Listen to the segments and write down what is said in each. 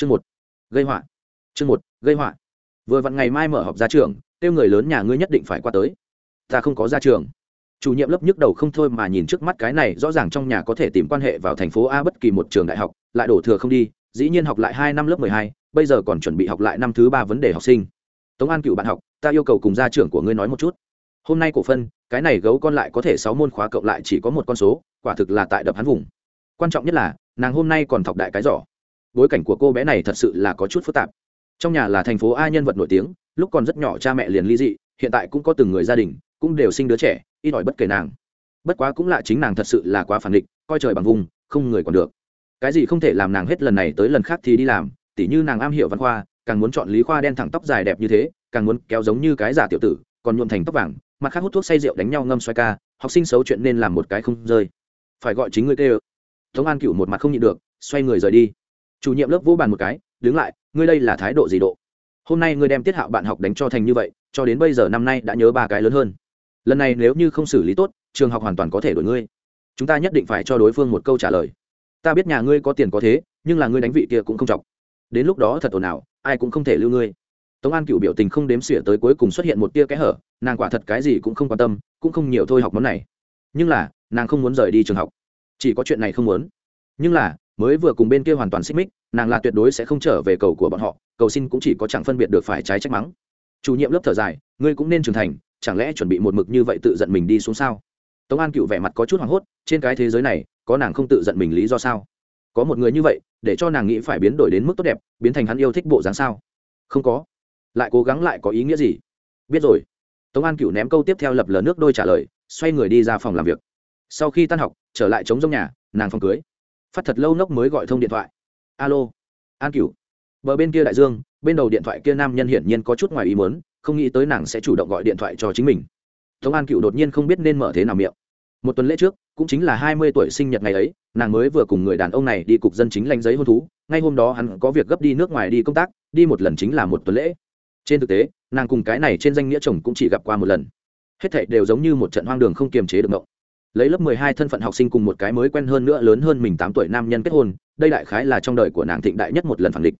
chương một, gây họa. Chương một, gây họa. Vừa vặn ngày mai mở họp ra trường, kêu người lớn nhà ngươi nhất định phải qua tới. Ta không có ra trường. Chủ nhiệm lớp nhức đầu không thôi mà nhìn trước mắt cái này, rõ ràng trong nhà có thể tìm quan hệ vào thành phố a bất kỳ một trường đại học, lại đổ thừa không đi, dĩ nhiên học lại hai năm lớp mười hai, bây giờ còn chuẩn bị học lại năm thứ ba vấn đề học sinh. Tống an cựu bạn học, ta yêu cầu cùng gia trưởng của ngươi nói một chút. Hôm nay cổ phân, cái này gấu con lại có thể sáu môn khóa cộng lại chỉ có một con số, quả thực là tại đập hắn vùng. Quan trọng nhất là, nàng hôm nay còn thọc đại cái giỏ bối cảnh của cô bé này thật sự là có chút phức tạp. Trong nhà là thành phố a nhân vật nổi tiếng, lúc còn rất nhỏ cha mẹ liền ly dị, hiện tại cũng có từng người gia đình, cũng đều sinh đứa trẻ, ít ỏi bất kể nàng. Bất quá cũng lạ chính nàng thật sự là quá phản địch coi trời bằng vùng, không người còn được. Cái gì không thể làm nàng hết lần này tới lần khác thì đi làm, tỉ như nàng am hiểu văn khoa, càng muốn chọn lý khoa đen thẳng tóc dài đẹp như thế, càng muốn kéo giống như cái giả tiểu tử, còn nhuộm thành tóc vàng, mặt khác hút thuốc say rượu đánh nhau ngâm xoay ca, học sinh xấu chuyện nên làm một cái không rơi. Phải gọi chính người kê ơ tống an cựu một mặt không nhịn được, xoay người rời đi chủ nhiệm lớp vô bàn một cái, đứng lại, ngươi đây là thái độ gì độ? Hôm nay ngươi đem tiết hạo bạn học đánh cho thành như vậy, cho đến bây giờ năm nay đã nhớ ba cái lớn hơn. Lần này nếu như không xử lý tốt, trường học hoàn toàn có thể đổi ngươi. Chúng ta nhất định phải cho đối phương một câu trả lời. Ta biết nhà ngươi có tiền có thế, nhưng là ngươi đánh vị kia cũng không chọc. Đến lúc đó thật ồn ào, ai cũng không thể lưu ngươi. Tống an cựu biểu tình không đếm xỉa tới cuối cùng xuất hiện một tia kẽ hở, nàng quả thật cái gì cũng không quan tâm, cũng không nhiều thôi học món này. Nhưng là, nàng không muốn rời đi trường học. Chỉ có chuyện này không muốn. Nhưng là mới vừa cùng bên kia hoàn toàn xích mích, nàng là tuyệt đối sẽ không trở về cầu của bọn họ, cầu xin cũng chỉ có chẳng phân biệt được phải trái trách mắng. Chủ nhiệm lớp thở dài, ngươi cũng nên trưởng thành, chẳng lẽ chuẩn bị một mực như vậy tự giận mình đi xuống sao? Tống an cựu vẻ mặt có chút hoảng hốt, trên cái thế giới này, có nàng không tự giận mình lý do sao? Có một người như vậy, để cho nàng nghĩ phải biến đổi đến mức tốt đẹp, biến thành hắn yêu thích bộ dáng sao? Không có. Lại cố gắng lại có ý nghĩa gì? Biết rồi. Tống an cựu ném câu tiếp theo lập lờ nước đôi trả lời, xoay người đi ra phòng làm việc. Sau khi tan học, trở lại chống trong nhà, nàng phòng cưới phát thật lâu nốc mới gọi thông điện thoại. Alo, an Cửu. bờ bên kia đại dương, bên đầu điện thoại kia nam nhân hiển nhiên có chút ngoài ý muốn, không nghĩ tới nàng sẽ chủ động gọi điện thoại cho chính mình. Tống an cựu đột nhiên không biết nên mở thế nào miệng. Một tuần lễ trước, cũng chính là hai mươi tuổi sinh nhật ngày ấy, nàng mới vừa cùng người đàn ông này đi cục dân chính lanh giấy hôn thú. Ngay hôm đó hắn có việc gấp đi nước ngoài đi công tác, đi một lần chính là một tuần lễ. Trên thực tế, nàng cùng cái này trên danh nghĩa chồng cũng chỉ gặp qua một lần. Hết thảy đều giống như một trận hoang đường không kiềm chế được mộng lấy lớp mười hai thân phận học sinh cùng một cái mới quen hơn nữa lớn hơn mình tám tuổi nam nhân kết hôn, đây đại khái là trong đời của nàng thịnh đại nhất một lần phản địch.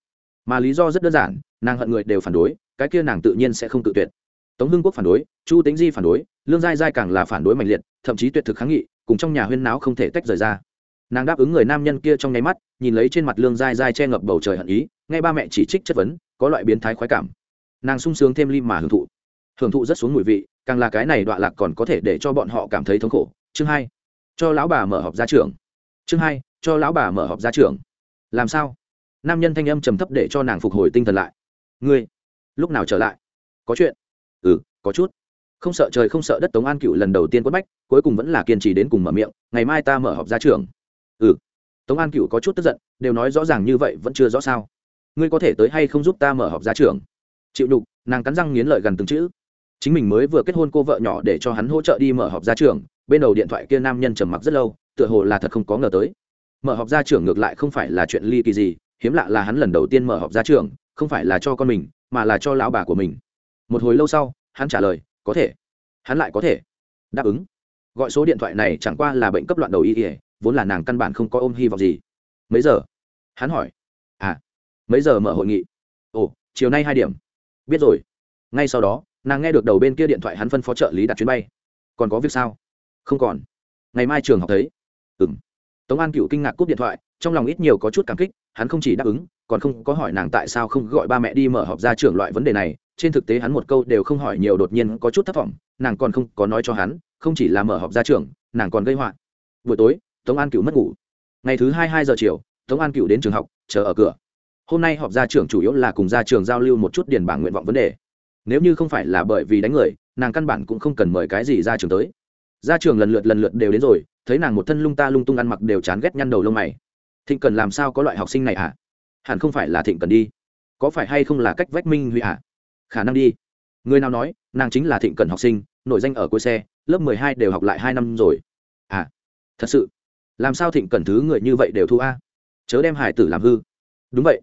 Mà lý do rất đơn giản, nàng hận người đều phản đối, cái kia nàng tự nhiên sẽ không tự tuyệt. Tống hưng quốc phản đối, chu tính di phản đối, lương giai giai càng là phản đối mạnh liệt, thậm chí tuyệt thực kháng nghị, cùng trong nhà huyên náo không thể tách rời ra. Nàng đáp ứng người nam nhân kia trong nháy mắt, nhìn lấy trên mặt lương giai giai che ngập bầu trời hận ý, nghe ba mẹ chỉ trích chất vấn, có loại biến thái khoái cảm. Nàng sung sướng thêm ly mà hưởng thụ. Hưởng thụ rất xuống mùi vị, càng là cái này đoạn lạc còn có thể để cho bọn họ cảm thấy thống khổ chương hai, cho lão bà mở họp ra trường. Chương hai, cho lão bà mở họp ra trường. Làm sao? Nam nhân thanh âm trầm thấp để cho nàng phục hồi tinh thần lại. Ngươi, lúc nào trở lại? Có chuyện? Ừ có chút. Không sợ trời không sợ đất tống an cựu lần đầu tiên quất bách, cuối cùng vẫn là kiên trì đến cùng mở miệng, ngày mai ta mở họp ra trường. Ừ. Tống an cựu có chút tức giận, đều nói rõ ràng như vậy vẫn chưa rõ sao. Ngươi có thể tới hay không giúp ta mở họp ra trường? Chịu đục, nàng cắn răng nghiến lợi gần từng chữ. Chính mình mới vừa kết hôn cô vợ nhỏ để cho hắn hỗ trợ đi mở họp ra trường bên đầu điện thoại kia nam nhân trầm mặc rất lâu tựa hồ là thật không có ngờ tới. Mở họp ra trưởng ngược lại không phải là chuyện ly kỳ gì hiếm lạ là hắn lần đầu tiên mở họp ra trưởng, không phải là cho con mình mà là cho lão bà của mình. Một hồi lâu sau hắn trả lời có thể. Hắn lại có thể. Đáp ứng. Gọi số điện thoại này chẳng qua là bệnh cấp loạn đầu y ỉa vốn là nàng căn bản không có ôm hy vọng gì. Mấy giờ? Hắn hỏi. À mấy giờ mở hội nghị? Ồ chiều nay hai điểm. Biết rồi. Ngay sau đó nàng nghe được đầu bên kia điện thoại hắn phân phó trợ lý đặt chuyến bay. Còn có việc sao? Không còn. Ngày mai trường học thấy. Ừ m tống an cựu kinh ngạc cúp điện thoại, trong lòng ít nhiều có chút cảm kích, hắn không chỉ đáp ứng, còn không có hỏi nàng tại sao không gọi ba mẹ đi mở họp ra trường loại vấn đề này, trên thực tế hắn một câu đều không hỏi nhiều đột nhiên có chút thất vọng, nàng còn không có nói cho hắn, không chỉ là mở họp ra trường, nàng còn gây họa. Buổi tối, tống an cựu mất ngủ. Ngày thứ hai hai giờ chiều, tống an cựu đến trường học, chờ ở cửa. Hôm nay họp ra trường chủ yếu là cùng ra trường giao lưu một chút điền bảng nguyện vọng vấn đề. Nếu như không phải là bởi vì đánh người, nàng căn bản cũng không cần mời cái gì ra trường tới ra trường lần lượt lần lượt đều đến rồi, thấy nàng một thân lung ta lung tung ăn mặc đều chán ghét nhăn đầu lông mày. Thịnh cần làm sao có loại học sinh này hả? Hẳn không phải là thịnh cần đi. Có phải hay không là cách vách minh huy hả? Khả năng đi. Người nào nói, nàng chính là thịnh cần học sinh nổi danh ở cuối xe, lớp mười hai đều học lại hai năm rồi. À thật sự. Làm sao thịnh cần thứ người như vậy đều thu a? Chớ đem hải tử làm hư. Đúng vậy.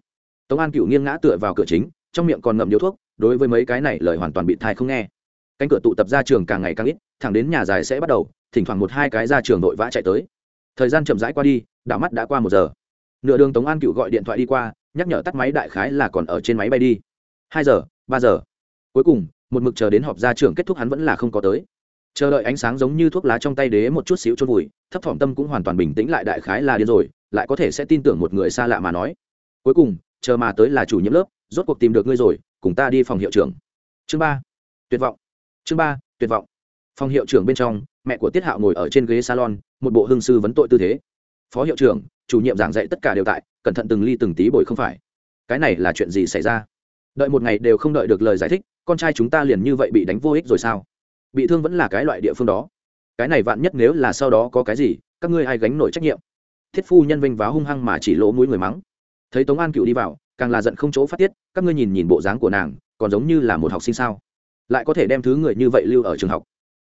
Tống an cựu nghiêng ngã tựa vào cửa chính, trong miệng còn ngậm điếu thuốc, đối với mấy cái này lời hoàn toàn bị thai không nghe cánh cửa tụ tập ra trường càng ngày càng ít, thẳng đến nhà dài sẽ bắt đầu, thỉnh thoảng một hai cái ra trường nội vã chạy tới. Thời gian chậm rãi qua đi, đảo mắt đã qua một giờ. Nửa đường tống an cựu gọi điện thoại đi qua, nhắc nhở tắt máy đại khái là còn ở trên máy bay đi. Hai giờ, ba giờ. Cuối cùng, một mực chờ đến họp ra trường kết thúc hắn vẫn là không có tới. Chờ đợi ánh sáng giống như thuốc lá trong tay đế một chút xíu chôn vùi, thấp thỏm tâm cũng hoàn toàn bình tĩnh lại đại khái là điên rồi, lại có thể sẽ tin tưởng một người xa lạ mà nói. Cuối cùng, chờ mà tới là chủ nhiệm lớp, rốt cuộc tìm được ngươi rồi, cùng ta đi phòng hiệu trưởng. Chương ba. Tuyệt vọng chương ba, tuyệt vọng. Phòng hiệu trưởng bên trong, mẹ của tiết hạo ngồi ở trên ghế salon, một bộ hương sư vấn tội tư thế. Phó hiệu trưởng, chủ nhiệm giảng dạy tất cả đều tại, cẩn thận từng ly từng tí bồi không phải. Cái này là chuyện gì xảy ra? Đợi một ngày đều không đợi được lời giải thích, con trai chúng ta liền như vậy bị đánh vô ích rồi sao? Bị thương vẫn là cái loại địa phương đó. Cái này vạn nhất nếu là sau đó có cái gì, các ngươi ai gánh nổi trách nhiệm? Thiết phu nhân vinh vá hung hăng mà chỉ lỗ mũi người mắng. Thấy tống an cựu đi vào, càng là giận không chỗ phát tiết, các ngươi nhìn nhìn bộ dáng của nàng, còn giống như là một học sinh sao? Lại có thể đem thứ người như vậy lưu ở trường học.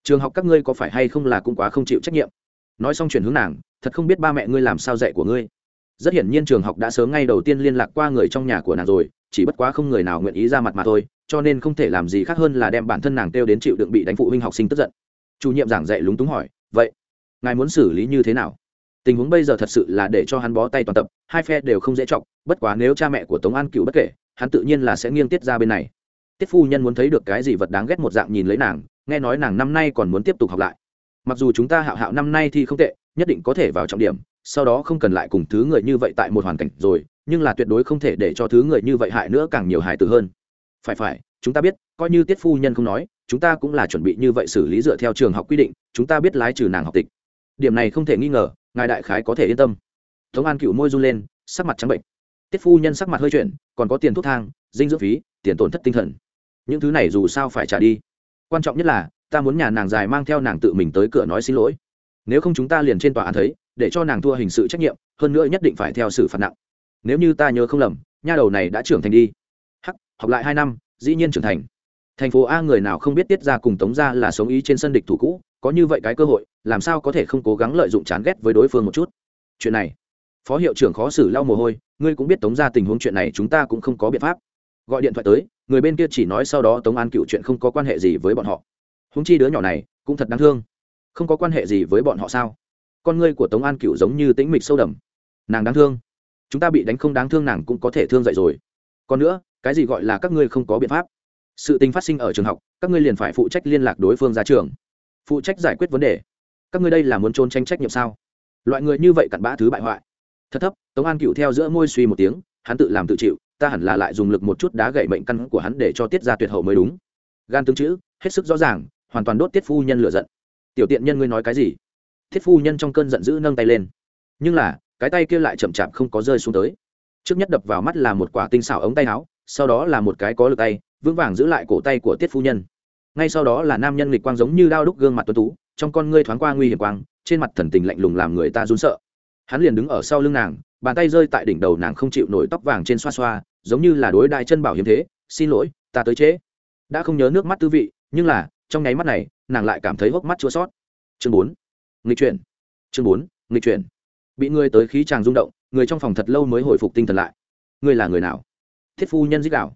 Trường học các ngươi có phải hay không là cũng quá không chịu trách nhiệm? Nói xong chuyển hướng nàng, thật không biết ba mẹ ngươi làm sao dạy của ngươi. Rất hiển nhiên trường học đã sớm ngay đầu tiên liên lạc qua người trong nhà của nàng rồi, chỉ bất quá không người nào nguyện ý ra mặt mà thôi, cho nên không thể làm gì khác hơn là đem bản thân nàng kêu đến chịu đựng bị đánh phụ huynh học sinh tức giận. Chủ nhiệm giảng dạy lúng túng hỏi, vậy, ngài muốn xử lý như thế nào? Tình huống bây giờ thật sự là để cho hắn bó tay toàn tập, hai phe đều không dễ chọc, bất quá nếu cha mẹ của tống an cựu bất kể, hắn tự nhiên là sẽ nghiêng tiết ra bên này tiết phu nhân muốn thấy được cái gì vật đáng ghét một dạng nhìn lấy nàng, nghe nói nàng năm nay còn muốn tiếp tục học lại. Mặc dù chúng ta hạo hạo năm nay thì không tệ, nhất định có thể vào trọng điểm, sau đó không cần lại cùng thứ người như vậy tại một hoàn cảnh rồi, nhưng là tuyệt đối không thể để cho thứ người như vậy hại nữa càng nhiều hại tử hơn. Phải phải, chúng ta biết, coi như tiết phu nhân không nói, chúng ta cũng là chuẩn bị như vậy xử lý dựa theo trường học quy định, chúng ta biết lái trừ nàng học tịch. Điểm này không thể nghi ngờ, ngài đại khái có thể yên tâm. Tống an cựu môi run lên, sắc mặt trắng bệnh. Tiết phu nhân sắc mặt hơi chuyển, còn có tiền thuốc thang, dinh dưỡng phí, tiền tổn thất tinh thần những thứ này dù sao phải trả đi. Quan trọng nhất là, ta muốn nhà nàng dài mang theo nàng tự mình tới cửa nói xin lỗi. Nếu không chúng ta liền trên tòa án thấy, để cho nàng thua hình sự trách nhiệm, hơn nữa nhất định phải theo xử phạt nặng. Nếu như ta nhớ không lầm, nha đầu này đã trưởng thành đi. Hắc, học lại hai năm, dĩ nhiên trưởng thành. Thành phố a người nào không biết tiết ra cùng tống ra là sống ý trên sân địch thủ cũ, có như vậy cái cơ hội, làm sao có thể không cố gắng lợi dụng chán ghét với đối phương một chút? Chuyện này, phó hiệu trưởng khó xử lau mồ hôi, ngươi cũng biết tống ra tình huống chuyện này chúng ta cũng không có biện pháp. Gọi điện thoại tới người bên kia chỉ nói sau đó tống an cựu chuyện không có quan hệ gì với bọn họ. Húng chi đứa nhỏ này cũng thật đáng thương. Không có quan hệ gì với bọn họ sao? Con ngươi của tống an cựu giống như tĩnh mịch sâu đầm nàng đáng thương. Chúng ta bị đánh không đáng thương nàng cũng có thể thương dậy rồi. Còn nữa, cái gì gọi là các ngươi không có biện pháp? Sự tình phát sinh ở trường học, các ngươi liền phải phụ trách liên lạc đối phương ra trường. Phụ trách giải quyết vấn đề. Các ngươi đây là muốn trôn tranh trách nhiệm sao? Loại người như vậy cặn bã thứ bại hoại. Thật thấp, tống an cựu theo giữa môi suy một tiếng, hắn tự làm tự chịu ta hẳn là lại dùng lực một chút đá gậy mệnh căn của hắn để cho tiết ra tuyệt hậu mới đúng. Gan tương chữ, hết sức rõ ràng, hoàn toàn đốt tiết phu nhân lựa giận. Tiểu tiện nhân ngươi nói cái gì? Thiết phu nhân trong cơn giận dữ nâng tay lên. Nhưng là, cái tay kia lại chậm chạp không có rơi xuống tới. Trước nhất đập vào mắt là một quả tinh xảo ống tay áo, sau đó là một cái có lực tay, vững vàng giữ lại cổ tay của tiết phu nhân. Ngay sau đó là nam nhân lịch quang giống như đao đúc gương mặt tuấn tú, trong con ngươi thoáng qua nguy hiểm quang, trên mặt thần tình lạnh lùng làm người ta run sợ. Hắn liền đứng ở sau lưng nàng bàn tay rơi tại đỉnh đầu nàng không chịu nổi tóc vàng trên xoa xoa, giống như là đối đại chân bảo hiểm thế, xin lỗi, ta tới trễ. Đã không nhớ nước mắt tư vị, nhưng là, trong nháy mắt này, nàng lại cảm thấy hốc mắt chua sót chương bốn, nghịch chuyển. Chương bốn, nghịch chuyển. Bị người tới khí tràng rung động, người trong phòng thật lâu mới hồi phục tinh thần lại. Ngươi là người nào? Thiết phu nhân dích đạo.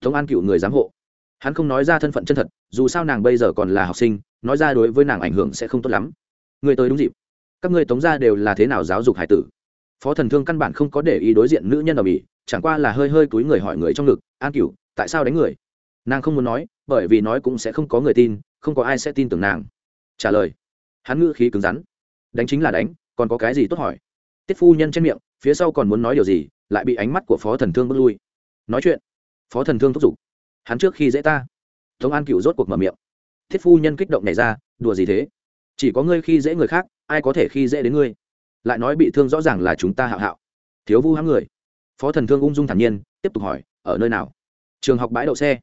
Tống an cựu người giám hộ. Hắn không nói ra thân phận chân thật, dù sao nàng bây giờ còn là học sinh, nói ra đối với nàng ảnh hưởng sẽ không tốt lắm. Người tới đúng dịp. Các ngươi tống ra đều là thế nào giáo dục hải tử? Phó thần thương căn bản không có để ý đối diện nữ nhân ở bỉ chẳng qua là hơi hơi túi người hỏi người trong ngực, an cựu tại sao đánh người? Nàng không muốn nói, bởi vì nói cũng sẽ không có người tin, không có ai sẽ tin tưởng nàng. Trả lời. Hắn ngữ khí cứng rắn. Đánh chính là đánh, còn có cái gì tốt hỏi? Tiết phu nhân trên miệng, phía sau còn muốn nói điều gì, lại bị ánh mắt của phó thần thương bước lui. Nói chuyện. Phó thần thương thúc giục. Hắn trước khi dễ ta. Tống an cựu rốt cuộc mở miệng. Thiết phu nhân kích động này ra, đùa gì thế? Chỉ có ngươi khi dễ người khác, ai có thể khi dễ đến ngươi? Lại nói bị thương rõ ràng là chúng ta hạo hạo. Thiếu vu hãng người. Phó thần thương ung dung thản nhiên, tiếp tục hỏi, ở nơi nào? Trường học bãi đậu xe.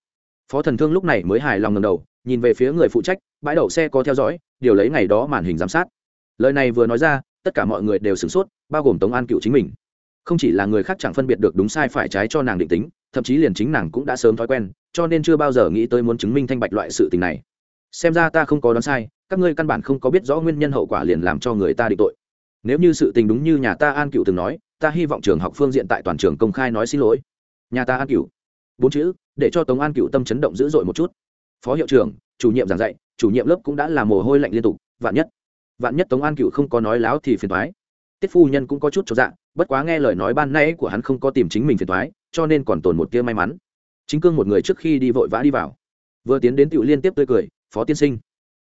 Phó thần thương lúc này mới hài lòng ngầm đầu, nhìn về phía người phụ trách, bãi đậu xe có theo dõi, điều lấy ngày đó màn hình giám sát. Lời này vừa nói ra, tất cả mọi người đều sửng sốt, bao gồm tống an cựu chính mình. Không chỉ là người khác chẳng phân biệt được đúng sai phải trái cho nàng định tính, thậm chí liền chính nàng cũng đã sớm thói quen, cho nên chưa bao giờ nghĩ tới muốn chứng minh thanh bạch loại sự tình này. Xem ra ta không có đoán sai, các ngươi căn bản không có biết rõ nguyên nhân hậu quả liền làm cho người ta định tội nếu như sự tình đúng như nhà ta an cựu từng nói, ta hy vọng trường học phương diện tại toàn trường công khai nói xin lỗi. Nhà ta an cựu. Bốn chữ, để cho tống an cựu tâm chấn động dữ dội một chút. Phó hiệu trưởng, chủ nhiệm giảng dạy, chủ nhiệm lớp cũng đã là mồ hôi lạnh liên tục, vạn nhất. Vạn nhất tống an cựu không có nói láo thì phiền thoái tiết phu nhân cũng có chút cho dạng bất quá nghe lời nói ban nay của hắn không có tìm chính mình phiền thoái cho nên còn tồn một tia may mắn. Chính cương một người trước khi đi vội vã đi vào. Vừa tiến đến tựu liên tiếp tươi cười, phó tiên sinh.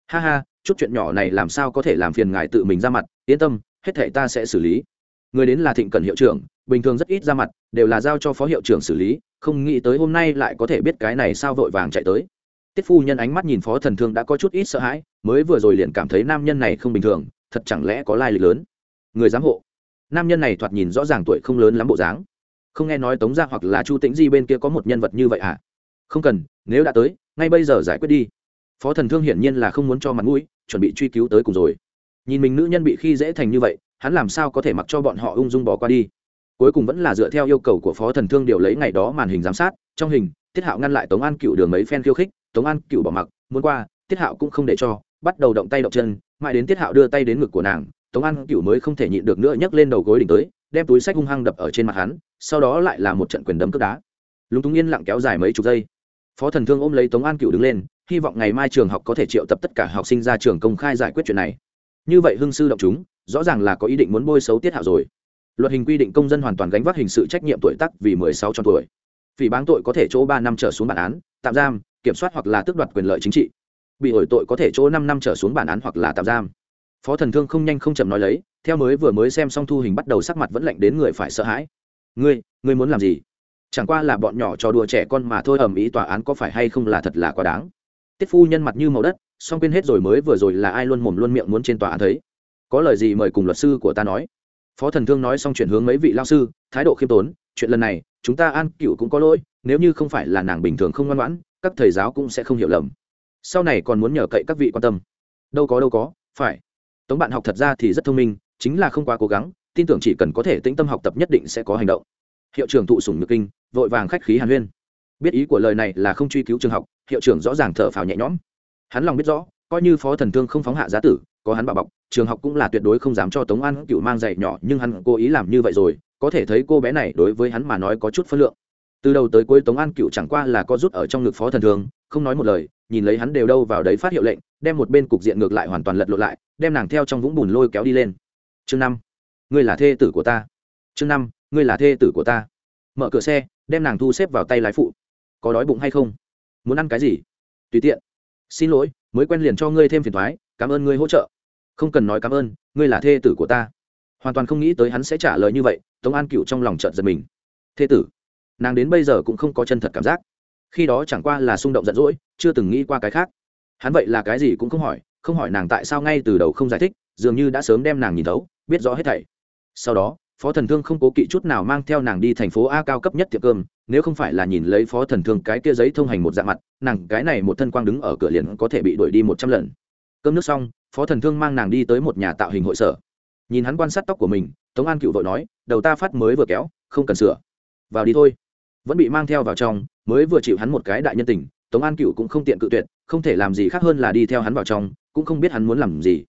Ha ha, chút chuyện nhỏ này làm sao có thể làm phiền ngài tự mình ra mặt, yên tâm hết thể ta sẽ xử lý. Người đến là thịnh cẩn hiệu trưởng, bình thường rất ít ra mặt, đều là giao cho phó hiệu trưởng xử lý, không nghĩ tới hôm nay lại có thể biết cái này sao vội vàng chạy tới. Tiết phu nhân ánh mắt nhìn phó thần thương đã có chút ít sợ hãi, mới vừa rồi liền cảm thấy nam nhân này không bình thường, thật chẳng lẽ có lai lịch lớn? Người giám hộ. Nam nhân này thoạt nhìn rõ ràng tuổi không lớn lắm bộ dáng. Không nghe nói tống gia hoặc là chu tĩnh di bên kia có một nhân vật như vậy à? Không cần, nếu đã tới, ngay bây giờ giải quyết đi. Phó thần thương hiển nhiên là không muốn cho mặt mũi, chuẩn bị truy cứu tới cùng rồi nhìn mình nữ nhân bị khi dễ thành như vậy, hắn làm sao có thể mặc cho bọn họ ung dung bỏ qua đi? Cuối cùng vẫn là dựa theo yêu cầu của phó thần thương điều lấy ngày đó màn hình giám sát, trong hình tiết hạo ngăn lại tống an cựu đường mấy phen khiêu khích, tống an cựu bỏ mặc, muốn qua tiết hạo cũng không để cho, bắt đầu động tay động chân, mãi đến tiết hạo đưa tay đến ngực của nàng, tống an cựu mới không thể nhịn được nữa nhấc lên đầu gối đỉnh tới, đem túi sách hung hăng đập ở trên mặt hắn, sau đó lại là một trận quyền đấm cướp đá. Lúng túng yên lặng kéo dài mấy chục giây. Phó thần thương ôm lấy tống an cựu đứng lên, hy vọng ngày mai trường học có thể triệu tập tất cả học sinh ra trường công khai giải quyết chuyện này như vậy hưng sư động chúng, rõ ràng là có ý định muốn bôi xấu tiết hạo rồi. Luật hình quy định công dân hoàn toàn gánh vác hình sự trách nhiệm tuổi tác vì mười sáu tròn tuổi. Vì báng tội có thể chỗ ba năm trở xuống bản án, tạm giam, kiểm soát hoặc là tước đoạt quyền lợi chính trị. Bị ổi tội có thể chỗ năm năm trở xuống bản án hoặc là tạm giam. Phó thần thương không nhanh không chậm nói lấy, theo mới vừa mới xem xong thu hình bắt đầu sắc mặt vẫn lạnh đến người phải sợ hãi. Ngươi ngươi muốn làm gì? Chẳng qua là bọn nhỏ trò đùa trẻ con mà thôi, ầm ĩ tòa án có phải hay không là thật là quá đáng. Tiết phu nhân mặt như màu đất xong quên hết rồi mới vừa rồi là ai luôn mồm luôn miệng muốn trên tòa án thấy. Có lời gì mời cùng luật sư của ta nói. Phó thần thương nói xong chuyển hướng mấy vị lao sư, thái độ khiêm tốn, chuyện lần này, chúng ta an cựu cũng có lỗi, nếu như không phải là nàng bình thường không ngoan ngoãn, các thầy giáo cũng sẽ không hiểu lầm. Sau này còn muốn nhờ cậy các vị quan tâm. Đâu có đâu có, phải. Tống bạn học thật ra thì rất thông minh, chính là không quá cố gắng, tin tưởng chỉ cần có thể tĩnh tâm học tập nhất định sẽ có hành động. Hiệu trưởng thụ sủng nhược kinh, vội vàng khách khí hàn huyên. Biết ý của lời này là không truy cứu trường học, hiệu trưởng rõ ràng thở phào nhẹ nhõm hắn lòng biết rõ, coi như phó thần thương không phóng hạ giá tử, có hắn bảo bọc, trường học cũng là tuyệt đối không dám cho tống an cựu mang giày nhỏ, nhưng hắn cố ý làm như vậy rồi, có thể thấy cô bé này đối với hắn mà nói có chút phân lượng. Từ đầu tới cuối tống an cựu chẳng qua là có rút ở trong ngực phó thần thương, không nói một lời, nhìn lấy hắn đều đâu vào đấy phát hiệu lệnh, đem một bên cục diện ngược lại hoàn toàn lật lộn lại, đem nàng theo trong vũng bùn lôi kéo đi lên. Chương năm, ngươi là thê tử của ta. Chương năm, ngươi là thê tử của ta. Mở cửa xe, đem nàng thu xếp vào tay lái phụ. Có đói bụng hay không? Muốn ăn cái gì? Tùy tiện xin lỗi, mới quen liền cho ngươi thêm phiền thoái, cảm ơn ngươi hỗ trợ. Không cần nói cảm ơn, ngươi là thê tử của ta. Hoàn toàn không nghĩ tới hắn sẽ trả lời như vậy, tống an cựu trong lòng trợn giật mình. Thê tử? Nàng đến bây giờ cũng không có chân thật cảm giác. Khi đó chẳng qua là xung động giận dỗi, chưa từng nghĩ qua cái khác. Hắn vậy là cái gì cũng không hỏi không hỏi nàng tại sao ngay từ đầu không giải thích, dường như đã sớm đem nàng nhìn thấu, biết rõ hết thảy. Sau đó phó thần thương không cố kỵ chút nào mang theo nàng đi thành phố a cao cấp nhất tiệm cơm, nếu không phải là nhìn lấy phó thần thương cái kia giấy thông hành một dạng mặt, nàng cái này một thân quang đứng ở cửa liền có thể bị đuổi đi một trăm lần. Cơm nước xong, phó thần thương mang nàng đi tới một nhà tạo hình hội sở. Nhìn hắn quan sát tóc của mình, tống an cựu vội nói, đầu ta phát mới vừa kéo, không cần sửa. Vào đi thôi. Vẫn bị mang theo vào trong, mới vừa chịu hắn một cái đại nhân tình, tống an cựu cũng không tiện cự tuyệt, không thể làm gì khác hơn là đi theo hắn vào trong, cũng không biết hắn muốn làm gì.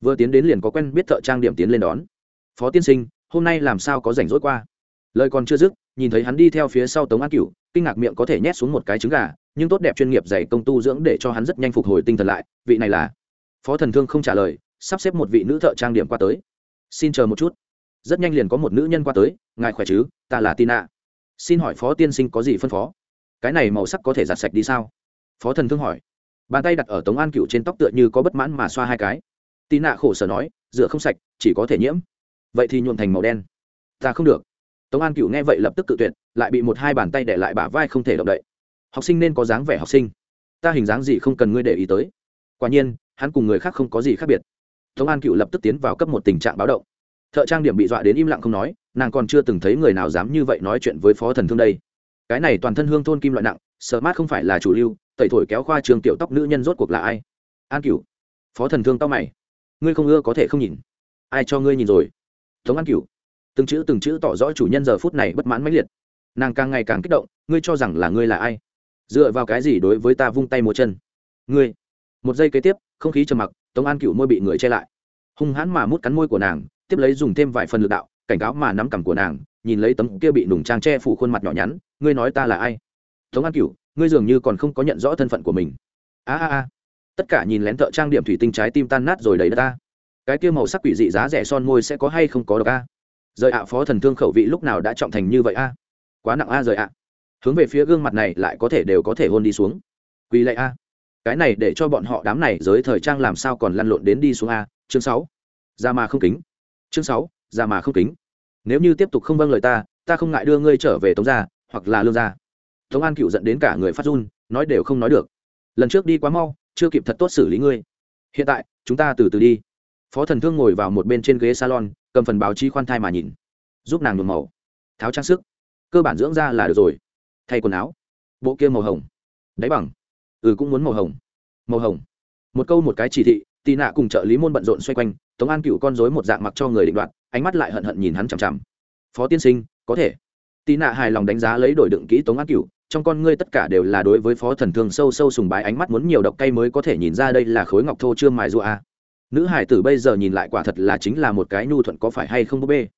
Vừa tiến đến liền có quen biết thợ trang điểm tiến lên đón. Phó tiên sinh hôm nay làm sao có rảnh rỗi qua? Lời còn chưa dứt, nhìn thấy hắn đi theo phía sau tống an cựu kinh ngạc miệng có thể nhét xuống một cái trứng gà, nhưng tốt đẹp chuyên nghiệp dày công tu dưỡng để cho hắn rất nhanh phục hồi tinh thần lại, vị này là phó thần thương không trả lời, sắp xếp một vị nữ thợ trang điểm qua tới. Xin chờ một chút. Rất nhanh liền có một nữ nhân qua tới, ngài khỏe chứ, ta là tina. Xin hỏi phó tiên sinh có gì phân phó? Cái này màu sắc có thể giặt sạch đi sao? Phó thần thương hỏi. Bàn tay đặt ở tống an cựu trên tóc tựa như có bất mãn mà xoa hai cái. Tì nạ khổ sở nói rửa không sạch, chỉ có thể nhiễm vậy thì nhuộm thành màu đen. Ta không được. Tống an cựu nghe vậy lập tức cự tuyệt, lại bị một hai bàn tay để lại bả vai không thể động đậy. Học sinh nên có dáng vẻ học sinh. Ta hình dáng gì không cần ngươi để ý tới. Quả nhiên, hắn cùng người khác không có gì khác biệt. Tống an cựu lập tức tiến vào cấp một tình trạng báo động. Thợ trang điểm bị dọa đến im lặng không nói, nàng còn chưa từng thấy người nào dám như vậy nói chuyện với phó thần thương đây. Cái này toàn thân hương thôn kim loại nặng, sợ mát không phải là chủ lưu, tẩy thổi kéo khoa trường tiểu tóc nữ nhân rốt cuộc là ai? An cựu phó thần thương tóc mày. Ngươi không ưa có thể không nhìn. Ai cho ngươi nhìn rồi? Tống an Cửu, từng chữ từng chữ tỏ rõ chủ nhân giờ phút này bất mãn mãnh liệt. Nàng càng ngày càng kích động ngươi cho rằng là ngươi là ai? Dựa vào cái gì đối với ta vung tay múa chân? Ngươi. Một giây kế tiếp không khí trầm mặc tống an Cửu môi bị người che lại. Hung hãn mà mút cắn môi của nàng tiếp lấy dùng thêm vài phần lực đạo cảnh cáo mà nắm cằm của nàng nhìn lấy tấm kia bị nùng trang che phủ khuôn mặt nhỏ nhắn ngươi nói ta là ai? Tống an Cửu, ngươi dường như còn không có nhận rõ thân phận của mình. A a a. Tất cả nhìn lén thợ trang điểm thủy tinh trái tim tan nát rồi đầy đất ta cái kia màu sắc quỷ dị giá rẻ son môi sẽ có hay không có độc a? Rời ạ, phó thần thương khẩu vị lúc nào đã trọng thành như vậy a? Quá nặng a rời ạ. Hướng về phía gương mặt này lại có thể đều có thể hôn đi xuống. Quỳ lệ a. Cái này để cho bọn họ đám này giới thời trang làm sao còn lăn lộn đến đi xuống a? Chương sáu. Ra mà không kính. Chương sáu, ra mà không kính. Nếu như tiếp tục không vâng lời ta ta không ngại đưa ngươi trở về tống gia, hoặc là lương gia. Tống an cựu dẫn đến cả người phát run, nói đều không nói được. Lần trước đi quá mau, chưa kịp thật tốt xử lý ngươi. Hiện tại, chúng ta từ từ đi phó thần thương ngồi vào một bên trên ghế salon, cầm phần báo chí khoan thai mà nhìn. Giúp nàng nhuộm màu, tháo trang sức. Cơ bản dưỡng da là được rồi. Thay quần áo. Bộ kia màu hồng. Đáy bằng. Ừ cũng muốn màu hồng. Màu hồng. Một câu một cái chỉ thị, tì nạ cùng trợ lý môn bận rộn xoay quanh, tống an cựu con dối một dạng mặc cho người định đoạt, ánh mắt lại hận hận nhìn hắn chằm chằm. Phó tiên sinh, có thể. Tì nạ hài lòng đánh giá lấy đổi đựng kỹ tống an cựu trong con ngươi tất cả đều là đối với phó thần thương sâu sâu sùng bái, ánh mắt muốn nhiều độc cay mới có thể nhìn ra đây là khối ngọc thô chưa mài rùa a à nữ hải tử bây giờ nhìn lại quả thật là chính là một cái nhu thuận có phải hay không búp bê.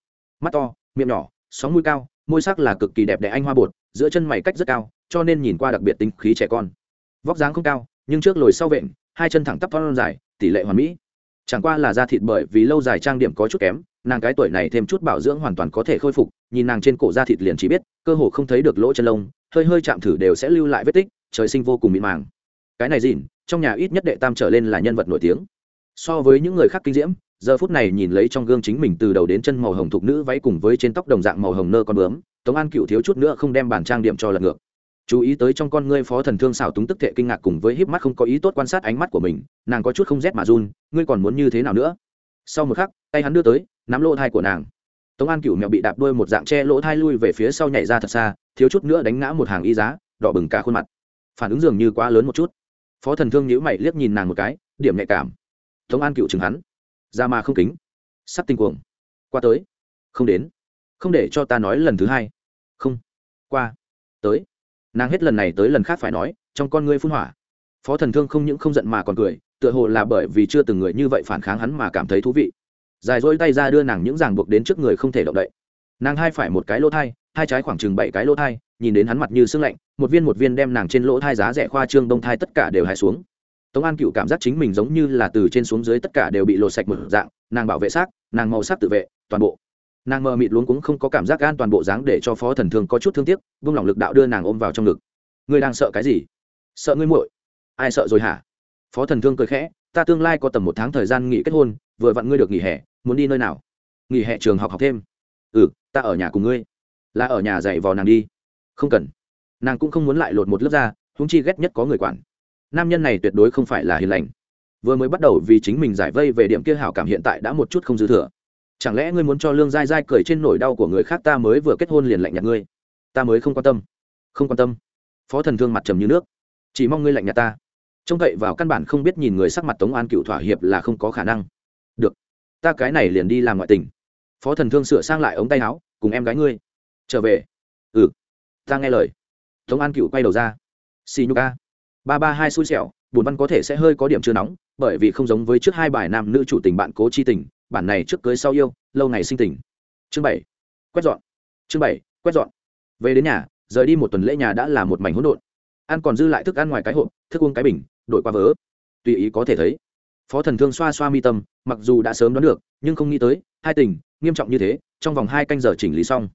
Mắt to, miệng nhỏ, sóng mũi cao, môi sắc là cực kỳ đẹp đẽ anh hoa bột, giữa chân mày cách rất cao, cho nên nhìn qua đặc biệt tinh khí trẻ con. Vóc dáng không cao, nhưng trước lồi sau vện, hai chân thẳng tắp thon dài, tỷ lệ hoàn mỹ. Chẳng qua là da thịt bởi vì lâu dài trang điểm có chút kém, nàng cái tuổi này thêm chút bảo dưỡng hoàn toàn có thể khôi phục, nhìn nàng trên cổ da thịt liền chỉ biết, cơ hồ không thấy được lỗ chân lông, hơi hơi chạm thử đều sẽ lưu lại vết tích, trời sinh vô cùng mịn màng. Cái này dìn trong nhà ít nhất đệ tam trở lên là nhân vật nổi tiếng so với những người khác kinh diễm, giờ phút này nhìn lấy trong gương chính mình từ đầu đến chân màu hồng thục nữ váy cùng với trên tóc đồng dạng màu hồng nơ con bướm, tống an cựu thiếu chút nữa không đem bản trang điểm cho lật ngược. Chú ý tới trong con ngươi phó thần thương xảo túng tức thệ kinh ngạc cùng với híp mắt không có ý tốt quan sát ánh mắt của mình, nàng có chút không rét mà run, ngươi còn muốn như thế nào nữa? Sau một khắc, tay hắn đưa tới, nắm lỗ thai của nàng. Tống an cựu mẹo bị đạp đuôi một dạng che lỗ thai lui về phía sau nhảy ra thật xa, thiếu chút nữa đánh ngã một hàng y giá, đỏ bừng cả khuôn mặt. Phản ứng dường như quá lớn một chút. Phó thần thương nhíu mày liếc nhìn nàng một cái, điểm nhạy cảm tống an cựu chừng hắn. Ra mà không kính. Sắp tinh cuồng. Qua tới. Không đến. Không để cho ta nói lần thứ hai. Không. Qua. Tới. Nàng hết lần này tới lần khác phải nói, trong con ngươi phun hỏa. Phó thần thương không những không giận mà còn cười, tựa hồ là bởi vì chưa từng người như vậy phản kháng hắn mà cảm thấy thú vị. Dài dỗi tay ra đưa nàng những ràng buộc đến trước người không thể động đậy. Nàng hai phải một cái lỗ thai, hai trái khoảng chừng bảy cái lỗ thai, nhìn đến hắn mặt như sưng lạnh, một viên một viên đem nàng trên lỗ thai giá rẻ khoa trương đông thai tất cả đều hài xuống tống an cựu cảm giác chính mình giống như là từ trên xuống dưới tất cả đều bị lột sạch một dạng, nàng bảo vệ xác, nàng màu sắc tự vệ, toàn bộ. Nàng mờ mịt luống cũng không có cảm giác an toàn bộ dáng để cho phó thần thương có chút thương tiếc, vung lòng lực đạo đưa nàng ôm vào trong ngực. Ngươi đang sợ cái gì? Sợ ngươi muội. Ai sợ rồi hả? Phó thần thương cười khẽ, ta tương lai có tầm một tháng thời gian nghỉ kết hôn, vừa vặn ngươi được nghỉ hè, muốn đi nơi nào? Nghỉ hè trường học học thêm. Ừ ta ở nhà cùng ngươi. Là ở nhà dạy vò nàng đi. Không cần. Nàng cũng không muốn lại lột một lớp da húng chi ghét nhất có người quản nam nhân này tuyệt đối không phải là hiền lành. Vừa mới bắt đầu vì chính mình giải vây về điểm kia hảo cảm hiện tại đã một chút không dư thừa. Chẳng lẽ ngươi muốn cho lương dai dai cười trên nỗi đau của người khác ta mới vừa kết hôn liền lạnh nhạt ngươi? Ta mới không quan tâm. Không quan tâm. Phó thần thương mặt trầm như nước. Chỉ mong ngươi lạnh nhạt ta. Trông cậy vào căn bản không biết nhìn người sắc mặt tống an cựu thỏa hiệp là không có khả năng. Được. Ta cái này liền đi làm ngoại tình. Phó thần thương sửa sang lại ống tay áo, cùng em gái ngươi. Trở về. Ừ. Ta nghe lời. Tống an cựu quay đầu ra. Xì nhục ca ba ba hai xui xẻo, bùn văn có thể sẽ hơi có điểm chưa nóng, bởi vì không giống với trước hai bài nam nữ chủ tình bạn cố chi tình, bản này trước cưới sau yêu, lâu ngày sinh tình. Chương bảy, quét dọn. Chương bảy, quét dọn. Về đến nhà, rời đi một tuần lễ nhà đã là một mảnh hỗn độn. Ăn còn dư lại thức ăn ngoài cái hộp, thức uống cái bình, đổi qua vớ. Tùy ý có thể thấy, phó thần thương xoa xoa mi tâm, mặc dù đã sớm đoán được, nhưng không nghĩ tới, hai tình, nghiêm trọng như thế, trong vòng hai canh giờ chỉnh lý xong.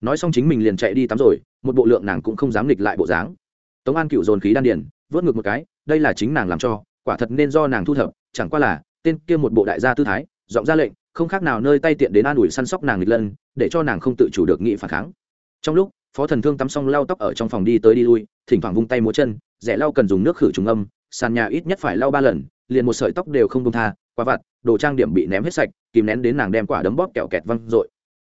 Nói xong chính mình liền chạy đi tắm rồi, một bộ lượng nàng cũng không dám nghịch lại bộ dáng. Tống an cựu dồn khí đan điền vớt ngược một cái, đây là chính nàng làm cho, quả thật nên do nàng thu thập, chẳng qua là, tên kia một bộ đại gia tư thái, giọng ra lệnh, không khác nào nơi tay tiện đến an ủi săn sóc nàng nghịch lân, để cho nàng không tự chủ được nghị phản kháng. Trong lúc, phó thần thương tắm xong lau tóc ở trong phòng đi tới đi lui, thỉnh thoảng vung tay múa chân, rẻ lau cần dùng nước khử trùng âm, sàn nhà ít nhất phải lau ba lần, liền một sợi tóc đều không công tha, quá vặt, đồ trang điểm bị ném hết sạch, kìm nén đến nàng đem quả đấm bóp kẹo kẹt văng r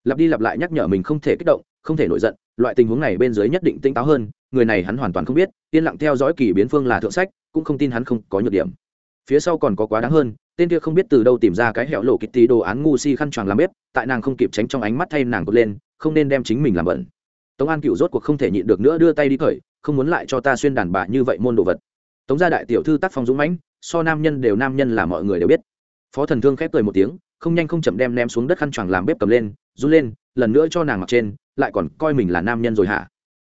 lặp đi lặp lại nhắc nhở mình không thể kích động, không thể nổi giận, loại tình huống này bên dưới nhất định tinh táo hơn người này hắn hoàn toàn không biết, yên lặng theo dõi kỳ biến phương là thượng sách, cũng không tin hắn không có nhược điểm. Phía sau còn có quá đáng hơn, tên kia không biết từ đâu tìm ra cái hẹo lộ kịch tí đồ án ngu si khăn choàng làm bếp, tại nàng không kịp tránh trong ánh mắt thay nàng cột lên, không nên đem chính mình làm bẩn. Tống an cựu rốt cuộc không thể nhịn được nữa đưa tay đi khởi không muốn lại cho ta xuyên đàn bà như vậy môn đồ vật. Tống gia đại tiểu thư tác phong dũng mãnh, so nam nhân đều nam nhân là mọi người đều biết. Phó thần thương khép cười một tiếng, không nhanh không chậm đem ném xuống đất khăn choàng làm bếp cầm lên, run lên, lần nữa cho nàng mặc trên, lại còn coi mình là nam nhân rồi hả?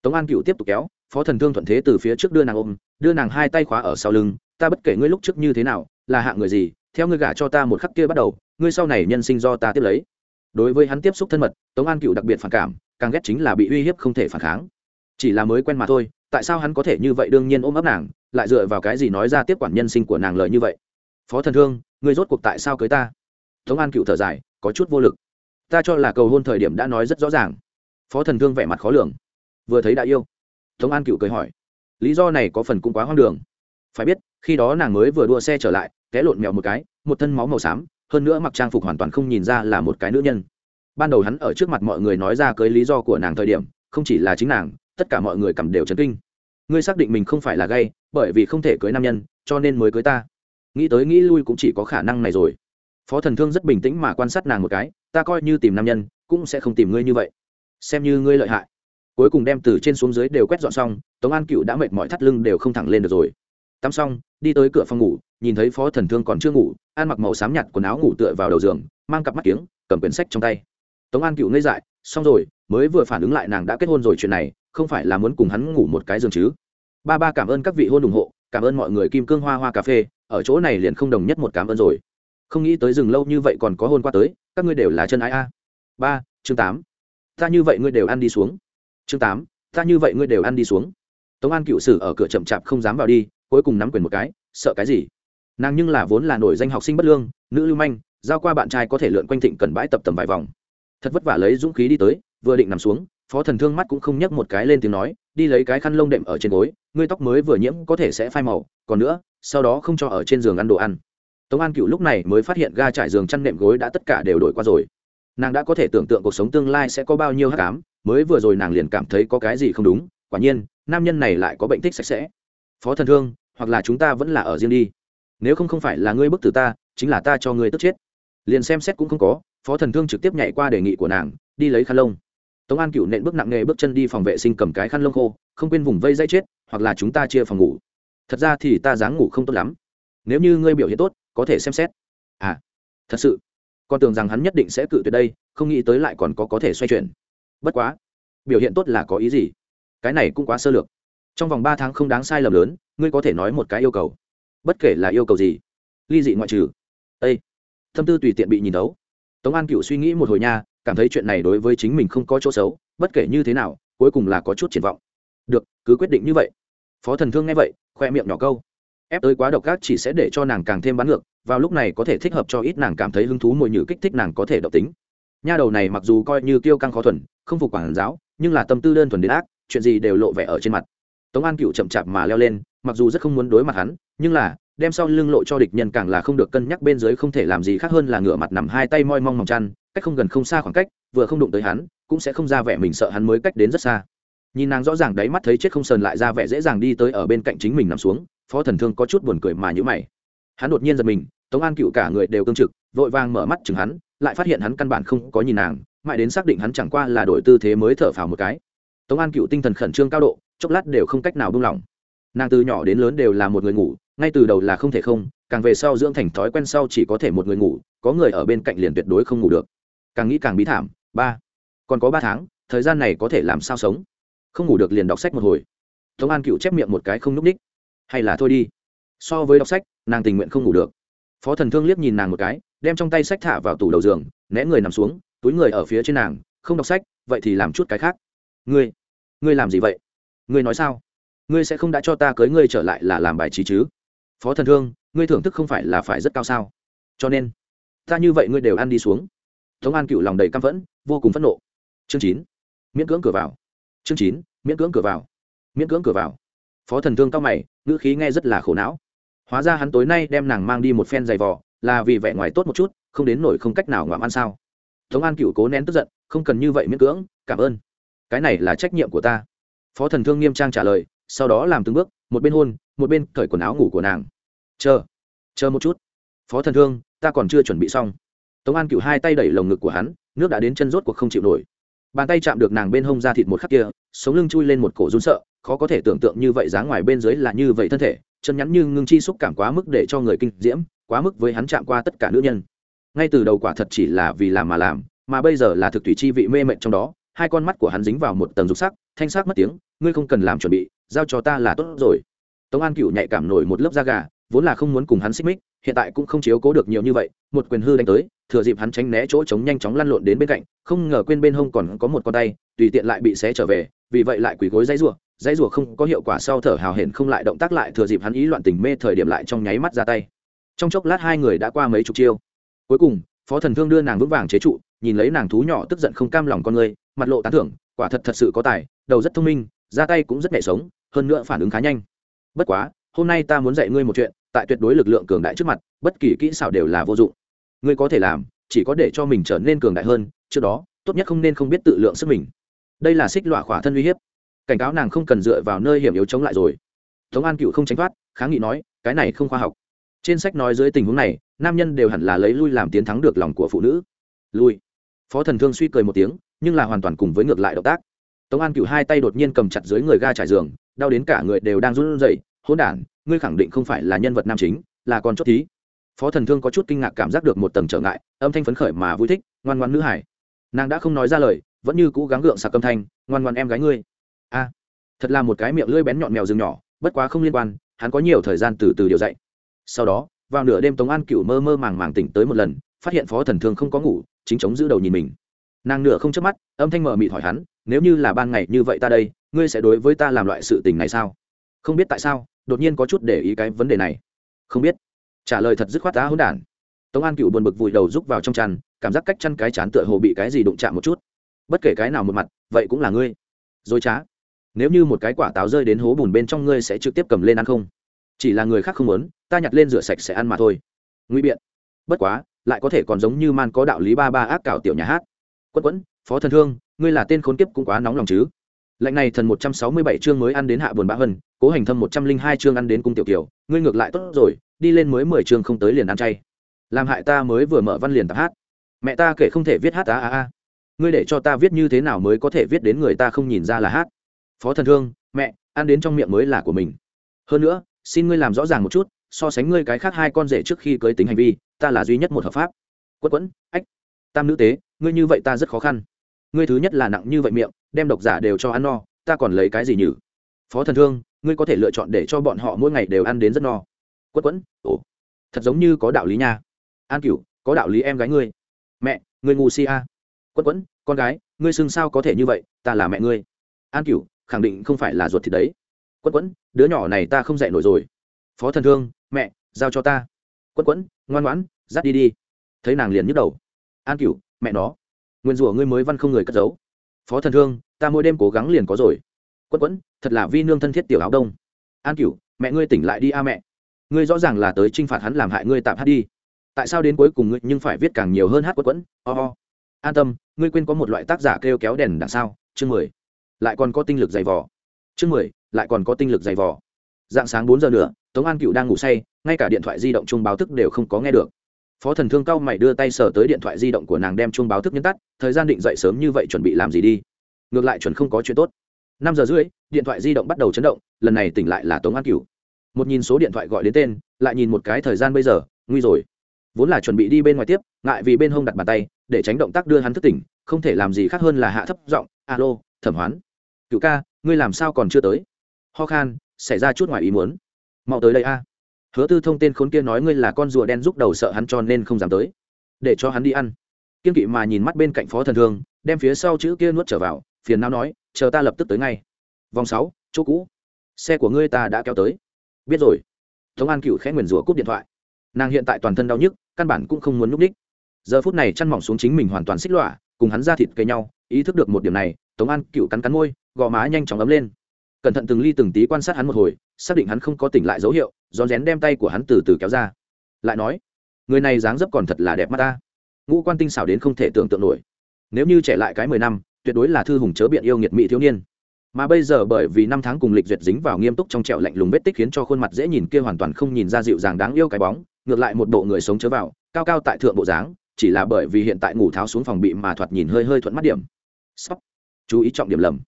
Tống an cựu tiếp tục kéo, phó thần thương thuận thế từ phía trước đưa nàng ôm, đưa nàng hai tay khóa ở sau lưng, ta bất kể ngươi lúc trước như thế nào, là hạng người gì, theo ngươi gả cho ta một khắc kia bắt đầu, ngươi sau này nhân sinh do ta tiếp lấy. Đối với hắn tiếp xúc thân mật, tống an cựu đặc biệt phản cảm, càng ghét chính là bị uy hiếp không thể phản kháng. Chỉ là mới quen mà thôi, tại sao hắn có thể như vậy đương nhiên ôm ấp nàng, lại dựa vào cái gì nói ra tiếp quản nhân sinh của nàng lời như vậy? Phó thần thương, ngươi rốt cuộc tại sao cưới ta? Tống an cựu thở dài, có chút vô lực. Ta cho là cầu hôn thời điểm đã nói rất rõ ràng. Phó thần thương vẻ mặt khó lường vừa thấy đã yêu. Tống an cựu cười hỏi, lý do này có phần cũng quá hoang đường. Phải biết, khi đó nàng mới vừa đua xe trở lại, té lộn mèo một cái, một thân máu màu xám, hơn nữa mặc trang phục hoàn toàn không nhìn ra là một cái nữ nhân. Ban đầu hắn ở trước mặt mọi người nói ra cưới lý do của nàng thời điểm, không chỉ là chính nàng, tất cả mọi người cầm đều chấn kinh. Ngươi xác định mình không phải là gay, bởi vì không thể cưới nam nhân, cho nên mới cưới ta. Nghĩ tới nghĩ lui cũng chỉ có khả năng này rồi. Phó thần thương rất bình tĩnh mà quan sát nàng một cái, ta coi như tìm nam nhân, cũng sẽ không tìm ngươi như vậy. Xem như ngươi lợi hại cuối cùng đem từ trên xuống dưới đều quét dọn xong, tống an cựu đã mệt mỏi thắt lưng đều không thẳng lên được rồi. Tắm xong, đi tới cửa phòng ngủ, nhìn thấy phó thần thương còn chưa ngủ, ăn mặc màu xám nhạt quần áo ngủ tựa vào đầu giường, mang cặp mắt kiếng, cầm quyển sách trong tay. Tống an cựu ngây dại, xong rồi, mới vừa phản ứng lại nàng đã kết hôn rồi chuyện này, không phải là muốn cùng hắn ngủ một cái giường chứ? Ba ba cảm ơn các vị hôn ủng hộ, cảm ơn mọi người kim cương hoa hoa cà phê, ở chỗ này liền không đồng nhất một cảm ơn rồi. Không nghĩ tới rừng lâu như vậy còn có hôn qua tới, các ngươi đều là chân ái a. Ba, chương tám, ta như vậy ngươi đều ăn đi xuống chương tám, ta như vậy ngươi đều ăn đi xuống. Tống an cựu sử ở cửa chậm chạp không dám vào đi, cuối cùng nắm quyền một cái, sợ cái gì? Nàng nhưng là vốn là nổi danh học sinh bất lương, nữ lưu manh, giao qua bạn trai có thể lượn quanh thịnh cần bãi tập tầm vài vòng. Thật vất vả lấy dũng khí đi tới, vừa định nằm xuống, phó thần thương mắt cũng không nhấc một cái lên tiếng nói, đi lấy cái khăn lông đệm ở trên gối, ngươi tóc mới vừa nhiễm có thể sẽ phai màu, còn nữa, sau đó không cho ở trên giường ăn đồ ăn. Tống an cựu lúc này mới phát hiện ga trải giường chăn nệm gối đã tất cả đều đổi qua rồi. Nàng đã có thể tưởng tượng cuộc sống tương lai sẽ có bao nhiêu hát cám mới vừa rồi nàng liền cảm thấy có cái gì không đúng, quả nhiên, nam nhân này lại có bệnh thích sạch sẽ. Phó thần thương, hoặc là chúng ta vẫn là ở riêng đi. Nếu không không phải là ngươi bức tử ta, chính là ta cho ngươi tức chết. Liền xem xét cũng không có, phó thần thương trực tiếp nhảy qua đề nghị của nàng, đi lấy khăn lông. Tống an cựu nện bước nặng nghề bước chân đi phòng vệ sinh cầm cái khăn lông khô, không quên vùng vây dây chết, hoặc là chúng ta chia phòng ngủ. Thật ra thì ta dáng ngủ không tốt lắm. Nếu như ngươi biểu hiện tốt, có thể xem xét. À thật sự. Con tưởng rằng hắn nhất định sẽ cự tuyệt đây, không nghĩ tới lại còn có có thể xoay chuyển bất quá, biểu hiện tốt là có ý gì? Cái này cũng quá sơ lược. Trong vòng ba tháng không đáng sai lầm lớn, ngươi có thể nói một cái yêu cầu. Bất kể là yêu cầu gì, ly dị ngoại trừ. Â tâm tư tùy tiện bị nhìn đấu tống an cựu suy nghĩ một hồi nha, cảm thấy chuyện này đối với chính mình không có chỗ xấu, bất kể như thế nào, cuối cùng là có chút triển vọng. Được, cứ quyết định như vậy. Phó thần thương nghe vậy, khoe miệng nhỏ câu. Ép tới quá độc ác chỉ sẽ để cho nàng càng thêm bắn ngược, vào lúc này có thể thích hợp cho ít nàng cảm thấy hứng thú mùi nhử kích thích nàng có thể độc tính. Nha đầu này mặc dù coi như kiêu căng khó thuần không phục quản giáo, nhưng là tâm tư đơn thuần đến ác, chuyện gì đều lộ vẻ ở trên mặt. Tống an cựu chậm chạp mà leo lên, mặc dù rất không muốn đối mặt hắn, nhưng là, đem sau lưng lộ cho địch nhân càng là không được cân nhắc bên dưới không thể làm gì khác hơn là ngửa mặt nằm hai tay moi mong mỏng chăn, cách không gần không xa khoảng cách, vừa không đụng tới hắn, cũng sẽ không ra vẻ mình sợ hắn mới cách đến rất xa. Nhìn nàng rõ ràng đáy mắt thấy chết không sờn lại ra vẻ dễ dàng đi tới ở bên cạnh chính mình nằm xuống, phó thần thương có chút buồn cười mà nhữ mày. Hắn đột nhiên giật mình, tống an cựu cả người đều cương trực, vội vàng mở mắt chừng hắn, lại phát hiện hắn căn bản không có nhìn nàng mãi đến xác định hắn chẳng qua là đổi tư thế mới thở phào một cái. Tống an cựu tinh thần khẩn trương cao độ, chốc lát đều không cách nào buông lỏng. Nàng từ nhỏ đến lớn đều là một người ngủ, ngay từ đầu là không thể không, càng về sau dưỡng thành thói quen sau chỉ có thể một người ngủ, có người ở bên cạnh liền tuyệt đối không ngủ được. Càng nghĩ càng bí thảm, ba, còn có ba tháng, thời gian này có thể làm sao sống? Không ngủ được liền đọc sách một hồi. Tống an cựu chép miệng một cái không n ú c ních. Hay là thôi đi. So với đọc sách, nàng tình nguyện không ngủ được. Phó thần thương liếc nhìn nàng một cái, đem trong tay sách thả vào tủ đầu giường, né người nằm xuống túi người ở phía trên nàng, không đọc sách, vậy thì làm chút cái khác. Ngươi ngươi làm gì vậy? Ngươi nói sao? Ngươi sẽ không đã cho ta cưới ngươi trở lại là làm bài trí chứ? Phó thần thương, ngươi thưởng thức không phải là phải rất cao sao? Cho nên, ta như vậy ngươi đều ăn đi xuống. Tống an cựu lòng đầy căm phẫn, vô cùng phẫn nộ. Chương chín, miễn cưỡng cửa vào. Chương chín, miễn cưỡng cửa vào. Miễn cưỡng cửa vào. Phó thần thương cao mày, ngữ khí nghe rất là khổ não. Hóa ra hắn tối nay đem nàng mang đi một phen giày vò, là vì vẻ ngoài tốt một chút, không đến nổi không cách nào ngoạm ăn sao tống an cựu cố nén tức giận, không cần như vậy miễn cưỡng, cảm ơn. Cái này là trách nhiệm của ta. Phó thần thương nghiêm trang trả lời, sau đó làm từng bước, một bên hôn, một bên cởi quần áo ngủ của nàng. Chờ chờ một chút. Phó thần thương, ta còn chưa chuẩn bị xong. Tống an cựu hai tay đẩy lồng ngực của hắn, nước đã đến chân rốt cuộc không chịu nổi. Bàn tay chạm được nàng bên hông ra thịt một khắc kia, sống lưng chui lên một cổ run sợ, khó có thể tưởng tượng như vậy dáng ngoài bên dưới là như vậy thân thể, chân nhắn như ngưng chi xúc cảm quá mức để cho người kinh diễm, quá mức với hắn chạm qua tất cả nữ nhân ngay từ đầu quả thật chỉ là vì làm mà làm, mà bây giờ là thực thủy chi vị mê mệnh trong đó, hai con mắt của hắn dính vào một tầng dục sắc, thanh sắc mất tiếng, ngươi không cần làm chuẩn bị, giao cho ta là tốt rồi. Tống an cựu nhạy cảm nổi một lớp da gà, vốn là không muốn cùng hắn xích mích, hiện tại cũng không chiếu cố được nhiều như vậy, một quyền hư đánh tới, thừa dịp hắn tránh né chỗ trống nhanh chóng lăn lộn đến bên cạnh, không ngờ quên bên hông còn có một con tay, tùy tiện lại bị xé trở về, vì vậy lại quỳ gối dãy rủa dãy rủa không có hiệu quả sau thở hào hển không lại động tác lại thừa dịp hắn ý loạn tình mê thời điểm lại trong nháy mắt ra tay. Trong chốc lát hai người đã qua mấy chục chiêu cuối cùng, phó thần thương đưa nàng vững vàng chế trụ, nhìn lấy nàng thú nhỏ tức giận không cam lòng con người, mặt lộ tán thưởng, quả thật thật sự có tài, đầu rất thông minh, ra tay cũng rất nhẹ sống, hơn nữa phản ứng khá nhanh. Bất quá, hôm nay ta muốn dạy ngươi một chuyện, tại tuyệt đối lực lượng cường đại trước mặt, bất kỳ kỹ xảo đều là vô dụng. Ngươi có thể làm, chỉ có để cho mình trở nên cường đại hơn, trước đó, tốt nhất không nên không biết tự lượng sức mình. Đây là xích lọa khỏa thân uy hiếp. Cảnh cáo nàng không cần dựa vào nơi hiểm yếu chống lại rồi. Tống an cựu không tránh thoát, kháng nghị nói, cái này không khoa học trên sách nói dưới tình huống này, nam nhân đều hẳn là lấy lui làm tiến thắng được lòng của phụ nữ. Lui. Phó thần thương suy cười một tiếng, nhưng là hoàn toàn cùng với ngược lại động tác. Tống an cựu hai tay đột nhiên cầm chặt dưới người ga trải giường, đau đến cả người đều đang run rẩy. Hỗn đản, ngươi khẳng định không phải là nhân vật nam chính, là con chốt thí. Phó thần thương có chút kinh ngạc cảm giác được một tầng trở ngại, âm thanh phấn khởi mà vui thích, ngoan ngoan nữ hải. Nàng đã không nói ra lời, vẫn như cũ gắng gượng sạc âm thanh, ngoan ngoan em gái ngươi. A. Thật là một cái miệng lưỡi bén nhọn mèo rừng nhỏ, bất quá không liên quan, hắn có nhiều thời gian từ từ điều dạy sau đó, vào nửa đêm tống an cựu mơ mơ màng màng tỉnh tới một lần, phát hiện phó thần thương không có ngủ, chính chống giữ đầu nhìn mình. Nàng nửa không chớp mắt, âm thanh mờ mịt hỏi hắn, nếu như là ban ngày như vậy ta đây, ngươi sẽ đối với ta làm loại sự tình này sao? Không biết tại sao, đột nhiên có chút để ý cái vấn đề này. Không biết. Trả lời thật dứt khoát tá hỗn đản. Tống an cựu buồn bực vùi đầu rúc vào trong chăn, cảm giác cách chăn cái chán tựa hồ bị cái gì đụng chạm một chút. Bất kể cái nào một mặt, vậy cũng là ngươi. Dối trá. Nếu như một cái quả táo rơi đến hố bùn bên trong ngươi sẽ trực tiếp cầm lên ăn không? Chỉ là người khác không muốn, ta nhặt lên rửa sạch sẽ ăn mà thôi. Nguy biện. Bất quá, lại có thể còn giống như man có đạo lý ba ba ác cảo tiểu nhà hát. Quất quẫn, phó thần thương, ngươi là tên khốn kiếp cũng quá nóng lòng chứ. Lệnh này thần một trăm sáu mươi bảy chương mới ăn đến hạ buồn bã hân cố hành thâm một trăm linh hai chương ăn đến cung tiểu kiều, ngươi ngược lại tốt rồi, đi lên mới mười chương không tới liền ăn chay. Làm hại ta mới vừa mở văn liền tập hát. Mẹ ta kể không thể viết hát A A A. ngươi để cho ta viết như thế nào mới có thể viết đến người ta không nhìn ra là hát? Phó thần thương, mẹ, ăn đến trong miệng mới là của mình. Hơn nữa xin ngươi làm rõ ràng một chút, so sánh ngươi cái khác hai con rể trước khi cưới tính hành vi, ta là duy nhất một hợp pháp. Quất quẫn, ách, tam nữ tế, ngươi như vậy ta rất khó khăn. Ngươi thứ nhất là nặng như vậy miệng, đem độc giả đều cho ăn no, ta còn lấy cái gì nhử? Phó thần thương, ngươi có thể lựa chọn để cho bọn họ mỗi ngày đều ăn đến rất no. Quất quẫn, ồ, thật giống như có đạo lý nha. An cửu, có đạo lý em gái ngươi. Mẹ, ngươi ngu si a. Quất quẫn, con gái, ngươi xưng sao có thể như vậy, ta là mẹ ngươi. An cửu, khẳng định không phải là ruột thịt đấy quất quẫn, đứa nhỏ này ta không dạy nổi rồi. Phó thần thương, mẹ, giao cho ta. Quất quẫn, ngoan ngoãn, dắt đi đi. Thấy nàng liền nhức đầu. An cửu, mẹ nó. Nguyên rủa ngươi mới văn không người cất giấu. Phó thần thương, ta mỗi đêm cố gắng liền có rồi. Quất quẫn, thật là vi nương thân thiết tiểu áo đông. An cửu, mẹ ngươi tỉnh lại đi a mẹ. Ngươi rõ ràng là tới t r i n h phạt hắn làm hại ngươi tạm hát đi. Tại sao đến cuối cùng ngươi nhưng phải viết càng nhiều hơn hát quất quẫn, ho、oh、ho、oh. an tâm, ngươi quên có một loại tác giả kêu kéo đèn đằng sau, chương mười. Lại còn có tinh lực dày vỏ chương mười, lại còn có tinh lực dày vò. Dạng sáng bốn giờ nữa tống an cựu đang ngủ say, ngay cả điện thoại di động chung báo thức đều không có nghe được. Phó thần thương cao mày đưa tay sờ tới điện thoại di động của nàng đem chung báo thức nhấn tắt, thời gian định dậy sớm như vậy chuẩn bị làm gì đi? Ngược lại chuẩn không có chuyện tốt. Năm giờ rưỡi, điện thoại di động bắt đầu chấn động, lần này tỉnh lại là tống an cửu. Một nhìn số điện thoại gọi đến tên, lại nhìn một cái thời gian bây giờ, nguy rồi. Vốn là chuẩn bị đi bên ngoài tiếp, ngại vì bên hông đặt bàn tay, để tránh động tác đưa hắn thức tỉnh, không thể làm gì khác hơn là hạ thấp giọng, alo, thẩm hoán. Cựu ca ngươi làm sao còn chưa tới? Ho khan, xảy ra chút ngoài ý muốn. Mau tới đây a. Hứa tư thông tên khốn kia nói ngươi là con rùa đen giúp đầu sợ hắn cho nên không dám tới. Để cho hắn đi ăn. Kiên kỵ mà nhìn mắt bên cạnh phó thần thương, đem phía sau chữ kia nuốt trở vào, phiền não nói, chờ ta lập tức tới ngay. Vòng sáu, chỗ cũ. Xe của ngươi ta đã kéo tới. Biết rồi. Tống an cựu khẽ nguyền rủa cúp điện thoại. Nàng hiện tại toàn thân đau nhức, căn bản cũng không muốn núp đích giờ phút này chăn mỏng xuống chính mình hoàn toàn xích lọa, cùng hắn ra thịt cây nhau, ý thức được một điểm này, tống an cựu cắn cắn môi gò má nhanh chóng ấm lên. Cẩn thận từng ly từng tí quan sát hắn một hồi, xác định hắn không có tỉnh lại dấu hiệu, rón rén đem tay của hắn từ từ kéo ra. Lại nói, người này dáng dấp còn thật là đẹp mắt ta. Ngũ quan tinh xảo đến không thể tưởng tượng nổi. Nếu như trẻ lại cái mười năm, tuyệt đối là thư hùng chớ biện yêu nghiệt mỹ thiếu niên. Mà bây giờ bởi vì năm tháng cùng lịch duyệt dính vào nghiêm túc trong trẹo lạnh lùng vết tích khiến cho khuôn mặt dễ nhìn kia hoàn toàn không nhìn ra dịu dàng đáng yêu cái bóng, ngược lại một bộ người sống chớ vào, cao cao tại thượng bộ dáng, chỉ là bởi vì hiện tại ngủ tháo xuống phòng bị mà thoạt nhìn hơi hơi thuận mắt điểm. Sóc. chú ý trọng điểm lầm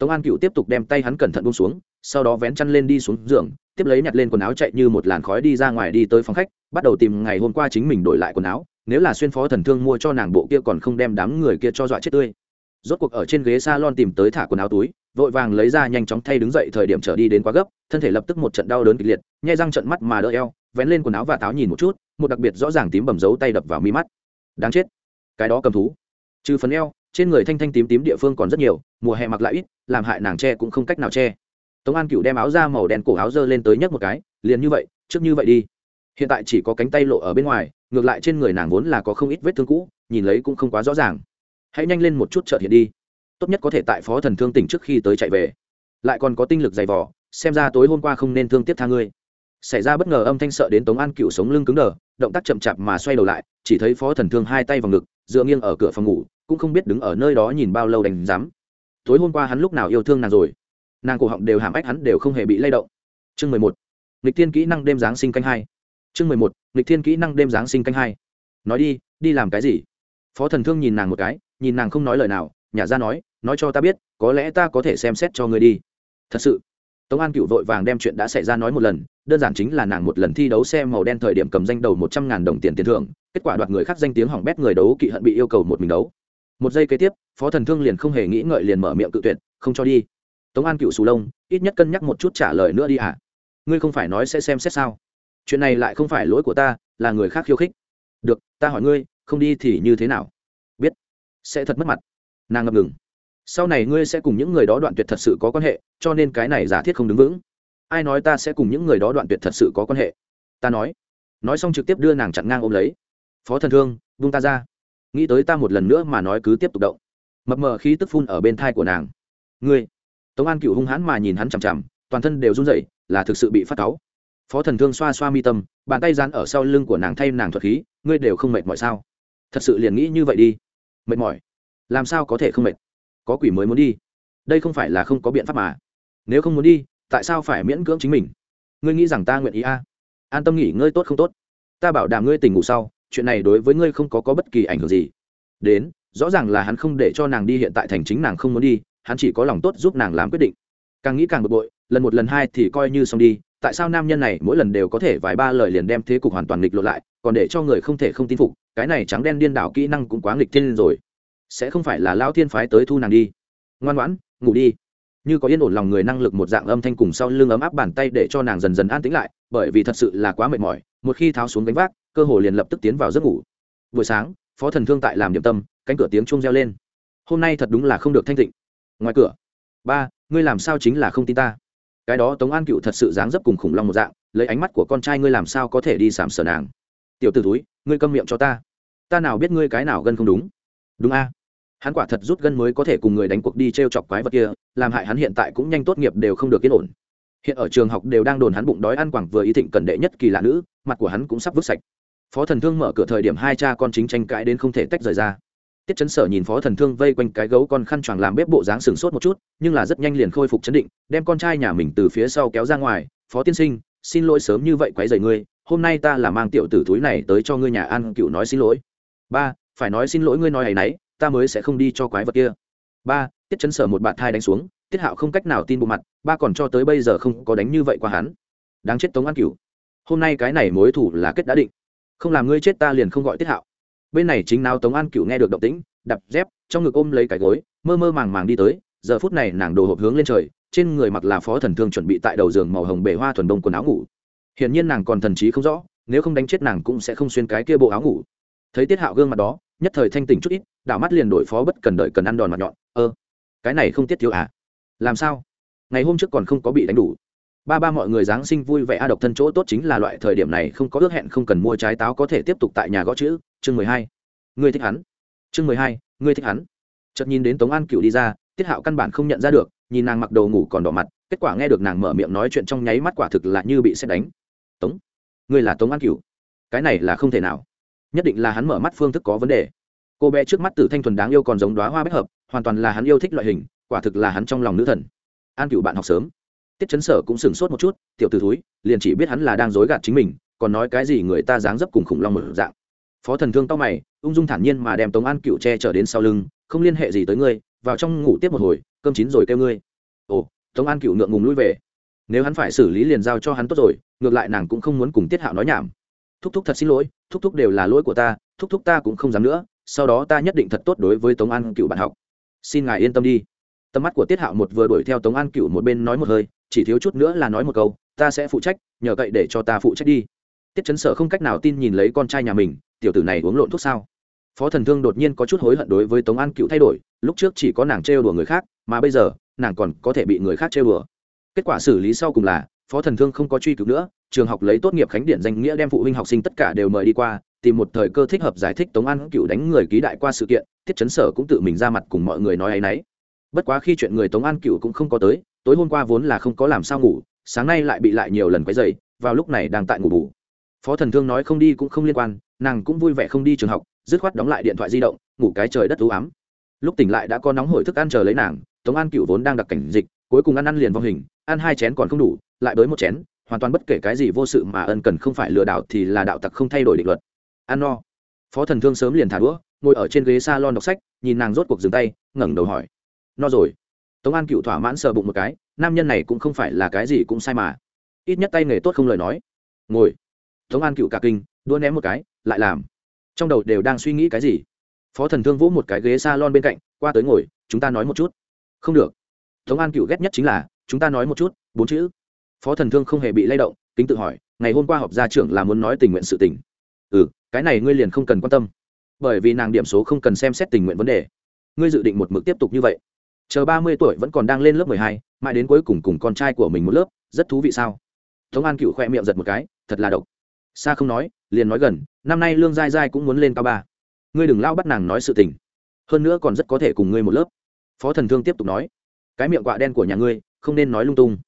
tống an cựu tiếp tục đem tay hắn cẩn thận buông xuống, sau đó vén chăn lên đi xuống giường, tiếp lấy nhặt lên quần áo chạy như một làn khói đi ra ngoài đi tới phòng khách, bắt đầu tìm ngày hôm qua chính mình đổi lại quần áo, nếu là xuyên phó thần thương mua cho nàng bộ kia còn không đem đám người kia cho dọa chết tươi. Rốt cuộc ở trên ghế s a lon tìm tới thả quần áo túi, vội vàng lấy ra nhanh chóng thay đứng dậy thời điểm trở đi đến quá gấp, thân thể lập tức một trận đau đớn kịch liệt, nhai răng trận mắt mà đỡ eo, vén lên quần áo và táo nhìn một chút, một đặc biệt rõ ràng tím bầm dấu tay đập vào mi mắt. Đáng chết. Cái đó cầm thú. Trừ phần eo trên người thanh thanh tím tím địa phương còn rất nhiều, mùa hè mặc lại ít, làm hại nàng che cũng không cách nào che. Tống an cựu đem áo ra màu đen cổ áo dơ lên tới nhấc một cái, liền như vậy, trước như vậy đi. Hiện tại chỉ có cánh tay lộ ở bên ngoài, ngược lại trên người nàng vốn là có không ít vết thương cũ, nhìn lấy cũng không quá rõ ràng. Hãy nhanh lên một chút chợt hiện đi. Tốt nhất có thể tại phó thần thương tỉnh trước khi tới chạy về. Lại còn có tinh lực dày vỏ xem ra tối hôm qua không nên thương tiếp tha ngươi. Xảy ra bất ngờ âm thanh sợ đến tống an cựu sống lưng cứng đờ, động tác chậm chạp mà xoay đầu lại, chỉ thấy phó thần thương hai tay vào ngực, dựa nghiêng ở cửa phòng ngủ cũng không biết đứng ở nơi đó nhìn bao lâu đành dám tối hôm qua hắn lúc nào yêu thương nàng rồi? Nàng cổ họng đều hàm ách hắn đều không hề bị lay động. Chương mười một. Lịch thiên kỹ năng đêm giáng sinh canh hai. Chương mười một. Lịch thiên kỹ năng đêm giáng sinh canh hai. Nói đi đi làm cái gì? Phó thần thương nhìn nàng một cái, nhìn nàng không nói lời nào, nhả ra nói nói cho ta biết, có lẽ ta có thể xem xét cho ngươi đi. Thật sự, tống an cựu vội vàng đem chuyện đã xảy ra nói một lần, đơn giản chính là nàng một lần thi đấu xe màu đen thời điểm cầm danh đầu một trăm ngàn đồng tiền tiền thưởng, kết quả đoạt người khác danh tiếng hỏng bét người đấu kỵ hận bị yêu cầu một mình đấu một giây kế tiếp, phó thần thương liền không hề nghĩ ngợi liền mở miệng cự tuyệt, không cho đi. Tống an cựu sù lông, ít nhất cân nhắc một chút trả lời nữa đi ạ. À? ngươi không phải nói sẽ xem xét sao? Chuyện này lại không phải lỗi của ta, là người khác khiêu khích. Được, ta hỏi ngươi, không đi thì như thế nào? Biết. Sẽ thật mất mặt. Nàng ngập ngừng. Sau này ngươi sẽ cùng những người đó đoạn tuyệt thật sự có quan hệ, cho nên cái này giả thiết không đứng vững. Ai nói ta sẽ cùng những người đó đoạn tuyệt thật sự có quan hệ? Ta nói. Nói xong trực tiếp đưa nàng chặn ngang ôm lấy. Phó thần thương vung ta ra nghĩ tới ta một lần nữa mà nói cứ tiếp tục động. Mập mờ khí tức phun ở bên thai của nàng. Ngươi. Tống an cựu hung hãn mà nhìn hắn chằm chằm, toàn thân đều run rẩy, là thực sự bị phát cáu. Phó thần thương xoa xoa mi tâm, bàn tay dán ở sau lưng của nàng thay nàng thuật khí, ngươi đều không mệt mỏi sao? Thật sự liền nghĩ như vậy đi. Mệt mỏi? Làm sao có thể không mệt? Có quỷ mới muốn đi. Đây không phải là không có biện pháp mà. Nếu không muốn đi, tại sao phải miễn cưỡng chính mình? Ngươi nghĩ rằng ta nguyện ý a? À? an tâm nghỉ ngơi tốt không tốt? Ta bảo đảm ngươi tỉnh ngủ sau chuyện này đối với ngươi không có có bất kỳ ảnh hưởng gì. Đến, rõ ràng là hắn không để cho nàng đi hiện tại thành chính nàng không muốn đi, hắn chỉ có lòng tốt giúp nàng làm quyết định. Càng nghĩ càng bực bội, lần một lần hai thì coi như xong đi, tại sao nam nhân này mỗi lần đều có thể vài ba lời liền đem thế cục hoàn toàn nghịch lộ lại, còn để cho người không thể không tin phục, cái này trắng đen điên đảo kỹ năng cũng quá nghịch thiên rồi. Sẽ không phải là lao thiên phái tới thu nàng đi. Ngoan ngoãn, ngủ đi. Như có yên ổn lòng người năng lực một dạng âm thanh cùng sau lưng ấm áp bàn tay để cho nàng dần dần an tĩnh lại, bởi vì thật sự là quá mệt mỏi, một khi tháo xuống gánh vác cơ hồ liền lập tức tiến vào giấc ngủ. Buổi sáng, phó thần thương tại làm điểm tâm, cánh cửa tiếng chuông reo lên. Hôm nay thật đúng là không được thanh tịnh. Ngoài cửa, ba, ngươi làm sao chính là không tin ta? Cái đó tống an cựu thật sự dáng dấp cùng khủng long một dạng, lấy ánh mắt của con trai ngươi làm sao có thể đi sảm sở nàng? Tiểu t ử túi ngươi câm miệng cho ta. Ta nào biết ngươi cái nào gân không đúng? Đúng a. Hắn quả thật rút gân mới có thể cùng người đánh cuộc đi t r e o chọc quái vật kia, làm hại hắn hiện tại cũng nhanh tốt nghiệp đều không được yên ổn. Hiện ở trường học đều đang đồn hắn bụng đói ăn quảng vừa ý thịnh cần đệ nhất kỳ lạ nữ, mặt của hắn cũng sắp vứt sạch phó thần thương mở cửa thời điểm hai cha con chính tranh cãi đến không thể tách rời ra. Tiết chấn sở nhìn phó thần thương vây quanh cái gấu con khăn choàng làm bếp bộ dáng sừng sốt một chút, nhưng là rất nhanh liền khôi phục chấn định, đem con trai nhà mình từ phía sau kéo ra ngoài, phó tiên sinh, xin lỗi sớm như vậy quấy rầy ngươi, hôm nay ta là mang tiểu tử túi này tới cho ngươi nhà ăn cựu nói xin lỗi. Ba, phải nói xin lỗi ngươi nói hay nấy, ta mới sẽ không đi cho quái vật kia. Ba, tiết chấn sở một bạn thai đánh xuống, tiết hạo không cách nào tin bộ mặt, ba còn cho tới bây giờ không có đánh như vậy qua hắn. Đáng chết tống an cửu. Hôm nay cái này mối thủ là kết đã định không làm ngươi chết ta liền không gọi tiết hạo. Bên này chính nào tống an cựu nghe được động tĩnh đập dép, trong ngực ôm lấy cái gối, mơ mơ màng màng đi tới, giờ phút này nàng đồ hộp hướng lên trời, trên người mặc là phó thần thương chuẩn bị tại đầu giường màu hồng bể hoa thuần đông quần áo ngủ. Hiển nhiên nàng còn thần trí không rõ, nếu không đánh chết nàng cũng sẽ không xuyên cái kia bộ áo ngủ. Thấy tiết hạo gương mặt đó, nhất thời thanh tỉnh chút ít, đảo mắt liền đổi phó bất cần đợi cần ăn đòn mặt nhọn, ơ, cái này không tiết thiếu à? Làm sao? Ngày hôm trước còn không có bị đánh đủ ba ba mọi người giáng sinh vui vẻ, a độc thân chỗ tốt chính là loại thời điểm này không có ước hẹn, không cần mua trái táo có thể tiếp tục tại nhà gõ chữ. Chương mười hai. Ngươi thích hắn. Chương mười hai, ngươi thích hắn. Chợt nhìn đến tống an cựu đi ra, tiết hạo căn bản không nhận ra được, nhìn nàng mặc đồ ngủ còn đỏ mặt, kết quả nghe được nàng mở miệng nói chuyện trong nháy mắt quả thực là như bị xét đánh. Tống, ngươi là tống an cựu cái này là không thể nào. Nhất định là hắn mở mắt phương thức có vấn đề. Cô bé trước mắt tử thanh thuần đáng yêu còn giống đoá hoa bách hợp, hoàn toàn là hắn yêu thích loại hình, quả thực là hắn trong lòng nữ thần. An cựu bạn học sớm tiết chấn sở cũng sửng sốt một chút, tiểu t ử thúi, liền chỉ biết hắn là đang dối gạt chính mình, còn nói cái gì người ta dáng dấp cùng khủng long một dạng. Phó thần thương tao mày, ung dung thản nhiên mà đem tống an cựu che trở đến sau lưng, không liên hệ gì tới ngươi, vào trong ngủ tiếp một hồi, cơm chín rồi kêu ngươi. Ồ, tống an cựu ngượng ngùng lui về. Nếu hắn phải xử lý liền giao cho hắn tốt rồi, ngược lại nàng cũng không muốn cùng tiết hạo nói nhảm. Thúc thúc thật xin lỗi, thúc thúc đều là lỗi của ta, thúc thúc ta cũng không dám nữa, sau đó ta nhất định thật tốt đối với tống an cựu bạn học. Xin ngài yên tâm đi. Tầm mắt của tiết hạo một vừa đuổi theo tống an cựu một bên nói một hơi chỉ thiếu chút nữa là nói một câu, ta sẽ phụ trách, nhờ cậy để cho ta phụ trách đi. Tiết chấn sở không cách nào tin nhìn lấy con trai nhà mình, tiểu tử này uống lộn thuốc sao? Phó thần thương đột nhiên có chút hối hận đối với tống an cựu thay đổi, lúc trước chỉ có nàng trêu đùa người khác, mà bây giờ, nàng còn có thể bị người khác trêu đùa. Kết quả xử lý sau cùng là, phó thần thương không có truy cứu nữa, trường học lấy tốt nghiệp khánh điện danh nghĩa đem phụ huynh học sinh tất cả đều mời đi qua, tìm một thời cơ thích hợp giải thích tống an cựu đánh người ký đại qua sự kiện, tiết chấn sở cũng tự mình ra mặt cùng mọi người nói ấ y n ấ y bất quá khi chuyện người tống an cựu cũng không có tới tối hôm qua vốn là không có làm sao ngủ, sáng nay lại bị lại nhiều lần quấy dày vào lúc này đang tại ngủ bù. Phó thần thương nói không đi cũng không liên quan, nàng cũng vui vẻ không đi trường học, dứt khoát đóng lại điện thoại di động, ngủ cái trời đất ưu ám. Lúc tỉnh lại đã có nóng hổi thức ăn chờ lấy nàng, tống an cựu vốn đang đặc cảnh dịch, cuối cùng ăn ăn liền vong hình, ăn hai chén còn không đủ, lại bới một chén, hoàn toàn bất kể cái gì vô sự mà ân cần không phải lừa đảo thì là đạo tặc không thay đổi định luật. Ăn no. Phó thần thương sớm liền thả đũa, ngồi ở trên ghế s a lon đọc sách, nhìn nàng rốt cuộc dừng tay, ngẩng đầu hỏi. No rồi tống an cựu thỏa mãn sờ bụng một cái, nam nhân này cũng không phải là cái gì cũng sai mà. Ít nhất tay nghề tốt không lời nói. Ngồi. Tống an cựu cả kinh, đua ném một cái, lại làm. Trong đầu đều đang suy nghĩ cái gì? Phó thần thương vỗ một cái ghế s a lon bên cạnh, qua tới ngồi, chúng ta nói một chút. Không được. Tống an cựu ghét nhất chính là, chúng ta nói một chút, bốn chữ. Phó thần thương không hề bị lay động, kính tự hỏi, ngày hôm qua họp gia trưởng là muốn nói tình nguyện sự tình. Ừ cái này ngươi liền không cần quan tâm. Bởi vì nàng điểm số không cần xem xét tình nguyện vấn đề. Ngươi dự định một mực tiếp tục như vậy chờ ba mươi tuổi vẫn còn đang lên lớp mười hai, mãi đến cuối cùng cùng con trai của mình một lớp, rất thú vị sao? Tống an cựu khoe miệng giật một cái, thật là độc. Xa không nói, liền nói gần, năm nay lương dai dai cũng muốn lên cao ba. Ngươi đừng lao bắt nàng nói sự tình. Hơn nữa còn rất có thể cùng ngươi một lớp. Phó thần thương tiếp tục nói, cái miệng quạ đen của nhà ngươi, không nên nói lung tung.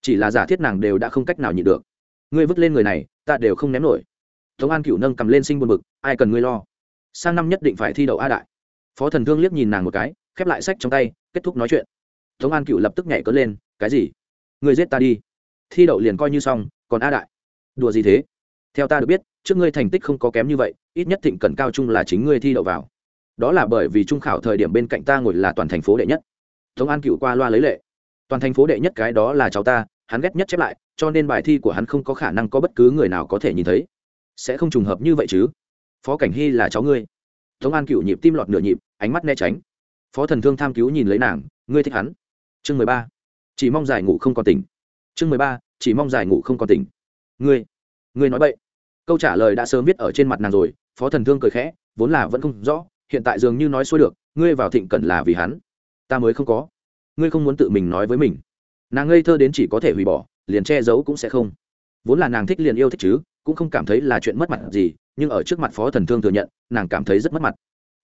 Chỉ là giả thiết nàng đều đã không cách nào nhịn được. Ngươi vứt lên người này, ta đều không ném nổi. Tống an cựu nâng cầm lên sinh buồn bực, ai cần ngươi lo? Sang năm nhất định phải thi đậu a đại. Phó thần thương liếc nhìn nàng một cái, khép lại sách trong tay kết thúc nói chuyện. Tống an cựu lập tức nhảy cớ lên, cái gì? Người giết ta đi. Thi đậu liền coi như xong, còn a đại. Đùa gì thế? Theo ta được biết, trước ngươi thành tích không có kém như vậy, ít nhất thịnh cần cao trung là chính ngươi thi đậu vào. Đó là bởi vì trung khảo thời điểm bên cạnh ta ngồi là toàn thành phố đệ nhất. Tống an cựu qua loa lấy lệ. Toàn thành phố đệ nhất cái đó là cháu ta, hắn ghét nhất chép lại, cho nên bài thi của hắn không có khả năng có bất cứ người nào có thể nhìn thấy. Sẽ không trùng hợp như vậy chứ. Phó cảnh hy là cháu ngươi. Tống an cựu nhịp tim lọt nửa nhịp, ánh mắt né tránh phó thần thương tham cứu nhìn lấy nàng, ngươi thích hắn? Chương mười ba. Chỉ mong giải ngủ không còn tỉnh. Chương mười ba, chỉ mong giải ngủ không còn tỉnh. Ngươi ngươi nói vậy câu trả lời đã sớm viết ở trên mặt nàng rồi, phó thần thương cười khẽ, vốn là vẫn không rõ, hiện tại dường như nói xuôi được, ngươi vào thịnh cẩn là vì hắn, ta mới không có. Ngươi không muốn tự mình nói với mình. Nàng ngây thơ đến chỉ có thể hủy bỏ, liền che giấu cũng sẽ không. Vốn là nàng thích liền yêu thích chứ, cũng không cảm thấy là chuyện mất mặt gì, nhưng ở trước mặt phó thần thương thừa nhận, nàng cảm thấy rất mất mặt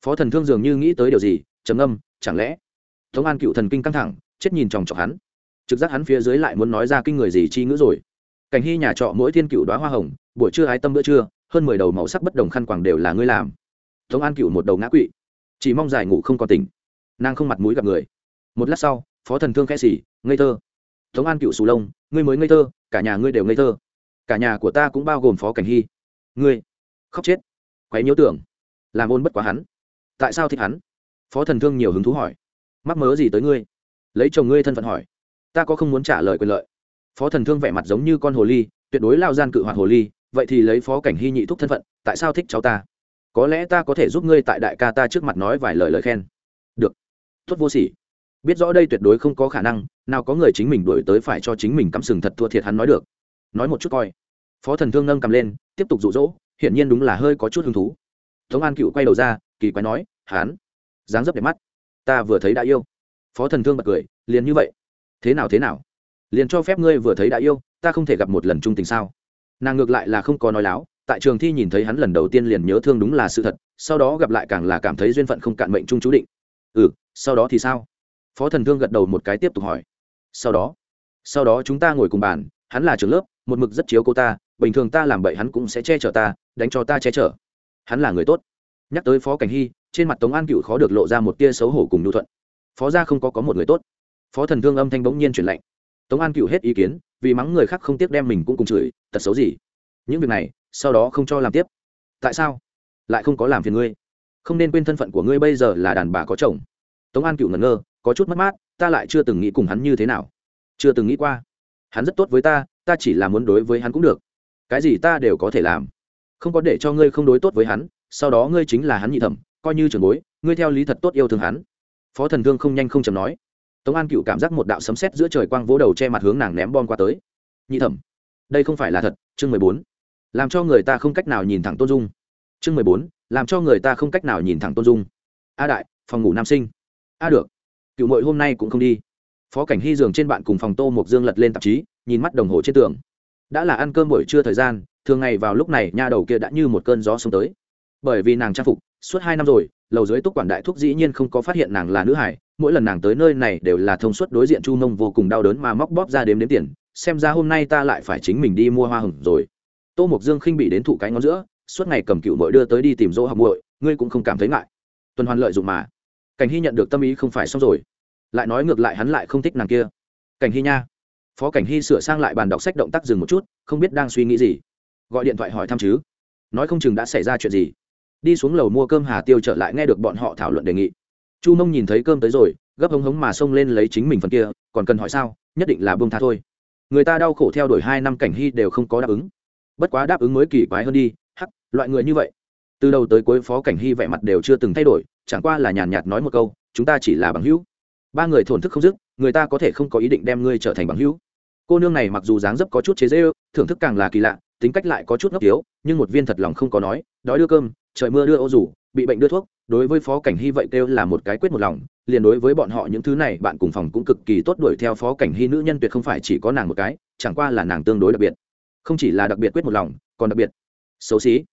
phó thần thương dường như nghĩ tới điều gì, trầm âm chẳng lẽ tống an cựu thần kinh căng thẳng, chết nhìn chòng chọc hắn? Trực giác hắn phía dưới lại muốn nói ra kinh người gì chi ngữ rồi. Cảnh hy nhà trọ mỗi thiên cựu đoá hoa hồng, buổi trưa ái tâm bữa trưa, hơn mười đầu màu sắc bất đồng khăn quàng đều là ngươi làm. Tống an cựu một đầu ngã quỵ, chỉ mong dài ngủ không còn tỉnh. Nàng không mặt mũi gặp người. Một lát sau, phó thần thương khẽ xỉ ngây thơ. Tống an cựu sù lông, ngươi mới ngây thơ, cả nhà ngươi đều ngây thơ. Cả nhà của ta cũng bao gồm phó cảnh hy. Ngươi, khóc chết. Quấy nhiễu tưởng, làm ôn bất quá hắn tại sao thích hắn? Phó thần thương nhiều hứng thú hỏi. Mắc mớ gì tới ngươi? Lấy chồng ngươi thân phận hỏi. Ta có không muốn trả lời quyền lợi. Phó thần thương vẻ mặt giống như con hồ ly, tuyệt đối lao gian cự hoạt hồ ly, vậy thì lấy phó cảnh hy nhị thúc thân phận, tại sao thích cháu ta? Có lẽ ta có thể giúp ngươi tại đại ca ta trước mặt nói vài lời lời khen. Được. Tuất vô sỉ. Biết rõ đây tuyệt đối không có khả năng, nào có người chính mình đổi tới phải cho chính mình cắm sừng thật thua thiệt hắn nói được. Nói một chút coi. Phó thần thương nâng cầm lên, tiếp tục rụ rỗ hiển nhiên đúng là hơi có chút hứng thú. Tống an cựu quay đầu ra kỳ quái nói, hán, dáng dấp đẹp mắt, ta vừa thấy đã yêu. Phó thần thương bật cười, liền như vậy, thế nào thế nào? Liền cho phép ngươi vừa thấy đã yêu, ta không thể gặp một lần trung tình sao? Nàng ngược lại là không có nói láo, tại trường thi nhìn thấy hắn lần đầu tiên liền nhớ thương đúng là sự thật, sau đó gặp lại càng là cảm thấy duyên phận không cạn mệnh trung chú định. Ừ sau đó thì sao? Phó thần thương gật đầu một cái tiếp tục hỏi. Sau đó sau đó chúng ta ngồi cùng bàn, hắn là trường lớp, một mực rất chiếu cô ta, bình thường ta làm bậy hắn cũng sẽ che chở ta, đánh cho ta che chở. Hắn là người tốt nhắc tới phó cảnh hy, trên mặt tống an cựu khó được lộ ra một tia xấu hổ cùng nhu thuận. Phó gia không có có một người tốt. Phó thần thương âm thanh bỗng nhiên chuyển lạnh. Tống an cựu hết ý kiến, vì mắng người khác không tiếc đem mình cũng cùng chửi, tật xấu gì? Những việc này, sau đó không cho làm tiếp. Tại sao? Lại không có làm phiền ngươi. Không nên quên thân phận của ngươi bây giờ là đàn bà có chồng. Tống an cựu ngẩn ngơ, có chút mất mát, ta lại chưa từng nghĩ cùng hắn như thế nào. Chưa từng nghĩ qua. Hắn rất tốt với ta ta chỉ là muốn đối với hắn cũng được. Cái gì ta đều có thể làm. Không có để cho ngươi không đối tốt với hắn sau đó ngươi chính là hắn nhị thẩm, coi như trường bối, ngươi theo lý thật tốt yêu thương hắn. Phó thần thương không nhanh không chầm nói. Tống an cựu cảm giác một đạo sấm sét giữa trời quang vỗ đầu che mặt hướng nàng ném bom qua tới. Nhị thẩm, đây không phải là thật, chương mười bốn. Làm cho người ta không cách nào nhìn thẳng tôn dung. Chương mười bốn, làm cho người ta không cách nào nhìn thẳng tôn dung. A đại, phòng ngủ nam sinh. A được. Cựu mội hôm nay cũng không đi. Phó cảnh hy giường trên bạn cùng phòng tô mộc dương lật lên tạp chí, nhìn mắt đồng hồ trên tường. Đã là ăn cơm buổi trưa thời gian, thường ngày vào lúc này nha đầu kia đã như một cơn gió xuống tới bởi vì nàng trang phục suốt hai năm rồi, lầu dưới túc quản đại thúc dĩ nhiên không có phát hiện nàng là nữ hải, mỗi lần nàng tới nơi này đều là thông suốt đối diện chu mông vô cùng đau đớn mà móc bóp ra đếm đếm tiền, xem ra hôm nay ta lại phải chính mình đi mua hoa hồng rồi. Tô mộc dương khinh bị đến thụ cái ngón giữa, suốt ngày cầm cựu mội đưa tới đi tìm dỗ học muội, ngươi cũng không cảm thấy ngại. Tuần hoàn lợi dụng mà. Cảnh hy nhận được tâm ý không phải xong rồi. Lại nói ngược lại hắn lại không thích nàng kia. Cảnh hy nha. Phó cảnh hy sửa sang lại bàn đọc sách động tác dừng một chút, không biết đang suy nghĩ gì. Gọi điện thoại hỏi thăm chứ. Nói không chừng đã xảy ra chuyện gì đi xuống lầu mua cơm hà tiêu trở lại nghe được bọn họ thảo luận đề nghị. Chu mông nhìn thấy cơm tới rồi, gấp hống hống mà xông lên lấy chính mình phần kia, còn cần hỏi sao, nhất định là bông tha thôi. Người ta đau khổ theo đuổi hai năm cảnh hy đều không có đáp ứng. Bất quá đáp ứng mới kỳ quái hơn đi, hắc, loại người như vậy. Từ đầu tới cuối phó cảnh hy vẻ mặt đều chưa từng thay đổi, chẳng qua là nhàn nhạt nói một câu, chúng ta chỉ là bằng hữu. Ba người thổn thức không dứt, người ta có thể không có ý định đem ngươi trở thành bằng hữu. Cô nương này mặc dù dáng dấp có chút chế dễ ư thưởng thức càng là kỳ lạ, tính cách lại có chút ngốc yếu nhưng một viên thật lòng không có nói, đói đưa cơm trời mưa đưa ô rủ, bị bệnh đưa thuốc, đối với phó cảnh hy vậy kêu là một cái quyết một lòng, liền đối với bọn họ những thứ này, bạn cùng phòng cũng cực kỳ tốt đuổi theo phó cảnh hy nữ nhân tuyệt không phải chỉ có nàng một cái, chẳng qua là nàng tương đối đặc biệt. Không chỉ là đặc biệt quyết một lòng, còn đặc biệt xấu xí.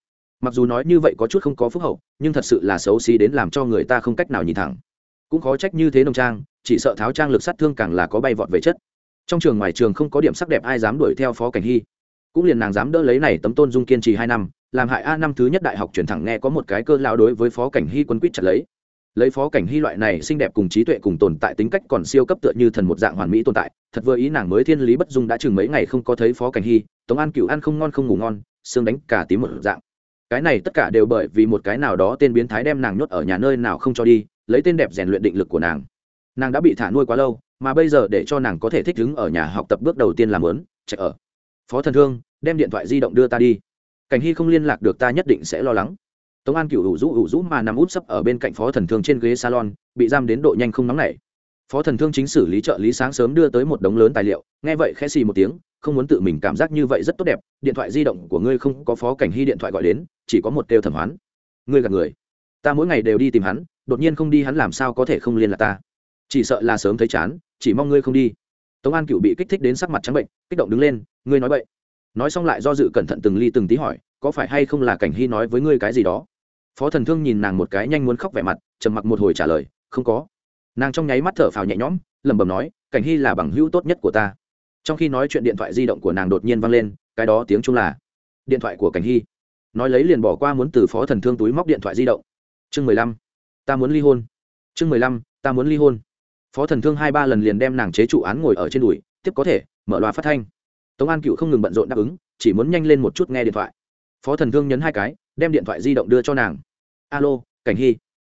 Mặc dù nói như vậy có chút không có phúc hậu, nhưng thật sự là xấu xí đến làm cho người ta không cách nào nhìn thẳng. Cũng khó trách như thế nông trang, chỉ sợ tháo trang lực sát thương càng là có bay vọt về chất. Trong trường ngoài trường không có điểm sắc đẹp ai dám đuổi theo phó cảnh hy cũng liền nàng dám đỡ lấy này tấm tôn dung kiên trì hai năm, làm hại a năm thứ nhất đại học chuyển thẳng nghe có một cái cơ lao đối với phó cảnh hy quân quýt chặt lấy. Lấy phó cảnh hy loại này xinh đẹp cùng trí tuệ cùng tồn tại tính cách còn siêu cấp tựa như thần một dạng hoàn mỹ tồn tại, thật vừa ý nàng mới thiên lý bất dung đã chừng mấy ngày không có thấy phó cảnh hy, tống an cựu ăn không ngon không ngủ ngon, xương đánh cả tím một dạng. Cái này tất cả đều bởi vì một cái nào đó tên biến thái đem nàng nhốt ở nhà nơi nào không cho đi, lấy tên đẹp rèn luyện định lực của nàng. Nàng đã bị thả nuôi quá lâu, mà bây giờ để cho nàng có thể thích ứng ở nhà học tập bước đầu tiên làm lớn chạy ở phó thần thương, đem điện thoại di động đưa ta đi. Cảnh hy không liên lạc được ta nhất định sẽ lo lắng. Tống an cựu ủ rũ ủ rũ mà nằm út sấp ở bên cạnh phó thần thương trên ghế salon, bị giam đến độ nhanh không nóng nảy. Phó thần thương chính xử lý trợ lý sáng sớm đưa tới một đống lớn tài liệu, nghe vậy khẽ xì một tiếng, không muốn tự mình cảm giác như vậy rất tốt đẹp, điện thoại di động của ngươi không có phó cảnh hy điện thoại gọi đến, chỉ có một kêu thẩm hoán. Ngươi gặp người. Ta mỗi ngày đều đi tìm hắn, đột nhiên không đi hắn làm sao có thể không liên lạc ta? Chỉ sợ là sớm thấy chán, chỉ mong ngươi không đi tống an cựu bị kích thích đến sắc mặt trắng bệnh, kích động đứng lên, ngươi nói vậy nói xong lại do dự cẩn thận từng ly từng tí hỏi, có phải hay không là cảnh hy nói với ngươi cái gì đó? Phó thần thương nhìn nàng một cái nhanh muốn khóc vẻ mặt, trầm mặc một hồi trả lời, không có. Nàng trong nháy mắt thở phào nhẹ nhõm, lẩm bẩm nói, cảnh hy là bằng hữu tốt nhất của ta. Trong khi nói chuyện điện thoại di động của nàng đột nhiên vang lên, cái đó tiếng chung là điện thoại của cảnh hy. Nói lấy liền bỏ qua muốn từ phó thần thương túi móc điện thoại di động. Chương mười lăm, ta muốn ly hôn. Chương mười lăm, ta muốn ly hôn phó thần thương hai ba lần liền đem nàng chế trụ án ngồi ở trên đùi, tiếp có thể, mở loa phát thanh. Tống an cựu không ngừng bận rộn đáp ứng, chỉ muốn nhanh lên một chút nghe điện thoại. Phó thần thương nhấn hai cái, đem điện thoại di động đưa cho nàng. Alo, cảnh hy.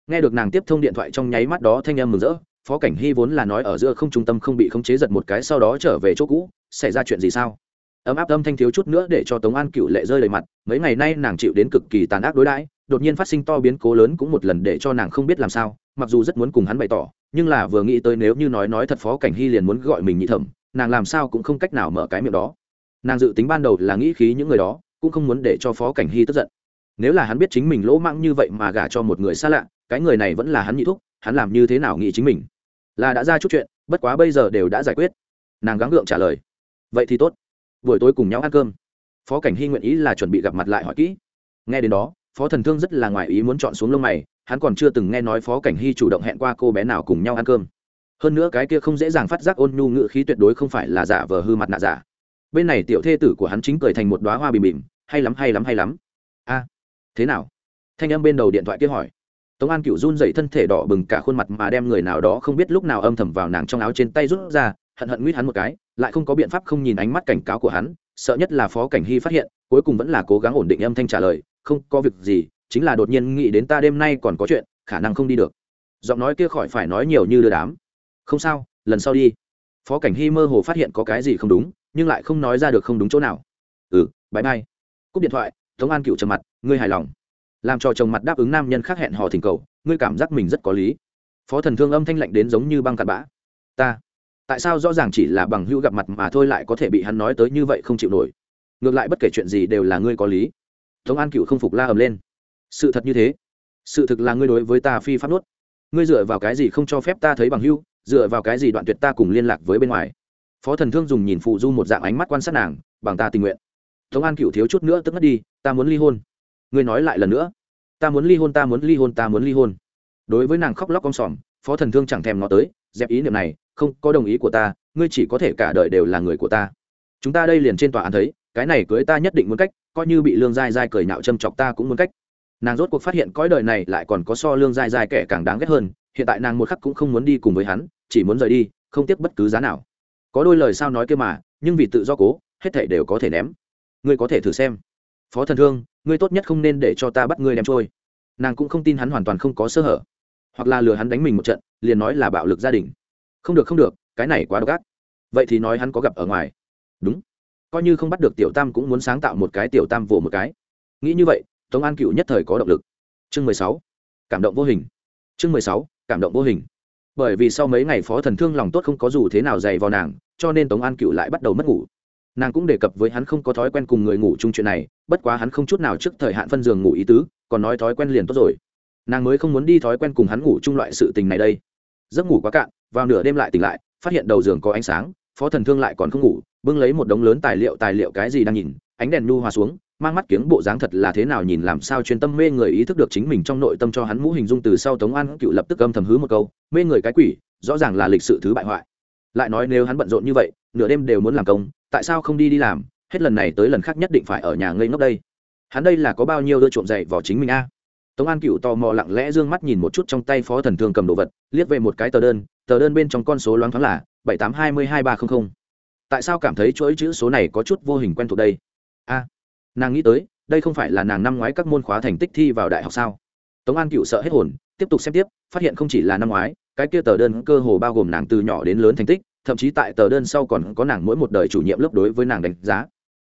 Nghe được nàng tiếp thông điện thoại trong nháy mắt đó thanh em mừng rỡ, phó cảnh hy vốn là nói ở giữa không trung tâm không bị khống chế giật một cái sau đó trở về chỗ cũ, xảy ra chuyện gì sao? Ấm áp âm thanh thiếu chút nữa để cho tống an cựu lệ rơi đầy mặt, mấy ngày nay nàng chịu đến cực kỳ tàn ác đối đãi, đột nhiên phát sinh to biến cố lớn cũng một lần để cho nàng không biết làm sao, mặc dù rất muốn cùng hắn bày tỏ nhưng là vừa nghĩ tới nếu như nói nói thật phó cảnh hy liền muốn gọi mình nhị thẩm, nàng làm sao cũng không cách nào mở cái miệng đó. Nàng dự tính ban đầu là nghĩ khí những người đó, cũng không muốn để cho phó cảnh hy tức giận. Nếu là hắn biết chính mình lỗ mãng như vậy mà gả cho một người xa lạ, cái người này vẫn là hắn nhị thúc, hắn làm như thế nào nghĩ chính mình? Là đã ra chút chuyện, bất quá bây giờ đều đã giải quyết. Nàng gắng gượng trả lời. Vậy thì tốt. Buổi tối cùng nhau ăn cơm. Phó cảnh hy nguyện ý là chuẩn bị gặp mặt lại hỏi kỹ. Nghe đến đó, phó thần thương rất là ngoài ý muốn chọn xuống lông mày hắn còn chưa từng nghe nói phó cảnh hy chủ động hẹn qua cô bé nào cùng nhau ăn cơm. Hơn nữa cái kia không dễ dàng phát giác ôn nhu ngự khí tuyệt đối không phải là giả vờ hư mặt nạ giả. Bên này tiểu thê tử của hắn chính cười thành một đoá hoa bìm bìm, hay lắm hay lắm hay lắm. A, thế nào? Thanh âm bên đầu điện thoại kia hỏi. Tống an cựu run dậy thân thể đỏ bừng cả khuôn mặt mà đem người nào đó không biết lúc nào âm thầm vào nàng trong áo trên tay rút ra, hận hận nguyết hắn một cái, lại không có biện pháp không nhìn ánh mắt cảnh cáo của hắn, sợ nhất là phó cảnh hy phát hiện, cuối cùng vẫn là cố gắng ổn định âm thanh trả lời, không có việc gì chính là đột nhiên nghĩ đến ta đêm nay còn có chuyện, khả năng không đi được. Giọng nói kia khỏi phải nói nhiều như đưa đám. Không sao, lần sau đi. Phó cảnh hy mơ hồ phát hiện có cái gì không đúng, nhưng lại không nói ra được không đúng chỗ nào. Ừ bãi bay cúp điện thoại, tống an cựu trầm mặt, ngươi hài lòng. Làm cho chồng mặt đáp ứng nam nhân khác hẹn hò thỉnh cầu, ngươi cảm giác mình rất có lý. Phó thần thương âm thanh lạnh đến giống như băng cặn bã. Ta, tại sao rõ ràng chỉ là bằng hữu gặp mặt mà thôi lại có thể bị hắn nói tới như vậy không chịu nổi? Ngược lại bất kể chuyện gì đều là ngươi có lý. Tống an cựu không phục la ầm lên sự thật như thế. Sự thực là ngươi đối với ta phi pháp nuốt. Ngươi dựa vào cái gì không cho phép ta thấy bằng hữu, dựa vào cái gì đoạn tuyệt ta cùng liên lạc với bên ngoài? Phó thần thương dùng nhìn phụ du một dạng ánh mắt quan sát nàng, bằng ta tình nguyện. Tống an cựu thiếu chút nữa tức ngất đi, ta muốn ly hôn. Ngươi nói lại lần nữa. Ta muốn ly hôn, ta muốn ly hôn, ta muốn ly hôn. Đối với nàng khóc lóc con sòm, phó thần thương chẳng thèm nó tới, dẹp ý niệm này, không có đồng ý của ta, ngươi chỉ có thể cả đời đều là người của ta. Chúng ta đây liền trên tòa án thấy, cái này cưới ta nhất định muốn cách, coi như bị lương dai dai cười nạo châm chọc ta cũng muốn cách nàng rốt cuộc phát hiện cõi đời này lại còn có so lương dai dai kẻ càng đáng ghét hơn, hiện tại nàng một khắc cũng không muốn đi cùng với hắn, chỉ muốn rời đi, không tiếc bất cứ giá nào. Có đôi lời sao nói kia mà, nhưng vì tự do cố, hết thảy đều có thể ném. Ngươi có thể thử xem. Phó thần thương, ngươi tốt nhất không nên để cho ta bắt ngươi đem trôi. Nàng cũng không tin hắn hoàn toàn không có sơ hở. Hoặc là lừa hắn đánh mình một trận, liền nói là bạo lực gia đình. Không được không được, cái này quá độc ác. Vậy thì nói hắn có gặp ở ngoài. Đúng. Coi như không bắt được tiểu tam cũng muốn sáng tạo một cái tiểu tam vỗ một cái. Nghĩ như vậy tống an cựu nhất thời có động lực. Chương mười sáu, cảm động vô hình. Chương mười sáu, cảm động vô hình. Bởi vì sau mấy ngày phó thần thương lòng tốt không có dù thế nào dày vào nàng, cho nên tống an cựu lại bắt đầu mất ngủ. Nàng cũng đề cập với hắn không có thói quen cùng người ngủ chung chuyện này, bất quá hắn không chút nào trước thời hạn phân giường ngủ ý tứ, còn nói thói quen liền tốt rồi. Nàng mới không muốn đi thói quen cùng hắn ngủ chung loại sự tình này đây. Giấc ngủ quá cạn, vào nửa đêm lại tỉnh lại, phát hiện đầu giường có ánh sáng, phó thần thương lại còn không ngủ, bưng lấy một đống lớn tài liệu tài liệu cái gì đang nhìn, ánh đèn nu hòa xuống mang mắt kiếng bộ dáng thật là thế nào nhìn làm sao chuyên tâm mê người ý thức được chính mình trong nội tâm cho hắn mũ hình dung từ sau tống an cựu lập tức âm thầm hứ một câu, mê người cái quỷ, rõ ràng là lịch sự thứ bại hoại. Lại nói nếu hắn bận rộn như vậy, nửa đêm đều muốn làm công, tại sao không đi đi làm, hết lần này tới lần khác nhất định phải ở nhà ngây ngốc đây. Hắn đây là có bao nhiêu đưa trộm dậy vào chính mình a? Tống an cựu tò mò lặng lẽ d ư ơ n g mắt nhìn một chút trong tay phó thần thương cầm đồ vật, liếc về một cái tờ đơn tờ đơn bên trong con số loáng thoáng là bảy tám hai mươi hai ba trăm linh tại sao cảm thấy chuỗi chữ số này có chút vô hình quen thuộc đây? A nàng nghĩ tới, đây không phải là nàng năm ngoái các môn khóa thành tích thi vào đại học sao? Tống an cựu sợ hết hồn, tiếp tục xem tiếp, phát hiện không chỉ là năm ngoái, cái kia tờ đơn cơ hồ bao gồm nàng từ nhỏ đến lớn thành tích, thậm chí tại tờ đơn sau còn có nàng mỗi một đời chủ nhiệm lớp đối với nàng đánh giá.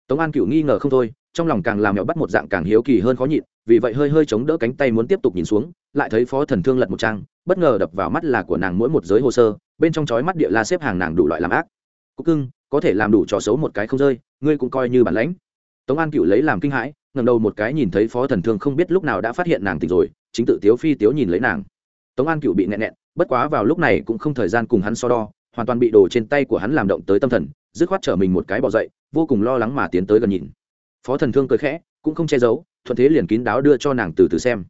Tống an cựu nghi ngờ không thôi, trong lòng càng làm mẹo bắt một dạng càng hiếu kỳ hơn khó nhịn, vì vậy hơi hơi chống đỡ cánh tay muốn tiếp tục nhìn xuống, lại thấy phó thần thương lật một trang, bất ngờ đập vào mắt là của nàng mỗi một giới hồ sơ, bên trong chói mắt địa la xếp hàng nàng đủ loại làm ác. Cúc cưng, có thể làm đủ trò xấu một cái không rơi, ngươi cũng coi như bản lãnh tống an cựu lấy làm kinh hãi ngầm đầu một cái nhìn thấy phó thần thương không biết lúc nào đã phát hiện nàng tỉnh rồi, chính tự tiếu phi tiếu nhìn lấy nàng. Tống an cựu bị nẹn nẹn bất quá vào lúc này cũng không thời gian cùng hắn so đo, hoàn toàn bị đồ trên tay của hắn làm động tới tâm thần, dứt khoát trở mình một cái bỏ dậy, vô cùng lo lắng mà tiến tới gần nhìn. Phó thần thương cười khẽ, cũng không che giấu, thuận thế liền kín đáo đưa cho nàng từ từ xem.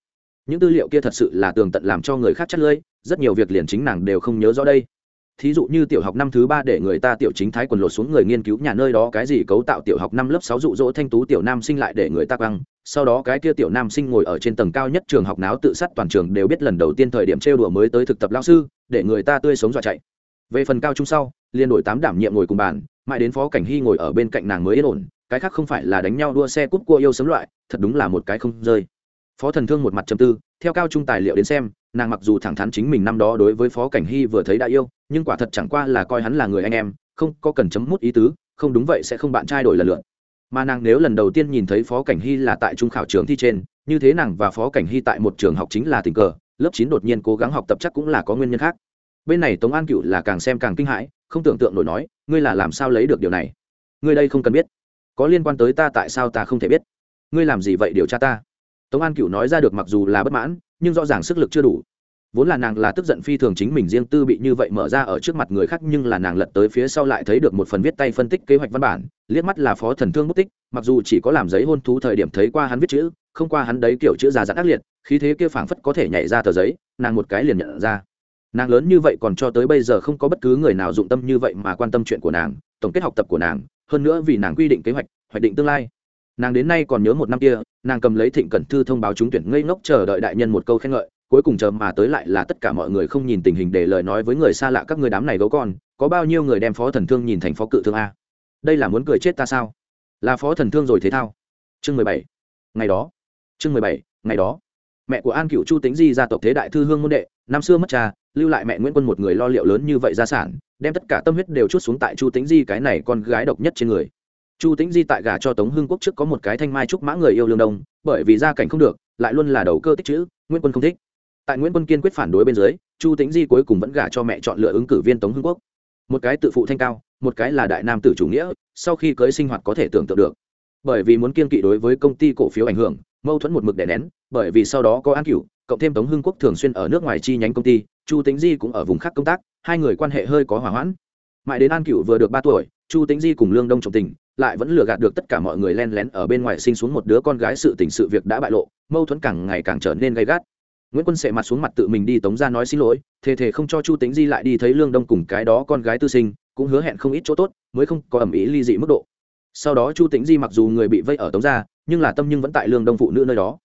Những tư liệu kia thật sự là tường tận làm cho người khác chắt lưỡi, rất nhiều việc liền chính nàng đều không nhớ rõ đây thí dụ như tiểu học năm thứ ba để người ta tiểu chính thái quần lột xuống người nghiên cứu nhà nơi đó cái gì cấu tạo tiểu học năm lớp sáu dụ dỗ thanh tú tiểu nam sinh lại để người ta quăng. Sau đó cái kia tiểu nam sinh ngồi ở trên tầng cao nhất trường học náo tự sát toàn trường đều biết lần đầu tiên thời điểm trêu đùa mới tới thực tập lao sư, để người ta tươi sống dọa chạy. Về phần cao trung sau, liên đội tám đảm nhiệm ngồi cùng bàn, mãi đến phó cảnh hy ngồi ở bên cạnh nàng mới yên ổn, cái khác không phải là đánh nhau đua xe cút cua yêu sấm loại, thật đúng là một cái không rơi. Phó thần thương một mặt châm tư, theo cao trung tài liệu đến xem nàng mặc dù thẳng thắn chính mình năm đó đối với phó cảnh hy vừa thấy đã yêu, nhưng quả thật chẳng qua là coi hắn là người anh em, không có cần chấm mút ý tứ, không đúng vậy sẽ không bạn trai đổi lần lượt. Mà nàng nếu lần đầu tiên nhìn thấy phó cảnh hy là tại trung khảo trường thi trên, như thế nàng và phó cảnh hy tại một trường học chính là tình cờ, lớp chín đột nhiên cố gắng học tập chắc cũng là có nguyên nhân khác. Bên này tống an cựu là càng xem càng kinh hãi, không tưởng tượng nổi nói, ngươi là làm sao lấy được điều này? Ngươi đây không cần biết. Có liên quan tới ta tại sao ta không thể biết? Ngươi làm gì vậy điều tra ta? Tống an cựu nói ra được mặc dù là bất mãn, nhưng rõ ràng sức lực chưa đủ. Vốn là nàng là tức giận phi thường chính mình riêng tư bị như vậy mở ra ở trước mặt người khác, nhưng là nàng lật tới phía sau lại thấy được một phần viết tay phân tích kế hoạch văn bản, liếc mắt là phó thần thương mất tích, mặc dù chỉ có làm giấy hôn thú thời điểm thấy qua hắn viết chữ, không qua hắn đấy kiểu chữ già dặn ác liệt, khí thế kia phảng phất có thể nhảy ra tờ giấy, nàng một cái liền nhận ra. Nàng lớn như vậy còn cho tới bây giờ không có bất cứ người nào dụng tâm như vậy mà quan tâm chuyện của nàng, tổng kết học tập của nàng, hơn nữa vì nàng quy định kế hoạch hoạch định tương lai nàng đến nay còn nhớ một năm kia, nàng cầm lấy thịnh cẩn thư thông báo trúng tuyển ngây ngốc chờ đợi đại nhân một câu khen ngợi, cuối cùng chờ mà tới lại là tất cả mọi người không nhìn tình hình để lời nói với người xa lạ các người đám này gấu con, có bao nhiêu người đem phó thần thương nhìn thành phó cự thương a? Đây là muốn cười chết ta sao? Là phó thần thương rồi thế thao. Chương mười bảy. Ngày đó. Chương mười bảy, ngày đó. Mẹ của an cựu chu tính di gia tộc thế đại thư hương môn đệ, năm xưa mất cha, lưu lại mẹ nguyễn quân một người lo liệu lớn như vậy gia sản, đem tất cả tâm huyết đều chút xuống tại chu tính di cái này con gái độc nhất trên người chu Tĩnh di tại gà cho tống hưng quốc trước có một cái thanh mai trúc mã người yêu lương đông, bởi vì gia cảnh không được, lại luôn là đầu cơ tích chữ, nguyễn quân không thích. Tại nguyễn quân kiên quyết phản đối bên dưới, chu Tĩnh di cuối cùng vẫn gả cho mẹ chọn lựa ứng cử viên tống hưng quốc. Một cái tự phụ thanh cao, một cái là đại nam tử chủ nghĩa, sau khi cưới sinh hoạt có thể tưởng tượng được. Bởi vì muốn kiên kỵ đối với công ty cổ phiếu ảnh hưởng, mâu thuẫn một mực đè nén, bởi vì sau đó có an cửu, cộng thêm tống hưng quốc thường xuyên ở nước ngoài chi nhánh công ty, chu tính di cũng ở vùng khác công tác, hai người quan hệ hơi có hỏa hoãn. Mãi đến an cửu vừa được ba tuổi, chu tính di cùng lương đông trọng tình lại vẫn lừa gạt được tất cả mọi người len lén ở bên ngoài sinh xuống một đứa con gái sự tình sự việc đã bại lộ, mâu thuẫn càng ngày càng trở nên gay gắt. Nguyễn quân sệ mặt xuống mặt tự mình đi tống ra nói xin lỗi, thề thề không cho chu tính di lại đi thấy lương đông cùng cái đó con gái tư sinh, cũng hứa hẹn không ít chỗ tốt, mới không có ẩm ý ly dị mức độ. Sau đó chu tính di mặc dù người bị vây ở tống ra nhưng là tâm nhưng vẫn tại lương đông phụ nữ nơi đó.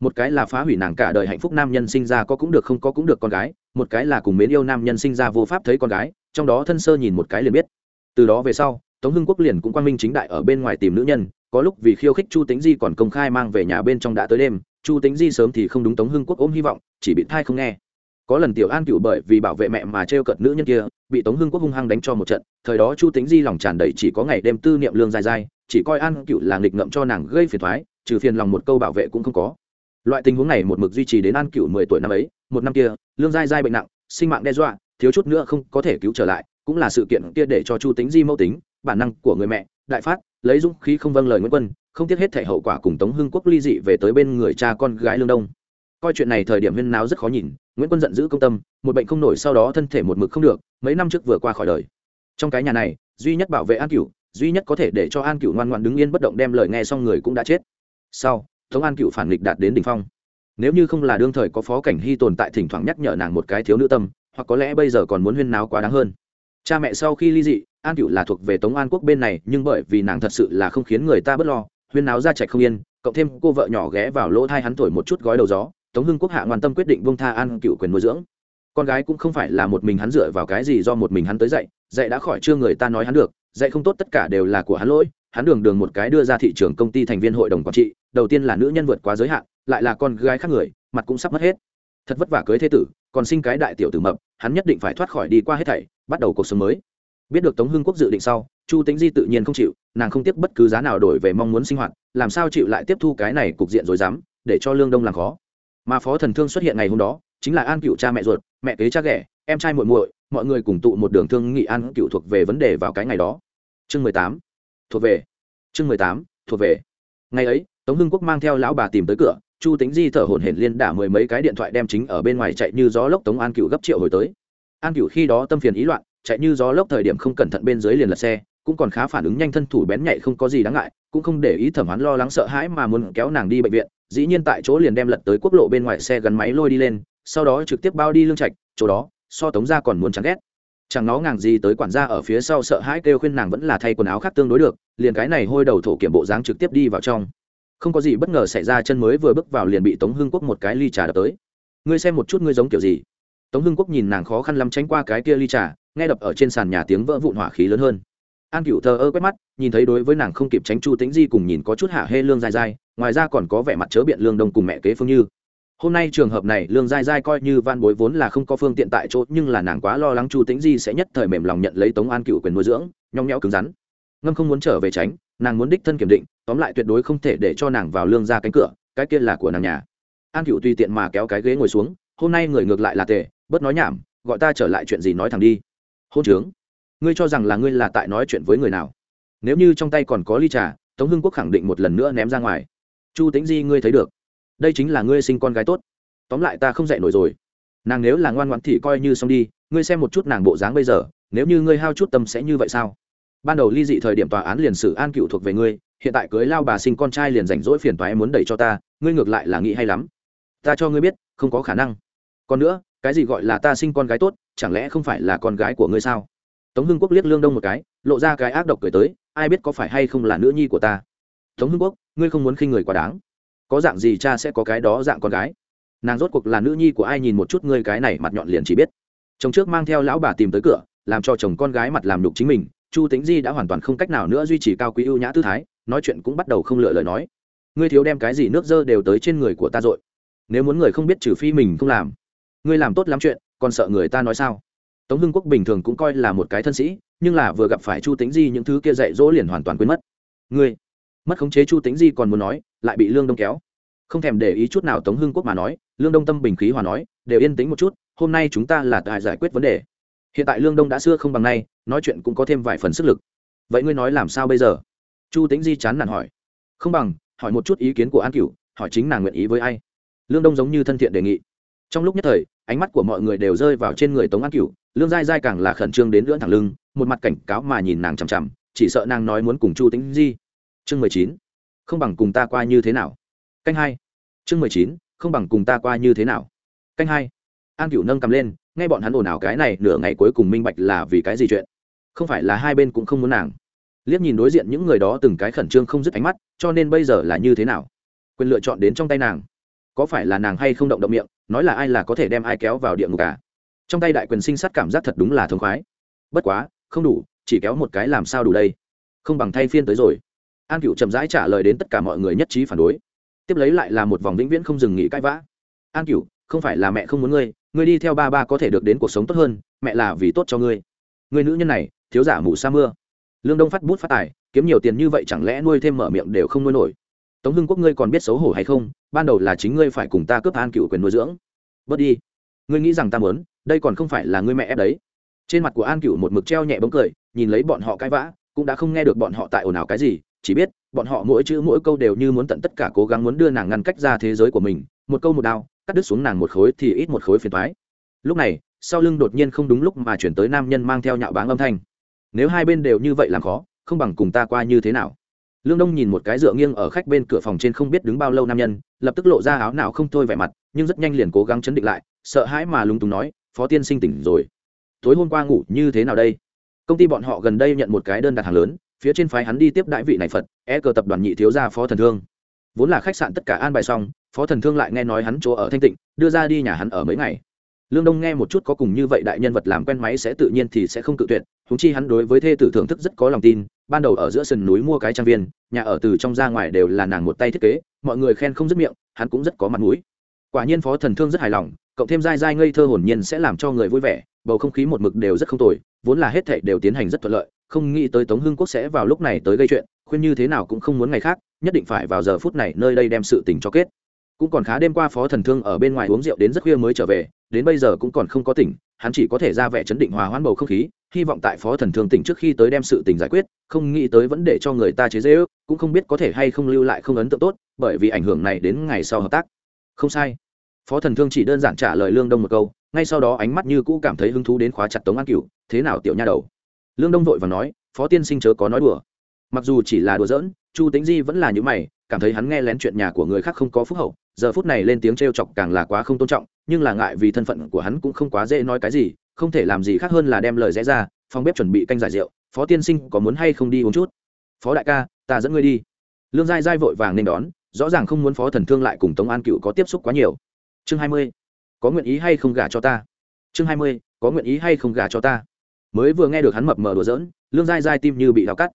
Một cái là phá hủy nàng cả đời hạnh phúc nam nhân sinh ra có cũng được không có cũng được con gái, một cái là cùng mến yêu nam nhân sinh ra vô pháp thấy con gái, trong đó thân sơ nhìn một cái liền biết. Từ đó về sau tống hưng quốc liền cũng quan minh chính đại ở bên ngoài tìm nữ nhân, có lúc vì khiêu khích chu tính di còn công khai mang về nhà bên trong đã tới đêm, chu tính di sớm thì không đúng tống hưng quốc ôm hy vọng, chỉ bị thai không nghe. Có lần tiểu an cựu bởi vì bảo vệ mẹ mà t r e o cợt nữ nhân kia, bị tống hưng quốc hung hăng đánh cho một trận, thời đó chu tính di lòng tràn đầy chỉ có ngày đêm tư niệm lương dài dài, chỉ coi an cựu là nghịch ngậm cho nàng gây phiền thoái trừ phiền lòng một câu bảo vệ cũng không có. Loại tình huống này một mực duy trì đến an cựu mười tuổi năm ấy, một năm kia, lương dai dai bệnh nặng, sinh mạng đe dọa, thiếu chút nữa không có thể cứu trở lại, cũng là sự kiện kia để cho chu tính di mâu tính bản năng của người mẹ, đại phát, lấy dũng khí không vâng lời nguyễn quân, không tiếc hết thể hậu quả cùng tống hưng quốc ly dị về tới bên người cha con gái lương đông. Coi chuyện này thời điểm huyên náo rất khó nhìn, nguyễn quân giận dữ công tâm, một bệnh không nổi sau đó thân thể một mực không được, mấy năm trước vừa qua khỏi đời. Trong cái nhà này, duy nhất bảo vệ an cửu, duy nhất có thể để cho an cửu ngoan ngoan đứng yên bất động đem lời nghe xong người cũng đã chết. Sau, tống an cửu phản nghịch đạt đến đỉnh phong. Nếu như không là đương thời có phó cảnh hy tồn tại thỉnh thoảng nhắc nhở nàng một cái thiếu nữ tâm, hoặc có lẽ bây giờ còn muốn huyên náo quá đáng hơn cha mẹ sau khi ly dị, an cựu là thuộc về tống an quốc bên này, nhưng bởi vì nàng thật sự là không khiến người ta bớt lo, huyên náo ra chạy không yên, cộng thêm cô vợ nhỏ ghé vào lỗ thai hắn thổi một chút gói đầu gió, tống hưng quốc hạ ngoan tâm quyết định bông tha an cựu quyền nuôi dưỡng. Con gái cũng không phải là một mình hắn dựa vào cái gì do một mình hắn tới dạy dạy đã khỏi chưa người ta nói hắn được, dạy không tốt tất cả đều là của hắn lỗi, hắn đường đường một cái đưa ra thị trường công ty thành viên hội đồng quản trị, đầu tiên là nữ nhân vượt quá giới hạn, lại là con gái khác người, mặt cũng sắp mất hết. Thật vất vả cưới thế tử, còn sinh cái đại tiểu tử mập, hắn nhất định phải thoát khỏi đi qua hết thảy bắt đầu cuộc sống mới. Biết được tống hưng quốc dự định sau, chu tính di tự nhiên không chịu, nàng không tiếp bất cứ giá nào đổi về mong muốn sinh hoạt, làm sao chịu lại tiếp thu cái này cục diện rồi dám để cho lương đông làm khó. Mà phó thần thương xuất hiện ngày hôm đó, chính là an cựu cha mẹ ruột, mẹ kế cha ghẻ, em trai muội muội, mọi người cùng tụ một đường thương nghị an cựu thuộc về vấn đề vào cái ngày đó. Chương mười tám, thuộc về. Chương mười tám, thuộc về. Ngày ấy, tống hưng quốc mang theo lão bà tìm tới cửa, chu tính di thở hổn hển liên đả mười mấy cái điện thoại đem chính ở bên ngoài chạy như gió lốc tống an cựu gấp triệu hồi tới an cựu khi đó tâm phiền ý loạn, chạy như gió lốc thời điểm không cẩn thận bên dưới liền lật xe, cũng còn khá phản ứng nhanh thân thủ bén nhạy không có gì đáng ngại, cũng không để ý thẩm hoán lo lắng sợ hãi mà muốn kéo nàng đi bệnh viện, dĩ nhiên tại chỗ liền đem lật tới quốc lộ bên ngoài xe gắn máy lôi đi lên, sau đó trực tiếp bao đi lương trạch, chỗ đó, so tống ra còn muốn chán ghét. Chẳng nó ngàng gì tới quản gia ở phía sau sợ hãi kêu khuyên nàng vẫn là thay quần áo khác tương đối được, liền cái này hôi đầu thổ kiểm bộ dáng trực tiếp đi vào trong. Không có gì bất ngờ xảy ra, chân mới vừa bước vào liền bị tống hưng quốc một cái ly trà đập tới. Ngươi xem một chút ngươi giống kiểu gì tống hưng quốc nhìn nàng khó khăn lắm tránh qua cái kia ly trà, nghe đập ở trên sàn nhà tiếng vỡ vụn hỏa khí lớn hơn. An cựu thờ ơ quét mắt, nhìn thấy đối với nàng không kịp tránh chu Tĩnh di cùng nhìn có chút hạ hê lương dai dai, ngoài ra còn có vẻ mặt chớ biện lương đông cùng mẹ kế phương như. Hôm nay trường hợp này, lương dai dai coi như van bối vốn là không có phương tiện tại chỗ, nhưng là nàng quá lo lắng chu Tĩnh di sẽ nhất thời mềm lòng nhận lấy tống an cựu quyền nuôi dưỡng, nhong nhẽo cứng rắn. Ngâm không muốn trở về tránh, nàng muốn đích thân kiểm định, tóm lại tuyệt đối không thể để cho nàng vào lương ra cánh cửa, cái kia là của nàng nhà. An cựu tùy tiện mà kéo cái ghế ngồi xuống, hôm nay người ngược lại là tề bớt nói nhảm, gọi ta trở lại chuyện gì nói thẳng đi. Hôn trướng. Ngươi cho rằng là ngươi là tại nói chuyện với người nào? Nếu như trong tay còn có ly trà, tống hưng quốc khẳng định một lần nữa ném ra ngoài. Chu tính di, ngươi thấy được. Đây chính là ngươi sinh con gái tốt. Tóm lại ta không dạy nổi rồi. Nàng nếu là ngoan ngoãn thì coi như xong đi, ngươi xem một chút nàng bộ dáng bây giờ, nếu như ngươi hao chút tâm sẽ như vậy sao? Ban đầu ly dị thời điểm tòa án liền xử an cựu thuộc về ngươi, hiện tại cưới lao bà sinh con trai liền rảnh rỗi phiền toái muốn đẩy cho ta, ngươi ngược lại là nghĩ hay lắm. Ta cho ngươi biết, không có khả năng. Còn nữa cái gì gọi là ta sinh con gái tốt, chẳng lẽ không phải là con gái của ngươi sao? Tống hưng quốc liếc lương đông một cái, lộ ra cái ác độc cười tới, ai biết có phải hay không là nữ nhi của ta? Tống hưng quốc, ngươi không muốn khinh người quá đáng. Có dạng gì cha sẽ có cái đó dạng con gái? Nàng rốt cuộc là nữ nhi của ai nhìn một chút ngươi cái này mặt nhọn liền chỉ biết. Chồng trước mang theo lão bà tìm tới cửa, làm cho chồng con gái mặt làm đục chính mình, chu tính di đã hoàn toàn không cách nào nữa duy trì cao quý ưu nhã tư thái, nói chuyện cũng bắt đầu không lựa lời nói. Ngươi thiếu đem cái gì nước dơ đều tới trên người của ta dội nếu muốn người không biết trừ phi mình không làm ngươi làm tốt lắm chuyện, còn sợ người ta nói sao? Tống hưng quốc bình thường cũng coi là một cái thân sĩ, nhưng là vừa gặp phải chu tính di những thứ kia dạy dỗ liền hoàn toàn quên mất. Ngươi, mất khống chế chu tính di còn muốn nói, lại bị lương đông kéo. Không thèm để ý chút nào tống hưng quốc mà nói, lương đông tâm bình khí hòa nói, đều yên tĩnh một chút, hôm nay chúng ta là tại giải quyết vấn đề. Hiện tại lương đông đã xưa không bằng nay, nói chuyện cũng có thêm vài phần sức lực. Vậy ngươi nói làm sao bây giờ? Chu tính di chán nản hỏi. Không bằng, hỏi một chút ý kiến của an cửu, hỏi chính nàng nguyện ý với ai? Lương đông giống như thân thiện đề nghị trong lúc nhất thời, ánh mắt của mọi người đều rơi vào trên người tống an cửu, lương dai dai càng là khẩn trương đến lưỡn thẳng lưng, một mặt cảnh cáo mà nhìn nàng chằm chằm, chỉ sợ nàng nói muốn cùng chu tính di. Chương mười chín, không bằng cùng ta qua như thế nào? Canh hai. Chương mười chín, không bằng cùng ta qua như thế nào? Canh hai. An cửu nâng cầm lên, nghe bọn hắn ồn ào cái này nửa ngày cuối cùng minh bạch là vì cái gì chuyện. Không phải là hai bên cũng không muốn nàng. Liếc nhìn đối diện những người đó từng cái khẩn trương không dứt ánh mắt, cho nên bây giờ là như thế nào? Quyền lựa chọn đến trong tay nàng. Có phải là nàng hay không động động miệng? Nói là ai là có thể đem ai kéo vào địa ngục cả trong tay đại quyền sinh sát cảm giác thật đúng là thống khoái. Bất quá, không đủ, chỉ kéo một cái làm sao đủ đây? Không bằng thay phiên tới rồi. An cựu chậm rãi trả lời đến tất cả mọi người nhất trí phản đối. Tiếp lấy lại là một vòng vĩnh viễn không dừng nghỉ cãi vã. An cựu không phải là mẹ không muốn ngươi ngươi đi theo ba ba có thể được đến cuộc sống tốt hơn, mẹ là vì tốt cho ngươi. Người nữ nhân này, thiếu giả mù sa mưa. Lương đông phát bút phát tài, kiếm nhiều tiền như vậy chẳng lẽ nuôi thêm mở miệng đều không nuôi nổi? Tống hưng quốc ngươi còn biết xấu hổ hay không? Ban đầu là chính ngươi phải cùng ta cướp an cựu quyền nuôi dưỡng. Bớt đi. Ngươi nghĩ rằng ta muốn, đây còn không phải là ngươi mẹ ép đấy. Trên mặt của an cựu một mực treo nhẹ bóng cười, nhìn lấy bọn họ cãi vã, cũng đã không nghe được bọn họ tại ồn ào cái gì, chỉ biết, bọn họ mỗi chữ mỗi câu đều như muốn tận tất cả cố gắng muốn đưa nàng ngăn cách ra thế giới của mình, một câu một đao, cắt đứt xuống nàng một khối thì ít một khối phiền thoái lúc này, sau lưng đột nhiên không đúng lúc mà chuyển tới nam nhân mang theo nhạo báng âm thanh. Nếu hai bên đều như vậy làm khó, không bằng cùng ta qua như thế nào? Lương đông nhìn một cái dựa nghiêng ở khách bên cửa phòng trên không biết đứng bao lâu nam nhân, lập tức lộ ra áo nào không thôi vẻ mặt, nhưng rất nhanh liền cố gắng chấn định lại, sợ hãi mà lúng túng nói, phó tiên sinh tỉnh rồi. Tối hôm qua ngủ như thế nào đây? Công ty bọn họ gần đây nhận một cái đơn đặt hàng lớn, phía trên phái hắn đi tiếp đại vị này phật e cờ tập đoàn nhị thiếu gia phó thần thương. Vốn là khách sạn tất cả an bài xong, phó thần thương lại nghe nói hắn chỗ ở thanh tịnh, đưa ra đi nhà hắn ở mấy ngày. Lương đông nghe một chút có cùng như vậy đại nhân vật làm quen máy sẽ tự nhiên thì sẽ không tự tuyệt húng chi hắn đối với thê tử thưởng thức rất có lòng tin ban đầu ở giữa sườn núi mua cái trang viên, nhà ở từ trong ra ngoài đều là nàng một tay thiết kế, mọi người khen không dứt miệng, hắn cũng rất có mặt mũi. Quả nhiên phó thần thương rất hài lòng, cộng thêm dai dai ngây thơ hồn nhiên sẽ làm cho người vui vẻ, bầu không khí một mực đều rất không tồi, vốn là hết thảy đều tiến hành rất thuận lợi, không nghĩ tới tống hưng quốc sẽ vào lúc này tới gây chuyện, khuyên như thế nào cũng không muốn ngày khác, nhất định phải vào giờ phút này nơi đây đem sự tình cho kết cũng còn khá đêm qua phó thần thương ở bên ngoài uống rượu đến rất khuya mới trở về, đến bây giờ cũng còn không có tỉnh, hắn chỉ có thể ra vẻ chấn định hòa hoãn bầu không khí, hy vọng tại phó thần thương tỉnh trước khi tới đem sự tình giải quyết, không nghĩ tới vẫn để cho người ta chế dễ ước cũng không biết có thể hay không lưu lại không ấn tượng tốt, bởi vì ảnh hưởng này đến ngày sau hợp tác. Không sai. Phó thần thương chỉ đơn giản trả lời lương đông một câu, ngay sau đó ánh mắt như cũ cảm thấy hứng thú đến khóa chặt tống an cửu, thế nào tiểu nha đầu? Lương đông vội và nói, phó tiên sinh chớ có nói đùa. Mặc dù chỉ là đùa giỡn, chu tính di vẫn là những mày, cảm thấy hắn nghe lén chuyện nhà của người khác không có phúc hậu giờ phút này lên tiếng t r e o chọc càng là quá không tôn trọng, nhưng là ngại vì thân phận của hắn cũng không quá dễ nói cái gì, không thể làm gì khác hơn là đem lời rẽ ra, phòng bếp chuẩn bị canh giải rượu, phó tiên sinh có muốn hay không đi uống chút? Phó đại ca, ta dẫn ngươi đi. Lương giai giai vội vàng nên đón, rõ ràng không muốn phó thần thương lại cùng tống an cựu có tiếp xúc quá nhiều. Chương hai mươi, có nguyện ý hay không gả cho ta? Chương hai mươi, có nguyện ý hay không gả cho ta? Mới vừa nghe được hắn mập mờ đùa giỡn, lương dai dai tim như bị đào cắt.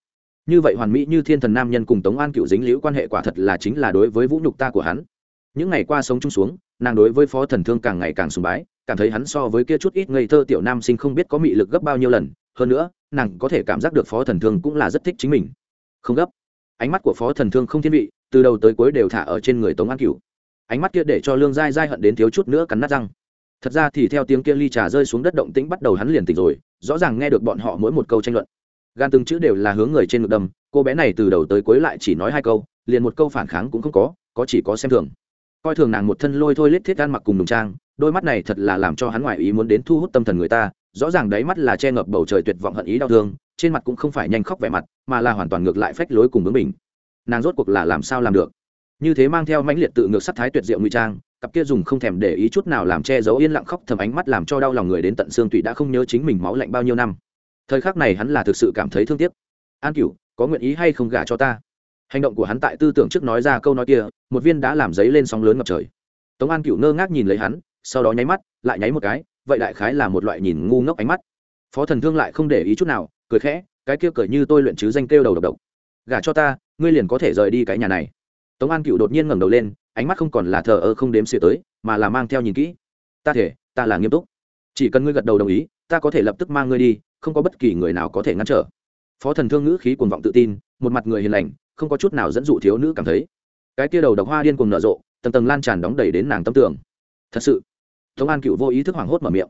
Như vậy hoàn mỹ như thiên thần nam nhân cùng tống an cựu dính liễu quan hệ quả thật là chính là đối với vũ nhục ta của hắn những ngày qua sống chung xuống, nàng đối với phó thần thương càng ngày càng sùng bái, cảm thấy hắn so với kia chút ít ngây thơ tiểu nam sinh không biết có mị lực gấp bao nhiêu lần. Hơn nữa, nàng có thể cảm giác được phó thần thương cũng là rất thích chính mình. Không gấp. Ánh mắt của phó thần thương không thiên vị, từ đầu tới cuối đều thả ở trên người tống an cửu. Ánh mắt kia để cho lương dai dai hận đến thiếu chút nữa cắn nát răng. Thật ra thì theo tiếng kia ly trà rơi xuống đất động tĩnh bắt đầu hắn liền tỉnh rồi, rõ ràng nghe được bọn họ mỗi một câu tranh luận. Gan từng chữ đều là hướng người trên ngực đầm cô bé này từ đầu tới cuối lại chỉ nói hai câu, liền một câu phản kháng cũng không có có chỉ có xem thường coi thường nàng một thân lôi thôi lết thiết gan mặc cùng đồng trang, đôi mắt này thật là làm cho hắn ngoại ý muốn đến thu hút tâm thần người ta, rõ ràng đáy mắt là che ngập bầu trời tuyệt vọng hận ý đau thương, trên mặt cũng không phải nhanh khóc vẻ mặt, mà là hoàn toàn ngược lại phách lối cùng bướng mình nàng rốt cuộc là làm sao làm được? Như thế mang theo mãnh liệt tự ngược sắc thái tuyệt diệu ngụy trang, cặp kia dùng không thèm để ý chút nào làm che giấu yên lặng khóc thầm ánh mắt làm cho đau lòng người đến tận xương tụy đã không nhớ chính mình máu lạnh bao nhiêu năm. Thời khắc này hắn là thực sự cảm thấy thương tiếc. An cửu, có nguyện ý hay không gả cho ta? Hành động của hắn tại tư tưởng trước nói ra câu nói kia, một viên đã làm giấy lên sóng lớn ngập trời. Tống an Cựu ngơ ngác nhìn lấy hắn, sau đó nháy mắt, lại nháy một cái, vậy đại khái là một loại nhìn ngu ngốc ánh mắt. Phó thần thương lại không để ý chút nào, cười khẽ, cái kia cười như tôi luyện chứ danh kêu đầu độc độc. Gả cho ta, ngươi liền có thể rời đi cái nhà này. Tống an cựu đột nhiên ngẩng đầu lên, ánh mắt không còn là thờ ơ không đếm xỉa tới, mà là mang theo nhìn kỹ. Ta thể, ta là nghiêm túc. Chỉ cần ngươi gật đầu đồng ý, ta có thể lập tức mang ngươi đi, không có bất kỳ người nào có thể ngăn trở. Phó thần thương ngữ khí cuồng vọng tự tin, một mặt người hiền lành không có chút nào dẫn dụ thiếu nữ cảm thấy. Cái kia đầu độc hoa điên cuồng nở rộ, tầng tầng lan tràn đóng đầy đến nàng tâm tưởng. Thật sự, tống an cựu vô ý thức hoảng hốt mở miệng.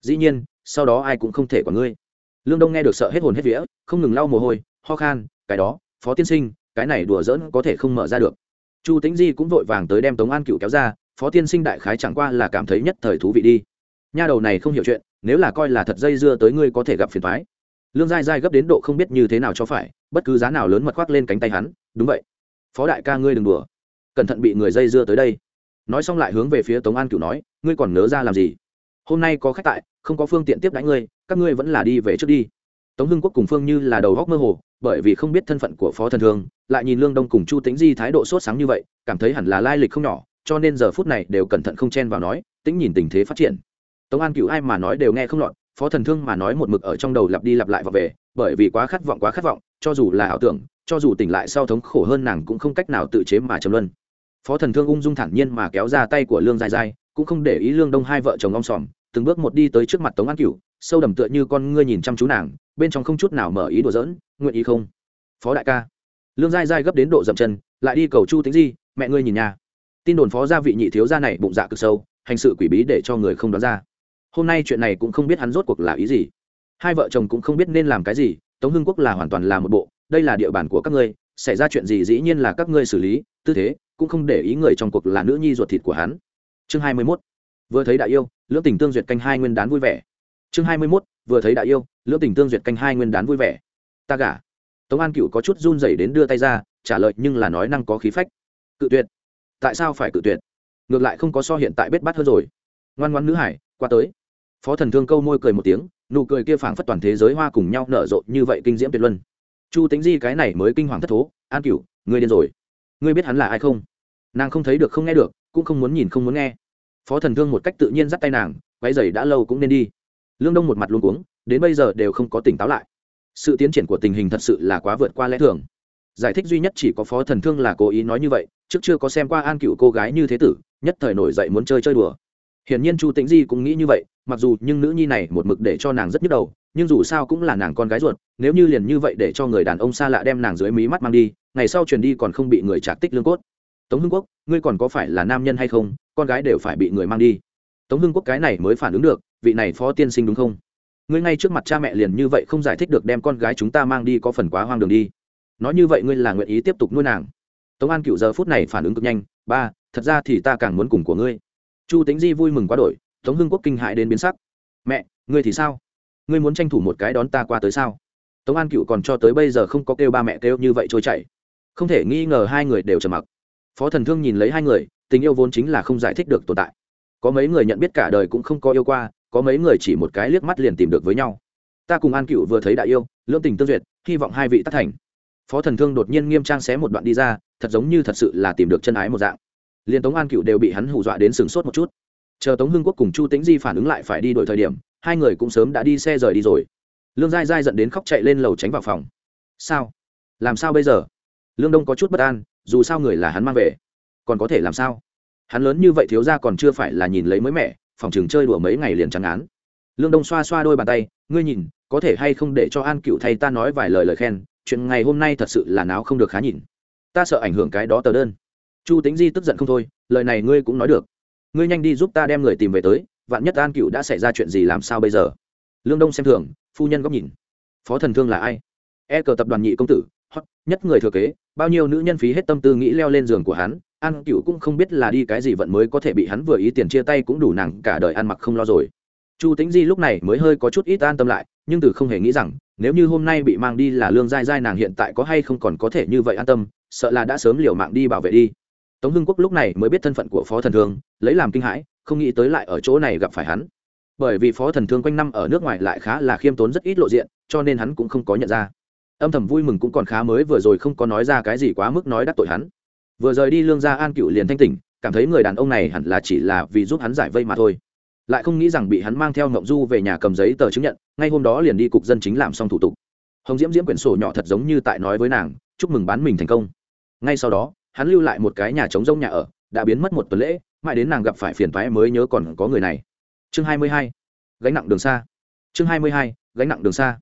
Dĩ nhiên, sau đó ai cũng không thể quản ngươi. Lương đông nghe được sợ hết hồn hết vía, không ngừng lau mồ hôi, ho khan, cái đó, phó tiên sinh, cái này đùa giỡn có thể không mở ra được. Chu tĩnh di cũng vội vàng tới đem tống an cựu kéo ra, phó tiên sinh đại khái chẳng qua là cảm thấy nhất thời thú vị đi. Nha đầu này không hiểu chuyện, nếu là coi là thật dây dưa tới ngươi có thể gặp phiền thoái lương dai dai gấp đến độ không biết như thế nào cho phải, bất cứ giá nào lớn mật khoác lên cánh tay hắn, đúng vậy. Phó đại ca ngươi đừng đùa. Cẩn thận bị người dây dưa tới đây. Nói xong lại hướng về phía tống an Cửu nói, ngươi còn nhớ ra làm gì? Hôm nay có khách tại, không có phương tiện tiếp đãi ngươi, các ngươi vẫn là đi về trước đi. Tống hưng quốc cùng phương như là đầu góc mơ hồ, bởi vì không biết thân phận của phó thần thương lại nhìn lương đông cùng chu tĩnh di thái độ sốt sáng như vậy, cảm thấy hẳn là lai lịch không nhỏ, cho nên giờ phút này đều cẩn thận không chen vào nói, tĩnh nhìn tình thế phát triển. Tống an cựu ai mà nói đều nghe không lọt phó thần thương mà nói một mực ở trong đầu lặp đi lặp lại và về, bởi vì quá khát vọng quá khát vọng, cho dù là ảo tưởng, cho dù tỉnh lại sau thống khổ hơn nàng cũng không cách nào tự chế mà trầm luân. Phó thần thương ung dung thản nhiên mà kéo ra tay của lương dài dài cũng không để ý lương đông hai vợ chồng om sòm, từng bước một đi tới trước mặt tống an cửu, sâu đầm tựa như con ngươi nhìn chăm chú nàng, bên trong không chút nào mở ý đùa giỡn, nguyện ý không? Phó đại ca. Lương dai dai gấp đến độ dậm chân, lại đi cầu chu tính di, mẹ ngươi nhìn nhà. Tin đồn phó gia vị nhị thiếu gia này bụng dạ cực sâu, hành sự quỷ bí để cho người không đoán ra hôm nay chuyện này cũng không biết hắn rốt cuộc là ý gì. Hai vợ chồng cũng không biết nên làm cái gì, tống hưng quốc là hoàn toàn là một bộ, đây là địa bàn của các ngươi, xảy ra chuyện gì dĩ nhiên là các ngươi xử lý, tư thế, cũng không để ý người trong cuộc là nữ nhi ruột thịt của hắn. Chương hai mươi mốt, vừa thấy đại yêu, lưỡng tình tương duyệt canh hai nguyên đán vui vẻ. Chương hai mươi mốt, vừa thấy đại yêu, lưỡng tình tương duyệt canh hai nguyên đán vui vẻ. Ta gả. Tống an cựu có chút run rẩy đến đưa tay ra, trả lời nhưng là nói năng có khí phách. Cự tuyệt. Tại sao phải cự tuyệt? Ngược lại không có so hiện tại bết bát hơn rồi. Ngoan ngoan nữ hải, qua tới phó thần thương câu môi cười một tiếng, nụ cười kia phảng phất toàn thế giới hoa cùng nhau nở rộ như vậy kinh diễm tuyệt luân. Chu tính di cái này mới kinh hoàng thất thố, an cửu, ngươi điên rồi. Ngươi biết hắn là ai không? Nàng không thấy được, không nghe được, cũng không muốn nhìn, không muốn nghe. Phó thần thương một cách tự nhiên dắt tay nàng váy giày đã lâu cũng nên đi. Lương đông một mặt luôn cuống, đến bây giờ đều không có tỉnh táo lại. Sự tiến triển của tình hình thật sự là quá vượt qua lẽ thường. Giải thích duy nhất chỉ có phó thần thương là cố ý nói như vậy, trước chưa có xem qua an cựu cô gái như thế tử, nhất thời nổi dậy muốn chơi chơi đùa hiển nhiên chu tĩnh di cũng nghĩ như vậy, mặc dù nhưng nữ nhi này một mực để cho nàng rất nhức đầu, nhưng dù sao cũng là nàng con gái ruột, nếu như liền như vậy để cho người đàn ông xa lạ đem nàng dưới mí mắt mang đi, ngày sau truyền đi còn không bị người trạc tích lương cốt. Tống hưng quốc, ngươi còn có phải là nam nhân hay không? Con gái đều phải bị người mang đi. Tống hưng quốc cái này mới phản ứng được, vị này phó tiên sinh đúng không? Ngươi ngay trước mặt cha mẹ liền như vậy không giải thích được đem con gái chúng ta mang đi có phần quá hoang đường đi. Nói như vậy ngươi là nguyện ý tiếp tục nuôi nàng. Tống an cựu giờ phút này phản ứng cực nhanh, ba, thật ra thì ta càng muốn cùng của ngươi chu tính di vui mừng quá đổi, tống hưng quốc kinh hại đến biến sắc. Mẹ, ngươi thì sao? Ngươi muốn tranh thủ một cái đón ta qua tới sao? Tống an cựu còn cho tới bây giờ không có kêu ba mẹ kêu như vậy trôi chảy. Không thể nghi ngờ hai người đều trầm mặc. Phó thần thương nhìn lấy hai người, tình yêu vốn chính là không giải thích được tồn tại. Có mấy người nhận biết cả đời cũng không có yêu qua, có mấy người chỉ một cái liếc mắt liền tìm được với nhau. Ta cùng an cựu vừa thấy đại yêu lương tình tương duyệt, hy vọng hai vị tác thành. Phó thần thương đột nhiên nghiêm trang xé một đoạn đi ra, thật giống như thật sự là tìm được chân ái một dạng liền tống an cựu đều bị hắn hù dọa đến sừng sốt một chút. Chờ tống hưng quốc cùng chu tĩnh di phản ứng lại phải đi đổi thời điểm, hai người cũng sớm đã đi xe rời đi rồi. Lương giai giai dẫn đến khóc chạy lên lầu tránh vào phòng. Sao? Làm sao bây giờ? Lương đông có chút bất an, dù sao người là hắn mang về. Còn có thể làm sao? Hắn lớn như vậy thiếu ra còn chưa phải là nhìn lấy mới mẻ, phòng chừng chơi đùa mấy ngày liền trắng án. Lương đông xoa xoa đôi bàn tay, ngươi nhìn, có thể hay không để cho an cựu thay ta nói vài lời lời khen, chuyện ngày hôm nay thật sự là náo không được khá nhìn. Ta sợ ảnh hưởng cái đó tờ đơn chu tính di tức giận không thôi, lời này ngươi cũng nói được. Ngươi nhanh đi giúp ta đem người tìm về tới, vạn nhất an cựu đã xảy ra chuyện gì làm sao bây giờ? Lương đông xem thường, phu nhân góc nhìn. Phó thần thương là ai? E cờ tập đoàn nhị công tử, hot, nhất người thừa kế, bao nhiêu nữ nhân phí hết tâm tư nghĩ leo lên giường của hắn, an cựu cũng không biết là đi cái gì vận mới có thể bị hắn vừa ý tiền chia tay cũng đủ nàng cả đời ăn mặc không lo rồi. Chu tính di lúc này mới hơi có chút ít an tâm lại, nhưng từ không hề nghĩ rằng, nếu như hôm nay bị mang đi là lương dai dai nàng hiện tại có hay không còn có thể như vậy an tâm, sợ là đã sớm liều mạng đi bảo vệ đi tống hưng quốc lúc này mới biết thân phận của phó thần thương, lấy làm kinh hãi, không nghĩ tới lại ở chỗ này gặp phải hắn. Bởi vì phó thần thương quanh năm ở nước ngoài lại khá là khiêm tốn rất ít lộ diện, cho nên hắn cũng không có nhận ra. Âm thầm vui mừng cũng còn khá mới vừa rồi không có nói ra cái gì quá mức nói đắc tội hắn. Vừa rời đi lương gia an cựu liền thanh tỉnh, cảm thấy người đàn ông này hẳn là chỉ là vì giúp hắn giải vây mà thôi. Lại không nghĩ rằng bị hắn mang theo ngộng du về nhà cầm giấy tờ chứng nhận, ngay hôm đó liền đi cục dân chính làm xong thủ tục. Hồng diễm diễm quyển sổ nhỏ thật giống như tại nói với nàng, chúc mừng bán mình thành công. Ngay sau đó hắn lưu lại một cái nhà trống rông nhà ở, đã biến mất một tuần lễ, mãi đến nàng gặp phải phiền toái mới nhớ còn có người này. Chương hai mươi hai, gánh nặng đường xa. Chương hai mươi hai, gánh nặng đường xa.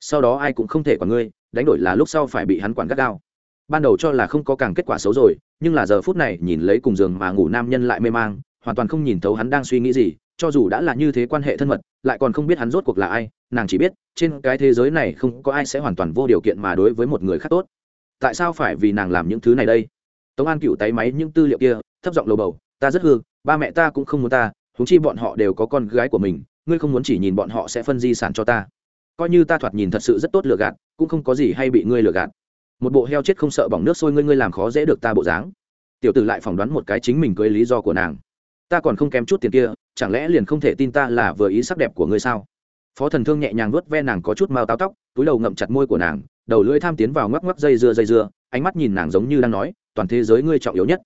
Sau đó ai cũng không thể quản ngươi, đánh đổi là lúc sau phải bị hắn quản gắt gao. Ban đầu cho là không có càng kết quả xấu rồi, nhưng là giờ phút này nhìn lấy cùng giường mà ngủ nam nhân lại mê mang, hoàn toàn không nhìn thấu hắn đang suy nghĩ gì, cho dù đã là như thế quan hệ thân mật, lại còn không biết hắn rốt cuộc là ai, nàng chỉ biết, trên cái thế giới này không có ai sẽ hoàn toàn vô điều kiện mà đối với một người khác tốt. Tại sao phải vì nàng làm những thứ này đây? Tống an cựu tay máy những tư liệu kia, thấp giọng lầu bầu, ta rất hư, ba mẹ ta cũng không muốn ta húng chi bọn họ đều có con gái của mình, ngươi không muốn chỉ nhìn bọn họ sẽ phân di sản cho ta. Coi như ta thoạt nhìn thật sự rất tốt lừa gạt, cũng không có gì hay bị ngươi lừa gạt. Một bộ heo chết không sợ bỏng nước sôi ngươi ngươi làm khó dễ được ta bộ dáng. Tiểu tử lại phỏng đoán một cái chính mình cưới lý do của nàng. Ta còn không kém chút tiền kia, chẳng lẽ liền không thể tin ta là vừa ý sắc đẹp của ngươi sao? Phó thần thương nhẹ nhàng vớt ve nàng có chút mao táo tóc, túi đầu ngậm chặt môi của nàng, đầu lưỡi tham tiến vào ngoắc ngoắc dây dưa dây dưa ánh mắt nhìn nàng giống như đang nói, toàn thế giới ngươi trọng yếu nhất.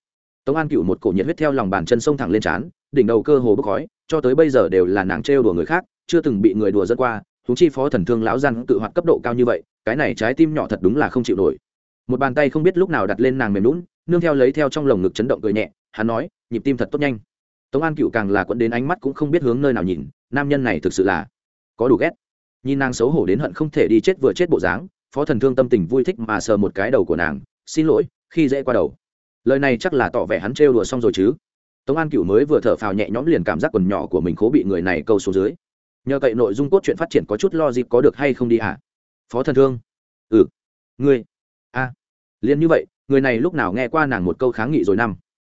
Tống an cựu một cổ nhiệt huyết theo lòng bàn chân sông thẳng lên trán, đỉnh đầu cơ hồ bốc khói, cho tới bây giờ đều là nàng trêu đùa người khác, chưa từng bị người đùa dẫn qua húng chi phó thần thương lão gian tự hoạt cấp độ cao như vậy, cái này trái tim nhỏ thật đúng là không chịu nổi. Một bàn tay không biết lúc nào đặt lên nàng mềm lún nương theo lấy theo trong lồng ngực chấn động cười nhẹ, hắn nói, nhịp tim thật tốt nhanh. Tống an cựu càng là quẫn đến ánh mắt cũng không biết hướng nơi nào nhìn, nam nhân này thực sự là có đủ ghét. Nhìn nàng xấu hổ đến hận không thể đi chết vừa chết bộ dáng phó thần thương tâm tình vui thích mà sờ một cái đầu của nàng, xin lỗi, khi dễ qua đầu. Lời này chắc là tỏ vẻ hắn trêu đùa xong rồi chứ. Tống an cựu mới vừa thở phào nhẹ nhõm liền cảm giác quần nhỏ của mình khố bị người này câu xuống dưới. Nhờ cậy nội dung cốt truyện phát triển có chút lo dịp có được hay không đi ạ? À? phó thần thương. Ừ ngươi. A à. liền như vậy, người này lúc nào nghe qua nàng một câu kháng nghị rồi năm?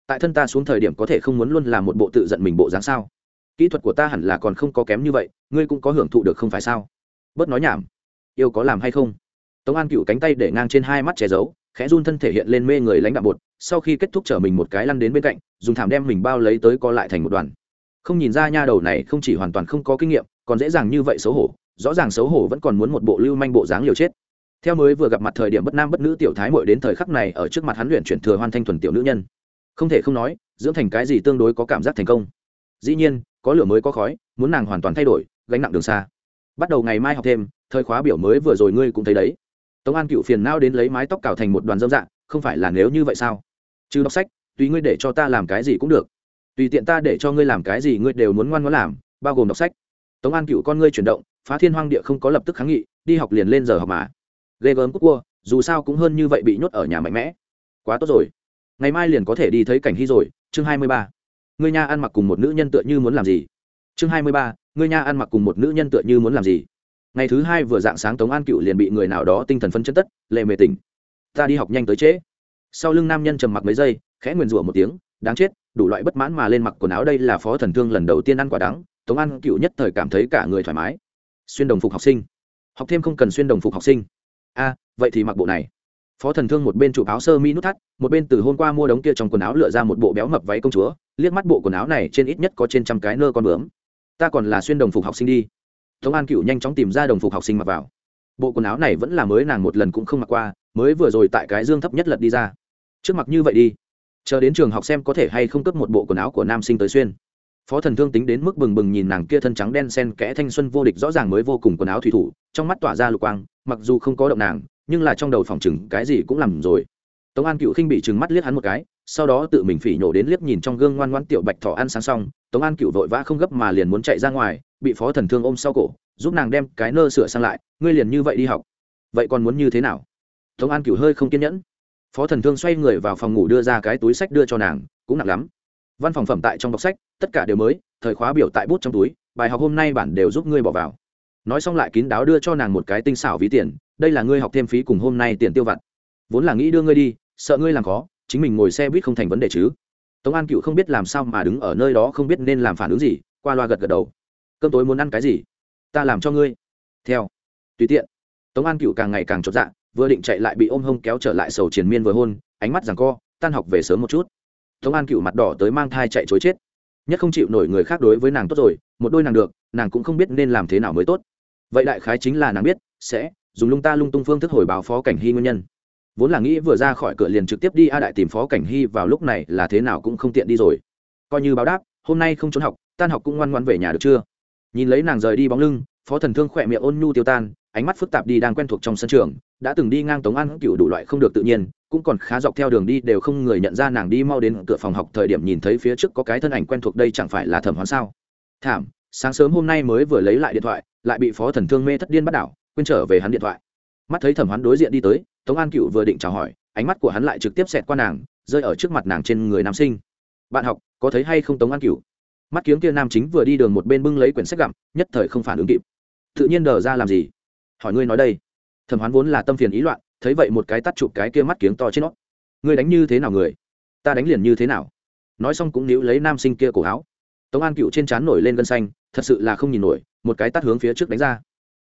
Tại thân ta xuống thời điểm có thể không muốn luôn làm một bộ tự giận mình bộ dáng sao? Kỹ thuật của ta hẳn là còn không có kém như vậy, ngươi cũng có hưởng thụ được không phải sao? Bớt nói nhảm, yêu có làm hay không? Tống an cựu cánh tay để ngang trên hai mắt che giấu, khẽ run thân thể hiện lên mê người lãnh đạo bột, sau khi kết thúc chở mình một cái lăn đến bên cạnh, dùng thảm đem mình bao lấy tới co lại thành một đoàn. Không nhìn ra nha đầu này không chỉ hoàn toàn không có kinh nghiệm, còn dễ dàng như vậy xấu hổ, rõ ràng xấu hổ vẫn còn muốn một bộ lưu manh bộ dáng liều chết. Theo mới vừa gặp mặt thời điểm bất nam bất nữ tiểu thái mội đến thời khắc này ở trước mặt hắn luyện chuyển thừa hoàn thanh thuần tiểu nữ nhân. Không thể không nói, dưỡng thành cái gì tương đối có cảm giác thành công. Dĩ nhiên, có lửa mới có khói, muốn nàng hoàn toàn thay đổi, gánh nặng đường xa. Bắt đầu ngày mai học thêm, thời khóa biểu mới vừa rồi ngươi cũng thấy đấy tống an cựu phiền nao đến lấy mái tóc cào thành một đoàn dâm dạng không phải là nếu như vậy sao? Chứ đọc sách, tùy ngươi để cho ta làm cái gì cũng được. Tùy tiện ta để cho ngươi làm cái gì ngươi đều muốn ngoan ngoãn làm, bao gồm đọc sách. Tống an cựu con ngươi chuyển động, phá thiên hoang địa không có lập tức kháng nghị, đi học liền lên giờ học mà. Ghê gớm cúc cua, dù sao cũng hơn như vậy bị nhốt ở nhà mạnh mẽ. Quá tốt rồi. Ngày mai liền có thể đi thấy cảnh hy rồi, chương hai mươi ba. Người nha ăn mặc cùng một nữ nhân tựa như muốn làm gì? Chương hai mươi ba người nha ăn mặc cùng một nữ nhân tựa như muốn làm gì? Ngày thứ hai vừa dạng sáng tống an cựu liền bị người nào đó tinh thần phân chân tất, lệ mề tỉnh. Ta đi học nhanh tới trễ. Sau lưng nam nhân trầm mặc mấy giây, khẽ nguyền rủa một tiếng, đáng chết, đủ loại bất mãn mà lên mặc quần áo đây là phó thần thương lần đầu tiên ăn quả đắng, tống an cựu nhất thời cảm thấy cả người thoải mái. Xuyên đồng phục học sinh. Học thêm không cần xuyên đồng phục học sinh. A, vậy thì mặc bộ này. Phó thần thương một bên chụp áo sơ mi nút thắt, một bên từ hôm qua mua đống kia trong quần áo lựa ra một bộ béo mập váy công chúa, liếc mắt bộ quần áo này trên ít nhất có trên trăm cái nơ con bướm. Ta còn là xuyên đồng phục học sinh đi tống an cựu nhanh chóng tìm ra đồng phục học sinh mặc vào. Bộ quần áo này vẫn là mới nàng một lần cũng không mặc qua, mới vừa rồi tại cái dương thấp nhất lật đi ra. Trước mặc như vậy đi. Chờ đến trường học xem có thể hay không cấp một bộ quần áo của nam sinh tới xuyên. Phó thần thương tính đến mức bừng bừng nhìn nàng kia thân trắng đen sen kẽ thanh xuân vô địch rõ ràng mới vô cùng quần áo thủy thủ, trong mắt tỏa ra lục quang, mặc dù không có động nàng, nhưng là trong đầu phòng chừng cái gì cũng làm rồi. Tống an cựu khinh bị trừng mắt liếc hắn một cái, sau đó tự mình phỉ nhổ đến liếc nhìn trong gương ngoan ngoãn tiểu bạch thỏ ăn sáng xong, tống an cựu vội vã không gấp mà liền muốn chạy ra ngoài bị phó thần thương ôm sau cổ, giúp nàng đem cái nơ sửa sang lại, ngươi liền như vậy đi học, vậy còn muốn như thế nào? Tống an cựu hơi không kiên nhẫn. Phó thần thương xoay người vào phòng ngủ đưa ra cái túi sách đưa cho nàng, cũng nặng lắm. Văn phòng phẩm tại trong bọc sách, tất cả đều mới, thời khóa biểu tại bút trong túi, bài học hôm nay bản đều giúp ngươi bỏ vào. Nói xong lại kín đáo đưa cho nàng một cái tinh xảo ví tiền, đây là ngươi học thêm phí cùng hôm nay tiền tiêu vặt. Vốn là nghĩ đưa ngươi đi, sợ ngươi làm khó, chính mình ngồi xe buýt không thành vấn đề chứ. Tống an cựu không biết làm sao mà đứng ở nơi đó không biết nên làm phản ứng gì, qua loa gật gật đầu cơm tối muốn ăn cái gì? Ta làm cho ngươi. Theo. Tùy tiện. Tống an cựu càng ngày càng chột dạ vừa định chạy lại bị ôm hông kéo trở lại sầu triền miên vừa hôn, ánh mắt rằng co, tan học về sớm một chút. Tống an cựu mặt đỏ tới mang thai chạy chối chết. Nhất không chịu nổi người khác đối với nàng tốt rồi, một đôi nàng được, nàng cũng không biết nên làm thế nào mới tốt. Vậy đại khái chính là nàng biết, sẽ dùng lung ta lung tung phương thức hồi báo phó cảnh hy nguyên nhân. Vốn là nghĩ vừa ra khỏi cửa liền trực tiếp đi a đại tìm phó cảnh hy, vào lúc này là thế nào cũng không tiện đi rồi. Coi như báo đáp, hôm nay không trốn học, tan học cũng ngoan ngoan về nhà được chưa? Nhìn lấy nàng rời đi bóng lưng, phó thần thương khỏe miệng ôn nhu tiêu tan, ánh mắt phức tạp đi đang quen thuộc trong sân trường, đã từng đi ngang tống ăn cựu đủ loại không được tự nhiên, cũng còn khá dọc theo đường đi đều không người nhận ra nàng đi mau đến cửa phòng học thời điểm nhìn thấy phía trước có cái thân ảnh quen thuộc đây chẳng phải là thẩm hoán sao? Thảm, sáng sớm hôm nay mới vừa lấy lại điện thoại, lại bị phó thần thương mê thất điên bắt đảo, quên trở về hắn điện thoại. Mắt thấy thẩm hoán đối diện đi tới, tống an cựu vừa định chào hỏi, ánh mắt của hắn lại trực tiếp xẹt qua nàng, rơi ở trước mặt nàng trên người nam sinh. Bạn học, có thấy hay không tống an cựu? Mắt kiếng kia nam chính vừa đi đường một bên bưng lấy quyển sách gặm, nhất thời không phản ứng kịp. Tự nhiên đờ ra làm gì? Hỏi ngươi nói đây. Thẩm hoán vốn là tâm phiền ý loạn, thấy vậy một cái tắt chụp cái kia mắt kiếng to trên nó. Ngươi đánh như thế nào người? Ta đánh liền như thế nào? Nói xong cũng níu lấy nam sinh kia cổ áo. Tống an cựu trên trán nổi lên gân xanh, thật sự là không nhìn nổi, một cái tắt hướng phía trước đánh ra.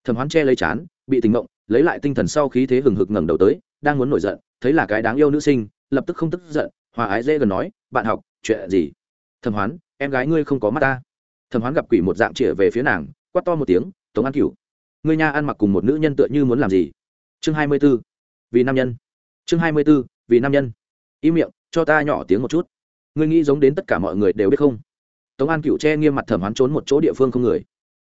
Thẩm hoán che lấy chán, bị tình mộng lấy lại tinh thần sau khí thế hừng hực ngẩng đầu tới, đang muốn nổi giận, thấy là cái đáng yêu nữ sinh, lập tức không tức giận, hòa ái dễ gần nói, bạn học, chuyện gì? Thẩm hoán em gái ngươi không có mắt ta. Thẩm hoán gặp quỷ một dạng chĩa về phía nàng, quát to một tiếng, tống an cửu, ngươi nha ăn mặc cùng một nữ nhân tựa như muốn làm gì? Chương hai mươi b ố vì nam nhân. Chương hai mươi b ố vì nam nhân. Im miệng, cho ta nhỏ tiếng một chút. Ngươi nghĩ giống đến tất cả mọi người đều biết không? Tống an cựu che nghiêm mặt thẩm hoán trốn một chỗ địa phương không người.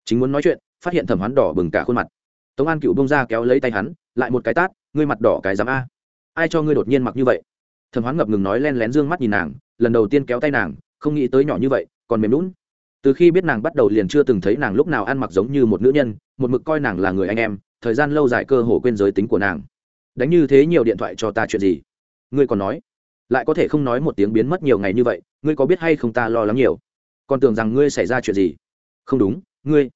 Chính muốn nói chuyện, phát hiện thẩm hoán đỏ bừng cả khuôn mặt. Tống an cựu bông ra kéo lấy tay hắn, lại một cái tát, ngươi mặt đỏ cái dám a. Ai cho ngươi đột nhiên mặc như vậy? Thẩm hoán ngập ngừng nói len lén d ư ơ n g mắt nhìn nàng, lần đầu tiên kéo tay nàng không nghĩ tới nhỏ như vậy, còn mềm lún từ khi biết nàng bắt đầu liền chưa từng thấy nàng lúc nào ăn mặc giống như một nữ nhân, một mực coi nàng là người anh em, thời gian lâu dài cơ hồ quên giới tính của nàng. Đánh như thế nhiều điện thoại cho ta chuyện gì? Ngươi còn nói. Lại có thể không nói một tiếng biến mất nhiều ngày như vậy, ngươi có biết hay không ta lo lắng nhiều? Còn tưởng rằng ngươi xảy ra chuyện gì? Không đúng, ngươi.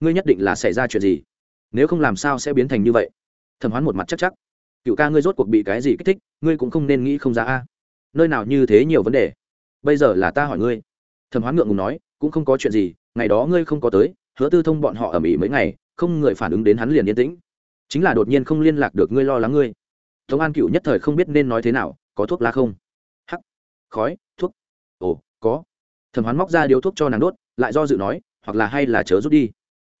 Ngươi nhất định là xảy ra chuyện gì? Nếu không làm sao sẽ biến thành như vậy? Thẩm hoán một mặt chắc chắc. Cựu ca ngươi rốt cuộc bị cái gì kích thích, ngươi cũng không nên nghĩ không ra a. Nơi nào như thế nhiều vấn đề? Bây giờ là ta hỏi ngươi. Thẩm hoán ngượng ngùng nói, cũng không có chuyện gì, ngày đó ngươi không có tới, hứa tư thông bọn họ ở mỹ mấy ngày, không người phản ứng đến hắn liền yên tĩnh. Chính là đột nhiên không liên lạc được ngươi lo lắng ngươi. Tống an cựu nhất thời không biết nên nói thế nào, có thuốc lá không? Hắc. Khói, thuốc. Ồ, có. Thẩm hoán móc ra điếu thuốc cho nàng đốt, lại do dự nói, hoặc là hay là chớ rút đi.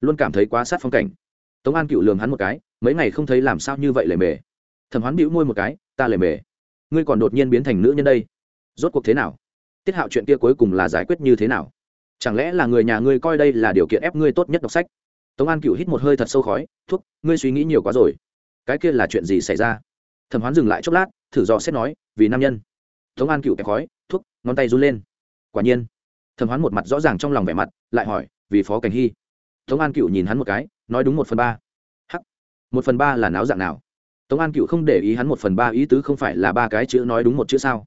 Luôn cảm thấy quá sát phong cảnh. Tống an cựu lường hắn một cái, mấy ngày không thấy làm sao như vậy lề mề. Thẩm hoán bĩu môi một cái, ta lề mề. Ngươi còn đột nhiên biến thành nữ nhân đây. Rốt cuộc thế nào? Tiết hạo chuyện kia cuối cùng là giải quyết như thế nào? Chẳng lẽ là người nhà ngươi coi đây là điều kiện ép ngươi tốt nhất đọc sách? Tống an cựu hít một hơi thật sâu khói, thuốc, ngươi suy nghĩ nhiều quá rồi. Cái kia là chuyện gì xảy ra? Thẩm hoán dừng lại chốc lát, thử dò xét nói, vì nam nhân. Tống an cựu kẹp khói, thuốc, ngón tay run lên. Quả nhiên. Thẩm hoán một mặt rõ ràng trong lòng vẻ mặt, lại hỏi, vì phó cảnh hy? Tống an cựu nhìn hắn một cái, nói đúng một phần ba. Hắc, một phần ba là náo dạng nào? Tống an cựu không để ý hắn một phần ba ý tứ không phải là ba cái chữ nói đúng một chữ sao?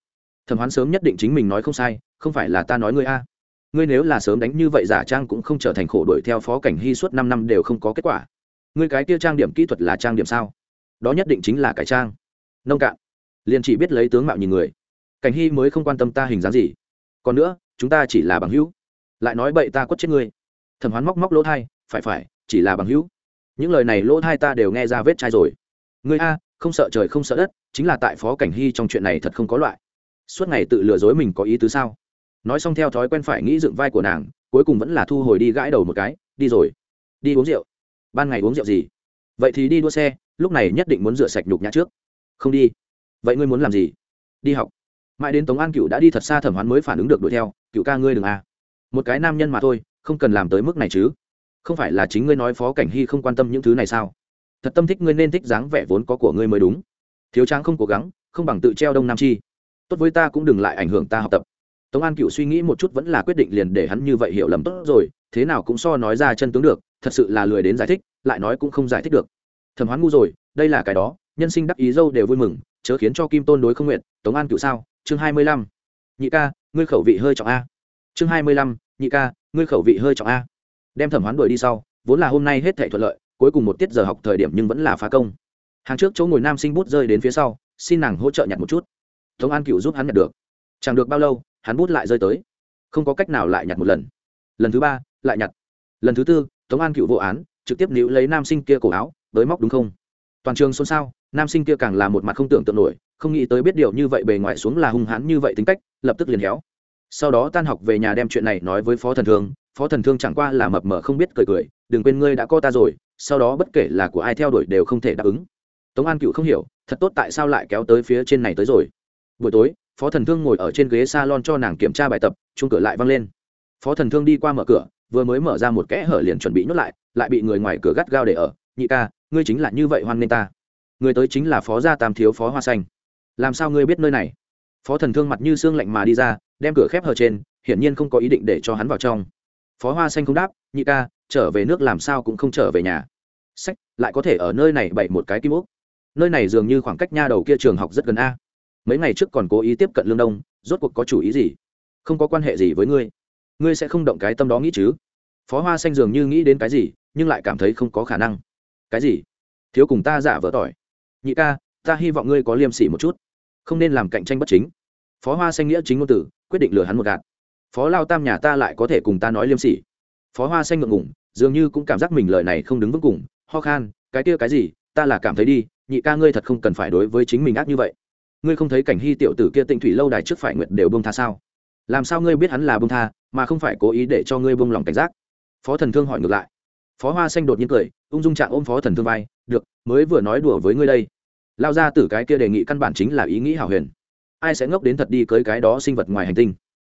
Thẩm hoán sớm nhất định chính mình nói không sai, không phải là ta nói ngươi a. Ngươi nếu là sớm đánh như vậy giả trang cũng không trở thành khổ đuổi theo phó cảnh hy suốt năm năm đều không có kết quả. Ngươi cái kia trang điểm kỹ thuật là trang điểm sao? Đó nhất định chính là cái trang. Nông cạn. Liền chỉ biết lấy tướng mạo nhìn người. Cảnh hy mới không quan tâm ta hình dáng gì. Còn nữa, chúng ta chỉ là bằng hữu. Lại nói bậy ta quất chết ngươi. Thẩm hoán móc móc lỗ thai, phải phải, chỉ là bằng hữu. Những lời này lỗ thai ta đều nghe ra vết chai rồi. Ngươi a, không sợ trời không sợ đất, chính là tại phó cảnh hy trong chuyện này thật không có loại suốt ngày tự lừa dối mình có ý tứ sao? Nói xong theo thói quen phải nghĩ dựng vai của nàng, cuối cùng vẫn là thu hồi đi gãi đầu một cái, đi rồi, đi uống rượu. Ban ngày uống rượu gì? Vậy thì đi đua xe, lúc này nhất định muốn rửa sạch nhục nhã trước. Không đi. Vậy ngươi muốn làm gì? Đi học. Mãi đến tống an cựu đã đi thật xa thẩm hoán mới phản ứng được đuổi theo, cựu ca ngươi đừng à. Một cái nam nhân mà thôi, không cần làm tới mức này chứ. Không phải là chính ngươi nói phó cảnh hy không quan tâm những thứ này sao? Thật tâm thích ngươi nên thích dáng vẻ vốn có của ngươi mới đúng. Thiếu trang không cố gắng, không bằng tự treo đông nam chi tốt với ta cũng đừng lại ảnh hưởng ta học tập. Tống an cựu suy nghĩ một chút vẫn là quyết định liền để hắn như vậy hiểu lầm tốt rồi, thế nào cũng so nói ra chân tướng được, thật sự là lười đến giải thích, lại nói cũng không giải thích được. Thẩm hoán ngu rồi, đây là cái đó, nhân sinh đắc ý dâu đều vui mừng, chớ khiến cho kim tôn đối không nguyện. Tống an cựu sao? Chương hai mươi lăm. Nhị ca, ngươi khẩu vị hơi trọng a. Chương hai mươi lăm. Nhị ca, ngươi khẩu vị hơi trọng a. Đem thẩm hoán đuổi đi sau, vốn là hôm nay hết thể thuận lợi, cuối cùng một tiết giờ học thời điểm nhưng vẫn là phá công. Hàng trước chỗ ngồi nam sinh bút rơi đến phía sau, xin nàng hỗ trợ nhặt một chút tống an cựu giúp hắn nhặt được. Chẳng được bao lâu, hắn bút lại rơi tới. Không có cách nào lại nhặt một lần. Lần thứ ba, lại nhặt. Lần thứ tư, tống an cựu vô án, trực tiếp níu lấy nam sinh kia cổ áo tới móc đúng không? Toàn trường xôn xao, nam sinh kia càng là một mặt không tưởng tượng nổi, không nghĩ tới biết điều như vậy bề ngoài xuống là hung hãn như vậy tính cách, lập tức liền héo. Sau đó tan học về nhà đem chuyện này nói với phó thần thương, phó thần thương chẳng qua là mập mờ không biết cười cười, đừng quên ngươi đã có ta rồi, sau đó bất kể là của ai theo đuổi đều không thể đáp ứng. Tống an cựu không hiểu, thật tốt tại sao lại kéo tới phía trên này tới rồi buổi tối, phó thần thương ngồi ở trên ghế s a lon cho nàng kiểm tra bài tập chung cửa lại văng lên. Phó thần thương đi qua mở cửa, vừa mới mở ra một kẽ hở liền chuẩn bị nhốt lại lại bị người ngoài cửa gắt gao để ở. Nhị ca, ngươi chính là như vậy hoan nghênh ta. Người tới chính là phó gia tam thiếu phó hoa xanh. Làm sao ngươi biết nơi này? Phó thần thương mặt như xương lạnh mà đi ra, đem cửa khép hở trên, hiển nhiên không có ý định để cho hắn vào trong. Phó hoa xanh không đáp, nhị ca, trở về nước làm sao cũng không trở về nhà. Sách, lại có thể ở nơi này bày một cái kim ốc. Nơi này dường như khoảng cách nha đầu kia trường học rất gần a mấy ngày trước còn cố ý tiếp cận lương đông, rốt cuộc có chủ ý gì? Không có quan hệ gì với ngươi. Ngươi sẽ không động cái tâm đó nghĩ chứ? Phó hoa xanh dường như nghĩ đến cái gì, nhưng lại cảm thấy không có khả năng. Cái gì? Thiếu cùng ta giả vỡ tỏi. Nhị ca, ta hy vọng ngươi có liêm sỉ một chút. Không nên làm cạnh tranh bất chính. Phó hoa xanh nghĩa chính ngôn tử quyết định lừa hắn một gạt. Phó lao tam nhà ta lại có thể cùng ta nói liêm sỉ. Phó hoa xanh ngượng ngủng dường như cũng cảm giác mình lời này không đứng vững cùng, ho khan, cái kia cái gì? Ta là cảm thấy đi, nhị ca ngươi thật không cần phải đối với chính mình ác như vậy ngươi không thấy cảnh hy tiểu tử kia tịnh thủy lâu đài trước phải nguyện đều bông tha sao? Làm sao ngươi biết hắn là bông tha, mà không phải cố ý để cho ngươi bông lòng cảnh giác? Phó thần thương hỏi ngược lại. Phó hoa xanh đột nhiên cười, ung dung trạng ôm phó thần thương vai, được, mới vừa nói đùa với ngươi đây. Lao ra từ cái kia đề nghị căn bản chính là ý nghĩ hảo huyền. Ai sẽ ngốc đến thật đi cưới cái đó sinh vật ngoài hành tinh?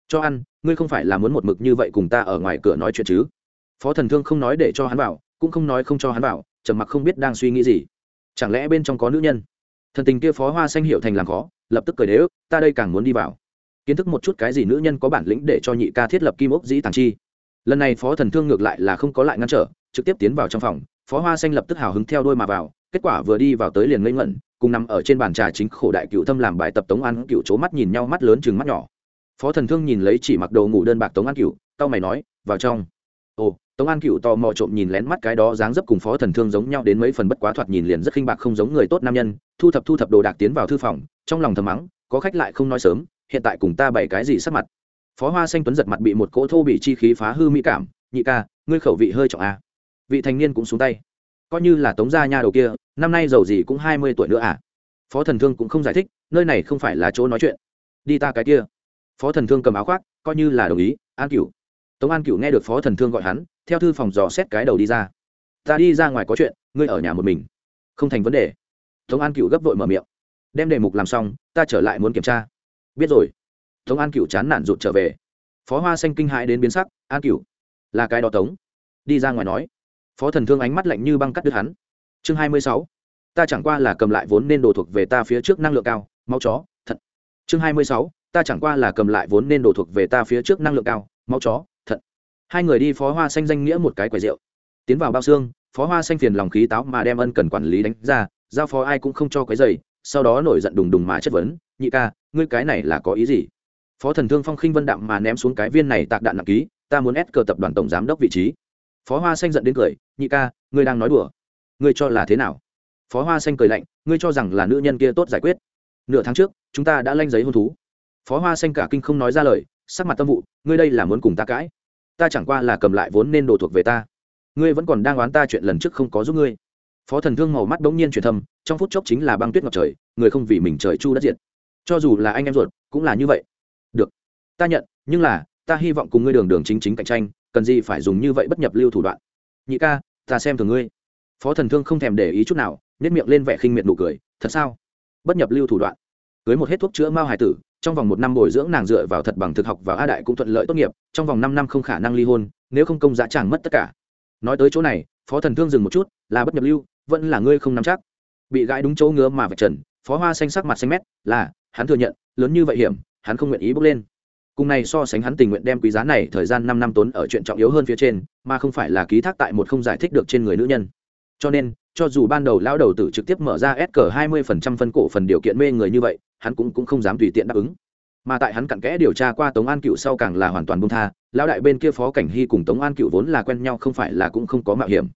Cho ăn, ngươi không phải là muốn một mực như vậy cùng ta ở ngoài cửa nói chuyện chứ? Phó thần thương không nói để cho hắn vào, cũng không nói không cho hắn vào, trầm mặc không biết đang suy nghĩ gì. Chẳng lẽ bên trong có nữ nhân? Thần tình kia phó hoa xanh hiệu thành làm khó, lập tức cười đế ức ta đây càng muốn đi vào. Kiến thức một chút cái gì nữ nhân có bản lĩnh để cho nhị ca thiết lập kim ốc dĩ tàng chi? Lần này phó thần thương ngược lại là không có lại ngăn trở, trực tiếp tiến vào trong phòng, phó hoa xanh lập tức hào hứng theo đôi mà vào, kết quả vừa đi vào tới liền ngây ngẩn, cùng nằm ở trên bàn trà chính khổ đại cựu thâm làm bài tập tống ăn cựu c mắt nhìn nhau mắt lớn chừng mắt nhỏ. Phó thần thương nhìn lấy chỉ mặc đồ ngủ đơn bạc tống an cựu tao mày nói, vào trong. Ồ tống an cựu tò mò trộm nhìn lén mắt cái đó dáng dấp cùng phó thần thương giống nhau đến mấy phần bất quá thoạt nhìn liền rất khinh bạc không giống người tốt nam nhân, thu thập thu thập đồ đạc tiến vào thư phòng, trong lòng thầm mắng, có khách lại không nói sớm, hiện tại cùng ta bày cái gì sắc mặt. Phó hoa xanh tuấn giật mặt bị một cỗ thô bị chi khí phá hư mỹ cảm, nhị ca, ngươi khẩu vị hơi trọng a vị thanh niên cũng xuống tay, coi như là tống gia nha đầu kia, năm nay giàu gì cũng hai mươi tuổi nữa à? Phó thần thương cũng không giải thích, nơi này không phải là chỗ nói chuyện, đi ta cái kia. Phó thần thương cầm áo khoác, coi như là đồng ý, an cửu. Tống an cửu nghe được phó thần thương gọi hắn theo thư phòng dò xét cái đầu đi ra. Ta đi ra ngoài có chuyện, ngươi ở nhà một mình. Không thành vấn đề. Tống an cựu gấp vội mở miệng. Đem đề mục làm xong, ta trở lại muốn kiểm tra. Biết rồi. Tống an cựu chán nản rụt trở về. Phó hoa xanh kinh hãi đến biến sắc, an cựu là cái đó tống. Đi ra ngoài nói. Phó thần thương ánh mắt lạnh như băng cắt đứt hắn. Chương hai mươi sáu. Ta chẳng qua là cầm lại vốn nên đồ thuộc về ta phía trước năng lượng cao, máu chó, thật. Chương hai mươi sáu. Ta chẳng qua là cầm lại vốn nên đồ thuộc về ta phía trước năng lượng cao, máu chó hai người đi phó hoa xanh danh nghĩa một cái quầy rượu. Tiến vào bao xương, phó hoa xanh phiền lòng khí táo mà đem ân cần quản lý đánh ra, giao phó ai cũng không cho quấy dày sau đó nổi giận đùng đùng mà chất vấn, nhị ca, ngươi cái này là có ý gì? Phó thần thương phong khinh vân đạm mà ném xuống cái viên này tạc đạn nặng ký, ta muốn ép cờ tập đoàn tổng giám đốc vị trí. Phó hoa xanh giận đến cười, nhị ca, ngươi đang nói đùa. Ngươi cho là thế nào? Phó hoa xanh cười lạnh, ngươi cho rằng là nữ nhân kia tốt giải quyết. Nửa tháng trước, chúng ta đã lanh giấy hôn thú. Phó hoa xanh cả kinh không nói ra lời, sắc mặt tâm vụ, ngươi đây là muốn cùng ta cãi? Ta chẳng qua là cầm lại vốn nên đồ thuộc về ta. Ngươi vẫn còn đang oán ta chuyện lần trước không có giúp ngươi. Phó thần thương màu mắt bỗng nhiên truyền thâm, trong phút chốc chính là băng tuyết ngập trời, người không vì mình trời chu đất diệt. Cho dù là anh em ruột, cũng là như vậy. Được, ta nhận, nhưng là, ta hy vọng cùng ngươi đường đường chính chính cạnh tranh, cần gì phải dùng như vậy bất nhập lưu thủ đoạn. Nhị ca, ta xem thường ngươi. Phó thần thương không thèm để ý chút nào nếp miệng lên vẻ khinh miệt nụ cười, thật sao? Bất nhập lưu thủ đoạn. Cưới một hết thuốc chữa mao hải tử trong vòng một năm bồi dưỡng nàng dựa vào thật bằng thực học và a đại cũng thuận lợi tốt nghiệp, trong vòng năm năm không khả năng ly hôn, nếu không công giá chàng mất tất cả. Nói tới chỗ này, phó thần thương dừng một chút, là bất nhập lưu, vẫn là ngươi không nắm chắc. Bị gãi đúng chỗ ngứa mà vạch trần, phó hoa xanh sắc mặt xanh mét, là, hắn thừa nhận, lớn như vậy hiểm, hắn không nguyện ý bước lên. Cùng này so sánh hắn tình nguyện đem quý giá này thời gian năm năm tốn ở chuyện trọng yếu hơn phía trên, mà không phải là ký thác tại một không giải thích được trên người nữ nhân. Cho nên cho dù ban đầu lão đầu tử trực tiếp mở ra s cờ hai mươi phần trăm phân cổ phần điều kiện mê người như vậy hắn cũng, cũng không dám tùy tiện đáp ứng. Mà tại hắn cặn kẽ điều tra qua tống an cựu sau càng là hoàn toàn buông tha lão đại bên kia phó cảnh hy cùng tống an cựu vốn là quen nhau không phải là cũng không có mạo hiểm.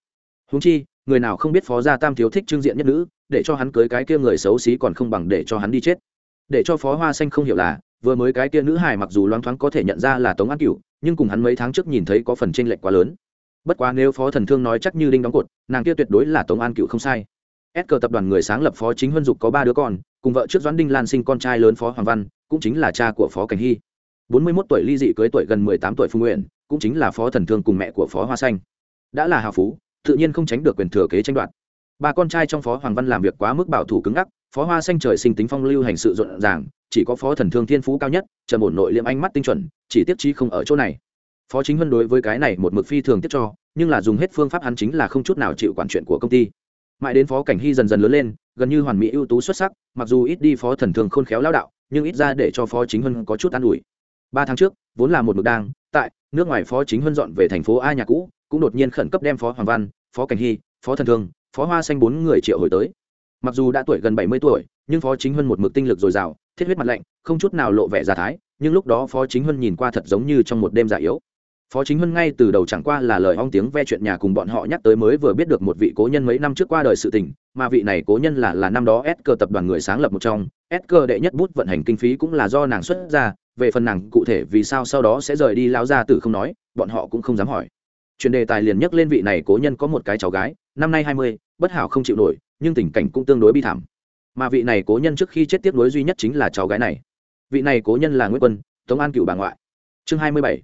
Húng chi người nào không biết phó gia tam thiếu thích trưng diện nhất nữ để cho hắn cưới cái kia người xấu xí còn không bằng để cho hắn đi chết. Để cho phó hoa xanh không hiểu là vừa mới cái kia nữ hài mặc dù loáng thoáng có thể nhận ra là tống an cựu nhưng cùng hắn mấy tháng trước nhìn thấy có phần tranh lệch quá lớn bất quá nếu phó thần thương nói chắc như đinh đóng cột, nàng kia tuyệt đối là tống an cựu không sai. S cờ tập đoàn người sáng lập phó chính huân dục có ba đứa con, cùng vợ trước doãn đinh lan sinh con trai lớn phó hoàng văn, cũng chính là cha của phó cảnh hy. Bốn mươi mốt tuổi ly dị cưới tuổi gần mười tám tuổi phu nguyện, cũng chính là phó thần thương cùng mẹ của phó hoa xanh. Đã là hào phú, tự nhiên không tránh được quyền thừa kế tranh đoạt. Ba con trai trong phó hoàng văn làm việc quá mức bảo thủ cứng ngắc, phó hoa xanh trời sinh tính phong lưu hành sự rộn ràng, chỉ có phó thần thương thiên phú cao nhất trần ổn nội liệm ánh mắt tinh chuẩn, chỉ tiếp chi không ở chỗ này phó chính huân đối với cái này một mực phi thường tiếp cho, nhưng là dùng hết phương pháp hắn chính là không chút nào chịu quản chuyện của công ty. Mãi đến phó cảnh hy dần dần lớn lên, gần như hoàn mỹ ưu tú xuất sắc, mặc dù ít đi phó thần thường khôn khéo lao đạo, nhưng ít ra để cho phó chính huân có chút an ủi. Ba tháng trước, vốn là một mực đang, tại nước ngoài phó chính huân dọn về thành phố a nhà cũ, cũng đột nhiên khẩn cấp đem phó hoàng văn, phó cảnh hy, phó thần thương phó hoa xanh bốn người triệu hồi tới. Mặc dù đã tuổi gần bảy mươi tuổi, nhưng phó chính huân một mực tinh lực dồi dào, thiết huyết mặt lạnh, không chút nào lộ vẻ giả thái, nhưng lúc đó phó chính huân nhìn qua thật giống như trong một đêm giả yếu phó chính huân ngay từ đầu chẳng qua là lời hong tiếng ve chuyện nhà cùng bọn họ nhắc tới mới vừa biết được một vị cố nhân mấy năm trước qua đời sự tình, mà vị này cố nhân là là năm đó s cơ tập đoàn người sáng lập một trong. S cơ đệ nhất bút vận hành kinh phí cũng là do nàng xuất ra, về phần nàng cụ thể vì sao sau đó sẽ rời đi lao ra từ không nói, bọn họ cũng không dám hỏi. Chuyện đề tài liền nhắc lên vị này cố nhân có một cái cháu gái, năm nay hai mươi, bất hảo không chịu nổi, nhưng tình cảnh cũng tương đối bi thảm. Mà vị này cố nhân trước khi chết tiếp nối duy nhất chính là cháu gái này. Vị này cố nhân là nguyễn quân, tống an cựu bà ngoại. Chương hai mươi bảy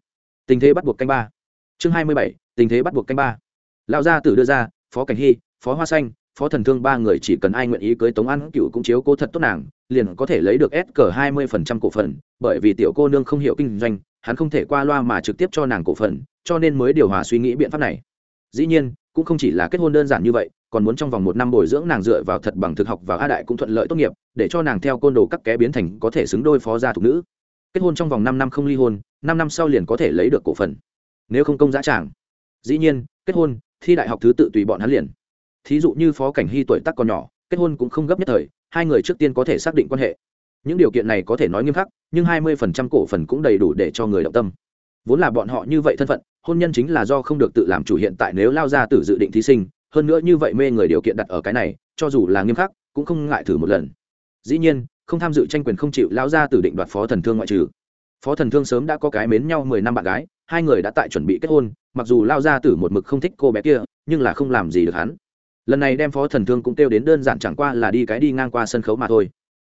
tình thế bắt buộc canh ba. Chương hai mươi bảy, tình thế bắt buộc canh ba. Lão gia tử đưa ra, phó cảnh hy, phó hoa xanh, phó thần thương ba người chỉ cần ai nguyện ý cưới tống an cựu cũng chiếu cô thật tốt nàng, liền có thể lấy được s cờ hai mươi phần trăm cổ phần, bởi vì tiểu cô nương không hiểu kinh doanh, hắn không thể qua loa mà trực tiếp cho nàng cổ phần, cho nên mới điều hòa suy nghĩ biện pháp này. Dĩ nhiên, cũng không chỉ là kết hôn đơn giản như vậy, còn muốn trong vòng một năm bồi dưỡng nàng dựa vào thật bằng thực học và a đại cũng thuận lợi tốt nghiệp, để cho nàng theo côn đồ các ké biến thành có thể xứng đôi phó gia thục nữ kết hôn trong vòng năm năm không ly hôn, năm năm sau liền có thể lấy được cổ phần. Nếu không công giá tràng. Dĩ nhiên, kết hôn, thi đại học thứ tự tùy bọn hắn liền. Thí dụ như phó cảnh hy tuổi tác còn nhỏ, kết hôn cũng không gấp nhất thời, hai người trước tiên có thể xác định quan hệ. Những điều kiện này có thể nói nghiêm khắc, nhưng hai mươi phần trăm cổ phần cũng đầy đủ để cho người động tâm. Vốn là bọn họ như vậy thân phận, hôn nhân chính là do không được tự làm chủ hiện tại nếu lao ra từ dự định thí sinh, hơn nữa như vậy mê người điều kiện đặt ở cái này, cho dù là nghiêm khắc, cũng không ngại thử một lần. Dĩ nhiên không tham dự tranh quyền không chịu lao ra từ định đoạt phó thần thương ngoại trừ. Phó thần thương sớm đã có cái mến nhau mười năm bạn gái, hai người đã tại chuẩn bị kết hôn, mặc dù lao ra từ một mực không thích cô bé kia, nhưng là không làm gì được hắn. Lần này đem phó thần thương cũng kêu đến đơn giản chẳng qua là đi cái đi ngang qua sân khấu mà thôi.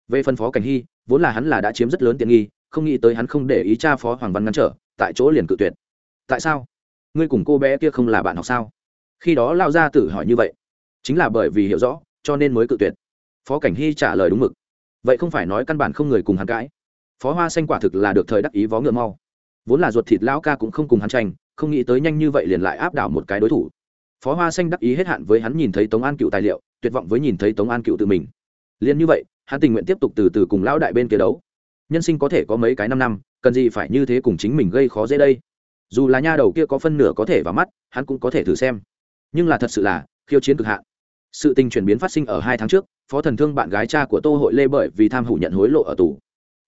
Về phần phó cảnh hy, vốn là hắn là đã chiếm rất lớn tiện nghi, không nghĩ tới hắn không để ý cha phó hoàng văn ngăn trở, tại chỗ liền cự tuyệt. Tại sao? Ngươi cùng cô bé kia không là bạn học sao? Khi đó lao gia tử hỏi như vậy, chính là bởi vì hiểu rõ, cho nên mới cự tuyệt. Phó cảnh hy trả lời đúng mực vậy không phải nói căn bản không người cùng hắn cãi. Phó hoa xanh quả thực là được thời đắc ý vó ngựa mau. Vốn là ruột thịt lão ca cũng không cùng hắn tranh, không nghĩ tới nhanh như vậy liền lại áp đảo một cái đối thủ. Phó hoa xanh đắc ý hết hạn với hắn nhìn thấy tống an cựu tài liệu, tuyệt vọng với nhìn thấy tống an cựu tự mình. Liền như vậy, hắn tình nguyện tiếp tục từ từ cùng lão đại bên kia đấu. Nhân sinh có thể có mấy cái năm năm, cần gì phải như thế cùng chính mình gây khó dễ đây? Dù là nha đầu kia có phân nửa có thể vào mắt, hắn cũng có thể thử xem. Nhưng là thật sự là, khiêu chiến cực hạn sự tình chuyển biến phát sinh ở hai tháng trước, phó thần thương bạn gái cha của tô hội lê bởi vì tham hủ nhận hối lộ ở tù.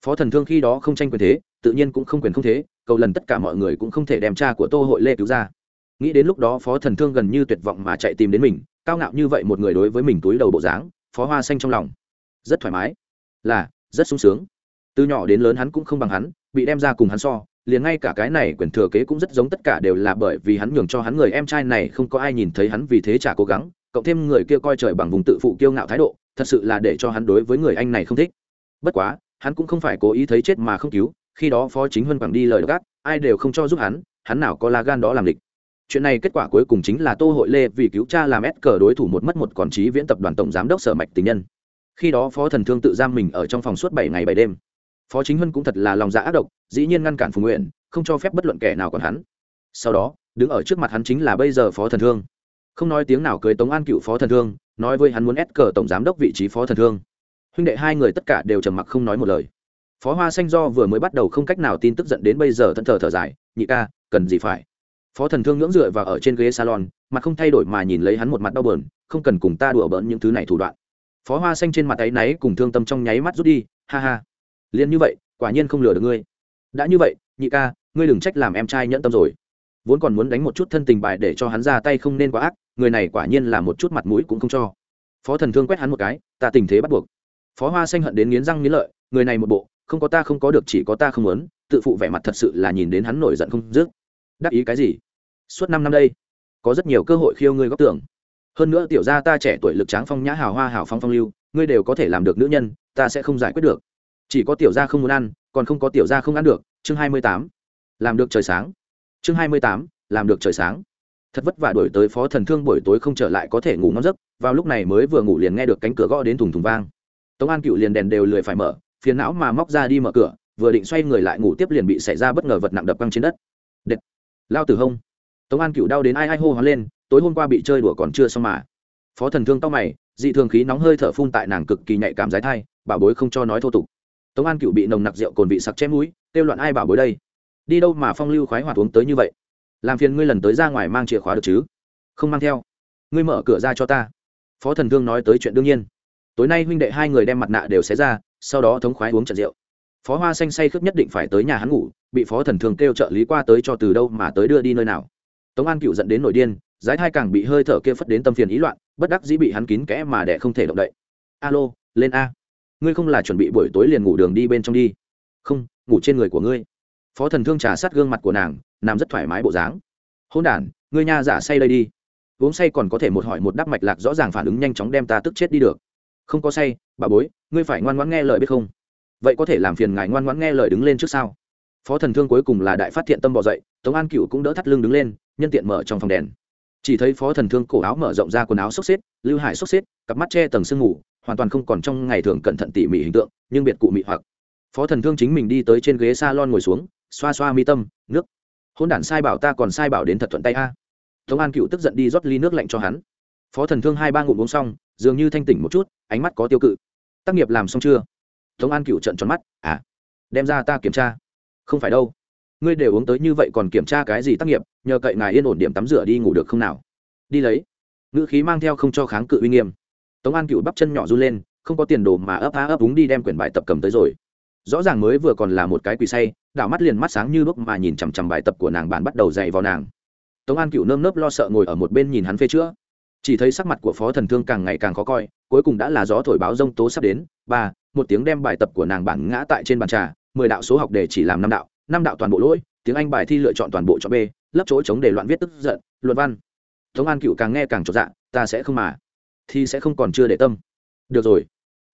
Phó thần thương khi đó không tranh quyền thế, tự nhiên cũng không quyền không thế, cầu lần tất cả mọi người cũng không thể đem cha của tô hội lê cứu ra. Nghĩ đến lúc đó phó thần thương gần như tuyệt vọng mà chạy tìm đến mình, cao ngạo như vậy một người đối với mình túi đầu bộ dáng, phó hoa xanh trong lòng. Rất thoải mái. Là, rất sung sướng. Từ nhỏ đến lớn hắn cũng không bằng hắn, bị đem ra cùng hắn so, liền ngay cả cái này quyền thừa kế cũng rất giống tất cả đều là bởi vì hắn nhường cho hắn người em trai này không có ai nhìn thấy hắn vì thế chả cố gắng cộng thêm người kia coi trời bằng vùng tự phụ kiêu ngạo thái độ, thật sự là để cho hắn đối với người anh này không thích. Bất quá, hắn cũng không phải cố ý thấy chết mà không cứu, khi đó phó chính huân quảng đi lời gác ai đều không cho giúp hắn hắn nào có la gan đó làm địch. Chuyện này kết quả cuối cùng chính là tô hội lê vì cứu cha làm ép cờ đối thủ một mất một còn trí viễn tập đoàn tổng giám đốc sở mạch tình nhân. Khi đó phó thần thương tự giam mình ở trong phòng suốt bảy ngày bảy đêm. Phó chính huân cũng thật là lòng dạ ác độc, dĩ nhiên ngăn cản phùng nguyện, không cho phép bất luận kẻ nào còn hắn. Sau đó, đứng ở trước mặt hắn chính là bây giờ phó thần thương không nói tiếng nào cưới tống an cựu phó thần thương, nói với hắn muốn ép cờ tổng giám đốc vị trí phó thần thương. Huynh đệ hai người tất cả đều trầm mặc không nói một lời. Phó hoa xanh do vừa mới bắt đầu không cách nào tin tức giận đến bây giờ thẫn thờ thở dài, nhị ca, cần gì phải? Phó thần thương ngưỡng dựa và ở trên ghế salon, mặt không thay đổi mà nhìn lấy hắn một mặt đau bờn không cần cùng ta đùa bỡn những thứ này thủ đoạn. Phó hoa xanh trên mặt áy náy cùng thương tâm trong nháy mắt rút đi, ha ha, liền như vậy, quả nhiên không lừa được ngươi. Đã như vậy, nhị ca, ngươi đừng trách làm em trai nhẫn tâm rồi. Vốn còn muốn đánh một chút thân tình bài để cho hắn ra tay không nên quá ác người này quả nhiên là một chút mặt mũi cũng không cho. Phó thần thương quét hắn một cái, ta tình thế bắt buộc. Phó hoa xanh hận đến nghiến răng nghiến lợi, người này một bộ, không có ta không có được chỉ có ta không muốn, tự phụ vẻ mặt thật sự là nhìn đến hắn nổi giận không dứt. Đắc ý cái gì? Suốt năm năm đây, có rất nhiều cơ hội khiêu ngươi góp tưởng. Hơn nữa tiểu gia ta trẻ tuổi lực tráng phong nhã hào hoa hào phong phong lưu, ngươi đều có thể làm được nữ nhân, ta sẽ không giải quyết được. Chỉ có tiểu gia không muốn ăn, còn không có tiểu gia không ăn được. Chương hai mươi tám, làm được trời sáng. Chương hai mươi tám, làm được trời sáng thật vất vả đổi tới phó thần thương buổi tối không trở lại có thể ngủ ngon giấc, vào lúc này mới vừa ngủ liền nghe được cánh cửa gõ đến thùng thùng vang. Tống an cựu liền đèn đều lười phải mở, phiền não mà móc ra đi mở cửa, vừa định xoay người lại ngủ tiếp liền bị xảy ra bất ngờ vật nặng đập căng trên đất. Đệt lao từ hông! Tống an cựu đau đến ai ai hô hoán lên, tối hôm qua bị chơi đùa còn chưa xong mà. Phó thần thương tóc mày, dị thường khí nóng hơi thở phun tại nàng cực kỳ nhạy cảm giái thai, bảo bối không cho nói thô tục. Tống an cựu bị nồng nặc rượu cồn vị sặc chém mũi, kêu loạn ai bảo bối đây? Đi đâu mà phong lưu khoái hoạt uống tới như vậy? Làm phiền ngươi lần tới ra ngoài mang chìa khóa được chứ? Không mang theo. Ngươi mở cửa ra cho ta. Phó thần thương nói tới chuyện đương nhiên. Tối nay huynh đệ hai người đem mặt nạ đều xé ra, sau đó thống khoái uống trận rượu. Phó hoa xanh say khướp nhất định phải tới nhà hắn ngủ, bị phó thần thương kêu trợ lý qua tới cho từ đâu mà tới đưa đi nơi nào. Tống an cựu dẫn đến nổi điên, giái thai càng bị hơi thở kia phất đến tâm phiền ý loạn, bất đắc dĩ bị hắn kín kẽ mà đẻ không thể động đậy. Alo, lên a. Ngươi không là chuẩn bị buổi tối liền ngủ đường đi bên trong đi. Không, ngủ trên người của ngươi. Phó thần thương trà sát gương mặt của nàng nằm rất thoải mái bộ dáng. Hôn đ người nha giả say đây đi. Uống say còn có thể một hỏi một đáp mạch lạc rõ ràng phản ứng nhanh chóng đem ta tức chết đi được. Không có say, bà bối, ngươi phải ngoan ngoãn nghe lời biết không? Vậy có thể làm phiền ngài ngoan ngoãn nghe lời đứng lên trước sau phó thần thương cuối cùng là đại phát thiện tâm bỏ dậy, tống an cựu cũng đỡ thắt lưng đứng lên, nhân tiện mở trong phòng đèn. Chỉ thấy phó thần thương cổ áo mở rộng ra quần áo xốc xếp, lưu hải xốc xếp, cặp mắt che tầng sương ngủ hoàn toàn không còn trong ngày thường cẩn thận tỉ mỉ hình tượng, nhưng biệt cụ mị hoặc. Phó thần thương chính mình đi tới trên ghế s a lon ngồi xuống, xoa xoa mi tâm, nước hôn đản sai bảo ta còn sai bảo đến thật thuận tay a. Tống an cựu tức giận đi rót ly nước lạnh cho hắn. Phó thần thương hai ba ngụm uống xong, dường như thanh tỉnh một chút, ánh mắt có tiêu cự. Tác nghiệp làm xong chưa? Tống an cựu trận tròn mắt. À đem ra ta kiểm tra. Không phải đâu. Ngươi đều uống tới như vậy còn kiểm tra cái gì tác nghiệp, nhờ cậy ngài yên ổn điểm tắm rửa đi ngủ được không nào? Đi lấy. Ngữ khí mang theo không cho kháng cự uy nghiêm. Tống an cựu bắp chân nhỏ run lên, không có tiền đồ mà ấp á ấp úng đi đem quyển bài tập cầm tới rồi rõ ràng mới vừa còn là một cái quỳ say, đảo mắt liền mắt sáng như đuốc mà nhìn chằm chằm bài tập của nàng bạn bắt đầu dày vào nàng. Tống an cựu nơm nớp lo sợ ngồi ở một bên nhìn hắn phê chữa. Chỉ thấy sắc mặt của phó thần thương càng ngày càng khó coi, cuối cùng đã là gió thổi báo rông tố sắp đến, ba, một tiếng đem bài tập của nàng bản ngã tại trên bàn trà, mười đạo số học đề chỉ làm năm đạo năm đạo toàn bộ lỗi, tiếng anh bài thi lựa chọn toàn bộ cho b lấp chỗ chống để loạn viết tức giận, luận văn. Tống an cựu càng nghe càng trọn dạ ta sẽ không mà, thì sẽ không còn chưa để tâm. Được rồi.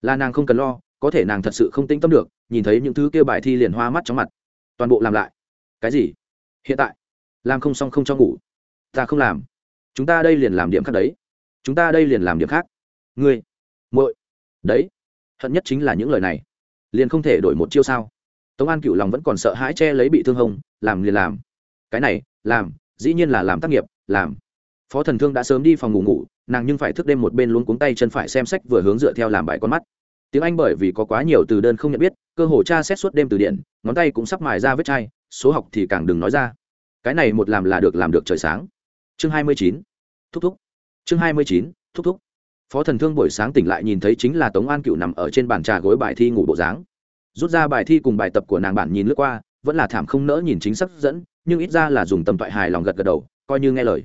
Là nàng không cần lo có thể nàng thật sự không tĩnh tâm được, nhìn thấy những thứ kêu bài thi liền hoa mắt chóng mặt. Toàn bộ làm lại. Cái gì? Hiện tại. Làm không xong không cho ngủ. Ta không làm. Chúng ta đây liền làm điểm khác đấy. Chúng ta đây liền làm điểm khác. Ngươi. Muội. Đấy. Hận nhất chính là những lời này. Liền không thể đổi một chiêu sao. Tống an cựu lòng vẫn còn sợ hãi che lấy bị thương hồng, làm liền làm. Cái này, làm, dĩ nhiên là làm tác nghiệp, làm. Phó thần thương đã sớm đi phòng ngủ ngủ, nàng nhưng phải thức đêm một bên luôn cuống tay chân phải xem sách vừa hướng dựa theo làm bài con mắt tiếng anh bởi vì có quá nhiều từ đơn không nhận biết, cơ hồ cha xét suốt đêm từ điện ngón tay cũng sắp mài ra vết chai, số học thì càng đừng nói ra. Cái này một làm là được làm được trời sáng. Chương hai mươi chín. Thúc thúc. Chương hai mươi chín, thúc thúc. Phó thần thương buổi sáng tỉnh lại nhìn thấy chính là tống an cựu nằm ở trên bàn trà gối bài thi ngủ bộ dáng. Rút ra bài thi cùng bài tập của nàng bản nhìn lướt qua, vẫn là thảm không nỡ nhìn chính xác dẫn, nhưng ít ra là dùng tâm thoại hài lòng gật gật đầu, coi như nghe lời.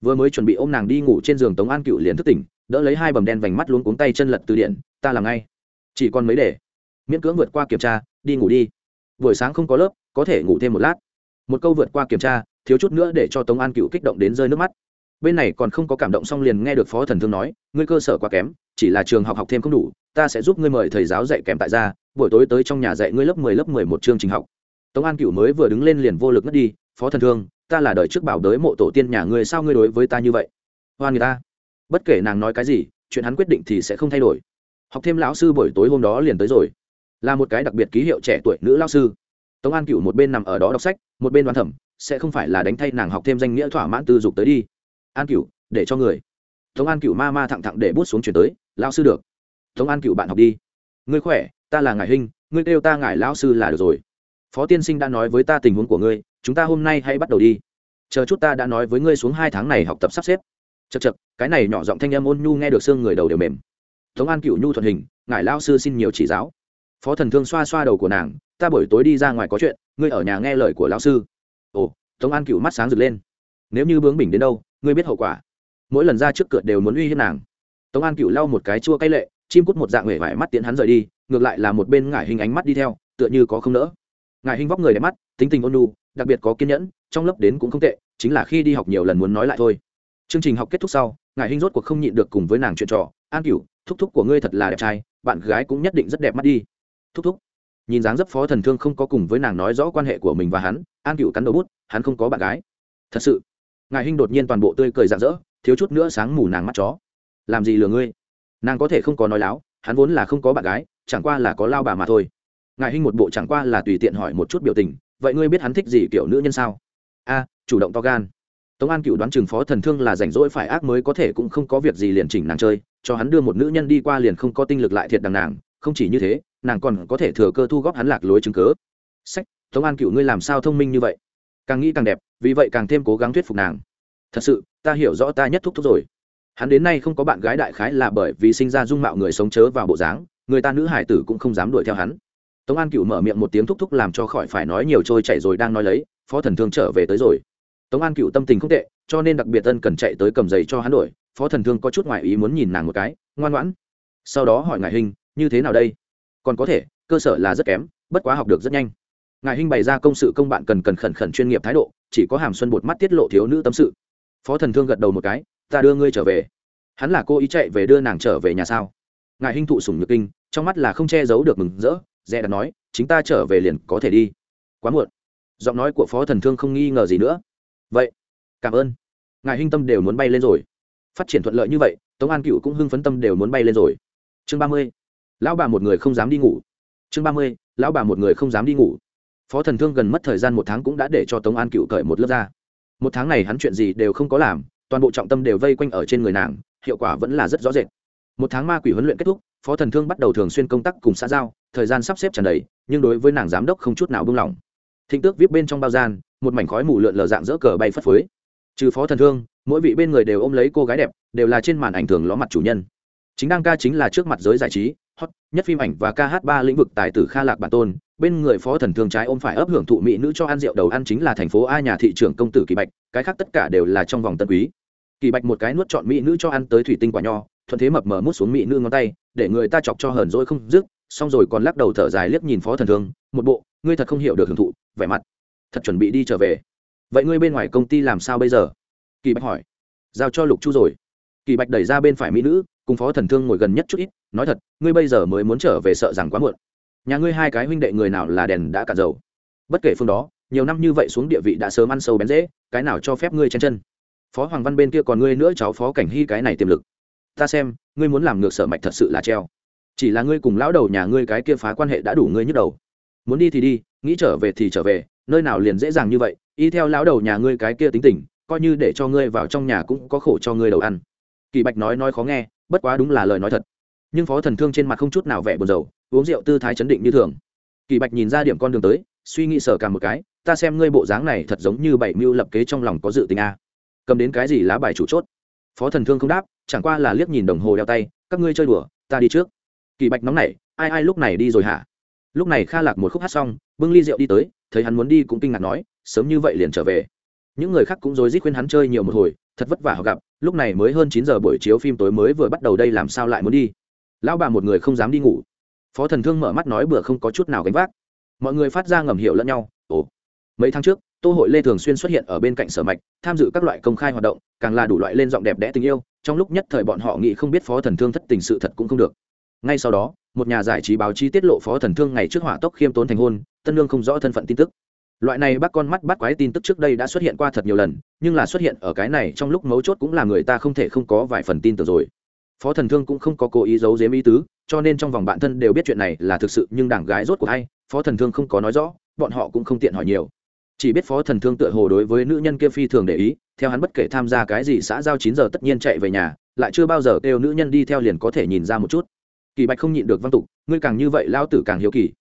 Vừa mới chuẩn bị ôm nàng đi ngủ trên giường tống an cựu liền thức tỉnh, đỡ lấy hai bầm đen vành mắt luống cuống tay chân lật từ điện ta làm ngay chỉ còn mấy để miễn cưỡng vượt qua kiểm tra, đi ngủ đi. Buổi sáng không có lớp, có thể ngủ thêm một lát. Một câu vượt qua kiểm tra, thiếu chút nữa để cho tống an cựu kích động đến rơi nước mắt. Bên này còn không có cảm động xong liền nghe được phó thần thương nói, ngươi cơ sở quá kém, chỉ là trường học học thêm không đủ, ta sẽ giúp ngươi mời thầy giáo dạy kèm tại gia, buổi tối tới trong nhà dạy ngươi lớp mười lớp mười một chương trình học. Tống an cựu mới vừa đứng lên liền vô lực ngất đi, phó thần thương, ta là đời trước bảo đới mộ tổ tiên nhà ngươi, sao ngươi đối với ta như vậy? Hoan người ta. Bất kể nàng nói cái gì, chuyện hắn quyết định thì sẽ không thay đổi học thêm lão sư buổi tối hôm đó liền tới rồi. Là một cái đặc biệt ký hiệu trẻ tuổi nữ lão sư. Tống an cựu một bên nằm ở đó đọc sách, một bên đoán thẩm, sẽ không phải là đánh thay nàng học thêm danh nghĩa thỏa mãn tư dục tới đi. An cựu để cho người. Tống an cựu ma ma thẳng thẳng để bút xuống chuyển tới, lão sư được. Tống an cựu bạn học đi. Ngươi khỏe, ta là ngài huynh, ngươi kêu ta ngài lão sư là được rồi. Phó tiên sinh đã nói với ta tình huống của ngươi, chúng ta hôm nay hãy bắt đầu đi. Chờ chút ta đã nói với ngươi xuống hai tháng này học tập sắp xếp. Chật chật cái này nhỏ giọng thanh âm ôn nhu nghe được xương người đầu đều mềm tống an cựu nhu thuận hình, ngài lao sư xin nhiều chỉ giáo. Phó thần thương xoa xoa đầu của nàng, ta buổi tối đi ra ngoài có chuyện, ngươi ở nhà nghe lời của lão sư. Ồ, tống an cựu mắt sáng rực lên. Nếu như bướng bỉnh đến đâu, ngươi biết hậu quả. Mỗi lần ra trước cửa đều muốn uy hiếp nàng. Tống an cựu lau một cái chua cay lệ, chim cút một dạng huệ vải mắt tiện hắn rời đi, ngược lại là một bên ngải hình ánh mắt đi theo, tựa như có không nỡ. Ngải hình vóc người đẹp mắt, tính tình ôn nu đặc biệt có kiên nhẫn, trong lớp đến cũng không tệ, chính là khi đi học nhiều lần muốn nói lại thôi. Chương trình học kết thúc sau, ngải hình rốt cuộc không nhịn được cùng với nàng chuyện trò, an cửu thúc thúc của ngươi thật là đẹp trai, bạn gái cũng nhất định rất đẹp mắt đi. Thúc thúc. Nhìn dáng dấp phó thần thương không có cùng với nàng nói rõ quan hệ của mình và hắn, an cựu cắn đầu bút, hắn không có bạn gái. Thật sự. Ngài hinh đột nhiên toàn bộ tươi cười rạng rỡ, thiếu chút nữa sáng mù nàng mắt chó. Làm gì lừa ngươi? Nàng có thể không có nói láo, hắn vốn là không có bạn gái, chẳng qua là có lao bà mà thôi. Ngài hinh một bộ chẳng qua là tùy tiện hỏi một chút biểu tình, vậy ngươi biết hắn thích gì kiểu nữ nhân sao? A, chủ động to gan tống an cựu đoán chừng phó thần thương là rảnh rỗi phải ác mới có thể cũng không có việc gì liền chỉnh nàng chơi, cho hắn đưa một nữ nhân đi qua liền không có tinh lực lại thiệt đằng nàng, không chỉ như thế, nàng còn có thể thừa cơ thu góp hắn lạc lối chứng cớ. Sách, tống an cựu ngươi làm sao thông minh như vậy? Càng nghĩ càng đẹp, vì vậy càng thêm cố gắng thuyết phục nàng. Thật sự, ta hiểu rõ ta nhất thúc thúc rồi. Hắn đến nay không có bạn gái đại khái là bởi vì sinh ra dung mạo người sống chớ vào bộ dáng, người ta nữ hải tử cũng không dám đuổi theo hắn. Tống an cựu mở miệng một tiếng thúc thúc làm cho khỏi phải nói nhiều trôi chảy rồi đang nói lấy, phó thần thương trở về tới rồi tống an cựu tâm tình không tệ, cho nên đặc biệt tân cần chạy tới cầm giày cho hắn đổi. Phó thần thương có chút ngoại ý muốn nhìn nàng một cái, ngoan ngoãn. Sau đó hỏi ngài hình như thế nào đây? Còn có thể, cơ sở là rất kém, bất quá học được rất nhanh. Ngài hình bày ra công sự công bạn cần cần khẩn khẩn chuyên nghiệp thái độ, chỉ có hàm xuân bột mắt tiết lộ thiếu nữ tâm sự. Phó thần thương gật đầu một cái, ta đưa ngươi trở về. Hắn là cô ý chạy về đưa nàng trở về nhà sao? Ngài hình thụ sủng nhược kinh, trong mắt là không che giấu được mừng rỡ, dè đặt nói, chính ta trở về liền có thể đi. Quá muộn. Giọng nói của phó thần thương không nghi ngờ gì nữa vậy, cảm ơn. Ngài hinh tâm đều muốn bay lên rồi. Phát triển thuận lợi như vậy, tống an cựu cũng hưng phấn tâm đều muốn bay lên rồi. Chương ba mươi, lão bà một người không dám đi ngủ. Chương ba mươi, lão bà một người không dám đi ngủ. Phó thần thương gần mất thời gian một tháng cũng đã để cho tống an cựu cởi một lớp ra. Một tháng này hắn chuyện gì đều không có làm, toàn bộ trọng tâm đều vây quanh ở trên người nàng, hiệu quả vẫn là rất rõ rệt. Một tháng ma quỷ huấn luyện kết thúc, phó thần thương bắt đầu thường xuyên công tác cùng xã giao, thời gian sắp xếp tràn đầy, nhưng đối với nàng giám đốc không chút nào buông lỏng. Thịnh tước viết bên trong bao gian một mảnh khói mù lượn lờ dạng dỡ cờ bay phất phới. Trừ phó thần thương, mỗi vị bên người đều ôm lấy cô gái đẹp, đều là trên màn ảnh thường ló mặt chủ nhân. Chính đang ca chính là trước mặt giới giải trí, hot nhất phim ảnh và ca hát ba lĩnh vực tài tử kha lạc bản tôn. Bên người phó thần thương trái ôm phải ấp hưởng thụ mỹ nữ cho ăn rượu đầu ăn chính là thành phố a nhà thị trưởng công tử kỳ bạch, cái khác tất cả đều là trong vòng tân quý. Kỳ bạch một cái nuốt chọn mỹ nữ cho ăn tới thủy tinh quả nho, thuận thế mập mờ mút xuống mỹ nữ ngón tay, để người ta chọc cho hờn dỗi không dứt, xong rồi còn lắc đầu thở dài liếc nhìn phó thần thương, một bộ, ngươi thật không hiểu được hưởng thụ, vẻ mặt thật chuẩn bị đi trở về. Vậy ngươi bên ngoài công ty làm sao bây giờ? Kỳ bạch hỏi. Giao cho lục chu rồi. Kỳ bạch đẩy ra bên phải mỹ nữ, cùng phó thần thương ngồi gần nhất chút ít, nói thật, ngươi bây giờ mới muốn trở về sợ rằng quá muộn. Nhà ngươi hai cái huynh đệ người nào là đèn đã cạn dầu. Bất kể phương đó, nhiều năm như vậy xuống địa vị đã sớm ăn sâu bén dễ, cái nào cho phép ngươi chen chân? Phó hoàng văn bên kia còn ngươi nữa cháu phó cảnh hy cái này tiềm lực. Ta xem, ngươi muốn làm ngược sở mạch thật sự là treo. Chỉ là ngươi cùng lão đầu nhà ngươi cái kia phá quan hệ đã đủ ngươi nhức đầu. Muốn đi thì đi, nghĩ trở về thì trở về nơi nào liền dễ dàng như vậy, y theo lão đầu nhà ngươi cái kia tính tình, coi như để cho ngươi vào trong nhà cũng có khổ cho ngươi đầu ăn. Kỳ bạch nói nói khó nghe, bất quá đúng là lời nói thật. Nhưng phó thần thương trên mặt không chút nào vẻ buồn rầu, uống rượu tư thái chấn định như thường. Kỳ bạch nhìn ra điểm con đường tới, suy nghĩ sở cả một cái, ta xem ngươi bộ dáng này thật giống như bảy mưu lập kế trong lòng có dự tình a. Cầm đến cái gì lá bài chủ chốt? Phó thần thương không đáp, chẳng qua là liếc nhìn đồng hồ đeo tay, các ngươi chơi đùa, ta đi trước. Kỳ bạch nóng nảy, ai ai lúc này đi rồi hả? Lúc này kha lạc một khúc hát xong, bưng ly rượu đi tới, thấy hắn muốn đi cũng kinh ngạc nói, sớm như vậy liền trở về. Những người khác cũng rối rít khuyên hắn chơi nhiều một hồi, thật vất vả họ gặp, lúc này mới hơn chín giờ buổi chiếu phim tối mới vừa bắt đầu đây làm sao lại muốn đi. Lão bà một người không dám đi ngủ. Phó thần thương mở mắt nói bữa không có chút nào gánh vác. Mọi người phát ra ngầm hiểu lẫn nhau, ồ, mấy tháng trước, tô hội lê thường xuyên xuất hiện ở bên cạnh sở mạch, tham dự các loại công khai hoạt động, càng là đủ loại lên giọng đẹp đẽ tình yêu, trong lúc nhất thời bọn họ nghĩ không biết phó thần thương thất tình sự thật cũng không được ngay sau đó, một nhà giải trí báo chí tiết lộ phó thần thương ngày trước hỏa tốc khiêm tốn thành hôn, tân lương không rõ thân phận tin tức. Loại này bác con mắt bắt quái tin tức trước đây đã xuất hiện qua thật nhiều lần, nhưng là xuất hiện ở cái này trong lúc mấu chốt cũng là người ta không thể không có vài phần tin tưởng rồi. Phó thần thương cũng không có cố ý giấu giếm ý tứ, cho nên trong vòng bạn thân đều biết chuyện này là thực sự, nhưng đảng gái rốt của hay phó thần thương không có nói rõ, bọn họ cũng không tiện hỏi nhiều. Chỉ biết phó thần thương tựa hồ đối với nữ nhân kia phi thường để ý, theo hắn bất kể tham gia cái gì xã giao chín giờ tất nhiên chạy về nhà, lại chưa bao giờ kêu nữ nhân đi theo liền có thể nhìn ra một chút kỳ bạch không nhịn được văn tục, ngươi càng như vậy lao tử càng hiếu kỳ.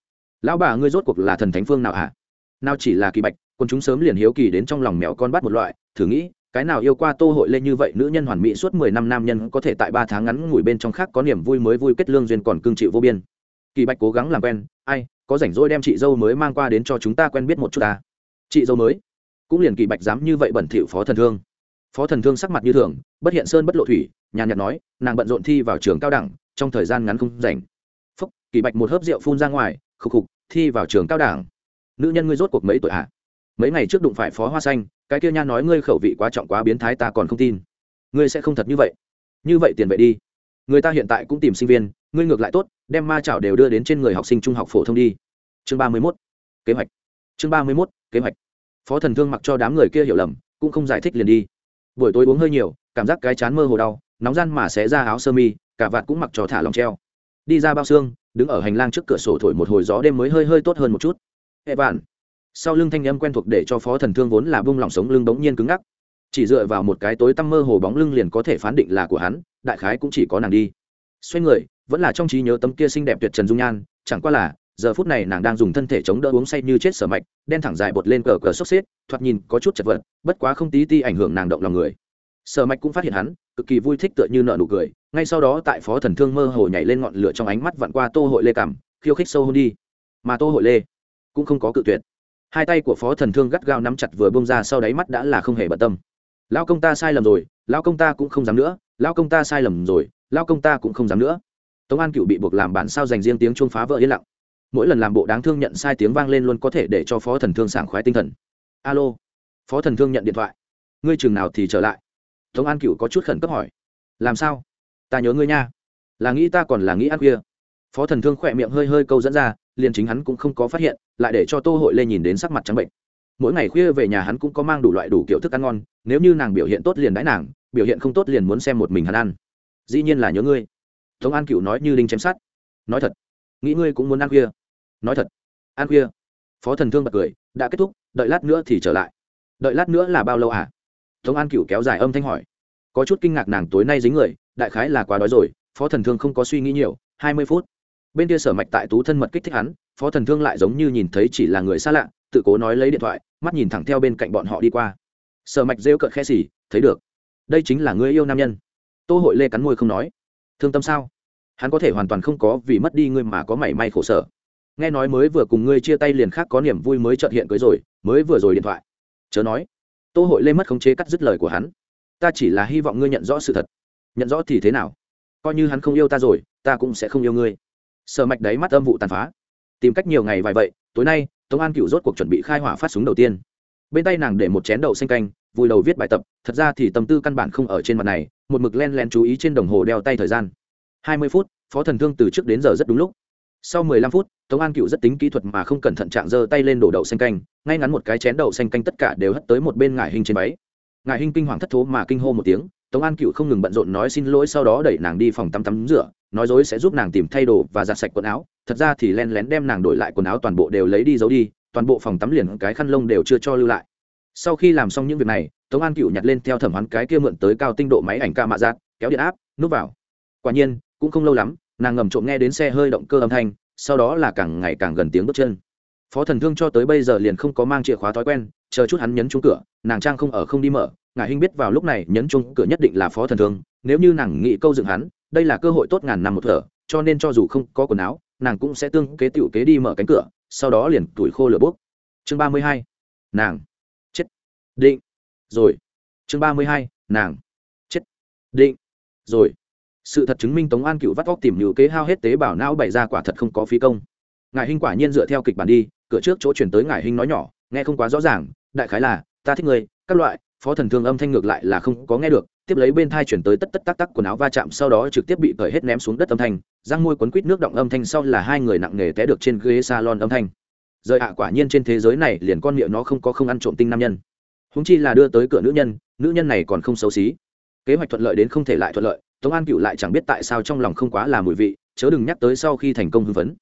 Lão bà ngươi rốt cuộc là thần thánh phương nào hả? À? nào chỉ là kỳ bạch quân chúng sớm liền hiếu kỳ đến trong lòng mèo con bắt một loại, thử nghĩ, cái nào yêu qua tô hội lên như vậy, nữ nhân hoàn mỹ suốt mười năm nam nhân có thể tại ba tháng ngắn ngủi bên trong khác có niềm vui mới vui kết lương duyên còn cương chịu vô biên. Kỳ bạch cố gắng làm quen, ai, có rảnh rỗi đem chị dâu mới mang qua đến cho chúng ta quen biết một chút ta. Chị dâu mới? Cũng liền kỳ bạch dám như vậy bẩn thỉu phó thần thương. Phó thần thương sắc mặt như thường, bất hiện sơn bất lộ thủy, nhàn nhạt nói, nàng bận rộn thi vào trường cao đẳng trong thời gian ngắn không rảnh. Phúc, kỳ bạch một hớp rượu phun ra ngoài, khục khục, thi vào trường cao đẳng. Nữ nhân ngươi rốt cuộc mấy tuổi ạ à? mấy ngày trước đụng phải phó hoa xanh, cái kia nha nói ngươi khẩu vị quá trọng quá biến thái ta còn không tin. Ngươi sẽ không thật như vậy. Như vậy tiền vậy đi. Người ta hiện tại cũng tìm sinh viên, ngươi ngược lại tốt, đem ma chảo đều đưa đến trên người học sinh trung học phổ thông đi. Chương ba mươi mốt, kế hoạch. Chương ba mươi mốt, kế hoạch. Phó thần thương mặc cho đám người kia hiểu lầm, cũng không giải thích liền đi. Buổi tối uống hơi nhiều, cảm giác cái chán mơ hồ đau nóng gian mà xé ra áo sơ mi, cả vạt cũng mặc cho thả lòng treo. Đi ra bao xương, đứng ở hành lang trước cửa sổ thổi một hồi gió đêm mới hơi hơi tốt hơn một chút. Hệ bạn. Sau lưng thanh âm quen thuộc để cho phó thần thương vốn là bung lỏng sống lưng bỗng nhiên cứng ngắc. Chỉ dựa vào một cái tối tăm mơ hồ bóng lưng liền có thể phán định là của hắn, đại khái cũng chỉ có nàng đi. Xoay người, vẫn là trong trí nhớ tấm kia xinh đẹp tuyệt trần dung nhan, chẳng qua là, giờ phút này nàng đang dùng thân thể chống đỡ uống say như chết sở mạch, đen thẳng dài bột lên cờ cờ sốc xếp, thoạt nhìn có chút chật vật, bất quá không tí ti ảnh hưởng nàng động lòng người. Sở mạch cũng phát hiện hắn cực kỳ vui thích tựa như nợ nụ cười. Ngay sau đó tại phó thần thương mơ hồ nhảy lên ngọn lửa trong ánh mắt vặn qua tô hội lê cảm, khiêu khích sâu hơn đi. Mà tô hội lê cũng không có cự tuyệt. Hai tay của phó thần thương gắt gao nắm chặt vừa bông ra sau đáy mắt đã là không hề bận tâm. Lao công ta sai lầm rồi lao công ta cũng không dám nữa lao công ta sai lầm rồi lao công ta cũng không dám nữa. Tống an cựu bị buộc làm bản sao dành riêng tiếng chuông phá vỡ yên lặng. Mỗi lần làm bộ đáng thương nhận sai tiếng vang lên luôn có thể để cho phó thần thương sảng khoái tinh thần. Alo. Phó thần thương nhận điện thoại. Ngươi chừng nào thì trở lại? Tống an cựu có chút khẩn cấp hỏi. Làm sao? Ta nhớ ngươi nha. Là nghĩ ta còn là nghĩ ăn khuya. Phó thần thương khỏe miệng hơi hơi câu dẫn ra, liền chính hắn cũng không có phát hiện, lại để cho tô hội lê nhìn đến sắc mặt trắng bệnh. Mỗi ngày khuya về nhà hắn cũng có mang đủ loại đủ kiểu thức ăn ngon, nếu như nàng biểu hiện tốt liền đãi nàng, biểu hiện không tốt liền muốn xem một mình hắn ăn. Dĩ nhiên là nhớ ngươi. Tống an cựu nói như đinh chém sát nói thật, nghĩ ngươi cũng muốn ăn khuya. Nói thật, ăn khuya. Phó thần thương bật cười, đã kết thúc, đợi lát nữa thì trở lại. Đợi lát nữa là bao lâu à? Tống an cựu kéo dài âm thanh hỏi. Có chút kinh ngạc nàng tối nay dính người, đại khái là quá đói rồi, phó thần thương không có suy nghĩ nhiều, hai mươi phút. Bên kia sở mạch tại tú thân mật kích thích hắn, phó thần thương lại giống như nhìn thấy chỉ là người xa lạ, tự cố nói lấy điện thoại, mắt nhìn thẳng theo bên cạnh bọn họ đi qua. Sở mạch rêu cợt khe xỉ thấy được. Đây chính là người yêu nam nhân. Tô hội lê cắn môi không nói. Thương tâm sao? Hắn có thể hoàn toàn không có vì mất đi ngươi mà có mảy may khổ sở. Nghe nói mới vừa cùng ngươi chia tay liền khác có niềm vui mới trợt hiện cưới rồi, mới vừa rồi điện thoại. Chớ nói tô hội lê mất khống chế cắt dứt lời của hắn. Ta chỉ là hy vọng ngươi nhận rõ sự thật. Nhận rõ thì thế nào? Coi như hắn không yêu ta rồi, ta cũng sẽ không yêu ngươi. Sở mạch đấy mắt âm vụ tàn phá. Tìm cách nhiều ngày vài vậy, tối nay, tống an cựu rốt cuộc chuẩn bị khai hỏa phát súng đầu tiên. Bên tay nàng để một chén đậu xanh canh, vùi đầu viết bài tập, thật ra thì tâm tư căn bản không ở trên mặt này, một mực len len chú ý trên đồng hồ đeo tay thời gian. Hai mươi phút, phó thần thương từ trước đến giờ rất đúng lúc sau mười lăm phút, tống an cựu rất tính kỹ thuật mà không cẩn thận trạng giơ tay lên đổ đậu xanh canh, ngay ngắn một cái chén đậu xanh canh tất cả đều hất tới một bên ngải hình trên váy. Ngải hình kinh hoàng thất thố mà kinh hô một tiếng, tống an cựu không ngừng bận rộn nói xin lỗi sau đó đẩy nàng đi phòng tắm tắm rửa, nói dối sẽ giúp nàng tìm thay đồ và giặt sạch quần áo. Thật ra thì len lén đem nàng đổi lại quần áo toàn bộ đều lấy đi giấu đi, toàn bộ phòng tắm liền cái khăn lông đều chưa cho lưu lại. Sau khi làm xong những việc này, tống an cựu nhặt lên theo thẩm hoán cái kia mượn tới cao tinh độ máy ảnh ca mạ giác, kéo điện áp, núp vào. Quả nhiên, cũng không lâu lắm nàng ngầm trộm nghe đến xe hơi động cơ âm thanh, sau đó là càng ngày càng gần tiếng bước chân. Phó thần thương cho tới bây giờ liền không có mang chìa khóa thói quen, chờ chút hắn nhấn chung cửa, nàng trang không ở không đi mở, ngài hinh biết vào lúc này nhấn chung cửa nhất định là phó thần thương, nếu như nàng nghĩ câu dựng hắn, đây là cơ hội tốt ngàn năm một thở, cho nên cho dù không có quần áo, nàng cũng sẽ tương kế tựu kế đi mở cánh cửa, sau đó liền tuổi khô lửa bốc. Chương ba mươi hai, nàng. Chết. Định. Rồi. Chương ba mươi hai, nàng. Chết. Định. Rồi sự thật chứng minh tống an cựu vắt vóc tìm nhự kế hao hết tế bảo não bày ra quả thật không có phí công. Ngài hinh quả nhiên dựa theo kịch bản đi, cửa trước chỗ chuyển tới ngài hinh nói nhỏ, nghe không quá rõ ràng, đại khái là, ta thích người các loại, phó thần thương âm thanh ngược lại là không có nghe được, tiếp lấy bên thai chuyển tới tất tất tắc tắc quần áo va chạm, sau đó trực tiếp bị cởi hết ném xuống đất âm thanh, răng môi quấn quít nước động âm thanh sau là hai người nặng nề té được trên ghế salon âm thanh. Rời ạ, quả nhiên trên thế giới này liền con miệng nó không có không ăn trộm tinh nam nhân. Húng chi là đưa tới cửa nữ nhân nữ nhân này còn không xấu xí. Kế hoạch thuận lợi đến không thể lại thuận lợi tống an cựu lại chẳng biết tại sao trong lòng không quá là mùi vị, chớ đừng nhắc tới sau khi thành công hưng phấn.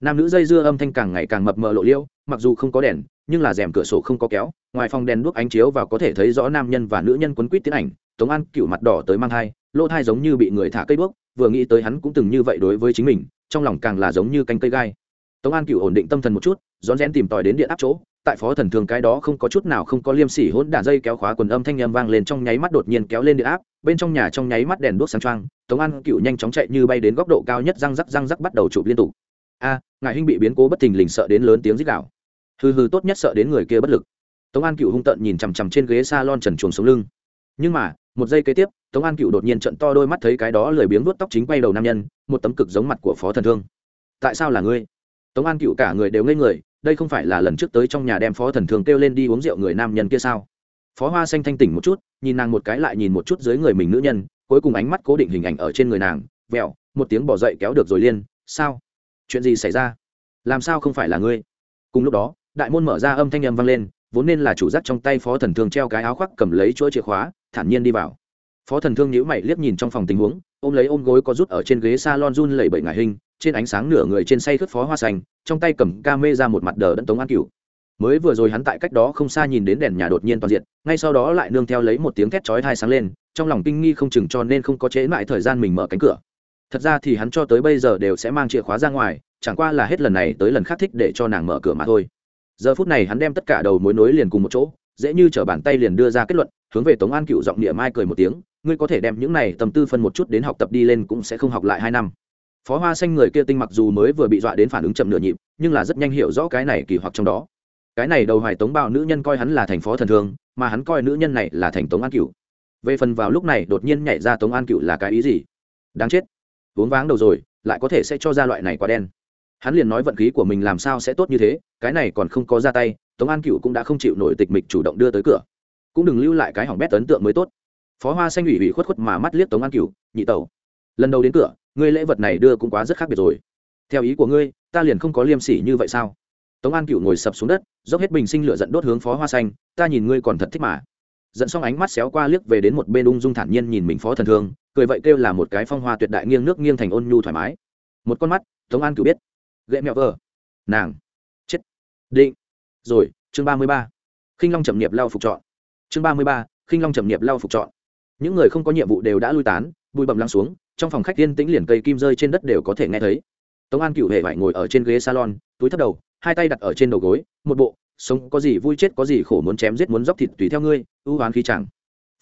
Nam nữ dây dưa âm thanh càng ngày càng mập mờ lộ liêu mặc dù không có đèn, nhưng là rèm cửa sổ không có kéo, ngoài phòng đèn đuốc ánh chiếu và có thể thấy rõ nam nhân và nữ nhân quấn quýt tiến ảnh, tống an cựu mặt đỏ tới mang thai, lỗ thai giống như bị người thả cây đuốc, vừa nghĩ tới hắn cũng từng như vậy đối với chính mình, trong lòng càng là giống như canh cây gai. Tống an cựu ổn định tâm thần một chút, rón rén tìm tòi đến điện áp chỗ tại phó thần thường cái đó không có chút nào không có liêm sỉ hỗn đản dây kéo khóa quần âm thanh nhâm vang lên trong nháy mắt đột nhiên kéo lên điện áp, bên trong nhà trong nháy mắt đèn đuốc sáng trăng tống an cựu nhanh chóng chạy như bay đến góc độ cao nhất răng rắc răng rắc bắt đầu chụp liên tục. A, ngài huynh bị biến cố bất thình lình sợ đến lớn tiếng rít đảo hừ hừ tốt nhất sợ đến người kia bất lực. Tống an cựu hung tợn nhìn chằm chằm trên ghế s a lon trần chuồng sống lưng. Nhưng mà, một giây kế tiếp, tống an cựu đột nhiên trận to đôi mắt thấy cái đó lười biếng vuốt tóc chính quay đầu nam nhân, một tấm cực giống mặt của phó thần thương. Tại sao là ngươi? Tống an cựu cả người đều ngây người đây không phải là lần trước tới trong nhà đem phó thần thường kêu lên đi uống rượu người nam nhân kia sao? Phó hoa xanh thanh tỉnh một chút, nhìn nàng một cái lại nhìn một chút dưới người mình nữ nhân, cuối cùng ánh mắt cố định hình ảnh ở trên người nàng, vẹo, một tiếng bỏ dậy kéo được rồi liên, sao? Chuyện gì xảy ra? Làm sao không phải là ngươi? Cùng lúc đó, đại môn mở ra âm thanh âm vang lên, vốn nên là chủ giác trong tay phó thần thương treo cái áo khoác cầm lấy chuỗi chìa khóa, thản nhiên đi vào. Phó thần thương nhíu mày liếc nhìn trong phòng tình huống, ôm lấy ôm gối có rút ở trên ghế s a lon run lẩy bẩy ngải hình trên ánh sáng nửa người trên say khướt phó hoa xanh, trong tay cầm ca mê ra một mặt đờ đẫn tống an cửu. Mới vừa rồi hắn tại cách đó không xa nhìn đến đèn nhà đột nhiên toàn diện, ngay sau đó lại nương theo lấy một tiếng thét chói thai sáng lên, trong lòng kinh nghi không chừng cho nên không có chế lại thời gian mình mở cánh cửa. Thật ra thì hắn cho tới bây giờ đều sẽ mang chìa khóa ra ngoài, chẳng qua là hết lần này tới lần khác thích để cho nàng mở cửa mà thôi. Giờ phút này hắn đem tất cả đầu mối nối liền cùng một chỗ, dễ như t bàn tay liền đưa ra kết luận, hướng về tống an cựu giọng địa mai cười một tiếng, ngươi có thể đem những này tâm tư phân một chút đến học tập đi lên cũng sẽ không học lại hai năm phó hoa xanh người kia tinh mặc dù mới vừa bị dọa đến phản ứng chậm nửa nhịp, nhưng là rất nhanh hiểu rõ cái này kỳ hoặc trong đó. Cái này đầu hoài tống bao nữ nhân coi hắn là thành phó thần thương, mà hắn coi nữ nhân này là thành tống an cựu về phần vào lúc này đột nhiên nhảy ra tống an cựu là cái ý gì? Đáng chết. Uống váng đầu rồi, lại có thể sẽ cho ra loại này quá đen. Hắn liền nói vận khí của mình làm sao sẽ tốt như thế, cái này còn không có ra tay, tống an cựu cũng đã không chịu nổi tịch mịch chủ động đưa tới cửa. Cũng đừng lưu lại cái hỏng bét ấn tượng mới tốt. Phó hoa xanh ủy ủy khuất khuất mà mắt liếc tống an cựu nhị tẩu. Lần đầu đến cửa ngươi lễ vật này đưa cũng quá rất khác biệt rồi. Theo ý của ngươi, ta liền không có liêm sỉ như vậy sao? Tống an cựu ngồi sập xuống đất, dốc hết bình sinh lửa dẫn đốt hướng phó hoa xanh, ta nhìn ngươi còn thật thích mà. Dẫn xong ánh mắt xéo qua liếc về đến một bên ung dung thản nhiên nhìn mình phó thần thương, cười vậy kêu là một cái phong hoa tuyệt đại nghiêng nước nghiêng thành ôn nhu thoải mái. Một con mắt, tống an cựu biết. Gậy mẹo vờ. Nàng. Chết. Định. Rồi, chương ba mươi ba. Khinh long trầm niệm lao phục chọn chương ba mươi ba, khinh long trầm niệm lao phục chọn những người không có nhiệm vụ đều đã lui tán, bụi bầm lăng xuống trong phòng khách tiên tĩnh liền cây kim rơi trên đất đều có thể nghe thấy. Tống an cựu hề vải ngồi ở trên ghế salon, túi thấp đầu, hai tay đặt ở trên đầu gối, một bộ, sống có gì vui chết có gì khổ muốn chém giết muốn dóc thịt tùy theo ngươi, ưu hoán khí chẳng.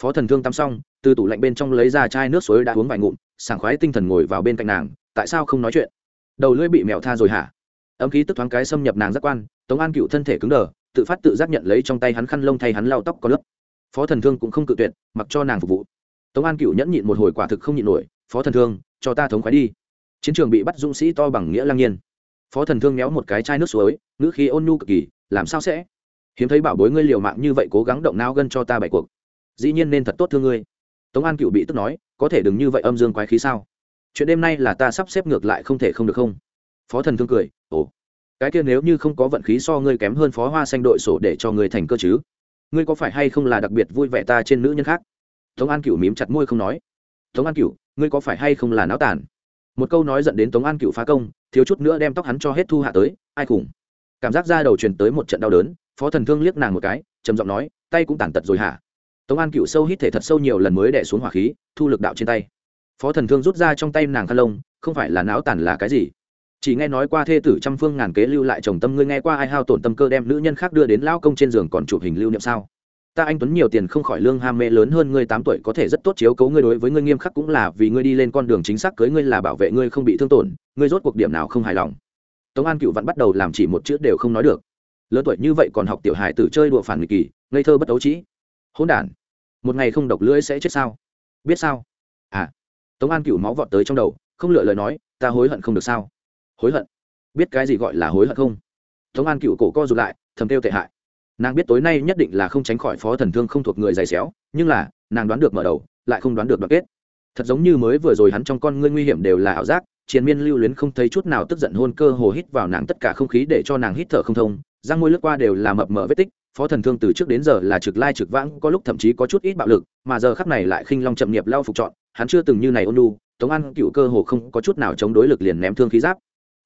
Phó thần thương tắm xong, từ tủ lạnh bên trong lấy ra chai nước suối đã uống vài ngụm, sảng khoái tinh thần ngồi vào bên cạnh nàng, tại sao không nói chuyện? Đầu lưỡi bị mèo tha rồi hả? Ấm khí tức thoáng cái xâm nhập nàng giác quan, tống an cựu thân thể cứng đờ, tự phát tự giác nhận lấy trong tay hắn khăn lông thay hắn lau tóc có nước phó thần thương cũng không cự tuyệt, mặc cho nàng phục vụ. Tống an cựu nhẫn nhịn một hồi quả thực không nhịn nổi phó thần thương, cho ta thống khoái đi. Chiến trường bị bắt dũng sĩ to bằng nghĩa lang nhiên. Phó thần thương méo một cái chai nước suối, ngữ khí ôn nhu cực kỳ, làm sao sẽ? Hiếm thấy bảo bối ngươi liều mạng như vậy cố gắng động nao gân cho ta bảy cuộc. Dĩ nhiên nên thật tốt thương ngươi. Tống an cựu bị tức nói, có thể đừng như vậy âm dương quái khí sao? Chuyện đêm nay là ta sắp xếp ngược lại không thể không được không? Phó thần thương cười, ồ. Cái kia nếu như không có vận khí so ngươi kém hơn phó hoa xanh đội sổ để cho ngươi thành cơ chứ? Ngươi có phải hay không là đặc biệt vui vẻ ta trên nữ nhân khác? Tống an cựu mím chặt môi không nói. Tống an cựu ngươi có phải hay không là náo tàn? một câu nói dẫn đến tống an cựu phá công, thiếu chút nữa đem tóc hắn cho hết thu hạ tới, ai khủng? cảm giác ra đầu truyền tới một trận đau đớn, phó thần thương liếc nàng một cái, trầm giọng nói, tay cũng tàn tật rồi hả tống an cựu sâu hít thể thật sâu nhiều lần mới đẻ xuống hỏa khí, thu lực đạo trên tay phó thần thương rút ra trong tay nàng khăn lông, không phải là náo tàn là cái gì chỉ nghe nói qua thê tử trăm phương ngàn kế lưu lại chồng tâm, ngươi nghe qua ai hao tổn tâm cơ đem nữ nhân khác đưa đến lao công trên giường còn chụp hình lưu niệm sao ta anh tuấn nhiều tiền không khỏi lương ham mê lớn hơn ngươi, tám tuổi có thể rất tốt chiếu cấu ngươi đối với ngươi nghiêm khắc cũng là vì ngươi đi lên con đường chính xác cưới ngươi là bảo vệ ngươi không bị thương tổn, ngươi rốt cuộc điểm nào không hài lòng. Tống an cựu vẫn bắt đầu làm chỉ một chữ đều không nói được. Lớn tuổi như vậy còn học tiểu hài tử chơi đùa phản nghịch kỳ, ngây thơ bất ấu trĩ. Hỗn đản, một ngày không độc lưỡi sẽ chết sao? Biết sao? À tống an cựu máu vọt tới trong đầu, không lựa lời nói, ta hối hận không được sao? Hối hận? Biết cái gì gọi là hối hận không? Tống an cựu cổ co rụt lại, thầm kêu tệ hại nàng biết tối nay nhất định là không tránh khỏi phó thần thương không thuộc người dày xéo nhưng là nàng đoán được mở đầu lại không đoán được đoạn kết. Thật giống như mới vừa rồi hắn trong con ngươi nguy hiểm đều là ảo giác chiến miên lưu luyến không thấy chút nào tức giận hôn cơ hồ hít vào nàng tất cả không khí để cho nàng hít thở không thông răng môi lướt qua đều là mập mờ vết tích phó thần thương từ trước đến giờ là trực lai trực vãng có lúc thậm chí có chút ít bạo lực mà giờ khắc này lại khinh long chậm nghiệp lao phục trọn, hắn chưa từng như này ôn lu tống ăn cựu cơ hồ không có chút nào chống đối lực liền ném thương khí giáp.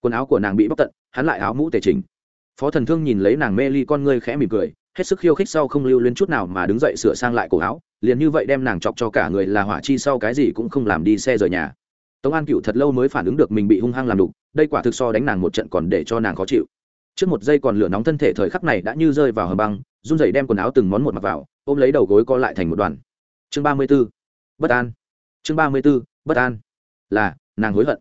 Quần áo của nàng bị bóc tận hắn lại áo mũ tề trình phó thần thương nhìn lấy nàng mê ly con ngươi khẽ mỉm cười, hết sức khiêu khích sau không lưu luyến chút nào mà đứng dậy sửa sang lại cổ áo, liền như vậy đem nàng chọc cho cả người là hỏa chi sau cái gì cũng không làm đi xe rời nhà. Tống an cựu thật lâu mới phản ứng được mình bị hung hăng làm đục, đây quả thực so đánh nàng một trận còn để cho nàng khó chịu. Trước một giây còn lửa nóng thân thể thời khắc này đã như rơi vào hầm băng, run rẩy đem quần áo từng món một mặc vào, ôm lấy đầu gối co lại thành một đoàn. Chương ba mươi b ố bất an. Chương ba mươi b ố bất an. Là, nàng hối hận.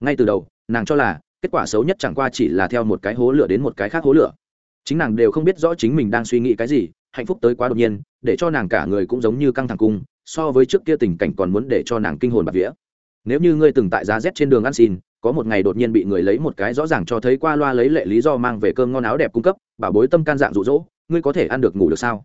Ngay từ đầu, nàng cho là kết quả xấu nhất chẳng qua chỉ là theo một cái hố lửa đến một cái khác hố lửa. Chính nàng đều không biết rõ chính mình đang suy nghĩ cái gì, hạnh phúc tới quá đột nhiên, để cho nàng cả người cũng giống như căng thẳng cung, so với trước kia tình cảnh còn muốn để cho nàng kinh hồn bạc vía. Nếu như ngươi từng tại giá rét trên đường ăn xin, có một ngày đột nhiên bị người lấy một cái rõ ràng cho thấy qua loa lấy lệ lý do mang về cơm ngon áo đẹp cung cấp, bảo bối tâm can dạng rụ rỗ ngươi có thể ăn được ngủ được sao?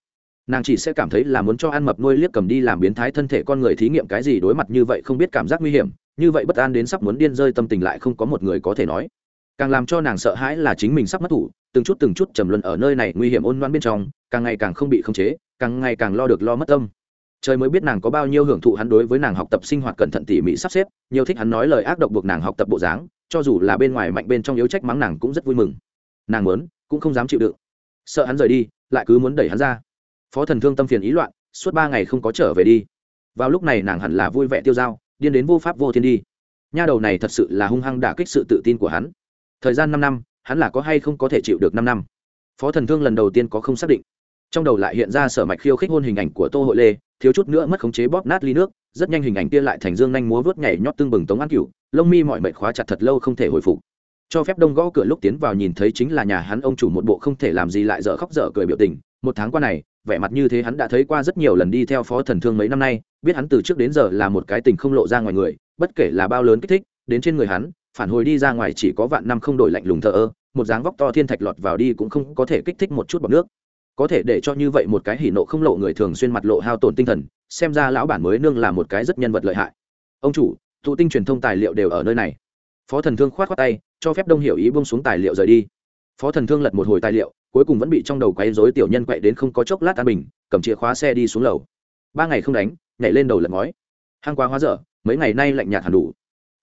Nàng chỉ sẽ cảm thấy là muốn cho ăn mập nuôi liếc cầm đi làm biến thái thân thể con người thí nghiệm cái gì đối mặt như vậy không biết cảm giác nguy hiểm như vậy bất an đến sắp muốn điên rơi tâm tình lại không có một người có thể nói. Càng làm cho nàng sợ hãi là chính mình sắp mất thủ, từng chút từng chút trầm luân ở nơi này nguy hiểm ôn loan bên trong, càng ngày càng không bị khống chế, càng ngày càng lo được lo mất tâm. Trời mới biết nàng có bao nhiêu hưởng thụ hắn đối với nàng học tập sinh hoạt cẩn thận tỉ mỉ sắp xếp, nhiều thích hắn nói lời ác độc buộc nàng học tập bộ dáng, cho dù là bên ngoài mạnh bên trong yếu trách mắng nàng cũng rất vui mừng. Nàng muốn, cũng không dám chịu đựng. Sợ hắn rời đi, lại cứ muốn đẩy hắn ra. Phó thần thương tâm phiền ý loạn, suốt ba ngày không có trở về đi. Vào lúc này nàng hẳn là vui vẻ tiêu dao điên đến vô pháp vô thiên đi. Nha đầu này thật sự là hung hăng đả kích sự tự tin của hắn. Thời gian năm năm, hắn là có hay không có thể chịu được năm năm? Phó thần thương lần đầu tiên có không xác định. Trong đầu lại hiện ra sở mạch khiêu khích hôn hình ảnh của tô hội lê, thiếu chút nữa mất khống chế bóp nát ly nước, rất nhanh hình ảnh kia lại thành dương nhanh múa vớt nhảy nhót tương bừng tống ăn cựu lông mi mọi mệnh khóa chặt thật lâu không thể hồi phục. Cho phép đông gõ cửa lúc tiến vào nhìn thấy chính là nhà hắn ông chủ một bộ không thể làm gì lại dở khóc dở cười biểu tình. Một tháng qua này, vẻ mặt như thế hắn đã thấy qua rất nhiều lần đi theo phó thần thương mấy năm nay biết hắn từ trước đến giờ là một cái tình không lộ ra ngoài người, bất kể là bao lớn kích thích, đến trên người hắn, phản hồi đi ra ngoài chỉ có vạn năm không đổi lạnh lùng thờ ơ, một dáng vóc to thiên thạch lọt vào đi cũng không có thể kích thích một chút bọc nước. Có thể để cho như vậy một cái hỉ nộ không lộ người thường xuyên mặt lộ hao tổn tinh thần, xem ra lão bản mới nương là một cái rất nhân vật lợi hại. Ông chủ, thụ tinh truyền thông tài liệu đều ở nơi này. Phó thần thương khoát khoát tay, cho phép đông hiểu ý bông xuống tài liệu rời đi. Phó thần thương lật một hồi tài liệu, cuối cùng vẫn bị trong đầu quấy rối tiểu nhân quậy đến không có chốc lát an bình, cầm chìa khóa xe đi xuống lầu. Ba ngày không đánh nhảy lên đầu lật ngói. Hang quá hóa dở, mấy ngày nay lạnh nhạt hẳn đủ.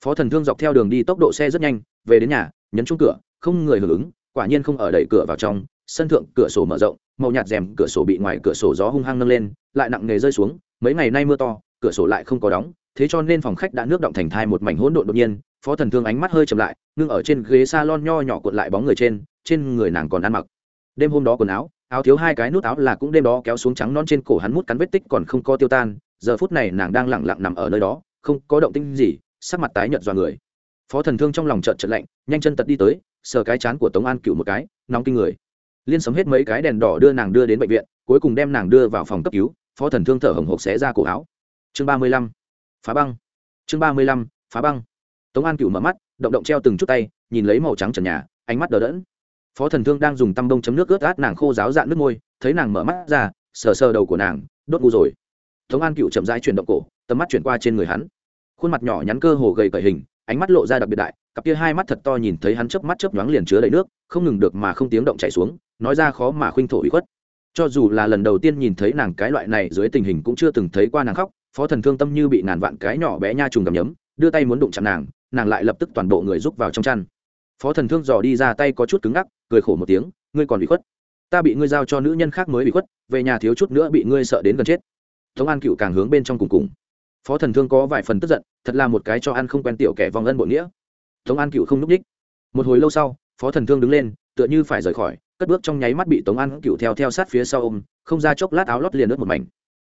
Phó thần thương dọc theo đường đi tốc độ xe rất nhanh, về đến nhà, nhấn chung cửa, không người hưởng ứng, quả nhiên không ở đẩy cửa vào trong, sân thượng, cửa sổ mở rộng, màu nhạt rèm, cửa sổ bị ngoài cửa sổ gió hung hăng nâng lên, lại nặng nề rơi xuống, mấy ngày nay mưa to, cửa sổ lại không có đóng, thế cho nên phòng khách đã nước động thành thai một mảnh hỗn độn đột nhiên, phó thần thương ánh mắt hơi chậm lại, ngưng ở trên ghế s a lon nho nhỏ cuộn lại bóng người trên trên người nàng còn ăn mặc. Đêm hôm đó quần áo áo thiếu hai cái nút áo là cũng đêm đó kéo xuống trắng non trên cổ hắn mút cắn vết tích còn không có tiêu tan giờ phút này nàng đang lẳng lặng nằm ở nơi đó, không có động tinh gì, sắc mặt tái nhợt dọa người. Phó thần thương trong lòng trợn trợn lạnh, nhanh chân tật đi tới, sờ cái chán của tống an cựu một cái, nóng kinh người. Liên sấm hết mấy cái đèn đỏ đưa nàng đưa đến bệnh viện, cuối cùng đem nàng đưa vào phòng cấp cứu, phó thần thương thở hồng hộc xé ra cổ áo. Chương ba mươi lăm, phá băng. Chương ba mươi lăm, phá băng. Tống an cựu mở mắt, động động treo từng chút tay, nhìn lấy màu trắng trần nhà, ánh mắt đờ đẫn. Phó thần thương đang dùng tăm bông chấm nước ướt át nàng khô ráo dạn nước môi, thấy nàng mở mắt ra, sờ sờ đầu của nàng, đốt ngu rồi tống an cựu chậm rãi chuyển động cổ, tầm mắt chuyển qua trên người hắn. Khuôn mặt nhỏ nhắn cơ hồ gầy cởi hình, ánh mắt lộ ra đặc biệt đại, cặp kia hai mắt thật to nhìn thấy hắn chớp mắt chớp nhoáng liền chứa đầy nước, không ngừng được mà không tiếng động chảy xuống, nói ra khó mà khuynh thổ ủy khuất. Cho dù là lần đầu tiên nhìn thấy nàng cái loại này, dưới tình hình cũng chưa từng thấy qua nàng khóc, phó thần thương tâm như bị ngàn vạn cái nhỏ bé nha trùng gầm nhấm, đưa tay muốn đụng chạm nàng nàng lại lập tức toàn bộ người rúc vào trong chăn. Phó thần thương dò đi ra tay có chút cứng ngắc, cười khổ một tiếng, ngươi còn bị khuất. Ta bị ngươi giao cho nữ nhân khác mới bị khuất, về nhà thiếu chút nữa bị ngươi sợ đến gần chết tống an cựu càng hướng bên trong cùng cùng. Phó thần thương có vài phần tức giận, thật là một cái cho ăn không quen tiểu kẻ vòng ân bội nghĩa. Tống an cựu không núp ních một hồi lâu sau, phó thần thương đứng lên, tựa như phải rời khỏi, cất bước trong nháy mắt bị tống an cựu theo theo sát phía sau ôm, không ra chốc lát áo lót liền ướt một mảnh.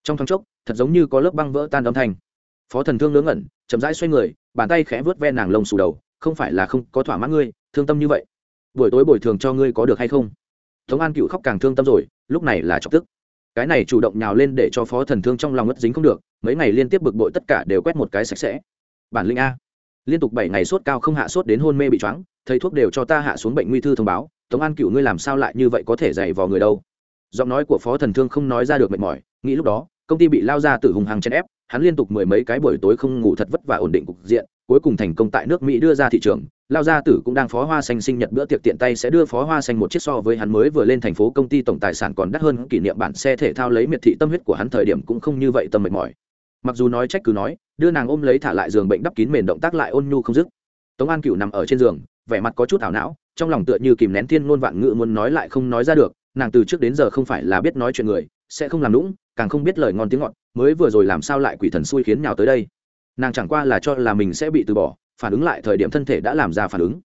Trong thoáng chốc, thật giống như có lớp băng vỡ tan âm thanh. Phó thần thương ngớ ngẩn, chậm rãi xoay người, bàn tay khẽ vớt ve nàng lông xù đầu, không phải là không có thỏa mãn ngươi, thương tâm như vậy. Buổi tối bồi thường cho ngươi có được hay không? Tống an cựu khóc càng thương tâm rồi, lúc này là chọc tức cái này chủ động nhào lên để cho phó thần thương trong lòng ngất dính không được, mấy ngày liên tiếp bực bội tất cả đều quét một cái sạch sẽ. Bản linh a. Liên tục bảy ngày sốt cao không hạ sốt đến hôn mê bị choáng, thầy thuốc đều cho ta hạ xuống bệnh nguy thư thông báo, tống an cựu ngươi làm sao lại như vậy có thể dạy vào người đâu? Giọng nói của phó thần thương không nói ra được mệt mỏi, nghĩ lúc đó, công ty bị lao ra từ hùng hàng chèn ép, hắn liên tục mười mấy cái buổi tối không ngủ thật vất vả ổn định cục diện, cuối cùng thành công tại nước mỹ đưa ra thị trường lao gia tử cũng đang phó hoa xanh sinh nhật bữa tiệc tiện tay sẽ đưa phó hoa xanh một chiếc so với hắn mới vừa lên thành phố công ty tổng tài sản còn đắt hơn kỷ niệm bản xe thể thao lấy miệt thị tâm huyết của hắn thời điểm cũng không như vậy tâm mệt mỏi. Mặc dù nói trách cứ nói, đưa nàng ôm lấy thả lại giường bệnh đắp kín mền động tác lại ôn nhu không dứt. Tống an cựu nằm ở trên giường, vẻ mặt có chút ảo não, trong lòng tựa như kìm nén thiên ngôn vạn ngữ muốn nói lại không nói ra được, nàng từ trước đến giờ không phải là biết nói chuyện người, sẽ không làm lũng càng không biết lời ngon tiếng ngọt, mới vừa rồi làm sao lại quỷ thần xui khiến nhào tới đây. Nàng chẳng qua là cho là mình sẽ bị từ bỏ phản ứng lại thời điểm thân thể đã làm ra phản ứng.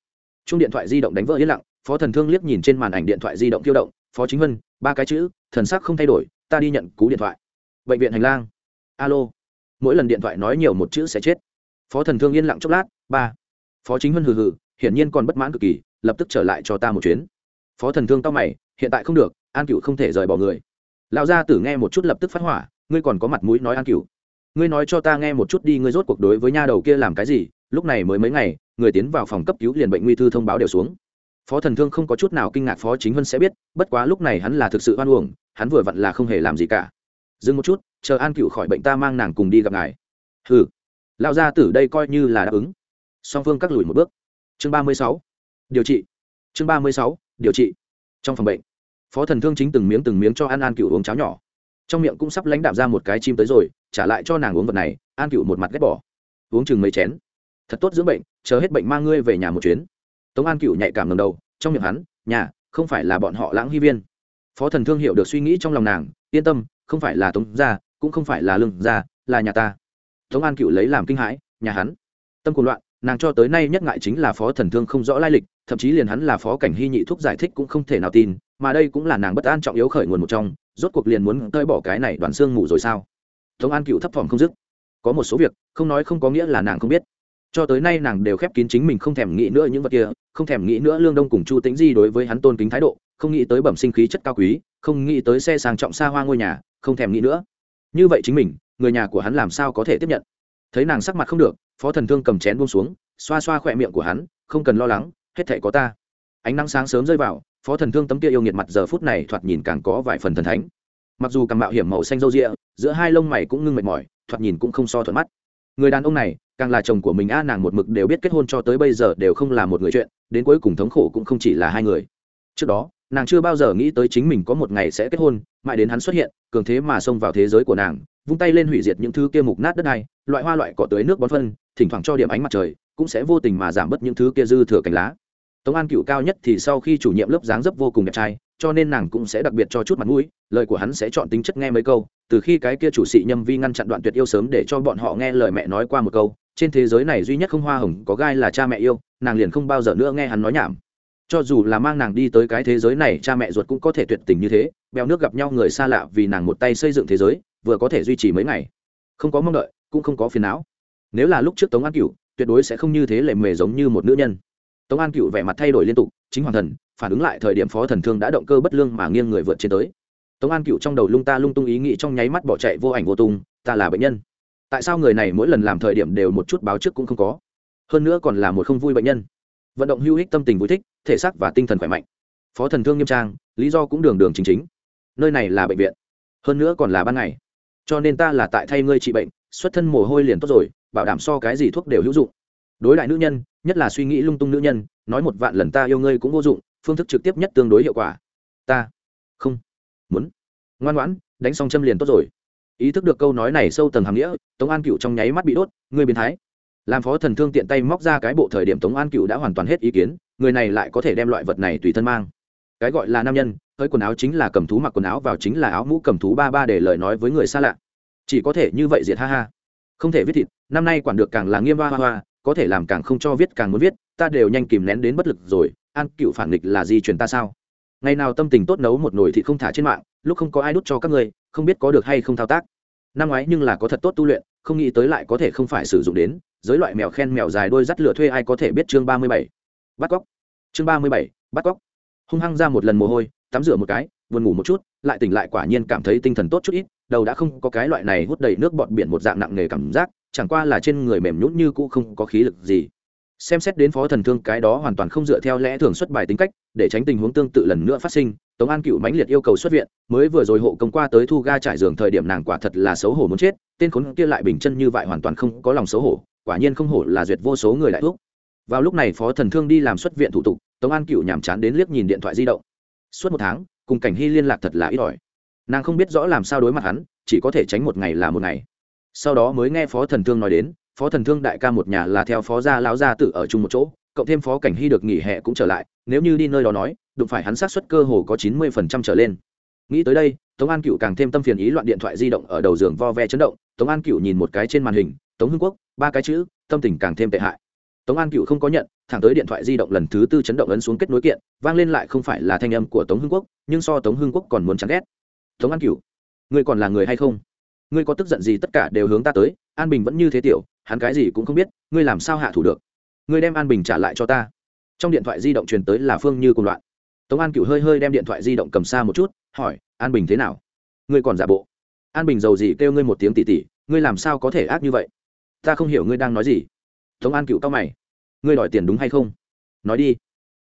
Chung điện thoại di động đánh vỡ yên lặng, phó thần thương liếc nhìn trên màn ảnh điện thoại di động tiêu động, phó chính vân, ba cái chữ, thần sắc không thay đổi, ta đi nhận cú điện thoại. Bệnh viện hành lang. Alo. Mỗi lần điện thoại nói nhiều một chữ sẽ chết. Phó thần thương yên lặng chốc lát, ba. Phó chính vân hừ hừ, hiển nhiên còn bất mãn cực kỳ, lập tức trở lại cho ta một chuyến. Phó thần thương tao mày, hiện tại không được, an cựu không thể rời bỏ người. Lão gia tử nghe một chút lập tức phát hỏa, ngươi còn có mặt mũi nói an cựu ngươi nói cho ta nghe một chút đi, ngươi rốt cuộc đối với nha đầu kia làm cái gì lúc này mới mấy ngày, người tiến vào phòng cấp cứu liền bệnh nguy thư thông báo đều xuống. Phó thần thương không có chút nào kinh ngạc phó chính vân sẽ biết, bất quá lúc này hắn là thực sự oan uổng, hắn vừa vặn là không hề làm gì cả. Dừng một chút, chờ an cựu khỏi bệnh ta mang nàng cùng đi gặp ngài. Ừ lão gia tử đây coi như là đáp ứng. Song phương cắt lùi một bước. Chương ba mươi sáu. Điều trị. Chương ba mươi sáu. Điều trị. Trong phòng bệnh, phó thần thương chính từng miếng từng miếng cho an an cựu uống cháo nhỏ. Trong miệng cũng sắp lãnh đạm ra một cái chim tới rồi, trả lại cho nàng uống vật này, an cựu một mặt ghét bỏ. Uống chừng mấy chén thật tốt dưỡng bệnh, chờ hết bệnh mang ngươi về nhà một chuyến. Tống an cựu nhạy cảm ngầm đầu, trong miệng hắn, nhà, không phải là bọn họ lãng hy viên. Phó thần thương hiểu được suy nghĩ trong lòng nàng, yên tâm, không phải là tống gia, cũng không phải là lương gia, là nhà ta. Tống an cựu lấy làm kinh hãi, nhà hắn? Tâm cuộc loạn, nàng cho tới nay nhất ngại chính là phó thần thương không rõ lai lịch, thậm chí liền hắn là phó cảnh hy nhị thuốc giải thích cũng không thể nào tin, mà đây cũng là nàng bất an trọng yếu khởi nguồn một trong, rốt cuộc liền muốn tơi bỏ cái này đoàn xương ngủ rồi sao? Tống an cựu thấp thỏm không dứt, có một số việc, không nói không có nghĩa là nàng không biết cho tới nay nàng đều khép kín chính mình không thèm nghĩ nữa những vật kia, không thèm nghĩ nữa lương đông cùng chu tính di đối với hắn tôn kính thái độ, không nghĩ tới bẩm sinh khí chất cao quý, không nghĩ tới xe sang trọng xa hoa ngôi nhà, không thèm nghĩ nữa. Như vậy chính mình, người nhà của hắn làm sao có thể tiếp nhận? Thấy nàng sắc mặt không được, phó thần thương cầm chén buông xuống, xoa xoa khỏe miệng của hắn, không cần lo lắng, hết thể có ta. Ánh nắng sáng sớm rơi vào, phó thần thương tấm kia yêu nghiệt mặt giờ phút này thoạt nhìn càng có vài phần thần thánh. Mặc dù càng mạo hiểm màu xanh râu rịa, giữa hai lông mày cũng ngưng mệt mỏi, thoạt nhìn cũng không so thuận mắt. Người đàn ông này càng là chồng của mình a nàng một mực đều biết kết hôn cho tới bây giờ đều không là một người chuyện, đến cuối cùng thống khổ cũng không chỉ là hai người. Trước đó, nàng chưa bao giờ nghĩ tới chính mình có một ngày sẽ kết hôn, mãi đến hắn xuất hiện, cường thế mà xông vào thế giới của nàng, vung tay lên hủy diệt những thứ kia mục nát đất này loại hoa loại cỏ tưới nước bón phân, thỉnh thoảng cho điểm ánh mặt trời, cũng sẽ vô tình mà giảm bớt những thứ kia dư thừa cành lá. Tống an cựu cao nhất thì sau khi chủ nhiệm lớp dáng dấp vô cùng đẹp trai, cho nên nàng cũng sẽ đặc biệt cho chút mặt mũi, lời của hắn sẽ chọn tính chất nghe mấy câu, từ khi cái kia chủ sĩ nhâm vi ngăn chặn đoạn tuyệt yêu sớm để cho bọn họ nghe lời mẹ nói qua một câu trên thế giới này duy nhất không hoa hồng có gai là cha mẹ yêu, nàng liền không bao giờ nữa nghe hắn nói nhảm. Cho dù là mang nàng đi tới cái thế giới này, cha mẹ ruột cũng có thể tuyệt tình như thế bèo nước gặp nhau người xa lạ vì nàng một tay xây dựng thế giới, vừa có thể duy trì mấy ngày. Không có mong đợi, cũng không có phiền não. Nếu là lúc trước tống an cựu tuyệt đối sẽ không như thế lệ mề giống như một nữ nhân. Tống an cựu vẻ mặt thay đổi liên tục, chính hoàng thần, phản ứng lại thời điểm phó thần thương đã động cơ bất lương mà nghiêng người vượt trên tới. Tống an cựu trong đầu lung ta lung tung ý nghĩ trong nháy mắt bỏ chạy vô ảnh vô tung, ta là bệnh nhân tại sao người này mỗi lần làm thời điểm đều một chút báo trước cũng không có? Hơn nữa còn là một không vui bệnh nhân. Vận động hữu ích tâm tình vui thích, thể xác và tinh thần khỏe mạnh. Phó thần thương nghiêm trang, lý do cũng đường đường chính chính. Nơi này là bệnh viện, hơn nữa còn là ban ngày. Cho nên ta là tại thay ngươi trị bệnh, xuất thân mồ hôi liền tốt rồi, bảo đảm so cái gì thuốc đều hữu dụng. Đối đại nữ nhân, nhất là suy nghĩ lung tung nữ nhân, nói một vạn lần ta yêu ngươi cũng vô dụng, phương thức trực tiếp nhất tương đối hiệu quả. Ta không muốn. Ngoan ngoãn, đánh xong châm liền tốt rồi ý thức được câu nói này sâu tầng hàm nghĩa, tống an cựu trong nháy mắt bị đốt Người biến thái. Làm phó thần thương tiện tay móc ra cái bộ thời điểm tống an cựu đã hoàn toàn hết ý kiến, người này lại có thể đem loại vật này tùy thân mang. Cái gọi là nam nhân hơi quần áo chính là cầm thú, mặc quần áo vào chính là áo mũ cầm thú ba ba để lời nói với người xa lạ. Chỉ có thể như vậy diệt ha ha. Không thể viết thịt, năm nay quản được càng là nghiêm hoa hoa hoa, có thể làm càng không cho viết càng muốn viết, ta đều nhanh kìm nén đến bất lực rồi, an cựu phản nghịch là gì truyền ta sao? Ngày nào tâm tình tốt nấu một nồi thịt không thả trên mạng, lúc không có ai đút cho các ngươi không biết có được hay không thao tác. Năm ngoái nhưng là có thật tốt tu luyện, không nghĩ tới lại có thể không phải sử dụng đến, giới loại mèo khen mèo dài đôi rắt lửa thuê ai có thể biết chương ba mươi bảy. Bắt cóc. Chương ba mươi bảy, bắt cóc. Hung hăng ra một lần mồ hôi, tắm rửa một cái, buồn ngủ một chút, lại tỉnh lại quả nhiên cảm thấy tinh thần tốt chút ít, đầu đã không có cái loại này hút đầy nước bọt biển một dạng nặng nề cảm giác, chẳng qua là trên người mềm nhũn như cũ không có khí lực gì xem xét đến phó thần thương, cái đó hoàn toàn không dựa theo lẽ thường xuất bài tính cách, để tránh tình huống tương tự lần nữa phát sinh, tống an cựu mãnh liệt yêu cầu xuất viện, mới vừa rồi hộ công qua tới thu ga trải giường thời điểm nàng quả thật là xấu hổ muốn chết, tên khốn kia lại bình chân như vậy hoàn toàn không có lòng xấu hổ, quả nhiên không hổ là duyệt vô số người đại thuốc vào lúc này phó thần thương đi làm xuất viện thủ tục, tống an cựu nhàm chán đến liếc nhìn điện thoại di động. Suốt một tháng, cùng cảnh hy liên lạc thật là ít ỏi. Nàng không biết rõ làm sao đối mặt hắn, chỉ có thể tránh một ngày là một ngày. Sau đó mới nghe phó thần thương nói đến phó thần thương đại ca một nhà là theo phó gia lão gia tử ở chung một chỗ, cộng thêm phó cảnh hy được nghỉ hè cũng trở lại, nếu như đi nơi đó nói, đụng phải hắn sát suất cơ hồ có chín mươi phần trăm trở lên. Nghĩ tới đây, tống an cựu càng thêm tâm phiền ý loạn điện thoại di động ở đầu giường vo ve chấn động, tống an cựu nhìn một cái trên màn hình, tống hưng quốc, ba cái chữ, tâm tình càng thêm tệ hại. Tống an cựu không có nhận, thẳng tới điện thoại di động lần thứ tư chấn động ấn xuống kết nối kiện, vang lên lại không phải là thanh âm của tống hưng quốc, nhưng so tống hưng quốc còn muốn chán ghét. Tống an cựu, ngươi còn là người hay không? Ngươi có tức giận gì tất cả đều hướng ta tới an bình vẫn như thế tiểu, hắn cái gì cũng không biết, ngươi làm sao hạ thủ được? Ngươi đem an bình trả lại cho ta. Trong điện thoại di động truyền tới là phương như cùng loạn. Tống an cựu hơi hơi đem điện thoại di động cầm xa một chút, hỏi, an bình thế nào? Ngươi còn giả bộ? An bình giàu gì kêu ngươi một tiếng tỉ tỉ, ngươi làm sao có thể ác như vậy? Ta không hiểu ngươi đang nói gì. Tống an cựu cao mày, ngươi đòi tiền đúng hay không? Nói đi.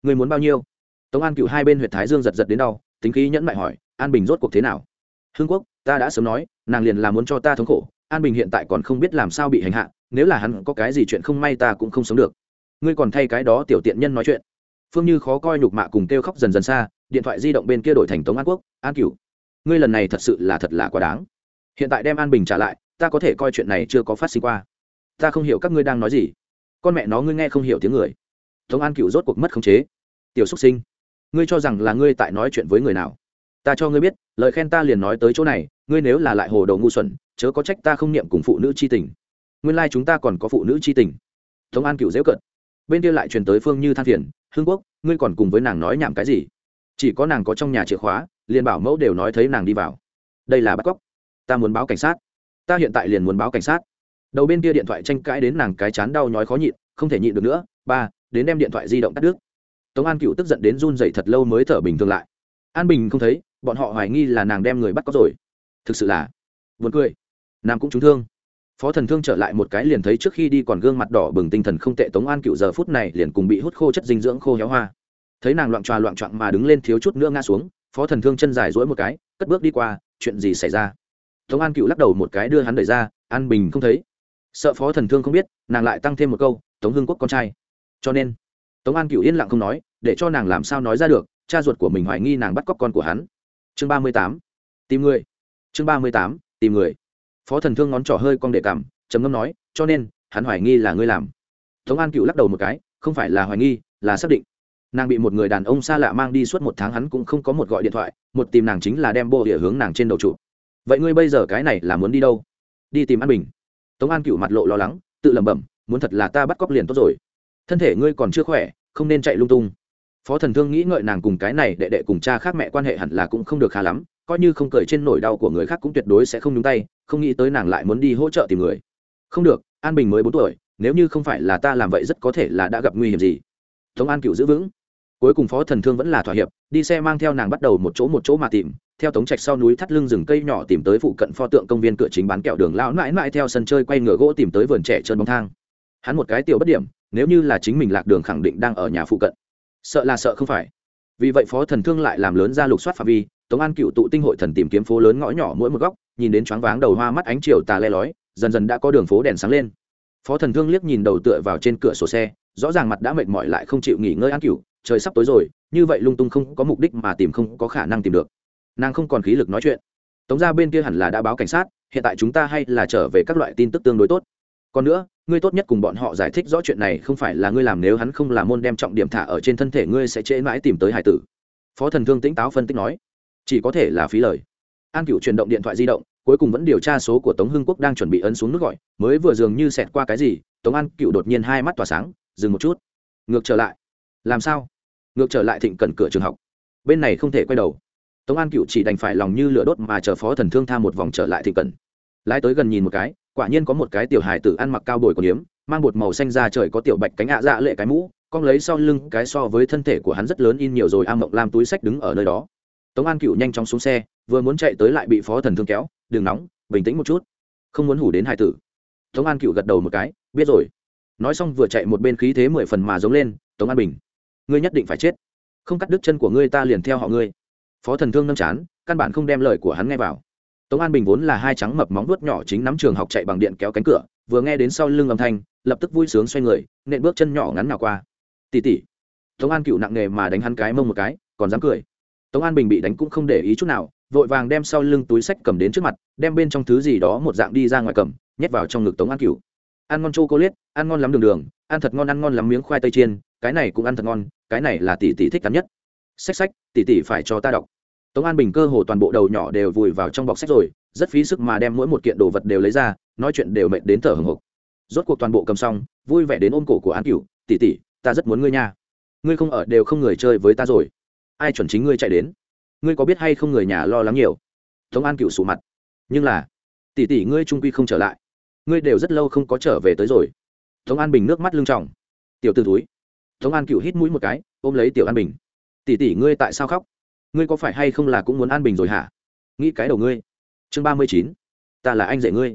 Ngươi muốn bao nhiêu? Tống an cựu hai bên h u y ệ t thái dương giật giật đến đau, tính khí nhẫn mại hỏi, an bình rốt cuộc thế nào? Hương quốc, ta đã sớm nói, nàng liền là muốn cho ta thống khổ an bình hiện tại còn không biết làm sao bị hành hạ, nếu là hắn có cái gì chuyện không may ta cũng không sống được. Ngươi còn thay cái đó tiểu tiện nhân nói chuyện. Phương như khó coi nhục mạ cùng kêu khóc dần dần xa, điện thoại di động bên kia đổi thành tống an quốc, an cửu, ngươi lần này thật sự là thật là quá đáng. Hiện tại đem an bình trả lại, ta có thể coi chuyện này chưa có phát sinh qua. Ta không hiểu các ngươi đang nói gì. Con mẹ nó ngươi nghe không hiểu tiếng người. Tống an Cửu rốt cuộc mất khống chế. Tiểu xúc sinh, ngươi cho rằng là ngươi tại nói chuyện với người nào? Ta cho ngươi biết, lời khen ta liền nói tới chỗ này, ngươi nếu là lại hồ đầu ngu xuẩn, chớ có trách ta không niệm cùng phụ nữ c h i tình. Nguyên lai、like、chúng ta còn có phụ nữ c h i tình. Tống an cựu dễ cận bên kia lại truyền tới phương như than phiền hương quốc, ngươi còn cùng với nàng nói nhảm cái gì? Chỉ có nàng có trong nhà chìa khóa, liền bảo mẫu đều nói thấy nàng đi vào. Đây là bắt cóc. Ta muốn báo cảnh sát. Ta hiện tại liền muốn báo cảnh sát. Đầu bên kia điện thoại tranh cãi đến nàng cái chán đau nhói khó nhịn, không thể nhịn được nữa. Ba, đến đem điện thoại di động tắt đứt. Tống an cựu tức giận đến run dậy thật lâu mới thở bình thường lại. An bình không thấy bọn họ hoài nghi là nàng đem người bắt có rồi. Thực sự là, buồn cười. Nam cũng trúng thương. Phó thần thương trở lại một cái liền thấy trước khi đi còn gương mặt đỏ bừng tinh thần không tệ tống an cựu giờ phút này liền cùng bị hút khô chất dinh dưỡng khô héo hoa. Thấy nàng loạn tròa loạn trọng mà đứng lên thiếu chút nữa ngã xuống, phó thần thương chân dài dỗi một cái, cất bước đi qua, chuyện gì xảy ra? Tống an cựu lắc đầu một cái đưa hắn đẩy ra, an bình không thấy. Sợ phó thần thương không biết, nàng lại tăng thêm một câu, tống hưng quốc con trai. Cho nên, tống an cựu yên lặng không nói, để cho nàng làm sao nói ra được, cha ruột của mình hoài nghi nàng bắt cóc con của hắn chương ba mươi tám, tìm người. Chương ba mươi tám, tìm người. Phó thần thương ngón trỏ hơi cong đệ cảm, trầm ngâm nói, cho nên, hắn hoài nghi là ngươi làm. Tống an cựu lắc đầu một cái, không phải là hoài nghi, là xác định. Nàng bị một người đàn ông xa lạ mang đi suốt một tháng hắn cũng không có một gọi điện thoại, một tìm nàng chính là đem bộ địa hướng nàng trên đầu trụ. Vậy ngươi bây giờ cái này là muốn đi đâu? Đi tìm an bình. Tống an cựu mặt lộ lo lắng, tự lẩm bẩm, muốn thật là ta bắt cóc liền tốt rồi. Thân thể ngươi còn chưa khỏe, không nên chạy lung tung phó thần thương nghĩ ngợi nàng cùng cái này đệ đệ cùng cha khác mẹ quan hệ hẳn là cũng không được khá lắm, coi như không cười trên nỗi đau của người khác cũng tuyệt đối sẽ không nhúng tay, không nghĩ tới nàng lại muốn đi hỗ trợ tìm người. Không được, an bình mới bốn tuổi, nếu như không phải là ta làm vậy rất có thể là đã gặp nguy hiểm gì. Tống an cựu giữ vững. Cuối cùng phó thần thương vẫn là thỏa hiệp, đi xe mang theo nàng bắt đầu một chỗ một chỗ mà tìm, theo tống trạch sau núi thắt lưng rừng cây nhỏ tìm tới phụ cận pho tượng công viên cửa chính bán kẹo đường lão mãi mãi theo sân chơi quay ngựa gỗ tìm tới vườn trẻ trơn bóng thang. Hắn một cái tiểu bất điểm, nếu như là chính mình lạc đường khẳng định đang ở nhà phụ cận sợ là sợ không phải. Vì vậy phó thần thương lại làm lớn ra lục soát phạm vi, tống an cựu tụ tinh hội thần tìm kiếm phố lớn ngõ nhỏ mỗi một góc, nhìn đến choáng váng đầu hoa mắt ánh chiều tà le lói, dần dần đã có đường phố đèn sáng lên. Phó thần thương liếc nhìn đầu tựa vào trên cửa sổ xe, rõ ràng mặt đã mệt mỏi lại không chịu nghỉ ngơi an cựu, trời sắp tối rồi, như vậy lung tung không có mục đích mà tìm không có khả năng tìm được. Nàng không còn khí lực nói chuyện. Tống ra bên kia hẳn là đã báo cảnh sát, hiện tại chúng ta hay là trở về các loại tin tức tương đối tốt còn nữa, ngươi tốt nhất cùng bọn họ giải thích rõ chuyện này không phải là ngươi làm nếu hắn không là môn đem trọng điểm thả ở trên thân thể ngươi sẽ trễ mãi tìm tới hải tử. Phó thần thương tĩnh táo phân tích nói. Chỉ có thể là phí lời. An cựu chuyển động điện thoại di động, cuối cùng vẫn điều tra số của tống hưng quốc đang chuẩn bị ấn xuống nước gọi, mới vừa dường như xẹt qua cái gì, tống an cựu đột nhiên hai mắt tỏa sáng, dừng một chút. Ngược trở lại. Làm sao? Ngược trở lại thịnh cận cửa trường học. Bên này không thể quay đầu. Tống an cựu chỉ đành phải lòng như lửa đốt mà chờ phó thần thương tha một vòng trở lại thịnh cận lái tới gần nhìn một cái quả nhiên có một cái tiểu hài tử ăn mặc cao bồi còn hiếm mang bột màu xanh ra trời có tiểu bạch cánh ạ dạ lệ cái mũ, con lấy sau lưng cái so với thân thể của hắn rất lớn in nhiều rồi a mộng làm túi sách đứng ở nơi đó. Tống an cựu nhanh chóng xuống xe, vừa muốn chạy tới lại bị phó thần thương kéo, đừng nóng, bình tĩnh một chút, không muốn hủ đến hài tử. Tống an cựu gật đầu một cái, biết rồi. Nói xong vừa chạy một bên khí thế mười phần mà giống lên, tống an bình, ngươi nhất định phải chết. Không cắt đứt chân của ngươi ta liền theo họ ngươi. Phó thần thương nâm chán, căn bản không đem lời của hắn nghe vào tống an bình vốn là hai trắng mập móng vuốt nhỏ chính nắm trường học chạy bằng điện kéo cánh cửa, vừa nghe đến sau lưng âm thanh, lập tức vui sướng xoay người, nện bước chân nhỏ ngắn nào qua. Tỉ tỉ tống an cựu nặng nề mà đánh hắn cái mông một cái, còn dám cười. Tống an bình bị đánh cũng không để ý chút nào, vội vàng đem sau lưng túi sách cầm đến trước mặt, đem bên trong thứ gì đó một dạng đi ra ngoài cầm, nhét vào trong ngực tống an cựu. Ăn ngon chô cô liết ăn ngon lắm đường đường, ăn thật ngon ăn ngon lắm miếng khoai tây chiên, cái này cũng ăn thật ngon, cái này là tỷ tỷ thích cắn nhất. Sách sách tỷ tỷ phải cho ta đọc tống an bình cơ hồ toàn bộ đầu nhỏ đều vùi vào trong bọc sách rồi, rất phí sức mà đem mỗi một kiện đồ vật đều lấy ra, nói chuyện đều mệt đến thở hừng hực. Rốt cuộc toàn bộ cầm xong, vui vẻ đến ôm cổ của an cửu, tỷ tỷ, ta rất muốn ngươi nha. Ngươi không ở đều không người chơi với ta rồi. Ai chuẩn chính ngươi chạy đến? Ngươi có biết hay không người nhà lo lắng nhiều? Tống an cửu sụ mặt. Nhưng là, tỷ tỷ ngươi trung quy không trở lại. Ngươi đều rất lâu không có trở về tới rồi. Tống an bình nước mắt lưng tròng. Tiểu t ử túi tống an cựu hít mũi một cái, ôm lấy tiểu an bình. Tỷ tỷ ngươi tại sao khóc? Ngươi có phải hay không là cũng muốn an bình rồi hả? Nghĩ cái đầu ngươi. Chương ba mươi chín, ta là anh dạy ngươi.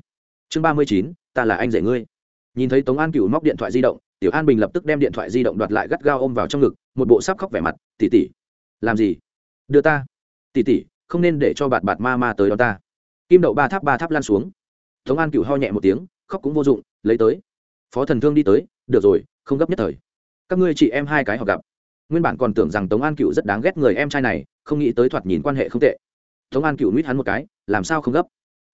Chương ba mươi chín, ta là anh dạy ngươi. Nhìn thấy tống an cựu móc điện thoại di động, tiểu an bình lập tức đem điện thoại di động đoạt lại gắt gao ôm vào trong ngực, một bộ sắp khóc vẻ mặt tỉ tỉ làm gì? Đưa ta. Tỉ tỉ không nên để cho bạt bạt ma ma tới đó ta. Kim đậu ba tháp ba tháp lan xuống. Tống an cựu ho nhẹ một tiếng, khóc cũng vô dụng, lấy tới. Phó thần thương đi tới, được rồi, không gấp nhất thời. Các ngươi chị em hai cái họ gặp. Nguyên bản còn tưởng rằng tống an cựu rất đáng ghét người em trai này không nghĩ tới thoạt nhìn quan hệ không tệ. Tống an cựu nuýt hắn một cái, làm sao không gấp?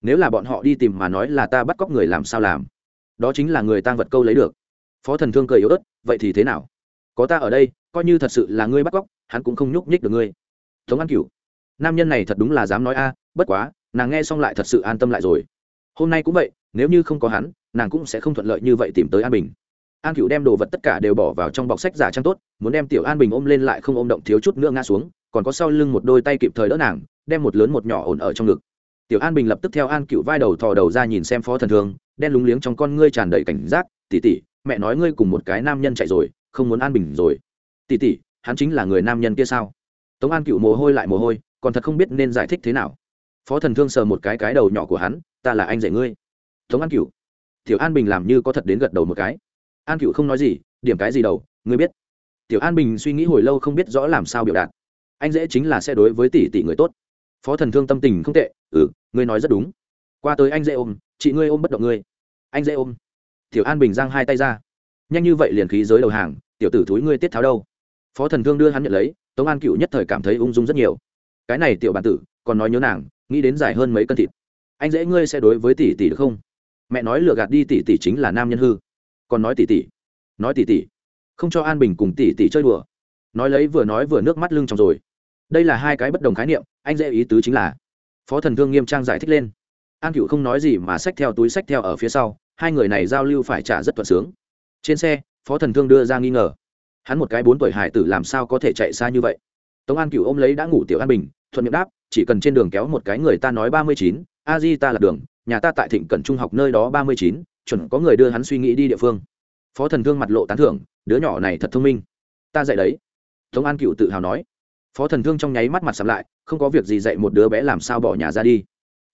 Nếu là bọn họ đi tìm mà nói là ta bắt cóc người làm sao làm? Đó chính là người tang vật câu lấy được. Phó thần thương cười yếu ớt, vậy thì thế nào? Có ta ở đây, coi như thật sự là ngươi bắt cóc, hắn cũng không nhúc nhích được ngươi. Tống an cựu, nam nhân này thật đúng là dám nói a, bất quá, nàng nghe xong lại thật sự an tâm lại rồi. Hôm nay cũng vậy, nếu như không có hắn, nàng cũng sẽ không thuận lợi như vậy tìm tới an bình. An cựu đem đồ vật tất cả đều bỏ vào trong bọc sách giả trang tốt, muốn đem tiểu an bình ôm lên lại không ôm động thiếu chút nữa ngã xuống còn có sau lưng một đôi tay kịp thời đỡ nàng, đem một lớn một nhỏ ổn ở trong ngực. Tiểu an bình lập tức theo an cựu vai đầu thò đầu ra nhìn xem phó thần thương, đen lúng liếng trong con ngươi tràn đầy cảnh giác tỉ tỉ mẹ nói ngươi cùng một cái nam nhân chạy rồi, không muốn an bình rồi. Tỉ tỉ hắn chính là người nam nhân kia sao? Tống an cựu mồ hôi lại mồ hôi, còn thật không biết nên giải thích thế nào. Phó thần thương sờ một cái cái đầu nhỏ của hắn, ta là anh dạy ngươi. Tống an cựu, tiểu an bình làm như có thật đến gật đầu một cái. An cựu không nói gì, điểm cái gì đầu, ngươi biết. Tiểu an bình suy nghĩ hồi lâu không biết rõ làm sao biểu đạt anh dễ chính là sẽ đối với tỷ tỷ người tốt. Phó thần thương tâm tình không tệ. Ừ ngươi nói rất đúng. Qua tới anh dễ ôm, chị ngươi ôm bất động ngươi. Anh dễ ôm. Tiểu an bình giang hai tay ra. Nhanh như vậy liền khí giới đầu hàng, tiểu tử thúi ngươi tiết tháo đâu? Phó thần thương đưa hắn nhận lấy, tống an cựu nhất thời cảm thấy ung dung rất nhiều. Cái này tiểu bản tử, còn nói nhớ nàng, nghĩ đến dài hơn mấy cân thịt. Anh dễ ngươi sẽ đối với tỷ tỷ được không? Mẹ nói lừa gạt đi tỷ tỷ chính là nam nhân hư. Còn nói tỷ tỷ? Nói tỷ tỷ. Không cho an bình cùng tỷ tỷ chơi đùa. Nói lấy vừa nói vừa nước mắt lưng trong rồi đây là hai cái bất đồng khái niệm, anh dễ ý tứ chính là. Phó thần thương nghiêm trang giải thích lên. An cựu không nói gì mà xách theo túi xách theo ở phía sau, hai người này giao lưu phải trả rất thuận sướng. Trên xe, phó thần thương đưa ra nghi ngờ. Hắn một cái bốn tuổi hải tử làm sao có thể chạy xa như vậy? Tống an cựu ôm lấy đã ngủ tiểu an bình, thuận miệng đáp, chỉ cần trên đường kéo một cái người ta nói ba mươi chín, a di ta là đường, nhà ta tại thịnh cần trung học nơi đó ba mươi chín, chuẩn có người đưa hắn suy nghĩ đi địa phương. Phó thần thương mặt lộ tán thưởng, đứa nhỏ này thật thông minh. Ta dạy đấy. Tống an cựu tự hào nói phó thần thương trong nháy mắt mặt sầm lại, không có việc gì dạy một đứa bé làm sao bỏ nhà ra đi.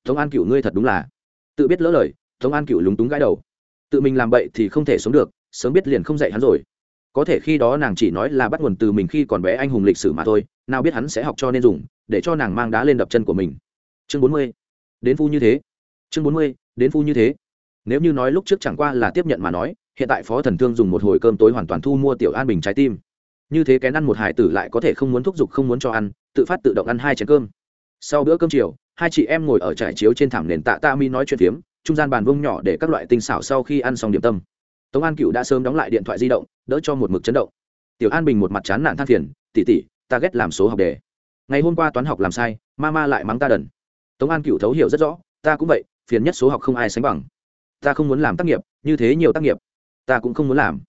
Tống an cựu ngươi thật đúng là tự biết lỡ lời, tống an cựu lúng túng gãi đầu. Tự mình làm bậy thì không thể sống được, sớm biết liền không dạy hắn rồi. Có thể khi đó nàng chỉ nói là bắt nguồn từ mình khi còn bé anh hùng lịch sử mà thôi, nào biết hắn sẽ học cho nên dùng, để cho nàng mang đá lên đập chân của mình. Chương bốn mươi. Đến phu như thế. Chương bốn mươi, đến phu như thế. Nếu như nói lúc trước chẳng qua là tiếp nhận mà nói, hiện tại phó thần thương dùng một hồi cơm tối hoàn toàn thu mua tiểu an bình trái tim như thế kén ăn một hải tử lại có thể không muốn thúc giục, không muốn cho ăn, tự phát tự động ăn hai chén cơm. Sau bữa cơm chiều, hai chị em ngồi ở trải chiếu trên thảm nền tạ ta mi nói chuyện phiếm, trung gian bàn vông nhỏ để các loại tinh xảo sau khi ăn xong điểm tâm. Tống an cựu đã sớm đóng lại điện thoại di động, đỡ cho một mực chấn động. Tiểu an bình một mặt chán nản than phiền tỉ tỉ ta ghét làm số học đề. Ngày hôm qua toán học làm sai, ma ma lại mắng ta đần. Tống an cựu thấu hiểu rất rõ, ta cũng vậy, phiền nhất số học không ai sánh bằng. Ta không muốn làm tác nghiệp, như thế nhiều tác nghiệp, ta cũng không muốn làm.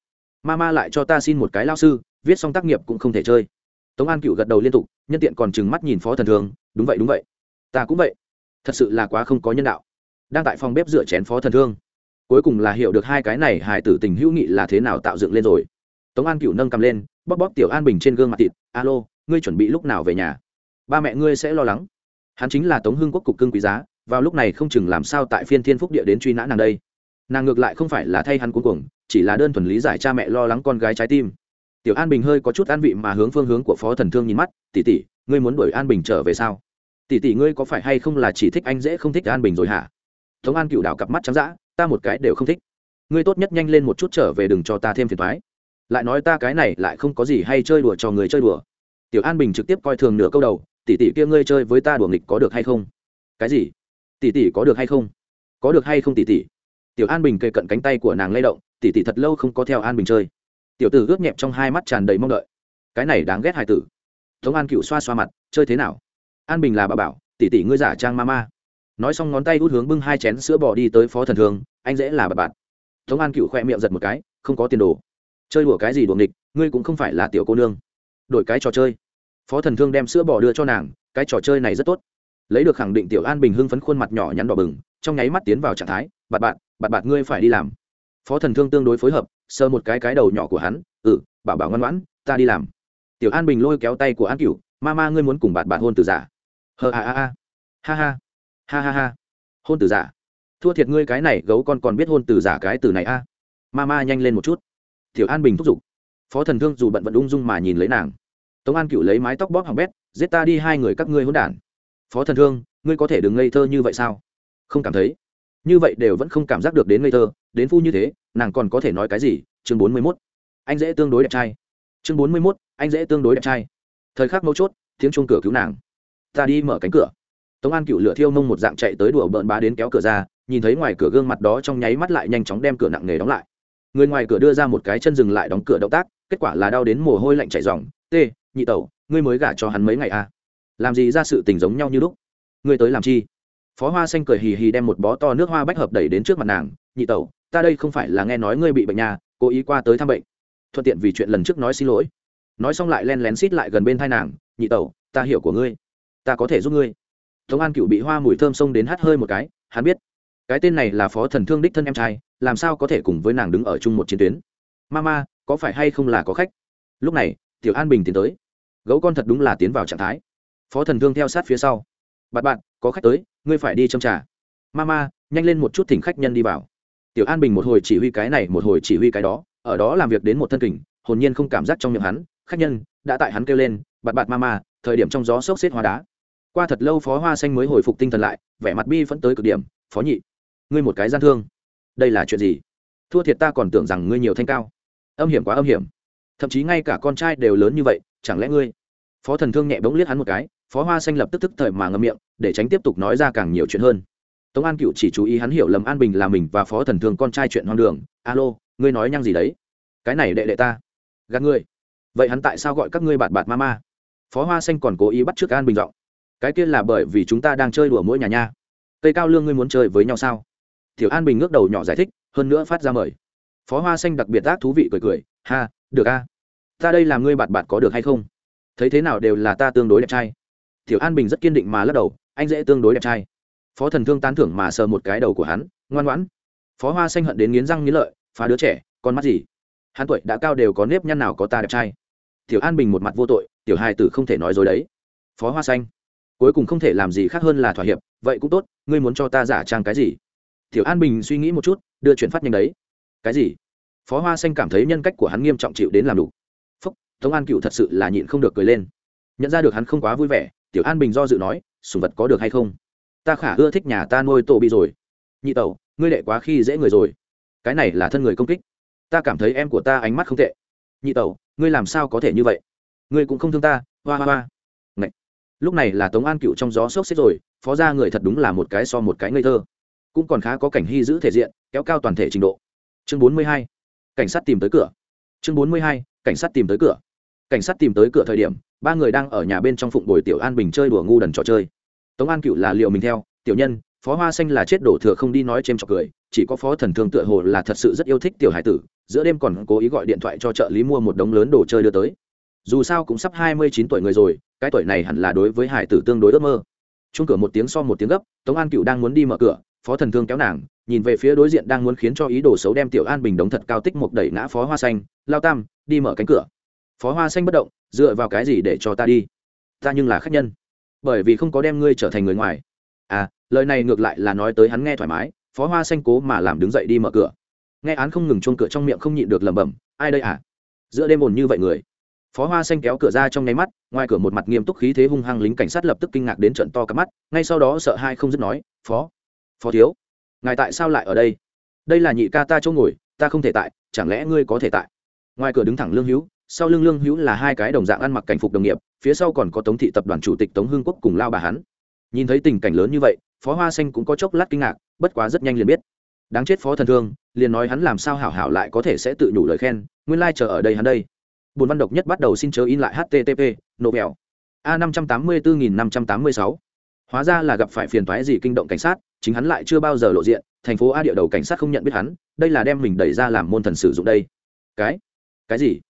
Ma ma lại cho ta xin một cái lao sư viết xong tác nghiệp cũng không thể chơi. Tống an cựu gật đầu liên tục, nhân tiện còn trừng mắt nhìn phó thần thường, đúng vậy đúng vậy. Ta cũng vậy. Thật sự là quá không có nhân đạo. Đang tại phòng bếp dựa chén phó thần thương cuối cùng là hiểu được hai cái này hài tử tình hữu nghị là thế nào tạo dựng lên rồi. Tống an cựu nâng cầm lên, bóp bóp tiểu an bình trên gương mặt thịt, alo, ngươi chuẩn bị lúc nào về nhà? Ba mẹ ngươi sẽ lo lắng. Hắn chính là tống hưng quốc cục cưng quý giá, vào lúc này không chừng làm sao tại phiên thiên phúc địa đến truy nã nàng đây. Nàng ngược lại không phải là thay hắn cuối cùng chỉ là đơn thuần lý giải cha mẹ lo lắng con gái trái tim tiểu an bình hơi có chút an vị mà hướng phương hướng của phó thần thương nhìn mắt tỉ tỉ ngươi muốn đuổi an bình trở về sao? Tỉ tỉ ngươi có phải hay không là chỉ thích anh dễ không thích an bình rồi hả? Tống an cựu đảo cặp mắt trắng d ta một cái đều không thích. Ngươi tốt nhất nhanh lên một chút trở về đừng cho ta thêm phiền thoái lại nói ta cái này lại không có gì hay chơi đùa cho người chơi đùa. Tiểu an bình trực tiếp coi thường nửa câu đầu, tỷ tỷ kia ngươi chơi với ta đùa nghịch có được hay không? Cái gì? Tỷ tỷ có được hay không? Có được hay không tỷ tỷ? Tiểu an bình kề cận cánh tay của nàng lay động, tỷ tỷ thật lâu không có theo an bình chơi tiểu tử ướt nhẹp trong hai mắt tràn đầy mong đợi. Cái này đáng ghét hài tử. Tống an cựu xoa xoa mặt, chơi thế nào? An bình là bà bảo, tỷ tỷ ngươi giả trang ma ma. Nói xong ngón tay út hướng bưng hai chén sữa bò đi tới phó thần thường, anh dễ là bà bạn. Tống an cựu khoe miệng giật một cái, không có tiền đồ. Chơi đùa cái gì đùa nghịch, ngươi cũng không phải là tiểu cô nương. Đổi cái trò chơi. Phó thần thương đem sữa bò đưa cho nàng, cái trò chơi này rất tốt. Lấy được khẳng định tiểu an bình hưng phấn khuôn mặt nhỏ nhắn đỏ bừng, trong nháy mắt tiến vào trạng thái bạn bạn bạn bạn ngươi phải đi làm phó thần thương tương đối phối hợp sơ một cái cái đầu nhỏ của hắn ừ bảo bảo ngoan ngoãn, ta đi làm. Tiểu an bình lôi kéo tay của an cửu, ma ma, ngươi muốn cùng bạn bạn hôn từ giả? Hờ a a a. Ha ha. Ha ha ha. Hôn từ giả? Thua thiệt ngươi cái này, gấu con còn biết hôn từ giả cái từ này a. Ma ma, nhanh lên một chút. Tiểu an bình thúc giục. Phó thần thương dù bận vận ung dung mà nhìn lấy nàng. Tống an cựu lấy mái tóc bóp hỏng bét, giết ta đi, hai người các ngươi hôn đản. Phó thần thương, ngươi có thể đừng ngây thơ như vậy sao? Không cảm thấy như vậy đều vẫn không cảm giác được đến ngây thơ, đến phu như thế, nàng còn có thể nói cái gì? Chương bốn mươi mốt. Anh dễ tương đối đẹp trai. Chương bốn mươi mốt, anh dễ tương đối đẹp trai. Thời khắc mấu chốt, tiếng chuông cửa cứu nàng. Ta đi mở cánh cửa. Tống an cựu lửa thiêu mông một dạng chạy tới đùa bợn bá đến kéo cửa ra, nhìn thấy ngoài cửa gương mặt đó trong nháy mắt lại nhanh chóng đem cửa nặng nề đóng lại. Người ngoài cửa đưa ra một cái chân dừng lại đóng cửa động tác, kết quả là đau đến mồ hôi lạnh chảy dòng t nhị tẩu, ngươi mới gả cho hắn mấy ngày à? Làm gì ra sự tình giống nhau như lúc? Ngươi tới làm chi? Phó hoa xanh cười hì hì đem một bó to nước hoa bách hợp đẩy đến trước mặt nàng, nhị tẩu, ta đây không phải là nghe nói ngươi bị bệnh nhà cố ý qua tới thăm bệnh. Thuận tiện vì chuyện lần trước nói xin lỗi. Nói xong lại len lén xít lại gần bên thai nàng, nhị tẩu, ta hiểu của ngươi, ta có thể giúp ngươi. Tống an cựu bị hoa mùi thơm xông đến hắt hơi một cái, hắn biết, cái tên này là phó thần thương đích thân em trai, làm sao có thể cùng với nàng đứng ở chung một chiến tuyến. Ma ma, có phải hay không là có khách? Lúc này, tiểu an bình tiến tới. Gấu con thật đúng là tiến vào trạng thái. Phó thần thương theo sát phía sau. Bạn bạn có khách tới ngươi phải đi châm trà. Ma ma nhanh lên một chút thỉnh khách nhân đi vào. Tiểu an bình một hồi chỉ huy cái này, một hồi chỉ huy cái đó, ở đó làm việc đến một thân kình, hồn nhiên không cảm giác trong miệng hắn, khách nhân đã tại hắn kêu lên, bạt bạt ma ma thời điểm trong gió sốc xếp hoa đá. Qua thật lâu phó hoa xanh mới hồi phục tinh thần lại, vẻ mặt bi vẫn tới cực điểm, phó nhị, ngươi một cái gian thương, đây là chuyện gì? Thua thiệt ta còn tưởng rằng ngươi nhiều thanh cao. Âm hiểm quá âm hiểm. Thậm chí ngay cả con trai đều lớn như vậy, chẳng lẽ ngươi? Phó thần thương nhẹ bỗng liếc hắn một cái phó hoa xanh lập tức tức thời mà ngâm miệng, để tránh tiếp tục nói ra càng nhiều chuyện hơn. Tống an cựu chỉ chú ý hắn hiểu lầm an bình là mình và phó thần thương con trai chuyện hoang đường. Alo, ngươi nói nhăng gì đấy? Cái này đệ đệ ta. Gạt ngươi. Vậy hắn tại sao gọi các ngươi bạn bạt ma ma? Phó hoa xanh còn cố ý bắt trước an bình giọng. Cái kia là bởi vì chúng ta đang chơi đùa mỗi nhà nha. Cây cao lương ngươi muốn chơi với nhau sao? Thiểu an bình ngước đầu nhỏ giải thích, hơn nữa phát ra mời. Phó hoa xanh đặc biệt ác thú vị cười cười, ha, được a. Ta đây làm ngươi bạn bạn có được hay không? Thấy thế nào đều là ta tương đối đẹp trai tiểu an bình rất kiên định mà lắc đầu, anh dễ tương đối đẹp trai. Phó thần thương tán thưởng mà sờ một cái đầu của hắn, ngoan ngoãn. Phó hoa xanh hận đến nghiến răng nghiến lợi, phá đứa trẻ, con mắt gì? Hắn tuổi đã cao đều có nếp nhăn nào có ta đẹp trai. Tiểu an bình một mặt vô tội, tiểu hai tử không thể nói dối đấy. Phó hoa xanh, cuối cùng không thể làm gì khác hơn là thỏa hiệp, vậy cũng tốt, ngươi muốn cho ta giả trang cái gì? Tiểu an bình suy nghĩ một chút, đưa chuyển phát nhanh đấy. Cái gì? Phó hoa xanh cảm thấy nhân cách của hắn nghiêm trọng chịu đến làm đủ. Phúc, tống an cựu thật sự là nhịn không được cười lên. Nhận ra được hắn không quá vui vẻ tiểu an bình do dự nói, sùng vật có được hay không? Ta khả ưa thích nhà ta nuôi tổ bị rồi. Nhị tẩu, ngươi đệ quá khi dễ người rồi. Cái này là thân người công kích. Ta cảm thấy em của ta ánh mắt không tệ. Nhị tẩu, ngươi làm sao có thể như vậy? Ngươi cũng không thương ta, hoa hoa hoa. Ngậy. lúc này là tống an cựu trong gió sốc xếp rồi, phó ra người thật đúng là một cái so một cái ngây thơ. Cũng còn khá có cảnh hy giữ thể diện, kéo cao toàn thể trình độ. Chương bốn mươi hai, cảnh sát tìm tới cửa. Chương bốn mươi hai, cảnh sát tìm tới cửa cảnh sát tìm tới cửa thời điểm, ba người đang ở nhà bên trong phụng bồi tiểu an bình chơi đùa ngu đần trò chơi. Tống an cựu là liệu mình theo, tiểu nhân, phó hoa xanh là chết đổ thừa không đi nói c h trọc cười, chỉ có phó thần thương tựa hồ là thật sự rất yêu thích tiểu hải tử, giữa đêm còn cố ý gọi điện thoại cho trợ lý mua một đống lớn đồ chơi đưa tới. Dù sao cũng sắp hai mươi chín tuổi người rồi, cái tuổi này hẳn là đối với hải tử tương đối ước mơ. Chung cửa một tiếng so một tiếng gấp, tống an cựu đang muốn đi mở cửa, phó thần thương kéo nàng, nhìn về phía đối diện đang muốn khiến cho ý đồ xấu đem tiểu an bình đống thật cao tích một đẩy ngã phó hoa xanh, lao tam, đi mở cánh cửa phó hoa xanh bất động, dựa vào cái gì để cho ta đi? Ta nhưng là khách nhân. Bởi vì không có đem ngươi trở thành người ngoài. À lời này ngược lại là nói tới hắn nghe thoải mái, phó hoa xanh cố mà làm đứng dậy đi mở cửa. Nghe án không ngừng chuông cửa trong miệng không nhịn được lẩm bẩm, ai đây à? Giữa đêm ồn như vậy người. Phó hoa xanh kéo cửa ra trong nháy mắt, ngoài cửa một mặt nghiêm túc khí thế hung hăng lính cảnh sát lập tức kinh ngạc đến trận to cắp mắt, ngay sau đó sợ hai không dứt nói, phó phó thiếu, ngài tại sao lại ở đây? Đây là nhị ca ta chỗ ngồi, ta không thể tại, chẳng lẽ ngươi có thể tại? Ngoài cửa đứng thẳng lương hữu sau lưng lương hữu là hai cái đồng dạng ăn mặc cảnh phục đồng nghiệp, phía sau còn có tống thị tập đoàn chủ tịch tống hương quốc cùng lao bà hắn. Nhìn thấy tình cảnh lớn như vậy, phó hoa xanh cũng có chốc lát kinh ngạc, bất quá rất nhanh liền biết. Đáng chết phó thần thương, liền nói hắn làm sao hảo hảo lại có thể sẽ tự nhủ lời khen, nguyên lai、like、chờ ở đây hắn đây. Bùn văn độc nhất bắt đầu xin chớ in lại http nộ mèo a năm trăm tám mươi bốn nghìn năm trăm tám mươi sáu. Hóa ra là gặp phải phiền thoái gì kinh động cảnh sát, chính hắn lại chưa bao giờ lộ diện, thành phố a địa đầu cảnh sát không nhận biết hắn, đây là đem mình đẩy ra làm môn thần sử dụng đây. Cái? Cái gì?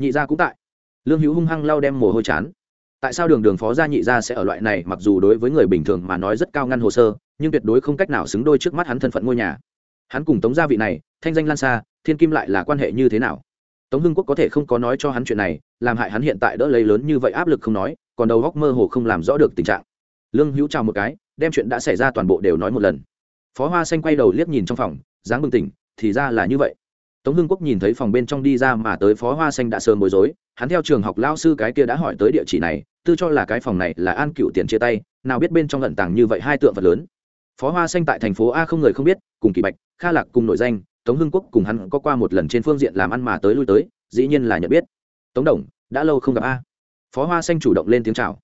Nhị gia cũng tại. Lương hữu hung hăng lau đem mồ hôi chán. Tại sao đường đường phó gia nhị gia sẽ ở loại này, mặc dù đối với người bình thường mà nói rất cao ngăn hồ sơ, nhưng tuyệt đối không cách nào xứng đôi trước mắt hắn thân phận ngôi nhà. Hắn cùng tống gia vị này, thanh danh lan xa thiên kim lại là quan hệ như thế nào? Tống hưng quốc có thể không có nói cho hắn chuyện này, làm hại hắn hiện tại đỡ lấy lớn như vậy áp lực không nói, còn đầu góc mơ hồ không làm rõ được tình trạng. Lương hữu chào một cái, đem chuyện đã xảy ra toàn bộ đều nói một lần. Phó hoa xanh quay đầu liếc nhìn trong phòng, dáng bừng tỉnh, thì ra là như vậy tống hưng quốc nhìn thấy phòng bên trong đi ra mà tới phó hoa xanh đã sớm bối rối, hắn theo trường học lao sư cái kia đã hỏi tới địa chỉ này, tư cho là cái phòng này là an cựu tiền chia tay, nào biết bên trong lận tàng như vậy hai tượng vật lớn. Phó hoa xanh tại thành phố a không người không biết, cùng kỳ bạch, kha lạc cùng nội danh, tống hưng quốc cùng hắn có qua một lần trên phương diện làm ăn mà tới lui tới, dĩ nhiên là nhận biết. Tống đồng, đã lâu không gặp a. Phó hoa xanh chủ động lên tiếng chào.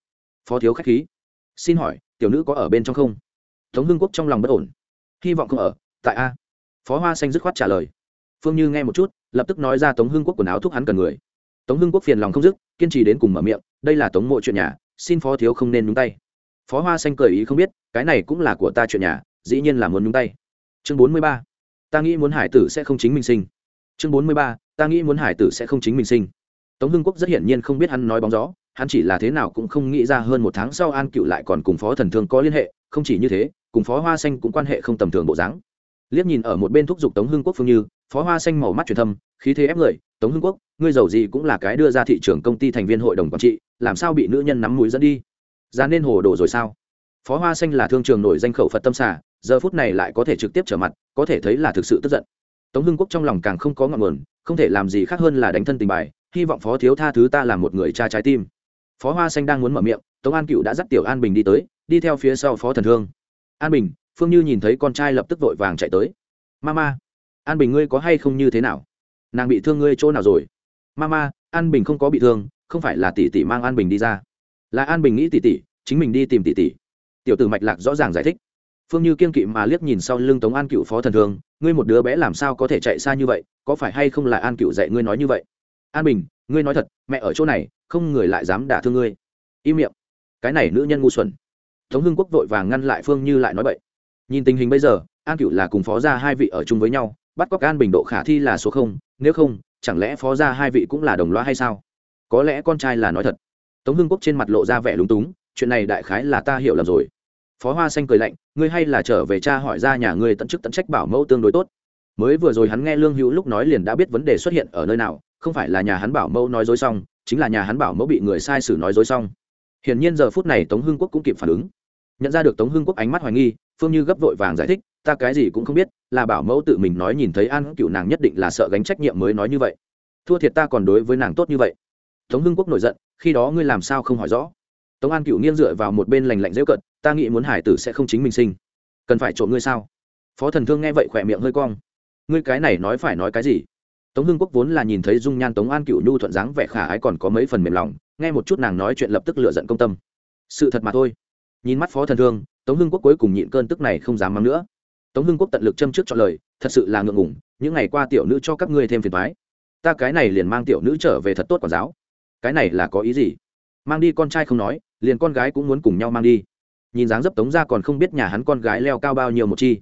Phó thiếu khách khí. Xin hỏi, tiểu nữ có ở bên trong không? Tống hưng quốc trong lòng bất ổn. Hy vọng không ở, tại a. Phó hoa xanh dứt khoát trả lời phương như nghe một chút, lập tức nói ra tống hưng quốc quần áo thúc hắn cần người. Tống hưng quốc phiền lòng không dứt, kiên trì đến cùng mở miệng, đây là tống mộ chuyện nhà, xin phó thiếu không nên nhúng tay. Phó hoa xanh cười ý không biết, cái này cũng là của ta chuyện nhà, dĩ nhiên là muốn nhúng tay. Chương bốn mươi ba, ta nghĩ muốn hải tử sẽ không chính mình sinh. Chương bốn mươi ba, ta nghĩ muốn hải tử sẽ không chính mình sinh. Tống hưng quốc rất hiển nhiên không biết hắn nói bóng gió, hắn chỉ là thế nào cũng không nghĩ ra hơn một tháng sau an cựu lại còn cùng phó thần thương có liên hệ, không chỉ như thế, cùng phó hoa xanh cũng quan hệ không tầm thường bộ dáng. Liếc nhìn ở một bên thúc giục tống hưng quốc phương như phó hoa xanh màu mắt truyền thâm, khí thế ép người, tống hưng quốc, ngươi giàu gì cũng là cái đưa ra thị trường công ty thành viên hội đồng quản trị, làm sao bị nữ nhân nắm mũi dẫn đi? Ra nên hồ đồ rồi sao? Phó hoa xanh là thương trường nổi danh khẩu phật tâm xả giờ phút này lại có thể trực tiếp trở mặt, có thể thấy là thực sự tức giận. Tống hưng quốc trong lòng càng không có ngọn nguồn, không thể làm gì khác hơn là đánh thân tình bài, hy vọng phó thiếu tha thứ ta là một người cha trái tim. Phó hoa xanh đang muốn mở miệng, tống an cựu đã dắt tiểu an bình đi tới, đi theo phía sau phó thần thương an bình, phương như nhìn thấy con trai lập tức vội vàng chạy tới. Mama an bình ngươi có hay không như thế nào? Nàng bị thương ngươi chỗ nào rồi? Mama, an bình không có bị thương, không phải là tỷ tỷ mang an bình đi ra. Là an bình nghĩ tỷ tỷ, chính mình đi tìm tỷ tỷ. Tiểu tử mạch lạc rõ ràng giải thích. Phương như kiên kỵ mà liếc nhìn sau lưng tống an cựu phó thần thương ngươi một đứa bé làm sao có thể chạy xa như vậy, có phải hay không là an cựu dạy ngươi nói như vậy? An bình, ngươi nói thật, mẹ ở chỗ này, không người lại dám đả thương ngươi. Im miệng. Cái này nữ nhân ngu xuẩn. Tống hưng quốc vội vàng ngăn lại phương như lại nói vậy nhìn tình hình bây giờ, an cựu là cùng phó gia hai vị ở chung với nhau bắt cóc an bình độ khả thi là số không, nếu không, chẳng lẽ phó gia hai vị cũng là đồng loa hay sao? Có lẽ con trai là nói thật. Tống hưng quốc trên mặt lộ ra vẻ lúng túng, chuyện này đại khái là ta hiểu lầm rồi. Phó hoa xanh cười lạnh, ngươi hay là trở về cha hỏi ra nhà ngươi tận chức tận trách bảo mẫu tương đối tốt. Mới vừa rồi hắn nghe lương hữu lúc nói liền đã biết vấn đề xuất hiện ở nơi nào, không phải là nhà hắn bảo mẫu nói dối xong, chính là nhà hắn bảo mẫu bị người sai sử nói dối xong. Hiển nhiên giờ phút này tống hưng quốc cũng kịp phản ứng. Nhận ra được tống hưng quốc ánh mắt hoài nghi, phương như gấp vội vàng giải thích ta cái gì cũng không biết, là bảo mẫu tự mình nói nhìn thấy an cựu nàng nhất định là sợ gánh trách nhiệm mới nói như vậy. Thua thiệt ta còn đối với nàng tốt như vậy. Tống hưng quốc nổi giận, khi đó ngươi làm sao không hỏi rõ? Tống an cựu nghiêng dựa vào một bên lành lạnh dễu cận ta nghĩ muốn hải tử sẽ không chính mình sinh. Cần phải trộm ngươi sao? Phó thần thương nghe vậy khỏe miệng hơi cong. Ngươi cái này nói phải nói cái gì? Tống hưng quốc vốn là nhìn thấy dung nhan tống an cựu nhu thuận dáng vẻ khả ái còn có mấy phần mềm lòng, nghe một chút nàng nói chuyện lập tức lựa giận công tâm. Sự thật mà thôi. Nhìn mắt phó thần thương, tống hưng quốc cuối cùng nhịn cơn tức này không dám mắng nữa tống hưng quốc tận lực châm trước cho lời, thật sự là ngượng ngủng những ngày qua tiểu nữ cho các ngươi thêm phiền thoái ta cái này liền mang tiểu nữ trở về thật tốt quản giáo. Cái này là có ý gì? Mang đi con trai không nói, liền con gái cũng muốn cùng nhau mang đi. Nhìn dáng dấp tống ra còn không biết nhà hắn con gái leo cao bao nhiêu một chi.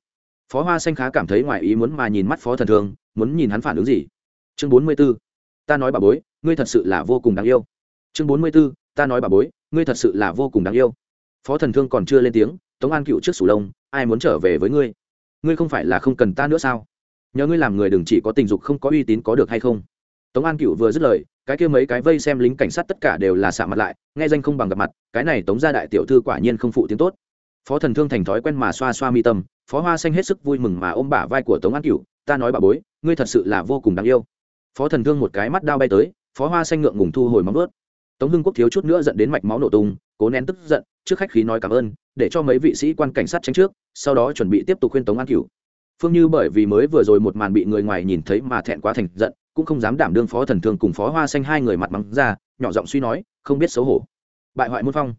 Phó hoa xanh khá cảm thấy ngoài ý muốn mà nhìn mắt phó thần thương muốn nhìn hắn phản ứng gì? Chương bốn mươi b ố ta nói bà bối, ngươi thật sự là vô cùng đáng yêu. Chương bốn mươi b ố ta nói bà bối, ngươi thật sự là vô cùng đáng yêu. Phó thần thương còn chưa lên tiếng, tống an cựu trước sủ lông, ai muốn trở về với ngươi? Ngươi không phải là không cần ta nữa sao? Nhờ ngươi làm người đừng chỉ có tình dục không có uy tín có được hay không? Tống an cựu vừa dứt lời, cái kia mấy cái vây xem lính cảnh sát tất cả đều là xạ mặt lại, nghe danh không bằng gặp mặt, cái này tống gia đại tiểu thư quả nhiên không phụ tiếng tốt. Phó thần thương thành thói quen mà xoa xoa mi tâm, phó hoa xanh hết sức vui mừng mà ôm bả vai của tống an cựu ta nói bà bối, ngươi thật sự là vô cùng đáng yêu. Phó thần thương một cái mắt đao bay tới, phó hoa xanh ngượng ngùng thu hồi móng ướt tống hưng quốc thiếu chút nữa dẫn đến mạch máu nổ tung, cố nén tức giận, trước khách khí nói cảm ơn để cho mấy vị sĩ quan cảnh sát tránh trước, sau đó chuẩn bị tiếp tục khuyên tống an cửu. Phương như bởi vì mới vừa rồi một màn bị người ngoài nhìn thấy mà thẹn quá thành giận, cũng không dám đảm đương phó thần thương cùng phó hoa xanh hai người mặt mắng ra, nhỏ giọng suy nói, không biết xấu hổ. Bại hoại môn phong.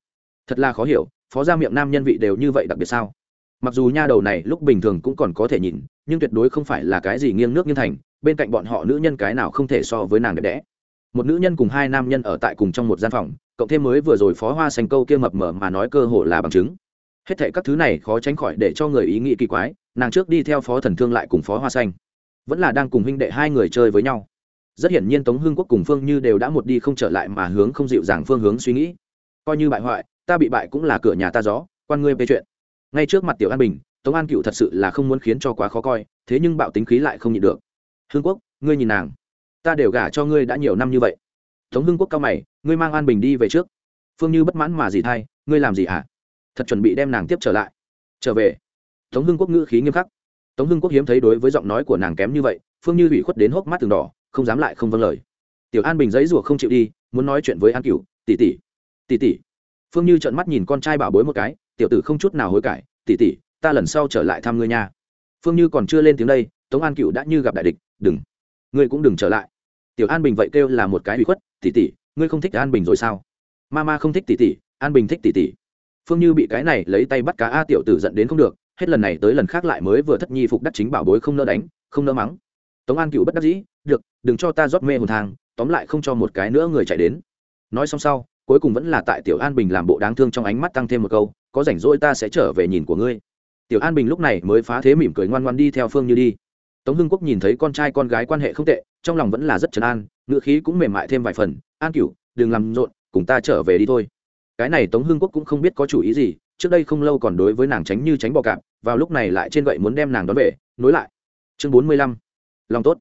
Thật là khó hiểu, phó gia miệng nam nhân vị đều như vậy đặc biệt sao? Mặc dù nha đầu này lúc bình thường cũng còn có thể nhìn, nhưng tuyệt đối không phải là cái gì nghiêng nước nghiêng thành, bên cạnh bọn họ nữ nhân cái nào không thể so với nàng đẹp đẽ. Một nữ nhân cùng hai nam nhân ở tại cùng trong một gian phòng, cộng thêm mới vừa rồi phó hoa xanh câu kia mập mờ mà nói cơ hồ là bằng chứng hết thệ các thứ này khó tránh khỏi để cho người ý nghĩ kỳ quái, nàng trước đi theo phó thần thương lại cùng phó hoa xanh. Vẫn là đang cùng huynh đệ hai người chơi với nhau. Rất hiển nhiên tống hưng quốc cùng phương như đều đã một đi không trở lại mà hướng không dịu dàng phương hướng suy nghĩ. Coi như bại hoại, ta bị bại cũng là cửa nhà ta gió, quan ngươi về chuyện. Ngay trước mặt tiểu an bình, tống an cựu thật sự là không muốn khiến cho quá khó coi, thế nhưng bạo tính khí lại không nhịn được. Hưng quốc, ngươi nhìn nàng. Ta đều gả cho ngươi đã nhiều năm như vậy. Tống hưng quốc cao mày, ngươi mang an bình đi về trước. Phương như bất mãn mà gì thay ngươi làm gì hả? Thật chuẩn bị đem nàng tiếp trở lại. Trở về. Tống hưng quốc ngữ khí nghiêm khắc. Tống hưng quốc hiếm thấy đối với giọng nói của nàng kém như vậy, phương như hủy khuất đến hốc mắt từng đỏ, không dám lại không vâng lời. Tiểu an bình giấy rủa không chịu đi, muốn nói chuyện với an cửu, tỷ tỷ tỷ tỷ. Phương như trợn mắt nhìn con trai bảo bối một cái, tiểu tử không chút nào hối cải, tỷ tỷ, ta lần sau trở lại thăm ngươi nha. Phương như còn chưa lên tiếng đây, tống an cửu đã như gặp đại địch, đừng, ngươi cũng đừng trở lại. Tiểu an bình vậy kêu là một cái ủy khuất, tỷ tỷ, ngươi không thích an bình rồi sao? Ma ma không thích tỷ tỷ, an bình thích tỷ tỷ phương như bị cái này lấy tay bắt cá a tiểu tử giận đến không được hết lần này tới lần khác lại mới vừa thất nhi phục đắc chính bảo bối không nỡ đánh không nỡ mắng. Tống an cựu bất đắc dĩ được đừng cho ta rót mê hồn thang tóm lại không cho một cái nữa người chạy đến. Nói xong sau cuối cùng vẫn là tại tiểu an bình làm bộ đáng thương trong ánh mắt tăng thêm một câu có rảnh rỗi ta sẽ trở về nhìn của ngươi. Tiểu an bình lúc này mới phá thế mỉm cười ngoan ngoan đi theo phương như đi. Tống hưng quốc nhìn thấy con trai con gái quan hệ không tệ trong lòng vẫn là rất trấn an ngựa khí cũng mềm mại thêm vài phần. An Cựu, đừng làm rộn cùng ta trở về đi thôi cái này tống hưng quốc cũng không biết có chủ ý gì, trước đây không lâu còn đối với nàng tránh như tránh bò cạp, vào lúc này lại trên gậy muốn đem nàng đón về, nối lại. Chương bốn mươi lăm, lòng tốt.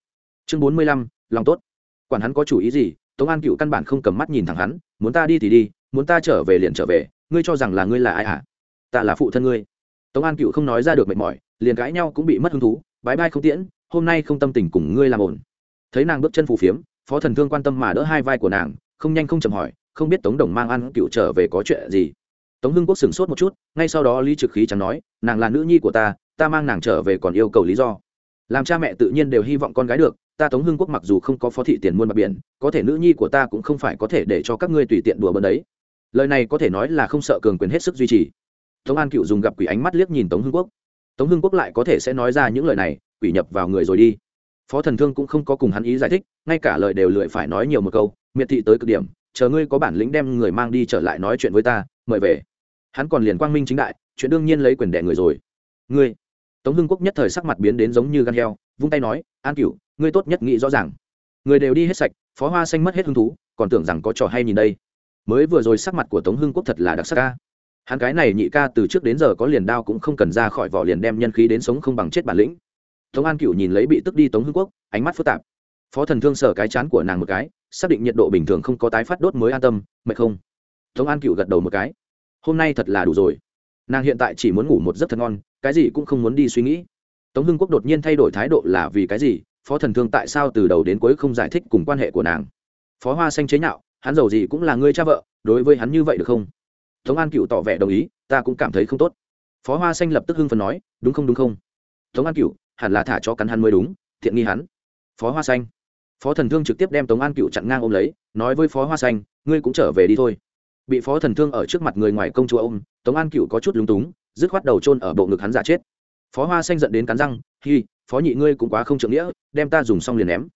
Chương bốn mươi lăm, lòng tốt. Quản hắn có chủ ý gì, tống an cựu căn bản không cầm mắt nhìn thẳng hắn, muốn ta đi thì đi, muốn ta trở về liền trở về, ngươi cho rằng là ngươi là ai hả? Ta là phụ thân ngươi. Tống an cựu không nói ra được mệt mỏi, liền cãi nhau cũng bị mất hứng thú bãi bai không tiễn, hôm nay không tâm tình cùng ngươi làm ổn. Thấy nàng bước chân phù phiếm, phó thần thương quan tâm mà đỡ hai vai của nàng, không nhanh không chậm hỏi không biết tống đồng mang ăn cựu trở về có chuyện gì. Tống hưng quốc sửng sốt một chút, ngay sau đó lý trực khí chẳng nói, nàng là nữ nhi của ta ta mang nàng trở về còn yêu cầu lý do. Làm cha mẹ tự nhiên đều hy vọng con gái được, ta tống hưng quốc mặc dù không có phó thị tiền muôn mặt biển, có thể nữ nhi của ta cũng không phải có thể để cho các ngươi tùy tiện đùa bỡn đấy. Lời này có thể nói là không sợ cường quyền hết sức duy trì. Tống an cựu dùng gặp quỷ ánh mắt liếc nhìn tống hưng quốc. Tống hưng quốc lại có thể sẽ nói ra những lời này, quỷ nhập vào người rồi đi. Phó thần thương cũng không có cùng hắn ý giải thích, ngay cả lời đều lười phải nói nhiều một câu, miệt thị tới cực điểm chờ ngươi có bản lĩnh đem người mang đi trở lại nói chuyện với ta, mời về. Hắn còn liền quang minh chính đại, chuyện đương nhiên lấy quyền đẻ người rồi. Ngươi. Tống hưng quốc nhất thời sắc mặt biến đến giống như gan heo, vung tay nói, an cửu, ngươi tốt nhất nghĩ rõ ràng. Người đều đi hết sạch, phó hoa xanh mất hết hứng thú, còn tưởng rằng có trò hay nhìn đây. Mới vừa rồi sắc mặt của tống hưng quốc thật là đặc sắc ca hắn cái này nhị ca từ trước đến giờ có liền đao cũng không cần ra khỏi vỏ liền đem nhân khí đến sống không bằng chết bản lĩnh. Tống an cựu nhìn lấy bị tức đi tống hưng quốc, ánh mắt phức tạp phó thần thương sở cái chán của nàng một cái, xác định nhiệt độ bình thường không có tái phát đốt mới an tâm mệt không. Tống an cựu gật đầu một cái. Hôm nay thật là đủ rồi. Nàng hiện tại chỉ muốn ngủ một giấc thật ngon, cái gì cũng không muốn đi suy nghĩ. Tống hưng quốc đột nhiên thay đổi thái độ là vì cái gì? Phó thần thương tại sao từ đầu đến cuối không giải thích cùng quan hệ của nàng? Phó hoa xanh chế nhạo, hắn giàu gì cũng là người cha vợ, đối với hắn như vậy được không? Tống an cựu tỏ vẻ đồng ý, ta cũng cảm thấy không tốt. Phó hoa xanh lập tức hưng phần nói, đúng không đúng không? Tống an cựu, hẳn là thả cho cắn hắn mới đúng, thiện nghi hắn. Phó hoa xanh phó thần thương trực tiếp đem tống an cựu chặn ngang ôm lấy, nói với phó hoa xanh, ngươi cũng trở về đi thôi. Bị phó thần thương ở trước mặt người ngoài công chúa ôm, tống an cựu có chút lúng túng, dứt khoát đầu trôn ở bộ ngực hắn giả chết. Phó hoa xanh giận đến cắn răng, hi, phó nhị ngươi cũng quá không trượng nghĩa, đem ta dùng xong liền ném.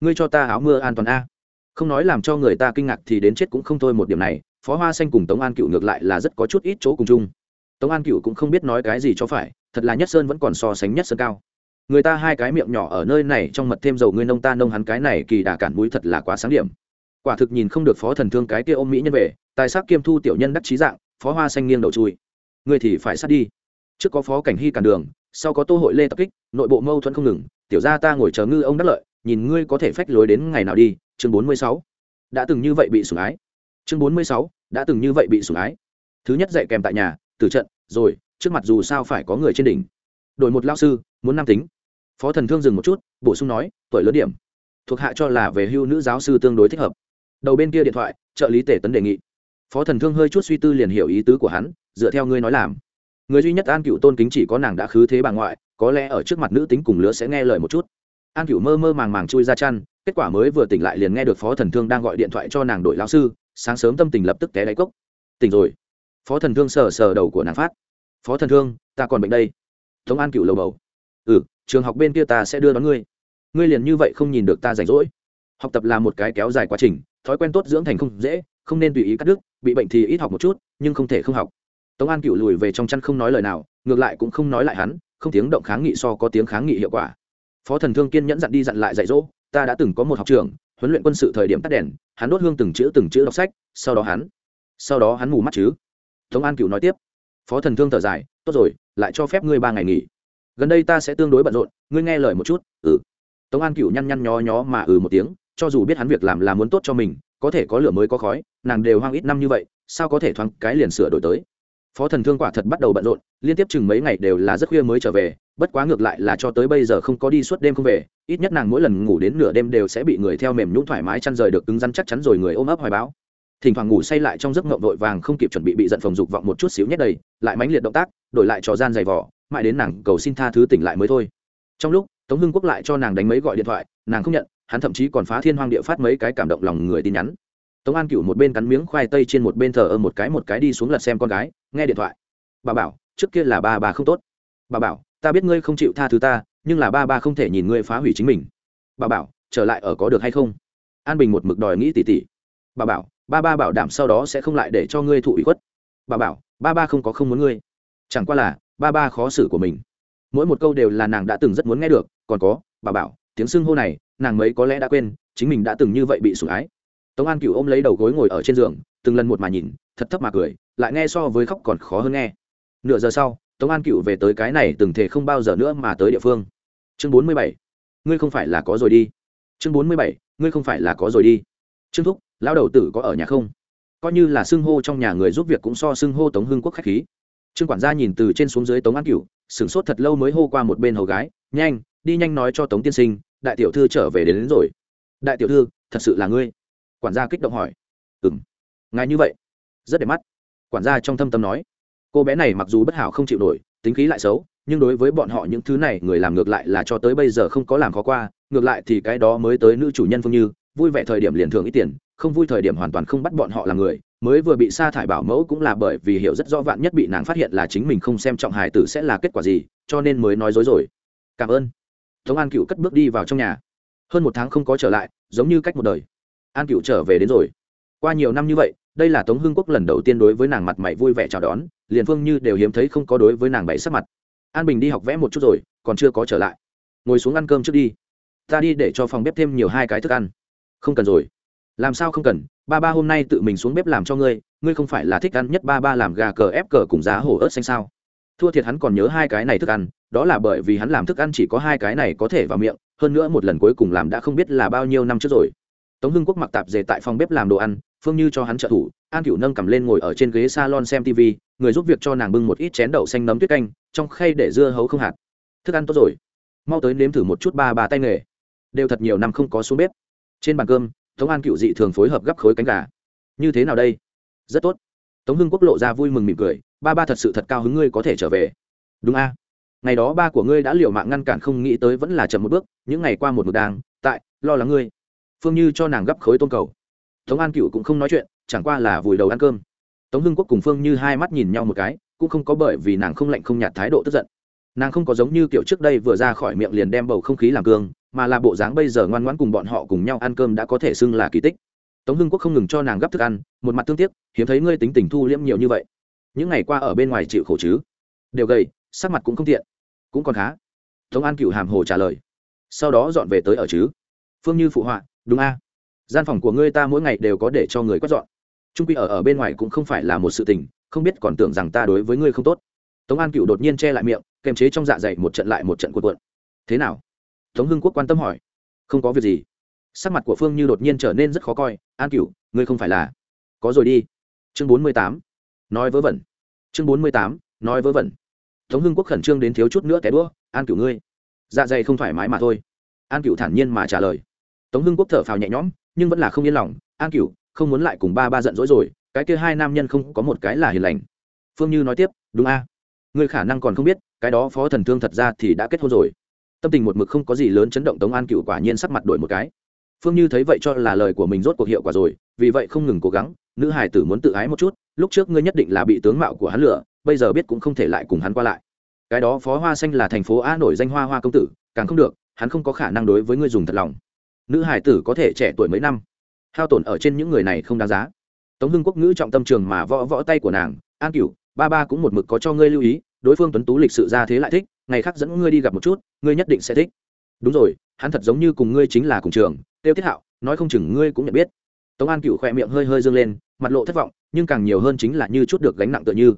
Ngươi cho ta áo mưa an toàn a. Không nói làm cho người ta kinh ngạc thì đến chết cũng không thôi một điểm này, phó hoa xanh cùng tống an cựu ngược lại là rất có chút ít chỗ cùng chung. Tống an cựu cũng không biết nói cái gì cho phải, thật là nhất sơn vẫn còn so sánh nhất sơn cao người ta hai cái miệng nhỏ ở nơi này trong mật thêm dầu ngươi nông ta nông hắn cái này kỳ đà cản mũi thật là quá sáng điểm. Quả thực nhìn không được phó thần thương cái kia ôm mỹ nhân về, tài sắc kiêm thu tiểu nhân đắc trí dạng, phó hoa xanh nghiêng đầu chui. Người thì phải sát đi. Trước có phó cảnh hy cản đường, sau có tô hội lê tập kích, nội bộ mâu thuẫn không ngừng. Tiểu ra ta ngồi chờ ngư ông đắc lợi, nhìn ngươi có thể phách lối đến ngày nào đi. Chương bốn mươi sáu. Đã từng như vậy bị sủng ái. Chương bốn mươi sáu. Đã từng như vậy bị sủng ái. Thứ nhất dạy kèm tại nhà, tử trận, rồi, trước mặt dù sao phải có người trên đỉnh. Đổi một lao sư, muốn nam tính phó thần thương dừng một chút, bổ sung nói, tuổi lớn điểm, thuộc hạ cho là về hưu nữ giáo sư tương đối thích hợp. Đầu bên kia điện thoại, trợ lý tể tấn đề nghị. Phó thần thương hơi chút suy tư liền hiểu ý tứ của hắn, dựa theo ngươi nói làm. Người duy nhất an cựu tôn kính chỉ có nàng đã khứ thế bà ngoại, có lẽ ở trước mặt nữ tính cùng lứa sẽ nghe lời một chút. An cựu mơ mơ màng màng chui ra chăn, kết quả mới vừa tỉnh lại liền nghe được phó thần thương đang gọi điện thoại cho nàng đội lao sư, sáng sớm tâm tình lập tức té đáy cốc. Tỉnh rồi. Phó thần thương sờ sờ đầu của nàng phát. Phó thần thương, ta còn bệnh đây. Tống an cựu lầu bầu. Ừ trường học bên kia ta sẽ đưa đón ngươi. Ngươi liền như vậy không nhìn được ta rảnh rỗi. Học tập là một cái kéo dài quá trình, thói quen tốt dưỡng thành không dễ, không nên tùy ý cắt đứt, bị bệnh thì ít học một chút, nhưng không thể không học. Tống an cựu lùi về trong chăn không nói lời nào, ngược lại cũng không nói lại hắn, không tiếng động kháng nghị so có tiếng kháng nghị hiệu quả. Phó thần thương kiên nhẫn dặn đi dặn lại dạy dỗ, ta đã từng có một học trường, huấn luyện quân sự thời điểm tắt đèn, hắn đốt hương từng chữ từng chữ đọc sách, sau đó hắn, sau đó hắn mù mắt chứ. Tống an cựu nói tiếp. Phó thần thương thở dài, tốt rồi, lại cho phép ngươi ba ngày nghỉ gần đây ta sẽ tương đối bận rộn, ngươi nghe lời một chút ừ. Tống an cựu nhăn nhăn nhó nhó mà ừ một tiếng, cho dù biết hắn việc làm là muốn tốt cho mình, có thể có lửa mới có khói, nàng đều hoang ít năm như vậy, sao có thể thoáng cái liền sửa đổi tới. Phó thần thương quả thật bắt đầu bận rộn, liên tiếp chừng mấy ngày đều là rất khuya mới trở về, bất quá ngược lại là cho tới bây giờ không có đi suốt đêm không về, ít nhất nàng mỗi lần ngủ đến nửa đêm đều sẽ bị người theo mềm nhũng thoải mái chăn rời được cứng rắn chắc chắn rồi người ôm ấp hoài báo thỉnh thoảng ngủ say lại trong giấc ngộng vội vàng không kịp chuẩn bị bị giận phòng dục vọng một chút xíu nhét đầy, lại mãnh liệt động tác, đổi lại trò gian dày vỏ mãi đến nàng cầu xin tha thứ tỉnh lại mới thôi. Trong lúc, tống hưng quốc lại cho nàng đánh mấy gọi điện thoại, nàng không nhận, hắn thậm chí còn phá thiên hoang địa phát mấy cái cảm động lòng người tin nhắn. Tống an cựu một bên cắn miếng khoai tây trên một bên thờ ơ một cái một cái đi xuống lật xem con gái, nghe điện thoại. Bà bảo, trước kia là ba bà không tốt. Bà bảo, ta biết ngươi không chịu tha thứ ta, nhưng là ba ba không thể nhìn ngươi phá hủy chính mình. Bà bảo, trở lại ở có được hay không? An bình một mực đòi nghĩ tỉ tỉ. Bà bảo, ba ba bảo đảm sau đó sẽ không lại để cho ngươi thụ ủy khuất. Bà bảo, ba ba không có không muốn ngươi. Chẳng qua là ba ba khó xử của mình. Mỗi một câu đều là nàng đã từng rất muốn nghe được, còn có, bà bảo, tiếng xưng hô này, nàng mấy có lẽ đã quên, chính mình đã từng như vậy bị sủng ái. Tống an cựu ôm lấy đầu gối ngồi ở trên giường, từng lần một mà nhìn, thật thấp mà cười, lại nghe so với khóc còn khó hơn nghe. Nửa giờ sau, tống an cựu về tới cái này từng thể không bao giờ nữa mà tới địa phương. Chương bốn mươi bảy, ngươi không phải là có rồi đi. Chương bốn mươi bảy, ngươi không phải là có rồi đi. Trương thúc, lão đầu tử có ở nhà không? Coi như là xưng hô trong nhà người giúp việc cũng so xưng hô tống hưng quốc khách khí trương quản gia nhìn từ trên xuống dưới tống an cửu sửng sốt thật lâu mới hô qua một bên hầu gái nhanh đi nhanh nói cho tống tiên sinh đại tiểu thư trở về đến, đến rồi. Đại tiểu thư thật sự là ngươi? Quản gia kích động hỏi. Ừ m ngài như vậy. Rất đẹp mắt. Quản gia trong thâm tâm nói. Cô bé này mặc dù bất hảo không chịu nổi tính khí lại xấu nhưng đối với bọn họ những thứ này người làm ngược lại là cho tới bây giờ không có làm khó qua ngược lại thì cái đó mới tới nữ chủ nhân phương như vui vẻ thời điểm liền thường ít tiền không vui thời điểm hoàn toàn không bắt bọn họ làm người, mới vừa bị sa thải bảo mẫu cũng là bởi vì hiểu rất rõ vạn nhất bị nàng phát hiện là chính mình không xem trọng Hải tử sẽ là kết quả gì, cho nên mới nói dối rồi. Cảm ơn. Tống an cựu cất bước đi vào trong nhà. Hơn một tháng không có trở lại, giống như cách một đời. An cựu trở về đến rồi. Qua nhiều năm như vậy, đây là tống hưng quốc lần đầu tiên đối với nàng mặt mày vui vẻ chào đón, liền phương như đều hiếm thấy không có đối với nàng bậy sắc mặt. An bình đi học vẽ một chút rồi, còn chưa có trở lại. Ngồi xuống ăn cơm trước đi. Ta đi để cho phòng bếp thêm nhiều hai cái thức ăn. Không cần rồi làm sao không cần, ba ba hôm nay tự mình xuống bếp làm cho ngươi ngươi không phải là thích ăn nhất ba ba làm gà cờ ép cờ cùng giá hổ ớt xanh sao? Thua thiệt hắn còn nhớ hai cái này thức ăn, đó là bởi vì hắn làm thức ăn chỉ có hai cái này có thể vào miệng, hơn nữa một lần cuối cùng làm đã không biết là bao nhiêu năm trước rồi. Tống hưng quốc mặc tạp dề tại phòng bếp làm đồ ăn, phương như cho hắn trợ thủ, an cựu nâng cầm lên ngồi ở trên ghế s a lon xem tv người giúp việc cho nàng bưng một ít chén đậu xanh nấm tuyết canh, trong khay để dưa hấu không hạt. Thức ăn tốt rồi. Mau tới nếm thử một chút ba ba tay nghề. Đều thật nhiều năm không có xuống bếp. Trên bàn cơm tống an cựu dị thường phối hợp gắp khối cánh gà. Như thế nào đây? Rất tốt. Tống hưng quốc lộ ra vui mừng mỉm cười, ba ba thật sự thật cao hứng ngươi có thể trở về. Đúng a. Ngày đó ba của ngươi đã liều mạng ngăn cản không nghĩ tới vẫn là chậm một bước, những ngày qua một mực đang, tại, lo lắng ngươi. Phương như cho nàng gấp khối tôm cầu. Tống an cựu cũng không nói chuyện, chẳng qua là vùi đầu ăn cơm. Tống hưng quốc cùng phương như hai mắt nhìn nhau một cái, cũng không có bởi vì nàng không lạnh không nhạt thái độ tức giận. Nàng không có giống như kiểu trước đây vừa ra khỏi miệng liền đem bầu không khí làm cương mà là bộ dáng bây giờ ngoan ngoãn cùng bọn họ cùng nhau ăn cơm đã có thể xưng là kỳ tích. Tống hưng quốc không ngừng cho nàng gấp thức ăn, một mặt thương tiếc, hiếm thấy ngươi tính tình thu liễm nhiều như vậy. Những ngày qua ở bên ngoài chịu khổ chứ? Đều gầy, sắc mặt cũng không tiện. Cũng còn khá. Tống an cựu hàm hồ trả lời. Sau đó dọn về tới ở chứ? Phương như phụ họa, đúng a? Gian phòng của ngươi ta mỗi ngày đều có để cho người quét dọn. Trung quy ở ở bên ngoài cũng không phải là một sự tình, không biết còn tưởng rằng ta đối với ngươi không tốt. Tống an cựu đột nhiên che lại miệng kèm chế trong dạ dày một trận lại một trận cuộn cuộn. Thế nào? Tống hưng quốc quan tâm hỏi. Không có việc gì. Sắc mặt của phương như đột nhiên trở nên rất khó coi. An cựu ngươi không phải là có rồi đi. Chương bốn mươi tám. Nói vớ vẩn. Chương bốn mươi tám. Nói vớ vẩn. Tống hưng quốc khẩn trương đến thiếu chút nữa té đũa. An cựu ngươi. Dạ dày không thoải mái mà thôi. An cựu thản nhiên mà trả lời. Tống hưng quốc thở phào nhẹ nhõm, nhưng vẫn là không yên lòng. An cựu không muốn lại cùng ba ba giận dỗi rồi. Cái kia hai nam nhân không có một cái là hiền lành. Phương như nói tiếp, đúng a. Ngươi khả năng còn không biết, cái đó phó thần thương thật ra thì đã kết hôn rồi tâm tình một mực không có gì lớn chấn động tống an cựu quả nhiên sắc mặt đổi một cái. Phương như thấy vậy cho là lời của mình rốt cuộc hiệu quả rồi, vì vậy không ngừng cố gắng, nữ hải tử muốn tự ái một chút, lúc trước ngươi nhất định là bị tướng mạo của hắn lựa bây giờ biết cũng không thể lại cùng hắn qua lại. Cái đó phó hoa xanh là thành phố a nổi danh hoa hoa công tử, càng không được, hắn không có khả năng đối với ngươi dùng thật lòng. Nữ hải tử có thể trẻ tuổi mấy năm, hao tổn ở trên những người này không đáng giá. Tống hưng quốc ngữ trọng tâm trường mà võ võ tay của nàng, an cửu, ba ba cũng một mực có cho ngươi lưu ý, đối phương tuấn tú lịch sự ra thế lại thích ngày khác dẫn ngươi đi gặp một chút, ngươi nhất định sẽ thích. Đúng rồi, hắn thật giống như cùng ngươi chính là cùng trường. Tiêu tiết hạo, nói không chừng ngươi cũng nhận biết. Tống an cựu khỏe miệng hơi hơi dâng lên, mặt lộ thất vọng, nhưng càng nhiều hơn chính là như chút được gánh nặng tựa như.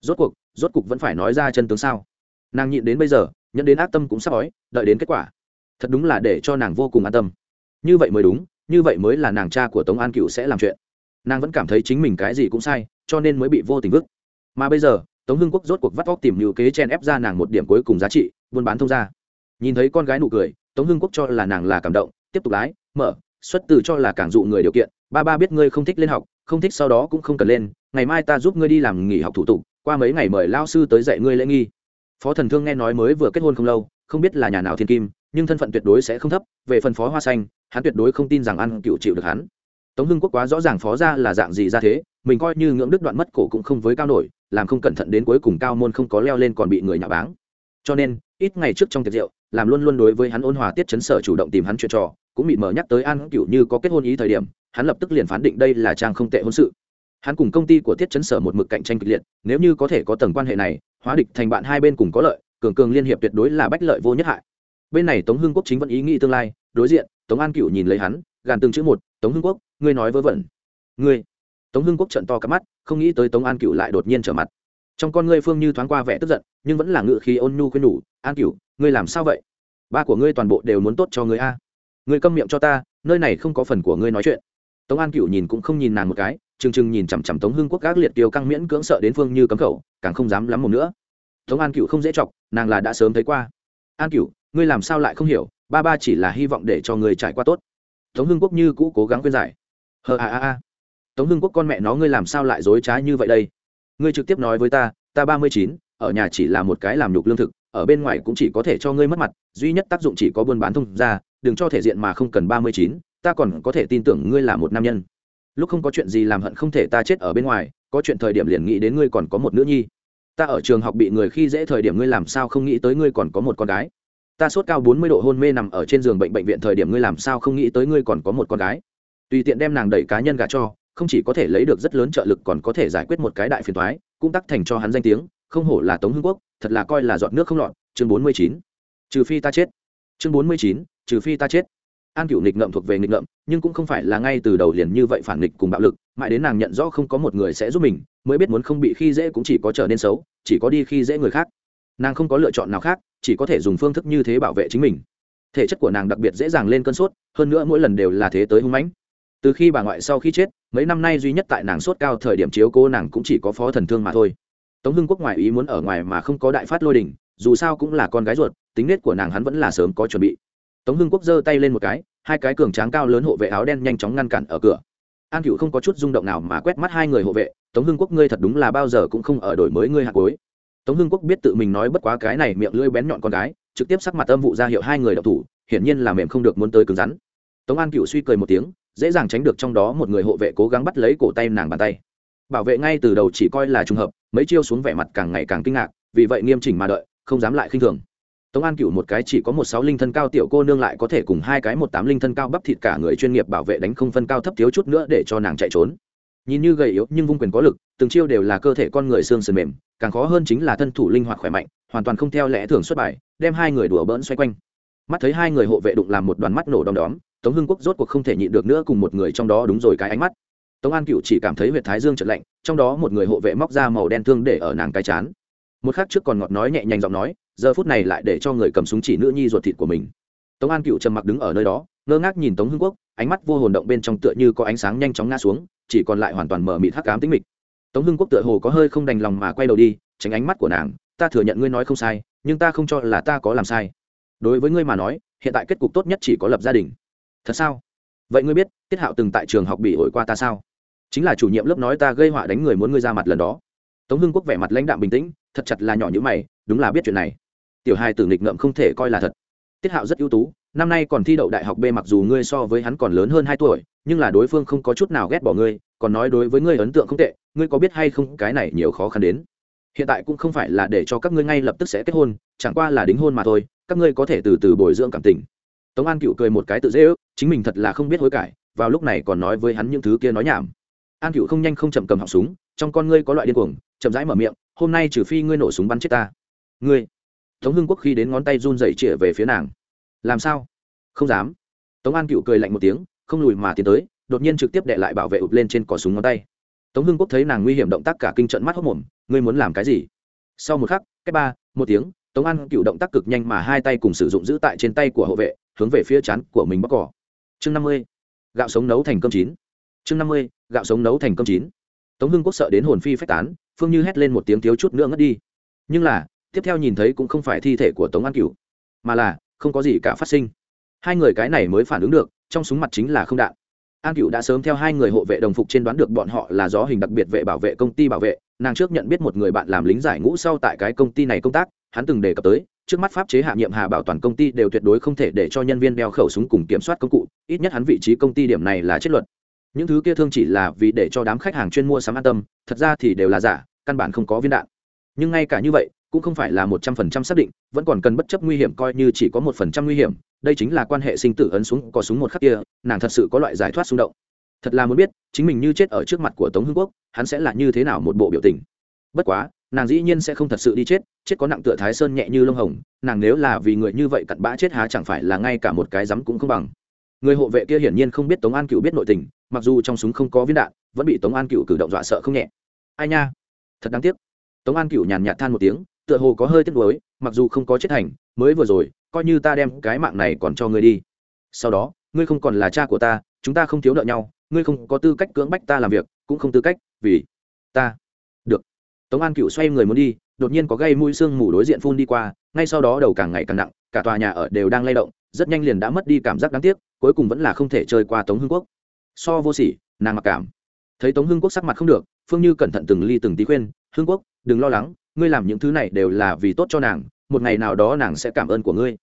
Rốt cuộc rốt cuộc vẫn phải nói ra chân tướng sao? Nàng nhịn đến bây giờ nhận đến ác tâm cũng sắp ói, đợi đến kết quả. Thật đúng là để cho nàng vô cùng an tâm. Như vậy mới đúng, như vậy mới là nàng cha của tống an cựu sẽ làm chuyện. Nàng vẫn cảm thấy chính mình cái gì cũng sai, cho nên mới bị vô tình vứt. Mà bây giờ tống hưng quốc rốt cuộc vắt vóc tìm nhiều kế chen ép ra nàng một điểm cuối cùng giá trị, buôn bán thông ra nhìn thấy con gái nụ cười, tống hưng quốc cho là nàng là cảm động, tiếp tục lái, mở, xuất từ cho là càng dụ người điều kiện, ba ba biết ngươi không thích lên học, không thích sau đó cũng không cần lên, ngày mai ta giúp ngươi đi làm nghỉ học thủ tục, qua mấy ngày mời lao sư tới dạy ngươi lễ nghi. Phó thần thương nghe nói mới vừa kết hôn không lâu, không biết là nhà nào thiên kim, nhưng thân phận tuyệt đối sẽ không thấp, về phần phó hoa xanh, hắn tuyệt đối không tin rằng ăn cựu chịu được hắn. Tống hưng quốc quá rõ ràng phó ra là dạng gì ra thế, mình coi như ngưỡng đứt đoạn mất cổ cũng không với cao nổi làm không cẩn thận đến cuối cùng cao môn không có leo lên còn bị người nhà báng. Cho nên, ít ngày trước trong tiệc rượu, làm luôn luôn đối với hắn ôn hòa tiết chấn sở chủ động tìm hắn chuyện trò, cũng bị mở nhắc tới an cựu như có kết hôn ý thời điểm, hắn lập tức liền phán định đây là trang không tệ hôn sự. Hắn cùng công ty của tiết chấn sở một mực cạnh tranh kịch liệt, nếu như có thể có tầng quan hệ này, hóa địch thành bạn hai bên cùng có lợi, cường cường liên hiệp tuyệt đối là bách lợi vô nhất hại. Bên này tống hưng quốc chính vẫn ý nghĩ tương lai, đối diện, tống an cựu nhìn lấy hắn, gàn từng chữ một, tống hưng quốc, ngươi nói vớ vẩn. Ngươi? Tống hưng quốc trận to cắp mắt, không nghĩ tới tống an cựu lại đột nhiên trở mặt. Trong con ngươi phương như thoáng qua vẻ tức giận, nhưng vẫn là ngự khí ôn nhu khuyên nhủ, an cựu ngươi làm sao vậy? Ba của ngươi toàn bộ đều muốn tốt cho ngươi a. Ngươi câm miệng cho ta, nơi này không có phần của ngươi nói chuyện. Tống an cựu nhìn cũng không nhìn nàng một cái chừng chừng nhìn chằm chằm tống hưng quốc gác liệt tiêu căng miễn cưỡng sợ đến phương như cấm khẩu, càng không dám lắm một nữa. Tống an cựu không dễ chọc, nàng là đã sớm thấy qua. An cựu ngươi làm sao lại không hiểu, ba ba chỉ là hy vọng để cho người trải qua tốt. Tống hưng quốc như cũ cố gắng khuyên giải. Hờ a a a tống hưng quốc con mẹ nó ngươi làm sao lại dối trá như vậy đây? Ngươi trực tiếp nói với ta ta ba mươi chín, ở nhà chỉ là một cái làm nhục lương thực, ở bên ngoài cũng chỉ có thể cho ngươi mất mặt, duy nhất tác dụng chỉ có buôn bán thông ra đừng cho thể diện mà không cần ba mươi chín, ta còn có thể tin tưởng ngươi là một nam nhân. Lúc không có chuyện gì làm hận không thể ta chết ở bên ngoài, có chuyện thời điểm liền nghĩ đến ngươi còn có một nữ nhi. Ta ở trường học bị người khi dễ thời điểm ngươi làm sao không nghĩ tới ngươi còn có một con gái. Ta sốt cao bốn mươi độ hôn mê nằm ở trên giường bệnh bệnh viện thời điểm ngươi làm sao không nghĩ tới ngươi còn có một con gái. Tùy tiện đem nàng đẩy cá nhân gà cho không chỉ có thể lấy được rất lớn trợ lực còn có thể giải quyết một cái đại phiền toái, cũng tắc thành cho hắn danh tiếng, không hổ là tống hưng quốc, thật là coi là giọt nước không lọt, chương bốn mươi chín. Trừ phi ta chết. Chương bốn mươi chín, trừ phi ta chết. An cựu nghịch ngợm thuộc về nghịch ngợm nhưng cũng không phải là ngay từ đầu liền như vậy phản nghịch cùng bạo lực, mãi đến nàng nhận rõ không có một người sẽ giúp mình, mới biết muốn không bị khi dễ cũng chỉ có trở nên xấu, chỉ có đi khi dễ người khác. Nàng không có lựa chọn nào khác, chỉ có thể dùng phương thức như thế bảo vệ chính mình. Thể chất của nàng đặc biệt dễ dàng lên cơn sốt, hơn nữa mỗi lần đều là thế tới hung mãnh từ khi bà ngoại sau khi chết, mấy năm nay duy nhất tại nàng sốt cao thời điểm chiếu cố nàng cũng chỉ có phó thần thương mà thôi. Tống hưng quốc ngoại ý muốn ở ngoài mà không có đại phát lôi đình, dù sao cũng là con gái ruột, tính nết của nàng hắn vẫn là sớm có chuẩn bị. Tống hưng quốc giơ tay lên một cái, hai cái cường tráng cao lớn hộ vệ áo đen nhanh chóng ngăn cản ở cửa. An cựu không có chút rung động nào mà quét mắt hai người hộ vệ, tống hưng quốc ngươi thật đúng là bao giờ cũng không ở đổi mới ngươi hạt cối tống hưng quốc biết tự mình nói bất quá cái này miệng lưỡi bén nhọn con gái, trực tiếp sắc mặt âm vụ ra hiệu hai người đọc thủ, hiển nhiên là mềm không được muốn tới cứng rắn. Tống an cựu suy cười một tiếng dễ dàng tránh được trong đó một người hộ vệ cố gắng bắt lấy cổ tay nàng bàn tay. Bảo vệ ngay từ đầu chỉ coi là trùng hợp, mấy chiêu xuống vẻ mặt càng ngày càng kinh ngạc, vì vậy nghiêm chỉnh mà đợi, không dám lại khinh thường. Tống an cựu một cái chỉ có một sáu linh thân cao tiểu cô nương lại có thể cùng hai cái một tám linh thân cao bắp thịt cả người chuyên nghiệp bảo vệ đánh không phân cao thấp thiếu chút nữa để cho nàng chạy trốn. Nhìn như gầy yếu nhưng vung quyền có lực, từng chiêu đều là cơ thể con người xương sườn mềm, càng khó hơn chính là thân thủ linh hoạt khỏe mạnh, hoàn toàn không theo lẽ thường xuất bài đem hai người đùa bỡn xoay quanh. Mắt thấy hai người hộ vệ đụng làm một đoàn mắt nổ đom đóm tống hưng quốc rốt cuộc không thể nhịn được nữa cùng một người trong đó đúng rồi cái ánh mắt. Tống an cựu chỉ cảm thấy huyện thái dương trật lạnh, trong đó một người hộ vệ móc ra màu đen thương để ở nàng cái chán. Một khác trước còn ngọt nói nhẹ nhàng giọng nói, giờ phút này lại để cho người cầm súng chỉ nữ nhi ruột thịt của mình. Tống an cựu trầm mặc đứng ở nơi đó, ngơ ngác nhìn tống hưng quốc, ánh mắt vô hồn động bên trong tựa như có ánh sáng nhanh chóng ngã xuống, chỉ còn lại hoàn toàn mở mịt hắc cám tính mịch. Tống hưng quốc tựa hồ có hơi không đành lòng mà quay đầu đi, tránh ánh mắt của nàng, ta thừa nhận ngươi nói không sai, nhưng ta không cho là ta có làm sai. Đối với ngươi mà nói, hiện tại kết cục tốt nhất chỉ có lập gia đình thật sao? Vậy ngươi biết, tiết hạo từng tại trường học bị ổi qua ta sao? Chính là chủ nhiệm lớp nói ta gây họa đánh người muốn ngươi ra mặt lần đó. Tống hưng quốc vẻ mặt lãnh đạm bình tĩnh, thật chặt là nhỏ như mày, đúng là biết chuyện này. Tiểu hai tử nghịch ngợm không thể coi là thật. Tiết hạo rất ưu tú, năm nay còn thi đậu đại học b mặc dù ngươi so với hắn còn lớn hơn hai tuổi, nhưng là đối phương không có chút nào ghét bỏ ngươi, còn nói đối với ngươi ấn tượng không tệ, ngươi có biết hay không, cái này nhiều khó khăn đến. Hiện tại cũng không phải là để cho các ngươi ngay lập tức sẽ kết hôn, chẳng qua là đính hôn mà thôi, các ngươi có thể từ từ bồi dưỡng cảm tình tống an cựu cười một cái tự dễ ước, chính mình thật là không biết hối cải, vào lúc này còn nói với hắn những thứ kia nói nhảm. An cựu không nhanh không chậm cầm họng súng, trong con ngươi có loại điên cuồng, chậm rãi mở miệng, hôm nay trừ phi ngươi nổ súng bắn chết ta. Ngươi? Tống hưng quốc khi đến ngón tay run dậy chĩa về phía nàng. Làm sao? Không dám. Tống an cựu cười lạnh một tiếng, không lùi mà tiến tới, đột nhiên trực tiếp đệ lại bảo vệ ụp lên trên cỏ súng ngón tay. Tống hưng quốc thấy nàng nguy hiểm động tác cả kinh trận mắt hốc mồm, ngươi muốn làm cái gì? Sau một khắc, cách ba, một tiếng, tống an cựu động tác cực nhanh mà hai tay cùng sử dụng giữ tại trên tay của hộ vệ hướng về phía chán của mình bóc cỏ. Chương năm mươi, gạo sống nấu thành cơm chín. Chương năm mươi, gạo sống nấu thành cơm chín. Tống hưng quốc sợ đến hồn phi phách tán, phương như hét lên một tiếng thiếu chút nữa ngất đi. Nhưng là, tiếp theo nhìn thấy cũng không phải thi thể của tống an cửu, mà là không có gì cả phát sinh. Hai người cái này mới phản ứng được, trong súng mặt chính là không đạn. An cựu đã sớm theo hai người hộ vệ đồng phục trên đoán được bọn họ là gió hình đặc biệt vệ bảo vệ công ty bảo vệ, nàng trước nhận biết một người bạn làm lính giải ngũ sau tại cái công ty này công tác, hắn từng đề cập tới trước mắt pháp chế hạ nhiệm hà bảo toàn công ty đều tuyệt đối không thể để cho nhân viên đeo khẩu súng cùng kiểm soát công cụ, ít nhất hắn vị trí công ty điểm này là chết luật. Những thứ kia thương chỉ là vì để cho đám khách hàng chuyên mua sắm an tâm, thật ra thì đều là giả, căn bản không có viên đạn. Nhưng ngay cả như vậy, cũng không phải là một trăm phần trăm xác định, vẫn còn cần bất chấp nguy hiểm coi như chỉ có một phần trăm nguy hiểm, đây chính là quan hệ sinh tử ấn xuống có súng một khắc kia, nàng thật sự có loại giải thoát xung động. Thật là muốn biết, chính mình như chết ở trước mặt của tống hưng quốc, hắn sẽ là như thế nào một bộ biểu tình. Bất quá nàng dĩ nhiên sẽ không thật sự đi chết chết có nặng tựa thái sơn nhẹ như lông hồng, nàng nếu là vì người như vậy cặn bã chết há chẳng phải là ngay cả một cái rắm cũng không bằng. Người hộ vệ kia hiển nhiên không biết tống an cựu biết nội tình, mặc dù trong súng không có viên đạn, vẫn bị tống an cựu cử động dọa sợ không nhẹ. Ai nha? Thật đáng tiếc. Tống an cựu nhàn nhạt than một tiếng, tựa hồ có hơi tiếc nuối, mặc dù không có chết thành, mới vừa rồi, coi như ta đem cái mạng này còn cho ngươi đi. Sau đó, ngươi không còn là cha của ta, chúng ta không thiếu nợ nhau, ngươi không có tư cách cưỡng bách ta làm việc, cũng không tư cách vì ta tống an cựu xoay người muốn đi, đột nhiên có gây mũi sương mù đối diện phun đi qua, ngay sau đó đầu càng ngày càng nặng, cả tòa nhà ở đều đang lay động, rất nhanh liền đã mất đi cảm giác đáng tiếc, cuối cùng vẫn là không thể chơi qua tống hưng quốc. So vô sỉ, nàng mặc cảm. Thấy tống hưng quốc sắc mặt không được, phương như cẩn thận từng ly từng tí khuyên, hưng quốc, đừng lo lắng, ngươi làm những thứ này đều là vì tốt cho nàng, một ngày nào đó nàng sẽ cảm ơn của ngươi.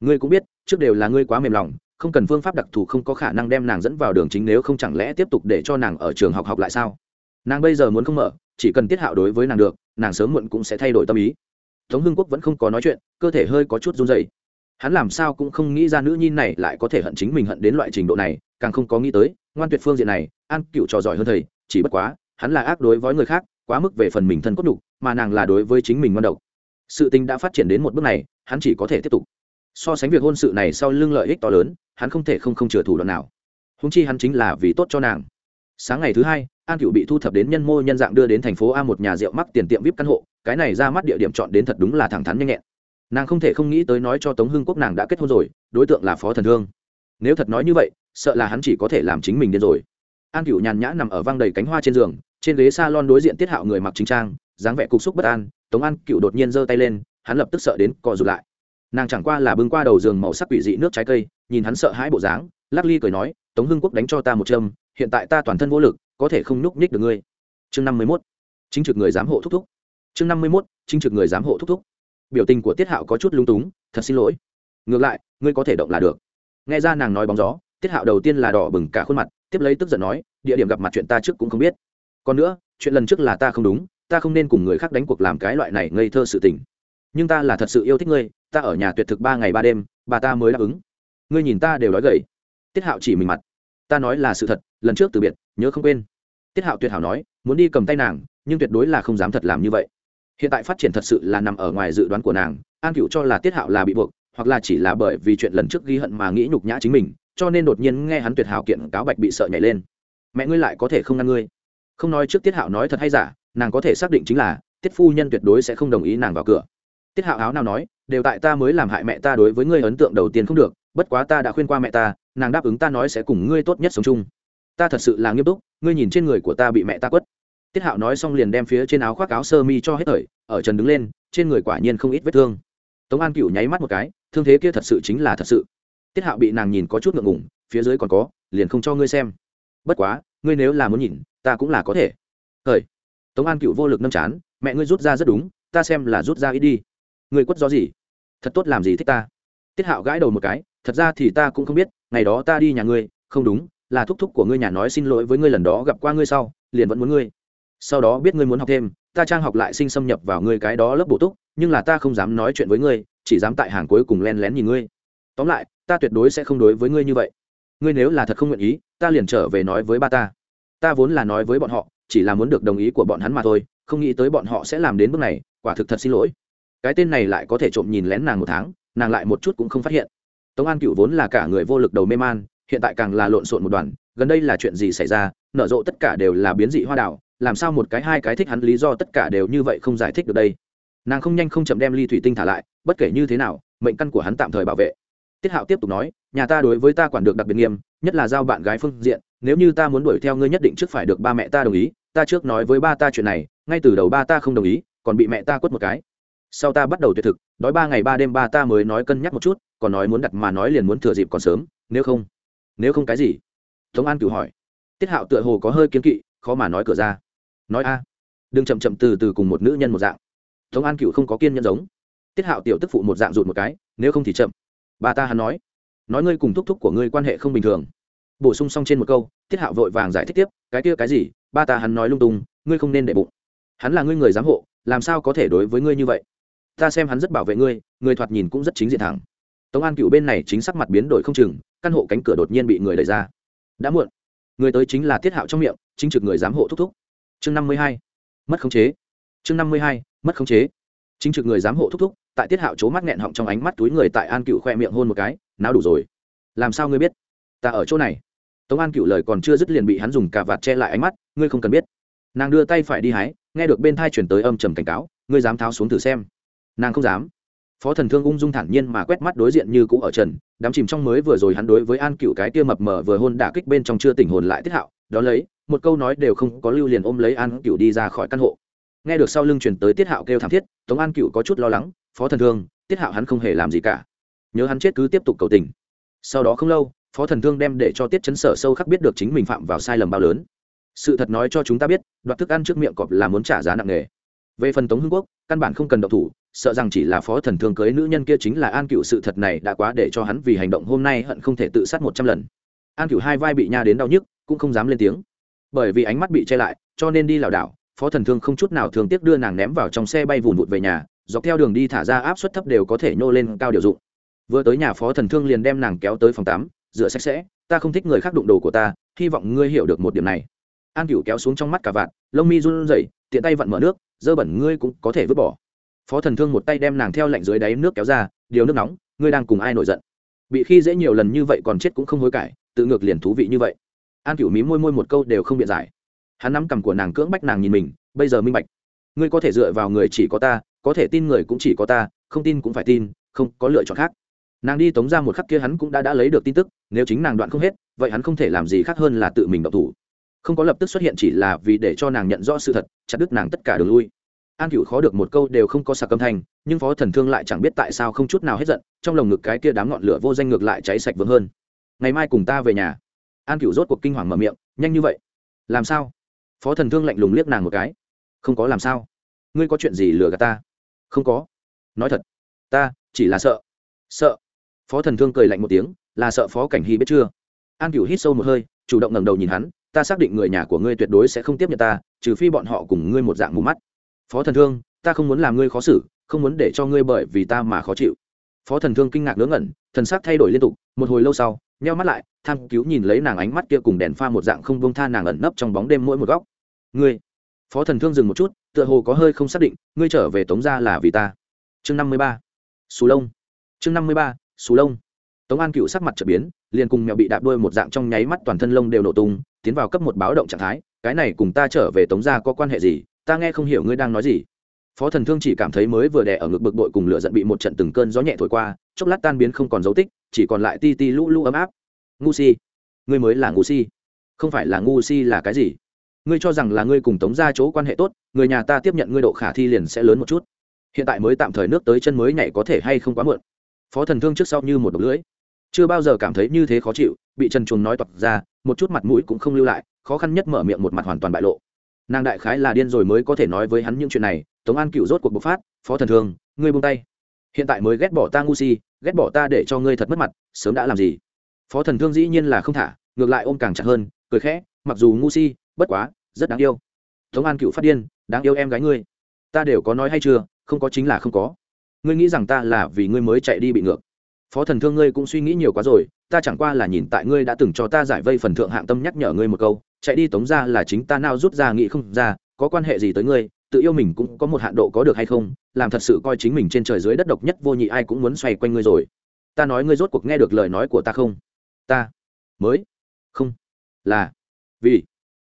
Ngươi cũng biết, trước đều là ngươi quá mềm lòng, không cần phương pháp đặc thù không có khả năng đem nàng dẫn vào đường chính nếu không chẳng lẽ tiếp tục để cho nàng ở trường học học lại sao? Nàng bây giờ muốn không mở chỉ cần tiết hạo đối với nàng được, nàng sớm muộn cũng sẽ thay đổi tâm ý. Tống hưng quốc vẫn không có nói chuyện, cơ thể hơi có chút run dày hắn làm sao cũng không nghĩ ra nữ nhi này lại có thể hận chính mình hận đến loại trình độ này, càng không có nghĩ tới, ngoan tuyệt phương diện này, an cựu trò giỏi hơn thầy, chỉ bất quá, hắn là ác đối với người khác, quá mức về phần mình thân cốt đục mà nàng là đối với chính mình ngon độc. Sự tình đã phát triển đến một bước này, hắn chỉ có thể tiếp tục. So sánh việc hôn sự này sau lưng lợi ích to lớn, hắn không thể không không chừa thủ đoạn nào. Húng chi hắn chính là vì tốt cho nàng. Sáng ngày thứ hai an cựu bị thu thập đến nhân mô nhân dạng đưa đến thành phố a một nhà rượu mắc tiền tiệm vip căn hộ, cái này ra mắt địa điểm chọn đến thật đúng là thẳng thắn nhanh nhẹn. Nàng không thể không nghĩ tới nói cho tống hưng quốc nàng đã kết hôn rồi, đối tượng là phó thần thương nếu thật nói như vậy, sợ là hắn chỉ có thể làm chính mình điên rồi. An cựu nhàn nhã nằm ở văng đầy cánh hoa trên giường, trên ghế s a lon đối diện tiết hạo người mặc chính trang, dáng vẻ cục xúc bất an, tống an cựu đột nhiên giơ tay lên, hắn lập tức sợ đến cò rụt lại. Nàng chẳng qua là bưng qua đầu giường màu sắc quỷ dị nước trái cây, nhìn hắn sợ hãi bộ dáng, lắc ly cười nói, tống hưng quốc đánh cho ta một châm, hiện tại ta toàn thân vô lực có thể không nhúc nhích được ngươi. Chương năm mươi mốt, chính trực người giám hộ thúc thúc. Chương năm mươi mốt, chính trực người giám hộ thúc thúc. Biểu tình của tiết hạo có chút lung túng, thật xin lỗi. Ngược lại, ngươi có thể động là được. Nghe ra nàng nói bóng gió, tiết hạo đầu tiên là đỏ bừng cả khuôn mặt, tiếp lấy tức giận nói, địa điểm gặp mặt chuyện ta trước cũng không biết. Còn nữa, chuyện lần trước là ta không đúng, ta không nên cùng người khác đánh cuộc làm cái loại này ngây thơ sự tình. Nhưng ta là thật sự yêu thích ngươi, ta ở nhà tuyệt thực ba ngày ba đêm, bà ta mới đáp ứng. Ngươi nhìn ta đều nói gầy. Tiết hạo chỉ mình mặt. Ta nói là sự thật, lần trước từ biệt nhớ không quên. Tiết hạo tuyệt hảo nói, muốn đi cầm tay nàng, nhưng tuyệt đối là không dám thật làm như vậy. Hiện tại phát triển thật sự là nằm ở ngoài dự đoán của nàng, an cựu cho là tiết hạo là bị buộc, hoặc là chỉ là bởi vì chuyện lần trước ghi hận mà nghĩ nhục nhã chính mình, cho nên đột nhiên nghe hắn tuyệt hảo kiện cáo bạch bị sợ nhảy lên. Mẹ ngươi lại có thể không ngăn ngươi. Không nói trước tiết hạo nói thật hay giả, nàng có thể xác định chính là, tiết phu nhân tuyệt đối sẽ không đồng ý nàng vào cửa. Tiết hạo áo nào nói, đều tại ta mới làm hại mẹ ta đối với ngươi ấn tượng đầu tiên không được, bất quá ta đã khuyên qua mẹ ta, nàng đáp ứng ta nói sẽ cùng ngươi tốt nhất sống chung ta thật sự là nghiêm túc, ngươi nhìn trên người của ta bị mẹ ta quất. Tiết hạo nói xong liền đem phía trên áo khoác áo sơ mi cho hết thời, ở trần đứng lên, trên người quả nhiên không ít vết thương. Tống an cựu nháy mắt một cái, thương thế kia thật sự chính là thật sự. Tiết hạo bị nàng nhìn có chút ngượng ngủng phía dưới còn có, liền không cho ngươi xem. Bất quá, ngươi nếu là muốn nhìn, ta cũng là có thể. Thời tống an cựu vô lực nâm chán, mẹ ngươi rút ra rất đúng, ta xem là rút ra ít đi. Ngươi quất gió gì? Thật tốt làm gì thích ta? Tiết hạo gãi đầu một cái, thật ra thì ta cũng không biết, ngày đó ta đi nhà ngươi, không đúng là thúc thúc của ngươi nhà nói xin lỗi với ngươi lần đó gặp qua ngươi sau, liền vẫn muốn ngươi. Sau đó biết ngươi muốn học thêm, ta trang học lại sinh xâm nhập vào ngươi cái đó lớp bổ túc, nhưng là ta không dám nói chuyện với ngươi, chỉ dám tại hàng cuối cùng len lén nhìn ngươi. Tóm lại, ta tuyệt đối sẽ không đối với ngươi như vậy. Ngươi nếu là thật không nguyện ý, ta liền trở về nói với ba ta. Ta vốn là nói với bọn họ, chỉ là muốn được đồng ý của bọn hắn mà thôi, không nghĩ tới bọn họ sẽ làm đến bước này, quả thực thật xin lỗi. Cái tên này lại có thể trộm nhìn lén nàng một tháng, nàng lại một chút cũng không phát hiện. Tống an cựu vốn là cả người vô lực đầu mê man hiện tại càng là lộn xộn một đoàn, gần đây là chuyện gì xảy ra, nở rộ tất cả đều là biến dị hoa đảo, làm sao một cái hai cái thích hắn, lý do tất cả đều như vậy không giải thích được đây. Nàng không nhanh không chậm đem ly thủy tinh thả lại, bất kể như thế nào, mệnh căn của hắn tạm thời bảo vệ. Tiết hạo tiếp tục nói, nhà ta đối với ta quản được đặc biệt nghiêm, nhất là giao bạn gái phương diện, nếu như ta muốn đuổi theo ngươi nhất định trước phải được ba mẹ ta đồng ý, ta trước nói với ba ta chuyện này, ngay từ đầu ba ta không đồng ý, còn bị mẹ ta quất một cái. Sau ta bắt đầu tuyệt thực, đói ba ngày ba đêm ba ta mới nói cân nhắc một chút, còn nói muốn đặt mà nói liền muốn thừa dịp còn sớm, nếu không nếu không cái gì? Tống an cửu hỏi. Tiết hạo tựa hồ có hơi kiếm kỵ, khó mà nói cửa ra. Nói a. Đừng chậm chậm từ từ cùng một nữ nhân một dạng. Tống an cửu không có kiên nhân giống. Tiết hạo tiểu tức phụ một dạng rụt một cái, nếu không thì chậm. Bà ta hắn nói. Nói ngươi cùng thúc thúc của ngươi quan hệ không bình thường. Bổ sung xong trên một câu, tiết hạo vội vàng giải thích tiếp, cái kia cái gì? Ba ta hắn nói lung tung, ngươi không nên để bụng. Hắn là ngươi người giám hộ, làm sao có thể đối với ngươi như vậy? Ta xem hắn rất bảo vệ ngươi, người thoạt nhìn cũng rất chính diện thẳng. Tống an cựu bên này chính sắc mặt biến đổi không chừng căn hộ cánh cửa đột nhiên bị người đẩy ra. Đã muộn. Người tới chính là tiết hạo trong miệng, chính trực người giám hộ thúc thúc. Chương năm mươi hai. Mất khống chế. Chương năm mươi hai. Mất khống chế. Chính trực người giám hộ thúc thúc, tại tiết hạo c mắt nghẹn họng trong ánh mắt túi người tại an cựu khoe miệng hôn một cái, nào đủ rồi. Làm sao ngươi biết? Ta ở chỗ này. Tống an cựu lời còn chưa dứt liền bị hắn dùng cả vạt che lại ánh mắt, ngươi không cần biết. Nàng đưa tay phải đi hái, nghe được bên thai chuyển tới âm trầm cảnh cáo, ngươi dám tháo xuống thử xem. Nàng không dám phó thần thương ung dung thản nhiên mà quét mắt đối diện như cũ ở trần, đám chìm trong mới vừa rồi hắn đối với an cựu cái kia mập mờ vừa hôn đả kích bên trong chưa tỉnh hồn lại tiết hạo, đó lấy, một câu nói đều không có lưu liền ôm lấy an cựu đi ra khỏi căn hộ. Nghe được sau lưng chuyển tới tiết hạo kêu thảm thiết, tống an cựu có chút lo lắng, phó thần thương, tiết hạo hắn không hề làm gì cả. Nhớ hắn chết cứ tiếp tục cầu tình. Sau đó không lâu, phó thần thương đem để cho tiết chấn sở sâu khắc biết được chính mình phạm vào sai lầm bao lớn. Sự thật nói cho chúng ta biết, đoạt thức ăn trước miệng cọp là muốn trả giá nặng nề. Về phần tống hưng quốc, căn bản không cần độc thủ sợ rằng chỉ là phó thần thương cưới nữ nhân kia chính là an cựu sự thật này đã quá để cho hắn vì hành động hôm nay hận không thể tự sát một trăm lần. An cựu hai vai bị nha đến đau nhức, cũng không dám lên tiếng. Bởi vì ánh mắt bị che lại, cho nên đi lảo đảo, phó thần thương không chút nào thường tiếc đưa nàng ném vào trong xe bay vùn vụt về nhà, dọc theo đường đi thả ra áp suất thấp đều có thể nhô lên cao điều dụng. Vừa tới nhà phó thần thương liền đem nàng kéo tới phòng tắm, rửa sạch sẽ, ta không thích người khác đụng đồ của ta, hy vọng ngươi hiểu được một điểm này. An cựu kéo xuống trong mắt cả vạn, lông mi run rẩy, tiện tay vặn mở nước, dơ bẩn ngươi cũng có thể vứt bỏ phó thần thương một tay đem nàng theo lạnh dưới đáy nước kéo ra, điều nước nóng, ngươi đang cùng ai nổi giận? Bị khi dễ nhiều lần như vậy còn chết cũng không hối cải, tự ngược liền thú vị như vậy. An cửu mí môi môi một câu đều không biện giải. Hắn nắm cằm của nàng cưỡng bách nàng nhìn mình, bây giờ minh bạch. Ngươi có thể dựa vào người chỉ có ta, có thể tin người cũng chỉ có ta, không tin cũng phải tin, không có lựa chọn khác. Nàng đi tống ra một khắc kia hắn cũng đã đã lấy được tin tức, nếu chính nàng đoạn không hết, vậy hắn không thể làm gì khác hơn là tự mình độc thủ. Không có lập tức xuất hiện chỉ là vì để cho nàng nhận rõ sự thật, chặt đứt nàng tất cả đường lui an cựu khó được một câu đều không có sạc âm thanh, nhưng phó thần thương lại chẳng biết tại sao không chút nào hết giận, trong lồng ngực cái kia đám ngọn lửa vô danh ngược lại cháy sạch vững hơn. Ngày mai cùng ta về nhà. An cựu rốt cuộc kinh hoàng mở miệng, nhanh như vậy? Làm sao? Phó thần thương lạnh lùng liếc nàng một cái. Không có làm sao? Ngươi có chuyện gì lừa gạt ta? Không có. Nói thật. Ta, chỉ là sợ. Sợ. Phó thần thương cười lạnh một tiếng, là sợ phó cảnh hy biết chưa? An cựu hít sâu một hơi, chủ động ngẩng đầu nhìn hắn, ta xác định người nhà của ngươi tuyệt đối sẽ không tiếp nhận ta, trừ phi bọn họ cùng ngươi một dạng mù mắt phó thần thương, ta không muốn làm ngươi khó xử, không muốn để cho ngươi bởi vì ta mà khó chịu. Phó thần thương kinh ngạc ngớ ngẩn, thần sắc thay đổi liên tục, một hồi lâu sau, nheo mắt lại, tham cứu nhìn lấy nàng ánh mắt kia cùng đèn pha một dạng không bông tha nàng ẩn nấp trong bóng đêm mỗi một góc. Ngươi, phó thần thương dừng một chút, tựa hồ có hơi không xác định, ngươi trở về tống ra là vì ta. Chương năm mươi ba xù lông. Chương năm mươi ba xù lông. Tống an cựu sắc mặt trở biến, liền cùng mèo bị đạp đuôi một dạng trong nháy mắt toàn thân lông đều nổ tung, tiến vào cấp một báo động trạng thái, cái này cùng ta trở về tống ra có quan hệ gì? Ta nghe không hiểu ngươi đang nói gì. Phó thần thương chỉ cảm thấy mới vừa đè ở ngực bực bội cùng lửa giận bị một trận từng cơn gió nhẹ thổi qua, chốc lát tan biến không còn dấu tích, chỉ còn lại ti ti lũ lũ ấm áp. Ngu si. Ngươi mới là ngu si. Không phải là ngu si là cái gì? Ngươi cho rằng là ngươi cùng tống ra chỗ quan hệ tốt, người nhà ta tiếp nhận ngươi độ khả thi liền sẽ lớn một chút. Hiện tại mới tạm thời nước tới chân mới nhảy có thể hay không quá muộn. Phó thần thương trước sau như một độc lưỡi. Chưa bao giờ cảm thấy như thế khó chịu, bị trần chuồng nói toạc ra, một chút mặt mũi cũng không lưu lại, khó khăn nhất mở miệng một mặt hoàn toàn bại lộ nàng đại khái là điên rồi mới có thể nói với hắn những chuyện này, tống an cựu rốt cuộc bộc phát, phó thần thương ngươi buông tay. Hiện tại mới ghét bỏ ta ngu si, ghét bỏ ta để cho ngươi thật mất mặt, sớm đã làm gì? Phó thần thương dĩ nhiên là không thả, ngược lại ôm càng chặt hơn, cười khẽ, mặc dù ngu si, bất quá, rất đáng yêu. Tống an cựu phát điên, đáng yêu em gái ngươi. Ta đều có nói hay chưa, không có chính là không có. Ngươi nghĩ rằng ta là vì ngươi mới chạy đi bị ngược. Phó thần thương ngươi cũng suy nghĩ nhiều quá rồi, ta chẳng qua là nhìn tại ngươi đã từng cho ta giải vây phần thượng hạng tâm nhắc nhở ngươi một câu chạy đi tống ra là chính ta nào rút ra nghĩ không ra, có quan hệ gì tới ngươi, tự yêu mình cũng có một hạn độ có được hay không, làm thật sự coi chính mình trên trời dưới đất độc nhất vô nhị ai cũng muốn xoay quanh ngươi rồi. Ta nói ngươi rốt cuộc nghe được lời nói của ta không? Ta mới không, là vì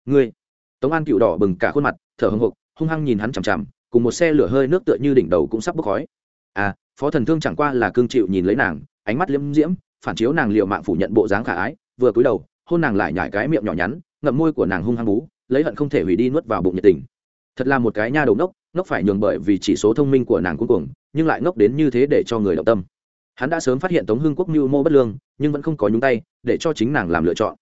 ngươi. Tống an cựu đỏ bừng cả khuôn mặt, thở hưng hục hung hăng nhìn hắn chằm chằm, cùng một xe lửa hơi nước tựa như đỉnh đầu cũng sắp bốc khói. À phó thần thương chẳng qua là cương chịu nhìn lấy nàng, ánh mắt liễm diễm, phản chiếu nàng liệu mạng phủ nhận bộ dáng khả ái, vừa cúi đầu hôn nàng lại nhải cái miệng nhỏ nhắn, ngậm môi của nàng hung hăng bú, lấy hận không thể hủy đi nuốt vào bụng nhiệt tình. Thật là một cái nha đầu ngốc ngốc phải nhường bởi vì chỉ số thông minh của nàng cuối cùng nhưng lại ngốc đến như thế để cho người động tâm. Hắn đã sớm phát hiện tống hưng quốc mưu mô bất lương, nhưng vẫn không có nhúng tay, để cho chính nàng làm lựa chọn.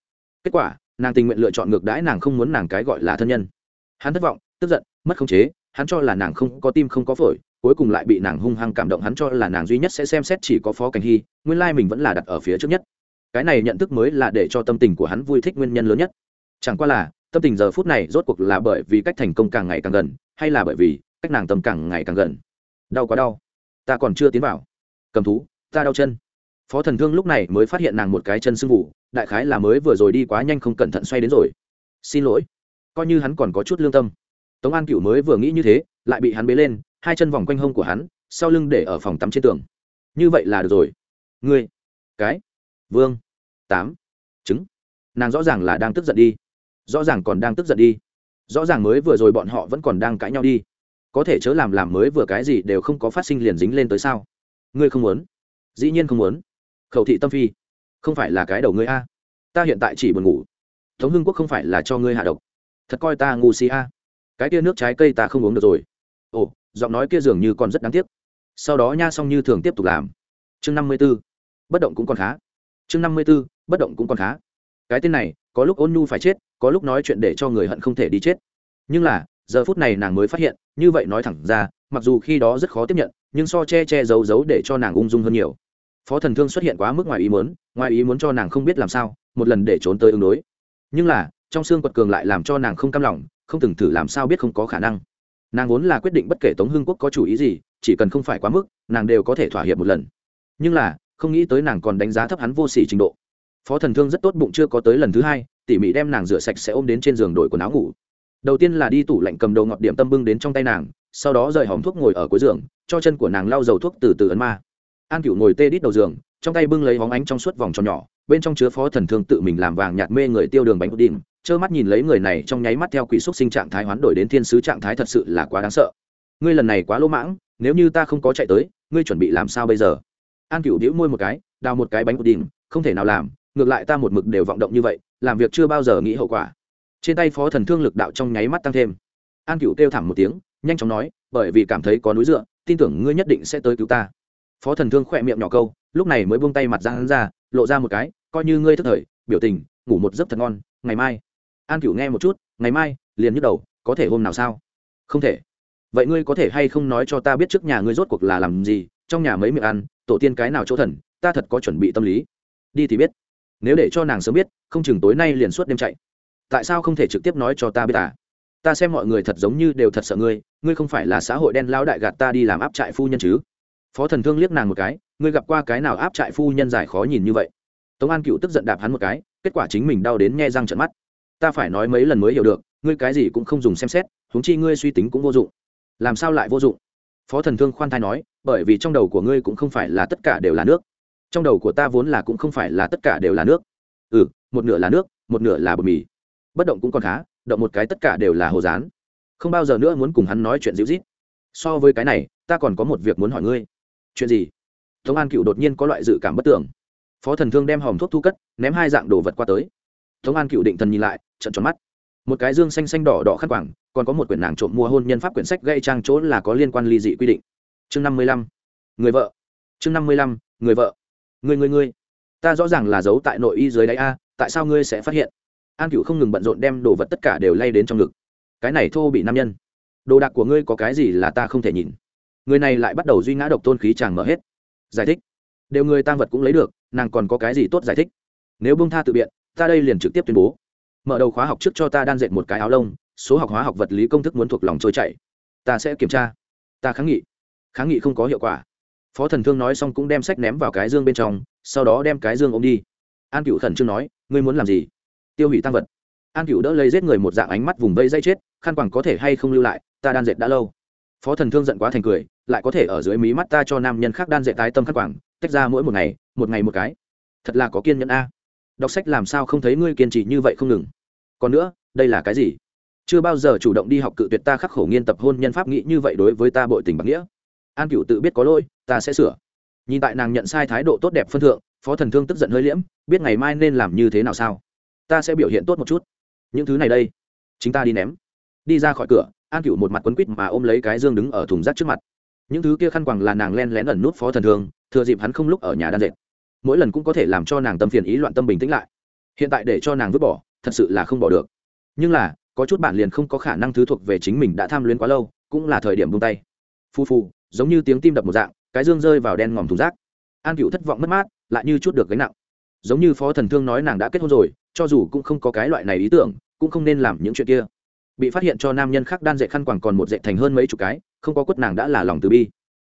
Kết quả, nàng tình nguyện lựa chọn ngược đãi nàng không muốn nàng cái gọi là thân nhân. Hắn thất vọng, tức giận, mất khống chế, hắn cho là nàng không có tim không có phổi, cuối cùng lại bị nàng hung hăng cảm động, hắn cho là nàng duy nhất sẽ xem xét chỉ có phó cảnh hy, nguyên lai mình vẫn là đặt ở phía trước nhất cái này nhận thức mới là để cho tâm tình của hắn vui thích nguyên nhân lớn nhất. Chẳng qua là, tâm tình giờ phút này rốt cuộc là bởi vì cách thành công càng ngày càng gần, hay là bởi vì cách nàng tâm càng ngày càng gần. Đau quá đau. Ta còn chưa tiến vào. Cầm thú, ta đau chân. Phó thần thương lúc này mới phát hiện nàng một cái chân sưng vụ đại khái là mới vừa rồi đi quá nhanh không cẩn thận xoay đến rồi. Xin lỗi. Coi như hắn còn có chút lương tâm. Tống an cựu mới vừa nghĩ như thế, lại bị hắn bế lên, hai chân vòng quanh hông của hắn, sau lưng để ở phòng tắm trên tường. Như vậy là được rồi. Ngươi. Cái. Vương tám. Chứng nàng rõ ràng là đang tức giận đi. Rõ ràng còn đang tức giận đi. Rõ ràng mới vừa rồi bọn họ vẫn còn đang cãi nhau đi. Có thể chớ làm làm mới vừa cái gì đều không có phát sinh liền dính lên tới sao? Ngươi không muốn. Dĩ nhiên không muốn. Khẩu thị tâm phi. Không phải là cái đầu ngươi a. Ta hiện tại chỉ buồn ngủ. Tống hưng quốc không phải là cho ngươi hạ độc. Thật coi ta ngu si a. Cái kia nước trái cây ta không uống được rồi. Ồ, giọng nói kia dường như còn rất đáng tiếc. Sau đó nha xong như thường tiếp tục làm. Chương năm mươi b ố bất động cũng còn khá. Chương năm mươi b ố bất động cũng còn khá. Cái tên này, có lúc ôn nhu phải chết, có lúc nói chuyện để cho người hận không thể đi chết. Nhưng là, giờ phút này nàng mới phát hiện, như vậy nói thẳng ra, mặc dù khi đó rất khó tiếp nhận, nhưng so che che giấu giấu để cho nàng ung dung hơn nhiều. Phó thần thương xuất hiện quá mức ngoài ý muốn, ngoài ý muốn cho nàng không biết làm sao, một lần để trốn tới ứng đối. Nhưng là, trong xương quật cường lại làm cho nàng không cam lòng, không từng thử làm sao biết không có khả năng. Nàng vốn là quyết định bất kể tống hưng quốc có chủ ý gì, chỉ cần không phải quá mức, nàng đều có thể thỏa hiệp một lần. Nhưng là, không nghĩ tới nàng còn đánh giá thấp hắn vô s ỉ trình độ phó thần thương rất tốt bụng chưa có tới lần thứ hai, tỉ mỉ đem nàng rửa sạch sẽ ôm đến trên giường đổi quần áo ngủ. Đầu tiên là đi tủ lạnh cầm đầu ngọt điểm tâm bưng đến trong tay nàng, sau đó rời hòm thuốc ngồi ở cuối giường, cho chân của nàng lau dầu thuốc từ từ ấn ma. An cựu ngồi tê đít đầu giường, trong tay bưng lấy hóng ánh trong suốt vòng tròn nhỏ, bên trong chứa phó thần thương tự mình làm vàng nhạt mê người tiêu đường bánh pudding trơ mắt nhìn lấy người này trong nháy mắt theo quỷ xúc sinh trạng thái hoán đổi đến thiên sứ trạng thái thật sự là quá đáng sợ. Ngươi lần này quá lỗ mãng, nếu như ta không có chạy tới, ngươi chuẩn bị làm sao bây giờ? An cựu đĩu môi một cái, đào một cái bánh pudding không thể nào làm ngược lại ta một mực đều vọng động như vậy, làm việc chưa bao giờ nghĩ hậu quả. Trên tay phó thần thương lực đạo trong nháy mắt tăng thêm. An cựu kêu thảm một tiếng, nhanh chóng nói, bởi vì cảm thấy có núi dựa, tin tưởng ngươi nhất định sẽ tới cứu ta. Phó thần thương khỏe miệng nhỏ câu, lúc này mới buông tay mặt ra hắn ra, lộ ra một cái, coi như ngươi thức thời, biểu tình, ngủ một giấc thật ngon, ngày mai. An cựu nghe một chút, ngày mai? liền nhức đầu, có thể hôm nào sao? Không thể. Vậy ngươi có thể hay không nói cho ta biết trước nhà ngươi rốt cuộc là làm gì, trong nhà mấy miệng ăn, tổ tiên cái nào chỗ thần, ta thật có chuẩn bị tâm lý. Đi thì biết nếu để cho nàng sớm biết, không chừng tối nay liền suốt đêm chạy. Tại sao không thể trực tiếp nói cho ta biết à? Ta xem mọi người thật giống như đều thật sợ ngươi ngươi không phải là xã hội đen lao đại gạt ta đi làm áp trại phu nhân chứ? Phó thần thương liếc nàng một cái, ngươi gặp qua cái nào áp trại phu nhân dài khó nhìn như vậy? Tống an cựu tức giận đạp hắn một cái, kết quả chính mình đau đến nghe răng trận mắt. Ta phải nói mấy lần mới hiểu được, ngươi cái gì cũng không dùng xem xét, huống chi ngươi suy tính cũng vô dụng. Làm sao lại vô dụng? Phó thần thương khoan thai nói, bởi vì trong đầu của ngươi cũng không phải là tất cả đều là nước trong đầu của ta vốn là cũng không phải là tất cả đều là nước. Ừ một nửa là nước, một nửa là bột mì. Bất động cũng còn khá, động một cái tất cả đều là hồ dán không bao giờ nữa muốn cùng hắn nói chuyện dịu rít so với cái này, ta còn có một việc muốn hỏi ngươi. Chuyện gì? Tống an cựu đột nhiên có loại dự cảm bất tưởng. Phó thần thương đem hòm thuốc thu cất, ném hai dạng đồ vật qua tới. Tống an cựu định thần nhìn lại trận tròn mắt. Một cái dương xanh xanh đỏ đỏ khắc quảng, còn có một quyển nàng trộm mua hôn nhân pháp quyển sách gây trang chỗ là có liên quan ly dị quy định. Chương năm mươi lăm. Người vợ. Chương năm mươi lăm. Người vợ người người người ta rõ ràng là giấu tại nội y dưới đáy a, tại sao ngươi sẽ phát hiện? An cựu không ngừng bận rộn đem đồ vật tất cả đều lay đến trong ngực. Cái này thô bị nam nhân. Đồ đạc của ngươi có cái gì là ta không thể nhìn? Người này lại bắt đầu duy ngã độc tôn khí chàng mở hết. Giải thích. Đều người tăng vật cũng lấy được, nàng còn có cái gì tốt giải thích? Nếu bông tha tự biện, ta đây liền trực tiếp tuyên bố. Mở đầu khóa học trước cho ta đan dệt một cái áo lông, số học hóa học vật lý công thức muốn thuộc lòng trôi chảy. Ta sẽ kiểm tra. Ta kháng nghị. Kháng nghị không có hiệu quả phó thần thương nói xong cũng đem sách ném vào cái dương bên trong, sau đó đem cái dương ôm đi. An cựu khẩn trương nói, ngươi muốn làm gì? Tiêu hủy tăng vật. An cựu đỡ lấy giết người một dạng ánh mắt vùng vây dây chết, khăn quàng có thể hay không lưu lại, ta đan dệt đã lâu. Phó thần thương giận quá thành cười, lại có thể ở dưới mí mắt ta cho nam nhân khác đan dệt tái tâm khăn quàng, tách ra mỗi một ngày một ngày một cái. Thật là có kiên nhẫn a. Đọc sách làm sao không thấy ngươi kiên trì như vậy không ngừng? Còn nữa, đây là cái gì? Chưa bao giờ chủ động đi học cự tuyệt ta khắc khổ nghiên tập hôn nhân pháp nghĩ như vậy đối với ta bội tình bạc nghĩa an cựu tự biết có lỗi, ta sẽ sửa. Nhìn tại nàng nhận sai thái độ tốt đẹp phân thượng, phó thần thương tức giận hơi liễm, biết ngày mai nên làm như thế nào sao? Ta sẽ biểu hiện tốt một chút. Những thứ này đây, chính ta đi ném. Đi ra khỏi cửa, an cựu một mặt quấn quýt mà ôm lấy cái dương đứng ở thùng rác trước mặt. Những thứ kia khăn quàng là nàng len lén ẩn nút phó thần thương, thừa dịp hắn không lúc ở nhà đan dệt. Mỗi lần cũng có thể làm cho nàng tâm phiền ý loạn tâm bình tĩnh lại. Hiện tại để cho nàng vứt bỏ, thật sự là không bỏ được. Nhưng là, có chút bản liền không có khả năng thứ thuộc về chính mình đã tham luyến quá lâu, cũng là thời điểm buông tay. Phu phu giống như tiếng tim đập một dạng, cái dương rơi vào đen ngòm thùng rác. An cựu thất vọng mất mát, lại như chút được gánh nặng. Giống như phó thần thương nói nàng đã kết hôn rồi, cho dù cũng không có cái loại này ý tưởng, cũng không nên làm những chuyện kia. Bị phát hiện cho nam nhân khác đan dạy khăn quàng còn một dạy thành hơn mấy chục cái, không có quất nàng đã là lòng từ bi.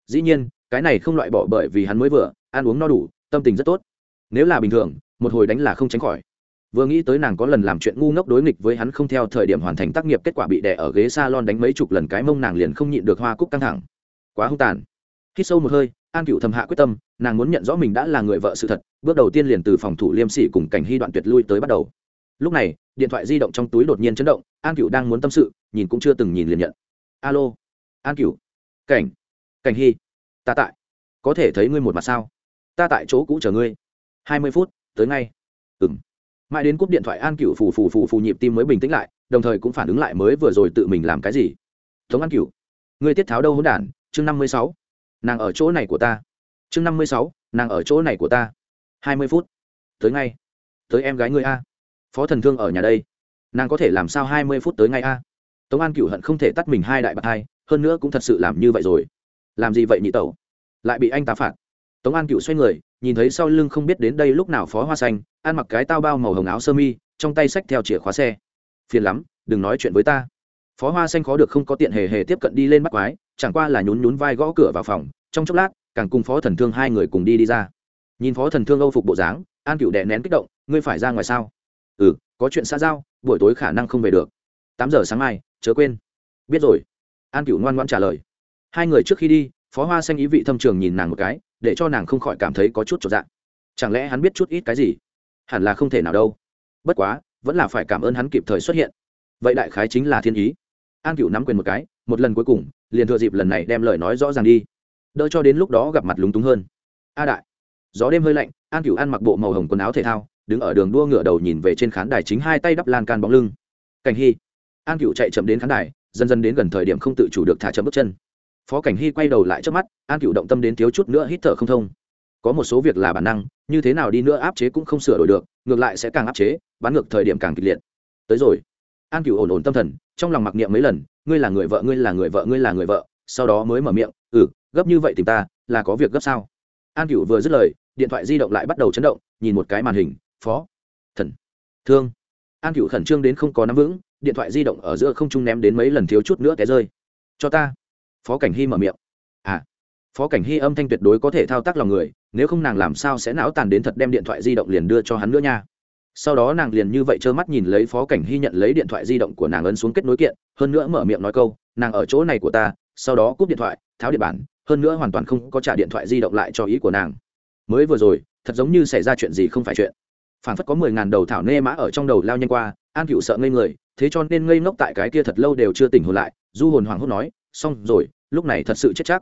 Dĩ nhiên, cái này không loại bỏ bởi vì hắn mới vừa, ăn uống no đủ, tâm tình rất tốt. Nếu là bình thường, một hồi đánh là không tránh khỏi. Vừa nghĩ tới nàng có lần làm chuyện ngu ngốc đối nghịch với hắn không theo thời điểm hoàn thành tác nghiệp kết quả bị đè ở ghế s a lon đánh mấy chục lần cái mông nàng liền không nhịn được hoa cúc căng thẳng quá hung tàn. Khi sâu một hơi, an cựu thầm hạ quyết tâm, nàng muốn nhận rõ mình đã là người vợ sự thật, bước đầu tiên liền từ phòng thủ liêm sỉ cùng cảnh hy đoạn tuyệt lui tới bắt đầu. Lúc này, điện thoại di động trong túi đột nhiên chấn động, an cựu đang muốn tâm sự, nhìn cũng chưa từng nhìn liền nhận. Alo, an cựu cảnh cảnh hy. Ta tại. Có thể thấy ngươi một mặt sao? Ta tại chỗ cũ chờ ngươi. Hai mươi phút, tới ngay. Ừng mãi đến cúp điện thoại an cựu phù phù phù phù nhịp tim mới bình tĩnh lại, đồng thời cũng phản ứng lại mới vừa rồi tự mình làm cái gì. Tống an cựu ngươi tiết tháo đâu hỗn đản chương năm mươi sáu. Nàng ở chỗ này của ta. Chương năm mươi sáu, nàng ở chỗ này của ta. Hai mươi phút. Tới ngay. Tới em gái ngươi a. Phó thần thương ở nhà đây. Nàng có thể làm sao hai mươi phút tới ngay a? Tống an cựu hận không thể tắt mình hai đại bạc hai, hơn nữa cũng thật sự làm như vậy rồi. Làm gì vậy nhị tẩu? Lại bị anh ta phạt. Tống an cựu xoay người, nhìn thấy sau lưng không biết đến đây lúc nào phó hoa xanh, ăn mặc cái tao bao màu hồng áo sơ mi, trong tay xách theo chìa khóa xe. Phiền lắm, đừng nói chuyện với ta. Phó hoa xanh khó được không có tiện hề hề tiếp cận đi lên bắt quái chẳng qua là nhún nhún vai gõ cửa vào phòng, trong chốc lát, càng cùng phó thần thương hai người cùng đi đi ra. Nhìn phó thần thương âu phục bộ dáng, an cựu đè nén kích động, ngươi phải ra ngoài sao? Ừ có chuyện xã giao, buổi tối khả năng không về được. Tám giờ sáng mai, chớ quên. Biết rồi. An cựu ngoan ngoan trả lời. Hai người trước khi đi, phó hoa xanh ý vị thâm trường nhìn nàng một cái, để cho nàng không khỏi cảm thấy có chút trọn dạng chẳng lẽ hắn biết chút ít cái gì? Hẳn là không thể nào đâu. Bất quá, vẫn là phải cảm ơn hắn kịp thời xuất hiện. Vậy đại khái chính là thiên ý. An cựu nắm quyền một cái, một lần cuối cùng liền thừa dịp lần này đem lời nói rõ ràng đi. Đỡ cho đến lúc đó gặp mặt lúng túng hơn. A đại, gió đêm hơi lạnh, an cửu ăn mặc bộ màu hồng quần áo thể thao, đứng ở đường đua ngựa đầu nhìn về trên khán đài chính hai tay đắp lan can bóng lưng. Cảnh hy, an cửu chạy chậm đến khán đài, dần dần đến gần thời điểm không tự chủ được thả chậm bước chân. Phó cảnh hy quay đầu lại trước mắt, an cửu động tâm đến thiếu chút nữa hít thở không thông. Có một số việc là bản năng, như thế nào đi nữa áp chế cũng không sửa đổi được, ngược lại sẽ càng áp chế, bắn ngược thời điểm càng kịch liệt. Tới rồi. An cửu ổn ổn tâm thần, trong lòng mặc niệm mấy lần ngươi là người vợ, ngươi là người vợ, ngươi là người vợ. Sau đó mới mở miệng ừ gấp như vậy tìm ta, là có việc gấp sao? An cựu vừa dứt lời, điện thoại di động lại bắt đầu chấn động, nhìn một cái màn hình, phó thần, thương. An cựu khẩn trương đến không có nắm vững, điện thoại di động ở giữa không trung ném đến mấy lần thiếu chút nữa té rơi. Cho ta. Phó cảnh hy mở miệng. À. Phó cảnh hy âm thanh tuyệt đối có thể thao tác lòng người, nếu không nàng làm sao sẽ não tàn đến thật đem điện thoại di động liền đưa cho hắn nữa nha sau đó nàng liền như vậy trơ mắt nhìn lấy phó cảnh hy nhận lấy điện thoại di động của nàng ấn xuống kết nối kiện, hơn nữa mở miệng nói câu, nàng ở chỗ này của ta, sau đó cúp điện thoại, tháo điện bản, hơn nữa hoàn toàn không có trả điện thoại di động lại cho ý của nàng. Mới vừa rồi, thật giống như xảy ra chuyện gì không phải chuyện. Phản phất có mười ngàn đầu thảo nê mã ở trong đầu lao nhanh qua, an cựu sợ ngây người, thế cho nên ngây ngốc tại cái kia thật lâu đều chưa tỉnh hồn lại, du hồn hoàng hốt nói, xong rồi, lúc này thật sự chết chắc.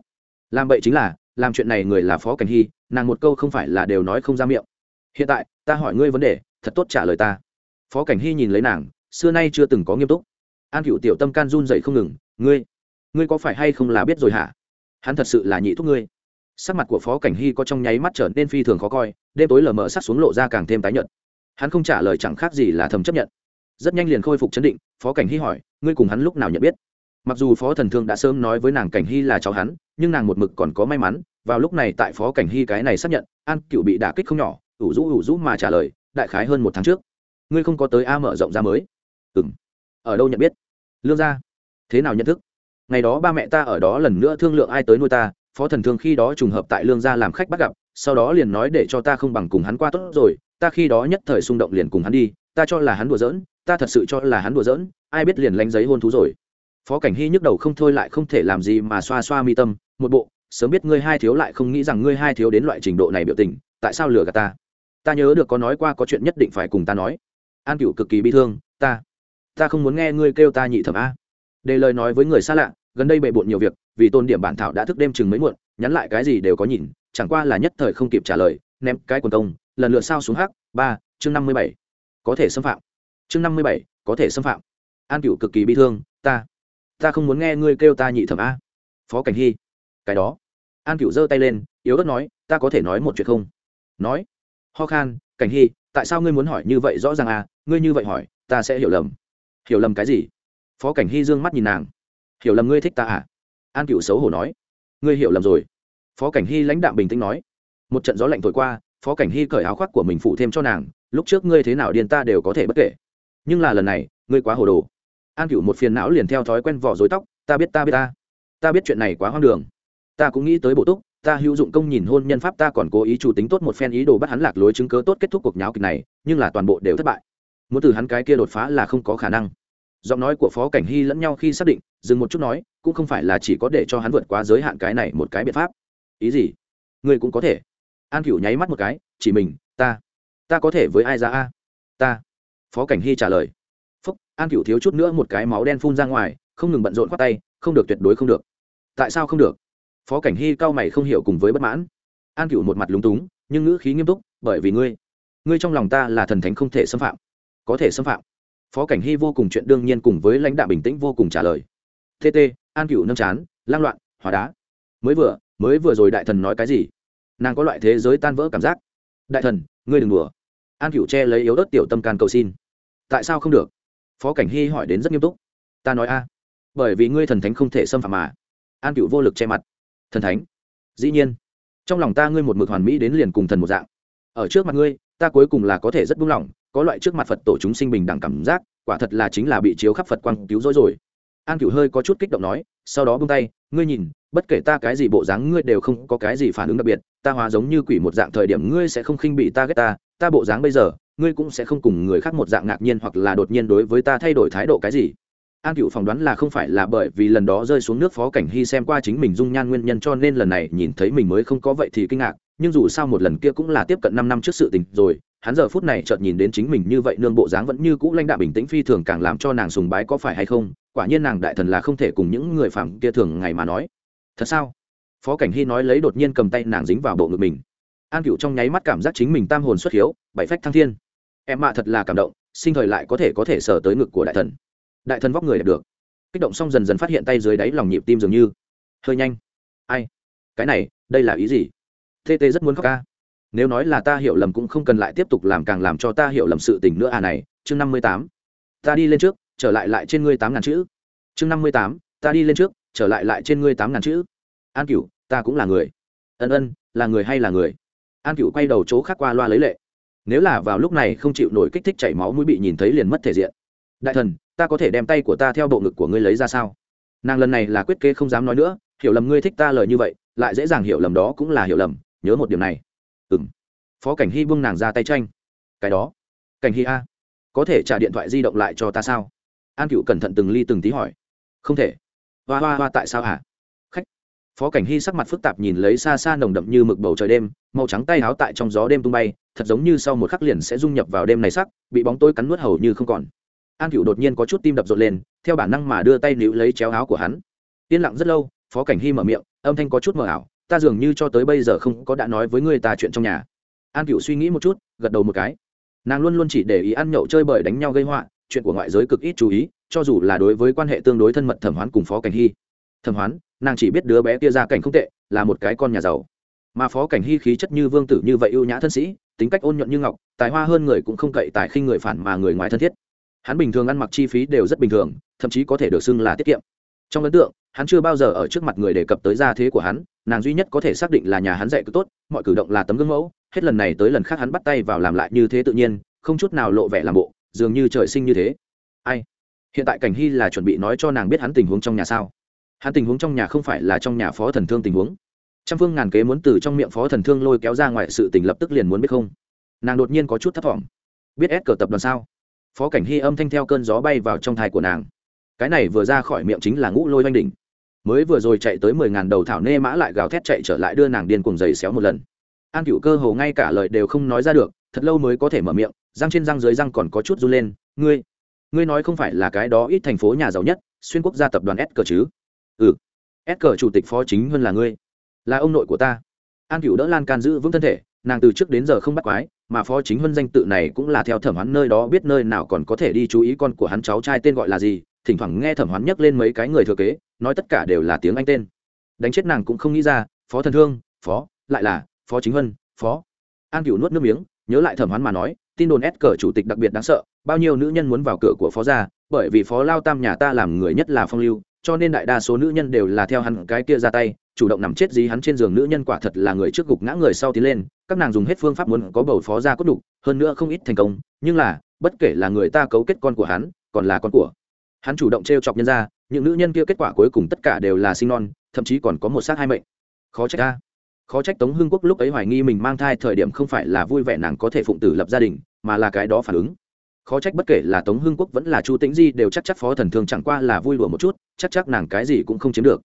Làm vậy chính là, làm chuyện này người là phó cảnh hy, nàng một câu không phải là đều nói không ra miệng. Hiện tại, ta hỏi ngươi vấn đề thật tốt trả lời ta. Phó cảnh hy nhìn lấy nàng, xưa nay chưa từng có nghiêm túc. An cựu tiểu tâm can run dậy không ngừng, ngươi ngươi có phải hay không là biết rồi hả? Hắn thật sự là nhị thúc ngươi. Sắc mặt của phó cảnh hy có trong nháy mắt trở nên phi thường khó coi, đêm tối lờ mờ sắc xuống lộ ra càng thêm tái nhợt. Hắn không trả lời chẳng khác gì là thầm chấp nhận. Rất nhanh liền khôi phục chấn định, phó cảnh hy hỏi, ngươi cùng hắn lúc nào nhận biết? Mặc dù phó thần thương đã sớm nói với nàng cảnh hy là cháu hắn, nhưng nàng một mực còn có may mắn, vào lúc này tại phó cảnh hy cái này xác nhận, an cựu bị đả kích không nhỏ, ủ rũ ủ rũ mà trả lời đại khái hơn một tháng trước. Ngươi không có tới a mở rộng ra mới. Ừ m ở đâu nhận biết? Lương gia. Thế nào nhận thức? Ngày đó ba mẹ ta ở đó lần nữa thương lượng ai tới nuôi ta, phó thần thương khi đó trùng hợp tại lương gia làm khách bắt gặp, sau đó liền nói để cho ta không bằng cùng hắn qua tốt rồi, ta khi đó nhất thời xung động liền cùng hắn đi, ta cho là hắn đùa giỡn, ta thật sự cho là hắn đùa giỡn, ai biết liền lánh giấy hôn thú rồi. Phó cảnh hy nhức đầu không thôi lại không thể làm gì mà xoa xoa mi tâm, một bộ, sớm biết ngươi hai thiếu lại không nghĩ rằng ngươi hai thiếu đến loại trình độ này biểu tình, tại sao lừa gạt ta? Ta nhớ được có nói qua có chuyện nhất định phải cùng ta nói. An cựu cực kỳ bi thương, ta ta không muốn nghe ngươi kêu ta nhị thẩm a. Để lời nói với người xa lạ, gần đây bề bộn nhiều việc, vì tôn điểm bản thảo đã thức đêm chừng mấy muộn, nhắn lại cái gì đều có nhìn, chẳng qua là nhất thời không kịp trả lời, ném cái quần công, lần lượt sao xuống h ba, chương năm mươi bảy. Có thể xâm phạm. Chương năm mươi bảy, có thể xâm phạm. An cựu cực kỳ bi thương, ta ta không muốn nghe ngươi kêu ta nhị thẩm a. Phó cảnh hy, cái đó. An cựu giơ tay lên, yếu ớt nói, ta có thể nói một chuyện không? Nói ho khan, cảnh hy, tại sao ngươi muốn hỏi như vậy rõ ràng à? Ngươi như vậy hỏi, ta sẽ hiểu lầm. Hiểu lầm cái gì? Phó cảnh hy dương mắt nhìn nàng. Hiểu lầm ngươi thích ta à? An cựu xấu hổ nói. Ngươi hiểu lầm rồi. Phó cảnh hy lãnh đạm bình tĩnh nói. Một trận gió lạnh thổi qua, phó cảnh hy cởi áo khoác của mình phụ thêm cho nàng, lúc trước ngươi thế nào điên ta đều có thể bất kể. Nhưng là lần này, ngươi quá hồ đồ. An cựu một phiền não liền theo thói quen vỏ dối tóc. Ta biết ta biết ta. Ta biết chuyện này quá hoang đường. Ta cũng nghĩ tới bổ túc ta hữu dụng công nhìn hôn nhân pháp ta còn cố ý chủ tính tốt một phen ý đồ bắt hắn lạc lối chứng cớ tốt kết thúc cuộc nháo kịch này, nhưng là toàn bộ đều thất bại. Muốn từ hắn cái kia đột phá là không có khả năng. Giọng nói của phó cảnh hy lẫn nhau khi xác định, dừng một chút nói, cũng không phải là chỉ có để cho hắn vượt qua giới hạn cái này một cái biện pháp. Ý gì? Ngươi cũng có thể. An cửu nháy mắt một cái, chỉ mình, ta. Ta có thể với ai ra a? Ta. Phó cảnh hy trả lời. Phúc, an cửu thiếu chút nữa một cái máu đen phun ra ngoài, không ngừng bận rộn khoát tay, không được tuyệt đối không được. Tại sao không được? Phó cảnh hy cao mày không hiểu cùng với bất mãn. An cựu một mặt lúng túng, nhưng ngữ khí nghiêm túc, bởi vì ngươi ngươi trong lòng ta là thần thánh không thể xâm phạm. Có thể xâm phạm? Phó cảnh hy vô cùng chuyện đương nhiên cùng với lãnh đạo bình tĩnh vô cùng trả lời. Tt an cựu nâng chán, lang loạn hỏa đá. Mới vừa mới vừa rồi đại thần nói cái gì? Nàng có loại thế giới tan vỡ cảm giác. Đại thần, ngươi đừng đùa. An cựu che lấy yếu đất tiểu tâm can cầu xin. Tại sao không được? Phó cảnh hy hỏi đến rất nghiêm túc. Ta nói a, bởi vì ngươi thần thánh không thể xâm phạm mà. An cựu vô lực che mặt thần thánh. Dĩ nhiên, trong lòng ta ngươi một mực hoàn mỹ đến liền cùng thần một dạng. Ở trước mặt ngươi, ta cuối cùng là có thể rất buông lỏng, có loại trước mặt phật tổ chúng sinh bình đẳng cảm giác, quả thật là chính là bị chiếu khắp phật quang cứu rỗi rồi. An cửu hơi có chút kích động nói, sau đó buông tay, ngươi nhìn, bất kể ta cái gì bộ dáng ngươi đều không có cái gì phản ứng đặc biệt, ta hóa giống như quỷ một dạng thời điểm ngươi sẽ không khinh bị ta ghét ta ta bộ dáng bây giờ, ngươi cũng sẽ không cùng người khác một dạng ngạc nhiên hoặc là đột nhiên đối với ta thay đổi thái độ cái gì an cựu phỏng đoán là không phải là bởi vì lần đó rơi xuống nước phó cảnh hy xem qua chính mình dung nhan nguyên nhân cho nên lần này nhìn thấy mình mới không có vậy thì kinh ngạc, nhưng dù sao một lần kia cũng là tiếp cận năm năm trước sự tình rồi, hắn giờ phút này chợt nhìn đến chính mình như vậy nương bộ dáng vẫn như cũ lãnh đạo bình tĩnh phi thường càng làm cho nàng sùng bái có phải hay không, quả nhiên nàng đại thần là không thể cùng những người phạm kia thường ngày mà nói. Thật sao? Phó cảnh hy nói lấy đột nhiên cầm tay nàng dính vào bộ ngực mình. An cựu trong nháy mắt cảm giác chính mình tam hồn xuất hiếu, bảy phách thăng thiên. Em mạ thật là cảm động, sinh thời lại có thể có thể sờ tới ngực của đại thần đại thần vóc người đẹp được. Kích động xong dần dần phát hiện tay dưới đáy lòng nhịp tim dường như. Hơi nhanh. Ai? Cái này, đây là ý gì? Tê tê rất muốn khóc ca. Nếu nói là ta hiểu lầm cũng không cần lại tiếp tục làm càng làm cho ta hiểu lầm sự tình nữa à này. Chương năm mươi tám. Ta đi lên trước, trở lại lại trên ngươi tám ngàn chữ. Chương năm mươi tám. Ta đi lên trước, trở lại lại trên ngươi tám ngàn chữ. An cửu, ta cũng là người. Ân ân, là người hay là người? An cửu quay đầu chỗ khác qua loa lấy lệ. Nếu là vào lúc này không chịu nổi kích thích chảy máu mũi bị nhìn thấy liền mất thể diện đại thần, ta có thể đem tay của ta theo bộ ngực của ngươi lấy ra sao? Nàng lần này là quyết kế không dám nói nữa, hiểu lầm ngươi thích ta lời như vậy, lại dễ dàng hiểu lầm đó cũng là hiểu lầm, nhớ một điểm này. Ừ m phó cảnh hy buông nàng ra tay tranh. Cái đó. Cảnh hy a, có thể trả điện thoại di động lại cho ta sao? An cựu cẩn thận từng ly từng tí hỏi. Không thể. Hoa hoa hoa tại sao hả? Khách. Phó cảnh hy sắc mặt phức tạp nhìn lấy xa xa nồng đậm như mực bầu trời đêm, màu trắng tay háo tại trong gió đêm tung bay, thật giống như sau một khắc liền sẽ dung nhập vào đêm này sắc, bị bóng tôi cắn nuốt hầu như không còn an cựu đột nhiên có chút tim đập rộn lên, theo bản năng mà đưa tay níu lấy chéo áo của hắn. Yên lặng rất lâu, phó cảnh hy mở miệng, âm thanh có chút mờ ảo, ta dường như cho tới bây giờ không có đã nói với người ta chuyện trong nhà. An cựu suy nghĩ một chút, gật đầu một cái. Nàng luôn luôn chỉ để ý ăn nhậu chơi bời đánh nhau gây họa, chuyện của ngoại giới cực ít chú ý, cho dù là đối với quan hệ tương đối thân mật thẩm hoán cùng phó cảnh hy. Thẩm hoán, nàng chỉ biết đứa bé kia ra cảnh không tệ, là một cái con nhà giàu. Mà phó cảnh hy khí chất như vương tử như vậy ưu nhã thân sĩ, tính cách ôn nhuận như ngọc, tài hoa hơn người cũng không cậy tài khinh người phản mà người ngoài thân thiết hắn bình thường ăn mặc chi phí đều rất bình thường, thậm chí có thể được xưng là tiết kiệm. Trong ấn tượng, hắn chưa bao giờ ở trước mặt người đề cập tới gia thế của hắn, nàng duy nhất có thể xác định là nhà hắn dạy cứ tốt, mọi cử động là tấm gương mẫu, hết lần này tới lần khác hắn bắt tay vào làm lại như thế tự nhiên, không chút nào lộ vẻ làm bộ, dường như trời sinh như thế. Ai? Hiện tại cảnh hy là chuẩn bị nói cho nàng biết hắn tình huống trong nhà sao? Hắn tình huống trong nhà không phải là trong nhà phó thần thương tình huống. Trăm phương ngàn kế muốn từ trong miệng phó thần thương lôi kéo ra ngoài sự tình lập tức liền muốn biết không? Nàng đột nhiên có chút thất vọng biết ép cờ tập đoàn sao? Phó cảnh hy âm thanh theo cơn gió bay vào trong thai của nàng. Cái này vừa ra khỏi miệng chính là ngũ lôi oanh đỉnh. Mới vừa rồi chạy tới mười ngàn đầu thảo nê mã lại gào thét chạy trở lại đưa nàng điên cùng giày xéo một lần. An cựu cơ hồ ngay cả lời đều không nói ra được, thật lâu mới có thể mở miệng, răng trên răng dưới răng còn có chút run lên, ngươi ngươi nói không phải là cái đó ít thành phố nhà giàu nhất, xuyên quốc gia tập đoàn s cờ chứ? Ừ s cờ chủ tịch phó chính hơn là ngươi, là ông nội của ta. An cựu đỡ lan can giữ vững thân thể, nàng từ trước đến giờ không bắt quái mà phó chính huân danh tự này cũng là theo thẩm hoán nơi đó biết nơi nào còn có thể đi chú ý con của hắn cháu trai tên gọi là gì, thỉnh thoảng nghe thẩm hoán nhắc lên mấy cái người thừa kế, nói tất cả đều là tiếng anh tên. Đánh chết nàng cũng không nghĩ ra, phó thần thương, phó, lại là, phó chính huân, phó. An cựu nuốt nước miếng, nhớ lại thẩm hoán mà nói, tin đồn ép cờ chủ tịch đặc biệt đáng sợ, bao nhiêu nữ nhân muốn vào cửa của phó gia, bởi vì phó lao tam nhà ta làm người nhất là phong lưu, cho nên đại đa số nữ nhân đều là theo hắn cái kia ra tay chủ động nằm chết dí hắn trên giường nữ nhân quả thật là người trước gục ngã người sau tiến lên, các nàng dùng hết phương pháp muốn có bầu phó ra cốt đục, hơn nữa không ít thành công, nhưng là, bất kể là người ta cấu kết con của hắn, còn là con của hắn chủ động t r e o chọc nhân ra, những nữ nhân kia kết quả cuối cùng tất cả đều là sinh non, thậm chí còn có một xác hai mệnh. Khó trách ta khó trách tống hưng quốc lúc ấy hoài nghi mình mang thai thời điểm không phải là vui vẻ nàng có thể phụng tử lập gia đình, mà là cái đó phản ứng. Khó trách bất kể là tống hưng quốc vẫn là chu tĩnh di đều chắc chắc phó thần thương chẳng qua là vui đùa một chút, chắc chắc nàng cái gì cũng không chiếm được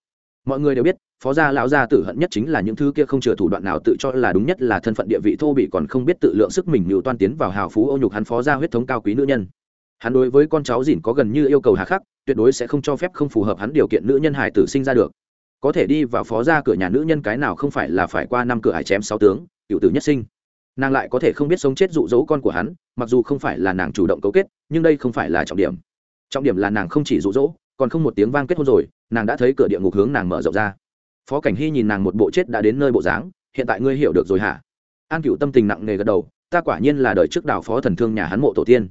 mọi người đều biết, phó gia lão gia tử hận nhất chính là những thứ kia không chừa thủ đoạn nào tự cho là đúng nhất là thân phận địa vị thô bị còn không biết tự lượng sức mình mưu toan tiến vào hào phú ô nhục hắn phó gia huyết thống cao quý nữ nhân. Hắn đối với con cháu dìn có gần như yêu cầu hà khắc, tuyệt đối sẽ không cho phép không phù hợp hắn điều kiện nữ nhân hải tử sinh ra được. Có thể đi vào phó gia cửa nhà nữ nhân cái nào không phải là phải qua năm cửa hải chém sáu tướng cựu tử nhất sinh. Nàng lại có thể không biết sống chết dụ dỗ con của hắn, mặc dù không phải là nàng chủ động cấu kết, nhưng đây không phải là trọng điểm. Trọng điểm là nàng không chỉ dụ dỗ còn không một tiếng vang kết hôn rồi, nàng đã thấy cửa địa ngục hướng nàng mở rộng ra. Phó cảnh hy nhìn nàng một bộ chết đã đến nơi bộ dáng, hiện tại ngươi hiểu được rồi hả? An cựu tâm tình nặng nề gật đầu, ta quả nhiên là đời trước đào phó thần thương nhà hắn mộ tổ tiên.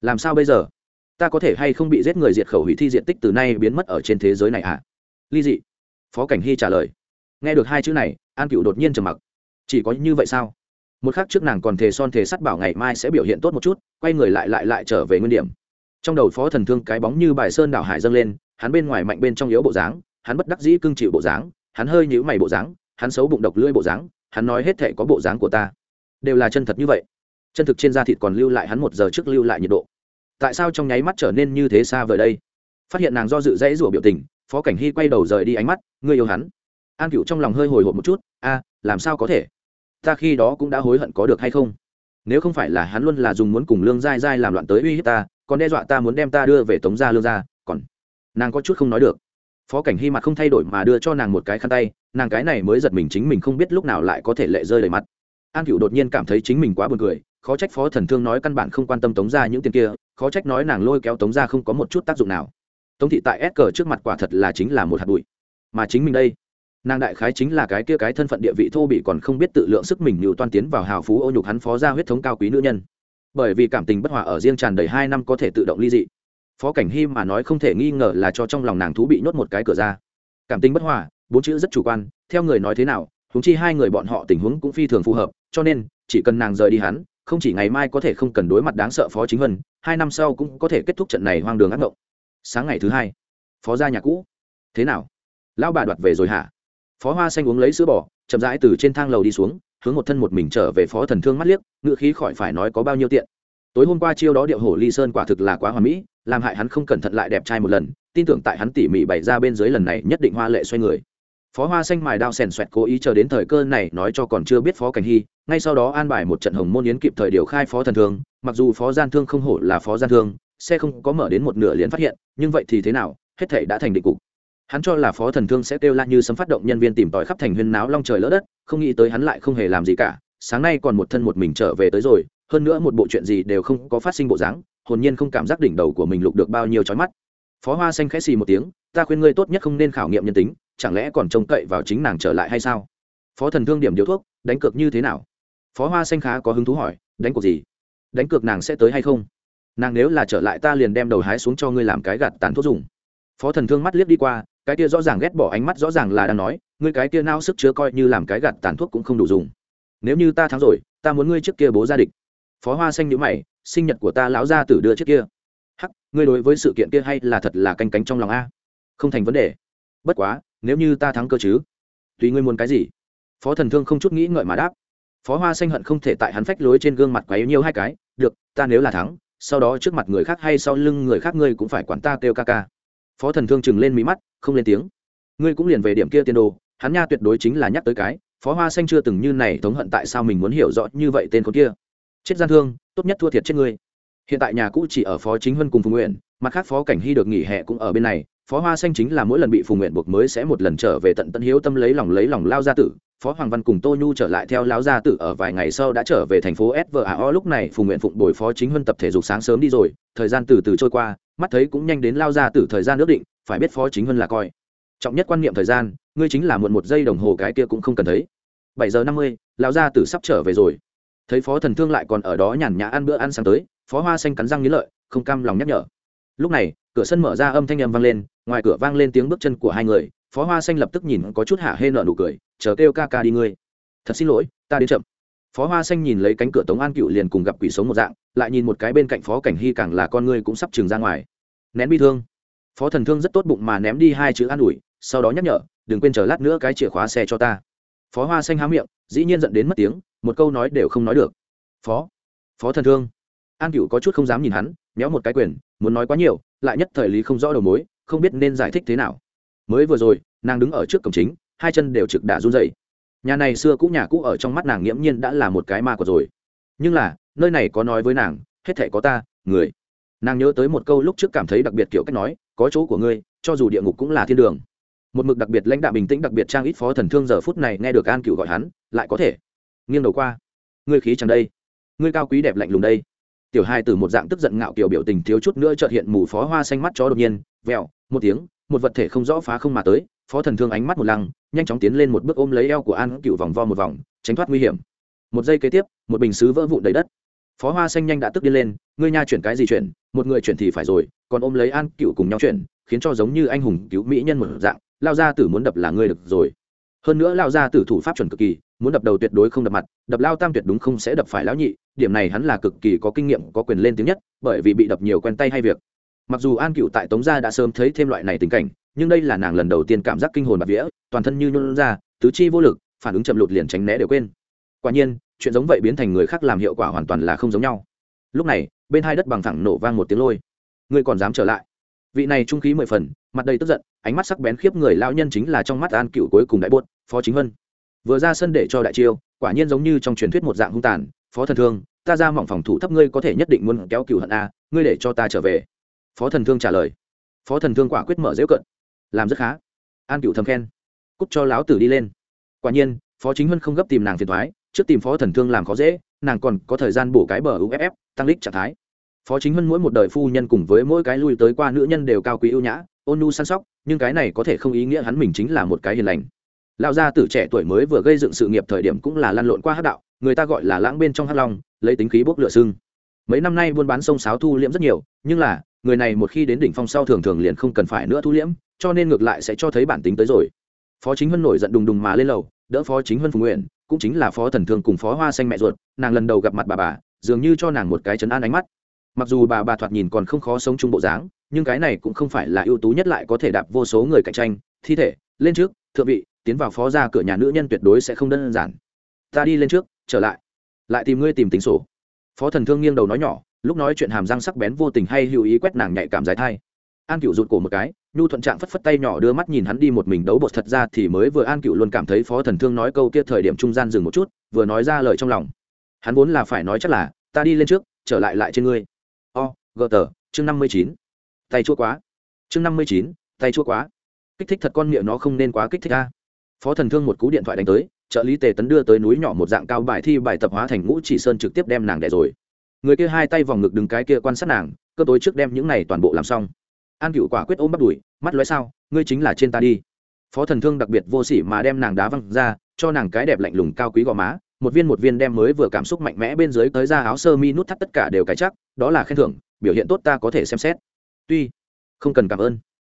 Làm sao bây giờ? Ta có thể hay không bị giết người diệt khẩu hủy thi diện tích từ nay biến mất ở trên thế giới này hả? Ly dị. Phó cảnh hy trả lời. Nghe được hai chữ này, an cựu đột nhiên trầm mặc. Chỉ có như vậy sao? Một khắc trước nàng còn thề son thề sắt bảo ngày mai sẽ biểu hiện tốt một chút, quay người lại lại lại trở về nguyên điểm trong đầu phó thần thương cái bóng như bài sơn đảo hải dâng lên, hắn bên ngoài mạnh bên trong yếu bộ dáng, hắn bất đắc dĩ cưng chịu bộ dáng, hắn hơi nhíu mày bộ dáng, hắn xấu bụng độc lưỡi bộ dáng, hắn nói hết thể có bộ dáng của ta. Đều là chân thật như vậy. Chân thực trên da thịt còn lưu lại hắn một giờ trước lưu lại nhiệt độ. Tại sao trong nháy mắt trở nên như thế xa vời đây? Phát hiện nàng do dự dãy rủa biểu tình, phó cảnh hy quay đầu rời đi ánh mắt, ngươi yêu hắn. An cựu trong lòng hơi hồi hộp một chút, a, làm sao có thể? Ta khi đó cũng đã hối hận có được hay không? Nếu không phải là hắn luôn là dùng muốn cùng lương dai dai làm loạn tới uy hiếp ta còn đe dọa ta muốn đem ta đưa về tống gia lương gia, còn nàng có chút không nói được. Phó cảnh hy mặt không thay đổi mà đưa cho nàng một cái khăn tay, nàng cái này mới giật mình chính mình không biết lúc nào lại có thể lệ rơi đầy mặt. An cựu đột nhiên cảm thấy chính mình quá buồn cười, khó trách phó thần thương nói căn bản không quan tâm tống ra những tiền kia, khó trách nói nàng lôi kéo tống ra không có một chút tác dụng nào. Tống thị tại s cờ trước mặt quả thật là chính là một hạt bụi. Mà chính mình đây, nàng đại khái chính là cái kia cái thân phận địa vị thô bị còn không biết tự lượng sức mình như toan tiến vào hào phú ô nhục hắn phó ra huyết thống cao quý nữ nhân bởi vì cảm tình bất hòa ở riêng tràn đầy hai năm có thể tự động ly dị. Phó cảnh hy mà nói không thể nghi ngờ là cho trong lòng nàng thú bị nhốt một cái cửa ra. Cảm tình bất hòa, bốn chữ rất chủ quan, theo người nói thế nào húng chi hai người bọn họ tình huống cũng phi thường phù hợp, cho nên, chỉ cần nàng rời đi hắn, không chỉ ngày mai có thể không cần đối mặt đáng sợ phó chính vân hai năm sau cũng có thể kết thúc trận này hoang đường ác mộng. Sáng ngày thứ hai, phó gia nhà cũ. Thế nào? Lão bà đoạt về rồi hả? Phó hoa xanh uống lấy sữa bò, chậm rãi từ trên thang lầu đi xuống hướng một thân một mình trở về phó thần thương mắt liếc ngự khí khỏi phải nói có bao nhiêu tiện. Tối hôm qua chiêu đó điệu hổ ly sơn quả thực là quá hoà mỹ, làm hại hắn không cẩn thận lại đẹp trai một lần, tin tưởng tại hắn tỉ mỉ bày ra bên dưới lần này nhất định hoa lệ xoay người. Phó hoa xanh mài đao sèn xoẹt cố ý chờ đến thời cơ này nói cho còn chưa biết phó cảnh hy, ngay sau đó an bài một trận hồng môn yến kịp thời điều khai phó thần thương, mặc dù phó gian thương không hổ là phó gian thương, xe không có mở đến một nửa liền phát hiện, nhưng vậy thì thế nào, hết thể đã thành định cục hắn cho là phó thần thương sẽ kêu la như sấm phát động nhân viên tìm tòi khắp thành huyên náo long trời lỡ đất, không nghĩ tới hắn lại không hề làm gì cả. Sáng nay còn một thân một mình trở về tới rồi, hơn nữa một bộ chuyện gì đều không có phát sinh bộ dáng, hồn nhiên không cảm giác đỉnh đầu của mình lục được bao nhiêu trói mắt. Phó hoa xanh khẽ xì một tiếng, ta khuyên ngươi tốt nhất không nên khảo nghiệm nhân tính, chẳng lẽ còn trông cậy vào chính nàng trở lại hay sao? Phó thần thương điểm điếu thuốc, đánh cược như thế nào? Phó hoa xanh khá có hứng thú hỏi, đánh cược gì? Đánh cược nàng sẽ tới hay không? Nàng nếu là trở lại ta liền đem đầu hái xuống cho ngươi làm cái gạt tàn thuốc dùng. Phó thần thương mắt liếc đi qua cái kia rõ ràng ghét bỏ ánh mắt rõ ràng là đang nói, ngươi cái kia nao sức chứa coi như làm cái gạt tàn thuốc cũng không đủ dùng. Nếu như ta thắng rồi, ta muốn ngươi trước kia bố gia địch. Phó hoa xanh nhữ mày, sinh nhật của ta lão gia tử đưa trước kia. Hắc, ngươi đối với sự kiện kia hay là thật là canh cánh trong lòng a? Không thành vấn đề. Bất quá, nếu như ta thắng cơ chứ? Tùy ngươi muốn cái gì? Phó thần thương không chút nghĩ ngợi mà đáp. Phó hoa xanh hận không thể tại hắn phách lối trên gương mặt quá yếu nhiều hai cái, được, ta nếu là thắng, sau đó trước mặt người khác hay sau lưng người khác ngươi cũng phải quản ta kêu ca ca phó thần thương chừng lên mí mắt, không lên tiếng. Ngươi cũng liền về điểm kia tiên đồ, hắn nha tuyệt đối chính là nhắc tới cái, phó hoa xanh chưa từng như này thống hận tại sao mình muốn hiểu rõ như vậy tên con kia. Chết gian thương, tốt nhất thua thiệt chết ngươi. Hiện tại nhà cũ chỉ ở phó chính huân cùng phùng nguyện, mặt khác phó cảnh hy được nghỉ hè cũng ở bên này. Phó hoa xanh chính là mỗi lần bị phùng nguyện buộc mới sẽ một lần trở về tận tân hiếu tâm lấy lòng lấy lòng lao gia tử. Phó hoàng văn cùng tô nhu trở lại theo lão gia tử ở vài ngày sau đã trở về thành phố svao lúc này phùng nguyện phụng bồi phó chính huân tập thể dục sáng sớm đi rồi, thời gian từ từ trôi qua mắt thấy cũng nhanh đến lao ra từ thời gian ước định, phải biết phó chính huân là coi. Trọng nhất quan niệm thời gian, ngươi chính là muộn một giây đồng hồ cái kia cũng không cần thấy. Bảy giờ năm mươi, lão gia tử sắp trở về rồi. Thấy phó thần thương lại còn ở đó nhàn nhã ăn bữa ăn sáng tới, phó hoa xanh cắn răng nghĩ lợi, không cam lòng nhắc nhở. Lúc này, cửa sân mở ra âm thanh âm vang lên, ngoài cửa vang lên tiếng bước chân của hai người, phó hoa xanh lập tức nhìn có chút hạ hê nợ nụ cười, chờ kêu ca ca đi ngươi. Thật xin lỗi, ta đến chậm phó hoa xanh nhìn lấy cánh cửa tống an cựu liền cùng gặp quỷ sống một dạng, lại nhìn một cái bên cạnh phó cảnh hy càng là con ngươi cũng sắp trừng ra ngoài. Nén bi thương. Phó thần thương rất tốt bụng mà ném đi hai chữ an ủi, sau đó nhắc nhở, đừng quên chờ lát nữa cái chìa khóa xe cho ta. Phó hoa xanh há miệng, dĩ nhiên dẫn đến mất tiếng, một câu nói đều không nói được. Phó phó thần thương. An cựu có chút không dám nhìn hắn, méo một cái quyền, muốn nói quá nhiều, lại nhất thời lý không rõ đầu mối, không biết nên giải thích thế nào. Mới vừa rồi, nàng đứng ở trước cổng chính, hai chân đều trực đả run dậy nhà này xưa cũ, nhà cũ ở trong mắt nàng nghiễm nhiên đã là một cái ma của rồi. Nhưng là, nơi này có nói với nàng, hết thể có ta, người. Nàng nhớ tới một câu lúc trước cảm thấy đặc biệt kiểu cách nói, có chỗ của ngươi, cho dù địa ngục cũng là thiên đường. Một mực đặc biệt lãnh đạo bình tĩnh, đặc biệt trang ít phó thần thương giờ phút này nghe được an cựu gọi hắn, lại có thể. Nghiêng đầu qua. Ngươi khí chẳng đây? Ngươi cao quý đẹp lạnh lùng đây. Tiểu hai từ một dạng tức giận ngạo kiểu biểu tình thiếu chút nữa trợt hiện mù phó hoa xanh mắt chó đột nhiên, vẹo, một tiếng, một vật thể không rõ phá không mà tới phó thần thương ánh mắt một lăng, nhanh chóng tiến lên một bước ôm lấy eo của an cựu vòng vo một vòng, tránh thoát nguy hiểm. Một giây kế tiếp, một bình xứ vỡ vụn đầy đất. Phó hoa xanh nhanh đã tức đi lên, ngươi nha chuyển cái gì chuyển? Một người chuyển thì phải rồi, còn ôm lấy an cựu cùng nhau chuyển, khiến cho giống như anh hùng cứu mỹ nhân một dạng, lao ra tử muốn đập là ngươi được rồi. Hơn nữa lao ra tử thủ pháp chuẩn cực kỳ, muốn đập đầu tuyệt đối không đập mặt, đập lao tam tuyệt đúng không sẽ đập phải lão nhị, điểm này hắn là cực kỳ có kinh nghiệm, có quyền lên tiếng nhất, bởi vì bị đập nhiều quen tay hay việc. Mặc dù an cựu tại tống gia đã sớm thấy thêm loại này tình cảnh nhưng đây là nàng lần đầu tiên cảm giác kinh hồn bạc vía, toàn thân như nhuôn ra, tứ chi vô lực, phản ứng chậm lụt liền tránh né đều quên. Quả nhiên, chuyện giống vậy biến thành người khác làm hiệu quả hoàn toàn là không giống nhau. Lúc này, bên hai đất bằng thẳng nổ vang một tiếng lôi. Ngươi còn dám trở lại? Vị này trung khí mười phần, mặt đầy tức giận, ánh mắt sắc bén khiếp người lao nhân chính là trong mắt an cựu cuối cùng đại bốt phó chính vân. Vừa ra sân để cho đại chiêu, quả nhiên giống như trong truyền thuyết một dạng hung tàn, phó thần thương, ta ra mỏng phòng thủ thấp ngươi có thể nhất định muốn kéo cựu hận a, ngươi để cho ta trở về. Phó thần thương trả lời. Phó thần thương quả quyết mở dễu cận làm rất khá. An cựu thầm khen. Cúc cho láo tử đi lên. Quả nhiên, phó chính huân không gấp tìm nàng phiền thoái trước tìm phó thần thương làm khó dễ, nàng còn có thời gian bổ cái bờ uff tăng lích trạng thái. Phó chính huân mỗi một đời phu nhân cùng với mỗi cái lui tới qua nữ nhân đều cao quý ưu nhã, ôn nhu săn sóc, nhưng cái này có thể không ý nghĩa hắn mình chính là một cái hiền lành. Lão gia tử trẻ tuổi mới vừa gây dựng sự nghiệp thời điểm cũng là lăn lộn qua hát đạo, người ta gọi là lãng bên trong hát long, lấy tính khí bốc lửa sưng. Mấy năm nay buôn bán sông sáo thu liễm rất nhiều, nhưng là, người này một khi đến đỉnh phong sau thường thường liền không cần phải nữa thu liễm cho nên ngược lại sẽ cho thấy bản tính tới rồi. Phó chính huân nổi giận đùng đùng mà lên lầu, đỡ phó chính huân phùng nguyện, cũng chính là phó thần thương cùng phó hoa xanh mẹ ruột, nàng lần đầu gặp mặt bà bà, dường như cho nàng một cái chấn an ánh mắt. Mặc dù bà bà thoạt nhìn còn không khó sống chung bộ dáng, nhưng cái này cũng không phải là ưu tú nhất lại có thể đạp vô số người cạnh tranh. Thi thể, lên trước, thượng vị, tiến vào phó ra cửa nhà nữ nhân tuyệt đối sẽ không đơn giản. Ta đi lên trước, trở lại. Lại tìm ngươi tìm tính sổ. Phó thần thương nghiêng đầu nói nhỏ, lúc nói chuyện hàm răng sắc bén vô tình hay hữu ý quét nàng nhạy cảm giải thai. An cựu rụt cổ một cái nhu thuận trạng phất phất tay nhỏ đưa mắt nhìn hắn đi một mình đấu bột thật ra thì mới vừa an cựu luôn cảm thấy phó thần thương nói câu kia thời điểm trung gian dừng một chút, vừa nói ra lời trong lòng. Hắn vốn là phải nói chắc là, ta đi lên trước, trở lại lại trên ngươi. O gờ tờ chương năm mươi chín. Tay chua quá. Chương năm mươi chín, tay chua quá. Kích thích thật con miệng nó không nên quá kích thích a. Phó thần thương một cú điện thoại đánh tới, trợ lý tề tấn đưa tới núi nhỏ một dạng cao bài thi bài tập hóa thành ngũ chỉ sơn trực tiếp đem nàng đẻ rồi. Người kia hai tay vòng ngực đứng cái kia quan sát nàng, cơ tối trước đem những này toàn bộ làm xong an cựu quả quyết ôm bắt đùi mắt lóe sao ngươi chính là trên ta đi. Phó thần thương đặc biệt vô sỉ mà đem nàng đá văng ra cho nàng cái đẹp lạnh lùng cao quý gò má một viên một viên đem mới vừa cảm xúc mạnh mẽ bên dưới tới ra áo sơ mi nút thắt tất cả đều cái chắc đó là khen thưởng biểu hiện tốt ta có thể xem xét. Tuy không cần cảm ơn.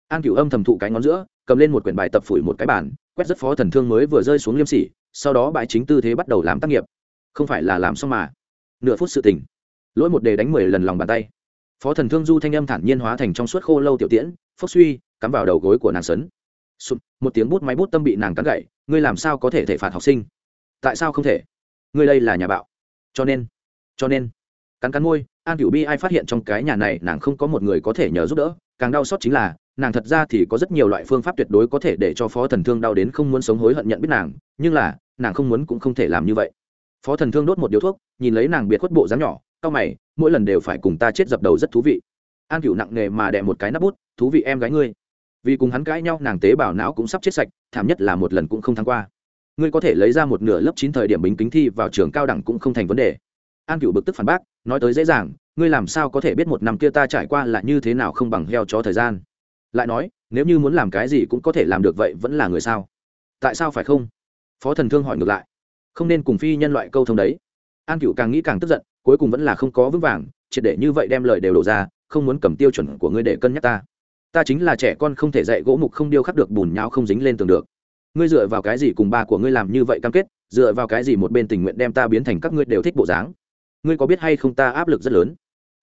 An cựu âm thầm thụ cái ngón giữa cầm lên một quyển bài tập phủi một cái bản, quét rất phó thần thương mới vừa rơi xuống liêm sỉ sau đó bãi chính tư thế bắt đầu làm tác nghiệp. Không phải là làm xong mà. Nửa phút sự tình. Lỗi một đề đánh mười lần lòng bàn tay phó thần thương du thanh âm thản nhiên hóa thành trong suốt khô lâu tiểu tiễn phốc suy cắm vào đầu gối của nàng sấn. Sụp, một tiếng bút máy bút tâm bị nàng cắn gậy ngươi làm sao có thể thể phạt học sinh? Tại sao không thể? Ngươi đây là nhà bạo. Cho nên cho nên cắn cắn môi an cửu bi ai phát hiện trong cái nhà này nàng không có một người có thể nhờ giúp đỡ càng đau xót chính là nàng thật ra thì có rất nhiều loại phương pháp tuyệt đối có thể để cho phó thần thương đau đến không muốn sống hối hận nhận biết nàng nhưng là nàng không muốn cũng không thể làm như vậy. Phó thần thương đốt một điếu thuốc nhìn lấy nàng biệt khuất bộ dáng nhỏ Cao mày, mỗi lần đều phải cùng ta chết dập đầu rất thú vị. An cửu nặng nề mà đè một cái nắp bút, thú vị em gái ngươi. Vì cùng hắn cãi nhau, nàng tế bào não cũng sắp chết sạch, thảm nhất là một lần cũng không thắng qua. Ngươi có thể lấy ra một nửa lớp chín thời điểm bính kính thi vào trường cao đẳng cũng không thành vấn đề. An cửu bực tức phản bác, nói tới dễ dàng, ngươi làm sao có thể biết một năm kia ta trải qua là như thế nào không bằng heo cho thời gian? Lại nói, nếu như muốn làm cái gì cũng có thể làm được vậy vẫn là người sao? Tại sao phải không? Phó thần thương hỏi ngược lại. Không nên cùng phi nhân loại câu thông đấy. An cựu càng nghĩ càng tức giận cuối cùng vẫn là không có vững vàng, triệt để như vậy đem lời đều đổ ra, không muốn cầm tiêu chuẩn của ngươi để cân nhắc ta. Ta chính là trẻ con không thể dạy gỗ mục không điêu khắc được bùn nhão không dính lên tường được. Ngươi dựa vào cái gì cùng ba của ngươi làm như vậy cam kết, dựa vào cái gì một bên tình nguyện đem ta biến thành các ngươi đều thích bộ dáng? Ngươi có biết hay không ta áp lực rất lớn?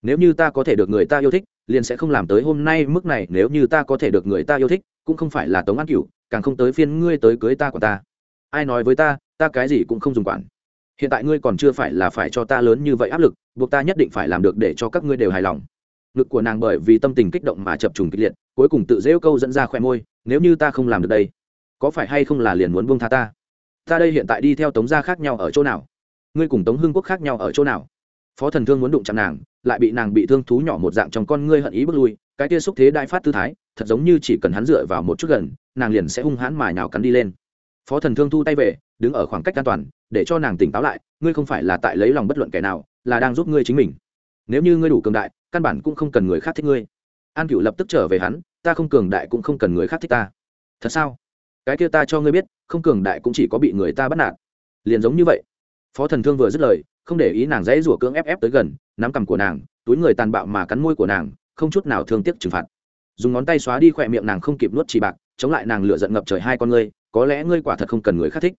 Nếu như ta có thể được người ta yêu thích, liền sẽ không làm tới hôm nay mức này, nếu như ta có thể được người ta yêu thích, cũng không phải là tống an cửu, càng không tới phiên ngươi tới cưới ta của ta. Ai nói với ta ta cái gì cũng không dùng quản hiện tại ngươi còn chưa phải là phải cho ta lớn như vậy áp lực, buộc ta nhất định phải làm được để cho các ngươi đều hài lòng. Ngực của nàng bởi vì tâm tình kích động mà chập trùng kịch liệt, cuối cùng tự dễu câu dẫn ra khoe môi, nếu như ta không làm được đây, có phải hay không là liền muốn buông tha ta? Ta đây hiện tại đi theo tống gia khác nhau ở chỗ nào? Ngươi cùng tống hưng quốc khác nhau ở chỗ nào? Phó thần thương muốn đụng chạm nàng, lại bị nàng bị thương thú nhỏ một dạng trong con ngươi hận ý bước lui, cái kia xúc thế đại phát tư thái, thật giống như chỉ cần hắn dựa vào một chút gần, nàng liền sẽ hung hãn mà nhào cắn đi lên phó thần thương thu tay về, đứng ở khoảng cách an toàn, để cho nàng tỉnh táo lại, ngươi không phải là tại lấy lòng bất luận kẻ nào, là đang giúp ngươi chính mình. Nếu như ngươi đủ cường đại, căn bản cũng không cần người khác thích ngươi. An cựu lập tức trở về hắn, ta không cường đại cũng không cần người khác thích ta. Thật sao? Cái kia ta cho ngươi biết, không cường đại cũng chỉ có bị người ta bắt nạt. Liền giống như vậy. Phó thần thương vừa dứt lời, không để ý nàng dãy rủa cưỡng ép ép tới gần, nắm cằm của nàng, túi người tàn bạo mà cắn môi của nàng, không chút nào thương tiếc trừng phạt. Dùng ngón tay xóa đi khỏe miệng nàng không kịp nuốt chỉ bạc, chống lại nàng lửa giận ngập trời hai con ngươi có lẽ ngươi quả thật không cần người khác thích.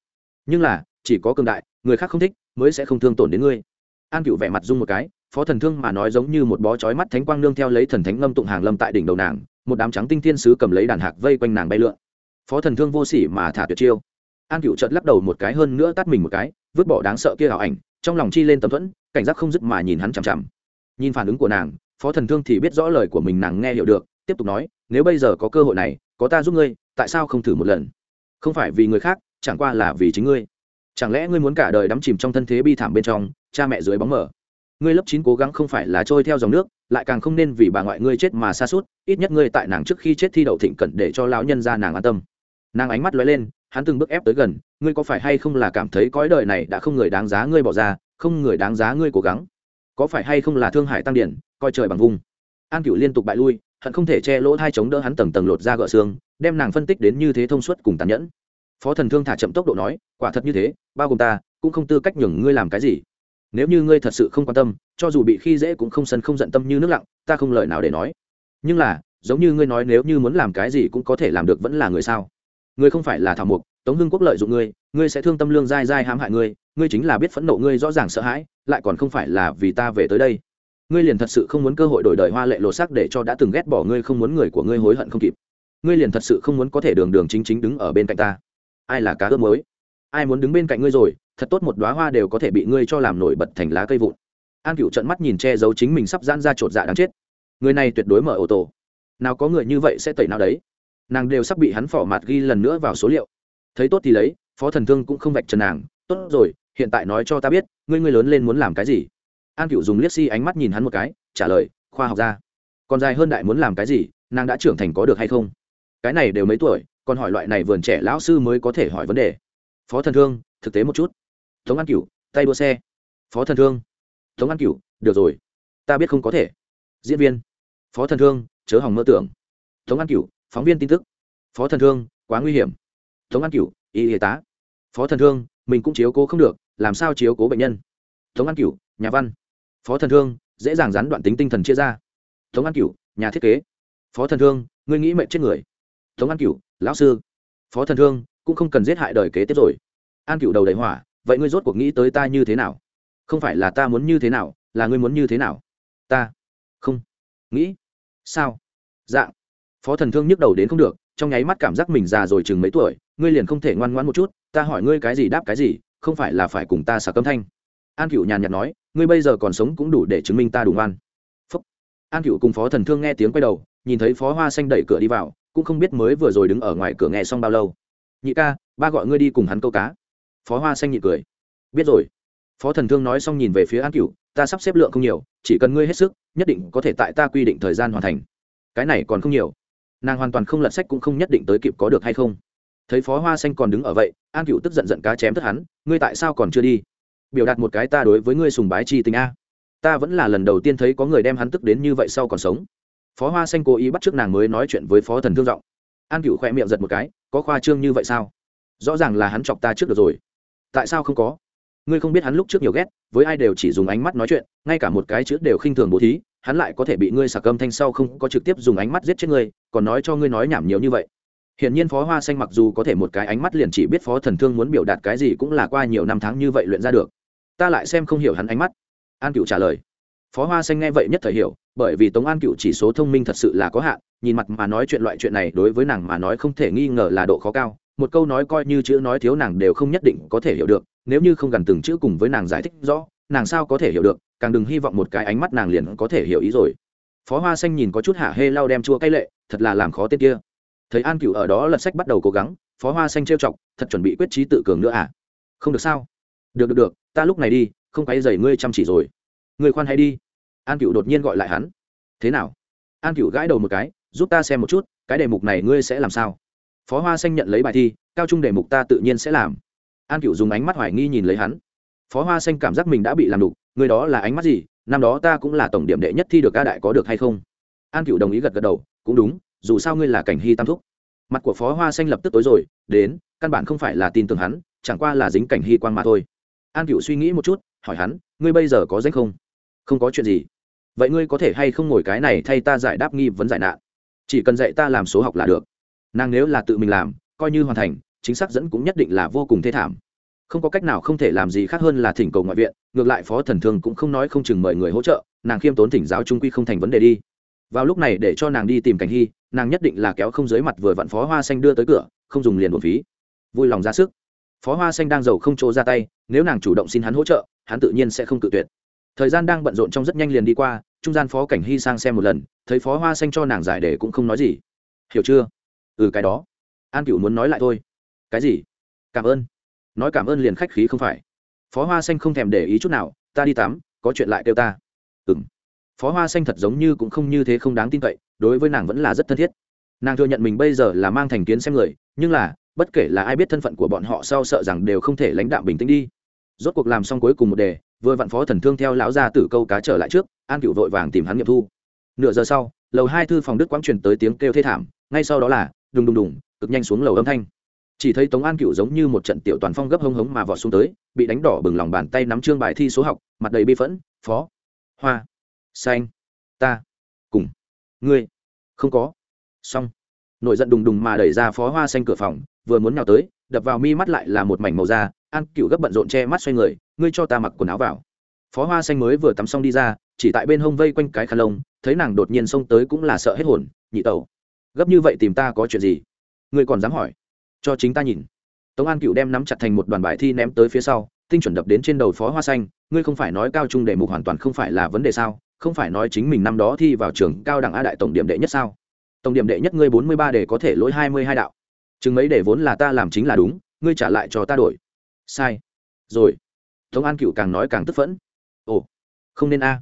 Nhưng là, chỉ có cường đại, người khác không thích, mới sẽ không thương tổn đến ngươi. An cựu vẻ mặt dung một cái, phó thần thương mà nói giống như một bó chói mắt thánh quang nương theo lấy thần thánh ngâm tụng hàng lâm tại đỉnh đầu nàng, một đám trắng tinh thiên sứ cầm lấy đàn hạc vây quanh nàng bay lượn. Phó thần thương vô sỉ mà thả tuyệt chiêu. An cựu chợt lắc đầu một cái hơn nữa tắt mình một cái, vứt bỏ đáng sợ kia ảo ảnh, trong lòng chi lên tầm thuẫn, cảnh giác không dứt mà nhìn hắn chằm chằm. Nhìn phản ứng của nàng, phó thần thương thì biết rõ lời của mình nàng nghe hiểu được, tiếp tục nói, nếu bây giờ có cơ hội này, có ta giúp ngươi, tại sao không thử một lần? Không phải vì người khác, chẳng qua là vì chính ngươi. Chẳng lẽ ngươi muốn cả đời đắm chìm trong thân thế bi thảm bên trong, cha mẹ dưới bóng mở ngươi lớp chín cố gắng không phải là trôi theo dòng nước, lại càng không nên vì bà ngoại ngươi chết mà xa suốt ít nhất ngươi tại nàng trước khi chết thi đậu thịnh cẩn để cho lão nhân ra nàng an tâm. Nàng ánh mắt lóe lên, hắn từng bước ép tới gần, ngươi có phải hay không là cảm thấy cõi đời này đã không người đáng giá ngươi bỏ ra, không người đáng giá ngươi cố gắng? Có phải hay không là thương hại tăng điển, coi trời bằng vung an cựu liên tục bại lui hận không thể che lỗ thai chống đỡ hắn tầng tầng lột ra gỡ xương, đem nàng phân tích đến như thế thông suốt cùng tàn nhẫn. Phó thần thương thả chậm tốc độ nói, quả thật như thế, bao gồm ta, cũng không tư cách nhường ngươi làm cái gì. Nếu như ngươi thật sự không quan tâm, cho dù bị khi dễ cũng không sân không giận tâm như nước lặng, ta không lời nào để nói. Nhưng là, giống như ngươi nói nếu như muốn làm cái gì cũng có thể làm được vẫn là người sao? Ngươi không phải là thảo mục tống hưng quốc lợi dụng ngươi ngươi sẽ thương tâm lương dai dai hãm hại ngươi ngươi chính là biết phẫn nộ ngươi rõ ràng sợ hãi, lại còn không phải là vì ta về tới đây ngươi liền thật sự không muốn cơ hội đổi đời hoa lệ lộ sắc để cho đã từng ghét bỏ ngươi không muốn người của ngươi hối hận không kịp. Ngươi liền thật sự không muốn có thể đường đường chính chính đứng ở bên cạnh ta. Ai là cá ướp mới ai muốn đứng bên cạnh ngươi rồi, thật tốt một đoá hoa đều có thể bị ngươi cho làm nổi bật thành lá cây vụn. An cựu trận mắt nhìn che giấu chính mình sắp giãn ra chột dạ đáng chết. Người này tuyệt đối mở ô tô nào có người như vậy sẽ tẩy nào đấy. Nàng đều sắp bị hắn phỏ mặt ghi lần nữa vào số liệu. Thấy tốt thì lấy, phó thần thương cũng không vạch trần nàng. Tốt rồi, hiện tại nói cho ta biết, ngươi ngươi lớn lên muốn làm cái gì? An cựu dùng liếc si ánh mắt nhìn hắn một cái, trả lời, khoa học gia, còn dài hơn đại muốn làm cái gì, nàng đã trưởng thành có được hay không? Cái này đều mấy tuổi, còn hỏi loại này vườn trẻ lão sư mới có thể hỏi vấn đề. Phó thần thương, thực tế một chút. Tống an cựu tay đua xe. Phó thần thương. Tống an cựu được rồi, ta biết không có thể. Diễn viên. Phó thần thương, chớ hỏng mơ tưởng. Tống an cựu phóng viên tin tức. Phó thần thương, quá nguy hiểm. Tống an cựu y y tá. Phó thần thương, mình cũng chiếu cố không được, làm sao chiếu cố bệnh nhân? Tống an cựu nhà văn phó thần thương dễ dàng gián đoạn tính tinh thần chia ra. Tống an Cửu, nhà thiết kế. Phó thần thương ngươi nghĩ mệnh chết người. Tống an Cửu, lão sư. Phó thần thương cũng không cần giết hại đời kế tiếp rồi. An Cửu đầu đầy hỏa vậy ngươi rốt cuộc nghĩ tới ta như thế nào? Không phải là ta muốn như thế nào là ngươi muốn như thế nào? Ta. Không. Nghĩ. Sao? Dạng. Phó thần thương nhức đầu đến không được trong nháy mắt cảm giác mình già rồi chừng mấy tuổi ngươi liền không thể ngoan ngoãn một chút ta hỏi ngươi cái gì đáp cái gì không phải là phải cùng ta xả câm thanh. An cựu nhàn nhạt nói ngươi bây giờ còn sống cũng đủ để chứng minh ta đủ ngoan. Phúc. An cựu cùng phó thần thương nghe tiếng quay đầu, nhìn thấy phó hoa xanh đẩy cửa đi vào, cũng không biết mới vừa rồi đứng ở ngoài cửa nghe xong bao lâu. Nhị ca, ba gọi ngươi đi cùng hắn câu cá. Phó hoa xanh nhị cười. Biết rồi. Phó thần thương nói xong nhìn về phía an cựu ta sắp xếp lượng không nhiều, chỉ cần ngươi hết sức, nhất định có thể tại ta quy định thời gian hoàn thành. Cái này còn không nhiều. Nàng hoàn toàn không lật sách cũng không nhất định tới kịp có được hay không. Thấy phó hoa xanh còn đứng ở vậy, an cựu tức giận giận cá chém thất hắn, ngươi tại sao còn chưa đi? Biểu đạt một cái ta đối với ngươi sùng bái chi tình a. Ta vẫn là lần đầu tiên thấy có người đem hắn tức đến như vậy sau còn sống. Phó hoa xanh cố ý bắt trước nàng mới nói chuyện với phó thần thương giọng. An cựu khoe miệng giật một cái, có khoa trương như vậy sao? Rõ ràng là hắn chọc ta trước được rồi. Tại sao không có? Ngươi không biết hắn lúc trước nhiều ghét, với ai đều chỉ dùng ánh mắt nói chuyện, ngay cả một cái chữ đều khinh thường bố thí, hắn lại có thể bị ngươi sạc âm thanh sau không có trực tiếp dùng ánh mắt giết chết ngươi, còn nói cho ngươi nói nhảm nhiều như vậy. Hiển nhiên Phó Hoa Xanh mặc dù có thể một cái ánh mắt liền chỉ biết Phó Thần Thương muốn biểu đạt cái gì cũng là qua nhiều năm tháng như vậy luyện ra được. Ta lại xem không hiểu hắn ánh mắt. An Cựu trả lời. Phó Hoa Xanh nghe vậy nhất thời hiểu, bởi vì Tống An Cựu chỉ số thông minh thật sự là có hạn, nhìn mặt mà nói chuyện loại chuyện này đối với nàng mà nói không thể nghi ngờ là độ khó cao, một câu nói coi như chữ nói thiếu nàng đều không nhất định có thể hiểu được, nếu như không gần từng chữ cùng với nàng giải thích rõ, nàng sao có thể hiểu được, càng đừng hy vọng một cái ánh mắt nàng liền có thể hiểu ý rồi. Phó Hoa Xanh nhìn có chút hả hê lau đem chua cay lệ, thật là làm khó tên kia thấy an cựu ở đó lật sách bắt đầu cố gắng phó hoa xanh trêu chọc thật chuẩn bị quyết trí tự cường nữa à không được sao được được được, ta lúc này đi, không quay dày ngươi chăm chỉ rồi. Ngươi khoan hay đi. An cựu đột nhiên gọi lại hắn. Thế nào? An cựu gãi đầu một cái, giúp ta xem một chút, cái đề mục này ngươi sẽ làm sao? Phó hoa xanh nhận lấy bài thi, cao trung đề mục ta tự nhiên sẽ làm. An cựu dùng ánh mắt hoài nghi nhìn lấy hắn. Phó hoa xanh cảm giác mình đã bị làm đục, người đó là ánh mắt gì? Năm đó ta cũng là tổng điểm đệ nhất thi được ca đại có được hay không? An cựu đồng ý gật gật đầu, cũng đúng, dù sao ngươi là cảnh hy tam thúc. Mặt của phó hoa xanh lập tức tối rồi, đến, căn bản không phải là tin tưởng hắn, chẳng qua là dính cảnh hy quan mà thôi an cựu suy nghĩ một chút, hỏi hắn, ngươi bây giờ có danh không? Không có chuyện gì. Vậy ngươi có thể hay không ngồi cái này thay ta giải đáp nghi vấn giải nạn? Chỉ cần dạy ta làm số học là được. Nàng nếu là tự mình làm, coi như hoàn thành, chính xác dẫn cũng nhất định là vô cùng thê thảm. Không có cách nào không thể làm gì khác hơn là thỉnh cầu ngoại viện, ngược lại phó thần thương cũng không nói không chừng mời người hỗ trợ, nàng khiêm tốn thỉnh giáo trung quy không thành vấn đề đi. Vào lúc này để cho nàng đi tìm cảnh hy, nàng nhất định là kéo không dưới mặt vừa vặn phó hoa xanh đưa tới cửa, không dùng liền một phí. Vui lòng ra sức phó hoa xanh đang giàu không chỗ ra tay, nếu nàng chủ động xin hắn hỗ trợ, hắn tự nhiên sẽ không tự tuyệt. Thời gian đang bận rộn trong rất nhanh liền đi qua, trung gian phó cảnh hy sang xem một lần, thấy phó hoa xanh cho nàng giải để cũng không nói gì. Hiểu chưa? Ừ cái đó. An cựu muốn nói lại thôi. Cái gì? Cảm ơn. Nói cảm ơn liền khách khí không phải. Phó hoa xanh không thèm để ý chút nào, ta đi tắm, có chuyện lại kêu ta. Ừ m phó hoa xanh thật giống như cũng không như thế không đáng tin cậy, đối với nàng vẫn là rất thân thiết. Nàng thừa nhận mình bây giờ là mang thành kiến xem người, nhưng là bất kể là ai biết thân phận của bọn họ sau sợ rằng đều không thể lãnh đạm bình tĩnh đi. Rốt cuộc làm xong cuối cùng một đề, vừa vặn phó thần thương theo lão gia tử câu cá trở lại trước, an cựu vội vàng tìm hắn nghiệm thu. Nửa giờ sau, lầu hai thư phòng đức quang truyền tới tiếng kêu thê thảm, ngay sau đó là, đùng đùng đùng, cực nhanh xuống lầu âm thanh. Chỉ thấy tống an cựu giống như một trận tiểu toàn phong gấp hông hống mà vọt xuống tới, bị đánh đỏ bừng lòng bàn tay nắm trương bài thi số học, mặt đầy bi phẫn, phó, hoa, xanh, ta, cùng, ngươi, không có. Xong, nổi giận đùng đùng mà đẩy ra phó hoa xanh cửa phòng vừa muốn nào tới, đập vào mi mắt lại là một mảnh màu da, an cựu gấp bận rộn che mắt xoay người, ngươi cho ta mặc quần áo vào. Phó hoa xanh mới vừa tắm xong đi ra, chỉ tại bên hông vây quanh cái khăn lông, thấy nàng đột nhiên xông tới cũng là sợ hết hồn, nhị tẩu, gấp như vậy tìm ta có chuyện gì? Ngươi còn dám hỏi, cho chính ta nhìn. Tống an cựu đem nắm chặt thành một đoàn bài thi ném tới phía sau, tinh chuẩn đập đến trên đầu phó hoa xanh, ngươi không phải nói cao trung đề mục hoàn toàn không phải là vấn đề sao? Không phải nói chính mình năm đó thi vào trường cao đẳng a đại tổng điểm đệ nhất sao? Tổng điểm đệ nhất ngươi bốn mươi ba để có thể lỗi hai mươi hai đạo chừng mấy để vốn là ta làm chính là đúng, ngươi trả lại cho ta đổi. Sai. Rồi. Tống an cựu càng nói càng tức phẫn. Ồ, không nên a.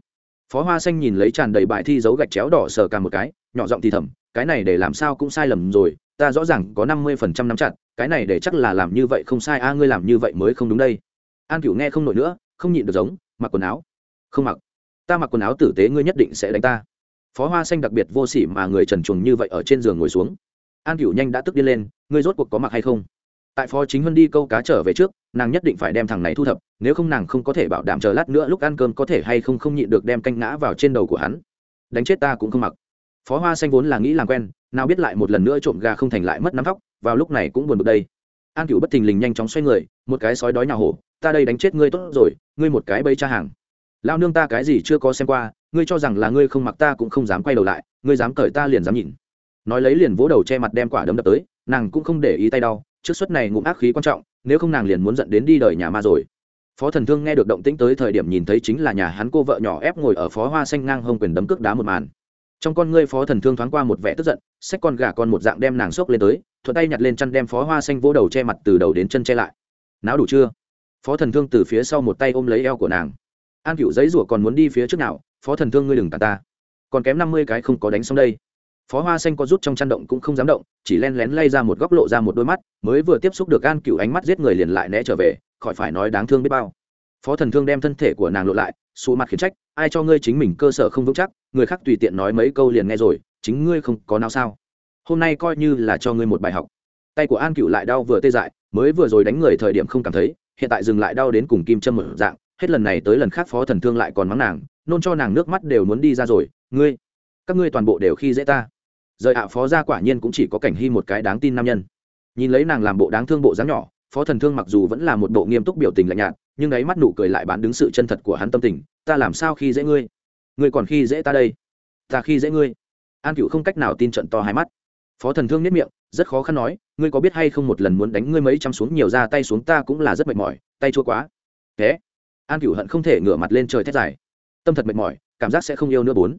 Phó hoa xanh nhìn lấy tràn đầy bài thi dấu gạch chéo đỏ sờ cả một cái, nhỏ giọng thì thầm, cái này để làm sao cũng sai lầm rồi, ta rõ ràng có năm mươi phần trăm nắm chặt, cái này để chắc là làm như vậy không sai a, ngươi làm như vậy mới không đúng đây. An cựu nghe không nổi nữa, không nhịn được giống, mặc quần áo. Không mặc. Ta mặc quần áo tử tế ngươi nhất định sẽ đánh ta. Phó hoa xanh đặc biệt vô sỉ mà người trần chuồng như vậy ở trên giường ngồi xuống an cửu nhanh đã tức đi lên, ngươi rốt cuộc có mặc hay không? Tại phó chính huân đi câu cá trở về trước, nàng nhất định phải đem thằng này thu thập, nếu không nàng không có thể bảo đảm chờ lát nữa lúc ăn cơm có thể hay không không nhịn được đem canh ngã vào trên đầu của hắn. Đánh chết ta cũng không mặc. Phó hoa xanh vốn là nghĩ làm quen, nào biết lại một lần nữa trộm gà không thành lại mất nắm tóc, vào lúc này cũng buồn bực đây. An cửu bất thình lình nhanh chóng xoay người, một cái sói đói nhà hổ, ta đây đánh chết ngươi tốt rồi, ngươi một cái bây cha hàng. Lao nương ta cái gì chưa có xem qua, ngươi cho rằng là ngươi không mặc ta cũng không dám quay đầu lại, ngươi dám cởi ta liền dám nhìn nói lấy liền vỗ đầu che mặt đem quả đấm đập tới, nàng cũng không để ý tay đau, trước suất này ngụm ác khí quan trọng, nếu không nàng liền muốn dẫn đến đi đời nhà ma rồi. Phó thần thương nghe được động tĩnh tới thời điểm nhìn thấy chính là nhà hắn cô vợ nhỏ ép ngồi ở phó hoa xanh ngang hông quyền đấm cước đá một màn. Trong con ngươi phó thần thương thoáng qua một vẻ tức giận, xách con gà con một dạng đem nàng xốc lên tới, thuận tay nhặt lên chăn đem phó hoa xanh vỗ đầu che mặt từ đầu đến chân che lại. Náo đủ chưa? Phó thần thương từ phía sau một tay ôm lấy eo của nàng. An cựu giấy rủa còn muốn đi phía trước nào? Phó thần thương ngươi đừng tạt ta. Còn kém năm mươi cái không có đánh xong đây phó hoa xanh có rút trong chăn động cũng không dám động, chỉ len lén lay ra một góc lộ ra một đôi mắt, mới vừa tiếp xúc được an cựu ánh mắt giết người liền lại né trở về, khỏi phải nói đáng thương biết bao. Phó thần thương đem thân thể của nàng lộ lại xù mặt khiển trách, ai cho ngươi chính mình cơ sở không vững chắc, người khác tùy tiện nói mấy câu liền nghe rồi, chính ngươi không có nào sao? Hôm nay coi như là cho ngươi một bài học. Tay của an cựu lại đau vừa tê dại, mới vừa rồi đánh người thời điểm không cảm thấy, hiện tại dừng lại đau đến cùng kim châm một dạng, hết lần này tới lần khác phó thần thương lại còn mắng nàng, nôn cho nàng nước mắt đều muốn đi ra rồi, ngươi, các ngươi toàn bộ đều khi dễ ta rời ạ, phó ra quả nhiên cũng chỉ có cảnh hy một cái đáng tin nam nhân. Nhìn lấy nàng làm bộ đáng thương bộ dáng nhỏ, phó thần thương mặc dù vẫn là một bộ nghiêm túc biểu tình lạnh nhạt, nhưng ấy mắt nụ cười lại bán đứng sự chân thật của hắn tâm tình. Ta làm sao khi dễ ngươi? Ngươi còn khi dễ ta đây? Ta khi dễ ngươi? An cựu không cách nào tin trận to hai mắt. Phó thần thương nếp miệng, rất khó khăn nói, ngươi có biết hay không một lần muốn đánh ngươi mấy trăm xuống nhiều ra tay xuống ta cũng là rất mệt mỏi, tay chua quá. Thế, an cựu hận không thể ngửa mặt lên trời thét dài. Tâm thật mệt mỏi, cảm giác sẽ không yêu nữa bốn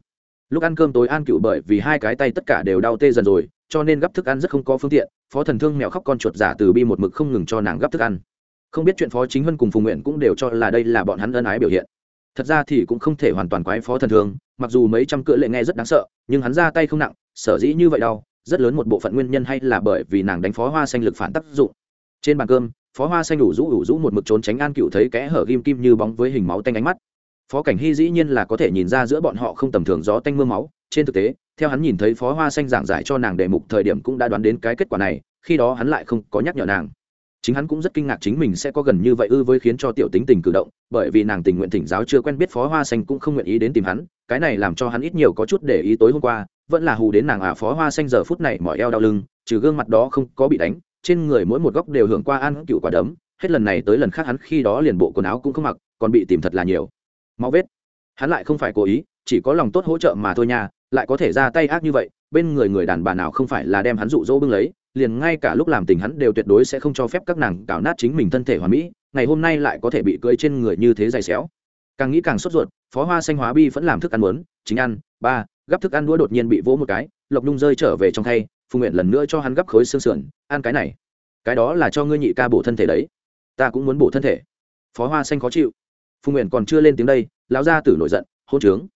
lúc ăn cơm tối an cựu bởi vì hai cái tay tất cả đều đau tê dần rồi, cho nên gắp thức ăn rất không có phương tiện, phó thần thương mèo khóc con chuột giả từ bi một mực không ngừng cho nàng gắp thức ăn. Không biết chuyện phó chính vân cùng phùng nguyện cũng đều cho là đây là bọn hắn ân ái biểu hiện. Thật ra thì cũng không thể hoàn toàn quái phó thần thương, mặc dù mấy trăm cỡ lệ nghe rất đáng sợ, nhưng hắn ra tay không nặng, sở dĩ như vậy đau, rất lớn một bộ phận nguyên nhân hay là bởi vì nàng đánh phó hoa xanh lực phản tác dụng. Trên bàn cơm, phó hoa xanh đủ rũ đủ rũ một mực trốn tránh an cựu thấy kẽ hở ghim kim như bóng với hình máu tanh ánh mắt phó cảnh hy dĩ nhiên là có thể nhìn ra giữa bọn họ không tầm thường gió tanh m ư a máu. Trên thực tế, theo hắn nhìn thấy phó hoa xanh giảng giải cho nàng đề mục thời điểm cũng đã đoán đến cái kết quả này, khi đó hắn lại không có nhắc nhở nàng. Chính hắn cũng rất kinh ngạc chính mình sẽ có gần như vậy ư với khiến cho tiểu tính tình cử động, bởi vì nàng tình nguyện thỉnh giáo chưa quen biết phó hoa xanh cũng không nguyện ý đến tìm hắn, cái này làm cho hắn ít nhiều có chút để ý tối hôm qua, vẫn là hù đến nàng à phó hoa xanh giờ phút này mỏi eo đau lưng, trừ gương mặt đó không có bị đánh, trên người mỗi một góc đều hưởng qua ăn cựu quả đấm, hết lần này tới lần khác hắn khi đó liền bộ quần áo cũng không mặc, còn bị tìm thật là nhiều máu vết. Hắn lại không phải cố ý, chỉ có lòng tốt hỗ trợ mà thôi nha, lại có thể ra tay ác như vậy, bên người người đàn bà nào không phải là đem hắn dụ dỗ bưng lấy, liền ngay cả lúc làm tình hắn đều tuyệt đối sẽ không cho phép các nàng cào nát chính mình thân thể hoàn mỹ, ngày hôm nay lại có thể bị cưỡi trên người như thế dày xéo. Càng nghĩ càng sốt ruột, phó hoa xanh hóa bi vẫn làm thức ăn muốn, chính ăn, ba, gắp thức ăn đũa đột nhiên bị vỗ một cái, lộc nhung rơi trở về trong thay phùng nguyện lần nữa cho hắn gắp khối xương sườn, ăn cái này. Cái đó là cho ngươi nhị ca bổ thân thể đấy. Ta cũng muốn bổ thân thể. Phó hoa xanh khó chịu phùng nguyện còn chưa lên tiếng đây, lão gia tử nổi giận, hôn trướng.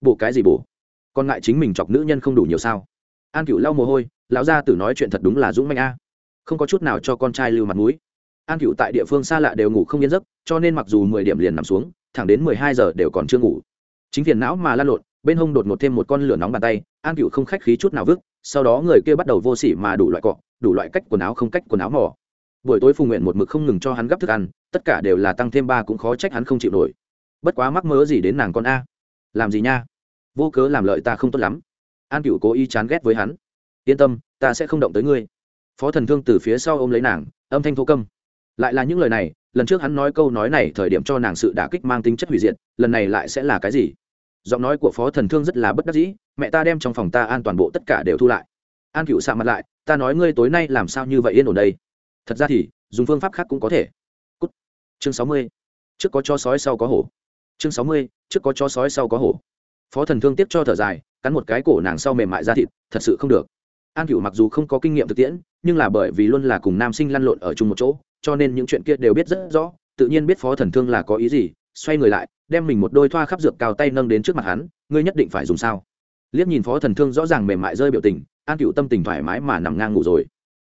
Bổ cái gì bổ? Còn ngại chính mình chọc nữ nhân không đủ nhiều sao? An cựu lau mồ hôi, lão gia tử nói chuyện thật đúng là dũng mạnh a. Không có chút nào cho con trai lưu mặt mũi. An cựu tại địa phương xa lạ đều ngủ không yên giấc, cho nên mặc dù mười điểm liền nằm xuống, thẳng đến mười hai giờ đều còn chưa ngủ. Chính phiền não mà lan lộn, bên hông đột ngột thêm một con lửa nóng bàn tay, an cựu không khách khí chút nào vứt, sau đó người kia bắt đầu vô sỉ mà đủ loại cọ, đủ loại cách quần áo không cách quần áo mỏ buổi tối phùng nguyện một mực không ngừng cho hắn gấp thức ăn tất cả đều là tăng thêm ba cũng khó trách hắn không chịu nổi. Bất quá mắc mớ gì đến nàng con a. Làm gì nha? Vô cớ làm lợi ta không tốt lắm. An cựu cố ý chán ghét với hắn. Yên tâm, ta sẽ không động tới ngươi. Phó thần thương từ phía sau ôm lấy nàng, âm thanh thô câm. Lại là những lời này, lần trước hắn nói câu nói này thời điểm cho nàng sự đả kích mang tính chất hủy diệt, lần này lại sẽ là cái gì? Giọng nói của phó thần thương rất là bất đắc dĩ, mẹ ta đem trong phòng ta an toàn bộ tất cả đều thu lại. An cựu xạ mặt lại, ta nói ngươi tối nay làm sao như vậy yên ổn đây? Thật ra thì, dùng phương pháp khác cũng có thể chương sáu mươi. Trước có cho sói, sau có hổ. Chương sáu mươi, trước có cho sói, sau có hổ. Phó thần thương tiếp cho thở dài, cắn một cái cổ nàng sau mềm mại ra thịt, thật sự không được. An cựu mặc dù không có kinh nghiệm thực tiễn, nhưng là bởi vì luôn là cùng nam sinh lăn lộn ở chung một chỗ, cho nên những chuyện kia đều biết rất rõ, tự nhiên biết phó thần thương là có ý gì, xoay người lại, đem mình một đôi thoa khắp dược cao tay nâng đến trước mặt hắn, ngươi nhất định phải dùng sao? Liếc nhìn phó thần thương rõ ràng mềm mại rơi biểu tình, an cựu tâm tình thoải mái mà nằm ngang ngủ rồi.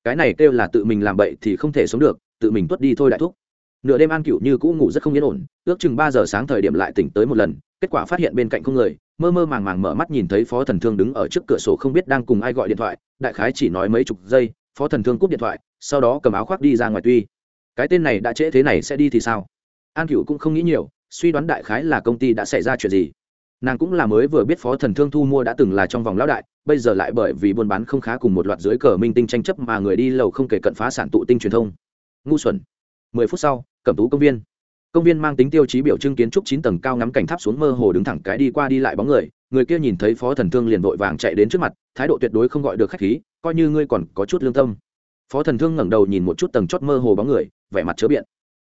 Cái này kêu là tự mình làm bậy thì không thể sống được, tự mình tuất đi thôi đại thúc nửa đêm an cựu như cũ ngủ rất không yên ổn, ước chừng ba giờ sáng thời điểm lại tỉnh tới một lần, kết quả phát hiện bên cạnh không người, mơ mơ màng màng mở mắt nhìn thấy phó thần thương đứng ở trước cửa sổ không biết đang cùng ai gọi điện thoại, đại khái chỉ nói mấy chục giây, phó thần thương cúp điện thoại, sau đó cầm áo khoác đi ra ngoài tuy. Cái tên này đã trễ thế này sẽ đi thì sao? An cựu cũng không nghĩ nhiều, suy đoán đại khái là công ty đã xảy ra chuyện gì. Nàng cũng là mới vừa biết phó thần thương thu mua đã từng là trong vòng lão đại, bây giờ lại bởi vì buôn bán không khá cùng một loạt dưới cờ minh tinh tranh chấp mà người đi lầu không kể cận phá sản tụ tinh truyền thông. Ngu xuẩn. Mười phút sau cẩm tú công viên. Công viên mang tính tiêu chí biểu trưng kiến trúc chín tầng cao ngắm cảnh tháp xuống mơ hồ đứng thẳng cái đi qua đi lại bóng người người kia nhìn thấy phó thần thương liền vội vàng chạy đến trước mặt, thái độ tuyệt đối không gọi được khách khí, coi như ngươi còn có chút lương tâm. Phó thần thương ngẩng đầu nhìn một chút tầng chót mơ hồ bóng người, vẻ mặt chớ biện.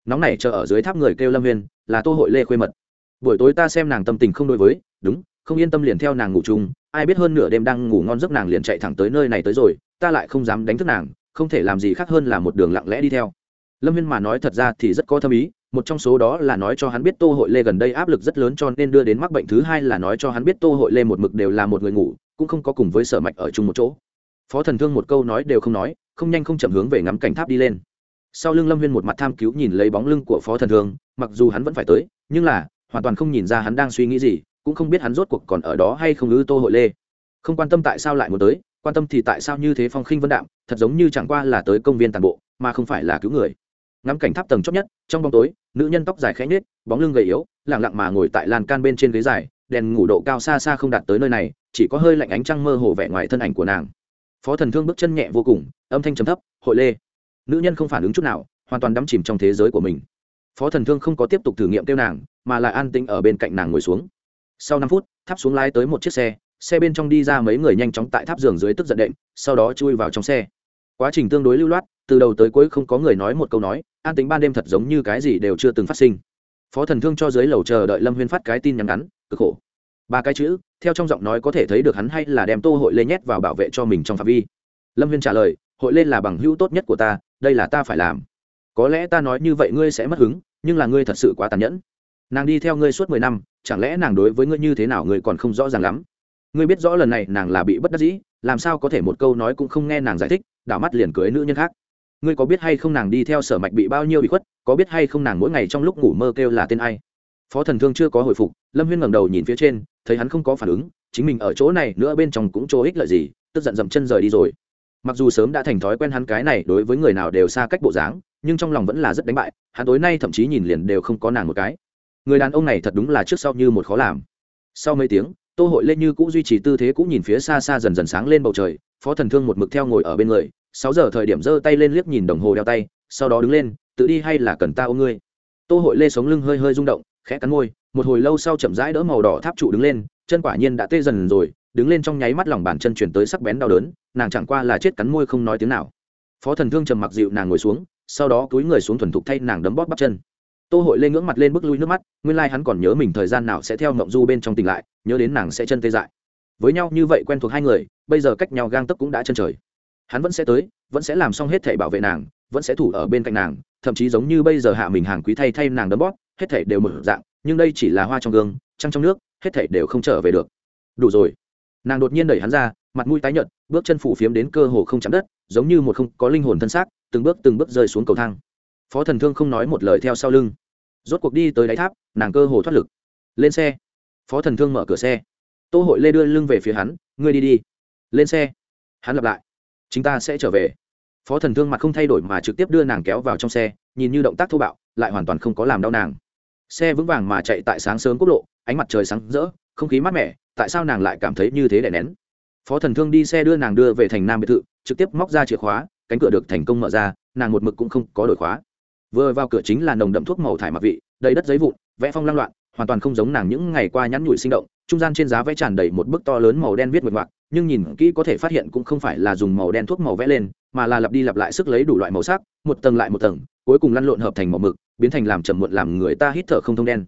Nóng này chờ ở dưới tháp người kêu lâm viên là tô hội lê khuê mật. Buổi tối ta xem nàng tâm tình không đối với, đúng, không yên tâm liền theo nàng ngủ chung, ai biết hơn nửa đêm đang ngủ ngon giấc nàng liền chạy thẳng tới nơi này tới rồi, ta lại không dám đánh thức nàng, không thể làm gì khác hơn là một đường lặng lẽ đi theo lâm viên mà nói thật ra thì rất có thâm ý, một trong số đó là nói cho hắn biết tô hội lê gần đây áp lực rất lớn cho nên đưa đến mắc bệnh thứ hai là nói cho hắn biết tô hội lê một mực đều là một người ngủ, cũng không có cùng với sở mạch ở chung một chỗ. Phó thần thương một câu nói đều không nói, không nhanh không chậm hướng về ngắm cảnh tháp đi lên. Sau lưng lâm viên một mặt tham cứu nhìn lấy bóng lưng của phó thần thương, mặc dù hắn vẫn phải tới, nhưng là, hoàn toàn không nhìn ra hắn đang suy nghĩ gì, cũng không biết hắn rốt cuộc còn ở đó hay không ư tô hội lê. Không quan tâm tại sao lại muốn tới, quan tâm thì tại sao như thế phong khinh vân đạm, thật giống như chẳng qua là tới công viên tàn bộ, mà không phải là cứu người ngắm cảnh tháp tầng chót nhất, trong bóng tối, nữ nhân tóc dài khẽ nhết bóng lưng gầy yếu lẳng lặng mà ngồi tại lan can bên trên ghế dài, đèn ngủ độ cao xa xa không đạt tới nơi này, chỉ có hơi lạnh ánh trăng mơ hồ vẻ ngoài thân ảnh của nàng. Phó thần thương bước chân nhẹ vô cùng, âm thanh trầm thấp, hội lê. Nữ nhân không phản ứng chút nào, hoàn toàn đắm chìm trong thế giới của mình. Phó thần thương không có tiếp tục thử nghiệm kêu nàng, mà lại an tĩnh ở bên cạnh nàng ngồi xuống. Sau năm phút, tháp xuống lái tới một chiếc xe xe bên trong đi ra mấy người nhanh chóng tại tháp giường dưới tức giận đệm, sau đó chui vào trong xe. Quá trình tương đối lưu loát từ đầu tới cuối không có người nói một câu nói, an tính ban đêm thật giống như cái gì đều chưa từng phát sinh. Phó thần thương cho dưới lầu chờ đợi lâm huyên phát cái tin nhắn ngắn, cực khổ. Ba cái chữ, theo trong giọng nói có thể thấy được hắn hay là đem tô hội lê nhét vào bảo vệ cho mình trong phạm vi. Lâm huyên trả lời, hội lên là bằng hữu tốt nhất của ta, đây là ta phải làm. Có lẽ ta nói như vậy ngươi sẽ mất hứng, nhưng là ngươi thật sự quá tàn nhẫn. Nàng đi theo ngươi suốt mười năm, chẳng lẽ nàng đối với ngươi như thế nào ngươi còn không rõ ràng lắm. Ngươi biết rõ lần này nàng là bị bất đắc dĩ, làm sao có thể một câu nói cũng không nghe nàng giải thích, đảo mắt liền cưới nữ nhân khác ngươi có biết hay không nàng đi theo sở mạch bị bao nhiêu bị khuất, có biết hay không nàng mỗi ngày trong lúc ngủ mơ kêu là tên ai? Phó thần thương chưa có hồi phục, lâm huyên ngẩng đầu nhìn phía trên, thấy hắn không có phản ứng, chính mình ở chỗ này nữa bên trong cũng chỗ ích lợi gì, tức giận dậm chân rời đi rồi. Mặc dù sớm đã thành thói quen hắn cái này đối với người nào đều xa cách bộ dáng, nhưng trong lòng vẫn là rất đánh bại, hắn tối nay thậm chí nhìn liền đều không có nàng một cái. Người đàn ông này thật đúng là trước sau như một khó làm. Sau mấy tiếng, tô hội lên như cũng duy trì tư thế cũng nhìn phía xa xa dần dần sáng lên bầu trời, phó thần thương một mực theo ngồi ở bên người sáu giờ thời điểm giơ tay lên liếc nhìn đồng hồ đeo tay, sau đó đứng lên, tự đi hay là cần ta ôm ngươi? Tô hội lê sống lưng hơi hơi rung động, khẽ cắn môi, một hồi lâu sau chậm rãi đỡ màu đỏ tháp trụ đứng lên, chân quả nhiên đã tê dần rồi, đứng lên trong nháy mắt lòng bàn chân chuyển tới sắc bén đau đớn, nàng chẳng qua là chết cắn môi không nói tiếng nào. Phó thần thương trầm mặc dịu nàng ngồi xuống, sau đó túi người xuống thuần thục thay nàng đấm bóp bắp chân. Tô hội lên ngưỡng mặt lên bước lui nước mắt, nguyên lai hắn còn nhớ mình thời gian nào sẽ theo mộng du bên trong tỉnh lại, nhớ đến nàng sẽ chân tê dại. Với nhau như vậy quen thuộc hai người, bây giờ cách nhau gang tấc cũng đã chân trời hắn vẫn sẽ tới, vẫn sẽ làm xong hết thể bảo vệ nàng, vẫn sẽ thủ ở bên cạnh nàng, thậm chí giống như bây giờ hạ mình hàng quý thay thay nàng đấm bóp, hết thể đều mở dạng, nhưng đây chỉ là hoa trong gương, trăng trong nước, hết thể đều không trở về được. Đủ rồi. Nàng đột nhiên đẩy hắn ra, mặt mũi tái nhợt, bước chân phủ phiếm đến cơ hồ không chạm đất, giống như một không có linh hồn thân xác, từng bước từng bước rơi xuống cầu thang. Phó thần thương không nói một lời theo sau lưng. Rốt cuộc đi tới đáy tháp, nàng cơ hồ thoát lực. Lên xe. Phó thần thương mở cửa xe. Tô hội lê đưa lưng về phía hắn, ngươi đi đi. Lên xe. Hắn lặp lại chúng ta sẽ trở về. Phó thần thương mặt không thay đổi mà trực tiếp đưa nàng kéo vào trong xe, nhìn như động tác thô bạo, lại hoàn toàn không có làm đau nàng. Xe vững vàng mà chạy tại sáng sớm quốc lộ, ánh mặt trời sáng rỡ, không khí mát mẻ, tại sao nàng lại cảm thấy như thế đè nén? Phó thần thương đi xe đưa nàng đưa về thành nam biệt thự, trực tiếp móc ra chìa khóa, cánh cửa được thành công mở ra, nàng một mực cũng không có đổi khóa. Vừa vào cửa chính là nồng đậm thuốc màu thải mặc vị, đầy đất giấy vụn, vẽ phong lang loạn, hoàn toàn không giống nàng những ngày qua nhắn nhủi sinh động, trung gian trên giá vẽ tràn đầy một bức to lớn màu đen viết nguyệt ngoạc nhưng nhìn kỹ có thể phát hiện cũng không phải là dùng màu đen thuốc màu vẽ lên, mà là lặp đi lặp lại sức lấy đủ loại màu sắc, một tầng lại một tầng, cuối cùng lăn lộn hợp thành màu mực, biến thành làm trầm muộn làm người ta hít thở không thông đen.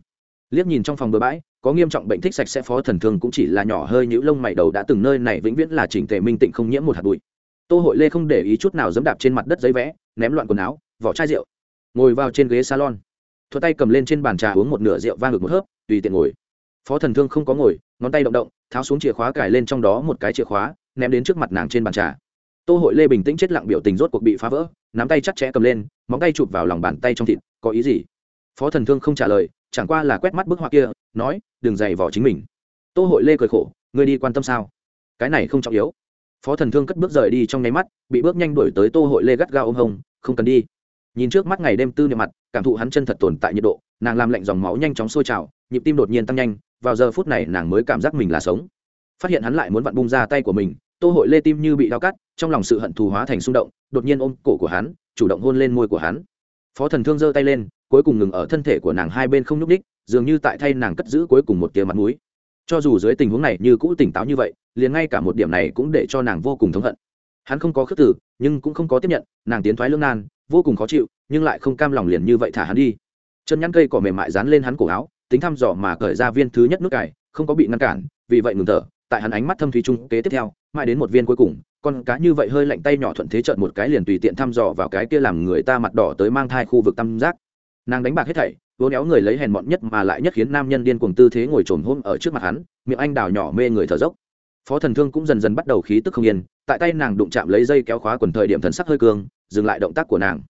Liếc nhìn trong phòng bừa bãi, có nghiêm trọng bệnh thích sạch sẽ phó thần thương cũng chỉ là nhỏ hơi nhũ lông mày đầu đã từng nơi này vĩnh viễn là chỉnh tề minh tịnh không nhiễm một hạt bụi. Tô hội lê không để ý chút nào dẫm đạp trên mặt đất giấy vẽ, ném loạn quần áo, vỏ chai rượu. Ngồi vào trên ghế salon. Thuật tay cầm lên trên bàn trà uống một nửa rượu vang ngược một hớp, tùy tiện ngồi phó thần thương không có ngồi ngón tay động động tháo xuống chìa khóa cài lên trong đó một cái chìa khóa ném đến trước mặt nàng trên bàn trà. Tô hội lê bình tĩnh chết lặng biểu tình rốt cuộc bị phá vỡ nắm tay chắc chẽ cầm lên móng tay chụp vào lòng bàn tay trong thịt có ý gì? Phó thần thương không trả lời chẳng qua là quét mắt bức họa kia nói đừng dày vỏ chính mình. Tô hội lê cười khổ ngươi đi quan tâm sao? Cái này không trọng yếu. Phó thần thương cất bước rời đi trong nháy mắt bị bước nhanh đuổi tới tô hội lê gắt gao ôm hồng, không cần đi. Nhìn trước mắt ngày đêm tư niệm mặt cảm thụ hắn chân thật tồn tại nhiệt độ nàng làm lạnh dòng máu nhanh chóng sôi trào nhịp tim đột nhiên tăng nhanh vào giờ phút này nàng mới cảm giác mình là sống. Phát hiện hắn lại muốn vặn bung ra tay của mình, tô hội lê tim như bị đau cắt, trong lòng sự hận thù hóa thành xung động, đột nhiên ôm cổ của hắn, chủ động hôn lên môi của hắn. Phó thần thương giơ tay lên, cuối cùng ngừng ở thân thể của nàng hai bên không nhúc đích dường như tại thay nàng cất giữ cuối cùng một tia mặt mũi. Cho dù dưới tình huống này như cũ tỉnh táo như vậy, liền ngay cả một điểm này cũng để cho nàng vô cùng thống hận. Hắn không có khước tử nhưng cũng không có tiếp nhận, nàng tiến thoái lương nan, vô cùng khó chịu, nhưng lại không cam lòng liền như vậy thả hắn đi. Chân nhăn cây cỏ mềm mại dán lên hắn cổ áo tính thăm dò mà cởi ra viên thứ nhất nước cải không có bị ngăn cản, vì vậy ngừng thở, tại hắn ánh mắt thâm thủy trung kế tiếp theo, mãi đến một viên cuối cùng, con cá như vậy hơi lạnh tay nhỏ thuận thế trợn một cái liền tùy tiện thăm dò vào cái kia làm người ta mặt đỏ tới mang thai khu vực tam giác. Nàng đánh bạc hết thảy, vốn éo người lấy hèn mọn nhất mà lại nhất khiến nam nhân điên cuồng tư thế ngồi trồm hôm ở trước mặt hắn, miệng anh đào nhỏ mê người thở dốc. Phó thần thương cũng dần dần bắt đầu khí tức không yên, tại tay nàng đụng chạm lấy dây kéo khóa quần thời điểm thần sắc hơi cương dừng lại động tác của nàng.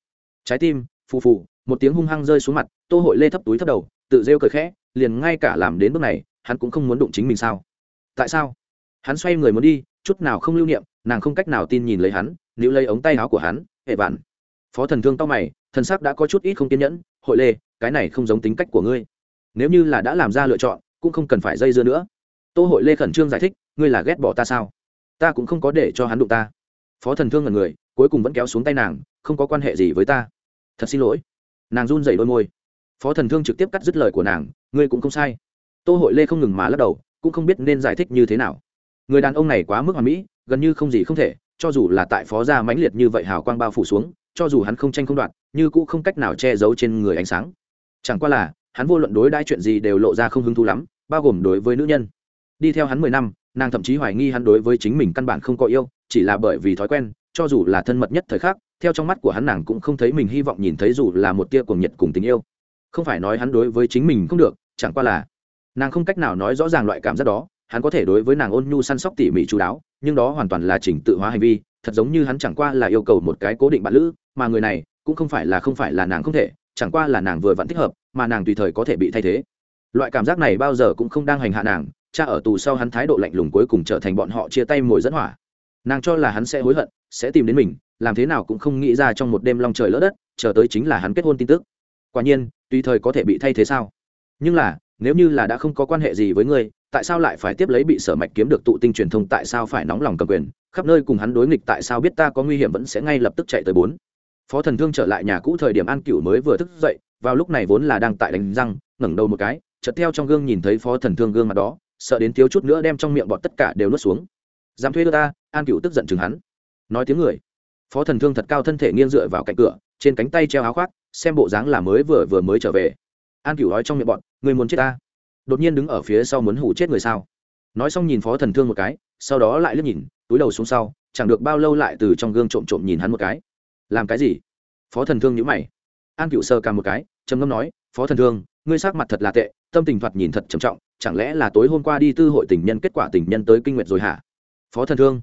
Trái tim, phù phù, một tiếng hung hăng rơi xuống mặt, tô hội lê thấp túi thấp đầu tự rêu cười khẽ, liền ngay cả làm đến bước này, hắn cũng không muốn đụng chính mình sao? Tại sao? Hắn xoay người muốn đi, chút nào không lưu niệm, nàng không cách nào tin nhìn lấy hắn, níu lấy ống tay áo của hắn, hệ vạn phó thần thương tao mày, thần sắc đã có chút ít không kiên nhẫn, hội lê, cái này không giống tính cách của ngươi. Nếu như là đã làm ra lựa chọn, cũng không cần phải dây dưa nữa. Tô hội lê khẩn trương giải thích, ngươi là ghét bỏ ta sao? Ta cũng không có để cho hắn đụng ta. Phó thần thương ngần người, cuối cùng vẫn kéo xuống tay nàng, không có quan hệ gì với ta. Thật xin lỗi. Nàng run dậy đôi môi phó thần thương trực tiếp cắt dứt lời của nàng, ngươi cũng không sai. Tô hội lê không ngừng mà lắc đầu, cũng không biết nên giải thích như thế nào. Người đàn ông này quá mức hoàn mỹ, gần như không gì không thể, cho dù là tại phó gia mãnh liệt như vậy hào quang bao phủ xuống, cho dù hắn không tranh không đoạt, như cũng không cách nào che giấu trên người ánh sáng. Chẳng qua là, hắn vô luận đối đãi chuyện gì đều lộ ra không hứng thú lắm, bao gồm đối với nữ nhân. Đi theo hắn mười năm, nàng thậm chí hoài nghi hắn đối với chính mình căn bản không có yêu, chỉ là bởi vì thói quen, cho dù là thân mật nhất thời khắc, theo trong mắt của hắn nàng cũng không thấy mình hy vọng nhìn thấy dù là một tia cuồng nhiệt cùng tình yêu không phải nói hắn đối với chính mình không được, chẳng qua là nàng không cách nào nói rõ ràng loại cảm giác đó, hắn có thể đối với nàng ôn nhu săn sóc tỉ mỉ chú đáo, nhưng đó hoàn toàn là chỉnh tự hóa hành vi, thật giống như hắn chẳng qua là yêu cầu một cái cố định bạn lữ, mà người này cũng không phải là không phải là nàng không thể, chẳng qua là nàng vừa vặn thích hợp, mà nàng tùy thời có thể bị thay thế. Loại cảm giác này bao giờ cũng không đang hành hạ nàng, cha ở tù sau hắn thái độ lạnh lùng cuối cùng trở thành bọn họ chia tay mồi dẫn hỏa. Nàng cho là hắn sẽ hối hận, sẽ tìm đến mình, làm thế nào cũng không nghĩ ra trong một đêm long trời lỡ đất, chờ tới chính là hắn kết hôn tin tức quả nhiên, tùy thời có thể bị thay thế sao? Nhưng là, nếu như là đã không có quan hệ gì với ngươi, tại sao lại phải tiếp lấy bị sở mạch kiếm được tụ tinh truyền thông tại sao phải nóng lòng cầm quyền? Khắp nơi cùng hắn đối nghịch tại sao biết ta có nguy hiểm vẫn sẽ ngay lập tức chạy tới bốn. Phó thần thương trở lại nhà cũ thời điểm an cửu mới vừa thức dậy, vào lúc này vốn là đang tại đánh răng, ngẩng đầu một cái, chợt theo trong gương nhìn thấy phó thần thương gương mặt đó, sợ đến thiếu chút nữa đem trong miệng bọt tất cả đều nuốt xuống. Dám thuê đưa ta, an cửu tức giận chừng hắn. Nói tiếng người. Phó thần thương thật cao thân thể nghiêng dựa vào cạnh cửa, trên cánh tay treo áo khoác xem bộ dáng là mới vừa vừa mới trở về. An cửu nói trong miệng bọn người muốn chết ta? Đột nhiên đứng ở phía sau muốn hủ chết người sao? Nói xong nhìn phó thần thương một cái, sau đó lại liếc nhìn, túi đầu xuống sau, chẳng được bao lâu lại từ trong gương trộm trộm nhìn hắn một cái. Làm cái gì? Phó thần thương nhữ mày. An cựu sơ cả một cái, trầm ngâm nói, phó thần thương, ngươi sắc mặt thật là tệ, tâm tình thoạt nhìn thật trầm trọng, chẳng lẽ là tối hôm qua đi tư hội tình nhân kết quả tình nhân tới kinh nguyện rồi hả? Phó thần thương,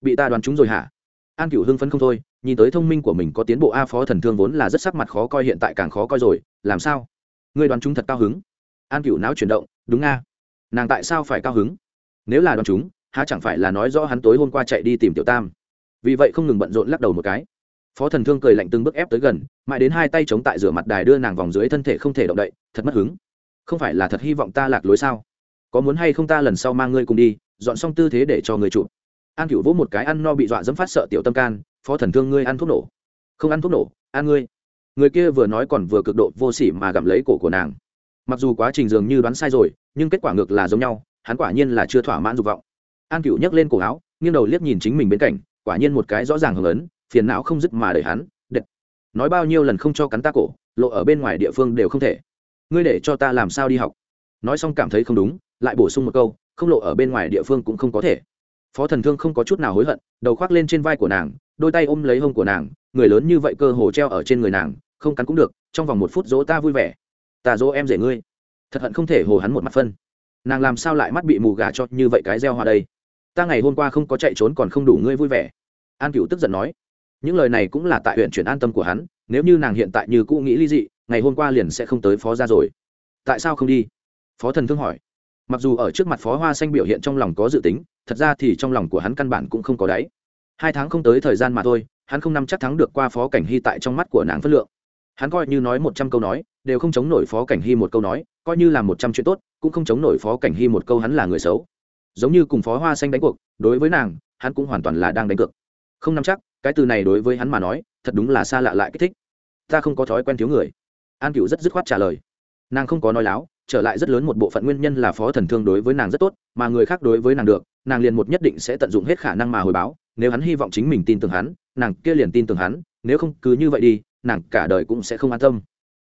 bị ta đoán trúng rồi hả? An cựu hưng phấn không thôi nhìn tới thông minh của mình có tiến bộ a phó thần thương vốn là rất sắc mặt khó coi, hiện tại càng khó coi rồi, làm sao? Ngươi đoán chúng thật cao hứng. An cựu não chuyển động, đúng nga nàng tại sao phải cao hứng? Nếu là đoán chúng, há chẳng phải là nói rõ hắn tối hôm qua chạy đi tìm tiểu tam? Vì vậy không ngừng bận rộn lắc đầu một cái. Phó thần thương cười lạnh từng bước ép tới gần, mãi đến hai tay chống tại rửa mặt đài đưa nàng vòng dưới thân thể không thể động đậy, thật mất hứng. Không phải là thật hy vọng ta lạc lối sao? Có muốn hay không ta lần sau mang ngươi cùng đi, dọn xong tư thế để cho người chụp. An cựu vỗ một cái ăn no bị dọa dẫm phát sợ tiểu tâm can phó thần thương ngươi ăn thuốc nổ. Không ăn thuốc nổ, ăn ngươi. Người kia vừa nói còn vừa cực độ vô sỉ mà gặm lấy cổ của nàng. Mặc dù quá trình dường như đoán sai rồi, nhưng kết quả ngược là giống nhau, hắn quả nhiên là chưa thỏa mãn dục vọng. An cựu nhấc lên cổ áo, nghiêng đầu liếc nhìn chính mình bên cạnh, quả nhiên một cái rõ ràng hưởng lớn phiền não không dứt mà đẩy hắn đệt nói bao nhiêu lần không cho cắn ta cổ, lộ ở bên ngoài địa phương đều không thể. Ngươi để cho ta làm sao đi học? Nói xong cảm thấy không đúng, lại bổ sung một câu, không lộ ở bên ngoài địa phương cũng không có thể phó thần thương không có chút nào hối hận, đầu khoác lên trên vai của nàng, đôi tay ôm lấy hông của nàng, người lớn như vậy cơ hồ treo ở trên người nàng, không cắn cũng được, trong vòng một phút dỗ ta vui vẻ. Ta dỗ em rể ngươi. Thật hận không thể hồ hắn một mặt phân. Nàng làm sao lại mắt bị mù gà cho như vậy cái gieo hoa đây? Ta ngày hôm qua không có chạy trốn còn không đủ ngươi vui vẻ. An cựu tức giận nói. Những lời này cũng là tại huyện chuyển an tâm của hắn, nếu như nàng hiện tại như cũ nghĩ ly dị, ngày hôm qua liền sẽ không tới phó ra rồi. Tại sao không đi? Phó thần thương hỏi. Mặc dù ở trước mặt phó hoa xanh biểu hiện trong lòng có dự tính thật ra thì trong lòng của hắn căn bản cũng không có đáy. Hai tháng không tới thời gian mà thôi, hắn không nắm chắc thắng được qua phó cảnh hy tại trong mắt của nàng phất lượng. Hắn coi như nói một trăm câu nói, đều không chống nổi phó cảnh hy một câu nói, coi như là một trăm chuyện tốt, cũng không chống nổi phó cảnh hy một câu hắn là người xấu. Giống như cùng phó hoa xanh đánh cuộc, đối với nàng, hắn cũng hoàn toàn là đang đánh cược. Không nắm chắc, cái từ này đối với hắn mà nói, thật đúng là xa lạ lại kích thích. Ta không có thói quen thiếu người. An cựu rất dứt khoát trả lời. Nàng không có nói láo, trở lại rất lớn một bộ phận nguyên nhân là phó thần thương đối với nàng rất tốt, mà người khác đối với nàng được nàng liền một nhất định sẽ tận dụng hết khả năng mà hồi báo, nếu hắn hy vọng chính mình tin tưởng hắn, nàng kia liền tin tưởng hắn, nếu không cứ như vậy đi, nàng cả đời cũng sẽ không an tâm.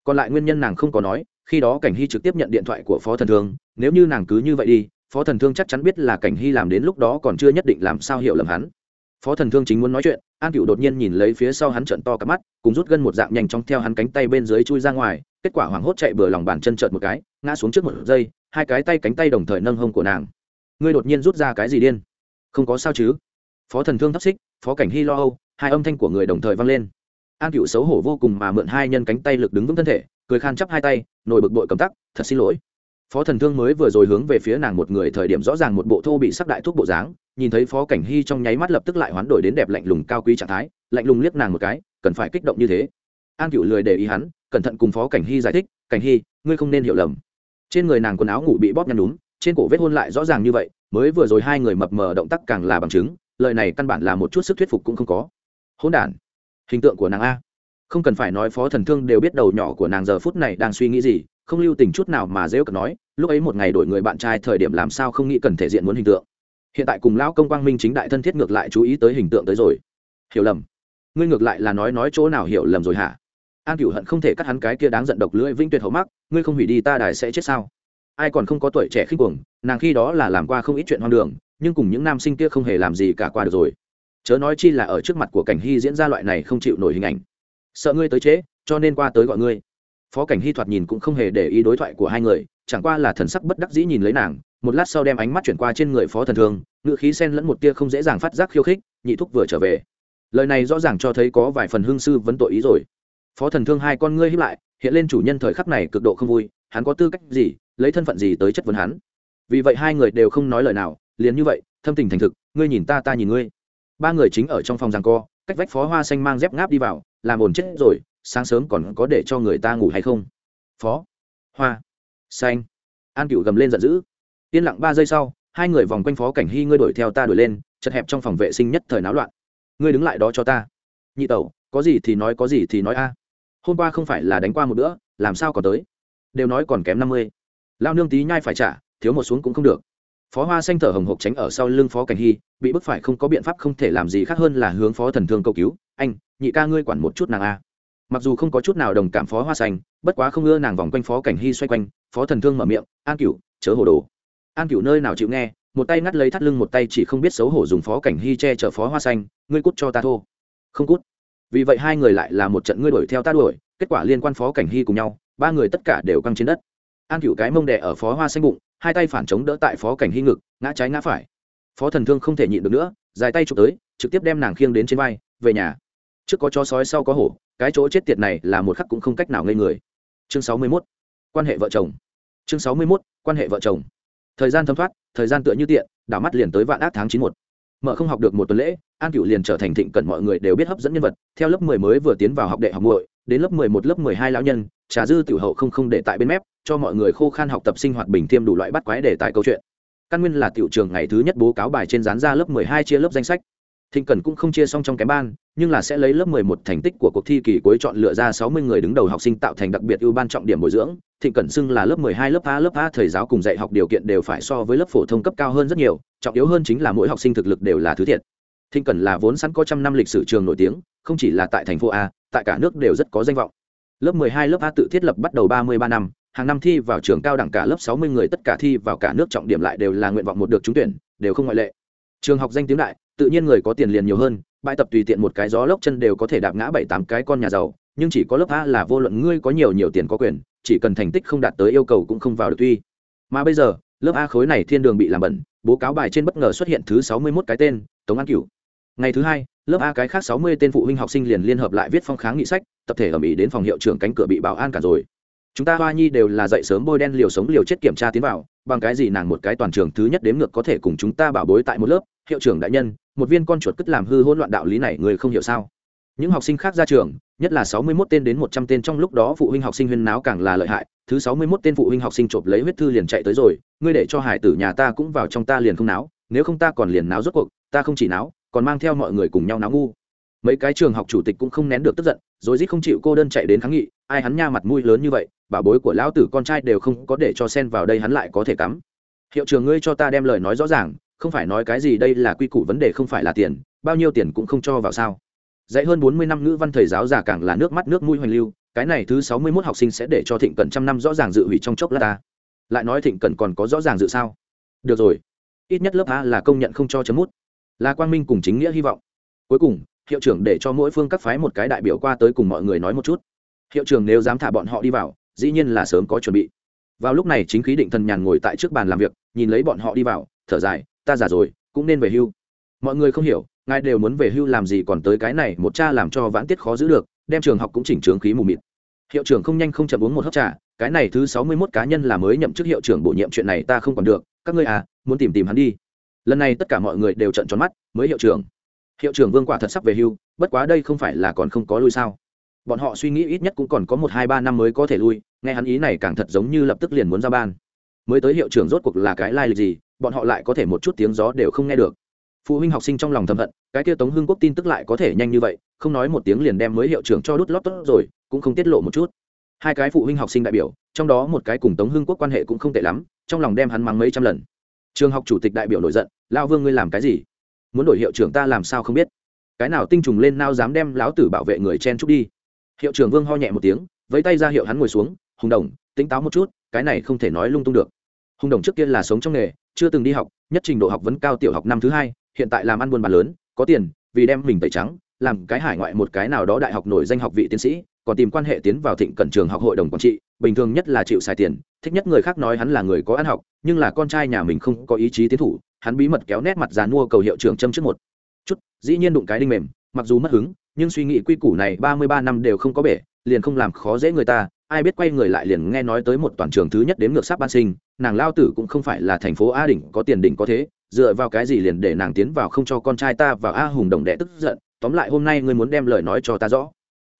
Còn lại nguyên nhân nàng không có nói, khi đó cảnh hy trực tiếp nhận điện thoại của phó thần thương, nếu như nàng cứ như vậy đi, phó thần thương chắc chắn biết là cảnh hy làm đến lúc đó còn chưa nhất định làm sao hiểu lầm hắn. Phó thần thương chính muốn nói chuyện, an cựu đột nhiên nhìn lấy phía sau hắn trận to cặp mắt, cùng rút gân một dạng nhanh chóng theo hắn cánh tay bên dưới chui ra ngoài, kết quả hoảng hốt chạy bừa lòng bàn chân trợt một cái, ngã xuống trước một giây, hai cái tay cánh tay đồng thời nâng hông của nàng ngươi đột nhiên rút ra cái gì điên? Không có sao chứ? Phó thần thương thắp xích, phó cảnh hy lo âu, hai âm thanh của người đồng thời vang lên. An cựu xấu hổ vô cùng mà mượn hai nhân cánh tay lực đứng vững thân thể, cười khan chắp hai tay, nổi bực bội cầm tắc, thật xin lỗi. Phó thần thương mới vừa rồi hướng về phía nàng một người thời điểm rõ ràng một bộ thô bị sắc đại thuốc bộ dáng, nhìn thấy phó cảnh hy trong nháy mắt lập tức lại hoán đổi đến đẹp lạnh lùng cao quý trạng thái, lạnh lùng liếc nàng một cái, cần phải kích động như thế. An cựu lười để ý hắn, cẩn thận cùng phó cảnh hy giải thích, cảnh hy ngươi không nên hiểu lầm. Trên người nàng quần áo ngủ bị bóp nhăn đúng trên cổ vết hôn lại rõ ràng như vậy, mới vừa rồi hai người mập mờ động tác càng là bằng chứng, lời này căn bản là một chút sức thuyết phục cũng không có. Hôn đản, hình tượng của nàng a. Không cần phải nói phó thần thương đều biết đầu nhỏ của nàng giờ phút này đang suy nghĩ gì, không lưu tình chút nào mà dễ cận nói, lúc ấy một ngày đổi người bạn trai thời điểm làm sao không nghĩ cần thể diện muốn hình tượng. Hiện tại cùng lão công quang minh chính đại thân thiết ngược lại chú ý tới hình tượng tới rồi. Hiểu lầm. Ngươi ngược lại là nói nói chỗ nào hiểu lầm rồi hả? An cửu hận không thể cắt hắn cái kia đáng giận độc lưỡi vinh tuyệt hậu mắc, ngươi không hủy đi ta đài sẽ chết sao? Ai còn không có tuổi trẻ khinh cuồng nàng khi đó là làm qua không ít chuyện hoang đường nhưng cùng những nam sinh kia không hề làm gì cả qua được rồi. Chớ nói chi là ở trước mặt của cảnh hy diễn ra loại này không chịu nổi hình ảnh. Sợ ngươi tới chế, cho nên qua tới gọi ngươi. Phó cảnh hy thoạt nhìn cũng không hề để ý đối thoại của hai người chẳng qua là thần sắc bất đắc dĩ nhìn lấy nàng một lát sau đem ánh mắt chuyển qua trên người phó thần thương ngự khí sen lẫn một tia không dễ dàng phát giác khiêu khích nhị thúc vừa trở về. Lời này rõ ràng cho thấy có vài phần hương sư vấn tội ý rồi. Phó thần thương hai con ngươi hiếp lại hiện lên chủ nhân thời khắc này cực độ không vui hắn có tư cách gì lấy thân phận gì tới chất vấn hắn? Vì vậy hai người đều không nói lời nào, liền như vậy, thâm tình thành thực, ngươi nhìn ta ta nhìn ngươi. Ba người chính ở trong phòng rằng co, cách vách phó hoa xanh mang dép ngáp đi vào, làm ồn chết rồi, sáng sớm còn có để cho người ta ngủ hay không? Phó hoa xanh, an cựu gầm lên giận dữ. Yên lặng ba giây sau, hai người vòng quanh phó cảnh hy ngươi đuổi theo ta đuổi lên, chật hẹp trong phòng vệ sinh nhất thời náo loạn. Ngươi đứng lại đó cho ta. Nhị tẩu, có gì thì nói, có gì thì nói a. Hôm qua không phải là đánh qua một bữa, làm sao còn tới? Đều nói còn kém năm mươi lao nương tí nhai phải trả, thiếu một xuống cũng không được. Phó hoa xanh thở hồng hộc tránh ở sau lưng phó cảnh hy, bị bức phải không có biện pháp không thể làm gì khác hơn là hướng phó thần thương cầu cứu. Anh, nhị ca ngươi quản một chút nàng a. Mặc dù không có chút nào đồng cảm phó hoa xanh, bất quá không ưa nàng vòng quanh phó cảnh hy xoay quanh, phó thần thương mở miệng, an cửu, chớ hồ đồ. An cửu nơi nào chịu nghe, một tay ngắt lấy thắt lưng một tay chỉ không biết xấu hổ dùng phó cảnh hy che chở phó hoa xanh, ngươi cút cho ta thô. Không cút. Vì vậy hai người lại là một trận ngươi đuổi theo ta đuổi, kết quả liên quan phó cảnh hy cùng nhau, ba người tất cả đều căng trên đất an cửu cái mông đẻ ở phó hoa xanh bụng, hai tay phản chống đỡ tại phó cảnh hy ngực, ngã trái ngã phải. Phó thần thương không thể nhịn được nữa, dài tay chụp tới, trực tiếp đem nàng khiêng đến trên vai, về nhà. Trước có chó sói, sau có hổ, cái chỗ chết tiệt này là một khắc cũng không cách nào ngây người. Chương sáu mươi 61. quan hệ vợ chồng. Chương sáu mươi 61. quan hệ vợ chồng. Thời gian thấm thoát, thời gian tựa như tiện, đảo mắt liền tới vạn ác tháng chín một. Mở không học được một tuần lễ, an cựu liền trở thành thịnh cận mọi người đều biết hấp dẫn nhân vật. Theo lớp mười mới vừa tiến vào học đệ học muội, đến lớp mười một, lớp mười hai lão nhân trà dư tiểu hậu không không để tại bên mép, cho mọi người khô khan học tập sinh hoạt bình thiêm đủ loại bắt quái để tại câu chuyện. Căn nguyên là tiểu trường ngày thứ nhất bố cáo bài trên dán ra lớp mười hai chia lớp danh sách. Thịnh Cần cũng không chia xong trong cái ban, nhưng là sẽ lấy lớp mười một thành tích của cuộc thi kỳ cuối chọn lựa ra sáu mươi người đứng đầu học sinh tạo thành đặc biệt ưu ban trọng điểm bồi dưỡng. Thịnh Cần xưng là lớp mười hai, lớp a lớp a thầy giáo cùng dạy học điều kiện đều phải so với lớp phổ thông cấp cao hơn rất nhiều, trọng yếu hơn chính là mỗi học sinh thực lực đều là thứ thiệt. Thịnh Cần là vốn sẵn có trăm năm lịch sử trường nổi tiếng, không chỉ là tại thành phố a, tại cả nước đều rất có danh vọng lớp mười hai lớp a tự thiết lập bắt đầu ba mươi ba năm, hàng năm thi vào trường cao đẳng cả lớp sáu mươi người tất cả thi vào cả nước trọng điểm lại đều là nguyện vọng một được trúng tuyển, đều không ngoại lệ. Trường học danh tiếng đại, tự nhiên người có tiền liền nhiều hơn, bãi tập tùy tiện một cái gió lốc chân đều có thể đạp ngã bảy tám cái con nhà giàu, nhưng chỉ có lớp a là vô luận ngươi có nhiều nhiều tiền có quyền, chỉ cần thành tích không đạt tới yêu cầu cũng không vào được tuy mà bây giờ, lớp a khối này thiên đường bị làm bẩn, bố cáo bài trên bất ngờ xuất hiện thứ sáu mươi mốt cái tên, tống an cửu. Ngày thứ hai lớp a cái khác sáu mươi tên phụ huynh học sinh liền liên hợp lại viết phong kháng nghị sách, tập thể ở mỹ đến phòng hiệu trưởng cánh cửa bị bảo an cả rồi. Chúng ta hoa nhi đều là dậy sớm bôi đen liều sống liều chết kiểm tra tiến vào, bằng cái gì nàng một cái toàn trường thứ nhất đếm ngược có thể cùng chúng ta bảo bối tại một lớp, hiệu trưởng đại nhân, một viên con chuột cất làm hư hỗn loạn đạo lý này người không hiểu sao? Những học sinh khác ra trường, nhất là sáu mươi 61 tên đến một trăm tên trong lúc đó phụ huynh học sinh huyên náo càng là lợi hại, thứ sáu mươi 61 tên phụ huynh học sinh chộp lấy huyết thư liền chạy tới rồi, ngươi để cho hải tử nhà ta cũng vào trong ta liền không náo, nếu không ta còn liền náo rốt cuộc, ta không chỉ náo còn mang theo mọi người cùng nhau náo ngu. Mấy cái trường học chủ tịch cũng không nén được tức giận, rồi rít không chịu cô đơn chạy đến kháng nghị, ai hắn nha mặt mũi lớn như vậy, bảo bối của lão tử con trai đều không có để cho sen vào đây hắn lại có thể cắm. Hiệu trường ngươi cho ta đem lời nói rõ ràng, không phải nói cái gì đây là quy củ vấn đề không phải là tiền, bao nhiêu tiền cũng không cho vào sao. Dạy hơn bốn mươi năm ngữ văn thầy giáo già càng là nước mắt nước mũi hoành lưu, cái này thứ sáu mươi mốt học sinh sẽ để cho thịnh cẩn trăm năm rõ ràng dự hủy trong chốc lát ta. Lại nói thịnh cẩn còn có rõ ràng dự sao? Được rồi. Ít nhất lớp a là công nhận không cho chấm mút là quang minh cùng chính nghĩa hy vọng. Cuối cùng, hiệu trưởng để cho mỗi phương các phái một cái đại biểu qua tới cùng mọi người nói một chút. Hiệu trưởng nếu dám thả bọn họ đi vào, dĩ nhiên là sớm có chuẩn bị. Vào lúc này chính khí định thần nhàn ngồi tại trước bàn làm việc, nhìn lấy bọn họ đi vào, thở dài, ta già rồi, cũng nên về hưu. Mọi người không hiểu, ngài đều muốn về hưu làm gì còn tới cái này, một cha làm cho vãn tiết khó giữ được, đem trường học cũng chỉnh trướng khí mù mịt. Hiệu trưởng không nhanh không chậm uống một hớp trà, cái này thứ sáu mươi mốt cá nhân là mới nhậm chức hiệu trưởng bổ nhiệm, chuyện này ta không còn được, các ngươi à muốn tìm tìm hắn đi lần này tất cả mọi người đều trận tròn mắt, mới hiệu trưởng. Hiệu trưởng vương quả thật sắp về hưu, bất quá đây không phải là còn không có lui sao? Bọn họ suy nghĩ ít nhất cũng còn có một, hai, ba năm mới có thể lui, nghe hắn ý này càng thật giống như lập tức liền muốn ra ban. Mới tới hiệu trưởng rốt cuộc là cái lai lịch gì, bọn họ lại có thể một chút tiếng gió đều không nghe được. Phụ huynh học sinh trong lòng thầm hận, cái kia tống hưng quốc tin tức lại có thể nhanh như vậy, không nói một tiếng liền đem mới hiệu trưởng cho đút lót tốt rồi, cũng không tiết lộ một chút. Hai cái phụ huynh học sinh đại biểu, trong đó một cái cùng tống hưng quốc quan hệ cũng không tệ lắm, trong lòng đem hắn mắng mấy trăm lần. Trường học chủ tịch đại biểu nổi giận lao vương ngươi làm cái gì? Muốn đổi hiệu trưởng ta làm sao không biết? Cái nào tinh trùng lên nao dám đem lão tử bảo vệ người chen trúc đi? Hiệu trưởng vương ho nhẹ một tiếng, vẫy tay ra hiệu hắn ngồi xuống, hùng đồng, tỉnh táo một chút, cái này không thể nói lung tung được. Hùng đồng trước kia là sống trong nghề, chưa từng đi học, nhất trình độ học vấn cao tiểu học năm thứ hai, hiện tại làm ăn buôn bán lớn, có tiền, vì đem mình tẩy trắng, làm cái hải ngoại một cái nào đó đại học nổi danh học vị tiến sĩ, còn tìm quan hệ tiến vào thịnh cẩn trường học hội đồng quản trị, bình thường nhất là chịu xài tiền, thích nhất người khác nói hắn là người có ăn học, nhưng là con trai nhà mình không có ý chí tiến thủ hắn bí mật kéo nét mặt dàn mua cầu hiệu trưởng châm trước một. Chút, dĩ nhiên đụng cái đinh mềm, mặc dù mất hứng, nhưng suy nghĩ quy củ này ba mươi ba năm đều không có bể, liền không làm khó dễ người ta, ai biết quay người lại liền nghe nói tới một toàn trường thứ nhất đến ngược sắp ban sinh, nàng lao tử cũng không phải là thành phố a đỉnh, có tiền đỉnh có thế, dựa vào cái gì liền để nàng tiến vào không cho con trai ta và a hùng đồng đệ tức giận, tóm lại hôm nay ngươi muốn đem lời nói cho ta rõ.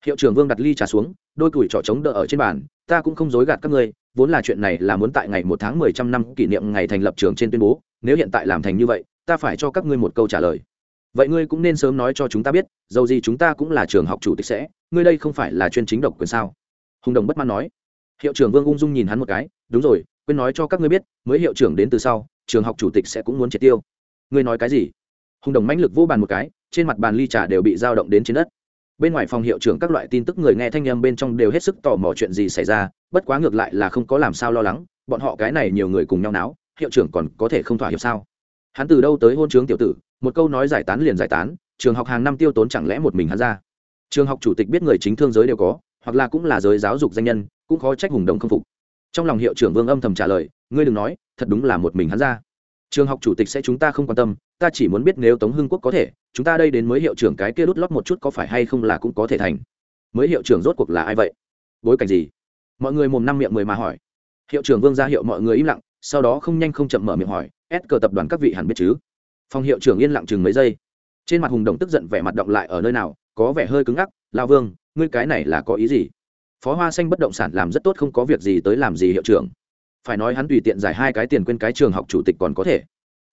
Hiệu trưởng vương đặt ly trà xuống, đôi củi trỏ trống đỡ ở trên bàn ta cũng không dối gạt các ngươi, vốn là chuyện này là muốn tại ngày một tháng mười trăm năm kỷ niệm ngày thành lập trường trên tuyên bố, nếu hiện tại làm thành như vậy, ta phải cho các ngươi một câu trả lời. Vậy ngươi cũng nên sớm nói cho chúng ta biết, dầu gì chúng ta cũng là trường học chủ tịch sẽ, ngươi đây không phải là chuyên chính độc quyền sao? Hùng đồng bất mãn nói. Hiệu trưởng vương ung dung nhìn hắn một cái, đúng rồi, quên nói cho các ngươi biết, mới hiệu trưởng đến từ sau, trường học chủ tịch sẽ cũng muốn triệt tiêu. Ngươi nói cái gì? Hùng đồng mãnh lực vô bàn một cái, trên mặt bàn ly trà đều bị dao động đến trên đất bên ngoài phòng hiệu trưởng các loại tin tức người nghe thanh âm bên trong đều hết sức tò mò chuyện gì xảy ra, bất quá ngược lại là không có làm sao lo lắng, bọn họ cái này nhiều người cùng nhau náo, hiệu trưởng còn có thể không thỏa hiệp sao? Hắn từ đâu tới hôn trướng tiểu tử, một câu nói giải tán liền giải tán, trường học hàng năm tiêu tốn chẳng lẽ một mình hắn ra? Trường học chủ tịch biết người chính thương giới đều có, hoặc là cũng là giới giáo dục danh nhân, cũng khó trách hùng đồng không phục. Trong lòng hiệu trưởng vương âm thầm trả lời, ngươi đừng nói, thật đúng là một mình hắn ra trường học chủ tịch sẽ chúng ta không quan tâm, ta chỉ muốn biết nếu tống hưng quốc có thể, chúng ta đây đến mới hiệu trưởng cái kia đút lót một chút có phải hay không là cũng có thể thành. Mới hiệu trưởng rốt cuộc là ai vậy? Bối cảnh gì? Mọi người mồm năm miệng mười mà hỏi. Hiệu trưởng vương ra hiệu mọi người im lặng, sau đó không nhanh không chậm mở miệng hỏi ép cờ tập đoàn các vị hẳn biết chứ? Phòng hiệu trưởng yên lặng chừng mấy giây. Trên mặt hùng đồng tức giận vẻ mặt động lại ở nơi nào, có vẻ hơi cứng ngắc lao vương, ngươi cái này là có ý gì? Phó hoa xanh bất động sản làm rất tốt không có việc gì tới làm gì hiệu trưởng phải nói hắn tùy tiện giải hai cái tiền quên cái trường học chủ tịch còn có thể.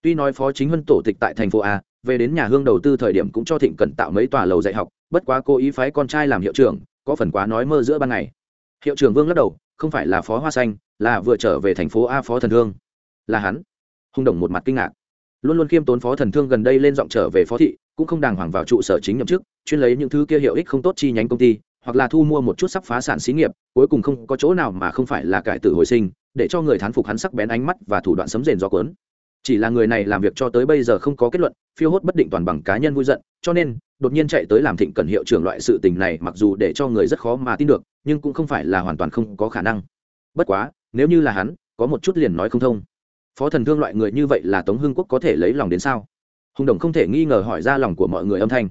Tuy nói phó chính huân tổ tịch tại thành phố a, về đến nhà hương đầu tư thời điểm cũng cho thịnh cẩn tạo mấy tòa lầu dạy học, bất quá cô ý phái con trai làm hiệu trưởng, có phần quá nói mơ giữa ban ngày. Hiệu trưởng vương lắc đầu, không phải là phó hoa xanh, là vừa trở về thành phố a phó thần thương. Là hắn. Hung đồng một mặt kinh ngạc. Luôn luôn khiêm tốn phó thần thương gần đây lên giọng trở về phó thị, cũng không đàng hoàng vào trụ sở chính nhậm chức, chuyên lấy những thứ kia hiệu ích không tốt chi nhánh công ty, hoặc là thu mua một chút sắp phá sản xí nghiệp, cuối cùng không có chỗ nào mà không phải là cải tử hồi sinh để cho người thán phục hắn sắc bén ánh mắt và thủ đoạn sấm rền gió cuốn. Chỉ là người này làm việc cho tới bây giờ không có kết luận, phiêu hốt bất định toàn bằng cá nhân vui giận, cho nên, đột nhiên chạy tới làm thịnh cần hiệu trưởng loại sự tình này mặc dù để cho người rất khó mà tin được, nhưng cũng không phải là hoàn toàn không có khả năng. Bất quá, nếu như là hắn, có một chút liền nói không thông. Phó thần thương loại người như vậy là tống hưng quốc có thể lấy lòng đến sao? Hùng đồng không thể nghi ngờ hỏi ra lòng của mọi người âm thanh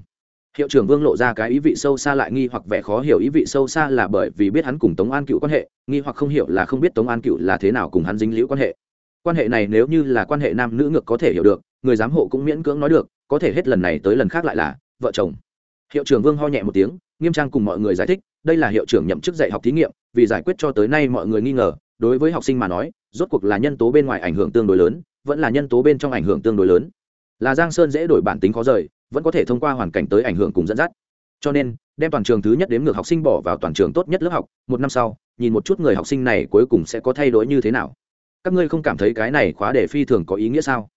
hiệu trưởng vương lộ ra cái ý vị sâu xa lại nghi hoặc vẻ khó hiểu. Ý vị sâu xa là bởi vì biết hắn cùng tống an cựu quan hệ, nghi hoặc không hiểu là không biết tống an cựu là thế nào cùng hắn dính liễu quan hệ. Quan hệ này nếu như là quan hệ nam nữ ngược có thể hiểu được, người giám hộ cũng miễn cưỡng nói được, có thể hết lần này tới lần khác lại là vợ chồng. Hiệu trưởng vương ho nhẹ một tiếng, nghiêm trang cùng mọi người giải thích, đây là hiệu trưởng nhậm chức dạy học thí nghiệm, vì giải quyết cho tới nay mọi người nghi ngờ, đối với học sinh mà nói, rốt cuộc là nhân tố bên ngoài ảnh hưởng tương đối lớn, vẫn là nhân tố bên trong ảnh hưởng tương đối lớn. Là giang sơn dễ đổi bản tính khó rời vẫn có thể thông qua hoàn cảnh tới ảnh hưởng cùng dẫn dắt. Cho nên, đem toàn trường thứ nhất đếm ngược học sinh bỏ vào toàn trường tốt nhất lớp học, một năm sau, nhìn một chút người học sinh này cuối cùng sẽ có thay đổi như thế nào. Các ngươi không cảm thấy cái này khóa để phi thường có ý nghĩa sao?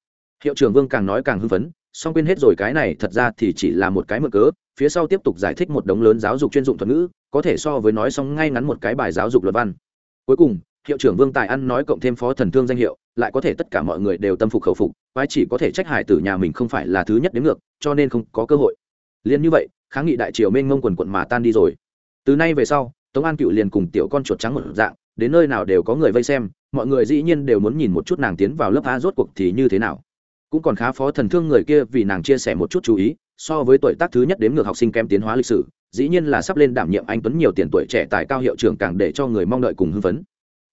Hiệu trưởng vương càng nói càng hưng phấn, song quên hết rồi cái này thật ra thì chỉ là một cái mực cớ, phía sau tiếp tục giải thích một đống lớn giáo dục chuyên dụng thuật ngữ, có thể so với nói xong ngay ngắn một cái bài giáo dục luật văn. Cuối cùng hiệu trưởng vương tài ăn nói cộng thêm phó thần thương danh hiệu, lại có thể tất cả mọi người đều tâm phục khẩu phục, quái chỉ có thể trách hải tử nhà mình không phải là thứ nhất đến ngược, cho nên không có cơ hội. Liền như vậy, kháng nghị đại triều mênh ngông quần quận mà tan đi rồi. Từ nay về sau, tống an cựu liền cùng tiểu con chuột trắng một dạng, đến nơi nào đều có người vây xem, mọi người dĩ nhiên đều muốn nhìn một chút nàng tiến vào lớp a rốt cuộc thì như thế nào. Cũng còn khá phó thần thương người kia vì nàng chia sẻ một chút chú ý, so với tuổi tác thứ nhất đếm ngược học sinh kém tiến hóa lịch sử, dĩ nhiên là sắp lên đảm nhiệm anh tuấn nhiều tiền tuổi trẻ tài cao hiệu trưởng càng để cho người mong đợi cùng hưng phấn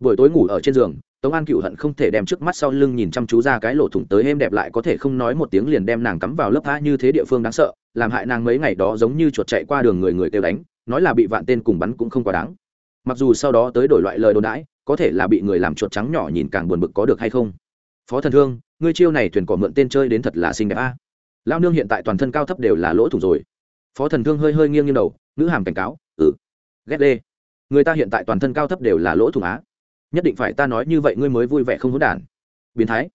buổi tối ngủ ở trên giường, tống an cựu hận không thể đem trước mắt sau lưng nhìn chăm chú ra cái lỗ thủng tới êm đẹp lại có thể không nói một tiếng liền đem nàng cắm vào lớp a như thế địa phương đáng sợ, làm hại nàng mấy ngày đó giống như chuột chạy qua đường người người kêu đánh, nói là bị vạn tên cùng bắn cũng không quá đáng. Mặc dù sau đó tới đổi loại lời đồn đãi, có thể là bị người làm chuột trắng nhỏ nhìn càng buồn bực có được hay không? Phó thần thương, ngươi chiêu này thuyền cỏ mượn tên chơi đến thật là xinh đẹp a. À. lao nương hiện tại toàn thân cao thấp đều là lỗ thủng rồi. Phó thần thương hơi hơi nghiêng nghiêng đầu nữ hàm cảnh cáo ừ ghét đê. Người ta hiện tại toàn thân cao thấp đều là lỗ thủng á nhất định phải ta nói như vậy ngươi mới vui vẻ không hỗn đản. Biến thái.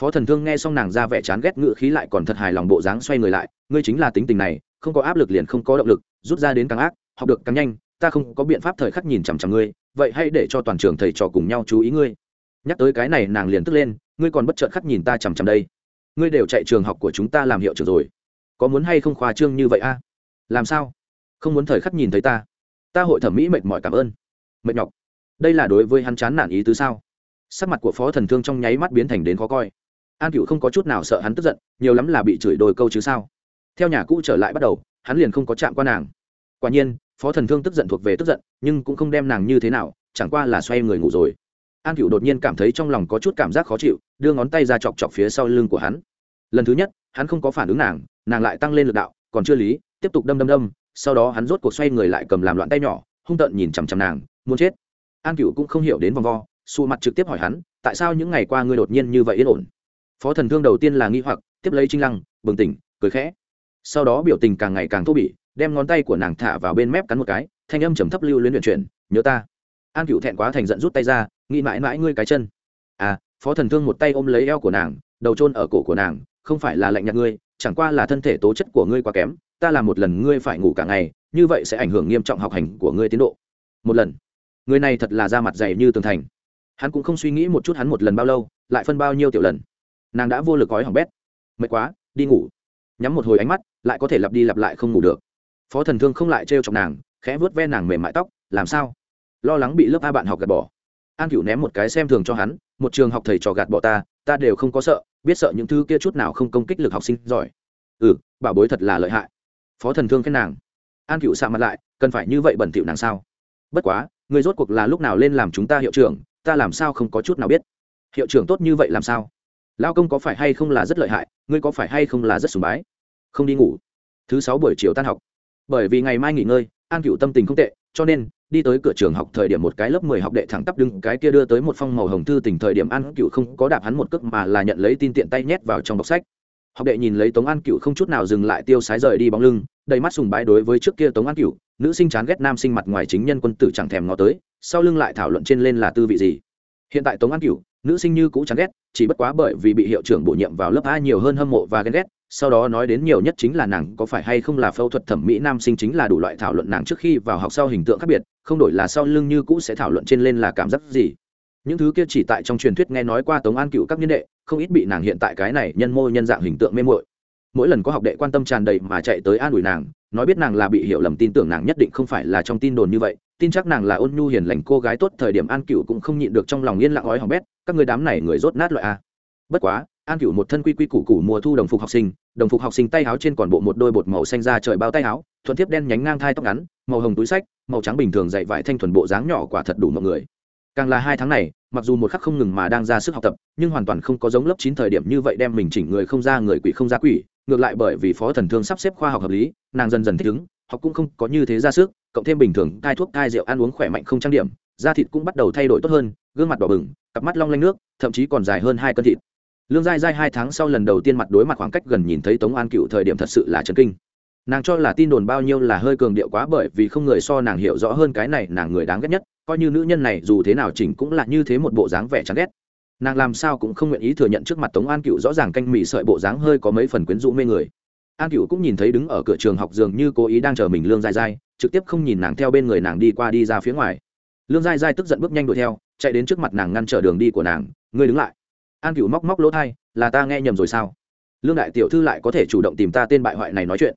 Phó thần thương nghe xong nàng ra vẻ chán ghét ngự khí lại còn thật hài lòng bộ dáng xoay người lại, ngươi chính là tính tình này, không có áp lực liền không có động lực, rút ra đến càng ác, học được càng nhanh, ta không có biện pháp thời khắc nhìn chằm chằm ngươi, vậy hãy để cho toàn trường thầy trò cùng nhau chú ý ngươi. Nhắc tới cái này nàng liền tức lên, ngươi còn bất chợt khắc nhìn ta chằm chằm đây. Ngươi đều chạy trường học của chúng ta làm hiệu trưởng rồi. Có muốn hay không khoa trương như vậy a? Làm sao? Không muốn thời khắc nhìn thấy ta. Ta hội thẩm mỹ mệt mỏi cảm ơn. Mệt nhọc đây là đối với hắn chán nản ý tứ sao? Sắc mặt của phó thần thương trong nháy mắt biến thành đến khó coi. An cựu không có chút nào sợ hắn tức giận, nhiều lắm là bị chửi đôi câu chứ sao? Theo nhà cũ trở lại bắt đầu, hắn liền không có chạm qua nàng. Quả nhiên, phó thần thương tức giận thuộc về tức giận, nhưng cũng không đem nàng như thế nào, chẳng qua là xoay người ngủ rồi. An cựu đột nhiên cảm thấy trong lòng có chút cảm giác khó chịu, đưa ngón tay ra chọc chọc phía sau lưng của hắn. Lần thứ nhất, hắn không có phản ứng nàng nàng lại tăng lên lực đạo, còn chưa lý, tiếp tục đâm đâm đâm, sau đó hắn rốt cuộc xoay người lại cầm làm loạn tay nhỏ, hung tợn nhìn chằm chằm nàng, muốn chết an cựu cũng không hiểu đến vòng vo, xù mặt trực tiếp hỏi hắn, tại sao những ngày qua ngươi đột nhiên như vậy yên ổn? Phó thần thương đầu tiên là nghi hoặc, tiếp lấy trinh lăng, bừng tỉnh, cười khẽ. Sau đó biểu tình càng ngày càng thô bỉ, đem ngón tay của nàng thả vào bên mép cắn một cái, thanh âm trầm thấp lưu luyến luyện chuyển, nhớ ta. An cựu thẹn quá thành giận rút tay ra, nghĩ mãi mãi ngươi cái chân. À phó thần thương một tay ôm lấy eo của nàng, đầu trôn ở cổ của nàng, không phải là lạnh nhạt ngươi, chẳng qua là thân thể tố chất của ngươi quá kém, ta làm một lần ngươi phải ngủ cả ngày, như vậy sẽ ảnh hưởng nghiêm trọng học hành của ngươi tiến độ. Một lần người này thật là da mặt dày như tường thành. Hắn cũng không suy nghĩ một chút hắn một lần bao lâu, lại phân bao nhiêu tiểu lần. Nàng đã vô lực gói hỏng bét. Mệt quá, đi ngủ. Nhắm một hồi ánh mắt, lại có thể lặp đi lặp lại không ngủ được. Phó thần thương không lại trêu chọc nàng, khẽ vớt ve nàng mềm mại tóc, làm sao? Lo lắng bị lớp a bạn học gạt bỏ. An cựu ném một cái xem thường cho hắn, một trường học thầy trò gạt bỏ ta ta đều không có sợ, biết sợ những thứ kia chút nào không công kích lực học sinh giỏi. Ừ bảo bối thật là lợi hại. Phó thần thương khen nàng. An cựu xạ mặt lại, cần phải như vậy bẩn thỉu nàng sao? Bất quá người rốt cuộc là lúc nào lên làm chúng ta hiệu trưởng, ta làm sao không có chút nào biết? Hiệu trưởng tốt như vậy làm sao? Lao công có phải hay không là rất lợi hại, ngươi có phải hay không là rất sùng bái? Không đi ngủ. Thứ sáu buổi chiều tan học. Bởi vì ngày mai nghỉ ngơi, an cựu tâm tình không tệ, cho nên, đi tới cửa trường học thời điểm một cái lớp mười học đệ thẳng tắp đứng, cái kia đưa tới một phong màu hồng thư tình thời điểm an cựu không có đạp hắn một cước mà là nhận lấy tin tiện tay nhét vào trong bọc sách học đệ nhìn lấy tống an cựu không chút nào dừng lại tiêu sái rời đi bóng lưng, đầy mắt sùng bái đối với trước kia tống an cựu nữ sinh chán ghét nam sinh mặt ngoài chính nhân quân tử chẳng thèm ngó tới, sau lưng lại thảo luận trên lên là tư vị gì. Hiện tại tống an cựu nữ sinh như cũ chán ghét, chỉ bất quá bởi vì bị hiệu trưởng bổ nhiệm vào lớp a nhiều hơn hâm mộ và ghen ghét, sau đó nói đến nhiều nhất chính là nàng có phải hay không là phẫu thuật thẩm mỹ nam sinh chính là đủ loại thảo luận nàng trước khi vào học sau hình tượng khác biệt, không đổi là sau lưng như cũ sẽ thảo luận trên lên là cảm giác gì những thứ kia chỉ tại trong truyền thuyết nghe nói qua tống an cựu các niên đệ, không ít bị nàng hiện tại cái này nhân mô nhân dạng hình tượng mê mội mỗi lần có học đệ quan tâm tràn đầy mà chạy tới an ủi nàng, nói biết nàng là bị hiểu lầm tin tưởng nàng nhất định không phải là trong tin đồn như vậy, tin chắc nàng là ôn nhu hiền lành cô gái tốt thời điểm an cựu cũng không nhịn được trong lòng yên lặng ói hỏng bét, các người đám này người rốt nát loại a. Bất quá, an cựu một thân quy quy củ củ mùa thu đồng phục học sinh, đồng phục học sinh tay áo trên còn bộ một đôi bột màu xanh ra trời bao tay áo, thuận tiếp đen nhánh ngang thai tóc ngắn, màu hồng túi sách, màu trắng bình thường dạy vải thanh thuần bộ dáng nhỏ quả thật đủ mọi người càng là hai tháng này, mặc dù một khắc không ngừng mà đang ra sức học tập, nhưng hoàn toàn không có giống lớp chín thời điểm như vậy đem mình chỉnh người không ra người quỷ không ra quỷ, ngược lại bởi vì phó thần thương sắp xếp khoa học hợp lý, nàng dần dần thích ứng, học cũng không có như thế ra sức, cộng thêm bình thường thai thuốc thai rượu, ăn uống khỏe mạnh không trang điểm, da thịt cũng bắt đầu thay đổi tốt hơn, gương mặt đỏ bừng, cặp mắt long lanh nước, thậm chí còn dài hơn hai cân thịt. Lương dai dai hai tháng sau lần đầu tiên mặt đối mặt khoảng cách gần nhìn thấy tống an cựu thời điểm thật sự là chấn kinh. Nàng cho là tin đồn bao nhiêu là hơi cường điệu quá bởi vì không người so nàng hiểu rõ hơn cái này nàng người đáng ghét nhất coi như nữ nhân này dù thế nào chỉnh cũng là như thế một bộ dáng vẻ chán ghét. Nàng làm sao cũng không nguyện ý thừa nhận trước mặt tống an cựu rõ ràng canh mị sợi bộ dáng hơi có mấy phần quyến rũ mê người. An cựu cũng nhìn thấy đứng ở cửa trường học dường như cố ý đang chờ mình lương dai dai trực tiếp không nhìn nàng theo bên người nàng đi qua đi ra phía ngoài. Lương dai dai tức giận bước nhanh đuổi theo, chạy đến trước mặt nàng ngăn trở đường đi của nàng, ngươi đứng lại. An cựu móc móc lỗ thai, là ta nghe nhầm rồi sao? Lương đại tiểu thư lại có thể chủ động tìm ta tên bại hoại này nói chuyện.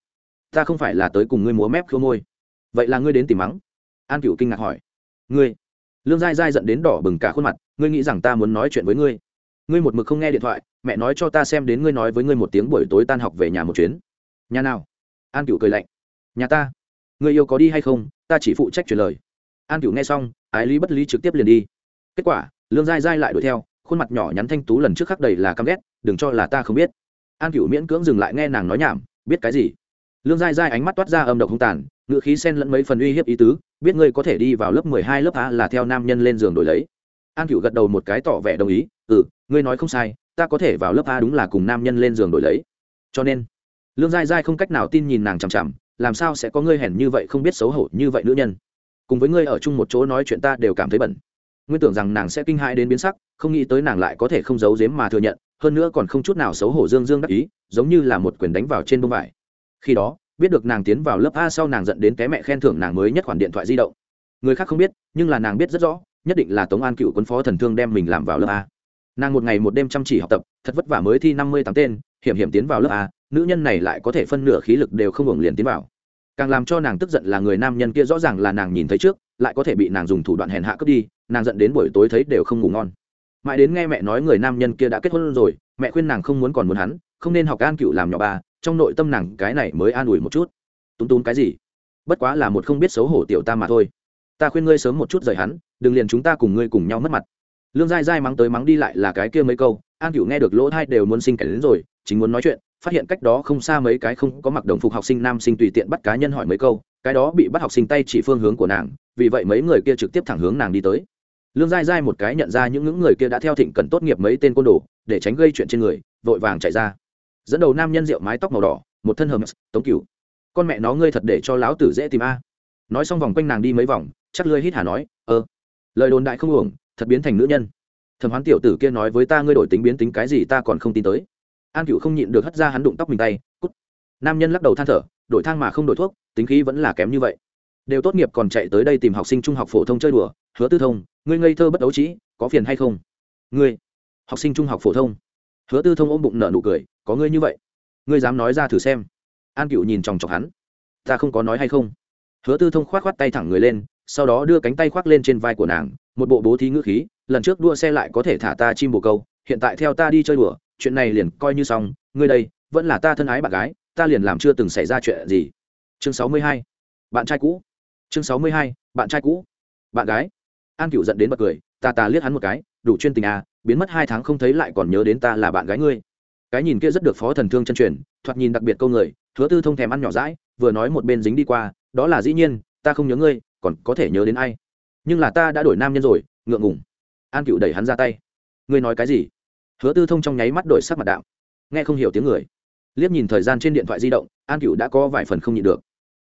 Ta không phải là tới cùng ngươi múa mép khô môi. Vậy là ngươi đến tìm mắng. An cựu kinh ngạc hỏi ngươi. Lương dai dai dẫn đến đỏ bừng cả khuôn mặt, ngươi nghĩ rằng ta muốn nói chuyện với ngươi. Ngươi một mực không nghe điện thoại, mẹ nói cho ta xem đến ngươi nói với ngươi một tiếng buổi tối tan học về nhà một chuyến. Nhà nào? An cựu cười lạnh. Nhà ta. Ngươi yêu có đi hay không, ta chỉ phụ trách truyền lời. An cựu nghe xong, ái lý bất lý trực tiếp liền đi. Kết quả, lương dai dai lại đuổi theo, khuôn mặt nhỏ nhắn thanh tú lần trước khắc đầy là căm ghét, đừng cho là ta không biết. An cựu miễn cưỡng dừng lại nghe nàng nói nhảm, biết cái gì? Lương dai dai ánh mắt toát ra âm độc hung tàn, ngựa khí sen lẫn mấy phần uy hiếp ý tứ biết ngươi có thể đi vào lớp mười hai, lớp a là theo nam nhân lên giường đổi lấy. An cựu gật đầu một cái tỏ vẻ đồng ý ừ ngươi nói không sai, ta có thể vào lớp a đúng là cùng nam nhân lên giường đổi lấy. Cho nên, lương giai giai không cách nào tin nhìn nàng chằm chằm, làm sao sẽ có ngươi hèn như vậy không biết xấu hổ như vậy nữ nhân? Cùng với ngươi ở chung một chỗ nói chuyện ta đều cảm thấy bẩn. Nguyên tưởng rằng nàng sẽ kinh hãi đến biến sắc, không nghĩ tới nàng lại có thể không giấu giếm mà thừa nhận, hơn nữa còn không chút nào xấu hổ dương dương đắc ý, giống như là một quyền đánh vào trên bông vải. Khi đó biết được nàng tiến vào lớp a sau nàng dẫn đến té mẹ khen thưởng nàng mới nhất khoản điện thoại di động. Người khác không biết, nhưng là nàng biết rất rõ, nhất định là tống an cựu quân phó thần thương đem mình làm vào lớp a. Nàng một ngày một đêm chăm chỉ học tập, thật vất vả mới thi năm mươi tám tên, hiểm hiểm tiến vào lớp a, nữ nhân này lại có thể phân nửa khí lực đều không hưởng liền tiến vào. Càng làm cho nàng tức giận là người nam nhân kia rõ ràng là nàng nhìn thấy trước, lại có thể bị nàng dùng thủ đoạn hèn hạ cướp đi, nàng giận đến buổi tối thấy đều không ngủ ngon. Mãi đến nghe mẹ nói người nam nhân kia đã kết hôn rồi, mẹ khuyên nàng không muốn còn muốn hắn, không nên học an cựu làm nhỏ bà trong nội tâm nàng cái này mới an ủi một chút. Túng túng cái gì? Bất quá là một không biết xấu hổ tiểu ta mà thôi. Ta khuyên ngươi sớm một chút rời hắn, đừng liền chúng ta cùng ngươi cùng nhau mất mặt. Lương dai dai mắng tới mắng đi lại là cái kia mấy câu, an cựu nghe được lỗ thai đều muốn sinh cảnh đến rồi, chính muốn nói chuyện, phát hiện cách đó không xa mấy cái không có mặc đồng phục học sinh nam sinh tùy tiện bắt cá nhân hỏi mấy câu, cái đó bị bắt học sinh tay chỉ phương hướng của nàng, vì vậy mấy người kia trực tiếp thẳng hướng nàng đi tới. Lương dai dai một cái nhận ra những ngưỡng người kia đã theo thịnh cần tốt nghiệp mấy tên côn đồ, để tránh gây chuyện trên người, vội vàng chạy ra dẫn đầu nam nhân rượu mái tóc màu đỏ, một thân hầm tống cửu. Con mẹ nó ngươi thật để cho lão tử dễ tìm a. Nói xong vòng quanh nàng đi mấy vòng, chắc lươi hít hà nói ơ lời đồn đại không uổng, thật biến thành nữ nhân. Thẩm hoán tiểu tử kia nói với ta ngươi đổi tính biến tính cái gì ta còn không tin tới. An cựu không nhịn được hất ra hắn đụng tóc mình tay, cút. Nam nhân lắc đầu than thở, đổi thang mà không đổi thuốc, tính khí vẫn là kém như vậy. Đều tốt nghiệp còn chạy tới đây tìm học sinh trung học phổ thông chơi đùa, hứa tư thông, ngươi ngây thơ bất đấu trí, có phiền hay không? Ngươi, học sinh trung học phổ thông hứa tư thông ôm bụng nở nụ cười, có ngươi như vậy, ngươi dám nói ra thử xem. An cựu nhìn chòng chọc hắn, ta không có nói hay không? Hứa tư thông k h o á t k h o á t tay thẳng người lên, sau đó đưa cánh tay khoác lên trên vai của nàng, một bộ bố thí ngữ khí, lần trước đua xe lại có thể thả ta chim bồ câu, hiện tại theo ta đi chơi đùa, chuyện này liền coi như xong, ngươi đây, vẫn là ta thân ái bạn gái, ta liền làm chưa từng xảy ra chuyện gì. Chương sáu mươi hai, bạn trai cũ. Chương sáu mươi hai, bạn trai cũ, bạn gái. An cựu dẫn đến bật cười, ta ta liếc hắn một cái, đủ chuyên tình à biến mất hai tháng không thấy lại còn nhớ đến ta là bạn gái ngươi. Cái nhìn kia rất được phó thần thương chân truyền, thoạt nhìn đặc biệt câu người, hứa tư thông thèm ăn nhỏ rãi vừa nói một bên dính đi qua, đó là dĩ nhiên, ta không nhớ ngươi, còn có thể nhớ đến ai. Nhưng là ta đã đổi nam nhân rồi, ngượng ngùng. An cựu đẩy hắn ra tay. Ngươi nói cái gì? Hứa tư thông trong nháy mắt đổi sắc mặt đạo. Nghe không hiểu tiếng người. Liếc nhìn thời gian trên điện thoại di động, an cựu đã có vài phần không nhịn được.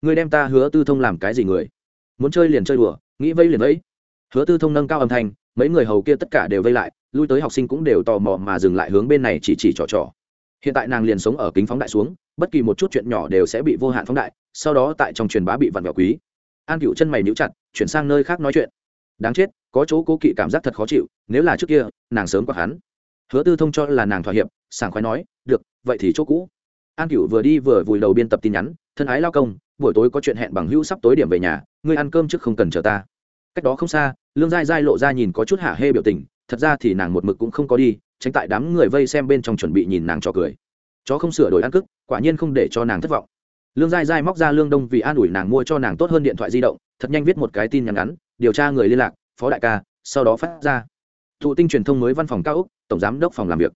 Ngươi đem ta hứa tư thông làm cái gì người? Muốn chơi liền chơi đùa, nghĩ vây liền vây. Hứa tư thông nâng cao âm thanh, mấy người hầu kia tất cả đều vây lại lui tới học sinh cũng đều tò mò mà dừng lại hướng bên này chỉ chỉ trò trò. Hiện tại nàng liền sống ở kính phóng đại xuống, bất kỳ một chút chuyện nhỏ đều sẽ bị vô hạn phóng đại, sau đó tại trong truyền bá bị vặn vẹo quý. An cựu chân mày níu chặt, chuyển sang nơi khác nói chuyện. Đáng chết, có chỗ cố kỵ cảm giác thật khó chịu, nếu là trước kia, nàng sớm qua hắn. Hứa tư thông cho là nàng thỏa hiệp, sảng khoái nói, được, vậy thì chỗ cũ. An cựu vừa đi vừa vùi đầu biên tập tin nhắn, thân ái lao công, buổi tối có chuyện hẹn bằng hữu sắp tối điểm về nhà, ngươi ăn cơm trước không cần chờ ta. Cách đó không xa, lương dai dai lộ ra nhìn có chút hạ hê biểu tình thật ra thì nàng một mực cũng không có đi, tránh tại đám người vây xem bên trong chuẩn bị nhìn nàng cho cười. Chó không sửa đổi ăn cức, quả nhiên không để cho nàng thất vọng. Lương dai dai móc ra lương đông vì an ủi nàng mua cho nàng tốt hơn điện thoại di động, thật nhanh viết một cái tin nhắn ngắn, điều tra người liên lạc, phó đại ca, sau đó phát ra. Thụ tinh truyền thông mới văn phòng cao úc, tổng giám đốc phòng làm việc.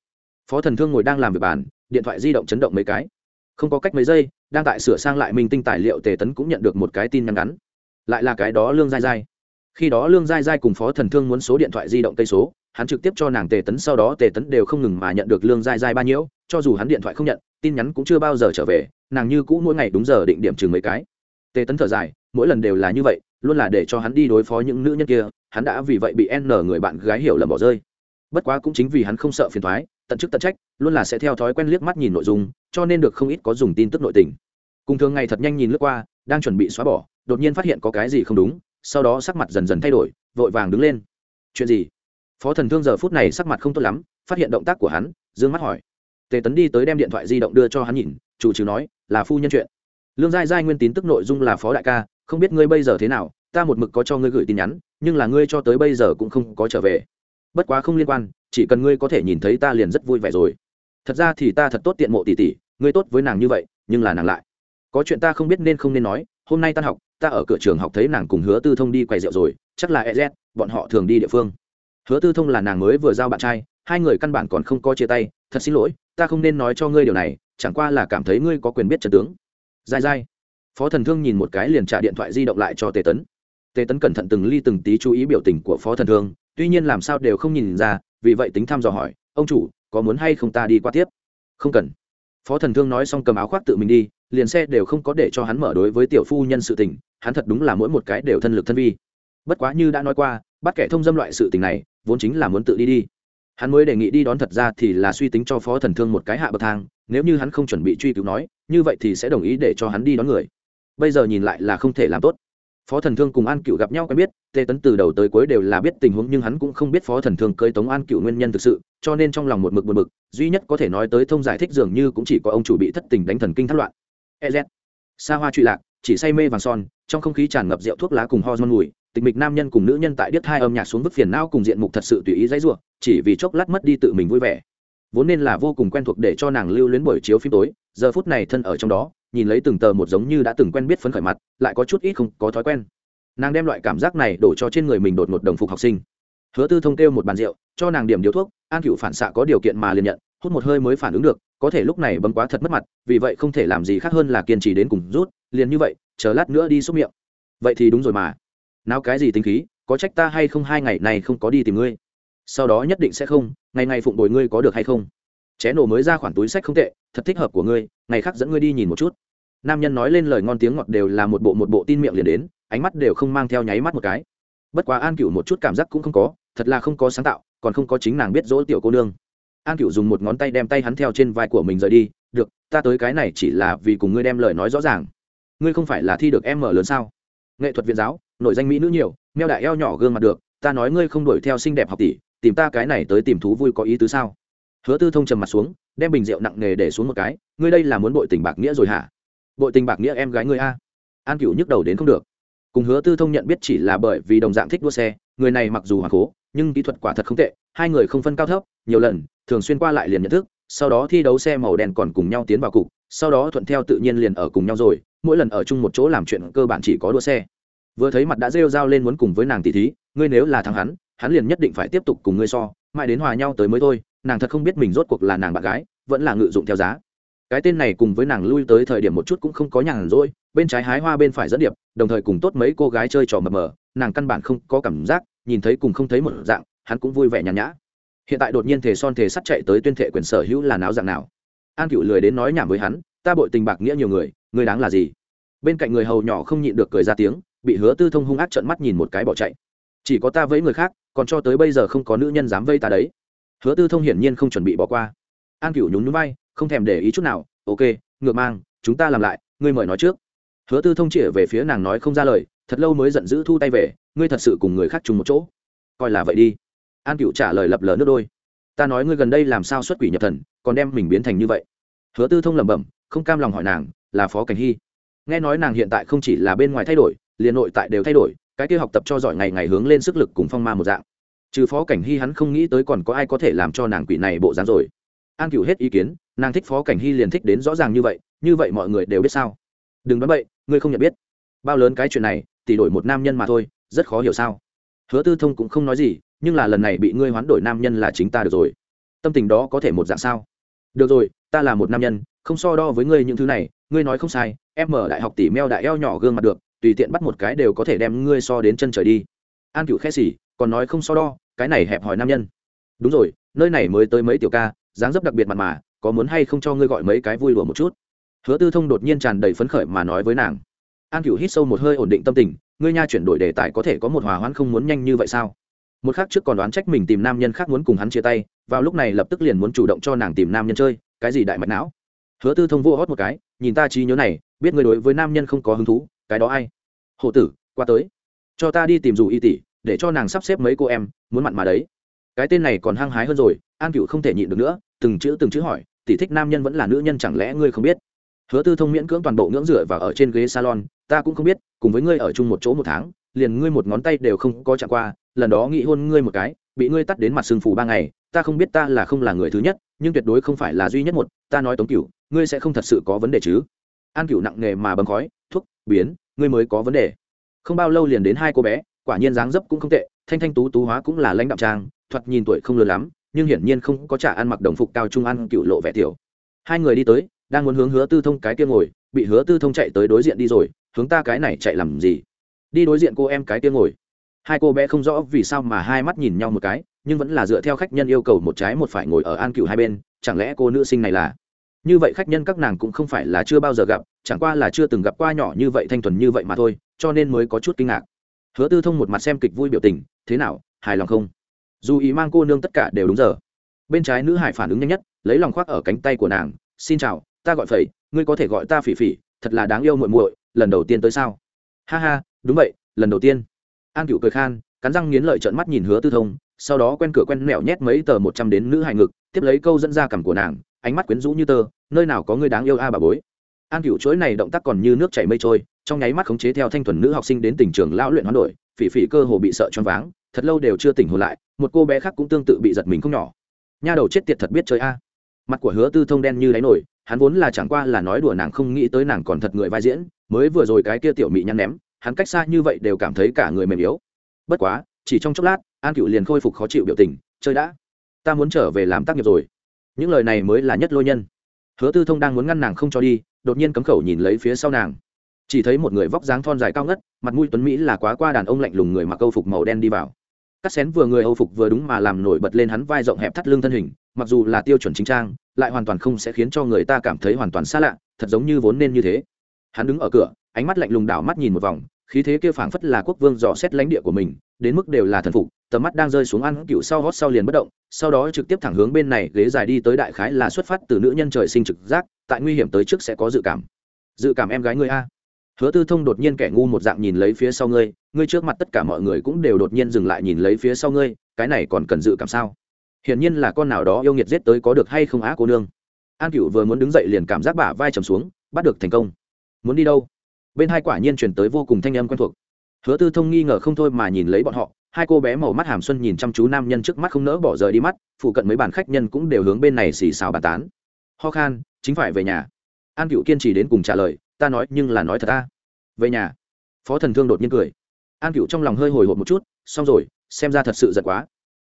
Phó thần thương ngồi đang làm việc bàn, điện thoại di động chấn động mấy cái. Không có cách mấy giây, đang tại sửa sang lại minh tinh tài liệu tề tấn cũng nhận được một cái tin nhắn ngắn. Lại là cái đó lương dai dai khi đó lương dai dai cùng phó thần thương muốn số điện thoại di động tây số hắn trực tiếp cho nàng tề tấn sau đó tề tấn đều không ngừng mà nhận được lương dai dai ba nhiễu, cho dù hắn điện thoại không nhận, tin nhắn cũng chưa bao giờ trở về, nàng như cũ mỗi ngày đúng giờ định điểm chừng mấy cái. Tề tấn thở dài, mỗi lần đều là như vậy, luôn là để cho hắn đi đối phó những nữ nhân kia, hắn đã vì vậy bị n người bạn gái hiểu lầm bỏ rơi. Bất quá cũng chính vì hắn không sợ phiền thoái, tận chức tận trách, luôn là sẽ theo thói quen liếc mắt nhìn nội dung, cho nên được không ít có dùng tin tức nội tình. Cùng thường ngày thật nhanh nhìn lướt qua, đang chuẩn bị xóa bỏ, đột nhiên phát hiện có cái gì không đúng, sau đó sắc mặt dần dần thay đổi, vội vàng đứng lên. Chuyện gì? Phó thần thương giờ phút này sắc mặt không tốt lắm, phát hiện động tác của hắn d ư ơ n g mắt hỏi. Tề tấn đi tới đem điện thoại di động đưa cho hắn nhìn, chủ trừ nói, là phu nhân chuyện. Lương giai giai nguyên tín tức nội dung là phó đại ca, không biết ngươi bây giờ thế nào, ta một mực có cho ngươi gửi tin nhắn, nhưng là ngươi cho tới bây giờ cũng không có trở về. Bất quá không liên quan, chỉ cần ngươi có thể nhìn thấy ta liền rất vui vẻ rồi. Thật ra thì ta thật tốt tiện mộ tỷ tỷ, ngươi tốt với nàng như vậy, nhưng là nàng lại. Có chuyện ta không biết nên không nên nói, hôm nay tan học, ta ở cửa trường học thấy nàng cùng hứa tư thông đi quay rượu rồi, chắc là ez bọn họ thường đi địa phương hứa tư thông là nàng mới vừa giao bạn trai, hai người căn bản còn không có chia tay, thật xin lỗi, ta không nên nói cho ngươi điều này, chẳng qua là cảm thấy ngươi có quyền biết trần tướng. Dai dai phó thần thương nhìn một cái liền trả điện thoại di động lại cho tề tấn. Tề tấn cẩn thận từng ly từng tí chú ý biểu tình của phó thần thương, tuy nhiên làm sao đều không nhìn ra, vì vậy tính thăm dò hỏi, ông chủ, có muốn hay không ta đi qua tiếp? Không cần. Phó thần thương nói xong cầm áo khoác tự mình đi, liền xe đều không có để cho hắn mở đối với tiểu phu nhân sự tình, hắn thật đúng là mỗi một cái đều thân lực thân vi. Bất quá như đã nói qua bắt kẻ thông dâm loại sự tình này, vốn chính là muốn tự đi đi. Hắn mới đề nghị đi đón thật ra thì là suy tính cho phó thần thương một cái hạ bậc thang, nếu như hắn không chuẩn bị truy cứu nói, như vậy thì sẽ đồng ý để cho hắn đi đón người. Bây giờ nhìn lại là không thể làm tốt. Phó thần thương cùng an cựu gặp nhau quen biết, tê tấn từ đầu tới cuối đều là biết tình huống nhưng hắn cũng không biết phó thần thương cơi tống an cựu nguyên nhân thực sự, cho nên trong lòng một mực một mực duy nhất có thể nói tới thông giải thích dường như cũng chỉ có ông chủ bị thất tình đánh thần kinh thất loạn. Ez xa hoa trụy lạc, chỉ say mê vàng son, trong không khí tràn ngập rượu thuốc lá cùng hormone mùi tịch mịch nam nhân cùng nữ nhân tại điếc hai âm nhạc xuống vứt phiền não cùng diện mục thật sự tùy ý dãy ruộng chỉ vì chốc lát mất đi tự mình vui vẻ. Vốn nên là vô cùng quen thuộc để cho nàng lưu luyến buổi chiếu phim tối, giờ phút này thân ở trong đó, nhìn lấy từng tờ một giống như đã từng quen biết phấn khởi mặt, lại có chút ít không có thói quen. Nàng đem loại cảm giác này đổ cho trên người mình đột ngột đồng phục học sinh. Hứa tư thông kêu một bàn rượu, cho nàng điểm điếu thuốc, an cựu phản xạ có điều kiện mà liền nhận, hút một hơi mới phản ứng được, có thể lúc này bấm quá thật mất mặt, vì vậy không thể làm gì khác hơn là kiên trì đến cùng rút, liền như vậy, chờ lát nữa đi xúc miệng. Vậy thì đúng rồi mà nào cái gì tính khí, có trách ta hay không hai ngày này không có đi tìm ngươi? Sau đó nhất định sẽ không, ngày ngày phụng bồi ngươi có được hay không? Ché nổ mới ra khoản túi sách không tệ, thật thích hợp của ngươi, ngày khác dẫn ngươi đi nhìn một chút. Nam nhân nói lên lời ngon tiếng ngọt đều là một bộ một bộ tin miệng liền đến, ánh mắt đều không mang theo nháy mắt một cái. Bất quá an cựu một chút cảm giác cũng không có, thật là không có sáng tạo, còn không có chính nàng biết dỗ tiểu cô nương. An cựu dùng một ngón tay đem tay hắn theo trên vai của mình rời đi, được, ta tới cái này chỉ là vì cùng ngươi đem lời nói rõ ràng. Ngươi không phải là thi được em mở lớn sao? Nghệ thuật viện giáo nội danh mỹ nữ nhiều, meo đại eo nhỏ gương mặt được, ta nói ngươi không đuổi theo xinh đẹp học tỷ, tìm ta cái này tới tìm thú vui có ý tứ sao? Hứa tư thông trầm mặt xuống, đem bình rượu nặng nề để xuống một cái, ngươi đây là muốn bội tình bạc nghĩa rồi hả? Bội tình bạc nghĩa em gái ngươi a? An cựu nhức đầu đến không được. Cùng hứa tư thông nhận biết chỉ là bởi vì đồng dạng thích đua xe, người này mặc dù hoàng cố, nhưng kỹ thuật quả thật không tệ, hai người không phân cao thấp, nhiều lần, thường xuyên qua lại liền nhận thức, sau đó thi đấu xe màu đen còn cùng nhau tiến vào cục, sau đó thuận theo tự nhiên liền ở cùng nhau rồi, mỗi lần ở chung một chỗ làm chuyện cơ bản chỉ có đua xe vừa thấy mặt đã rêu r lên muốn cùng với nàng tỷ thí, ngươi nếu là thằng hắn hắn liền nhất định phải tiếp tục cùng ngươi so, mãi đến hòa nhau tới mới thôi, nàng thật không biết mình rốt cuộc là nàng bạn gái, vẫn là ngự dụng theo giá. Cái tên này cùng với nàng lui tới thời điểm một chút cũng không có nhàn rỗi, bên trái hái hoa bên phải dẫn điệp, đồng thời cùng tốt mấy cô gái chơi trò mờ mờ, nàng căn bản không có cảm giác, nhìn thấy cùng không thấy một dạng, hắn cũng vui vẻ nhàn nhã. Hiện tại đột nhiên thề son thề sắt chạy tới tuyên thệ quyền sở hữu là náo dạng nào. An cựu lười đến nói nhảm với hắn, ta bội tình bạc nghĩa nhiều người người đáng là gì? Bên cạnh người hầu nhỏ không nhịn được cười ra tiếng bị hứa tư thông hung ác trợn mắt nhìn một cái bỏ chạy. Chỉ có ta với người khác, còn cho tới bây giờ không có nữ nhân dám vây ta đấy. Hứa tư thông hiển nhiên không chuẩn bị bỏ qua. An Cửu nhún nhún vai, không thèm để ý chút nào. Ok, ngược mang, chúng ta làm lại, ngươi mời nói trước. Hứa tư thông chĩa về phía nàng nói không ra lời, thật lâu mới giận dữ thu tay về, ngươi thật sự cùng người khác chung một chỗ. Coi là vậy đi. An cựu trả lời lập lờ nước đôi. Ta nói ngươi gần đây làm sao xuất quỷ nhập thần, còn đem mình biến thành như vậy. Hứa tư thông lẩm bẩm, không cam lòng hỏi nàng, là phó cảnh hy nghe nói nàng hiện tại không chỉ là bên ngoài thay đổi, liền nội tại đều thay đổi, cái kia học tập cho giỏi ngày ngày hướng lên sức lực cùng phong ma một dạng. Trừ phó cảnh hy hắn không nghĩ tới còn có ai có thể làm cho nàng quỷ này bộ dáng rồi. An cựu hết ý kiến, nàng thích phó cảnh hy liền thích đến rõ ràng như vậy như vậy mọi người đều biết sao? Đừng nói bậy ngươi không nhận biết. Bao lớn cái chuyện này tỷ đổi một nam nhân mà thôi, rất khó hiểu sao? Hứa tư thông cũng không nói gì, nhưng là lần này bị ngươi hoán đổi nam nhân là chính ta được rồi. Tâm tình đó có thể một dạng sao? Được rồi, ta là một nam nhân không so đo với ngươi những thứ này, ngươi nói không sai, em mở đại học tỷ meo đại eo nhỏ gương mặt được, tùy tiện bắt một cái đều có thể đem ngươi so đến chân trời đi. An cựu khẽ xỉ, còn nói không so đo, cái này hẹp hỏi nam nhân. Đúng rồi, nơi này mới tới mấy tiểu ca, dáng dấp đặc biệt mặt mà, có muốn hay không cho ngươi gọi mấy cái vui đùa một chút? Hứa tư thông đột nhiên tràn đầy phấn khởi mà nói với nàng. An cựu hít sâu một hơi ổn định tâm tình, ngươi nha chuyển đổi đề tài có thể có một hòa hoãn không muốn nhanh như vậy sao? Một khác trước còn đoán trách mình tìm nam nhân khác muốn cùng hắn chia tay, vào lúc này lập tức liền muốn chủ động cho nàng tìm nam nhân chơi, cái gì đại mạch não? Hứa tư thông vô hót một cái, nhìn ta trí nhớ này, biết ngươi đối với nam nhân không có hứng thú, cái đó ai? Hộ tử, qua tới. Cho ta đi tìm dù y tỷ, để cho nàng sắp xếp mấy cô em, muốn mặn mà đấy. Cái tên này còn hăng hái hơn rồi, an cựu không thể nhịn được nữa, từng chữ từng chữ hỏi, tỷ thích nam nhân vẫn là nữ nhân chẳng lẽ ngươi không biết? Hứa tư thông miễn cưỡng toàn bộ ngưỡng rửa và ở trên ghế salon, ta cũng không biết, cùng với ngươi ở chung một chỗ một tháng, liền ngươi một ngón tay đều không có chạm qua, lần đó nghị hôn ngươi một cái, bị ngươi tắt đến mặt sưng phù ba ngày, ta không biết ta là không là người thứ nhất, nhưng tuyệt đối không phải là duy nhất một, ta nói tống cửu ngươi sẽ không thật sự có vấn đề chứ? An cựu nặng nghề mà bấm khói thuốc biến, ngươi mới có vấn đề. Không bao lâu liền đến hai cô bé, quả nhiên dáng dấp cũng không tệ, thanh thanh tú tú hóa cũng là lãnh đạo trang, thoạt nhìn tuổi không lớn lắm, nhưng hiển nhiên không có trả ăn mặc đồng phục cao trung ăn cựu lộ vẻ tiểu. Hai người đi tới, đang muốn hướng hứa tư thông cái kia ngồi, bị hứa tư thông chạy tới đối diện đi rồi, hướng ta cái này chạy làm gì? Đi đối diện cô em cái kia ngồi. Hai cô bé không rõ vì sao mà hai mắt nhìn nhau một cái, nhưng vẫn là dựa theo khách nhân yêu cầu một trái một phải ngồi ở an cựu hai bên, chẳng lẽ cô nữ sinh này là như vậy khách nhân các nàng cũng không phải là chưa bao giờ gặp, chẳng qua là chưa từng gặp qua nhỏ như vậy thanh thuần như vậy mà thôi, cho nên mới có chút kinh ngạc. Hứa tư thông một mặt xem kịch vui biểu tình, thế nào, hài lòng không? Dù ý mang cô nương tất cả đều đúng giờ. Bên trái nữ hải phản ứng nhanh nhất, lấy lòng khoác ở cánh tay của nàng, xin chào, ta gọi phẩy, ngươi có thể gọi ta phỉ phỉ, thật là đáng yêu muội muội, lần đầu tiên tới sao? Ha ha, đúng vậy, lần đầu tiên. An cựu cười khan, cắn răng nghiến lợi trợn mắt nhìn hứa tư thông, sau đó quen cửa quen mẹo nhét mấy tờ một trăm đến nữ hải ngực, tiếp lấy câu dẫn ra cằm của nàng ánh mắt quyến rũ như tơ, nơi nào có người đáng yêu a bà bối. An cựu chuỗi này động tác còn như nước chảy mây trôi, trong nháy mắt khống chế theo thanh thuần nữ học sinh đến tỉnh trường lão luyện hoán đổi, phỉ phỉ cơ hồ bị sợ choáng váng, thật lâu đều chưa tỉnh hồn lại, một cô bé khác cũng tương tự bị giật mình không nhỏ. Nha đầu chết tiệt thật biết chơi a. Mặt của hứa tư thông đen như đáy nổi, hắn vốn là chẳng qua là nói đùa nàng không nghĩ tới nàng còn thật người vai diễn, mới vừa rồi cái kia tiểu mị nhăn ném, hắn cách xa như vậy đều cảm thấy cả người mềm yếu. Bất quá, chỉ trong chốc lát, an cựu liền khôi phục khó chịu biểu tình, chơi đã, ta muốn trở về làm tác nghiệp rồi những lời này mới là nhất lôi nhân. Hứa tư thông đang muốn ngăn nàng không cho đi, đột nhiên cấm khẩu nhìn lấy phía sau nàng. Chỉ thấy một người vóc dáng thon dài cao ngất, mặt mũi tuấn mỹ là quá qua đàn ông lạnh lùng người mặc âu phục màu đen đi vào. Cắt xén vừa người âu phục vừa đúng mà làm nổi bật lên hắn vai rộng hẹp thắt lưng thân hình, mặc dù là tiêu chuẩn chính trang, lại hoàn toàn không sẽ khiến cho người ta cảm thấy hoàn toàn xa lạ, thật giống như vốn nên như thế. Hắn đứng ở cửa, ánh mắt lạnh lùng đảo mắt nhìn một vòng, khí thế kia phảng phất là quốc vương dò xét lãnh địa của mình, đến mức đều là thần phục tầm mắt đang rơi xuống ăn cựu sau hót sau liền bất động, sau đó trực tiếp thẳng hướng bên này, ghế dài đi tới đại khái là xuất phát từ nữ nhân trời sinh trực giác, tại nguy hiểm tới trước sẽ có dự cảm. Dự cảm em gái ngươi a. Hứa tư thông đột nhiên kẻ ngu một dạng nhìn lấy phía sau ngươi ngươi trước mặt tất cả mọi người cũng đều đột nhiên dừng lại nhìn lấy phía sau ngươi, cái này còn cần dự cảm sao? Hiển nhiên là con nào đó yêu nghiệt giết tới có được hay không á cô nương. An cựu vừa muốn đứng dậy liền cảm giác bả vai trầm xuống, bắt được thành công. Muốn đi đâu? Bên hai quả nhiên chuyển tới vô cùng thanh âm quen thuộc. Hứa tư thông nghi ngờ không thôi mà nhìn lấy bọn họ hai cô bé màu mắt hàm xuân nhìn chăm chú nam nhân trước mắt không nỡ bỏ rời đi mắt phụ cận mấy bàn khách nhân cũng đều hướng bên này xì xào bàn tán. Ho khan, chính phải về nhà. An cựu kiên trì đến cùng trả lời, ta nói, nhưng là nói thật ta. Về nhà? Phó thần thương đột nhiên cười. An cựu trong lòng hơi hồi hộp một chút, xong rồi, xem ra thật sự giật quá.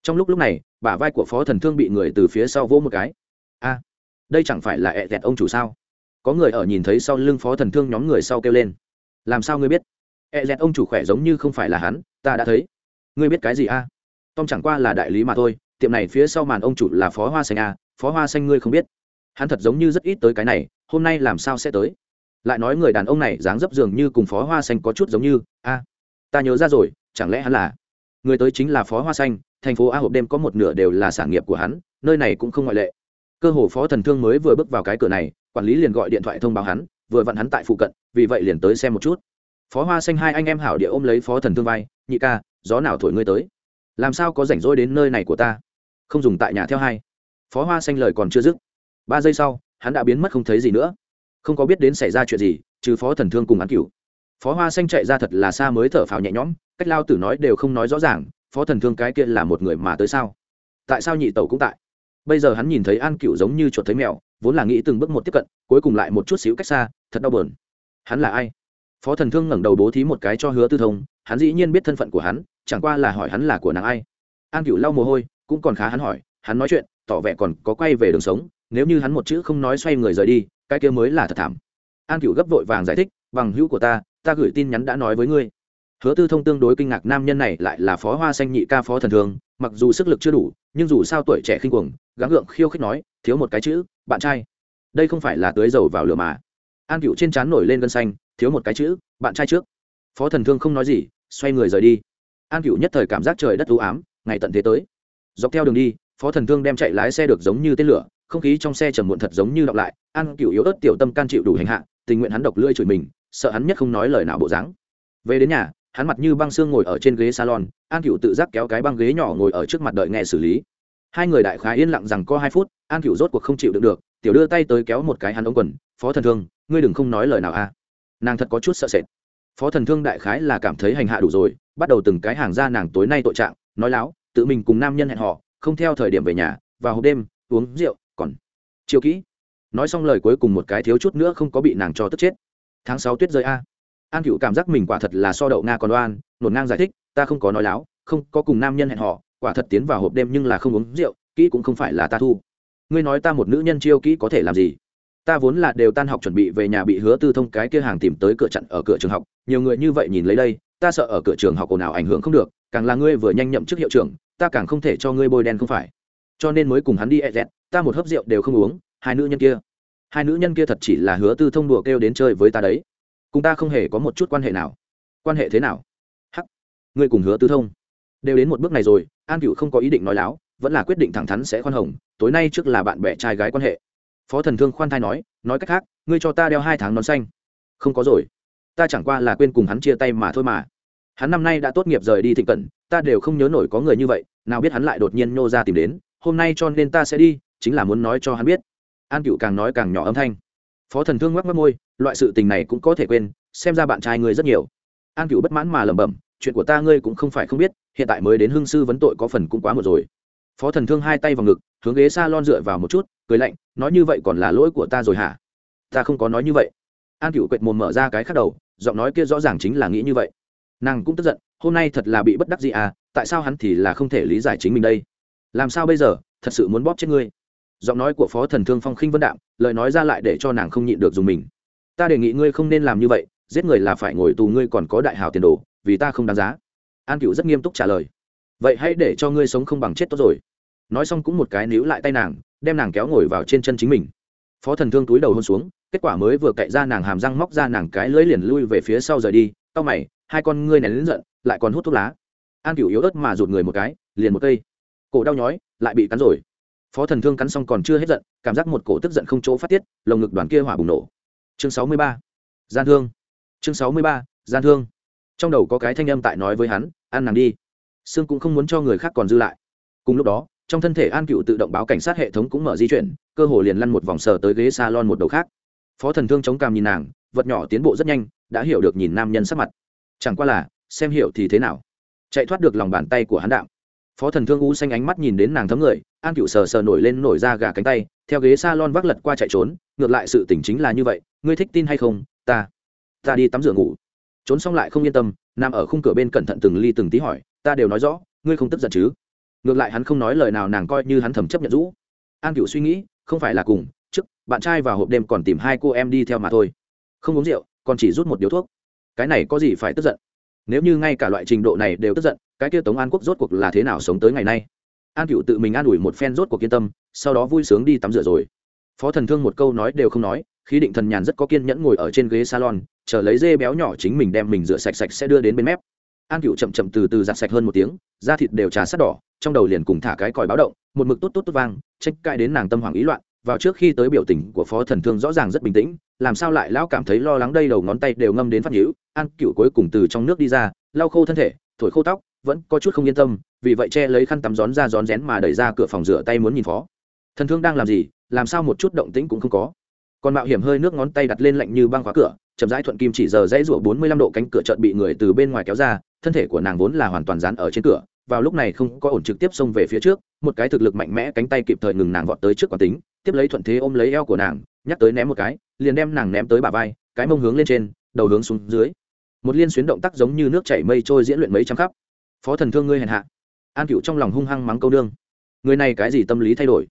Trong lúc lúc này, bả vai của phó thần thương bị người từ phía sau vỗ một cái. A, đây chẳng phải là ẹ dẹt ông chủ sao? Có người ở nhìn thấy sau lưng phó thần thương nhóm người sau kêu lên. Làm sao ngươi biết? Ẹ dẹt ông chủ khỏe giống như không phải là hắn, ta đã thấy ngươi biết cái gì a? Tom chẳng qua là đại lý mà thôi, tiệm này phía sau màn ông chủ là phó hoa xanh a, phó hoa xanh ngươi không biết. Hắn thật giống như rất ít tới cái này, hôm nay làm sao sẽ tới? Lại nói người đàn ông này dáng dấp dường như cùng phó hoa xanh có chút giống như, a, ta nhớ ra rồi, chẳng lẽ hắn là? Người tới chính là phó hoa xanh, thành phố a hộp đêm có một nửa đều là sản nghiệp của hắn, nơi này cũng không ngoại lệ. Cơ hồ phó thần thương mới vừa bước vào cái cửa này, quản lý liền gọi điện thoại thông báo hắn, vừa vặn hắn tại phụ cận, vì vậy liền tới xem một chút. Phó hoa xanh hai anh em hảo địa ôm lấy phó thần thương vai, nhị ca gió nào thổi ngươi tới? Làm sao có rảnh rỗi đến nơi này của ta? Không dùng tại nhà theo hai. Phó hoa xanh lời còn chưa dứt, ba giây sau, hắn đã biến mất không thấy gì nữa. Không có biết đến xảy ra chuyện gì, trừ phó thần thương cùng án cửu. Phó hoa xanh chạy ra thật là xa mới thở phào nhẹ nhõm, cách lao tử nói đều không nói rõ ràng, phó thần thương cái kia là một người mà tới sao? Tại sao nhị tẩu cũng tại? Bây giờ hắn nhìn thấy an cựu giống như chuột thấy mèo, vốn là nghĩ từng bước một tiếp cận, cuối cùng lại một chút xíu cách xa, thật đau bờn hắn là ai? Phó thần thương ngẩng đầu bố thí một cái cho hứa tư thông, hắn dĩ nhiên biết thân phận của hắn chẳng qua là hỏi hắn là của nàng ai. An cựu lau mồ hôi, cũng còn khá hắn hỏi, hắn nói chuyện, tỏ vẻ còn có quay về đường sống, nếu như hắn một chữ không nói xoay người rời đi, cái kia mới là thật thảm. An cựu gấp vội vàng giải thích, bằng hữu của ta ta gửi tin nhắn đã nói với ngươi. Hứa tư thông tương đối kinh ngạc nam nhân này lại là phó hoa xanh nhị ca phó thần thường, mặc dù sức lực chưa đủ, nhưng dù sao tuổi trẻ khinh cuồng, gắng gượng khiêu khích nói, thiếu một cái chữ, bạn trai. Đây không phải là tưới dầu vào lửa mà. An cựu trên trán nổi lên gân xanh, thiếu một cái chữ, bạn trai trước. Phó thần thương không nói gì, xoay người rời đi an cựu nhất thời cảm giác trời đất u ám, ngày tận thế tới. Dọc theo đường đi, phó thần thương đem chạy lái xe được giống như tên lửa, không khí trong xe trầm muộn thật giống như đọc lại, an cựu yếu ớt tiểu tâm can chịu đủ hành hạ, tình nguyện hắn độc lưỡi chửi mình, sợ hắn nhất không nói lời nào bộ dáng. Về đến nhà, hắn mặt như băng xương ngồi ở trên ghế salon, an cựu tự giác kéo cái băng ghế nhỏ ngồi ở trước mặt đợi nghe xử lý. Hai người đại khái yên lặng rằng có hai phút, an cựu rốt cuộc không chịu đựng được, tiểu đưa tay tới kéo một cái hắn ống quần, phó thần thương, ngươi đừng không nói lời nào a nàng thật có chút sợ sệt phó thần thương đại khái là cảm thấy hành hạ đủ rồi, bắt đầu từng cái hàng ra nàng tối nay tội trạng, nói láo, tự mình cùng nam nhân hẹn họ không theo thời điểm về nhà, vào hộp đêm, uống rượu, còn chiều kỹ. Nói xong lời cuối cùng một cái thiếu chút nữa không có bị nàng cho tức chết. Tháng sáu tuyết rơi a. An cựu cảm giác mình quả thật là so đậu nga còn đoan nổn ngang giải thích, ta không có nói láo, không có cùng nam nhân hẹn họ quả thật tiến vào hộp đêm nhưng là không uống rượu, kỹ cũng không phải là ta thu. Ngươi nói ta một nữ nhân chiêu kỹ có thể làm gì? Ta vốn là đều tan học chuẩn bị về nhà bị hứa tư thông cái kia hàng tìm tới cửa chặn ở cửa trường học, nhiều người như vậy nhìn lấy đây, ta sợ ở cửa trường học ồn ào ảnh hưởng không được, càng là ngươi vừa nhanh nhậm chức hiệu trưởng, ta càng không thể cho ngươi bôi đen không phải. Cho nên mới cùng hắn đi e dẹt, ta một hớp rượu đều không uống, hai nữ nhân kia. Hai nữ nhân kia thật chỉ là hứa tư thông đùa kêu đến chơi với ta đấy. Cùng ta không hề có một chút quan hệ nào. Quan hệ thế nào? Hắc. Ngươi cùng hứa tư thông. Đều đến một bước này rồi, an cựu không có ý định nói láo, vẫn là quyết định thẳng thắn sẽ khoan hồng, tối nay trước là bạn bè trai gái quan hệ phó thần thương khoan thai nói nói cách khác, ngươi cho ta đeo hai tháng nón xanh. Không có rồi. Ta chẳng qua là quên cùng hắn chia tay mà thôi mà. Hắn năm nay đã tốt nghiệp rời đi thịnh cận ta đều không nhớ nổi có người như vậy, nào biết hắn lại đột nhiên nhô ra tìm đến, hôm nay cho nên ta sẽ đi, chính là muốn nói cho hắn biết. An cựu càng nói càng nhỏ âm thanh. Phó thần thương ngoắc mất môi, loại sự tình này cũng có thể quên, xem ra bạn trai người rất nhiều. An cựu bất mãn mà lẩm bẩm, chuyện của ta ngươi cũng không phải không biết, hiện tại mới đến hương sư vấn tội có phần cũng quá một rồi phó thần thương hai tay vào ngực, hướng ghế s a lon dựa vào một chút, cười lạnh, nói như vậy còn là lỗi của ta rồi hả? Ta không có nói như vậy. An cựu quệt mồm mở ra cái khắc đầu, giọng nói kia rõ ràng chính là nghĩ như vậy. Nàng cũng tức giận, hôm nay thật là bị bất đắc gì à tại sao hắn thì là không thể lý giải chính mình đây? Làm sao bây giờ, thật sự muốn bóp chết ngươi? Giọng nói của phó thần thương phong khinh vân đạm, lời nói ra lại để cho nàng không nhịn được dùng mình. Ta đề nghị ngươi không nên làm như vậy, giết người là phải ngồi tù ngươi còn có đại hào tiền đồ, vì ta không đáng giá. An cựu rất nghiêm túc trả lời. Vậy hãy để cho ngươi sống không bằng chết tốt rồi nói xong cũng một cái níu lại tay nàng, đem nàng kéo ngồi vào trên chân chính mình. Phó thần thương túi đầu hôn xuống, kết quả mới vừa cậy ra nàng hàm răng móc ra nàng cái lưỡi liền lui về phía sau rời đi tao mày, hai con ngươi nén lớn giận, lại còn hút thuốc lá. An cửu yếu ớt mà rụt người một cái, liền một cây. Cổ đau nhói, lại bị cắn rồi. Phó thần thương cắn xong còn chưa hết giận, cảm giác một cổ tức giận không chỗ phát tiết, lồng ngực đoàn kia hỏa bùng nổ. Chương sáu mươi ba, gian thương. Chương sáu mươi ba, gian thương. Trong đầu có cái thanh âm tại nói với hắn, ăn nàng đi. Sương cũng không muốn cho người khác còn dư lại. Cùng lúc đó trong thân thể an cựu tự động báo cảnh sát hệ thống cũng mở di chuyển, cơ hồ liền lăn một vòng sờ tới ghế salon một đầu khác. Phó thần thương chống cằm nhìn nàng, vật nhỏ tiến bộ rất nhanh, đã hiểu được nhìn nam nhân sắc mặt. Chẳng qua là, xem hiểu thì thế nào? Chạy thoát được lòng bàn tay của hắn đạo. Phó thần thương u xanh ánh mắt nhìn đến nàng thấm người, an cựu sờ sờ nổi lên nổi ra gà cánh tay, theo ghế s a lon vác lật qua chạy trốn, ngược lại sự tỉnh chính là như vậy, ngươi thích tin hay không? Ta ta đi tắm rửa ngủ. Trốn xong lại không yên tâm, nằm ở khung cửa bên cẩn thận từng ly từng tí hỏi, ta đều nói rõ, ngươi không tức giận chứ? Ngược lại hắn không nói lời nào nàng coi như hắn thầm chấp nhận rũ. An cựu suy nghĩ, không phải là cùng, trước, bạn trai vào hộp đêm còn tìm hai cô em đi theo mà thôi. Không uống rượu, còn chỉ rút một điếu thuốc. Cái này có gì phải tức giận? Nếu như ngay cả loại trình độ này đều tức giận, cái kia tống an quốc rốt cuộc là thế nào sống tới ngày nay? An cựu tự mình an ủi một phen rốt cuộc kiên tâm, sau đó vui sướng đi tắm rửa rồi. Phó thần thương một câu nói đều không nói, khí định thần nhàn rất có kiên nhẫn ngồi ở trên ghế salon, chờ lấy dê béo nhỏ chính mình đem mình rửa sạch sạch sẽ đưa đến bên mép an cựu chậm chậm từ từ giặt sạch hơn một tiếng, da thịt đều trà sắt đỏ, trong đầu liền cùng thả cái còi báo động, một mực tốt tốt tốt vang trách cãi đến nàng tâm hoàng ý loạn, vào trước khi tới biểu tình của phó thần thương rõ ràng rất bình tĩnh, làm sao lại lão cảm thấy lo lắng đây đầu ngón tay đều ngâm đến phát nhữ an cựu cuối cùng từ trong nước đi ra, lau khô thân thể, thổi khô tóc, vẫn có chút không yên tâm, vì vậy che lấy khăn tắm rón ra rón rén mà đẩy ra cửa phòng rửa tay muốn nhìn phó. Thần thương đang làm gì, làm sao một chút động tĩnh cũng không có. Còn mạo hiểm hơi nước ngón tay đặt lên lạnh như băng khóa cửa, chậm rãi thuận kim chỉ giờ dãy rủa bốn mươi lăm độ cánh cửa chợt bị người từ bên ngoài kéo ra thân thể của nàng vốn là hoàn toàn dán ở trên cửa, vào lúc này không có ổn trực tiếp xông về phía trước, một cái thực lực mạnh mẽ cánh tay kịp thời ngừng nàng vọt tới trước quán tính, tiếp lấy thuận thế ôm lấy eo của nàng, nhắc tới ném một cái, liền đem nàng ném tới bà vai, cái mông hướng lên trên, đầu hướng xuống dưới. Một liên xuyến động tác giống như nước chảy mây trôi diễn luyện mấy trăm khắp. Phó thần thương ngươi hèn hạ. An cựu trong lòng hung hăng mắng câu đương. người này cái gì tâm lý thay đổi?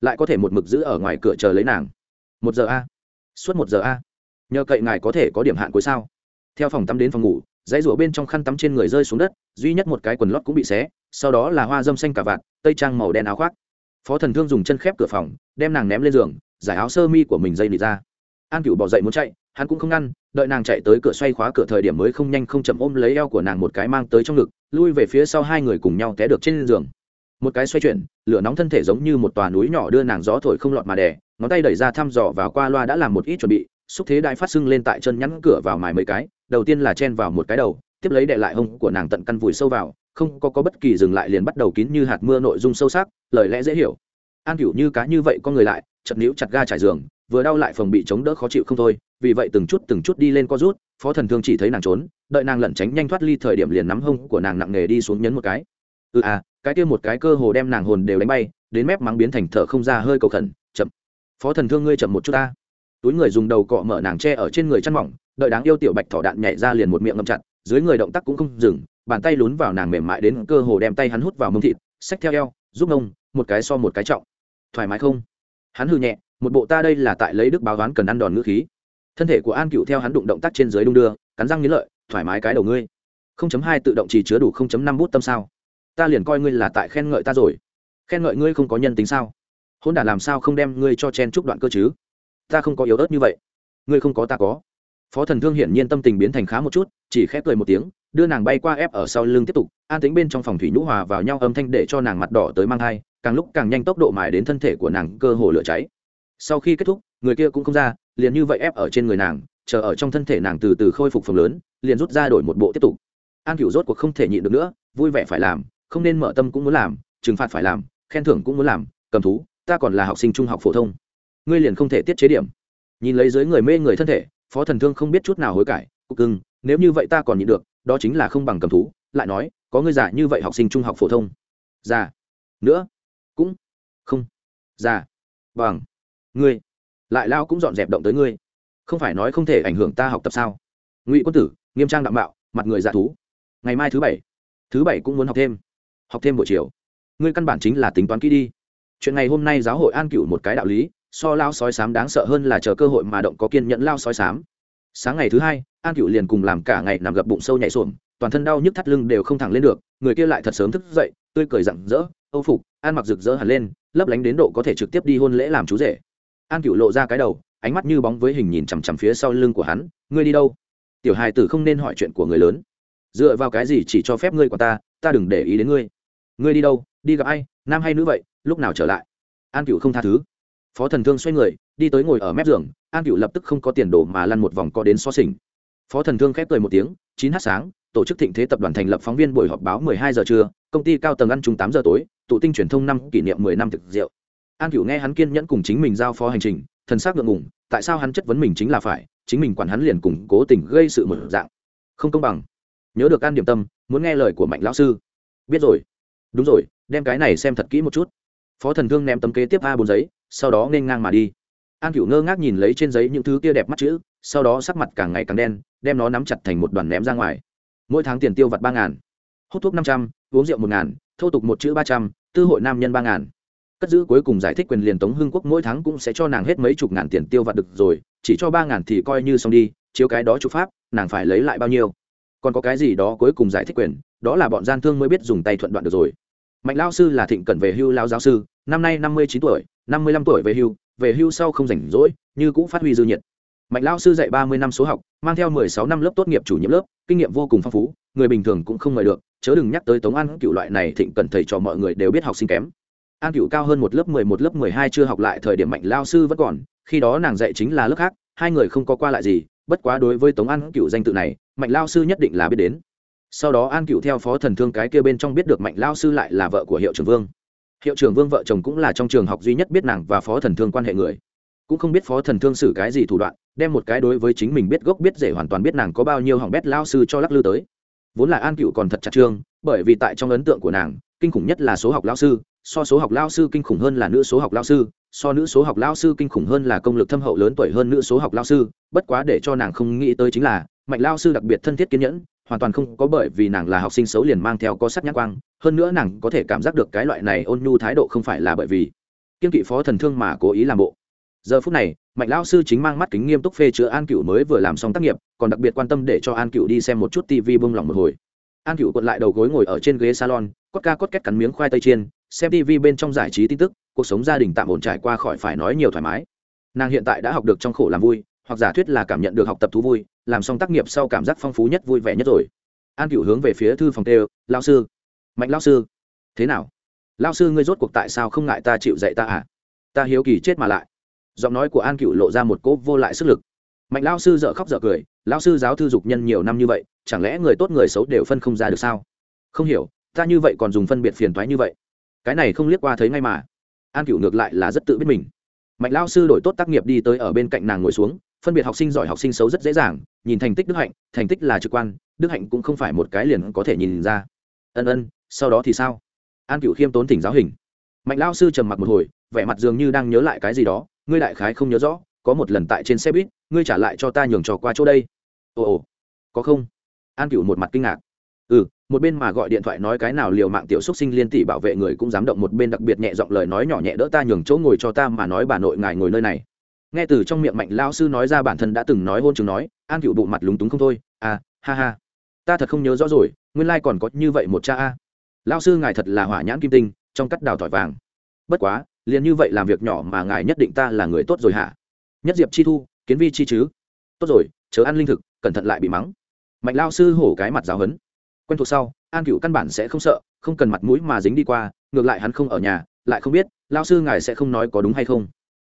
Lại có thể một mực giữ ở ngoài cửa chờ lấy nàng. Một giờ a. Suốt một giờ a. Nhờ cậy ngài có thể có điểm hạn cuối sao? Theo phòng tắm đến phòng ngủ dãy rủa bên trong khăn tắm trên người rơi xuống đất, duy nhất một cái quần lót cũng bị xé, sau đó là hoa dâm xanh cả vạt, tây trang màu đen áo khoác. Phó thần thương dùng chân khép cửa phòng, đem nàng ném lên giường, giải áo sơ mi của mình dây nịt ra. An cựu bỏ dậy muốn chạy, hắn cũng không ngăn, đợi nàng chạy tới cửa xoay khóa cửa thời điểm mới không nhanh không chậm ôm lấy eo của nàng một cái mang tới trong ngực, lui về phía sau hai người cùng nhau té được trên giường. Một cái xoay chuyển, lửa nóng thân thể giống như một tòa núi nhỏ đưa nàng gió thổi không lọt mà đè, ngón tay đẩy ra thăm dò vào qua loa đã làm một ít chuẩn bị xúc thế đại phát sưng lên tại chân nhắn cửa vào mài mấy cái đầu tiên là chen vào một cái đầu tiếp lấy đệ lại hông của nàng tận căn vùi sâu vào không có, có bất kỳ dừng lại liền bắt đầu kín như hạt mưa nội dung sâu sắc lời lẽ dễ hiểu. An cửu như cá như vậy con người lại chật níu chặt ga trải giường vừa đau lại phòng bị chống đỡ khó chịu không thôi vì vậy từng chút từng chút đi lên co rút phó thần thương chỉ thấy nàng trốn đợi nàng lẩn tránh nhanh thoát ly thời điểm liền nắm hông của nàng nặng nề đi xuống nhấn một cái. Ừ à cái kia một cái cơ hồ đem nàng hồn đều đánh bay đến mép mắng biến thành thở không ra hơi cầu khẩn chậm. Phó thần thương ngươi chậm một chút ta túi người dùng đầu cọ mở nàng tre ở trên người chăn mỏng, đợi đáng yêu tiểu bạch thỏ đạn nhảy ra liền một miệng ngậm chặt, dưới người động tác cũng không dừng, bàn tay lún vào nàng mềm mại đến cơ hồ đem tay hắn hút vào mông thịt, xách theo eo, giúp nông một cái so một cái trọng. Thoải mái không? Hắn hư nhẹ, một bộ ta đây là tại lấy đức báo đoán cần ăn đòn ngữ khí. Thân thể của an cựu theo hắn đụng động tác trên dưới đung đưa, cắn răng nghĩ lợi, thoải mái cái đầu ngươi. Không chấm hai tự động chỉ chứa đủ không chấm năm bút tâm sao? Ta liền coi ngươi là tại khen ngợi ta rồi. Khen ngợi ngươi không có nhân tính sao? Hôn đản làm sao không đem ngươi cho chen chúc đoạn cơ chứ? Ta không có yếu ớt như vậy. Ngươi không có ta có. Phó thần thương hiển nhiên tâm tình biến thành khá một chút, chỉ khép cười một tiếng, đưa nàng bay qua ép ở sau lưng tiếp tục, an tính bên trong phòng thủy nhũ hòa vào nhau âm thanh để cho nàng mặt đỏ tới mang thai, càng lúc càng nhanh tốc độ mài đến thân thể của nàng, cơ hồ lửa cháy. Sau khi kết thúc, người kia cũng không ra, liền như vậy ép ở trên người nàng, chờ ở trong thân thể nàng từ từ khôi phục phần lớn, liền rút ra đổi một bộ tiếp tục. An cửu rốt cuộc không thể nhịn được nữa, vui vẻ phải làm, không nên mở tâm cũng muốn làm, trừng phạt phải làm, khen thưởng cũng muốn làm, cầm thú, ta còn là học sinh trung học phổ thông ngươi liền không thể tiết chế điểm. Nhìn lấy dưới người mê người thân thể, phó thần thương không biết chút nào hối cải, cục cưng, nếu như vậy ta còn nhịn được, đó chính là không bằng cầm thú, lại nói, có ngươi giả như vậy học sinh trung học phổ thông. Già? Nữa? Cũng không. Già? Bằng. Ngươi? Lại lao cũng dọn dẹp động tới ngươi. Không phải nói không thể ảnh hưởng ta học tập sao? Ngụy quân tử, nghiêm trang đạm bạo mặt người dạ thú. Ngày mai thứ bảy thứ bảy cũng muốn học thêm học thêm buổi chiều. Ngươi căn bản chính là tính toán kỹ đi. Chuyện ngày hôm nay giáo hội an cựu một cái đạo lý so lao sói sám đáng sợ hơn là chờ cơ hội mà động có kiên nhẫn lao sói sám. Sáng ngày thứ hai, an cựu liền cùng làm cả ngày nằm gập bụng sâu nhảy xuồng, toàn thân đau nhức thắt lưng đều không thẳng lên được, người kia lại thật sớm thức dậy, tươi cười rặng rỡ, âu phục An mặc rực rỡ hẳn lên, lấp lánh đến độ có thể trực tiếp đi hôn lễ làm chú rể. An cựu lộ ra cái đầu, ánh mắt như bóng với hình nhìn chằm chằm phía sau lưng của hắn, ngươi đi đâu? Tiểu hài tử không nên hỏi chuyện của người lớn. Dựa vào cái gì chỉ cho phép ngươi của ta ta đừng để ý đến ngươi. Ngươi đi đâu, đi gặp ai, nam hay nữ vậy, lúc nào trở lại? An cựu không tha thứ phó thần thương xoay người, đi tới ngồi ở mép giường, an cựu lập tức không có tiền đồ mà lăn một vòng có đến so sình phó thần thương khép cười một tiếng, chín h sáng, tổ chức thịnh thế tập đoàn thành lập phóng viên buổi họp báo mười hai giờ trưa, công ty cao tầng ăn chung tám giờ tối, tụ tinh truyền thông năm, kỷ niệm mười năm thực rượu. An cựu nghe hắn kiên nhẫn cùng chính mình giao phó hành trình, thần s c ngượng ngùng, tại sao hắn chất vấn mình chính là phải, chính mình quản hắn liền cùng cố tình gây sự một dạng. Không công bằng. Nhớ được an điểm tâm, muốn nghe lời của mạnh lão sư. Biết rồi. Đúng rồi, đem cái này xem thật kỹ một chút. Phó thần thương ném tấm kế tiếp a bốn giấy sau đó nên ngang mà đi. An cựu ngơ ngác nhìn lấy trên giấy những thứ kia đẹp mắt chữ, sau đó sắc mặt càng ngày càng đen, đem nó nắm chặt thành một đoàn ném ra ngoài. Mỗi tháng tiền tiêu vặt ba ngàn, hút thuốc năm trăm, uống rượu một ngàn, thô tục một chữ ba trăm, tư hội nam nhân ba ngàn. Cất giữ cuối cùng giải thích quyền liền tống hưng quốc mỗi tháng cũng sẽ cho nàng hết mấy chục ngàn tiền tiêu vặt được rồi, chỉ cho ba ngàn thì coi như xong đi, chiếu cái đó chụp pháp, nàng phải lấy lại bao nhiêu. Còn có cái gì đó cuối cùng giải thích quyền, đó là bọn gian thương mới biết dùng tay thuận đoạn được rồi. Mạnh lao sư là thịnh cẩn về hưu lao giáo sư, năm nay năm mươi chín tuổi năm mươi lăm tuổi về hưu về hưu sau không rảnh rỗi, như cũng phát huy dư nhiệt. Mạnh lao sư dạy ba mươi năm số học, mang theo mười sáu năm lớp tốt nghiệp chủ nhiệm lớp, kinh nghiệm vô cùng phong phú, người bình thường cũng không mời được, chớ đừng nhắc tới tống an cựu loại này thịnh cần thầy cho mọi người đều biết học sinh kém. An cựu cao hơn một lớp mười một, lớp mười hai chưa học lại thời điểm mạnh lao sư vẫn còn, khi đó nàng dạy chính là lớp khác, hai người không có qua lại gì, bất quá đối với tống an cựu danh tự này, mạnh lao sư nhất định là biết đến. Sau đó an cựu theo phó thần thương cái kia bên trong biết được mạnh lao sư lại là vợ của hiệu trưởng vương hiệu trưởng vương vợ chồng cũng là trong trường học duy nhất biết nàng và phó thần thương quan hệ người. Cũng không biết phó thần thương xử cái gì thủ đoạn, đem một cái đối với chính mình biết gốc biết rể hoàn toàn biết nàng có bao nhiêu hỏng bét lao sư cho lắc lư tới. Vốn là an cựu còn thật chặt trương, bởi vì tại trong ấn tượng của nàng, kinh khủng nhất là số học lao sư, so số học lao sư kinh khủng hơn là nữ số học lao sư, so nữ số học lao sư kinh khủng hơn là công lực thâm hậu lớn tuổi hơn nữ số học lao sư, bất quá để cho nàng không nghĩ tới chính là, mạnh lao sư đặc biệt thân thiết kiên nhẫn, hoàn toàn không có bởi vì nàng là học sinh xấu liền mang theo có sắc nhãn quang hơn nữa nàng có thể cảm giác được cái loại này ôn nhu thái độ không phải là bởi vì kiên kỵ phó thần thương mà cố ý làm bộ. Giờ phút này, mạnh lao sư chính mang mắt kính nghiêm túc phê chữa an cựu mới vừa làm xong tác nghiệp, còn đặc biệt quan tâm để cho an cựu đi xem một chút tv bông lòng một hồi. An cựu quật lại đầu gối ngồi ở trên ghế salon, cốt ca cốt két cắn miếng khoai tây chiên, xem tv bên trong giải trí tin tức, cuộc sống gia đình tạm ổn trải qua khỏi phải nói nhiều thoải mái. Nàng hiện tại đã học được trong khổ làm vui, hoặc giả thuyết là cảm nhận được học tập thú vui, làm xong tác nghiệp sau cảm giác phong phú nhất vui vẻ nhất rồi. An cựu hướng về phía thư phòng tê lao sư mạnh lao sư. Thế nào? Lao sư ngươi rốt cuộc tại sao không ngại ta chịu dạy ta à? Ta hiếu kỳ chết mà lại. Giọng nói của an cựu lộ ra một cỗ vô lại sức lực. Mạnh lao sư dợ khóc dợ cười. Lao sư giáo thư dục nhân nhiều năm như vậy, chẳng lẽ người tốt người xấu đều phân không ra được sao? Không hiểu, ta như vậy còn dùng phân biệt phiền thoái như vậy. Cái này không liếc qua thấy ngay mà. An cựu ngược lại là rất tự biết mình. Mạnh lao sư đổi tốt tác nghiệp đi tới ở bên cạnh nàng ngồi xuống, phân biệt học sinh giỏi học sinh xấu rất dễ dàng, nhìn thành tích đức hạnh, thành tích là trực quan, đức hạnh cũng không phải một cái liền có thể nhìn ra. Ân ân sau đó thì sao? An cựu khiêm tốn thỉnh giáo hình. Mạnh lao sư trầm mặc một hồi, vẻ mặt dường như đang nhớ lại cái gì đó. Ngươi đại khái không nhớ rõ, có một lần tại trên xe buýt, ngươi trả lại cho ta nhường trò qua chỗ đây. Ồ ồ, có không? An cựu một mặt kinh ngạc. Ừ một bên mà gọi điện thoại nói cái nào liều mạng tiểu xúc sinh liên tỷ bảo vệ người cũng dám động, một bên đặc biệt nhẹ giọng lời nói nhỏ nhẹ đỡ ta nhường chỗ ngồi cho ta mà nói bà nội ngài ngồi nơi này. Nghe từ trong miệng mạnh lao sư nói ra bản thân đã từng nói hôn chừng nói, an cựu bộ mặt lúng túng không thôi. À ha ha. Ta thật không nhớ rõ rồi, nguyên lai còn có như vậy một cha a lao sư ngài thật là hỏa nhãn kim tinh, trong cắt đào tỏi vàng. Bất quá, liền như vậy làm việc nhỏ mà ngài nhất định ta là người tốt rồi hả? Nhất diệp chi thu, kiến vi chi chứ? Tốt rồi, chớ ăn linh thực, cẩn thận lại bị mắng. Mạnh lao sư hổ cái mặt giáo hấn. Quen thuộc sau, an cựu căn bản sẽ không sợ, không cần mặt mũi mà dính đi qua, ngược lại hắn không ở nhà, lại không biết lao sư ngài sẽ không nói có đúng hay không.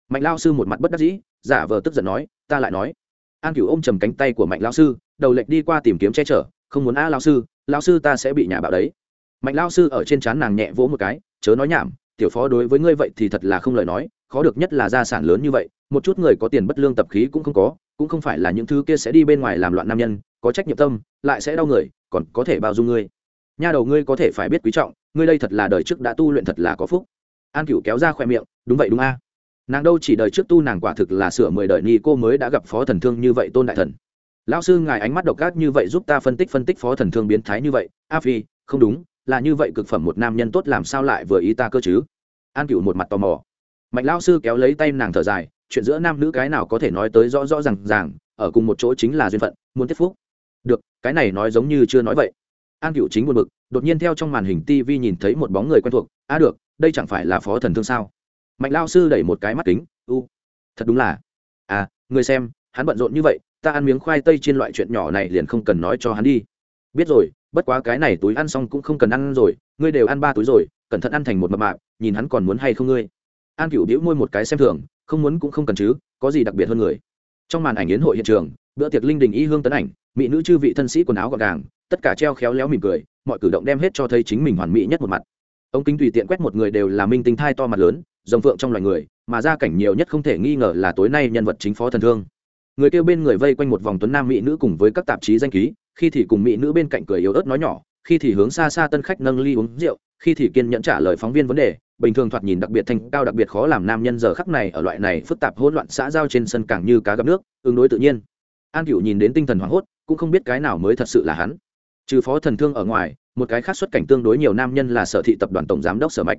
Mạnh lao sư một mặt bất đắc dĩ, giả vờ tức giận nói, ta lại nói. An Cựu ôm chầm cánh tay của mạnh lao sư, đầu lệch đi qua tìm kiếm che chở, không muốn a lao sư lao sư ta sẽ bị nhà bạo đấy mạnh lao sư ở trên trán nàng nhẹ vỗ một cái, chớ nói nhảm, tiểu phó đối với ngươi vậy thì thật là không lời nói, khó được nhất là gia sản lớn như vậy, một chút người có tiền bất lương tập khí cũng không có, cũng không phải là những thứ kia sẽ đi bên ngoài làm loạn nam nhân, có trách nhiệm tâm, lại sẽ đau người, còn có thể bao dung ngươi. Nha đầu ngươi có thể phải biết quý trọng, ngươi đây thật là đời trước đã tu luyện thật là có phúc. An cựu kéo ra khoe miệng, đúng vậy đúng a. Nàng đâu chỉ đời trước tu nàng quả thực là sửa mười đời ni cô mới đã gặp phó thần thương như vậy tôn đại thần. Lão sư ngài ánh mắt độc ác như vậy giúp ta phân tích phân tích phó thần thương biến thái như vậy. A phi, không đúng là như vậy cực phẩm một nam nhân tốt làm sao lại vừa ý ta cơ chứ? An cựu một mặt tò mò. Mạnh lao sư kéo lấy tay nàng thở dài, chuyện giữa nam nữ cái nào có thể nói tới rõ rõ r à n g ràng, ở cùng một chỗ chính là duyên phận, muốn tiếp phúc. Được, cái này nói giống như chưa nói vậy. An cựu chính buồn bực, đột nhiên theo trong màn hình tv nhìn thấy một bóng người quen thuộc. A được, đây chẳng phải là phó thần thương sao? Mạnh lao sư đẩy một cái mắt kính, u, thật đúng là. À người xem, hắn bận rộn như vậy, ta ăn miếng khoai tây trên loại chuyện nhỏ này liền không cần nói cho hắn đi. Biết rồi bất quá cái này túi ăn xong cũng không cần ăn rồi, ngươi đều ăn ba túi rồi, cẩn thận ăn thành một mập mạp, nhìn hắn còn muốn hay không ngươi. An cựu đĩu môi một cái xem thường, không muốn cũng không cần chứ, có gì đặc biệt hơn người. Trong màn ảnh yến hội hiện trường, bữa tiệc linh đình y hương tấn ảnh, mỹ nữ chư vị thân sĩ quần áo gọn gàng, tất cả treo khéo léo mỉm cười, mọi cử động đem hết cho thấy chính mình hoàn mỹ nhất một mặt. Ông kính tùy tiện quét một người đều là minh tinh thai to mặt lớn, rồng phượng trong loài người, mà gia cảnh nhiều nhất không thể nghi ngờ là tối nay nhân vật chính phó thần thương. Người kêu bên người vây quanh một vòng tuấn nam mỹ nữ cùng với các tạp chí danh ký khi thì cùng mỹ nữ bên cạnh cười yếu ớt nói nhỏ, khi thì hướng xa xa tân khách nâng ly uống rượu, khi thì kiên nhẫn trả lời phóng viên vấn đề, bình thường thoạt nhìn đặc biệt thành cao đặc biệt khó làm nam nhân giờ khắc này ở loại này phức tạp hỗn loạn xã giao trên sân càng như cá gặp nước ứng đối tự nhiên. An cựu nhìn đến tinh thần hoảng hốt, cũng không biết cái nào mới thật sự là hắn. Trừ phó thần thương ở ngoài, một cái khác xuất cảnh tương đối nhiều nam nhân là sở thị tập đoàn tổng giám đốc sở mạch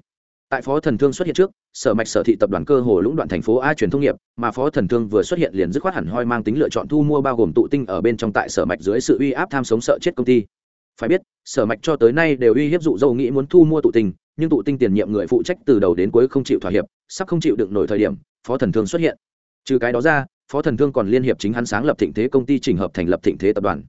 tại phó thần thương xuất hiện trước, sở mạch sở thị tập đoàn cơ hồ lũng đoạn thành phố a truyền thông nghiệp, mà phó thần thương vừa xuất hiện liền dứt khoát hẳn hoi mang tính lựa chọn thu mua bao gồm tụ tinh ở bên trong tại sở mạch dưới sự uy áp tham sống sợ chết công ty. Phải biết, sở mạch cho tới nay đều uy hiếp dụ dâu nghĩ muốn thu mua tụ tinh, nhưng tụ tinh tiền nhiệm người phụ trách từ đầu đến cuối không chịu thỏa hiệp, sắp không chịu đựng nổi thời điểm, phó thần thương xuất hiện. Trừ cái đó ra, phó thần thương còn liên hiệp chính hắn sáng lập thịnh thế công ty trình hợp thành lập thịnh thế tập đoàn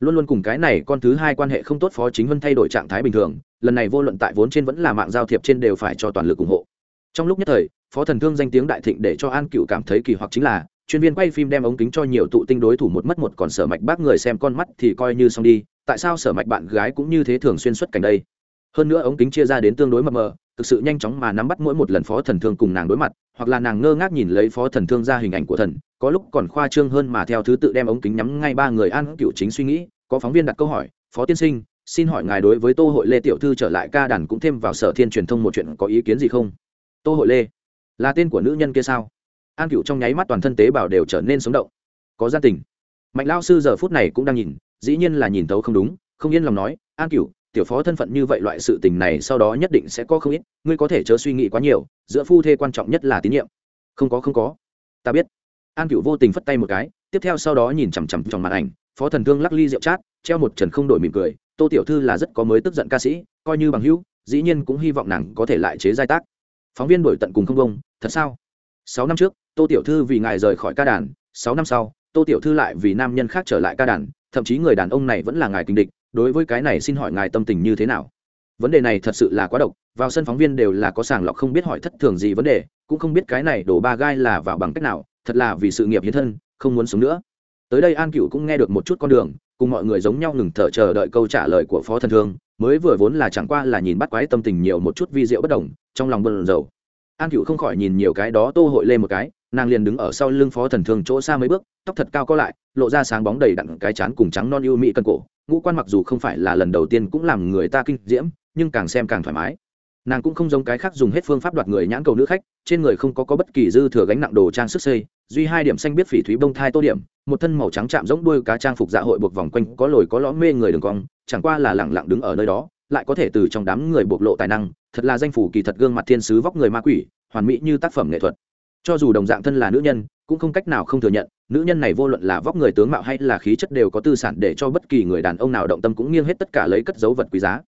luôn luôn cùng cái này con thứ hai quan hệ không tốt phó chính vân thay đổi trạng thái bình thường, lần này vô luận tại vốn trên vẫn là mạng giao thiệp trên đều phải cho toàn lực ủng hộ. Trong lúc nhất thời, phó thần thương danh tiếng đại thịnh để cho an cựu cảm thấy kỳ hoặc chính là, chuyên viên quay phim đem ống kính cho nhiều tụ tinh đối thủ một mất một còn sở mạch bác người xem con mắt thì coi như xong đi, tại sao sở mạch bạn gái cũng như thế thường xuyên xuất cảnh đây? Hơn nữa ống kính chia ra đến tương đối mập mờ thực sự nhanh chóng mà nắm bắt mỗi một lần phó thần thương cùng nàng đối mặt, hoặc là nàng ngơ ngác nhìn lấy phó thần thương ra hình ảnh của thần, có lúc còn khoa trương hơn mà theo thứ tự đem ống kính nhắm ngay ba người an cựu chính suy nghĩ, có phóng viên đặt câu hỏi, phó tiên sinh, xin hỏi ngài đối với tô hội lê tiểu thư trở lại ca đàn cũng thêm vào sở thiên truyền thông một chuyện có ý kiến gì không? Tô hội lê? Là tên của nữ nhân kia sao? An cựu trong nháy mắt toàn thân tế bào đều trở nên sống động. Có gia tình. Mạnh lao sư giờ phút này cũng đang nhìn, dĩ nhiên là nhìn tấu không đúng, không yên lòng nói, an cựu tiểu phó thân phận như vậy loại sự tình này sau đó nhất định sẽ có không ít, ngươi có thể chớ suy nghĩ quá nhiều, giữa phu thê quan trọng nhất là tín nhiệm. Không có không có. Ta biết. An cựu vô tình phất tay một cái, tiếp theo sau đó nhìn chằm chằm trong màn ảnh, phó thần thương lắc ly rượu chát, treo một trần không đổi mỉm cười, tô tiểu thư là rất có mới tức giận ca sĩ, coi như bằng hữu, dĩ nhiên cũng hy vọng nàng có thể lại chế giai tác. Phóng viên đổi tận cùng không công. thật sao? Sáu năm trước, tô tiểu thư vì ngài rời khỏi ca đàn, sáu năm sau, tô tiểu thư lại vì nam nhân khác trở lại ca đàn, thậm chí người đàn ông này vẫn là ngài kinh địch đối với cái này xin hỏi ngài tâm tình như thế nào? Vấn đề này thật sự là quá độc, vào sân phóng viên đều là có sàng lọc không biết hỏi thất thường gì vấn đề, cũng không biết cái này đổ ba gai là vào bằng cách nào, thật là vì sự nghiệp hiến thân, không muốn sống nữa. Tới đây an cựu cũng nghe được một chút con đường, cùng mọi người giống nhau ngừng thở chờ đợi câu trả lời của phó thần thương, mới vừa vốn là chẳng qua là nhìn bắt quái tâm tình nhiều một chút vi diệu bất đồng, trong lòng bận dầu an cựu không khỏi nhìn nhiều cái đó tô hội lên một cái, nàng liền đứng ở sau lưng phó thần thương chỗ xa mấy bước, tóc thật cao có lại, lộ ra sáng bóng đầy đặn cái chán cùng trắng non ưu mỹ cân cổ ngũ quan mặc dù không phải là lần đầu tiên cũng làm người ta kinh diễm nhưng càng xem càng thoải mái. Nàng cũng không giống cái khác dùng hết phương pháp đoạt người nhãn cầu nữ khách trên người không có, có bất kỳ dư thừa gánh nặng đồ trang sức xây duy hai điểm xanh biết phỉ thúy bông thai tô điểm một thân màu trắng chạm giống đuôi cá trang phục dạ hội buộc vòng quanh có lồi có lõm mê người đường cong chẳng qua là lẳng lặng đứng ở nơi đó lại có thể từ trong đám người bộc lộ tài năng thật là danh phủ kỳ thật gương mặt thiên sứ vóc người ma quỷ hoàn mỹ như tác phẩm nghệ thuật. Cho dù đồng dạng thân là nữ nhân cũng không cách nào không thừa nhận, nữ nhân này vô luận là vóc người tướng mạo hay là khí chất đều có tư sản để cho bất kỳ người đàn ông nào động tâm cũng nghiêng hết tất cả lấy cất dấu vật quý giá.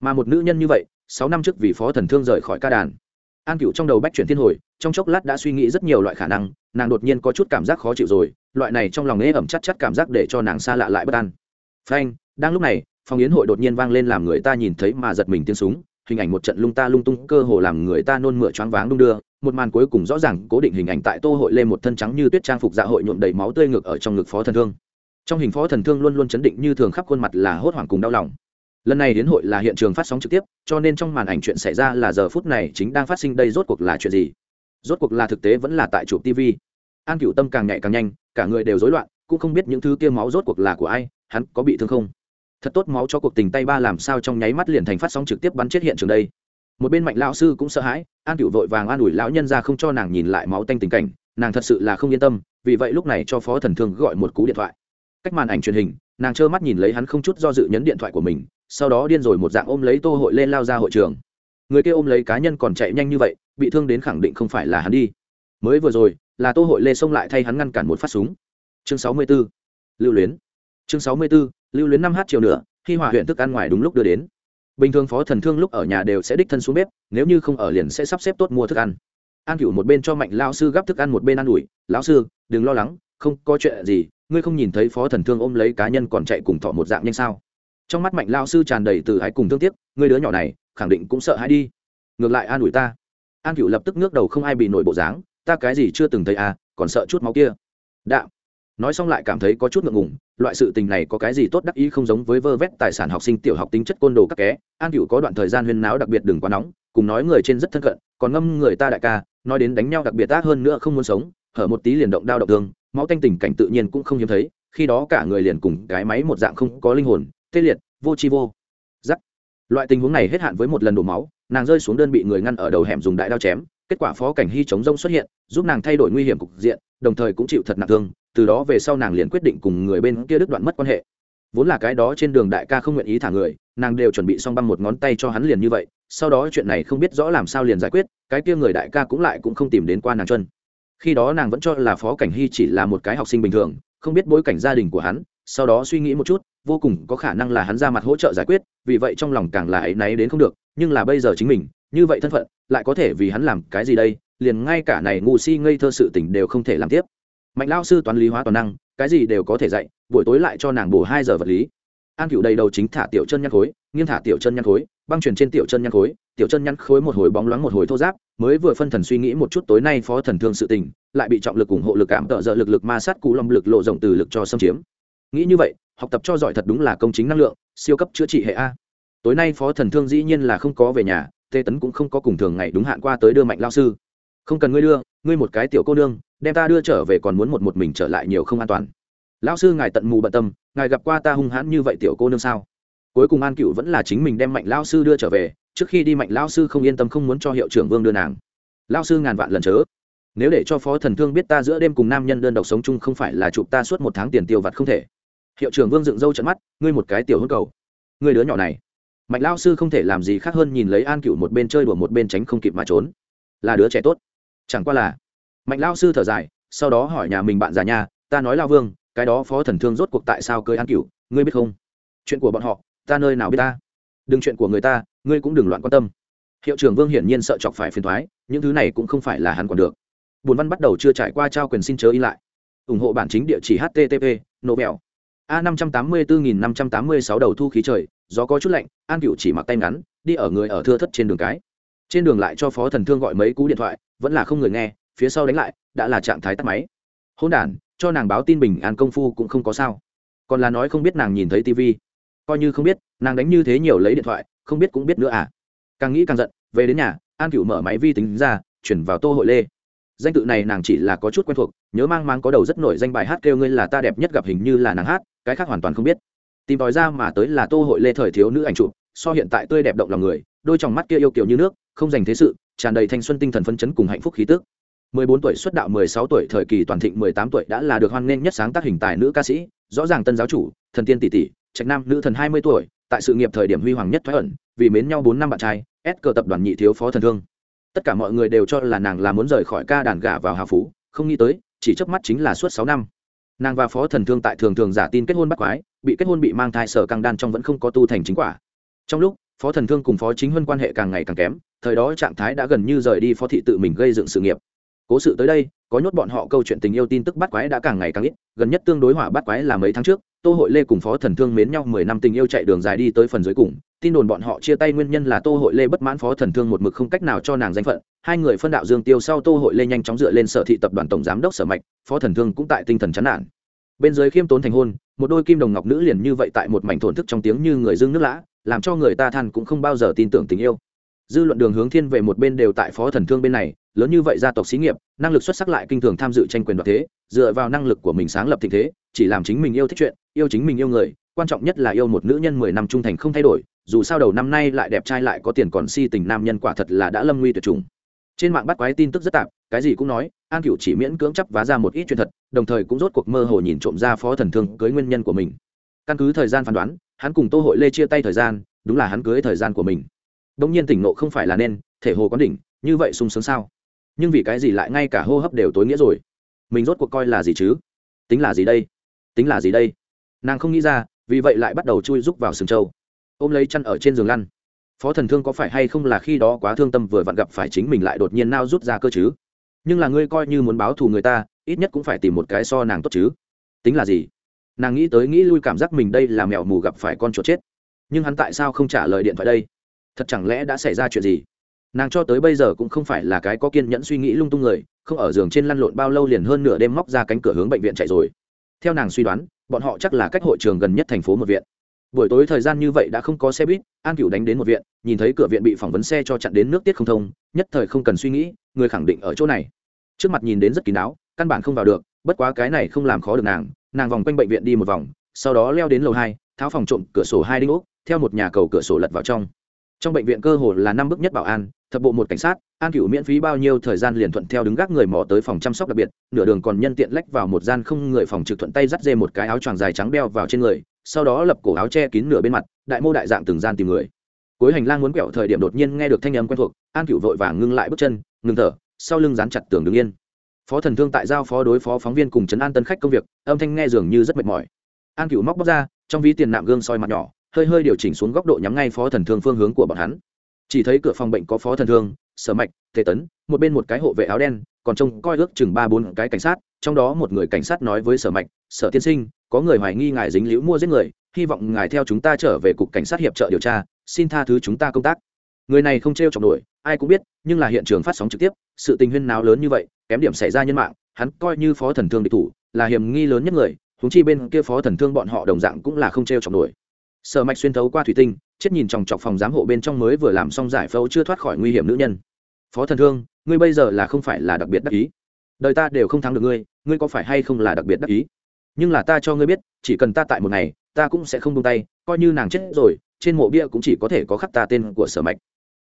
Mà một nữ nhân như vậy, sáu năm trước vì phó thần thương rời khỏi ca đàn. An cựu trong đầu bách chuyển thiên hồi, trong chốc lát đã suy nghĩ rất nhiều loại khả năng, nàng đột nhiên có chút cảm giác khó chịu rồi, loại này trong lòng ế ẩm chắc chắc cảm giác để cho nàng xa lạ lại bất an. Phanh, đang lúc này, phòng yến hội đột nhiên vang lên làm người ta nhìn thấy mà giật mình tiếng súng, hình ảnh một trận lung ta lung tung, cơ hồ làm người ta nôn mửa choáng váng đung đưa một màn cuối cùng rõ ràng cố định hình ảnh tại tô hội lên một thân trắng như tuyết trang phục dạ hội nhuộm đầy máu tươi ngực ở trong ngực phó thần thương. Trong hình phó thần thương luôn luôn chấn định như thường khắp khuôn mặt là hốt hoảng cùng đau lòng. Lần này đến hội là hiện trường phát sóng trực tiếp, cho nên trong màn ảnh chuyện xảy ra là giờ phút này chính đang phát sinh đây rốt cuộc là chuyện gì? Rốt cuộc là thực tế vẫn là tại chụp tv an cựu tâm càng nhạy càng nhanh, cả người đều rối loạn, cũng không biết những thứ kia máu rốt cuộc là của ai, hắn có bị thương không? Thật tốt máu cho cuộc tình tay ba làm sao trong nháy mắt liền thành phát sóng trực tiếp bắn chết hiện trường đây một bên mạnh lão sư cũng sợ hãi an cựu vội vàng an ủi lão nhân ra không cho nàng nhìn lại máu tanh tình cảnh nàng thật sự là không yên tâm vì vậy lúc này cho phó thần thương gọi một cú điện thoại. Cách màn ảnh truyền hình nàng trơ mắt nhìn lấy hắn không chút do dự nhấn điện thoại của mình sau đó điên rồi một dạng ôm lấy tô hội lên lao ra hội trường. Người kia ôm lấy cá nhân còn chạy nhanh như vậy bị thương đến khẳng định không phải là hắn đi. Mới vừa rồi là tô hội lê xông lại thay hắn ngăn cản một phát súng. Chương sáu mươi 64. lưu luyến. Chương sáu mươi 64, lưu luyến năm h chiều nữa khi hòa huyện thức ăn ngoài đúng lúc đưa đến bình thường phó thần thương lúc ở nhà đều sẽ đích thân xuống bếp, nếu như không ở liền sẽ sắp xếp tốt mua thức ăn. An cựu một bên cho mạnh lao sư gắp thức ăn, một bên ăn ủi, lão sư, đừng lo lắng, không có chuyện gì, ngươi không nhìn thấy phó thần thương ôm lấy cá nhân còn chạy cùng thọ một dạng nhanh sao? Trong mắt mạnh lao sư tràn đầy từ ái cùng thương tiếc, ngươi đứa nhỏ này, khẳng định cũng sợ hãi đi. Ngược lại an ủi ta. An cựu lập tức ngước đầu không ai bị nổi bộ dáng, ta cái gì chưa từng thấy à còn sợ chút máu kia. Đạo nói xong lại cảm thấy có chút ngượng ngùng, loại sự tình này có cái gì tốt đắc ý không giống với vơ vét tài sản học sinh tiểu học tính chất côn đồ các ké. An cựu có đoạn thời gian huyên náo đặc biệt đừng quá nóng, cùng nói người trên rất thân cận, còn ngâm người ta đại ca, nói đến đánh nhau đặc biệt ác hơn nữa không muốn sống, hở một tí liền động đao động thương, máu tanh tình cảnh tự nhiên cũng không hiếm thấy, khi đó cả người liền cùng cái máy một dạng không có linh hồn, tê liệt, vô chi vô. Giắc loại tình huống này hết hạn với một lần đổ máu, nàng rơi xuống đơn bị người ngăn ở đầu hẻm dùng đại đao chém, kết quả phó cảnh hy chống rông xuất hiện, giúp nàng thay đổi nguy hiểm cục diện, đồng thời cũng chịu thật nặng thương từ đó về sau nàng liền quyết định cùng người bên kia đứt đoạn mất quan hệ. Vốn là cái đó trên đường đại ca không nguyện ý thả người, nàng đều chuẩn bị xong băng một ngón tay cho hắn liền như vậy, sau đó chuyện này không biết rõ làm sao liền giải quyết, cái kia người đại ca cũng lại cũng không tìm đến qua nàng chân. Khi đó nàng vẫn cho là phó cảnh hy chỉ là một cái học sinh bình thường, không biết bối cảnh gia đình của hắn, sau đó suy nghĩ một chút, vô cùng có khả năng là hắn ra mặt hỗ trợ giải quyết, vì vậy trong lòng càng là áy náy đến không được, nhưng là bây giờ chính mình, như vậy thân phận, lại có thể vì hắn làm cái gì đây, liền ngay cả này ngu si ngây thơ sự tình đều không thể làm tiếp mạnh lao sư toán lý hóa toàn năng, cái gì đều có thể dạy, buổi tối lại cho nàng bổ hai giờ vật lý. An cựu đầy đầu chính thả tiểu chân nhăn khối, nghiêng thả tiểu chân nhăn khối, băng chuyển trên tiểu chân nhăn khối, tiểu chân nhăn khối một hồi bóng loáng một hồi thô giáp, mới vừa phân thần suy nghĩ một chút tối nay phó thần thương sự tình, lại bị trọng lực ủng hộ lực cảm tợ dợ lực lực ma sát cụ lòng lực lộ rộng từ lực cho xâm chiếm. Nghĩ như vậy, học tập cho giỏi thật đúng là công chính năng lượng, siêu cấp chữa trị hệ a. Tối nay phó thần thương dĩ nhiên là không có về nhà, tê tấn cũng không có cùng thường ngày đúng hạn qua tới đưa mạnh lao sư. Không cần ngươi đưa ngươi một cái tiểu cô nương, đem ta đưa trở về còn muốn một một mình trở lại nhiều không an toàn. Lão sư ngài tận mù bận tâm, ngài gặp qua ta hung hãn như vậy tiểu cô nương sao? Cuối cùng an cựu vẫn là chính mình đem mạnh lao sư đưa trở về, trước khi đi mạnh lao sư không yên tâm không muốn cho hiệu trưởng vương đưa nàng. Lao sư ngàn vạn lần chớ. Nếu để cho phó thần thương biết ta giữa đêm cùng nam nhân đơn độc sống chung không phải là chụp ta suốt một tháng tiền tiêu vặt không thể. Hiệu trưởng vương dựng râu trận mắt, ngươi một cái tiểu hôn cầu. Ngươi đứa nhỏ này. Mạnh lao sư không thể làm gì khác hơn nhìn lấy an cựu một bên chơi đùa một bên tránh không kịp mà trốn. Là đứa trẻ tốt chẳng qua là, mạnh lao sư thở dài, sau đó hỏi nhà mình bạn già nhà ta nói lao vương, cái đó phó thần thương rốt cuộc tại sao cưới an cửu, ngươi biết không? Chuyện của bọn họ, ta nơi nào biết ta? Đừng chuyện của người ta, ngươi cũng đừng loạn quan tâm. Hiệu trưởng vương hiển nhiên sợ chọc phải phiền thoái, những thứ này cũng không phải là hắn còn được. Bùn văn bắt đầu chưa trải qua trao quyền xin chớ in lại. Ủng hộ bản chính địa chỉ http nổ mèo. A năm trăm tám mươi bốn nghìn năm trăm tám mươi sáu đầu thu khí trời, gió có chút lạnh, an cựu chỉ mặc tay ngắn, đi ở người ở thưa thất trên đường cái. Trên đường lại cho phó thần thương gọi mấy cú điện thoại vẫn là không người nghe, phía sau đánh lại, đã là trạng thái tắt máy. Hôn đ cho nàng báo tin bình an công phu cũng không có sao. Còn là nói không biết nàng nhìn thấy tv coi như không biết, nàng đánh như thế nhiều lấy điện thoại, không biết cũng biết nữa à. Càng nghĩ càng giận, về đến nhà, an cựu mở máy vi tính ra, chuyển vào tô hội lê. Danh tự này nàng chỉ là có chút quen thuộc, nhớ mang mang có đầu rất nổi danh bài hát kêu ngươi là ta đẹp nhất gặp hình như là nàng hát, cái khác hoàn toàn không biết. Tìm tòi ra mà tới là tô hội lê thời thiếu nữ ảnh chụp, so hiện tại tươi đẹp động lòng người, đôi t mắt kia yêu kiểu như nước, không dành thế sự tràn đầy thanh xuân tinh thần phấn chấn cùng hạnh phúc khí tức. 14 tuổi xuất đạo 16 tuổi thời kỳ toàn thịnh 18 tuổi đã là được hoan nghênh nhất sáng tác hình tài nữ ca sĩ, rõ ràng tân giáo chủ, thần tiên tỷ tỷ, trạch nam, nữ thần 20 tuổi, tại sự nghiệp thời điểm huy hoàng nhất thoái ẩn, vì mến nhau 4 năm bạn trai, S cờ tập đoàn nhị thiếu phó thần thương. Tất cả mọi người đều cho là nàng là muốn rời khỏi ca đàn gả vào hà phú, không nghĩ tới, chỉ chớp mắt chính là suốt 6 năm. Nàng và phó thần thương tại thường thường giả tin kết hôn bắt quái, bị kết hôn bị mang thai sở càng đan trong vẫn không có tu thành chính quả. Trong lúc, phó thần thương cùng phó chính huân quan hệ càng ngày càng kém thời đó trạng thái đã gần như rời đi phó thị tự mình gây dựng sự nghiệp. Cố sự tới đây, có nhốt bọn họ câu chuyện tình yêu tin tức bắt quái đã càng ngày càng ít, gần nhất tương đối hỏa bắt quái là mấy tháng trước, tô hội lê cùng phó thần thương mến nhau mười năm tình yêu chạy đường dài đi tới phần dưới cùng, tin đồn bọn họ chia tay nguyên nhân là tô hội lê bất mãn phó thần thương một mực không cách nào cho nàng danh phận, hai người phân đạo dương tiêu sau tô hội lê nhanh chóng dựa lên sở thị tập đoàn tổng giám đốc sở mạch, phó thần thương cũng tại tinh thần chán nản. Bên dưới khiêm tốn thành hôn, một đôi kim đồng ngọc nữ liền như vậy tại một mảnh thổn thức trong tiếng như người dưng nước lã, làm cho người ta than cũng không bao giờ tin tưởng tình yêu dư luận đường hướng thiên về một bên đều tại phó thần thương bên này, lớn như vậy gia tộc xí nghiệp, năng lực xuất sắc lại kinh thường tham dự tranh quyền đoạt thế, dựa vào năng lực của mình sáng lập tình thế, chỉ làm chính mình yêu thích chuyện, yêu chính mình yêu người, quan trọng nhất là yêu một nữ nhân mười năm trung thành không thay đổi, dù sao đầu năm nay lại đẹp trai lại có tiền còn si tình nam nhân quả thật là đã lâm nguy tuyệt chủng. Trên mạng bắt quái tin tức rất tạp, cái gì cũng nói, an cựu chỉ miễn cưỡng chấp vá ra một ít chuyện thật, đồng thời cũng rốt cuộc mơ hồ nhìn trộm ra phó thần thương cưới nguyên nhân của mình. Căn cứ thời gian phán đoán, hắn cùng tô hội lê chia tay thời gian, đúng là hắn cưới thời gian của mình đông nhiên tỉnh nộ không phải là nên, thể hồ quán đỉnh, như vậy sung sướng sao? Nhưng vì cái gì lại ngay cả hô hấp đều tối nghĩa rồi? Mình rốt cuộc coi là gì chứ? Tính là gì đây? Tính là gì đây? Nàng không nghĩ ra, vì vậy lại bắt đầu chui rúc vào sừng châu ôm lấy chăn ở trên giường lăn. Phó thần thương có phải hay không là khi đó quá thương tâm vừa vặn gặp phải chính mình lại đột nhiên nao rút ra cơ chứ? Nhưng là ngươi coi như muốn báo thù người ta, ít nhất cũng phải tìm một cái so nàng tốt chứ. Tính là gì? Nàng nghĩ tới nghĩ lui cảm giác mình đây là mèo mù gặp phải con chuột chết. Nhưng hắn tại sao không trả lời điện thoại đây? Thật chẳng lẽ đã xảy ra chuyện gì? Nàng cho tới bây giờ cũng không phải là cái có kiên nhẫn suy nghĩ lung tung người, không ở giường trên lăn lộn bao lâu liền hơn nửa đêm móc ra cánh cửa hướng bệnh viện chạy rồi. Theo nàng suy đoán, bọn họ chắc là cách hội trường gần nhất thành phố một viện. Buổi tối thời gian như vậy đã không có xe buýt, an cửu đánh đến một viện, nhìn thấy cửa viện bị phỏng vấn xe cho chặn đến nước tiết không thông, nhất thời không cần suy nghĩ, người khẳng định ở chỗ này. Trước mặt nhìn đến rất kín đáo, căn bản không vào được, bất quá cái này không làm khó được nàng nàng vòng quanh bệnh viện đi một vòng, sau đó leo đến lầu hai, tháo phòng trộm cửa sổ hai đinh ốc theo một nhà cầu cửa sổ lật vào trong trong bệnh viện cơ hồ là năm bước nhất bảo an, thập bộ một cảnh sát, an cửu miễn phí bao nhiêu thời gian liền thuận theo đứng gác người mò tới phòng chăm sóc đặc biệt, nửa đường còn nhân tiện lách vào một gian không người phòng trực thuận tay dắt dê một cái áo choàng dài trắng đeo vào trên người, sau đó lập cổ áo che kín nửa bên mặt, đại mô đại dạng từng gian tìm người. Cuối hành lang muốn quẹo thời điểm đột nhiên nghe được thanh âm quen thuộc, an cửu vội vàng ngưng lại bước chân, ngừng thở, sau lưng dán chặt tường đứng yên. Phó thần thương tại giao phó đối phó phóng viên cùng chấn an tân khách công việc, âm thanh nghe dường như rất mệt mỏi. An cửu móc bóc ra, trong ví tiền nạm gương soi mặt nhỏ hơi hơi điều chỉnh xuống góc độ nhắm ngay phó thần thương phương hướng của bọn hắn. Chỉ thấy cửa phòng bệnh có phó thần thương, sở mạch, tề tấn, một bên một cái hộ vệ áo đen, còn trông coi ước chừng ba bốn cái cảnh sát, trong đó một người cảnh sát nói với sở mạch, sở tiên sinh, có người hoài nghi ngài dính liễu mua giết người, hy vọng ngài theo chúng ta trở về cục cảnh sát hiệp trợ điều tra, xin tha thứ chúng ta công tác. Người này không t r e o chọc nổi, ai cũng biết, nhưng là hiện trường phát sóng trực tiếp, sự tình huyên nào lớn như vậy, kém điểm xảy ra nhân mạng, hắn coi như phó thần thương địch thủ, là hiểm nghi lớn nhất người húng chi bên kia phó thần thương bọn họ đồng dạng cũng là không t r e o chọc nổi sở mạch xuyên thấu qua thủy tinh, chết nhìn chòng chọc phòng giám hộ bên trong mới vừa làm xong giải phẫu chưa thoát khỏi nguy hiểm nữ nhân. Phó thần thương, ngươi bây giờ là không phải là đặc biệt đắc ý. Đời ta đều không thắng được ngươi ngươi có phải hay không là đặc biệt đắc ý? Nhưng là ta cho ngươi biết, chỉ cần ta tại một ngày, ta cũng sẽ không buông tay, coi như nàng chết rồi, trên mộ bia cũng chỉ có thể có khắc ta tên của sở mạch.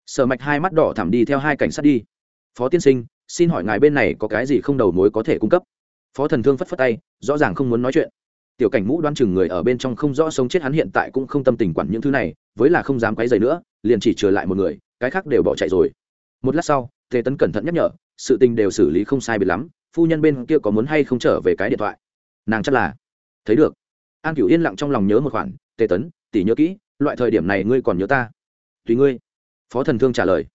Sở mạch hai mắt đỏ thẳm đi theo hai cảnh sát đi. Phó tiên sinh, xin hỏi ngài bên này có cái gì không đầu mối có thể cung cấp? Phó thần thương phất phất tay, rõ ràng không muốn nói chuyện tiểu cảnh mũ đoan chừng người ở bên trong không rõ sống chết hắn hiện tại cũng không tâm tình quản những thứ này, với là không dám quấy dày nữa, liền chỉ trừ lại một người, cái khác đều bỏ chạy rồi. Một lát sau, tề tấn cẩn thận nhắc nhở, sự tình đều xử lý không sai biệt lắm, phu nhân bên kia có muốn hay không trở về cái điện thoại? Nàng chắc là. Thấy được. An cửu yên lặng trong lòng nhớ một khoản, tề tấn tỉ nhớ kỹ, loại thời điểm này ngươi còn nhớ ta? Tùy ngươi. Phó thần thương trả lời.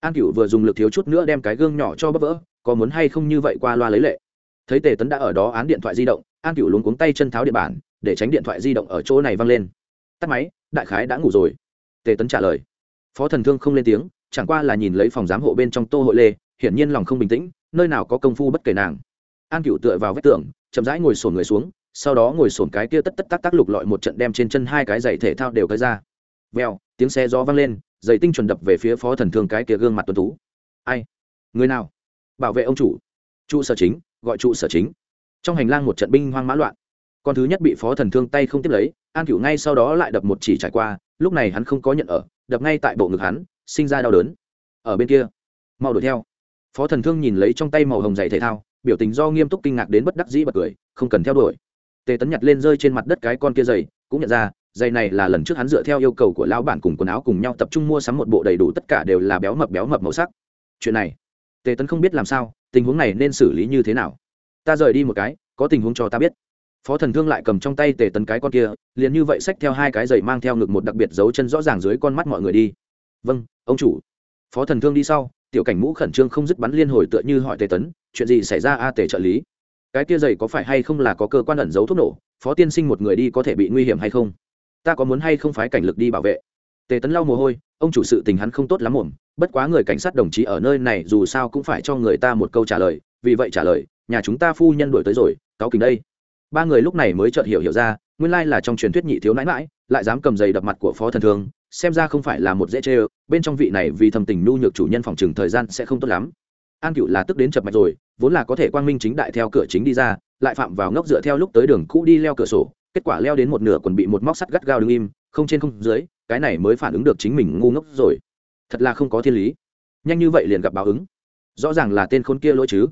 An cửu vừa dùng lực thiếu chút nữa đem cái gương nhỏ cho bắp vỡ, có muốn hay không như vậy qua loa lấy lệ. Thấy tề tấn đã ở đó án điện thoại di động an cựu luống cuống tay chân tháo điện bản, để tránh điện thoại di động ở chỗ này văng lên. Tắt máy, đại khái đã ngủ rồi. Tề tấn trả lời. Phó thần thương không lên tiếng, chẳng qua là nhìn lấy phòng giám hộ bên trong tô hội lê, hiển nhiên lòng không bình tĩnh, nơi nào có công phu bất kể nàng. An cựu tựa vào vách tường, chậm rãi ngồi sổn người xuống, sau đó ngồi sổn cái kia tất tất tác tác lục lọi một trận đem trên chân hai cái giày thể thao đều cơi ra. Vèo, tiếng xe gió vang lên, giày tinh chuẩn đập về phía phó thần thương cái kia gương mặt tuấn tú. Ai? Người nào? Bảo vệ ông chủ. Trụ sở chính, gọi trụ sở chính trong hành lang một trận binh hoang mã loạn. Con thứ nhất bị phó thần thương tay không tiếp lấy, an cửu ngay sau đó lại đập một chỉ trải qua, lúc này hắn không có nhận ở, đập ngay tại bộ ngực hắn, sinh ra đau đớn. Ở bên kia, mau đuổi theo. Phó thần thương nhìn lấy trong tay màu hồng dày thể thao, biểu tình do nghiêm túc kinh ngạc đến bất đắc dĩ bật cười, không cần theo đuổi. Tề tấn nhặt lên rơi trên mặt đất cái con kia dày cũng nhận ra dày này là lần trước hắn dựa theo yêu cầu của lão bản cùng quần áo cùng nhau tập trung mua sắm một bộ đầy đủ tất cả đều là béo mập béo mập màu sắc. Chuyện này, tề tấn không biết làm sao, tình huống này nên xử lý như thế nào ta rời đi một cái, có tình huống cho ta biết. Phó thần thương lại cầm trong tay tề tấn cái con kia, liền như vậy xách theo hai cái giày mang theo ngực một đặc biệt dấu chân rõ ràng dưới con mắt mọi người đi. Vâng ông chủ. Phó thần thương đi sau, tiểu cảnh mũ khẩn trương không dứt bắn liên hồi tựa như hỏi tề tấn, chuyện gì xảy ra a tề trợ lý? Cái kia giày có phải hay không là có cơ quan ẩn giấu thuốc nổ? Phó tiên sinh một người đi có thể bị nguy hiểm hay không? Ta có muốn hay không phái cảnh lực đi bảo vệ? Tề tấn lau mồ hôi, ông chủ sự tình hắn không tốt lắm ổn bất quá người cảnh sát đồng chí ở nơi này dù sao cũng phải cho người ta một câu trả lời, vì vậy trả lời nhà chúng ta phu nhân đổi tới rồi, cáo kính đây. Ba người lúc này mới chợt hiểu hiểu ra, nguyên lai là trong truyền thuyết nhị thiếu nãi mãi lại dám cầm giày đập mặt của phó thần thương xem ra không phải là một dễ chê bên trong vị này vì thầm tình nhu nhược chủ nhân phòng trừng thời gian sẽ không tốt lắm. An cựu là tức đến chập mạch rồi, vốn là có thể quang minh chính đại theo cửa chính đi ra, lại phạm vào ngốc dựa theo lúc tới đường cũ đi leo cửa sổ, kết quả leo đến một nửa còn bị một móc sắt gắt gao đứng im, không trên không dưới, cái này mới phản ứng được chính mình ngu ngốc rồi. Thật là không có thiên lý. Nhanh như vậy liền gặp báo ứng. Rõ ràng là tên khốn kia lỗi chứ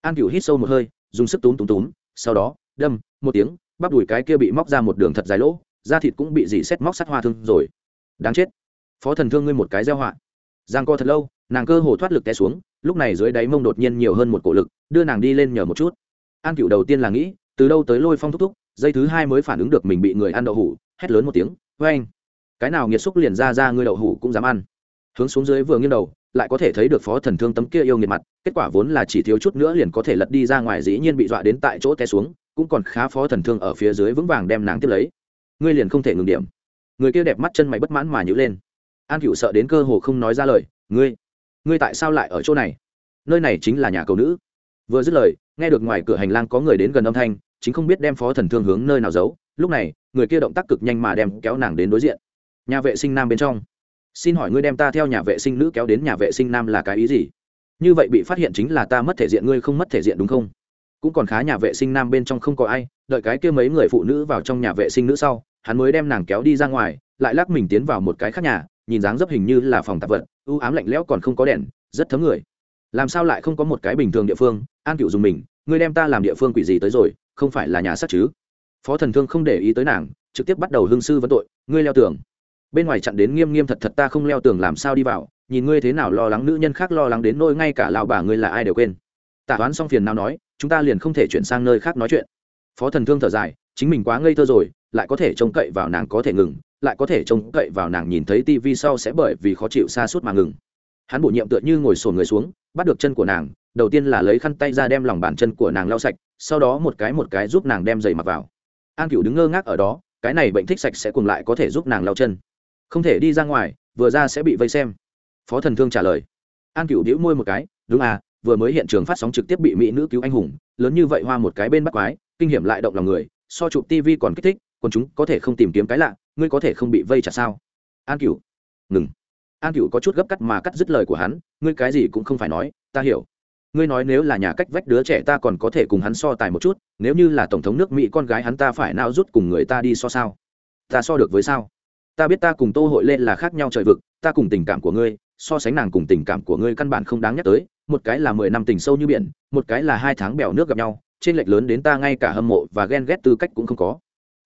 an cựu hít sâu một hơi, dùng sức túm túm túm, sau đó, đâm, một tiếng, bắp đùi cái kia bị móc ra một đường thật dài lỗ, da thịt cũng bị dỉ xét móc sắt hoa thương rồi. Đáng chết. Phó thần thương ngươi một cái gieo họa. Giang co thật lâu, nàng cơ hồ thoát lực té xuống, lúc này dưới đáy mông đột nhiên nhiều hơn một cổ lực, đưa nàng đi lên nhờ một chút. An cựu đầu tiên là nghĩ, từ đâu tới lôi phong thúc thúc dây thứ hai mới phản ứng được mình bị người ăn đậu hủ, hét lớn một tiếng vê anh cái nào nghiệt xúc liền ra ra ngươi đậu hủ cũng dám ăn hướng xuống dưới vừa nghiêng đầu, lại có thể thấy được phó thần thương tấm kia yêu nghiệt mặt, kết quả vốn là chỉ thiếu chút nữa liền có thể lật đi ra ngoài dĩ nhiên bị dọa đến tại chỗ té xuống, cũng còn khá phó thần thương ở phía dưới vững vàng đem nàng tiếp lấy. Ngươi liền không thể ngừng điểm. Người kia đẹp mắt chân mày bất mãn mà nhữ lên. An cựu sợ đến cơ hồ không nói ra lời, ngươi ngươi tại sao lại ở chỗ này? Nơi này chính là nhà cầu nữ. Vừa dứt lời, nghe được ngoài cửa hành lang có người đến gần âm thanh, chính không biết đem phó thần thương hướng nơi nào giấu, lúc này, người kia động tác cực nhanh mà đem kéo nàng đến đối diện. Nhà vệ sinh nam bên trong xin hỏi ngươi đem ta theo nhà vệ sinh nữ kéo đến nhà vệ sinh nam là cái ý gì? Như vậy bị phát hiện chính là ta mất thể diện, ngươi không mất thể diện đúng không? Cũng còn khá nhà vệ sinh nam bên trong không có ai, đợi cái kia mấy người phụ nữ vào trong nhà vệ sinh nữ sau, hắn mới đem nàng kéo đi ra ngoài, lại lắc mình tiến vào một cái khác nhà, nhìn dáng dấp hình như là phòng tạp vật, u ám lạnh lẽo còn không có đèn, rất thấm người. Làm sao lại không có một cái bình thường địa phương? An cựu dùng mình, ngươi đem ta làm địa phương quỷ gì tới rồi, không phải là nhà sát chứ? Phó thần thương không để ý tới nàng, trực tiếp bắt đầu hương sư vấn tội, ngươi leo tường bên ngoài chặn đến nghiêm nghiêm thật thật ta không leo tường làm sao đi vào, nhìn ngươi thế nào lo lắng nữ nhân khác lo lắng đến nôi ngay cả lão bà ngươi là ai đều quên. Tả toán xong phiền nào nói, chúng ta liền không thể chuyển sang nơi khác nói chuyện. Phó thần thương thở dài, chính mình quá ngây thơ rồi, lại có thể trông cậy vào nàng có thể ngừng, lại có thể trông cậy vào nàng nhìn thấy tivi sau sẽ bởi vì khó chịu xa suốt mà ngừng. Hắn bổ nhiệm tựa như ngồi sồn người xuống, bắt được chân của nàng, đầu tiên là lấy khăn tay ra đem lòng bàn chân của nàng lau sạch, sau đó một cái một cái giúp nàng đem giày mặc vào. An cựu đứng ngơ ngác ở đó, cái này bệnh thích sạch sẽ cùng lại có thể giúp nàng lau chân không thể đi ra ngoài, vừa ra sẽ bị vây xem. Phó thần thương trả lời. An cửu đĩu môi một cái, đúng à vừa mới hiện trường phát sóng trực tiếp bị mỹ nữ cứu anh hùng, lớn như vậy hoa một cái bên bắt quái, kinh hiểm lại động lòng người, so chụp tv còn kích thích, còn chúng có thể không tìm kiếm cái lạ, ngươi có thể không bị vây trả sao? An cửu, ngừng. An cửu có chút gấp cắt mà cắt dứt lời của hắn, ngươi cái gì cũng không phải nói, ta hiểu. Ngươi nói nếu là nhà cách vách đứa trẻ ta còn có thể cùng hắn so tài một chút, nếu như là tổng thống nước mỹ con gái hắn ta phải nao rút cùng người ta đi so sao? Ta so được với sao? Ta biết ta cùng tô hội lên là khác nhau trời vực, ta cùng tình cảm của ngươi, so sánh nàng cùng tình cảm của ngươi căn bản không đáng nhắc tới, một cái là mười năm tình sâu như biển, một cái là hai tháng bèo nước gặp nhau, trên lệch lớn đến ta ngay cả hâm mộ và ghen ghét tư cách cũng không có.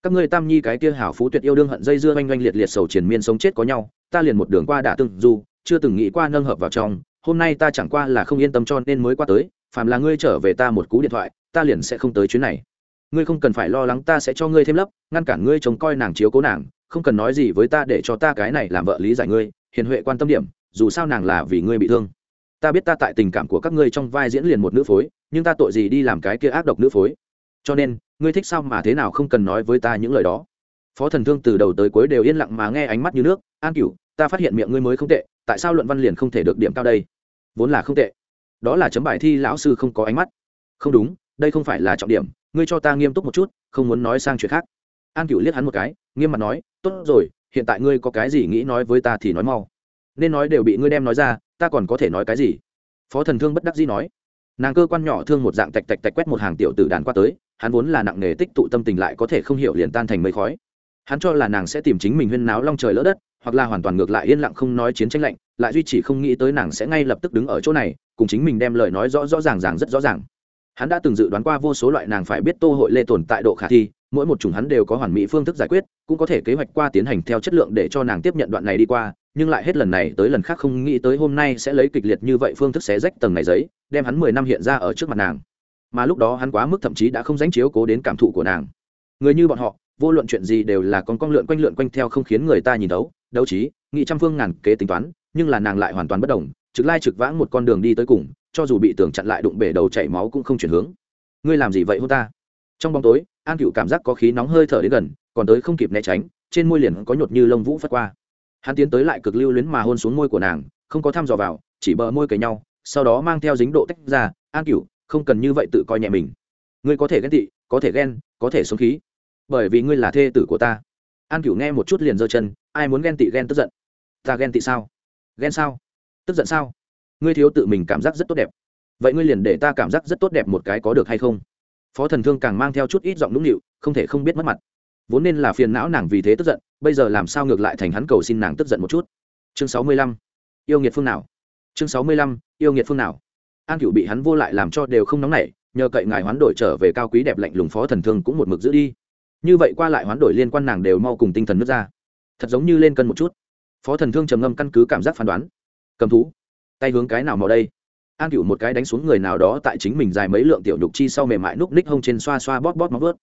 Các ngươi tam nhi cái kia hảo phú tuyệt yêu đương hận dây dưa oanh oanh liệt liệt sầu triền miên sống chết có nhau, ta liền một đường qua đã từng dù chưa từng nghĩ qua nâng hợp vào trong, hôm nay ta chẳng qua là không yên tâm cho nên mới qua tới, phàm là ngươi trở về ta một cú điện thoại, ta liền sẽ không tới chuyến này. Ngươi không cần phải lo lắng ta sẽ cho ngươi thêm lấp, ngăn cản ngươi trông coi nàng chiếu cố nàng không cần nói gì với ta để cho ta cái này làm vợ lý giải ngươi, hiền huệ quan tâm điểm, dù sao nàng là vì ngươi bị thương. Ta biết ta tại tình cảm của các ngươi trong vai diễn liền một nữ phối, nhưng ta tội gì đi làm cái kia ác độc nữ phối? Cho nên, ngươi thích sao mà thế nào không cần nói với ta những lời đó. Phó thần thương từ đầu tới cuối đều yên lặng mà nghe ánh mắt như nước, an cửu, ta phát hiện miệng ngươi mới không tệ, tại sao luận văn liền không thể được điểm cao đây? Vốn là không tệ. Đó là chấm bài thi lão sư không có ánh mắt. Không đúng, đây không phải là trọng điểm, ngươi cho ta nghiêm túc một chút, không muốn nói sang chuyện khác. An cửu liếc hắn một cái, nghiêm mặt nói tốt rồi, hiện tại ngươi có cái gì nghĩ nói với ta thì nói mau. Nên nói đều bị ngươi đem nói ra, ta còn có thể nói cái gì? Phó thần thương bất đắc dĩ nói. Nàng cơ quan nhỏ thương một dạng tạch tạch tạch quét một hàng tiểu tử đàn qua tới, hắn vốn là nặng nề tích tụ tâm tình lại có thể không hiểu liền tan thành mây khói. Hắn cho là nàng sẽ tìm chính mình huyên náo long trời lỡ đất, hoặc là hoàn toàn ngược lại yên lặng không nói chiến tranh lạnh, lại duy chỉ không nghĩ tới nàng sẽ ngay lập tức đứng ở chỗ này, cùng chính mình đem lời nói rõ rõ ràng ràng rất rõ ràng. Hắn đã từng dự đoán qua vô số loại nàng phải biết tô hội lê tồn tại độ khả thi mỗi một chủng hắn đều có hoàn mỹ phương thức giải quyết, cũng có thể kế hoạch qua tiến hành theo chất lượng để cho nàng tiếp nhận đoạn này đi qua, nhưng lại hết lần này tới lần khác không nghĩ tới hôm nay sẽ lấy kịch liệt như vậy phương thức xé rách tầng này giấy, đem hắn mười năm hiện ra ở trước mặt nàng. Mà lúc đó hắn quá mức thậm chí đã không dánh chiếu cố đến cảm thụ của nàng. Người như bọn họ, vô luận chuyện gì đều là con con lượn quanh lượn quanh theo không khiến người ta nhìn đấu đấu trí nghị trăm phương ngàn kế tính toán, nhưng là nàng lại hoàn toàn bất đồng trực lai trực vãng một con đường đi tới cùng, cho dù bị tường chặn lại đụng bể đầu chảy máu cũng không chuyển hướng. Ngươi làm gì vậy hô ta? Trong bóng tối, an cựu cảm giác có khí nóng hơi thở đến gần, còn tới không kịp né tránh, trên môi liền có nhột như lông vũ phất qua. Hắn tiến tới lại cực lưu luyến mà hôn xuống môi của nàng, không có thăm dò vào, chỉ bờ môi cầy nhau, sau đó mang theo dính độ tách ra, an cựu không cần như vậy tự coi nhẹ mình. Ngươi có thể ghen tị, có thể ghen, có thể sống khí. Bởi vì ngươi là thê tử của ta. An cựu nghe một chút liền giơ chân, ai muốn ghen tị ghen tức giận? Ta ghen tị sao? Ghen sao? Tức giận sao? Ngươi thiếu tự mình cảm giác rất tốt đẹp. Vậy ngươi liền để ta cảm giác rất tốt đẹp một cái có được hay không? Phó thần thương càng mang theo chút ít giọng nũng nịu, không thể không biết mất mặt. Vốn nên là phiền não nàng vì thế tức giận, bây giờ làm sao ngược lại thành hắn cầu xin nàng tức giận một chút. Chương sáu mươi lăm. Yêu nghiệt phương nào? Chương sáu mươi lăm. Yêu nghiệt phương nào? An cựu bị hắn vô lại làm cho đều không nóng nảy, nhờ cậy ngài hoán đổi trở về cao quý đẹp lạnh lùng phó thần thương cũng một mực giữ đi. Như vậy qua lại hoán đổi liên quan nàng đều mau cùng tinh thần nước ra. Thật giống như lên cân một chút. Phó thần thương trầm ngâm căn cứ cảm giác phán đoán. Cầm thú. Tay hướng cái nào màu đây? An cựu một cái đánh xuống người nào đó tại chính mình dài mấy lượng tiểu nhục chi sau mềm mại núc ních hông trên xoa xoa bóp bóp móng vớt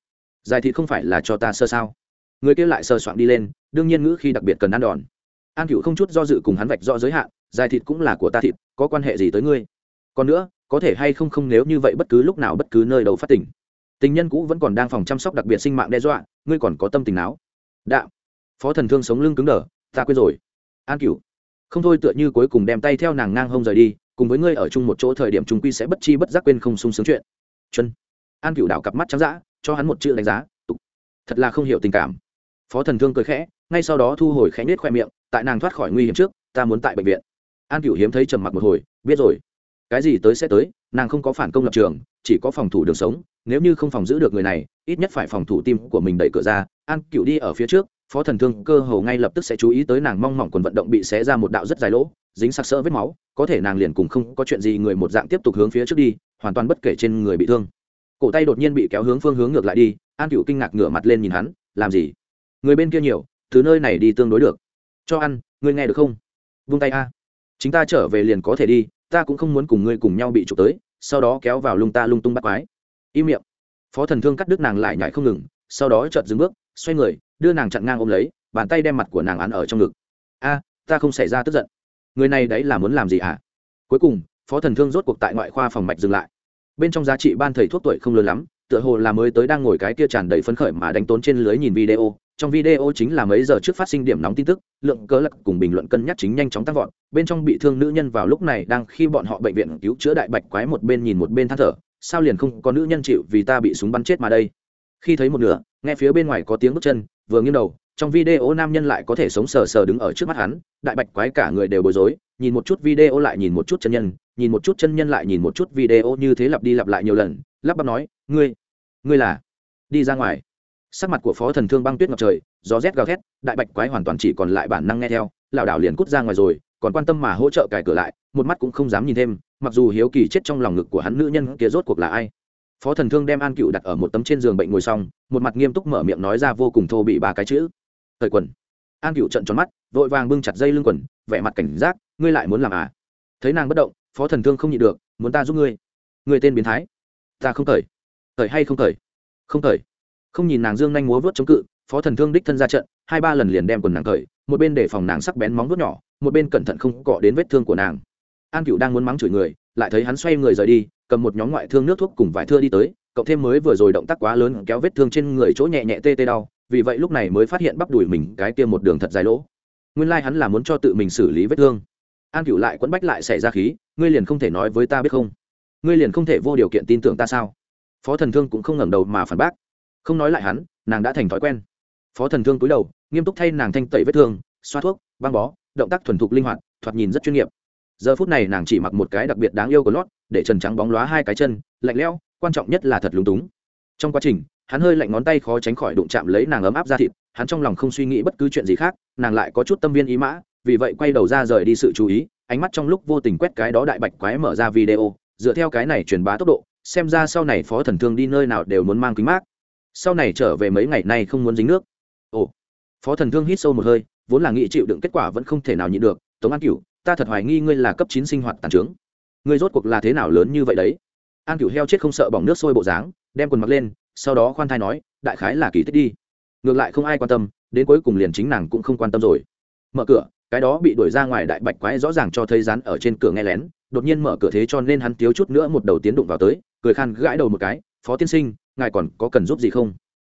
dài thịt không phải là cho ta sơ sao? Người kia lại sơ soạn đi lên, đương nhiên ngữ khi đặc biệt cần ăn đòn. An cựu không chút do dự cùng hắn vạch rõ giới hạn, dài thịt cũng là của ta thịt, có quan hệ gì tới ngươi? Còn nữa, có thể hay không không nếu như vậy bất cứ lúc nào bất cứ nơi đâu phát tỉnh tình nhân cũ vẫn còn đang phòng chăm sóc đặc biệt sinh mạng đe dọa, ngươi còn có tâm tình não đạo phó thần thương sống lưng cứng đờ, ta quên rồi. An cựu không thôi tựa như cuối cùng đem tay theo nàng ngang hông rời đi cùng với ngươi ở chung một chỗ thời điểm chúng quy sẽ bất chi bất giác quên không sung sướng chuyện. Chân. An cửu đảo cặp mắt trắng dã, cho hắn một chữ đánh giá, tục. Thật là không hiểu tình cảm. Phó thần thương cười khẽ, ngay sau đó thu hồi khẽ nết khoe miệng, tại nàng thoát khỏi nguy hiểm trước, ta muốn tại bệnh viện. An cửu hiếm thấy trầm mặc một hồi, biết rồi. Cái gì tới sẽ tới, nàng không có phản công lập trường, chỉ có phòng thủ đường sống, nếu như không phòng giữ được người này, ít nhất phải phòng thủ tim của mình đẩy cửa ra. An cựu đi ở phía trước phó thần thương cơ hồ ngay lập tức sẽ chú ý tới nàng mong mỏng quần vận động bị xé ra một đạo rất dài lỗ, dính sặc sỡ vết máu, có thể nàng liền cùng không có chuyện gì người một dạng tiếp tục hướng phía trước đi, hoàn toàn bất kể trên người bị thương. Cổ tay đột nhiên bị kéo hướng phương hướng ngược lại đi, an cựu kinh ngạc ngửa mặt lên nhìn hắn, làm gì? Người bên kia nhiều, từ nơi này đi tương đối được. Cho ăn, ngươi nghe được không? Vung tay a. Chính ta trở về liền có thể đi, ta cũng không muốn cùng ngươi cùng nhau bị trục tới, sau đó kéo vào lung ta lung tung bắt quái. Im miệng. Phó thần thương cắt đứt nàng lại nhảy không ngừng, sau đó chợt dừng bước, xoay người đưa nàng chặn ngang ôm lấy, bàn tay đem mặt của nàng án ở trong ngực. A, ta không xảy ra tức giận. Người này đấy là muốn làm gì hả? Cuối cùng, phó thần thương rốt cuộc tại ngoại khoa phòng mạch dừng lại. Bên trong giá trị ban thầy thuốc tuổi không lớn lắm, tựa hồ là mới tới đang ngồi cái kia tràn đầy phấn khởi mà đánh tốn trên lưới nhìn video. Trong video chính là mấy giờ trước phát sinh điểm nóng tin tức, lượng cớ lật cùng bình luận cân nhắc chính nhanh chóng tăng vọt. Bên trong bị thương nữ nhân vào lúc này đang khi bọn họ bệnh viện cứu chữa đại bạch quái một bên nhìn một bên than thở, sao liền không có nữ nhân chịu vì ta bị súng bắn chết mà đây? Khi thấy một nửa, nghe phía bên ngoài có tiếng bước chân vừa nghiêng đầu, trong video nam nhân lại có thể sống sờ sờ đứng ở trước mắt hắn, đại bạch quái cả người đều bối rối, nhìn một chút video lại nhìn một chút chân nhân, nhìn một chút chân nhân lại nhìn một chút video như thế lặp đi lặp lại nhiều lần, lắp bắp nói, ngươi ngươi là đi ra ngoài. Sắc mặt của phó thần thương băng tuyết ngập trời, gió rét gào thét, đại bạch quái hoàn toàn chỉ còn lại bản năng nghe theo, lảo đảo liền cút ra ngoài rồi, còn quan tâm mà hỗ trợ cài cửa lại, một mắt cũng không dám nhìn thêm, mặc dù hiếu kỳ chết trong lòng ngực của hắn nữ nhân kia rốt cuộc là ai phó thần thương đem an cựu đặt ở một tấm trên giường bệnh ngồi xong, một mặt nghiêm túc mở miệng nói ra vô cùng thô bị ba cái chữ. Thời quần. An cựu trận tròn mắt, vội vàng bưng chặt dây lưng quần, vẻ mặt cảnh giác, ngươi lại muốn làm à? Thấy nàng bất động, phó thần thương không nhịn được, muốn ta giúp ngươi? Ngươi tên biến thái. Ta không thời thời hay không thời không thời không nhìn nàng dương nhanh múa vớt chống cự, phó thần thương đích thân ra trận, hai ba lần liền đem quần nàng thời một bên để phòng nàng sắc bén móng vuốt nhỏ, một bên cẩn thận không cọ đến vết thương của nàng. An cựu đang muốn mắng chửi người lại thấy hắn xoay người rời đi, cầm một nhóm ngoại thương nước thuốc cùng vải thưa đi tới cộng thêm mới vừa rồi động tác quá lớn kéo vết thương trên người chỗ nhẹ nhẹ tê tê đau, vì vậy lúc này mới phát hiện bắp đùi mình cái kia một đường thật dài lỗ. Nguyên lai、like、hắn là muốn cho tự mình xử lý vết thương. An cựu lại quẫn bách lại xảy ra khí, ngươi liền không thể nói với ta biết không? Ngươi liền không thể vô điều kiện tin tưởng ta sao? Phó thần thương cũng không ngẩng đầu mà phản bác. Không nói lại hắn, nàng đã thành thói quen. Phó thần thương cúi đầu, nghiêm túc thay nàng thanh tẩy vết thương, xoa thuốc, băng bó, động tác thuần thục linh hoạt, thoạt nhìn rất chuyên nghiệp giờ phút này nàng chỉ mặc một cái đặc biệt đáng yêu của lót, để trần trắng bóng lóa hai cái chân, lạnh lẽo, quan trọng nhất là thật lúng túng. Trong quá trình, hắn hơi lạnh ngón tay khó tránh khỏi đụng chạm lấy nàng ấm áp ra thịt, hắn trong lòng không suy nghĩ bất cứ chuyện gì khác, nàng lại có chút tâm viên ý mã, vì vậy quay đầu ra rời đi sự chú ý, ánh mắt trong lúc vô tình quét cái đó đại bạch quái mở ra video, dựa theo cái này truyền bá tốc độ, xem ra sau này phó thần thương đi nơi nào đều muốn mang kính mát. Sau này trở về mấy ngày nay không muốn dính nước. Ồ. Phó thần thương hít sâu một hơi, vốn là nghĩ chịu đựng kết quả vẫn không thể nào nhịn được, tống an cửu ta thật hoài nghi ngươi là cấp chín sinh hoạt tàn trướng. Ngươi rốt cuộc là thế nào lớn như vậy đấy? An cửu heo chết không sợ bỏng nước sôi bộ dáng, đem quần mặc lên, sau đó khoan thai nói, đại khái là kỳ tích đi. Ngược lại không ai quan tâm, đến cuối cùng liền chính nàng cũng không quan tâm rồi. Mở cửa, cái đó bị đuổi ra ngoài đại bạch quái rõ ràng cho thấy rán ở trên cửa nghe lén, đột nhiên mở cửa thế cho nên hắn thiếu chút nữa một đầu tiến đụng vào tới, cười khan gãi đầu một cái, phó tiên sinh, ngài còn có cần giúp gì không?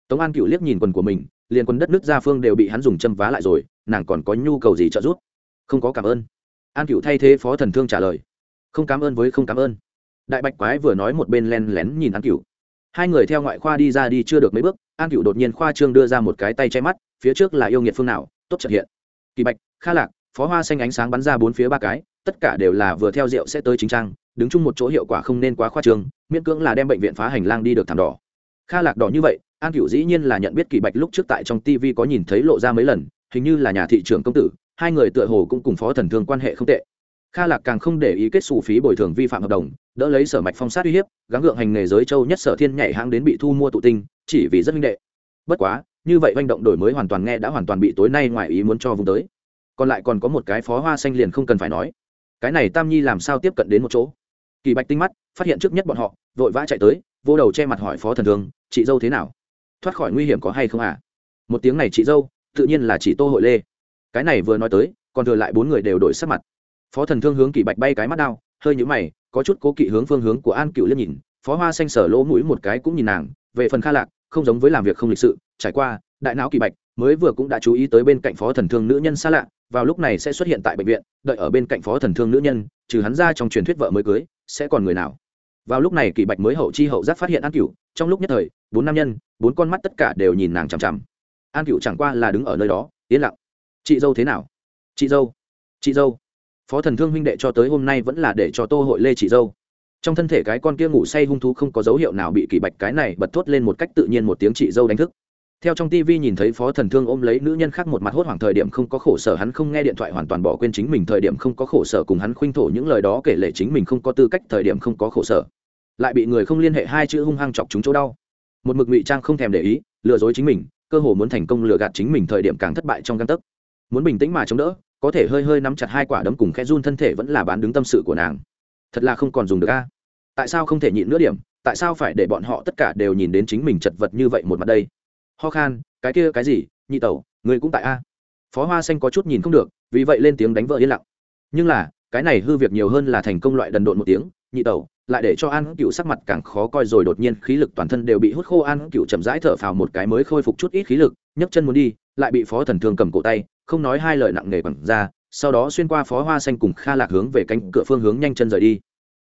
Tống an cựu liếc nhìn quần của mình, liền quần đất nước gia phương đều bị hắn dùng châm vá lại rồi, nàng còn có nhu cầu gì trợ giúp? Không có, cảm ơn an cựu thay thế phó thần thương trả lời. Không cảm ơn với không cảm ơn. Đại bạch quái vừa nói một bên len lén nhìn an cựu hai người theo ngoại khoa đi ra đi chưa được mấy bước, an cựu đột nhiên khoa trương đưa ra một cái tay che mắt, phía trước là yêu nghiệt phương nào, tốt trật hiện. Kỳ bạch, kha lạc, phó hoa xanh ánh sáng bắn ra bốn phía ba cái, tất cả đều là vừa theo rượu sẽ tới chính trang, đứng chung một chỗ hiệu quả không nên quá khoa trương, miễn cưỡng là đem bệnh viện phá hành lang đi được thảm đỏ. Kha lạc đỏ như vậy, an cựu dĩ nhiên là nhận biết kỳ bạch lúc trước tại trong tv có nhìn thấy lộ ra mấy lần, hình như là nhà thị trường công tử hai người tựa hồ cũng cùng phó thần thương quan hệ không tệ. Kha lạc càng không để ý kết xù phí bồi thường vi phạm hợp đồng, đỡ lấy sở mạch phong sát uy hiếp, gắng gượng hành nghề giới châu nhất sở thiên nhảy hãng đến bị thu mua tụ tinh, chỉ vì rất minh đệ. Bất quá, như vậy manh động đổi mới hoàn toàn nghe đã hoàn toàn bị tối nay ngoài ý muốn cho vùng tới. Còn lại còn có một cái phó hoa xanh liền không cần phải nói. Cái này tam nhi làm sao tiếp cận đến một chỗ? Kỳ bạch tinh mắt, phát hiện trước nhất bọn họ, vội vã chạy tới, vô đầu che mặt hỏi phó thần thương, chị dâu thế nào? Thoát khỏi nguy hiểm có hay không à? Một tiếng này chị dâu, tự nhiên là chỉ tô hội lê cái này vừa nói tới, còn thừa lại bốn người đều đổi sắc mặt. Phó thần thương hướng kỳ bạch bay cái mắt đao hơi nhũ mày, có chút cố kỵ hướng phương hướng của an cựu liếc nhìn, phó hoa xanh sở lỗ mũi một cái cũng nhìn nàng, về phần kha lạc, không giống với làm việc không lịch sự, trải qua, đại não kỳ bạch mới vừa cũng đã chú ý tới bên cạnh phó thần thương nữ nhân xa lạ, vào lúc này sẽ xuất hiện tại bệnh viện, đợi ở bên cạnh phó thần thương nữ nhân, trừ hắn ra trong truyền thuyết vợ mới cưới, sẽ còn người nào. Vào lúc này kỳ bạch mới hậu chi hậu giác phát hiện an cựu trong lúc nhất thời, bốn nam nhân, bốn con mắt tất cả đều nhìn nàng chằm chằm. An cựu chẳng qua là đứng ở nơi đó, yên lặng chị dâu thế nào? Chị dâu. Chị dâu. Phó thần thương huynh đệ cho tới hôm nay vẫn là để cho tô hội lê chị dâu. Trong thân thể cái con kia ngủ say hung thú không có dấu hiệu nào bị kỳ bạch cái này bật thốt lên một cách tự nhiên một tiếng chị dâu đánh thức. Theo trong tv nhìn thấy phó thần thương ôm lấy nữ nhân khác một mặt hốt hoảng thời điểm không có khổ sở, hắn không nghe điện thoại hoàn toàn bỏ quên chính mình, thời điểm không có khổ sở cùng hắn khuynh thổ những lời đó kể lể chính mình không có tư cách, thời điểm không có khổ sở. Lại bị người không liên hệ hai chữ hung hăng chọc chúng chỗ đau. Một mực ngụy trang không thèm để ý, lừa dối chính mình, cơ hồ muốn thành công lừa gạt chính mình, thời điểm càng thất bại trong căn tấc muốn bình tĩnh mà chống đỡ, có thể hơi hơi nắm chặt hai quả đấm cùng khe run thân thể vẫn là bán đứng tâm sự của nàng. Thật là không còn dùng được a. Tại sao không thể nhịn nữa điểm? Tại sao phải để bọn họ tất cả đều nhìn đến chính mình chật vật như vậy một mặt đây? Ho khan, cái kia cái gì? Nhị tẩu, người cũng tại a. Phó hoa xanh có chút nhìn không được, vì vậy lên tiếng đánh vợ yên lặng. Nhưng là, cái này hư việc nhiều hơn là thành công loại đần độn một tiếng, nhị tẩu, lại để cho an cựu sắc mặt càng khó coi rồi đột nhiên khí lực toàn thân đều bị hút khô, an cựu chậm rãi thở phào một cái mới khôi phục chút ít khí lực, nhấc chân muốn đi, lại bị phó thần thương cầm cổ tay không nói hai lời nặng nề bằng ra, sau đó xuyên qua phó hoa xanh cùng kha lạc hướng về cánh cửa phương hướng nhanh chân rời đi.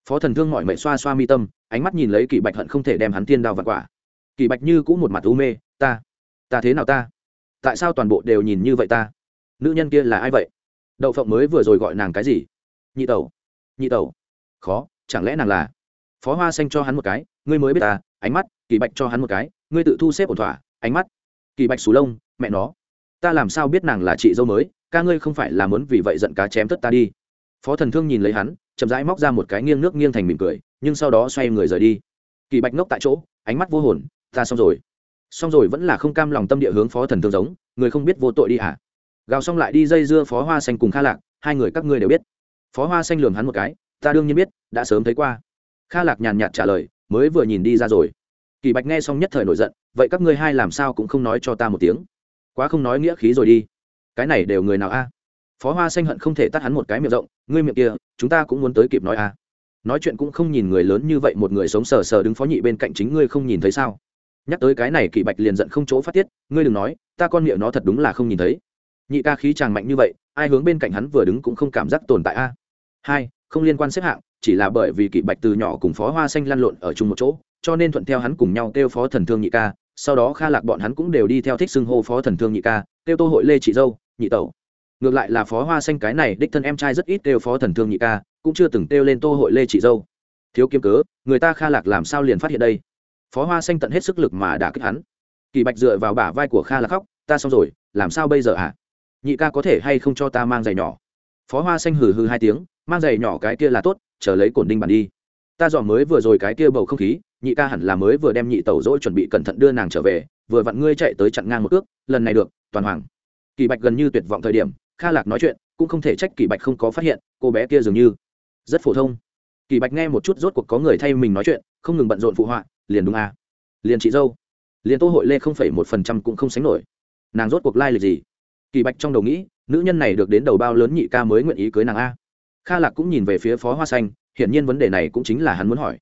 Phó thần thương mọi mệnh xoa xoa mi tâm, ánh mắt nhìn lấy kỳ bạch hận không thể đem hắn tiên đao vặt quả. Kỳ bạch như cũng một mặt u mê, ta ta thế nào ta? Tại sao toàn bộ đều nhìn như vậy ta? Nữ nhân kia là ai vậy? Đậu phộng mới vừa rồi gọi nàng cái gì? Nhị tẩu nhị tẩu. Khó, chẳng lẽ nàng là? Phó hoa xanh cho hắn một cái, ngươi mới biết ta, ánh mắt kỳ bạch cho hắn một cái, ngươi tự thu xếp ổn thỏa, ánh mắt. Kỳ bạch xù lông, mẹ nó ta làm sao biết nàng là chị dâu mới, ca ngươi không phải là muốn vì vậy giận cá chém tất ta đi. Phó thần thương nhìn lấy hắn, chậm rãi móc ra một cái nghiêng nước nghiêng thành mỉm cười, nhưng sau đó xoay người rời đi. Kỳ bạch ngốc tại chỗ, ánh mắt vô hồn, ta xong rồi. Xong rồi vẫn là không cam lòng tâm địa hướng phó thần thương giống, người không biết vô tội đi à? gào xong lại đi dây dưa phó hoa xanh cùng kha lạc, hai người các ngươi đều biết. Phó hoa xanh lường hắn một cái, ta đương nhiên biết, đã sớm thấy qua. Kha lạc nhàn nhạt trả lời, mới vừa nhìn đi ra rồi. Kỳ bạch nghe xong nhất thời nổi giận, vậy các ngươi hai làm sao cũng không nói cho ta một tiếng quá không nói nghĩa khí rồi đi. Cái này đều người nào a? Phó hoa xanh hận không thể tắt hắn một cái miệng rộng, ngươi miệng kia, chúng ta cũng muốn tới kịp nói a. Nói chuyện cũng không nhìn người lớn như vậy, một người sống sờ sờ đứng phó nhị bên cạnh chính ngươi không nhìn thấy sao? Nhắc tới cái này Kỵ bạch liền giận không chỗ phát tiết, ngươi đừng nói, ta con miệng nó thật đúng là không nhìn thấy. Nhị ca khí chàng mạnh như vậy, ai hướng bên cạnh hắn vừa đứng cũng không cảm giác tồn tại a. Hai, không liên quan xếp hạng, chỉ là bởi vì Kỵ bạch từ nhỏ cùng phó hoa xanh lăn lộn ở chung một chỗ, cho nên thuận theo hắn cùng nhau kêu phó thần thương nhị ca sau đó kha lạc bọn hắn cũng đều đi theo thích xưng hô phó thần thương nhị ca, kêu tô hội lê chị dâu, nhị tẩu. Ngược lại là phó hoa xanh cái này đích thân em trai rất ít kêu phó thần thương nhị ca, cũng chưa từng kêu lên tô hội lê chị dâu. Thiếu kiếm cớ, người ta kha lạc làm sao liền phát hiện đây? Phó hoa xanh tận hết sức lực mà đã kích hắn. Kỳ bạch dựa vào bả vai của kha lạc khóc, ta xong rồi, làm sao bây giờ hả? À? nhị ca có thể hay không cho ta mang giày nhỏ? Phó hoa xanh hừ hừ hai tiếng, mang giày nhỏ cái kia là tốt, chờ lấy cổn đinh bàn đi ta dò mới vừa rồi cái kia bầu không khí, nhị ca hẳn là mới vừa đem nhị tẩu dỗi chuẩn bị cẩn thận đưa nàng trở về, vừa vặn ngươi chạy tới chặn ngang một ước lần này được, toàn hoàng. Kỳ bạch gần như tuyệt vọng thời điểm, kha lạc nói chuyện, cũng không thể trách kỳ bạch không có phát hiện, cô bé kia dường như rất phổ thông. Kỳ bạch nghe một chút rốt cuộc có người thay mình nói chuyện, không ngừng bận rộn phụ họa, liền đúng à. liền chị dâu. Liền tô hội lê không phẩy một phần trăm cũng không sánh nổi. Nàng rốt cuộc lai、like、lịch gì? Kỳ bạch trong đầu nghĩ, nữ nhân này được đến đầu bao lớn nhị ca mới nguyện ý cưới nàng a. Kha lạc cũng nhìn về phía phó hoa xanh hiển nhiên vấn đề này cũng chính là hắn muốn hỏi.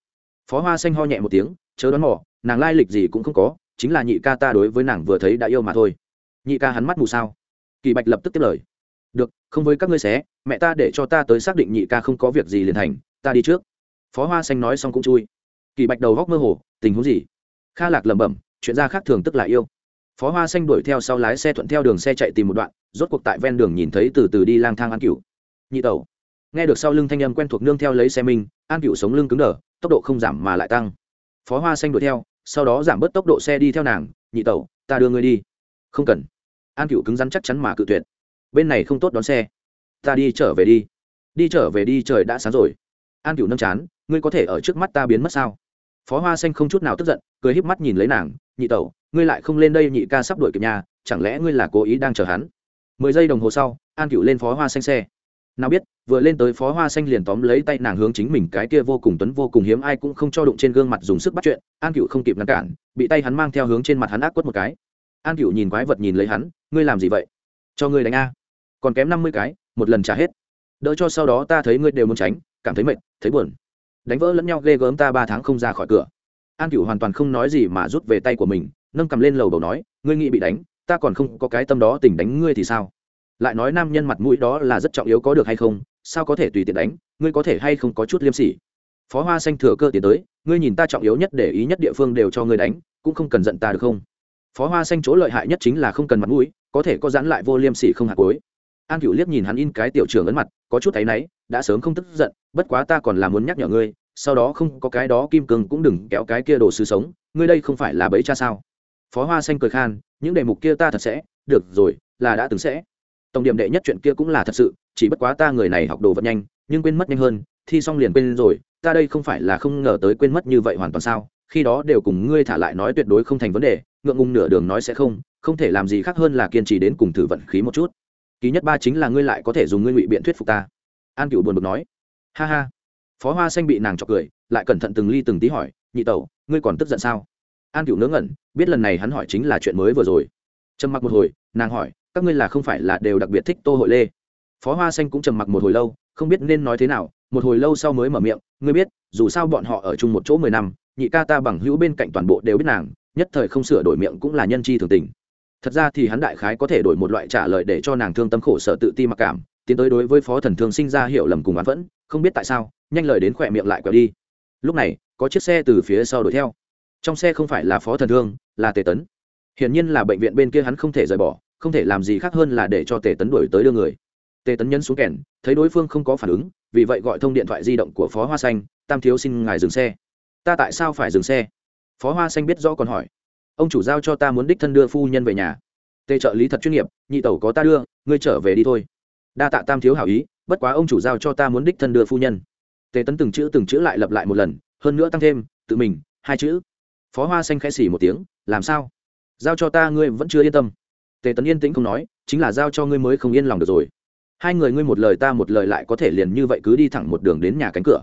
Phó hoa xanh ho nhẹ một tiếng, chớ đoán mò, nàng lai lịch gì cũng không có, chính là nhị ca ta đối với nàng vừa thấy đã yêu mà thôi. Nhị ca hắn mắt mù sao? Kỳ bạch lập tức tiếp lời. Được, không với các ngươi xé, mẹ ta để cho ta tới xác định nhị ca không có việc gì liền thành, ta đi trước. Phó hoa xanh nói xong cũng chui. Kỳ bạch đầu góc mơ hồ, tình huống gì? Kha lạc lẩm bẩm, chuyện ra khác thường tức là yêu. Phó hoa xanh đuổi theo sau lái xe thuận theo đường xe chạy tìm một đoạn, rốt cuộc tại ven đường nhìn thấy từ từ đi lang thang ăn cửu nhị tẩu nghe được sau lưng thanh âm quen thuộc nương theo lấy xe mình, an cựu sống lưng cứng đờ, tốc độ không giảm mà lại tăng. Phó hoa xanh đuổi theo, sau đó giảm bớt tốc độ xe đi theo nàng, nhị tẩu, ta đưa ngươi đi. Không cần. An cựu cứng rắn chắc chắn mà cự tuyệt. Bên này không tốt đón xe. Ta đi trở về đi. Đi trở về đi, trời đã sáng rồi. An cựu nâng chán, ngươi có thể ở trước mắt ta biến mất sao? Phó hoa xanh không chút nào tức giận, cười híp mắt nhìn lấy nàng, nhị tẩu, ngươi lại không lên đây nhị ca sắp đuổi kịp nhà, chẳng lẽ ngươi là cố ý đang chờ hắn? Mười giây đồng hồ sau, an cựu lên phó hoa xanh xe nào biết, vừa lên tới phó hoa xanh liền tóm lấy tay nàng hướng chính mình cái kia vô cùng tuấn vô cùng hiếm ai cũng không cho đụng trên gương mặt dùng sức bắt chuyện, an cựu không kịp ngăn cản, bị tay hắn mang theo hướng trên mặt hắn ác quất một cái. An cựu nhìn quái vật nhìn lấy hắn, ngươi làm gì vậy? Cho ngươi đánh a. Còn kém năm mươi cái, một lần trả hết. Đỡ cho sau đó ta thấy ngươi đều muốn tránh, cảm thấy mệt, thấy buồn. Đánh vỡ lẫn nhau ghê gớm ta ba tháng không ra khỏi cửa. An cựu hoàn toàn không nói gì mà rút về tay của mình, nâng cầm lên lầu đầu nói, ngươi nghĩ bị đánh, ta còn không có cái tâm đó tỉnh đánh ngươi thì sao? Lại nói nam nhân mặt mũi đó là rất trọng yếu có được hay không, sao có thể tùy tiện đánh, ngươi có thể hay không có chút liêm sỉ. Phó hoa xanh thừa cơ tiến tới, ngươi nhìn ta trọng yếu nhất để ý nhất địa phương đều cho ngươi đánh, cũng không cần giận ta được không? Phó hoa xanh chỗ lợi hại nhất chính là không cần mặt mũi, có thể có giãn lại vô liêm sỉ không hạt cối an cựu liếc nhìn hắn in cái tiểu trường ấn mặt, có chút thấy náy, đã sớm không tức giận, bất quá ta còn là muốn nhắc nhở ngươi, sau đó không có cái đó kim cương cũng đừng kéo cái kia đồ sứ sống, ngươi đây không phải là bẫy cha sao? Phó hoa xanh cười khan, những đề mục kia ta thật sẽ, được rồi, là đã từng sẽ tổng điểm đệ nhất chuyện kia cũng là thật sự, chỉ bất quá ta người này học đồ vật nhanh, nhưng quên mất nhanh hơn, thi xong liền quên rồi, ta đây không phải là không ngờ tới quên mất như vậy hoàn toàn sao, khi đó đều cùng ngươi thả lại nói tuyệt đối không thành vấn đề, ngượng ngùng nửa đường nói sẽ không không thể làm gì khác hơn là kiên trì đến cùng thử vận khí một chút. Ký nhất ba chính là ngươi lại có thể dùng ngươi ngụy biện thuyết phục ta. An cựu buồn bực nói. Ha ha. Phó hoa xanh bị nàng chọc cười, lại cẩn thận từng ly từng tí hỏi, nhị tẩu, ngươi còn tức giận sao? An cựu ngớ ngẩn, biết lần này hắn hỏi chính là chuyện mới vừa rồi. Trầm mặc một hồi, nàng hỏi các ngươi là không phải là đều đặc biệt thích tô hội lê. Phó hoa xanh cũng trầm mặc một hồi lâu, không biết nên nói thế nào, một hồi lâu sau mới mở miệng, ngươi biết, dù sao bọn họ ở chung một chỗ mười năm, nhị ca ta bằng hữu bên cạnh toàn bộ đều biết nàng, nhất thời không sửa đổi miệng cũng là nhân chi thường tình. Thật ra thì hắn đại khái có thể đổi một loại trả lời để cho nàng thương tâm khổ sở tự ti mặc cảm, tiến tới đối với phó thần thương sinh ra hiểu lầm cùng án vẫn không biết tại sao, nhanh lời đến khỏe miệng lại quẹo đi. Lúc này, có chiếc xe từ phía sau đuổi theo. Trong xe không phải là phó thần thương, là tề tấn. Hiển nhiên là bệnh viện bên kia hắn không thể rời bỏ không thể làm gì khác hơn là để cho tề tấn đuổi tới đưa người. Tề tấn nhấn xuống kèn, thấy đối phương không có phản ứng, vì vậy gọi thông điện thoại di động của phó hoa xanh, tam thiếu xin ngài dừng xe. Ta tại sao phải dừng xe? Phó hoa xanh biết rõ còn hỏi. Ông chủ giao cho ta muốn đích thân đưa phu nhân về nhà. Tề trợ lý thật chuyên nghiệp, nhị tẩu có ta đưa, ngươi trở về đi thôi. Đa tạ tam thiếu hảo ý, bất quá ông chủ giao cho ta muốn đích thân đưa phu nhân. Tề tấn từng chữ từng chữ lại lặp lại một lần, hơn nữa tăng thêm, tự mình, hai chữ. Phó hoa xanh khẽ xỉ một tiếng, làm sao? Giao cho ta, ngươi vẫn chưa yên tâm tề tấn yên tĩnh không nói, chính là giao cho ngươi mới không yên lòng được rồi. Hai người ngươi một lời ta một lời lại có thể liền như vậy cứ đi thẳng một đường đến nhà cánh cửa.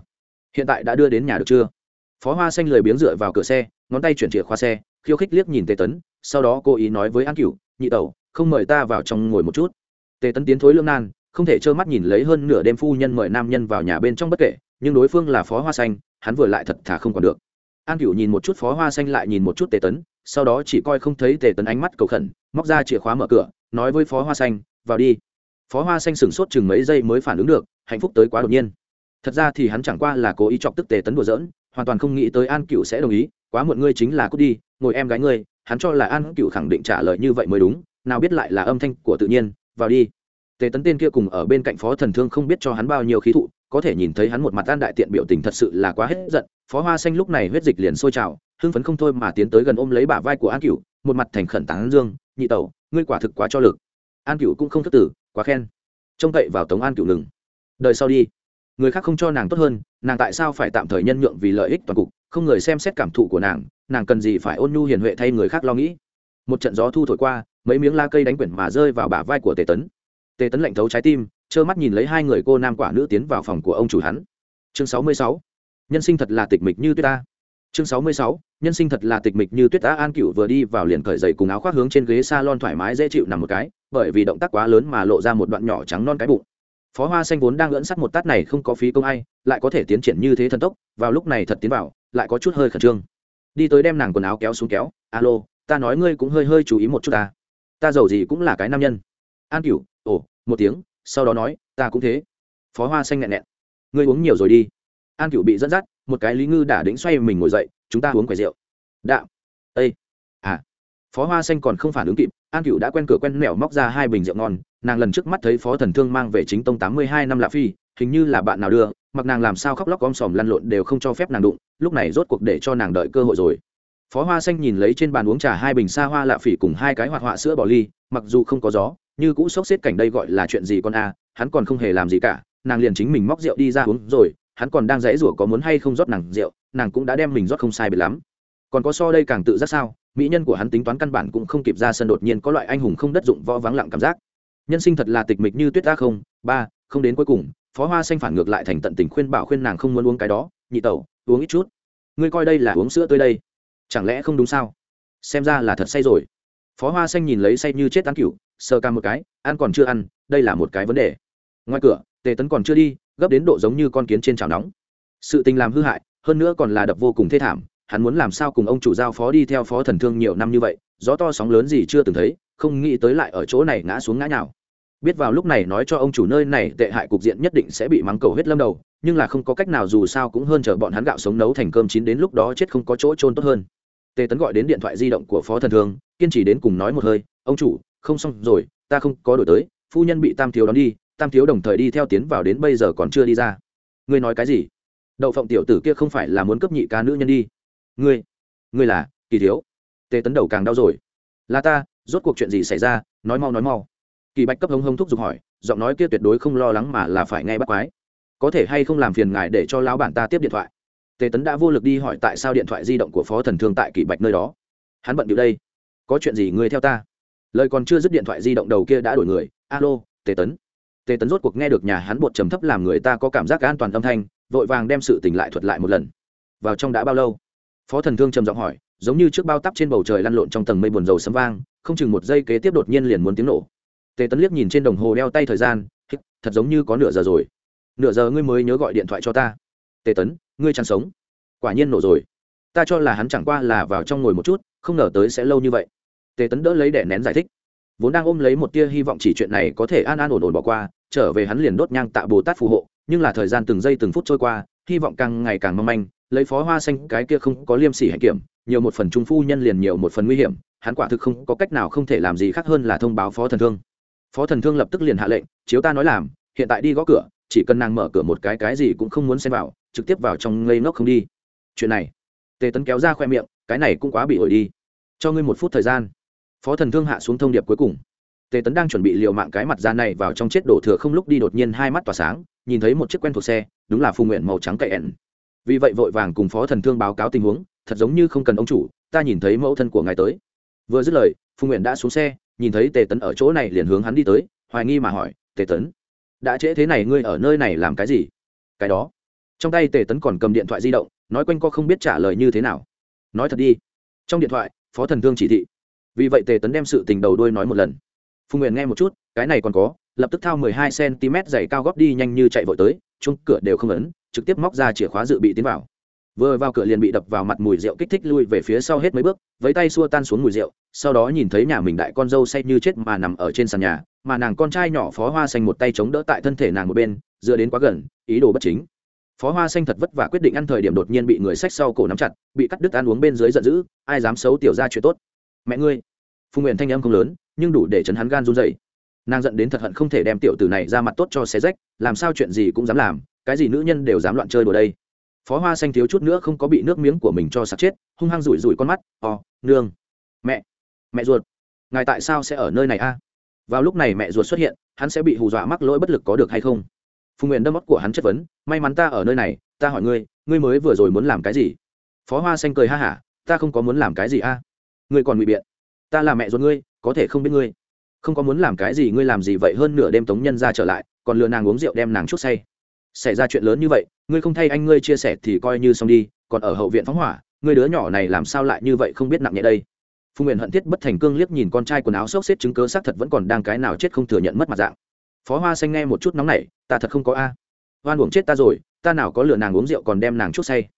Hiện tại đã đưa đến nhà được chưa? Phó hoa xanh lười biếng dựa vào cửa xe, ngón tay chuyển chìa khóa xe, khiêu khích liếc nhìn tề tấn, sau đó cô ý nói với an cửu, nhị tẩu, không mời ta vào trong ngồi một chút. Tề tấn tiến thối lương nan, không thể trơ mắt nhìn lấy hơn nửa đêm phu nhân mời nam nhân vào nhà bên trong bất kể, nhưng đối phương là phó hoa xanh, hắn vừa lại thật thà không còn được. An cửu nhìn một chút phó hoa xanh lại nhìn một chút tề tấn sau đó chỉ coi không thấy tề tấn ánh mắt cầu khẩn, móc ra chìa khóa mở cửa, nói với phó hoa xanh, vào đi. Phó hoa xanh sửng sốt chừng mấy giây mới phản ứng được, hạnh phúc tới quá đột nhiên. Thật ra thì hắn chẳng qua là cố ý chọc tức tề tấn đùa giỡn, hoàn toàn không nghĩ tới an cựu sẽ đồng ý, quá muộn ngươi chính là cút đi, ngồi em gái ngươi. Hắn cho là an cựu khẳng định trả lời như vậy mới đúng, nào biết lại là âm thanh của tự nhiên, vào đi. Tề tấn tên kia cùng ở bên cạnh phó thần thương không biết cho hắn bao nhiêu khí thụ, có thể nhìn thấy hắn một mặt an đại tiện biểu tình thật sự là quá hết giận. Phó hoa xanh lúc này huyết dịch liền sôi trào hưng phấn không thôi mà tiến tới gần ôm lấy bả vai của an cựu một mặt thành khẩn tán dương, nhị tẩu, ngươi quả thực quá cho lực. An cựu cũng không thất tử, quá khen. Trông cậy vào tống an cựu ngừng. Đời sau đi, người khác không cho nàng tốt hơn, nàng tại sao phải tạm thời nhân nhượng vì lợi ích toàn cục, không người xem xét cảm thụ của nàng nàng cần gì phải ôn nhu hiền huệ thay người khác lo nghĩ. Một trận gió thu thổi qua, mấy miếng la cây đánh quyển mà rơi vào bả vai của tề tấn. Tề tấn lạnh thấu trái tim, trơ mắt nhìn lấy hai người cô nam quả nữ tiến vào phòng của ông chủ hắn. Chương sáu mươi sáu. Nhân sinh thật là tịch mịch như tuyết ta chương sáu mươi sáu, nhân sinh thật là tịch mịch như tuyết ta an cựu vừa đi vào liền cởi giày cùng áo khoác hướng trên ghế s a lon thoải mái dễ chịu nằm một cái, bởi vì động tác quá lớn mà lộ ra một đoạn nhỏ trắng non cái bụng. Phó hoa xanh vốn đang lẫn sắt một tát này không có phí công ai, lại có thể tiến triển như thế thần tốc, vào lúc này thật tiến vào, lại có chút hơi khẩn trương. Đi tới đem nàng quần áo kéo xuống kéo, alo, ta nói ngươi cũng hơi hơi chú ý một chút ta. Ta giàu gì cũng là cái nam nhân. An cửu, ồ, một tiếng, sau đó nói, ta cũng thế. Phó hoa xanh nghẹn nghẹn, ngươi uống nhiều rồi đi. An cửu bị dẫn dắt một cái lý ngư đã đĩnh xoay mình ngồi dậy, chúng ta uống quầy rượu. Đạo ây à. Phó hoa xanh còn không phản ứng kịp, an cựu đã quen cửa quen mẹo móc ra hai bình rượu ngon, nàng lần trước mắt thấy phó thần thương mang về chính tông tám mươi hai năm lạ phi, hình như là bạn nào đưa, mặc nàng làm sao khóc lóc om sòm lăn lộn đều không cho phép nàng đụng, lúc này rốt cuộc để cho nàng đợi cơ hội rồi. Phó hoa xanh nhìn lấy trên bàn uống trà hai bình xa hoa lạ phỉ cùng hai cái hoạt họa sữa bỏ ly, mặc dù không có gió, như cũ sốc xếp cảnh đây gọi là chuyện gì con a, hắn còn không hề làm gì cả, nàng liền chính mình móc rượu đi ra uống rồi hắn còn đang dãy rủa có muốn hay không rót nàng rượu, nàng cũng đã đem mình rót không sai biệt lắm. Còn có so đây càng tự giác sao? Mỹ nhân của hắn tính toán căn bản cũng không kịp ra sân đột nhiên có loại anh hùng không đất dụng võ vắng lặng cảm giác. Nhân sinh thật là tịch mịch như tuyết ta không, ba, không đến cuối cùng, phó hoa xanh phản ngược lại thành tận tình khuyên bảo khuyên nàng không muốn uống cái đó. Nhị tẩu, uống ít chút. Ngươi coi đây là uống sữa tươi đây. Chẳng lẽ không đúng sao? Xem ra là thật say rồi. Phó hoa xanh nhìn lấy say như chết ăn cựu sơ ca một cái, ăn còn chưa ăn, đây là một cái vấn đề. Ngoài cửa, tề tấn còn chưa đi gấp đến độ giống như con kiến trên chảo nóng. Sự tình làm hư hại, hơn nữa còn là đập vô cùng thê thảm, hắn muốn làm sao cùng ông chủ giao phó đi theo phó thần thương nhiều năm như vậy, gió to sóng lớn gì chưa từng thấy, không nghĩ tới lại ở chỗ này ngã xuống ngã nào biết vào lúc này nói cho ông chủ nơi này tệ hại cục diện nhất định sẽ bị mắng cầu hết lâm đầu, nhưng là không có cách nào dù sao cũng hơn chờ bọn hắn gạo sống nấu thành cơm chín đến lúc đó chết không có chỗ trôn tốt hơn. Tề tấn gọi đến điện thoại di động của phó thần thương, kiên trì đến cùng nói một hơi, ông chủ, không xong rồi, ta không có đổi tới, phu nhân bị tam thiếu đón đi tam thiếu đồng thời đi theo tiến vào đến bây giờ còn chưa đi ra. Ngươi nói cái gì? Đậu phộng tiểu tử kia không phải là muốn cấp nhị ca nữ nhân đi. Ngươi ngươi là kỳ thiếu. Tề tấn đầu càng đau rồi. Là ta, rốt cuộc chuyện gì xảy ra? Nói mau nói mau. Kỳ bạch cấp hống hống thúc giục hỏi, giọng nói kia tuyệt đối không lo lắng mà là phải nghe bắt quái. Có thể hay không làm phiền ngài để cho lão bản ta tiếp điện thoại? Tề tấn đã vô lực đi hỏi tại sao điện thoại di động của phó thần thương tại kỳ bạch nơi đó. Hắn bận điệu đây. Có chuyện gì ngươi theo ta? Lời còn chưa dứt điện thoại di động đầu kia đã đổi người. Alo, tề tấn tề tấn rốt cuộc nghe được nhà hắn bột trầm thấp làm người ta có cảm giác an toàn âm thanh, vội vàng đem sự tỉnh lại thuật lại một lần. Vào trong đã bao lâu? Phó thần thương trầm giọng hỏi, giống như trước bao tắp trên bầu trời lăn lộn trong tầng mây buồn dầu sấm vang, không chừng một giây kế tiếp đột nhiên liền muốn tiếng nổ. Tề tấn liếc nhìn trên đồng hồ đeo tay thời gian thật giống như có nửa giờ rồi. Nửa giờ ngươi mới nhớ gọi điện thoại cho ta. Tề tấn, ngươi chẳng sống. Quả nhiên nổ rồi. Ta cho là hắn chẳng qua là vào trong ngồi một chút, không ngờ tới sẽ lâu như vậy. Tề tấn đỡ lấy để nén giải thích vốn đang ôm lấy một tia hy vọng chỉ chuyện này có thể an an ổn ổn bỏ qua, trở về hắn liền đốt nhang tạ bồ tát phù hộ, nhưng là thời gian từng giây từng phút trôi qua, hy vọng càng ngày càng mong manh, lấy phó hoa xanh cái kia không có liêm sỉ hạnh kiểm, nhiều một phần trung phu nhân liền nhiều một phần nguy hiểm, hắn quả thực không có cách nào không thể làm gì khác hơn là thông báo phó thần thương. Phó thần thương lập tức liền hạ lệnh, chiếu ta nói làm, hiện tại đi gõ cửa, chỉ cần nàng mở cửa một cái cái gì cũng không muốn xem vào, trực tiếp vào trong ngây ngốc không đi. Chuyện này, tề tấn kéo ra khoe miệng, cái này cũng quá bị ổi đi. Cho ngươi một phút thời gian phó thần thương hạ xuống thông điệp cuối cùng. Tề tấn đang chuẩn bị liều mạng cái mặt da này vào trong chết đổ thừa không lúc đi đột nhiên hai mắt tỏa sáng, nhìn thấy một chiếc quen thuộc xe, đúng là phù nguyện màu trắng cậy ẻn vì vậy vội vàng cùng phó thần thương báo cáo tình huống, thật giống như không cần ông chủ, ta nhìn thấy mẫu thân của ngài tới. Vừa dứt lời phù nguyện đã xuống xe, nhìn thấy tề tấn ở chỗ này liền hướng hắn đi tới, hoài nghi mà hỏi, tề tấn, đã trễ thế này ngươi ở nơi này làm cái gì? Cái đó. Trong tay tề tấn còn cầm điện thoại di động, nói quanh co không biết trả lời như thế nào. Nói thật đi. Trong điện thoại, phó thần thương chỉ thị vì vậy tề tấn đem sự tình đầu đuôi nói một lần. Phùng nguyện nghe một chút, cái này còn có, lập tức thao mười hai cm dày cao góp đi nhanh như chạy vội tới chung cửa đều không ấn, trực tiếp móc ra chìa khóa dự bị tiến vào. Vừa vào cửa liền bị đập vào mặt mùi rượu kích thích lui về phía sau hết mấy bước với tay xua tan xuống mùi rượu, sau đó nhìn thấy nhà mình đại con dâu say như chết mà nằm ở trên sàn nhà, mà nàng con trai nhỏ phó hoa xanh một tay chống đỡ tại thân thể nàng một bên, dựa đến quá gần, ý đồ bất chính. Phó hoa xanh thật vất vả quyết định ăn thời điểm đột nhiên bị người sách sau cổ nắm chặt, bị cắt đứt ăn uống bên dưới giận dữ, ai dám xấu tiểu ra chuyện tốt mẹ ngươi. Phùng nguyện thanh âm không lớn, nhưng đủ để chấn hắn gan run dậy nàng giận đến thật hận không thể đem tiểu tử này ra mặt tốt cho xé rách, làm sao chuyện gì cũng dám làm, cái gì nữ nhân đều dám loạn chơi đùa đây. Phó hoa xanh thiếu chút nữa không có bị nước miếng của mình cho sặc chết, hung hăng rủi rủi con mắt ò nương, mẹ mẹ ruột, ngài tại sao sẽ ở nơi này a? Vào lúc này mẹ ruột xuất hiện, hắn sẽ bị hù dọa mắc lỗi bất lực có được hay không? Phùng nguyện đâm mắt của hắn chất vấn, may mắn ta ở nơi này, ta hỏi ngươi ngươi mới vừa rồi muốn làm cái gì? Phó hoa xanh cười ha hả, ta không có muốn làm cái gì a ngươi còn ngụy biện. Ta là mẹ ruột ngươi, có thể không biết ngươi. Không có muốn làm cái gì, ngươi làm gì vậy? Hơn nửa đêm tống nhân ra trở lại, còn lừa nàng uống rượu đem nàng chút say. Xảy ra chuyện lớn như vậy, ngươi không thay anh ngươi chia sẻ thì coi như xong đi, còn ở hậu viện phóng hỏa, ngươi đứa nhỏ này làm sao lại như vậy không biết nặng nhẹ đây? Phùng nguyện hận thiết bất thành cương liếc nhìn con trai quần áo xốc xếp chứng cớ xác thật vẫn còn đang cái nào chết không thừa nhận mất mặt dạng. Phó hoa xanh nghe một chút nóng này ta thật không có a. Hoan uổng chết ta rồi, ta nào có lừa nàng uống rượu còn đem nàng chút say.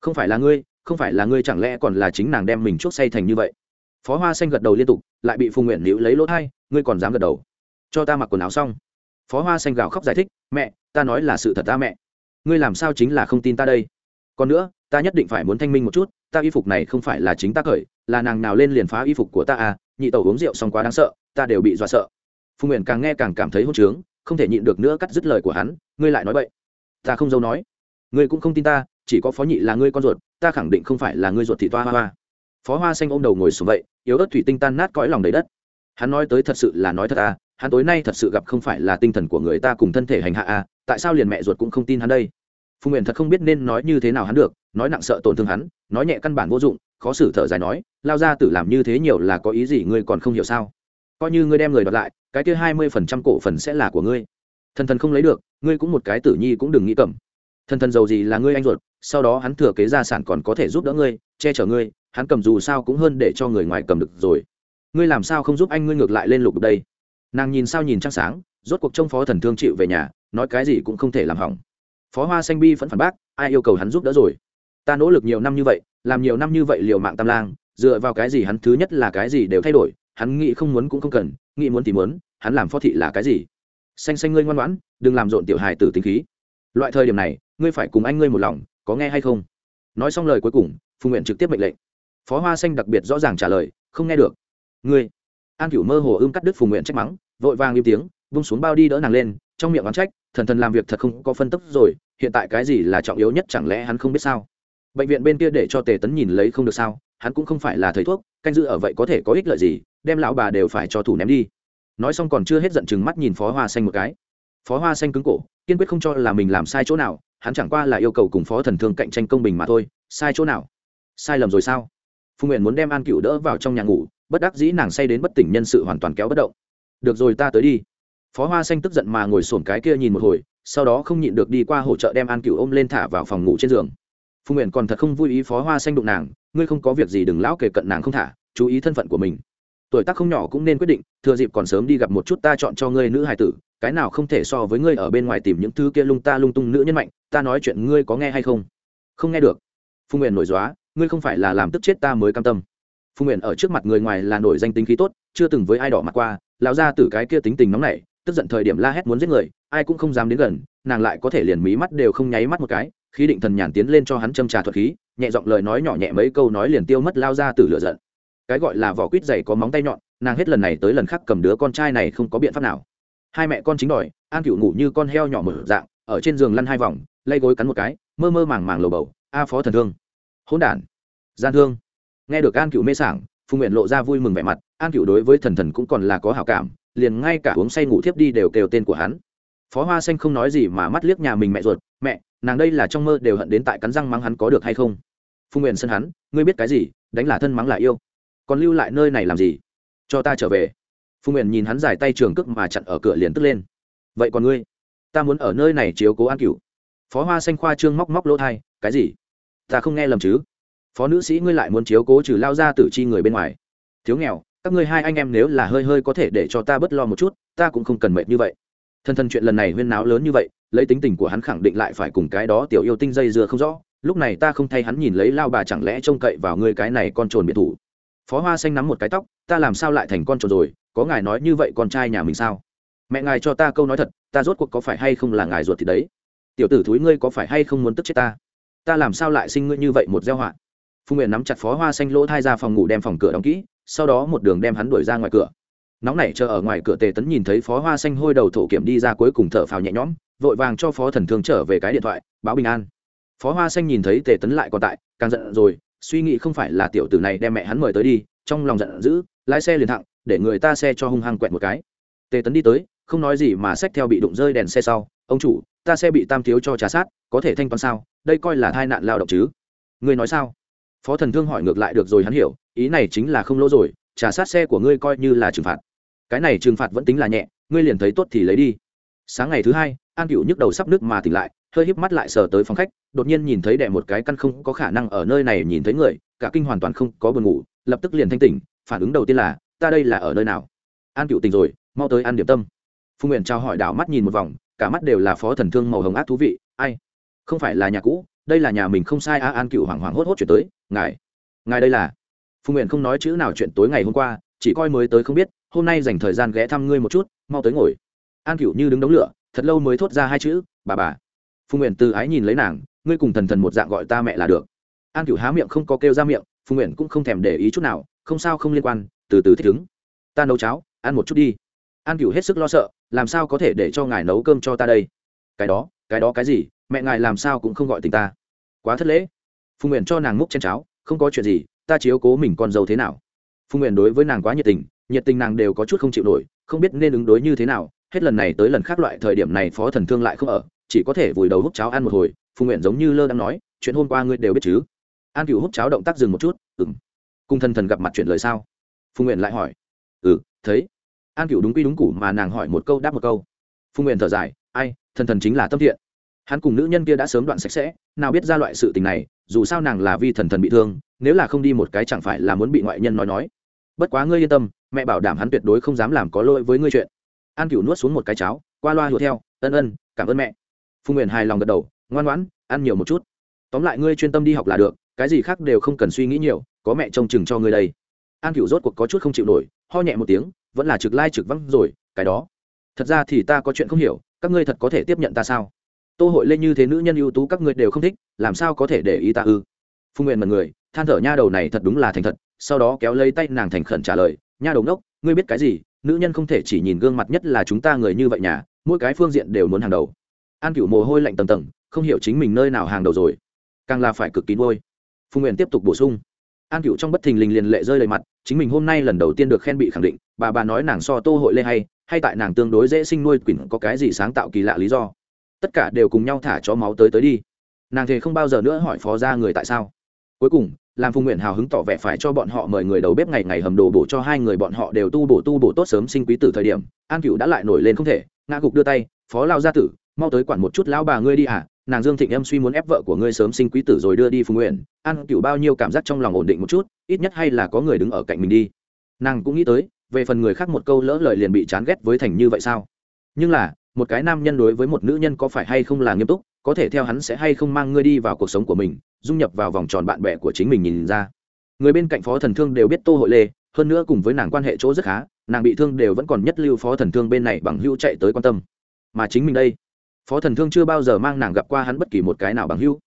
Không phải là ngươi, không phải là ngươi, chẳng lẽ còn là chính nàng đem mình chuốc say thành như vậy? Phó hoa xanh gật đầu liên tục, lại bị phùng nguyện liễu lấy lỗ thai, ngươi còn dám gật đầu? Cho ta mặc quần áo xong. Phó hoa xanh gào khóc giải thích, mẹ, ta nói là sự thật ta mẹ. Ngươi làm sao chính là không tin ta đây? Còn nữa, ta nhất định phải muốn thanh minh một chút, ta y phục này không phải là chính ta cởi, là nàng nào lên liền phá y phục của ta à nhị tẩu uống rượu xong quá đáng sợ, ta đều bị dọa sợ. Phùng nguyện càng nghe càng cảm thấy hôn trướng, không thể nhịn được nữa cắt dứt lời của hắn, ngươi lại nói vậy ta không dâu nói. Ngươi cũng không tin ta, chỉ có phó nhị là ngươi con ruột, ta khẳng định không phải là ngươi ruột thị toa hoa hoa. Phó hoa xanh ôm đầu ngồi xuống vậy yếu ớt thủy tinh tan nát cõi lòng đầy đất. Hắn nói tới thật sự là nói thật à hắn tối nay thật sự gặp không phải là tinh thần của người ta cùng thân thể hành hạ à tại sao liền mẹ ruột cũng không tin hắn đây? Phùng nguyện thật không biết nên nói như thế nào hắn được, nói nặng sợ tổn thương hắn, nói nhẹ căn bản vô dụng, khó xử thở dài nói, lao ra tử làm như thế nhiều là có ý gì ngươi còn không hiểu sao? Coi như ngươi đem người đoạt lại, cái kia hai mươi phần trăm cổ phần sẽ là của ngươi. Thần thần không lấy được, ngươi cũng một cái tử nhi cũng đừng nghĩ cầm. Thần thần giàu gì là ngươi anh ruột sau đó hắn thừa kế gia sản còn có thể giúp đỡ ngươi, che chở ngươi, hắn cầm dù sao cũng hơn để cho người ngoài cầm được rồi. Ngươi làm sao không giúp anh ngươi ngược lại lên lục đây? Nàng nhìn sao nhìn trăng sáng, rốt cuộc trông phó thần thương chịu về nhà, nói cái gì cũng không thể làm hỏng. Phó hoa xanh bi vẫn phản bác, ai yêu cầu hắn giúp đỡ rồi? Ta nỗ lực nhiều năm như vậy, làm nhiều năm như vậy liều mạng tam lang, dựa vào cái gì hắn thứ nhất là cái gì đều thay đổi, hắn nghĩ không muốn cũng không cần, nghĩ muốn thì muốn, hắn làm phó thị là cái gì? Xanh xanh ngươi ngoan ngoãn, đừng làm rộn tiểu hài tử tính khí. Loại thời điểm này, ngươi phải cùng anh ngươi một lòng có nghe hay không? Nói xong lời cuối cùng, phùng nguyện trực tiếp mệnh lệnh. Phó hoa xanh đặc biệt rõ ràng trả lời, không nghe được. Ngươi? An cửu mơ hồ ưm cắt đứt phùng nguyện trách mắng, vội vàng im tiếng, vung xuống bao đi đỡ nàng lên, trong miệng oán trách, thần thần làm việc thật không có phân tức rồi, hiện tại cái gì là trọng yếu nhất chẳng lẽ hắn không biết sao? Bệnh viện bên kia để cho tề tấn nhìn lấy không được sao, hắn cũng không phải là thầy thuốc, canh giữ ở vậy có thể có ích lợi gì, đem lão bà đều phải cho thủ ném đi. Nói xong còn chưa hết giận chừng mắt nhìn phó hoa xanh một cái. Phó hoa xanh cứng cổ, kiên quyết không cho là mình làm sai chỗ nào hắn chẳng qua là yêu cầu cùng phó thần thương cạnh tranh công bình mà thôi, sai chỗ nào? Sai lầm rồi sao? Phùng nguyện muốn đem an cựu đỡ vào trong nhà ngủ, bất đắc dĩ nàng say đến bất tỉnh nhân sự hoàn toàn kéo bất động. Được rồi, ta tới đi. Phó hoa xanh tức giận mà ngồi sổn cái kia nhìn một hồi, sau đó không nhịn được đi qua hỗ trợ đem an cựu ôm lên thả vào phòng ngủ trên giường. Phùng nguyện còn thật không vui ý phó hoa xanh đụng nàng, ngươi không có việc gì đừng lão kể cận nàng không thả, chú ý thân phận của mình. Tuổi tác không nhỏ cũng nên quyết định, thừa dịp còn sớm đi gặp một chút ta chọn cho ngươi nữ hài tử cái nào không thể so với ngươi ở bên ngoài tìm những thứ kia lung ta lung tung nữ nhân mạnh, ta nói chuyện ngươi có nghe hay không? Không nghe được. Phùng nguyện nổi dóa ngươi không phải là làm tức chết ta mới cam tâm. Phùng nguyện ở trước mặt người ngoài là nổi danh tính khí tốt, chưa từng với ai đỏ mặt qua, lão ra từ cái kia tính tình nóng nảy, tức giận thời điểm la hét muốn giết người, ai cũng không dám đến gần, nàng lại có thể liền mí mắt đều không nháy mắt một cái, khí định thần nhàn tiến lên cho hắn châm trà thuật khí, nhẹ giọng lời nói nhỏ nhẹ mấy câu nói liền tiêu mất lao ra từ lửa giận. Cái gọi là vỏ quýt dày có móng tay nhọn, nàng hết lần này tới lần khác cầm đứa con trai này không có biện pháp nào hai mẹ con chính đòi, an cựu ngủ như con heo nhỏ mở dạng, ở trên giường lăn hai vòng, lay gối cắn một cái, mơ mơ màng màng lầu bầu, a phó thần thương. Hỗn đản. Gian thương. Nghe được an cựu mê sảng, phùng nguyện lộ ra vui mừng vẻ mặt, an cựu đối với thần thần cũng còn là có hảo cảm, liền ngay cả uống say ngủ thiếp đi đều kêu tên của hắn. Phó hoa xanh không nói gì mà mắt liếc nhà mình mẹ ruột, mẹ, nàng đây là trong mơ đều hận đến tại cắn răng mắng hắn có được hay không? Phùng nguyện sân hắn, ngươi biết cái gì, đánh là thân mắng là yêu, còn lưu lại nơi này làm gì? Cho ta trở về phùng nguyện nhìn hắn dài tay trường cước mà chặn ở cửa liền tức lên. Vậy còn ngươi? Ta muốn ở nơi này chiếu cố an cửu. Phó hoa xanh khoa trương móc móc lỗ thai cái gì? Ta không nghe lầm chứ? Phó nữ sĩ ngươi lại muốn chiếu cố trừ lao ra tử chi người bên ngoài. Thiếu nghèo, các ngươi hai anh em nếu là hơi hơi có thể để cho ta bớt lo một chút, ta cũng không cần mệt như vậy. Thân thân chuyện lần này huyên náo lớn như vậy, lấy tính tình của hắn khẳng định lại phải cùng cái đó tiểu yêu tinh dây dưa không rõ. Lúc này ta không thay hắn nhìn lấy lao bà chẳng lẽ trông cậy vào ngươi cái này con trồn biệt thủ. Phó hoa xanh nắm một cái tóc, ta làm sao lại thành con trồn rồi? Có ngài nói như vậy con trai nhà mình sao? Mẹ ngài cho ta câu nói thật, ta rốt cuộc có phải hay không là ngài ruột thì đấy? Tiểu tử thúi ngươi có phải hay không muốn tức chết ta? Ta làm sao lại sinh ngươi như vậy một gieo họa? Phùng nguyện nắm chặt phó hoa xanh lỗ thai ra phòng ngủ đem phòng cửa đóng kỹ, sau đó một đường đem hắn đuổi ra ngoài cửa. Nóng nảy chờ ở ngoài cửa tề tấn nhìn thấy phó hoa xanh hôi đầu thổ kiểm đi ra cuối cùng thở phào nhẹ nhõm, vội vàng cho phó thần thương trở về cái điện thoại, báo bình an. Phó hoa xanh nhìn thấy tề tấn lại còn tại, càng giận rồi, suy nghĩ không phải là tiểu tử này đem mẹ hắn mời tới đi, trong lòng giận dữ lái xe liền thẳng, để người ta xe cho hung hăng quẹt một cái. Tề tấn đi tới, không nói gì mà xách theo bị đụng rơi đèn xe sau, ông chủ, ta xe bị tam thiếu cho trả sát, có thể thanh toán sao? Đây coi là tai nạn lao động chứ? Ngươi nói sao? Phó thần thương hỏi ngược lại được rồi hắn hiểu, ý này chính là không lỗ rồi, trả sát xe của ngươi coi như là trừng phạt. Cái này trừng phạt vẫn tính là nhẹ, ngươi liền thấy tốt thì lấy đi. Sáng ngày thứ hai, an cựu nhức đầu sắp nước mà tỉnh lại, hơi híp mắt lại sờ tới phòng khách, đột nhiên nhìn thấy đẻ một cái căn không có khả năng ở nơi này nhìn thấy người, cả kinh hoàn toàn không có buồn ngủ, lập tức liền thanh tỉnh phản ứng đầu tiên là, ta đây là ở nơi nào? An cựu tỉnh rồi, mau tới ăn điểm tâm. Phùng nguyện trao hỏi đảo mắt nhìn một vòng, cả mắt đều là phó thần thương màu hồng ác thú vị, ai? Không phải là nhà cũ, đây là nhà mình không sai a. An cựu hoảng hoảng hốt hốt chuyển tới, ngài ngài đây là? Phùng nguyện không nói chữ nào chuyện tối ngày hôm qua, chỉ coi mới tới không biết, hôm nay dành thời gian ghé thăm ngươi một chút, mau tới ngồi. An cựu như đứng đống lửa, thật lâu mới thốt ra hai chữ, bà bà. Phùng nguyện từ ái nhìn lấy nàng, ngươi cùng thần thần một dạng gọi ta mẹ là được. An cựu há miệng không có kêu ra miệng, phùng nguyện cũng không thèm để ý chút nào không sao không liên quan, từ từ thích ứng. Ta nấu cháo, ăn một chút đi. An cựu hết sức lo sợ, làm sao có thể để cho ngài nấu cơm cho ta đây? Cái đó cái đó cái gì? Mẹ ngài làm sao cũng không gọi tình ta. Quá thất lễ. Phùng nguyện cho nàng múc chen cháo, không có chuyện gì, ta chiếu cố mình con dâu thế nào? Phùng nguyện đối với nàng quá nhiệt tình nhiệt tình nàng đều có chút không chịu nổi, không biết nên ứng đối như thế nào. Hết lần này tới lần khác loại thời điểm này phó thần thương lại không ở, chỉ có thể vùi đầu hút cháo ăn một hồi. Phùng nguyện giống như lơ đang nói, chuyện hôm qua ngươi đều biết chứ? An cựu hút cháo động tác dừng một chút ừng cùng thần thần gặp mặt chuyện lời sao? Phùng nguyện lại hỏi. Ừ thấy. An cựu đúng quy đúng củ mà nàng hỏi một câu đáp một câu. Phùng nguyện thở dài. Ai, thần thần chính là tâm thiện. Hắn cùng nữ nhân kia đã sớm đoạn sạch sẽ, nào biết ra loại sự tình này, dù sao nàng là vi thần thần bị thương, nếu là không đi một cái chẳng phải là muốn bị ngoại nhân nói nói. Bất quá ngươi yên tâm, mẹ bảo đảm hắn tuyệt đối không dám làm có lỗi với ngươi chuyện. An cựu nuốt xuống một cái cháo, qua loa hùa theo, ân ân, cảm ơn mẹ. Phùng nguyện hài lòng gật đầu, ngoan ngoãn, ăn nhiều một chút. Tóm lại ngươi chuyên tâm đi học là được, cái gì khác đều không cần suy nghĩ nhiều có mẹ trông chừng cho ngươi đây. An cựu rốt cuộc có chút không chịu nổi, ho nhẹ một tiếng, vẫn là trực lai trực văng rồi, cái đó. Thật ra thì ta có chuyện không hiểu, các ngươi thật có thể tiếp nhận ta sao? Tô hội lên như thế nữ nhân ưu tú các ngươi đều không thích, làm sao có thể để ý ta ư? Phùng nguyện mật người, than thở nha đầu này thật đúng là thành thật, sau đó kéo lấy tay nàng thành khẩn trả lời, nha đầu ngốc, ngươi biết cái gì? Nữ nhân không thể chỉ nhìn gương mặt nhất là chúng ta người như vậy nhà, mỗi cái phương diện đều muốn hàng đầu. An cựu mồ hôi lạnh tầng tầng, không hiểu chính mình nơi nào hàng đầu rồi. Càng là phải cực kín vôi phùng nguyện tiếp tục bổ sung an cựu trong bất thình lình liền lệ rơi lệ mặt, chính mình hôm nay lần đầu tiên được khen bị khẳng định, bà bà nói nàng so tô hội lê hay hay tại nàng tương đối dễ sinh nuôi quỳnh có cái gì sáng tạo kỳ lạ lý do. Tất cả đều cùng nhau thả cho máu tới tới đi. Nàng thề không bao giờ nữa hỏi phó ra người tại sao. Cuối cùng, làm phùng nguyện hào hứng tỏ vẻ phải cho bọn họ mời người đầu bếp ngày ngày hầm đồ bổ cho hai người bọn họ đều tu bổ tu bổ tốt sớm sinh quý tử thời điểm, an cựu đã lại nổi lên không thể, ngã gục đưa tay, phó lao gia tử, mau tới quản một chút lão bà ngươi đi à nàng dương thịnh em suy muốn ép vợ của ngươi sớm sinh quý tử rồi đưa đi phùng nguyện. An cựu bao nhiêu cảm giác trong lòng ổn định một chút, ít nhất hay là có người đứng ở cạnh mình đi. Nàng cũng nghĩ tới, về phần người khác một câu lỡ lời liền bị chán ghét với thành như vậy sao? Nhưng là, một cái nam nhân đối với một nữ nhân có phải hay không là nghiêm túc, có thể theo hắn sẽ hay không mang ngươi đi vào cuộc sống của mình, dung nhập vào vòng tròn bạn bè của chính mình nhìn ra. Người bên cạnh phó thần thương đều biết tô hội lê, hơn nữa cùng với nàng quan hệ chỗ rất khá, nàng bị thương đều vẫn còn nhất lưu phó thần thương bên này bằng hữu chạy tới quan tâm. Mà chính mình đây phó thần thương chưa bao giờ mang nàng gặp qua hắn bất kỳ một cái nào bằng hữu.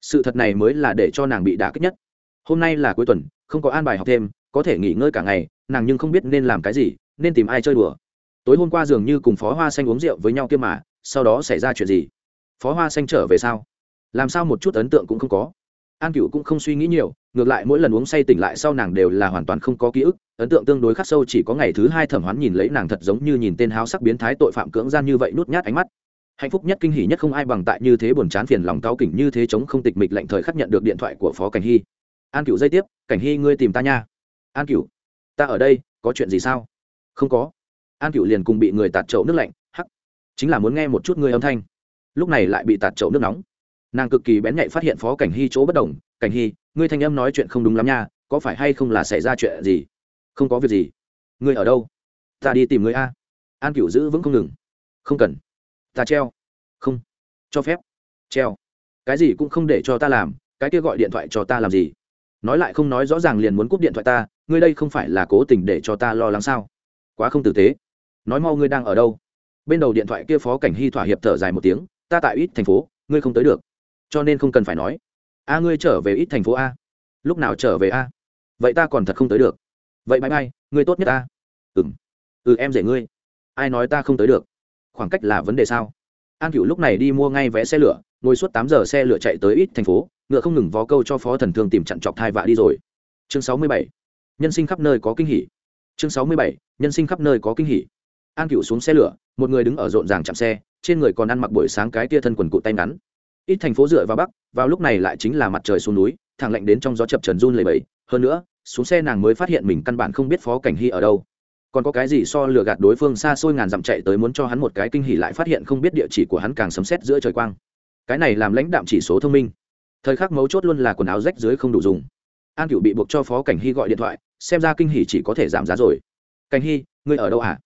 Sự thật này mới là để cho nàng bị đả kích nhất. Hôm nay là cuối tuần, không có an bài học thêm, có thể nghỉ ngơi cả ngày, nàng nhưng không biết nên làm cái gì, nên tìm ai chơi đùa. Tối hôm qua dường như cùng phó hoa xanh uống rượu với nhau kia mà, sau đó xảy ra chuyện gì? Phó hoa xanh trở về sao? Làm sao một chút ấn tượng cũng không có? An cựu cũng không suy nghĩ nhiều, ngược lại mỗi lần uống say tỉnh lại sau nàng đều là hoàn toàn không có ký ức. Ấn tượng tương đối khắc sâu chỉ có ngày thứ hai thẩm hoán nhìn lấy nàng thật giống như nhìn tên háo sắc biến thái tội phạm cưỡng gian như vậy nút nhát ánh mắt hạnh phúc nhất kinh hỉ nhất không ai bằng tại như thế buồn chán phiền lòng cao kỉnh như thế chống không tịch mịch lạnh thời khắc nhận được điện thoại của phó cảnh hy. An cựu dây tiếp, cảnh hy, ngươi tìm ta nha. An cựu ta ở đây, có chuyện gì sao? Không có. An cựu liền cùng bị người tạt chậu nước lạnh, hắc, chính là muốn nghe một chút ngươi âm thanh. Lúc này lại bị tạt chậu nước nóng. Nàng cực kỳ bén nhạy phát hiện phó cảnh hy chỗ bất đồng, cảnh hy, ngươi thanh âm nói chuyện không đúng lắm nha, có phải hay không là xảy ra chuyện gì? Không có việc gì. Ngươi ở đâu? Ta đi tìm ngươi a. An cựu giữ vững không ngừng. Không cần ta treo. Không. Cho phép. Treo. Cái gì cũng không để cho ta làm, cái kia gọi điện thoại cho ta làm gì? Nói lại không nói rõ ràng liền muốn cúp điện thoại ta, ngươi đây không phải là cố tình để cho ta lo lắng sao? Quá không tử tế. Nói mau ngươi đang ở đâu? Bên đầu điện thoại kia phó cảnh hy thỏa hiệp thở dài một tiếng, ta tại ít thành phố, ngươi không tới được. Cho nên không cần phải nói. A, ngươi trở về ít thành phố a. Lúc nào trở về a? Vậy ta còn thật không tới được. Vậy bãi bay ngươi tốt nhất a. Ừ m ừ em rể ngươi. Ai nói ta không tới được? Khoảng cách là vấn đề sao? An cựu lúc này đi mua ngay vé xe lửa, ngồi suốt tám giờ xe lửa chạy tới ít thành phố, ngựa không ngừng vó câu cho phó thần thương tìm chặn chọc thai vạ đi rồi. Chương sáu mươi bảy. Nhân sinh khắp nơi có kinh hỉ. Chương sáu mươi bảy. Nhân sinh khắp nơi có kinh hỉ. An cựu xuống xe lửa, một người đứng ở rộn ràng chạm xe, trên người còn ăn mặc buổi sáng cái tia thân quần cụ tay ngắn. Ít thành phố dựa vào bắc, vào lúc này lại chính là mặt trời xuống núi, thẳng lạnh đến trong gió chập trần run lầy bẫy hơn nữa, xuống xe nàng mới phát hiện mình căn bản không biết phó cảnh hy ở đâu còn có cái gì so lừa gạt đối phương xa xôi ngàn dặm chạy tới muốn cho hắn một cái kinh hỉ lại phát hiện không biết địa chỉ của hắn càng sấm xét giữa trời quang. Cái này làm lãnh đạm chỉ số thông minh. Thời khắc mấu chốt luôn là quần áo rách dưới không đủ dùng. An cựu bị buộc cho phó cảnh hy gọi điện thoại, xem ra kinh hỉ chỉ có thể giảm giá rồi. Cảnh hy, ngươi ở đâu ạ à?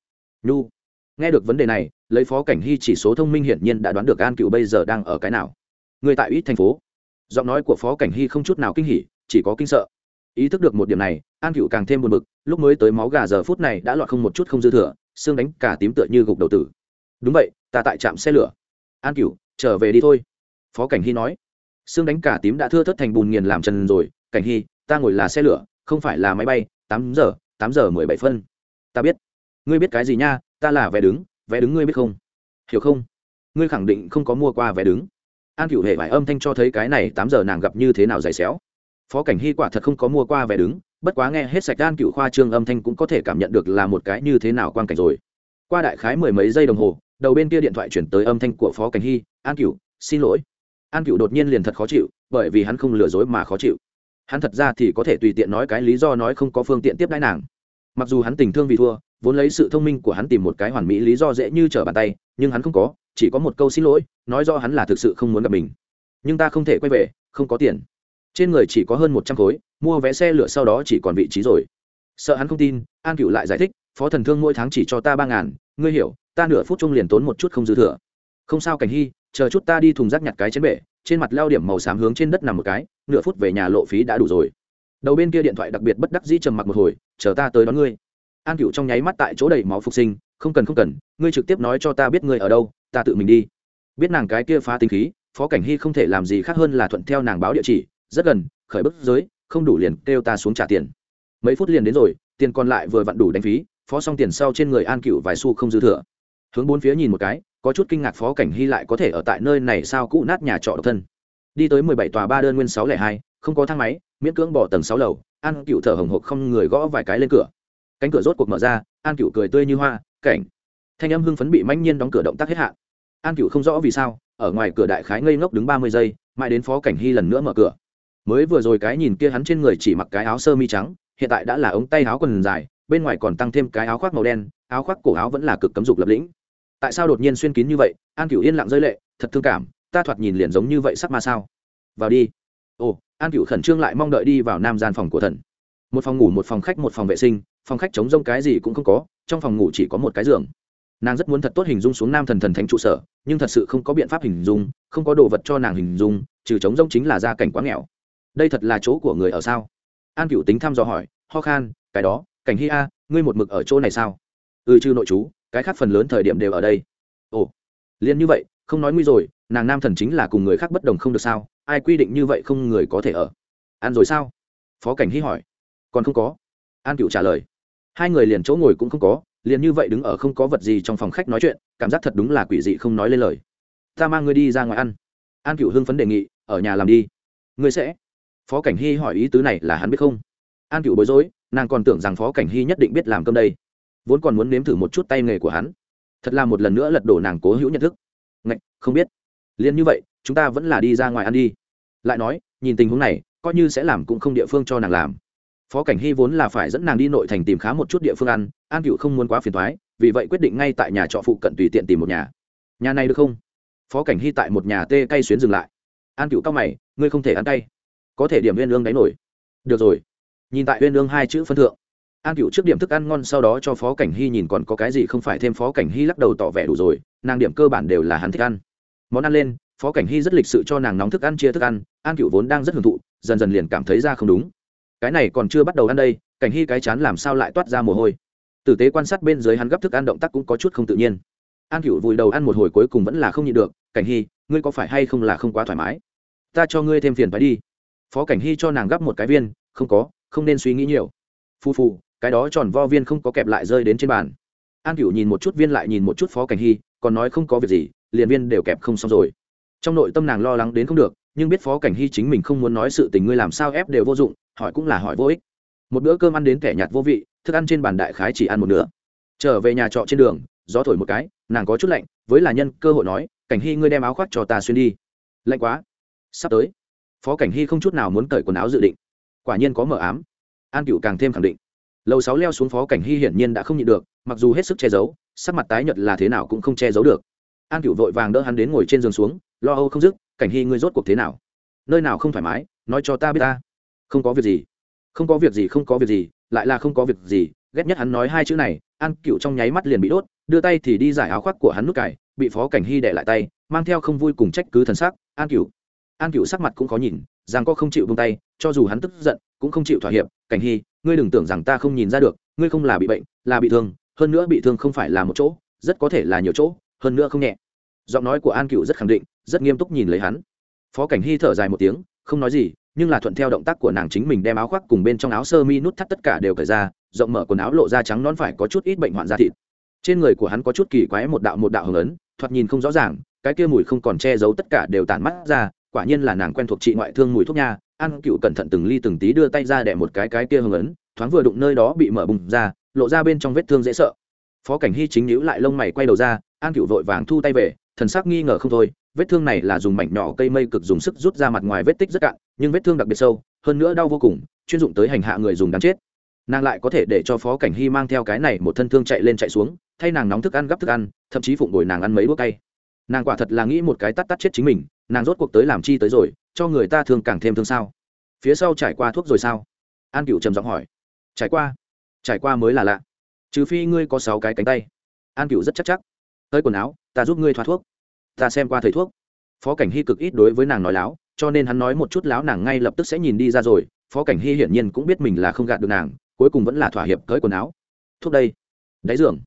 nhu. Nghe được vấn đề này, lấy phó cảnh hy chỉ số thông minh hiển nhiên đã đoán được an cựu bây giờ đang ở cái nào. Người tại ít thành phố. Giọng nói của phó cảnh hy không chút nào kinh hỉ, chỉ có kinh sợ ý thức được một điểm này, an cựu càng thêm buồn bực, lúc mới tới máu gà giờ phút này đã lọt không một chút không dư thừa, xương đánh cả tím tựa như gục đầu tử. Đúng vậy, ta tại trạm xe lửa. An cựu trở về đi thôi. Phó cảnh hy nói. Xương đánh cả tím đã thưa thất thành bùn nghiền làm trần rồi. Cảnh hy, ta ngồi là xe lửa, không phải là máy bay. Tám giờ tám giờ mười bảy phân. Ta biết. Ngươi biết cái gì nha? Ta là vé đứng. Vé đứng ngươi biết không? Hiểu không? Ngươi khẳng định không có mua qua vé đứng. An cựu hệ vải âm thanh cho thấy cái này tám giờ nàng gặp như thế nào dày xéo phó cảnh hy quả thật không có mua qua vẻ đứng, bất quá nghe hết sạch an cựu khoa trương âm thanh cũng có thể cảm nhận được là một cái như thế nào quan cảnh rồi. Qua đại khái mười mấy giây đồng hồ, đầu bên kia điện thoại chuyển tới âm thanh của phó cảnh hy, an cựu xin lỗi. An cựu đột nhiên liền thật khó chịu, bởi vì hắn không lừa dối mà khó chịu. Hắn thật ra thì có thể tùy tiện nói cái lý do nói không có phương tiện tiếp đãi nàng. Mặc dù hắn tình thương vì thua, vốn lấy sự thông minh của hắn tìm một cái hoàn mỹ lý do dễ như trở bàn tay, nhưng hắn không có, chỉ có một câu xin lỗi, nói do hắn là thực sự không muốn gặp mình. Nhưng ta không thể quay về, không có tiền trên người chỉ có hơn một trăm khối, mua vé xe lửa sau đó chỉ còn vị trí rồi. Sợ hắn không tin, an cựu lại giải thích, phó thần thương mỗi tháng chỉ cho ta ba ngàn, ngươi hiểu, ta nửa phút chung liền tốn một chút không dư thừa. Không sao cảnh hy, chờ chút ta đi thùng rác nhặt cái chén bể, trên mặt leo điểm màu xám hướng trên đất nằm một cái, nửa phút về nhà lộ phí đã đủ rồi. Đầu bên kia điện thoại đặc biệt bất đắc dĩ trầm mặc một hồi, chờ ta tới đón ngươi. An cựu trong nháy mắt tại chỗ đầy máu phục sinh, không cần không cần, ngươi trực tiếp nói cho ta biết ngươi ở đâu, ta tự mình đi. Biết nàng cái kia phá tính khí, phó cảnh hy không thể làm gì khác hơn là thuận theo nàng báo địa chỉ rất gần, khởi bức giới, không đủ liền kêu ta xuống trả tiền. Mấy phút liền đến rồi, tiền còn lại vừa vặn đủ đánh phí, phó xong tiền sau trên người an cựu vài xu không dư thừa. Hướng bốn phía nhìn một cái, có chút kinh ngạc phó cảnh hy lại có thể ở tại nơi này sao cũ nát nhà trọ độc thân. Đi tới mười bảy tòa ba đơn nguyên sáu lẻ hai, không có thang máy, miễn cưỡng bỏ tầng sáu lầu, an cựu thở hồng hộc không người gõ vài cái lên cửa. Cánh cửa rốt cuộc mở ra, an cựu cười tươi như hoa, cảnh. Thanh âm hưng phấn bị mãnh nhiên đóng cửa động tác hết hạn. An cựu không rõ vì sao, ở ngoài cửa đại khái ngây ngốc đứng ba mươi giây, mãi đến phó cảnh hy lần nữa mở cửa mới vừa rồi cái nhìn kia hắn trên người chỉ mặc cái áo sơ mi trắng, hiện tại đã là ống tay áo quần dài, bên ngoài còn tăng thêm cái áo khoác màu đen, áo khoác cổ áo vẫn là cực cấm dục lập lĩnh. Tại sao đột nhiên xuyên kín như vậy? An cửu yên lặng rơi lệ, thật thương cảm, ta thoạt nhìn liền giống như vậy sắc ma sao. Vào đi. Ồ, an cửu khẩn trương lại mong đợi đi vào nam gian phòng của thần. Một phòng ngủ, một phòng khách, một phòng vệ sinh, phòng khách chống rông cái gì cũng không có, trong phòng ngủ chỉ có một cái giường. Nàng rất muốn thật tốt hình dung xuống nam thần thần thánh trụ sở, nhưng thật sự không có biện pháp hình dung, không có đồ vật cho nàng hình dung, trừ chống rông chính là gia cảnh quá nghèo đây thật là chỗ của người ở sao? An cựu tính thăm dò hỏi, ho khan, cái đó, cảnh hy a, ngươi một mực ở chỗ này sao? Ừ chư nội chú, cái khác phần lớn thời điểm đều ở đây. Ồ, liền như vậy, không nói nguy rồi, nàng nam thần chính là cùng người khác bất đồng không được sao? Ai quy định như vậy không người có thể ở? Ăn rồi sao? Phó cảnh hy hỏi. Còn không có. An cựu trả lời. Hai người liền chỗ ngồi cũng không có, liền như vậy đứng ở không có vật gì trong phòng khách nói chuyện, cảm giác thật đúng là quỷ dị không nói lên lời. Ta mang ngươi đi ra ngoài ăn. An cựu hưng phấn đề nghị, ở nhà làm đi. Ngươi sẽ? Phó cảnh hy hỏi ý tứ này là hắn biết không? An cựu bối rối, nàng còn tưởng rằng phó cảnh hy nhất định biết làm cơm đây. Vốn còn muốn nếm thử một chút tay nghề của hắn. Thật là một lần nữa lật đổ nàng cố hữu nhận thức. Ngạch, không biết. Liền như vậy, chúng ta vẫn là đi ra ngoài ăn đi. Lại nói, nhìn tình huống này, coi như sẽ làm cũng không địa phương cho nàng làm. Phó cảnh hy vốn là phải dẫn nàng đi nội thành tìm khá một chút địa phương ăn, an cựu không muốn quá phiền thoái vì vậy quyết định ngay tại nhà trọ phụ cận tùy tiện tìm một nhà. Nhà này được không? Phó cảnh hy tại một nhà tê cay xuyến dừng lại. An cựu cao mày, ngươi không thể ăn cay có thể điểm viên lương đáy nổi. Được rồi. Nhìn tại viên lương hai chữ phân thượng. An cựu trước điểm thức ăn ngon sau đó cho phó cảnh hy nhìn còn có cái gì không phải thêm phó cảnh hy lắc đầu tỏ vẻ đủ rồi, nàng điểm cơ bản đều là hắn thích ăn. Món ăn lên, phó cảnh hy rất lịch sự cho nàng nóng thức ăn, chia thức ăn, an cựu vốn đang rất hưởng thụ, dần dần liền cảm thấy ra không đúng. Cái này còn chưa bắt đầu ăn đây, cảnh hy cái chán làm sao lại toát ra mồ hôi. Tử tế quan sát bên dưới hắn gấp thức ăn động tác cũng có chút không tự nhiên. An cựu vùi đầu ăn một hồi cuối cùng vẫn là không nhịn được, cảnh hy, ngươi có phải hay không là không quá thoải mái? Ta cho ngươi thêm phiền phải đi phó cảnh hy cho nàng gấp một cái viên, không có, không nên suy nghĩ nhiều. Phu phu cái đó tròn vo viên không có kẹp lại rơi đến trên bàn. An cửu nhìn một chút viên lại nhìn một chút phó cảnh hy, còn nói không có việc gì, liền viên đều kẹp không xong rồi. Trong nội tâm nàng lo lắng đến không được, nhưng biết phó cảnh hy chính mình không muốn nói sự tình ngươi làm sao ép đều vô dụng, hỏi cũng là hỏi vô ích. Một bữa cơm ăn đến kẻ nhạt vô vị, thức ăn trên bàn đại khái chỉ ăn một nửa. Trở về nhà trọ trên đường, gió thổi một cái, nàng có chút lạnh, với là nhân cơ hội nói, cảnh hy ngươi đem áo khoác cho ta xuyên đi. Lạnh quá. Sắp tới phó cảnh hy không chút nào muốn cởi quần áo dự định. Quả nhiên có mờ ám. An cựu càng thêm khẳng định. Lầu sáu leo xuống phó cảnh hy hiển nhiên đã không nhịn được, mặc dù hết sức che giấu, sắc mặt tái nhợt là thế nào cũng không che giấu được. An cựu vội vàng đỡ hắn đến ngồi trên giường xuống, lo âu không dứt, cảnh hy, ngươi rốt cuộc thế nào? Nơi nào không thoải mái? Nói cho ta biết ta. Không có việc gì. Không có việc gì, không có việc gì, lại là không có việc gì. Ghét nhất hắn nói hai chữ này, an cựu trong nháy mắt liền bị đốt, đưa tay thì đi giải áo khoác của hắn nút cải bị phó cảnh hy để lại tay, mang theo không vui cùng trách cứ thần sắc. An cựu an cựu sắc mặt cũng khó nhìn, rằng có không chịu buông tay, cho dù hắn tức giận, cũng không chịu thỏa hiệp, cảnh hy, ngươi đừng tưởng rằng ta không nhìn ra được, ngươi không là bị bệnh, là bị thương, hơn nữa bị thương không phải là một chỗ, rất có thể là nhiều chỗ, hơn nữa không nhẹ. Giọng nói của an cựu rất khẳng định, rất nghiêm túc nhìn lấy hắn. Phó cảnh hy thở dài một tiếng, không nói gì, nhưng là thuận theo động tác của nàng chính mình đem áo khoác cùng bên trong áo sơ mi nút thắt tất cả đều cởi ra, rộng mở quần áo lộ ra trắng non phải có chút ít bệnh hoạn da thịt. Trên người của hắn có chút kỳ quái một đạo một đạo hưởng ấn, thoạt nhìn không rõ ràng, cái kia mùi không còn che giấu tất cả đều tản mắt ra quả nhiên là nàng quen thuộc trị ngoại thương mùi thuốc nha. An cựu cẩn thận từng ly từng tí đưa tay ra đẻ một cái cái kia hưng ấn, thoáng vừa đụng nơi đó bị mở bùng ra, lộ ra bên trong vết thương dễ sợ. Phó cảnh hy chính nhíu lại lông mày quay đầu ra, an cựu vội vàng thu tay về, thần sắc nghi ngờ không thôi, vết thương này là dùng mảnh nhỏ cây mây cực dùng sức rút ra mặt ngoài vết tích rất cạn, nhưng vết thương đặc biệt sâu, hơn nữa đau vô cùng, chuyên dụng tới hành hạ người dùng đáng chết. Nàng lại có thể để cho phó cảnh hy mang theo cái này một thân thương chạy lên chạy xuống, thay nàng nóng thức ăn gấp thức ăn, thậm chí phụng đổi nàng ăn mấy đũa cay. Nàng quả thật là nghĩ một cái tắt tắt chết chính mình nàng rốt cuộc tới làm chi tới rồi, cho người ta thường càng thêm thương sao? Phía sau trải qua thuốc rồi sao? An cựu trầm giọng hỏi. Trải qua. Trải qua mới là lạ. Trừ phi ngươi có sáu cái cánh tay. An cựu rất chắc chắc. Tới quần áo, ta giúp ngươi thoát thuốc. Ta xem qua thầy thuốc. Phó cảnh hy cực ít đối với nàng nói láo, cho nên hắn nói một chút láo nàng ngay lập tức sẽ nhìn đi ra rồi. Phó cảnh hy hiển nhiên cũng biết mình là không gạt được nàng, cuối cùng vẫn là thỏa hiệp tới quần áo. Thuốc đây. Đáy giường.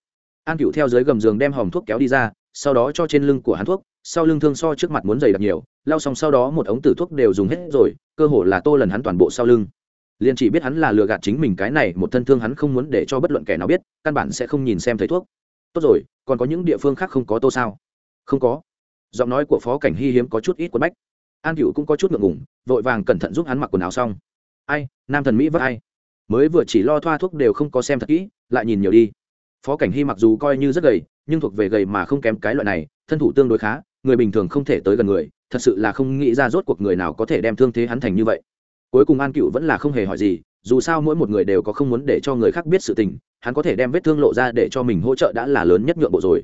An cựu theo dưới gầm giường đem hòm thuốc kéo đi ra, sau đó cho trên lưng của hắn thuốc sau lưng thương so trước mặt muốn dày đặc nhiều lao xong sau đó một ống tử thuốc đều dùng hết rồi, cơ hồ là tô lần hắn toàn bộ sau lưng. Liền chỉ biết hắn là lừa gạt chính mình cái này, một thân thương hắn không muốn để cho bất luận kẻ nào biết, căn bản sẽ không nhìn xem thấy thuốc. Tốt rồi, còn có những địa phương khác không có tô sao? Không có. Giọng nói của phó cảnh hy hiếm có chút ít quần bách. An cựu cũng có chút ngượng ngủng vội vàng cẩn thận giúp hắn mặc quần áo xong. Ai, nam thần mỹ vất ai? Mới vừa chỉ lo thoa thuốc đều không có xem thật kỹ, lại nhìn nhiều đi. Phó cảnh hy mặc dù coi như rất gầy, nhưng thuộc về gầy mà không kém cái loại này, thân thủ tương đối khá người bình thường không thể tới gần người, thật sự là không nghĩ ra rốt cuộc người nào có thể đem thương thế hắn thành như vậy. Cuối cùng an cựu vẫn là không hề hỏi gì, dù sao mỗi một người đều có không muốn để cho người khác biết sự tình, hắn có thể đem vết thương lộ ra để cho mình hỗ trợ đã là lớn nhất nhượng bộ rồi.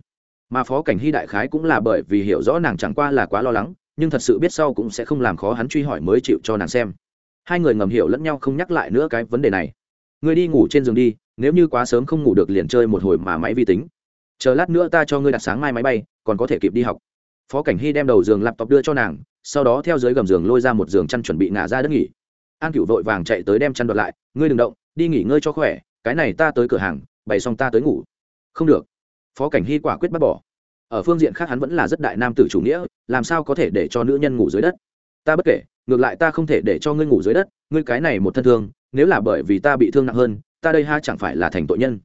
Mà phó cảnh hy đại khái cũng là bởi vì hiểu rõ nàng chẳng qua là quá lo lắng, nhưng thật sự biết sau cũng sẽ không làm khó hắn truy hỏi mới chịu cho nàng xem. Hai người ngầm hiểu lẫn nhau không nhắc lại nữa cái vấn đề này. Người đi ngủ trên giường đi, nếu như quá sớm không ngủ được liền chơi một hồi mà máy vi tính. Chờ lát nữa ta cho ngươi đặt sáng mai máy bay, còn có thể kịp đi học phó cảnh hy đem đầu giường laptop đưa cho nàng, sau đó theo dưới gầm giường lôi ra một giường chăn chuẩn bị ngả ra đất nghỉ. An cựu vội vàng chạy tới đem chăn đoạt lại, ngươi đừng động, đi nghỉ ngơi cho khỏe, cái này ta tới cửa hàng, bày xong ta tới ngủ. Không được. Phó cảnh hy quả quyết bắt bỏ. Ở phương diện khác hắn vẫn là rất đại nam tử chủ nghĩa, làm sao có thể để cho nữ nhân ngủ dưới đất? Ta bất kể, ngược lại ta không thể để cho ngươi ngủ dưới đất, ngươi cái này một thân thương, nếu là bởi vì ta bị thương nặng hơn, ta đây ha chẳng phải là thành tội nhân.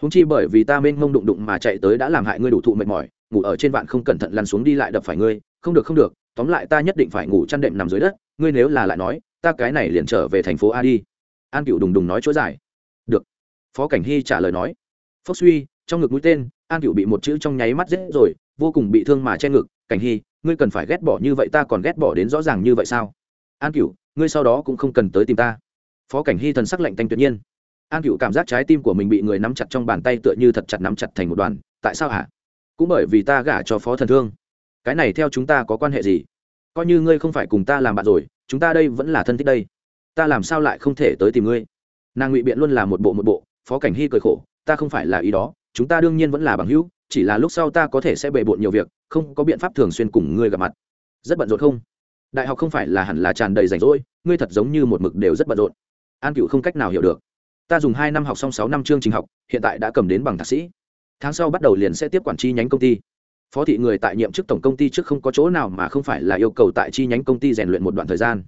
Húng chi bởi vì ta mênh mông đụng đụng mà chạy tới đã làm hại ngươi đủ thụ mệt mỏi ngủ ở trên vạn không cẩn thận lăn xuống đi lại đập phải ngươi, không được không được, tóm lại ta nhất định phải ngủ chăn đệm nằm dưới đất, ngươi nếu là lại nói, ta cái này liền trở về thành phố a đi. An cựu đùng đùng nói chỗ dài. Được. Phó cảnh hy trả lời nói. Phốc suy, trong ngực mũi tên, an cựu bị một chữ trong nháy mắt dễ rồi, vô cùng bị thương mà che ngực. Cảnh hy, ngươi cần phải ghét bỏ như vậy, ta còn ghét bỏ đến rõ ràng như vậy sao? An cựu ngươi sau đó cũng không cần tới tìm ta. Phó cảnh hy thần sắc lạnh tanh tuyệt nhiên. An cựu cảm giác trái tim của mình bị người nắm chặt trong bàn tay tựa như thật chặt nắm chặt thành một đoàn. Tại sao hả? Cũng bởi vì ta gả cho phó thần thương. Cái này theo chúng ta có quan hệ gì? Coi như ngươi không phải cùng ta làm bạn rồi, chúng ta đây vẫn là thân thích đây. Ta làm sao lại không thể tới tìm ngươi? Nàng ngụy biện luôn là một bộ một bộ, phó cảnh hy cười khổ, ta không phải là ý đó, chúng ta đương nhiên vẫn là bằng hữu, chỉ là lúc sau ta có thể sẽ bề bộn nhiều việc, không có biện pháp thường xuyên cùng ngươi gặp mặt. Rất bận rộn không? Đại học không phải là hẳn là tràn đầy rảnh rỗi, ngươi thật giống như một mực đều rất bận rộn. An cựu không cách nào hiểu được. Ta dùng hai năm học xong sáu năm chương trình học, hiện tại đã cầm đến bằng thạc sĩ tháng sau bắt đầu liền sẽ tiếp quản chi nhánh công ty. Phó thị người tại nhiệm chức tổng công ty trước không có chỗ nào mà không phải là yêu cầu tại chi nhánh công ty rèn luyện một đoạn thời gian.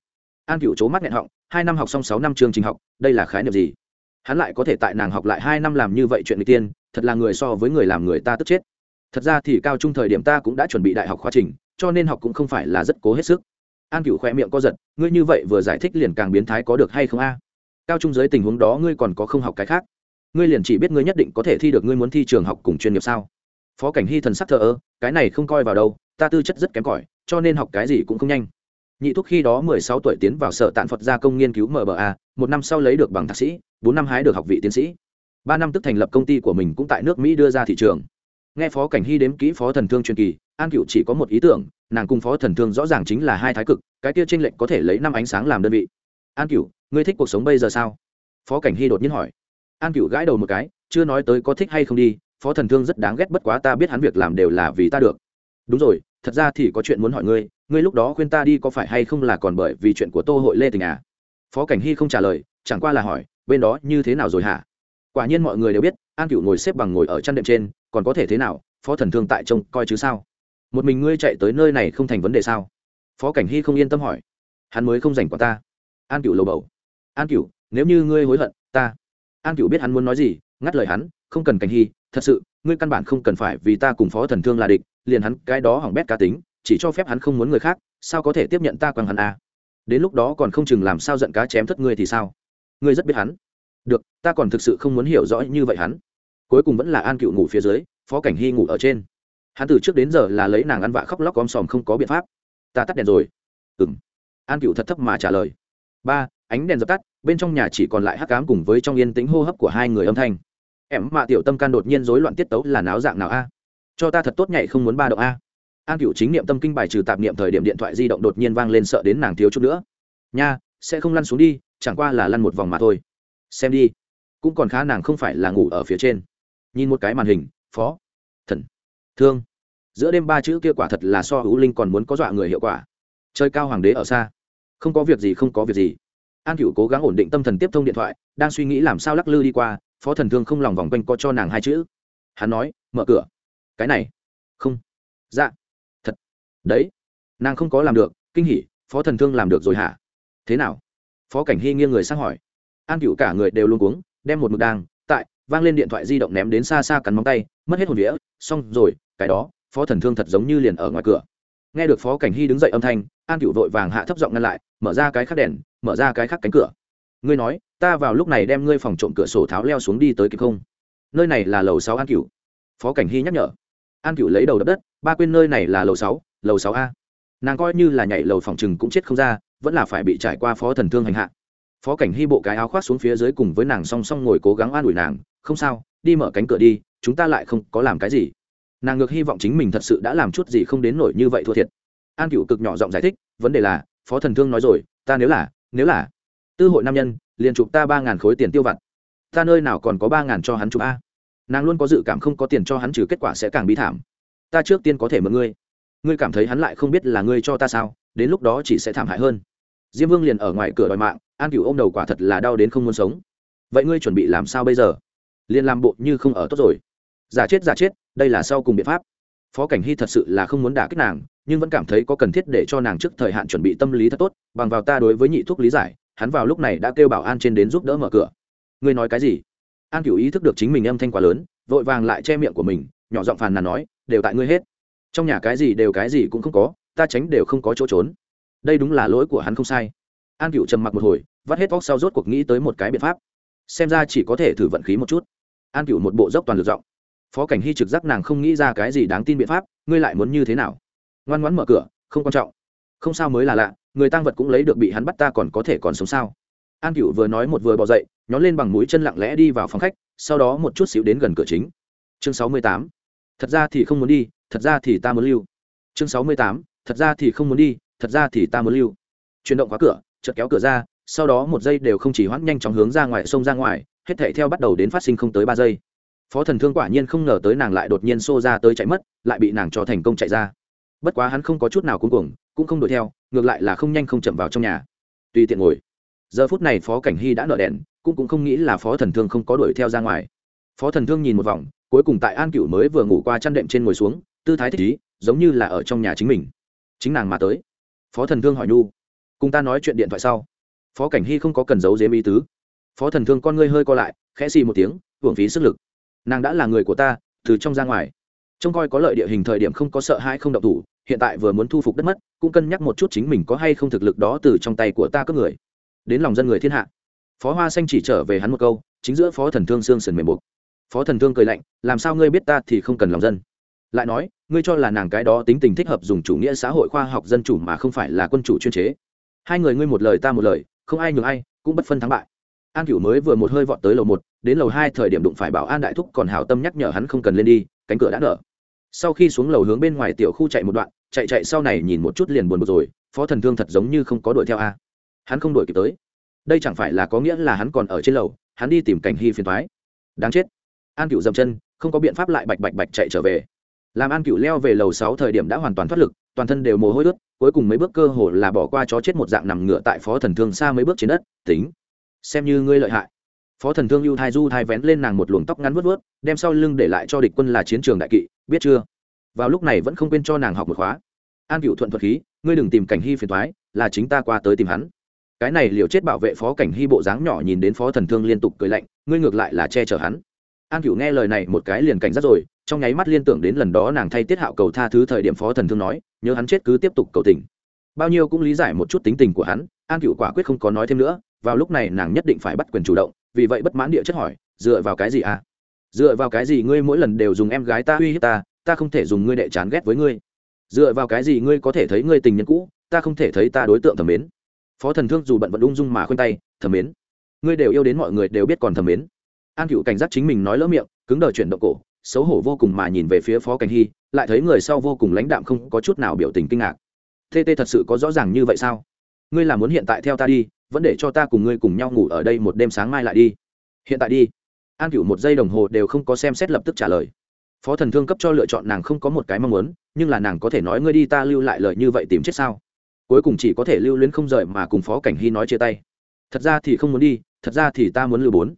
An cựu c mắt nghẹn họng, hai năm học xong sáu năm chương trình học, đây là khái niệm gì? Hắn lại có thể tại nàng học lại hai năm làm như vậy chuyện người tiên, thật là người so với người làm người ta tức chết. Thật ra thì cao trung thời điểm ta cũng đã chuẩn bị đại học khóa trình, cho nên học cũng không phải là rất cố hết sức. An cựu khoe miệng co giật, ngươi như vậy vừa giải thích liền càng biến thái có được hay không a? Cao trung dưới tình huống đó ngươi còn có không học cái khác? Ngươi liền chỉ biết ngươi nhất định có thể thi được ngươi muốn thi trường học cùng chuyên nghiệp sao? Phó cảnh hy thần sắc thờ ơ, cái này không coi vào đâu, ta tư chất rất kém cỏi, cho nên học cái gì cũng không nhanh. Nhị thúc khi đó mười sáu tuổi tiến vào sở tạn phật gia công nghiên cứu mba một năm sau lấy được bằng thạc sĩ, bốn năm hái được học vị tiến sĩ. Ba năm tức thành lập công ty của mình cũng tại nước mỹ đưa ra thị trường. Nghe phó cảnh hy đếm kỹ phó thần thương truyền kỳ, an cựu chỉ có một ý tưởng, nàng cùng phó thần thương rõ ràng chính là hai thái cực, cái kia tranh lệch có thể lấy năm ánh sáng làm đơn vị. An cựu ngươi thích cuộc sống bây giờ sao? Phó cảnh hy đột nhiên hỏi an cựu gãi đầu một cái, chưa nói tới có thích hay không đi, phó thần thương rất đáng ghét bất quá ta biết hắn việc làm đều là vì ta được. Đúng rồi, thật ra thì có chuyện muốn hỏi ngươi ngươi lúc đó khuyên ta đi có phải hay không là còn bởi vì chuyện của tô hội lê tình à? Phó cảnh hy không trả lời, chẳng qua là hỏi, bên đó như thế nào rồi hả? Quả nhiên mọi người đều biết, an cựu ngồi xếp bằng ngồi ở chăn đệm trên, còn có thể thế nào, phó thần thương tại trông coi chứ sao? Một mình ngươi chạy tới nơi này không thành vấn đề sao? Phó cảnh hy không yên tâm hỏi. Hắn mới không dành quả ta. An cựu lầu bầu. An cựu, nếu như ngươi hối hận, ta an cựu biết hắn muốn nói gì, ngắt lời hắn, không cần cảnh hy, thật sự, ngươi căn bản không cần phải vì ta cùng phó thần thương là địch, liền hắn, cái đó hỏng bét cá tính, chỉ cho phép hắn không muốn người khác, sao có thể tiếp nhận ta quăng hắn à. đến lúc đó còn không chừng làm sao giận cá chém thất ngươi thì sao? Ngươi rất biết hắn. Được, ta còn thực sự không muốn hiểu rõ như vậy hắn. Cuối cùng vẫn là an cựu ngủ phía dưới, phó cảnh hy ngủ ở trên. Hắn từ trước đến giờ là lấy nàng ăn vạ khóc lóc om sòm không có biện pháp. Ta tắt đèn rồi. Ừng an cựu thật thấp mà trả lời. Ba ánh đèn dập tắt, bên trong nhà chỉ còn lại hắc cám cùng với trong yên tĩnh hô hấp của hai người âm thanh. Em mạ tiểu tâm can đột nhiên rối loạn tiết tấu là náo dạng nào a? Cho ta thật tốt nhảy không muốn ba động a. An cựu chính niệm tâm kinh bài trừ tạp niệm thời điểm điện thoại di động đột nhiên vang lên sợ đến nàng thiếu chút nữa. Nha, sẽ không lăn xuống đi, chẳng qua là lăn một vòng mà thôi. Xem đi. Cũng còn khá nàng không phải là ngủ ở phía trên. Nhìn một cái màn hình, phó, thần, thương. Giữa đêm ba chữ kia quả thật là so hữu linh còn muốn có dọa người hiệu quả. Chơi cao hoàng đế ở xa. Không có việc gì, không có việc gì an cựu cố gắng ổn định tâm thần tiếp thông điện thoại, đang suy nghĩ làm sao lắc lư đi qua, phó thần thương không lòng vòng quanh có cho nàng hai chữ. Hắn nói, mở cửa. Cái này. Không. Dạ. Thật. Đấy. Nàng không có làm được, kinh hỉ, phó thần thương làm được rồi hả? Thế nào? Phó cảnh hy nghiêng người sang hỏi. An cựu cả người đều luôn cuống, đem một mực đang, tại, vang lên điện thoại di động ném đến xa xa cắn móng tay, mất hết hồn vía, xong rồi, cái đó, phó thần thương thật giống như liền ở ngoài cửa. Nghe được phó cảnh hy đứng dậy âm thanh, an cựu vội vàng hạ thấp giọng ngăn lại, mở ra cái khắc đèn mở ra cái khác cánh cửa. Ngươi nói, ta vào lúc này đem ngươi phòng trộm cửa sổ tháo leo xuống đi tới kịp không? Nơi này là lầu sáu an cựu phó cảnh hy nhắc nhở. An cựu lấy đầu đập đất, ba quên nơi này là lầu sáu lầu sáu a. Nàng coi như là nhảy lầu phòng chừng cũng chết không ra, vẫn là phải bị trải qua phó thần thương hành hạ. Phó cảnh hy bộ cái áo khoác xuống phía dưới cùng với nàng song song ngồi cố gắng an ủi nàng, không sao, đi mở cánh cửa đi, chúng ta lại không có làm cái gì. Nàng ngược hy vọng chính mình thật sự đã làm chút gì không đến nổi như vậy thua thiệt. An cựu cực nhỏ giọng giải thích, vấn đề là, phó thần thương nói rồi, ta nếu là nếu là tư hội nam nhân, liền chụp ta ba ngàn khối tiền tiêu vặt. Ta nơi nào còn có ba ngàn cho hắn chụp a? Nàng luôn có dự cảm không có tiền cho hắn trừ kết quả sẽ càng bi thảm. Ta trước tiên có thể mượn ngươi. Ngươi cảm thấy hắn lại không biết là ngươi cho ta sao, đến lúc đó chỉ sẽ thảm hại hơn. Diêm vương liền ở ngoài cửa đòi mạng, an cửu ô m đầu quả thật là đau đến không muốn sống. Vậy ngươi chuẩn bị làm sao bây giờ? Liền làm bộ như không ở tốt rồi. Giả chết giả chết, đây là sau cùng biện pháp phó cảnh hy thật sự là không muốn đả kích nàng, nhưng vẫn cảm thấy có cần thiết để cho nàng trước thời hạn chuẩn bị tâm lý thật tốt, bằng vào ta đối với nhị thuốc lý giải, hắn vào lúc này đã kêu bảo an trên đến giúp đỡ mở cửa. Ngươi nói cái gì? An cửu ý thức được chính mình âm thanh quá lớn, vội vàng lại che miệng của mình, nhỏ giọng phàn nàn nói, đều tại ngươi hết. Trong nhà cái gì đều cái gì cũng không có, ta tránh đều không có chỗ trốn. Đây đúng là lỗi của hắn không sai. An cửu trầm mặc một hồi, vắt hết vóc sau rốt cuộc nghĩ tới một cái biện pháp. Xem ra chỉ có thể thử vận khí một chút. An cửu một bộ dốc toàn lực giọng phó cảnh hy trực giác nàng không nghĩ ra cái gì đáng tin biện pháp, ngươi lại muốn như thế nào? Ngoan ngoãn mở cửa, không quan trọng. Không sao mới là lạ, người tăng vật cũng lấy được bị hắn bắt ta còn có thể còn sống sao? An cựu vừa nói một vừa bỏ dậy, nhón lên bằng mũi chân lặng lẽ đi vào phòng khách, sau đó một chút xíu đến gần cửa chính. Chương sáu mươi tám. Thật ra thì không muốn đi, thật ra thì ta muốn lưu. Chương sáu mươi tám. Thật ra thì không muốn đi, thật ra thì ta muốn lưu. Chuyển động khóa cửa, chợt kéo cửa ra, sau đó một giây đều không chỉ hoãn nhanh chóng hướng ra ngoài sông ra ngoài, hết thảy theo bắt đầu đến phát sinh không tới ba giây phó thần thương quả nhiên không ngờ tới nàng lại đột nhiên xô ra tới chạy mất, lại bị nàng cho thành công chạy ra. Bất quá hắn không có chút nào cuống cuồng, cũng không đuổi theo, ngược lại là không nhanh không chậm vào trong nhà. Tùy tiện ngồi. Giờ phút này phó cảnh hy đã nợ đèn, cũng cũng không nghĩ là phó thần thương không có đuổi theo ra ngoài. Phó thần thương nhìn một vòng, cuối cùng tại an cựu mới vừa ngủ qua chăn đệm trên ngồi xuống, tư thái thích ý, giống như là ở trong nhà chính mình. Chính nàng mà tới. Phó thần thương hỏi nhu, cùng ta nói chuyện điện thoại sau? Phó cảnh hy không có cần giấu dếm ý tứ. Phó thần thương con ngươi hơi co lại, khẽ xì một tiếng, hưởng phí sức lực nàng đã là người của ta, từ trong ra ngoài. Trông coi có lợi địa hình thời điểm không có sợ hãi không động thủ, hiện tại vừa muốn thu phục đất mất, cũng cân nhắc một chút chính mình có hay không thực lực đó từ trong tay của ta cướp người. Đến lòng dân người thiên hạ. Phó hoa xanh chỉ trở về hắn một câu, chính giữa phó thần thương sương sần mềm buộc phó thần thương cười lạnh, làm sao ngươi biết ta thì không cần lòng dân? Lại nói, ngươi cho là nàng cái đó tính tình thích hợp dùng chủ nghĩa xã hội khoa học dân chủ mà không phải là quân chủ chuyên chế. Hai người ngươi một lời ta một lời, không ai nhường ai, cũng bất phân thắng bại an cửu mới vừa một hơi vọt tới lầu một, đến lầu hai thời điểm đụng phải bảo an đại thúc còn hào tâm nhắc nhở hắn không cần lên đi, cánh cửa đã nở sau khi xuống lầu hướng bên ngoài tiểu khu chạy một đoạn, chạy chạy sau này nhìn một chút liền buồn bực rồi, phó thần thương thật giống như không có đuổi theo a. Hắn không đuổi kịp tới. Đây chẳng phải là có nghĩa là hắn còn ở trên lầu, hắn đi tìm cảnh hy phiền thoái đáng chết. An cựu dậm chân, không có biện pháp lại bạch bạch bạch chạy trở về. Làm an cựu leo về lầu sáu thời điểm đã hoàn toàn thoát lực, toàn thân đều mồ hôi ướt, cuối cùng mấy bước cơ hồ là bỏ qua chó chết một dạng nằm ngựa tại phó thần thương xa mấy bước trên đất, tính xem như ngươi lợi hại. Phó thần thương lưu thai du thai vén lên nàng một luồng tóc ngắn vớt vớt đem sau lưng để lại cho địch quân là chiến trường đại kỵ, biết chưa? Vào lúc này vẫn không quên cho nàng học một khóa. An cựu thuận thuật khí, ngươi đừng tìm cảnh hy phiền thoái là chính ta qua tới tìm hắn. Cái này liều chết bảo vệ phó cảnh hy bộ dáng nhỏ nhìn đến phó thần thương liên tục cười lạnh, ngươi ngược lại là che chở hắn. An cựu nghe lời này một cái liền cảnh giác rồi, trong nháy mắt liên tưởng đến lần đó nàng thay tiết hạo cầu tha thứ thời điểm phó thần thương nói, nhớ hắn chết cứ tiếp tục cầu tình bao nhiêu cũng lý giải một chút tính tình của hắn, an cựu quả quyết không có nói thêm nữa, vào lúc này nàng nhất định phải bắt quyền chủ động, vì vậy bất mãn địa chất hỏi, dựa vào cái gì à? Dựa vào cái gì ngươi mỗi lần đều dùng em gái ta uy hiếp ta ta không thể dùng ngươi đệ chán ghét với ngươi? Dựa vào cái gì ngươi có thể thấy ngươi tình nhân cũ, ta không thể thấy ta đối tượng thẩm mến? Phó thần thương dù bận vẫn ung dung mà khuyên tay, thẩm mến, ngươi đều yêu đến mọi người đều biết còn thẩm mến. An cựu cảnh giác chính mình nói lỡ miệng, cứng đờ chuyển động cổ, xấu hổ vô cùng mà nhìn về phía phó cảnh hy, lại thấy người sau vô cùng lãnh đạm không có chút nào biểu tình kinh ngạc tt thật sự có rõ ràng như vậy sao? Ngươi là muốn hiện tại theo ta đi, vẫn để cho ta cùng ngươi cùng nhau ngủ ở đây một đêm sáng mai lại đi. Hiện tại đi. An cựu một giây đồng hồ đều không có xem xét lập tức trả lời. Phó thần thương cấp cho lựa chọn nàng không có một cái mong muốn, nhưng là nàng có thể nói ngươi đi ta lưu lại lời như vậy tìm chết sao? Cuối cùng chỉ có thể lưu luyến không rời mà cùng phó cảnh hy nói chia tay. Thật ra thì không muốn đi, thật ra thì ta muốn lưu bốn.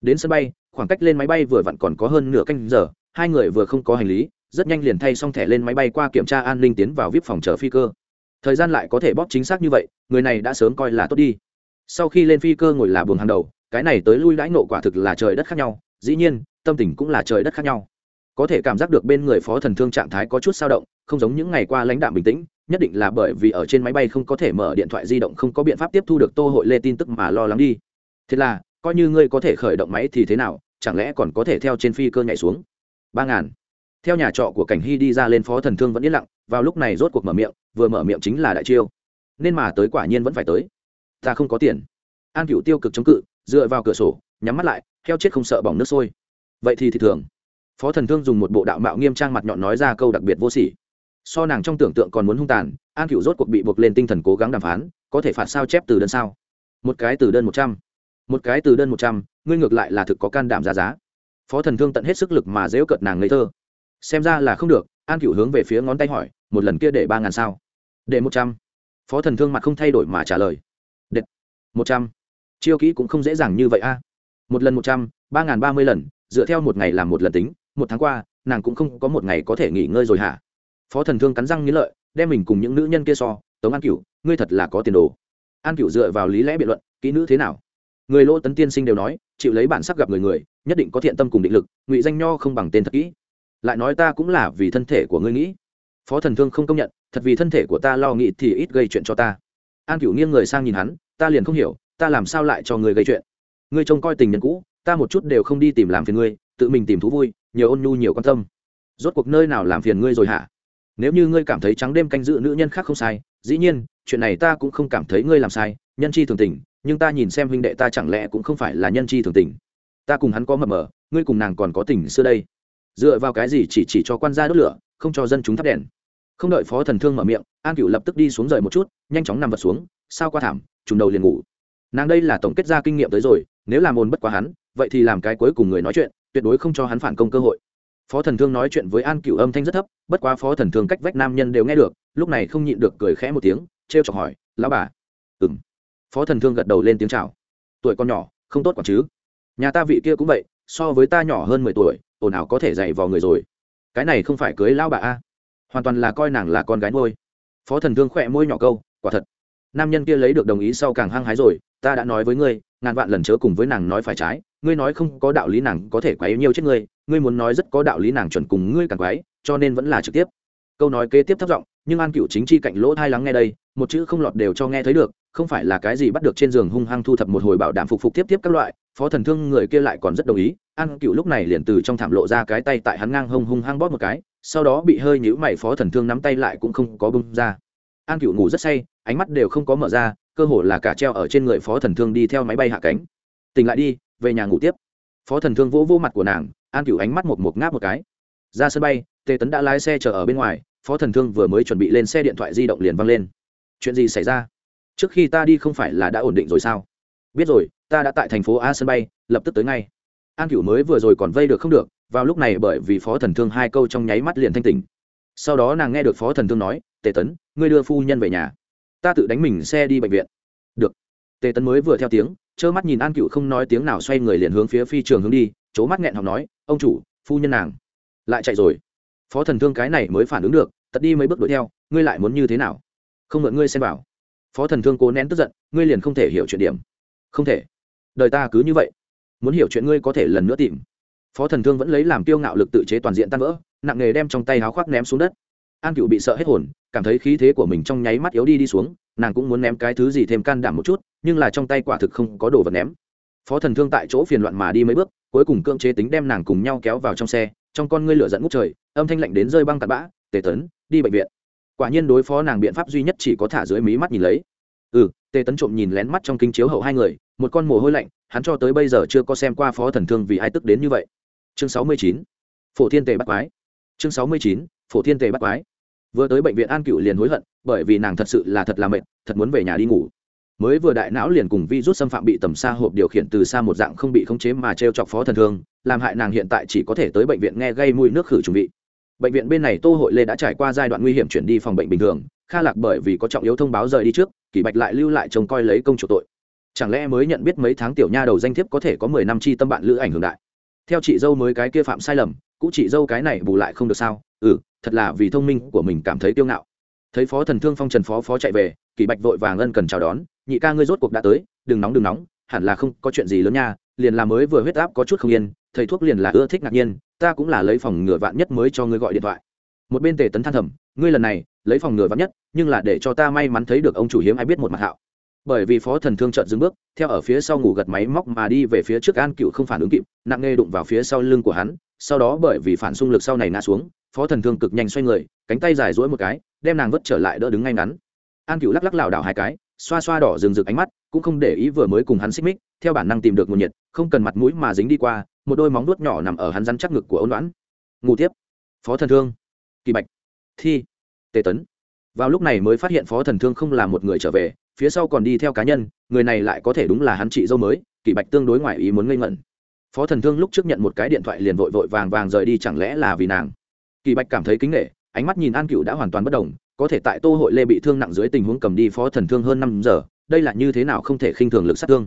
Đến sân bay, khoảng cách lên máy bay vừa vặn còn có hơn nửa canh giờ, hai người vừa không có hành lý, rất nhanh liền thay xong thẻ lên máy bay qua kiểm tra an ninh tiến vào vip phòng chờ phi cơ thời gian lại có thể bóp chính xác như vậy, người này đã sớm coi là tốt đi. Sau khi lên phi cơ ngồi là buồng hàng đầu, cái này tới lui đãi nộ quả thực là trời đất khác nhau, dĩ nhiên, tâm tình cũng là trời đất khác nhau. Có thể cảm giác được bên người phó thần thương trạng thái có chút sao động, không giống những ngày qua lãnh đạm bình tĩnh, nhất định là bởi vì ở trên máy bay không có thể mở điện thoại di động, không có biện pháp tiếp thu được tô hội lê tin tức mà lo lắng đi. Thế là, coi như ngươi có thể khởi động máy thì thế nào, chẳng lẽ còn có thể theo trên phi cơ nhảy xuống? Ba ngàn theo nhà trọ của cảnh hy đi ra lên phó thần thương vẫn yên lặng, vào lúc này rốt cuộc mở miệng, vừa mở miệng chính là đại chiêu. Nên mà tới quả nhiên vẫn phải tới. Ta không có tiền. An cựu tiêu cực chống cự, dựa vào cửa sổ, nhắm mắt lại theo chết không sợ bỏng nước sôi. Vậy thì thì thường. Phó thần thương dùng một bộ đạo mạo nghiêm trang mặt nhọn nói ra câu đặc biệt vô sỉ. So nàng trong tưởng tượng còn muốn hung tàn, an cựu rốt cuộc bị buộc lên tinh thần cố gắng đàm phán, có thể phạt sao chép từ đơn sao? Một cái từ đơn một trăm. Một cái từ đơn một trăm, ngươi ngược lại là thực có can đảm ra giá. Phó thần thương tận hết sức lực mà dễu cợt nàng ngây thơ xem ra là không được, an cựu hướng về phía ngón tay hỏi, một lần kia để ba ngàn sao? Để một trăm. Phó thần thương mặt không thay đổi mà trả lời, để một trăm. Chiêu kỹ cũng không dễ dàng như vậy a. Một lần một trăm, ba ngàn ba mươi lần, dựa theo một ngày làm một lần tính, một tháng qua, nàng cũng không có một ngày có thể nghỉ ngơi rồi hả? Phó thần thương cắn răng nghĩ lợi, đem mình cùng những nữ nhân kia so, tống an cựu ngươi thật là có tiền đồ. An cựu dựa vào lý lẽ biện luận, kỹ nữ thế nào? Người lỗ tấn tiên sinh đều nói, chịu lấy bản sắc gặp người người, nhất định có thiện tâm cùng định lực, ngụy danh nho không bằng tên thật kỹ lại nói ta cũng là vì thân thể của ngươi nghĩ. Phó thần thương không công nhận, thật vì thân thể của ta lo nghĩ thì ít gây chuyện cho ta. An cửu nghiêng người sang nhìn hắn, ta liền không hiểu, ta làm sao lại cho người gây chuyện? Ngươi trông coi tình nhân cũ, ta một chút đều không đi tìm làm phiền ngươi, tự mình tìm thú vui nhiều ôn nhu nhiều quan tâm. Rốt cuộc nơi nào làm phiền ngươi rồi hả? Nếu như ngươi cảm thấy trắng đêm canh giữ nữ nhân khác không sai, dĩ nhiên, chuyện này ta cũng không cảm thấy ngươi làm sai, nhân chi thường tình, nhưng ta nhìn xem huynh đệ ta chẳng lẽ cũng không phải là nhân chi thường tình. Ta cùng hắn có mập mờ, ngươi cùng nàng còn có tình xưa đây dựa vào cái gì chỉ chỉ cho quan gia đốt lửa, không cho dân chúng thắp đèn? Không đợi phó thần thương mở miệng, an cựu lập tức đi xuống rời một chút, nhanh chóng nằm vật xuống, sao qua thảm, trùng đầu liền ngủ. Nàng đây là tổng kết ra kinh nghiệm tới rồi, nếu làm ồn bất quá hắn, vậy thì làm cái cuối cùng người nói chuyện, tuyệt đối không cho hắn phản công cơ hội. Phó thần thương nói chuyện với an cựu âm thanh rất thấp, bất quá phó thần thương cách vách nam nhân đều nghe được, lúc này không nhịn được cười khẽ một tiếng t r e o chọc hỏi, lão bà. Ừng phó thần thương gật đầu lên tiếng c h à o tuổi con nhỏ, không tốt còn chứ. Nhà ta vị kia cũng vậy, so với ta nhỏ hơn mười tuổi ồn ào có thể dạy vào người rồi. Cái này không phải cưới lão bà a? Hoàn toàn là coi nàng là con gái ngôi phó thần thương khỏe môi nhỏ câu, quả thật. Nam nhân kia lấy được đồng ý sau càng hăng hái rồi, ta đã nói với ngươi, ngàn vạn lần chớ cùng với nàng nói phải trái, ngươi nói không có đạo lý nàng có thể quá yêu nhiều chết ngươi ngươi muốn nói rất có đạo lý nàng chuẩn cùng ngươi càng quái cho nên vẫn là trực tiếp. Câu nói kế tiếp thấp giọng, nhưng an cựu chính chi cạnh lỗ thai lắng nghe đây, một chữ không lọt đều cho nghe thấy được, không phải là cái gì bắt được trên giường hung hăng thu thập một hồi bảo đảm phục phục tiếp tiếp các loại phó thần thương người kia lại còn rất đồng ý, an cựu lúc này liền từ trong thảm lộ ra cái tay tại hắn ngang hông hung hăng bóp một cái, sau đó bị hơi nhữ mày phó thần thương nắm tay lại cũng không có bông ra. An cựu ngủ rất say, ánh mắt đều không có mở ra, cơ hồ là cả treo ở trên người phó thần thương đi theo máy bay hạ cánh. Tỉnh lại đi, về nhà ngủ tiếp. Phó thần thương vỗ vỗ mặt của nàng, an Cựu ánh mắt một một ngáp một cái. Ra sân bay, tề tấn đã lái xe chờ ở bên ngoài, phó thần thương vừa mới chuẩn bị lên xe điện thoại di động liền văng lên. Chuyện gì xảy ra? Trước khi ta đi không phải là đã ổn định rồi sao? Biết rồi, ta đã tại thành phố a sân bay, lập tức tới ngay. An cửu mới vừa rồi còn vây được không được, vào lúc này bởi vì phó thần thương hai câu trong nháy mắt liền thanh tỉnh. Sau đó nàng nghe được phó thần thương nói, tề tấn, ngươi đưa phu nhân về nhà. Ta tự đánh mình xe đi bệnh viện. Được. Tề tấn mới vừa theo tiếng, trơ mắt nhìn an cựu không nói tiếng nào xoay người liền hướng phía phi trường hướng đi c mắt nghẹn học nói, ông chủ, phu nhân nàng. Lại chạy rồi. Phó thần thương cái này mới phản ứng được tật đi mấy bước đuổi theo, ngươi lại muốn như thế nào? Không mượn ngươi xem bảo phó thần thương cố nén tức giận, ngươi liền không thể hiểu chuyện điểm không thể. Đời ta cứ như vậy. Muốn hiểu chuyện ngươi có thể lần nữa tìm. Phó thần thương vẫn lấy làm tiêu ngạo lực tự chế toàn diện tan vỡ, nặng nghề đem trong tay háo khoác ném xuống đất. An cựu bị sợ hết hồn, cảm thấy khí thế của mình trong nháy mắt yếu đi đi xuống, nàng cũng muốn ném cái thứ gì thêm can đảm một chút, nhưng là trong tay quả thực không có đồ vật ném. Phó thần thương tại chỗ phiền loạn mà đi mấy bước, cuối cùng cưỡng chế tính đem nàng cùng nhau kéo vào trong xe, trong con ngươi lửa dẫn ngút trời, âm thanh lạnh đến rơi băng tạt bã, tề tấn, đi bệnh viện. Quả nhiên đối phó nàng biện pháp duy nhất chỉ có thả dưới mí mắt nhìn lấy. Ừ tề tấn trộm nhìn lén mắt trong kính chiếu hậu hai người, một con mồ hôi lạnh, hắn cho tới bây giờ chưa có xem qua phó thần thương vì ai tức đến như vậy. Chương sáu mươi chín, phổ thiên tề bắt quái. Chương sáu mươi chín, phổ thiên tề bắt quái. Vừa tới bệnh viện an cựu liền hối hận, bởi vì nàng thật sự là thật là mệt, thật muốn về nhà đi ngủ. Mới vừa đại não liền cùng vi rút xâm phạm bị tầm xa hộp điều khiển từ xa một dạng không bị khống chế mà t r e o chọc phó thần thương, làm hại nàng hiện tại chỉ có thể tới bệnh viện nghe gây mùi nước khử trùng vị. Bệnh viện bên này tô hội lê đã trải qua giai đoạn nguy hiểm chuyển đi phòng bệnh bình thường kha lạc bởi vì có trọng yếu thông báo rời đi trước, kỷ bạch lại lưu lại trông coi lấy công chủ tội. Chẳng lẽ mới nhận biết mấy tháng tiểu nha đầu danh thiếp có thể có mười năm chi tâm bạn lữ ảnh hưởng đại? Theo chị dâu mới cái kia phạm sai lầm, cũ chị dâu cái này bù lại không được sao? Ừ thật là vì thông minh của mình cảm thấy kiêu ngạo. Thấy phó thần thương phong trần phó phó chạy về, kỷ bạch vội vàng ân cần chào đón, nhị ca ngươi rốt cuộc đã tới, đừng nóng đừng nóng, hẳn là không có chuyện gì lớn nha, liền là mới vừa huyết áp có chút không yên, thầy thuốc liền là ưa thích ngạc nhiên, ta cũng là lấy phòng ngừa vạn nhất mới cho ngươi gọi điện thoại một bên tề tấn than thầm, ngươi lần này, lấy phòng ngừa vắng nhất, nhưng là để cho ta may mắn thấy được ông chủ hiếm ai biết một mặt hạo. Bởi vì phó thần thương trợn dừng bước, theo ở phía sau ngủ gật máy móc mà đi về phía trước an cựu không phản ứng kịp, nặng nề đụng vào phía sau lưng của hắn, sau đó bởi vì phản xung lực sau này ngã xuống, phó thần thương cực nhanh xoay người, cánh tay dài dỗi một cái, đem nàng vứt trở lại đỡ đứng ngay ngắn. An cựu lắc lắc lảo đảo hai cái, xoa xoa đỏ rừng rực ánh mắt, cũng không để ý vừa mới cùng hắn xích mích, theo bản năng tìm được nguồn nhiệt, không cần mặt mũi mà dính đi qua, một đôi móng nuốt nhỏ nằm ở hắn rắn chắc ngực của ôn đoán ngủ tiếp, phó thần thương kỳ bạch, thi, tề tấn. Vào lúc này mới phát hiện phó thần thương không là một người trở về, phía sau còn đi theo cá nhân, người này lại có thể đúng là hắn chị dâu mới, kỳ bạch tương đối ngoại ý muốn ngây ngẩn. Phó thần thương lúc trước nhận một cái điện thoại liền vội vội vàng vàng rời đi chẳng lẽ là vì nàng? Kỳ bạch cảm thấy kính nghệ ánh mắt nhìn an cựu đã hoàn toàn bất đồng có thể tại tô hội lê bị thương nặng dưới tình huống cầm đi phó thần thương hơn năm giờ, đây là như thế nào không thể khinh thường lực sát thương?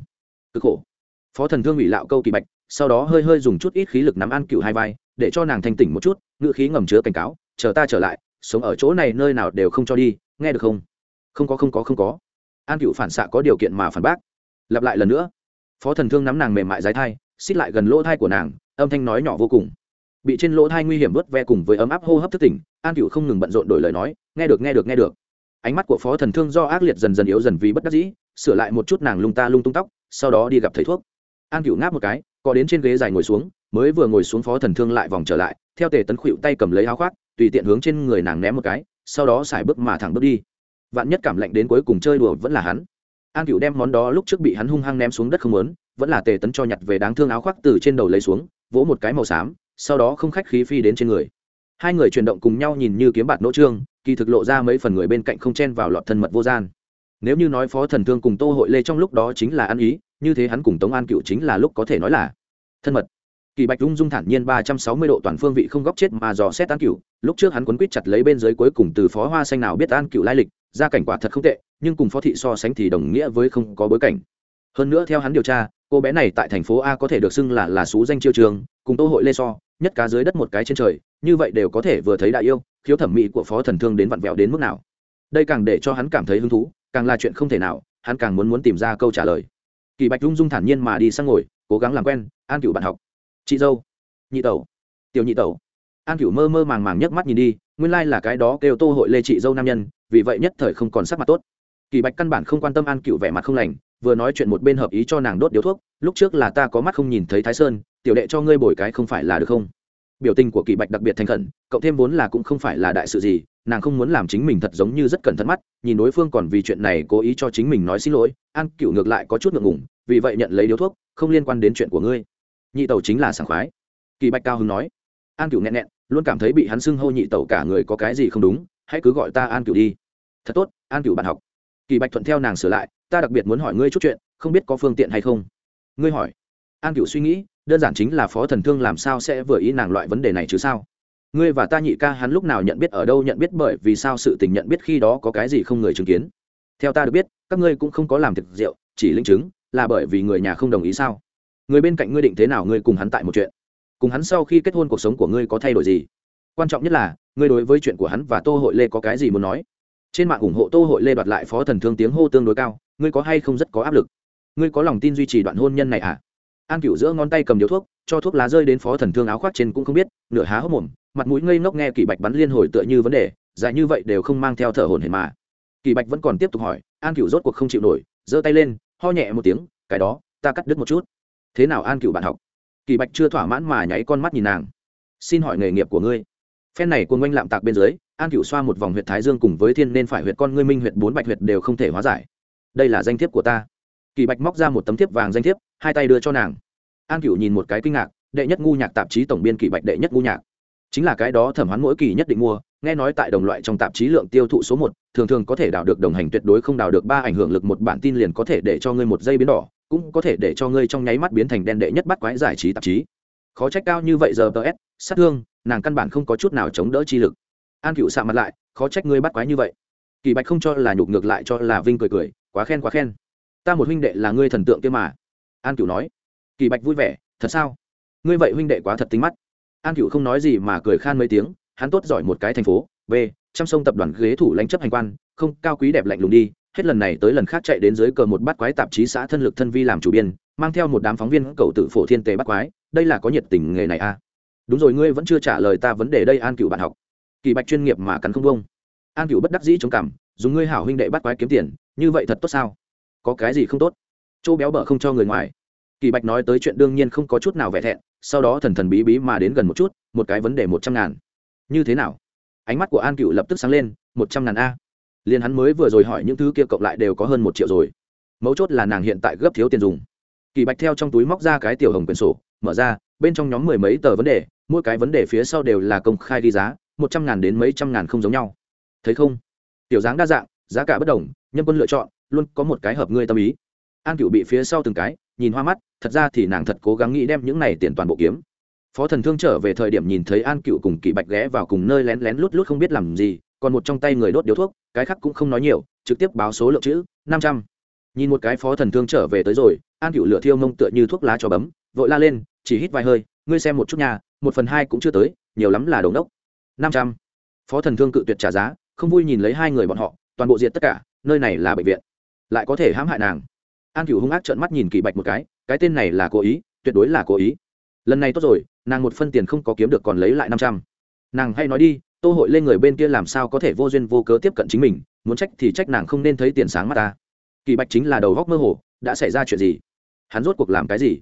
Cực khổ. Phó thần thương bị lạo câu kỳ bạch, sau đó hơi hơi dùng chút ít khí lực nắm an cựu hai vai, để cho nàng thanh tỉnh một chút ngự khí ngầm chứa cảnh cáo chờ ta trở lại, sống ở chỗ này nơi nào đều không cho đi, nghe được không? Không có không có không có. An cựu phản xạ có điều kiện mà phản bác. Lặp lại lần nữa. Phó thần thương nắm nàng mềm mại dái thai, xích lại gần lỗ thai của nàng, âm thanh nói nhỏ vô cùng. Bị trên lỗ thai nguy hiểm vớt ve cùng với ấm áp hô hấp thức tỉnh, an cựu không ngừng bận rộn đổi lời nói, nghe được nghe được nghe được. Ánh mắt của phó thần thương do ác liệt dần dần yếu dần vì bất đắc dĩ, sửa lại một chút nàng lung ta lung tung tóc, sau đó đi gặp thầy thuốc. An cựu ngáp một cái có đến trên ghế dài ngồi xuống, mới vừa ngồi xuống phó thần thương lại vòng trở lại, theo tề tấn khuỵu tay cầm lấy áo khoác tùy tiện hướng trên người nàng ném một cái, sau đó xài bước mà thẳng bước đi. Vạn nhất cảm lạnh đến cuối cùng chơi đùa vẫn là hắn. An cựu đem món đó lúc trước bị hắn hung hăng ném xuống đất không lớn vẫn là tề tấn cho nhặt về đáng thương áo khoác từ trên đầu lấy xuống, vỗ một cái màu xám, sau đó không khách khí phi đến trên người. Hai người chuyển động cùng nhau nhìn như kiếm bạt nỗ trương, kỳ thực lộ ra mấy phần người bên cạnh không chen vào lọt thân mật vô gian. Nếu như nói phó thần thương cùng tô hội lê trong lúc đó chính là ăn ý, như thế hắn cùng tống an cựu chính là lúc có thể nói là thân mật kỳ bạch ung dung thản nhiên ba trăm sáu mươi độ toàn phương vị không góc chết mà dò xét an cựu lúc trước hắn quấn quýt chặt lấy bên dưới cuối cùng từ phó hoa xanh nào biết an cựu lai lịch, ra cảnh quả thật không tệ, nhưng cùng phó thị so sánh thì đồng nghĩa với không có bối cảnh. Hơn nữa theo hắn điều tra, cô bé này tại thành phố a có thể được xưng là là xú danh chiêu trường, cùng tô hội lê so, nhất cá dưới đất một cái trên trời, như vậy đều có thể vừa thấy đại yêu, khiếu thẩm mỹ của phó thần thương đến vặn vẹo đến mức nào. Đây càng để cho hắn cảm thấy hứng thú, càng là chuyện không thể nào, hắn càng muốn muốn tìm ra câu trả lời. Kỳ bạch ung dung thản nhiên mà đi sang ngồi, cố gắng làm quen, an cựu bạn học chị dâu. Nhị tẩu. Tiểu nhị tẩu. An cựu mơ mơ màng màng nhấc mắt nhìn đi, nguyên lai là cái đó kêu tô hội lê chị dâu nam nhân, vì vậy nhất thời không còn sắc mặt tốt. Kỳ bạch căn bản không quan tâm an cựu vẻ mặt không lành, vừa nói chuyện một bên hợp ý cho nàng đốt điếu thuốc, lúc trước là ta có mắt không nhìn thấy thái sơn, tiểu đệ cho ngươi bồi cái không phải là được không? Biểu tình của kỳ bạch đặc biệt thành khẩn, cậu thêm vốn là cũng không phải là đại sự gì, nàng không muốn làm chính mình thật giống như rất cẩn thận mắt, nhìn đối phương còn vì chuyện này cố ý cho chính mình nói xin lỗi, an cựu ngược lại có chút ngượng ngủng vì vậy nhận lấy điếu thuốc, không liên quan đến chuyện của ngươi nhị tẩu chính là sảng khoái. Kỳ bạch cao hứng nói, an cựu nghẹn nghẹn, luôn cảm thấy bị hắn xưng hô nhị tẩu cả người có cái gì không đúng, hãy cứ gọi ta an cựu đi. Thật tốt, an cựu bạn học. Kỳ bạch thuận theo nàng sửa lại, ta đặc biệt muốn hỏi ngươi chút chuyện, không biết có phương tiện hay không? Ngươi hỏi. An cựu suy nghĩ, đơn giản chính là phó thần thương làm sao sẽ vừa ý nàng loại vấn đề này chứ sao? Ngươi và ta nhị ca hắn lúc nào nhận biết ở đâu nhận biết bởi vì sao sự tình nhận biết khi đó có cái gì không người chứng kiến? Theo ta được biết, các ngươi cũng không có làm thực rượu, chỉ linh chứng, là bởi vì người nhà không đồng ý sao? Người bên cạnh ngươi định thế nào ngươi cùng hắn tại một chuyện? Cùng hắn sau khi kết hôn cuộc sống của ngươi có thay đổi gì? Quan trọng nhất là, ngươi đối với chuyện của hắn và tô hội lê có cái gì muốn nói? Trên mạng ủng hộ tô hội lê đoạt lại phó thần thương tiếng hô tương đối cao, ngươi có hay không rất có áp lực? Ngươi có lòng tin duy trì đoạn hôn nhân này à? An cựu giữa ngón tay cầm điếu thuốc, cho thuốc lá rơi đến phó thần thương áo khoác trên cũng không biết, nửa há hốc mồm, mặt mũi ngây ngốc nghe Kỳ bạch bắn liên hồi tựa như vấn đề, dài như vậy đều không mang theo thở hồn hển mà. Kỳ bạch vẫn còn tiếp tục hỏi, an cựu rốt cuộc không chịu nổi, giơ tay lên, ho nhẹ một tiếng, cái đó, ta cắt đứt một chút thế nào an cựu bạn học? Kỳ bạch chưa thỏa mãn mà nháy con mắt nhìn nàng. Xin hỏi nghề nghiệp của ngươi. Phen này cuồng oanh lạm tạc bên dưới, an cựu xoa một vòng huyện thái dương cùng với thiên nên phải huyện con ngươi minh huyện bốn bạch huyện đều không thể hóa giải. Đây là danh thiếp của ta. Kỳ bạch móc ra một tấm thiếp vàng danh thiếp, hai tay đưa cho nàng. An cựu nhìn một cái kinh ngạc, đệ nhất ngu nhạc tạp chí tổng biên kỳ bạch đệ nhất ngu nhạc. Chính là cái đó thẩm hoán mỗi kỳ nhất định mua, nghe nói tại đồng loại trong tạp chí lượng tiêu thụ số một, thường thường có thể đào được đồng hành tuyệt đối không đào được ba ảnh hưởng lực một bản tin liền có thể để cho ngươi một giây biến đỏ cũng có thể để cho ngươi trong nháy mắt biến thành đen đệ nhất bắt quái giải trí tạp chí. Khó trách cao như vậy giờ tờ s, sát thương, nàng căn bản không có chút nào chống đỡ chi lực. An cựu xạ mặt lại, khó trách ngươi bắt quái như vậy. Kỳ bạch không cho là nhục ngược lại cho là vinh cười cười, quá khen quá khen. Ta một huynh đệ là ngươi thần tượng kia mà. An cựu nói. Kỳ bạch vui vẻ, thật sao? Ngươi vậy huynh đệ quá thật tính mắt. An cựu không nói gì mà cười khan mấy tiếng, hắn tốt giỏi một cái thành phố, b, trăm sông tập đoàn ghế thủ lãnh chấp hành quan, không, cao quý đẹp lạnh lùng đi hết lần này tới lần khác chạy đến dưới cờ một bát quái tạp chí xã thân lực thân vi làm chủ biên, mang theo một đám phóng viên cầu tự phổ thiên tề bắt quái, đây là có nhiệt tình nghề này à? Đúng rồi, ngươi vẫn chưa trả lời ta vấn đề đây, an cựu bạn học. Kỳ bạch chuyên nghiệp mà cắn không bông an cựu bất đắc dĩ chống cảm dùng ngươi hảo huynh đệ bắt quái kiếm tiền, như vậy thật tốt sao? Có cái gì không tốt? Chỗ béo bở không cho người ngoài. Kỳ bạch nói tới chuyện đương nhiên không có chút nào vẻ thẹn, sau đó thần thần bí bí mà đến gần một chút, một cái vấn đề một trăm ngàn. Như thế nào? Ánh mắt của an cựu lập tức sáng lên, một trăm ngàn a liền hắn mới vừa rồi hỏi những thứ kia cộng lại đều có hơn một triệu rồi. Mấu chốt là nàng hiện tại gấp thiếu tiền dùng. Kỳ bạch theo trong túi móc ra cái tiểu hồng quyển sổ, mở ra, bên trong nhóm mười mấy tờ vấn đề, mỗi cái vấn đề phía sau đều là công khai đi giá, một trăm ngàn đến mấy trăm ngàn không giống nhau. Thấy không? Tiểu dáng đa dạng, giá cả bất đồng, nhân quân lựa chọn, luôn có một cái hợp ngươi tâm ý. An cựu bị phía sau từng cái, nhìn hoa mắt, thật ra thì nàng thật cố gắng nghĩ đem những này tiền toàn bộ kiếm. Phó thần thương trở về thời điểm nhìn thấy an cựu cùng kỳ bạch ghé vào cùng nơi lén lén lút lút không biết làm gì còn một trong tay người đốt điếu thuốc, cái khác cũng không nói nhiều, trực tiếp báo số lượng chữ, năm trăm. Nhìn một cái phó thần thương trở về tới rồi, an cựu lửa thiêu mông tựa như thuốc lá cho bấm, vội la lên, chỉ hít vài hơi, ngươi xem một chút nhà một phần hai cũng chưa tới, nhiều lắm là đồng đốc năm trăm. Phó thần thương cự tuyệt trả giá, không vui nhìn lấy hai người bọn họ, toàn bộ diện tất cả, nơi này là bệnh viện. Lại có thể hãm hại nàng. An cựu hung ác trợn mắt nhìn kỳ bạch một cái cái tên này là cố ý, tuyệt đối là cố ý. Lần này tốt rồi, nàng một phân tiền không có kiếm được còn lấy lại năm trăm. Nàng hay nói đi tô hội lên người bên kia làm sao có thể vô duyên vô cớ tiếp cận chính mình, muốn trách thì trách nàng không nên thấy tiền sáng mắt ta. Kỳ bạch chính là đầu góc mơ hồ, đã xảy ra chuyện gì? Hắn rốt cuộc làm cái gì?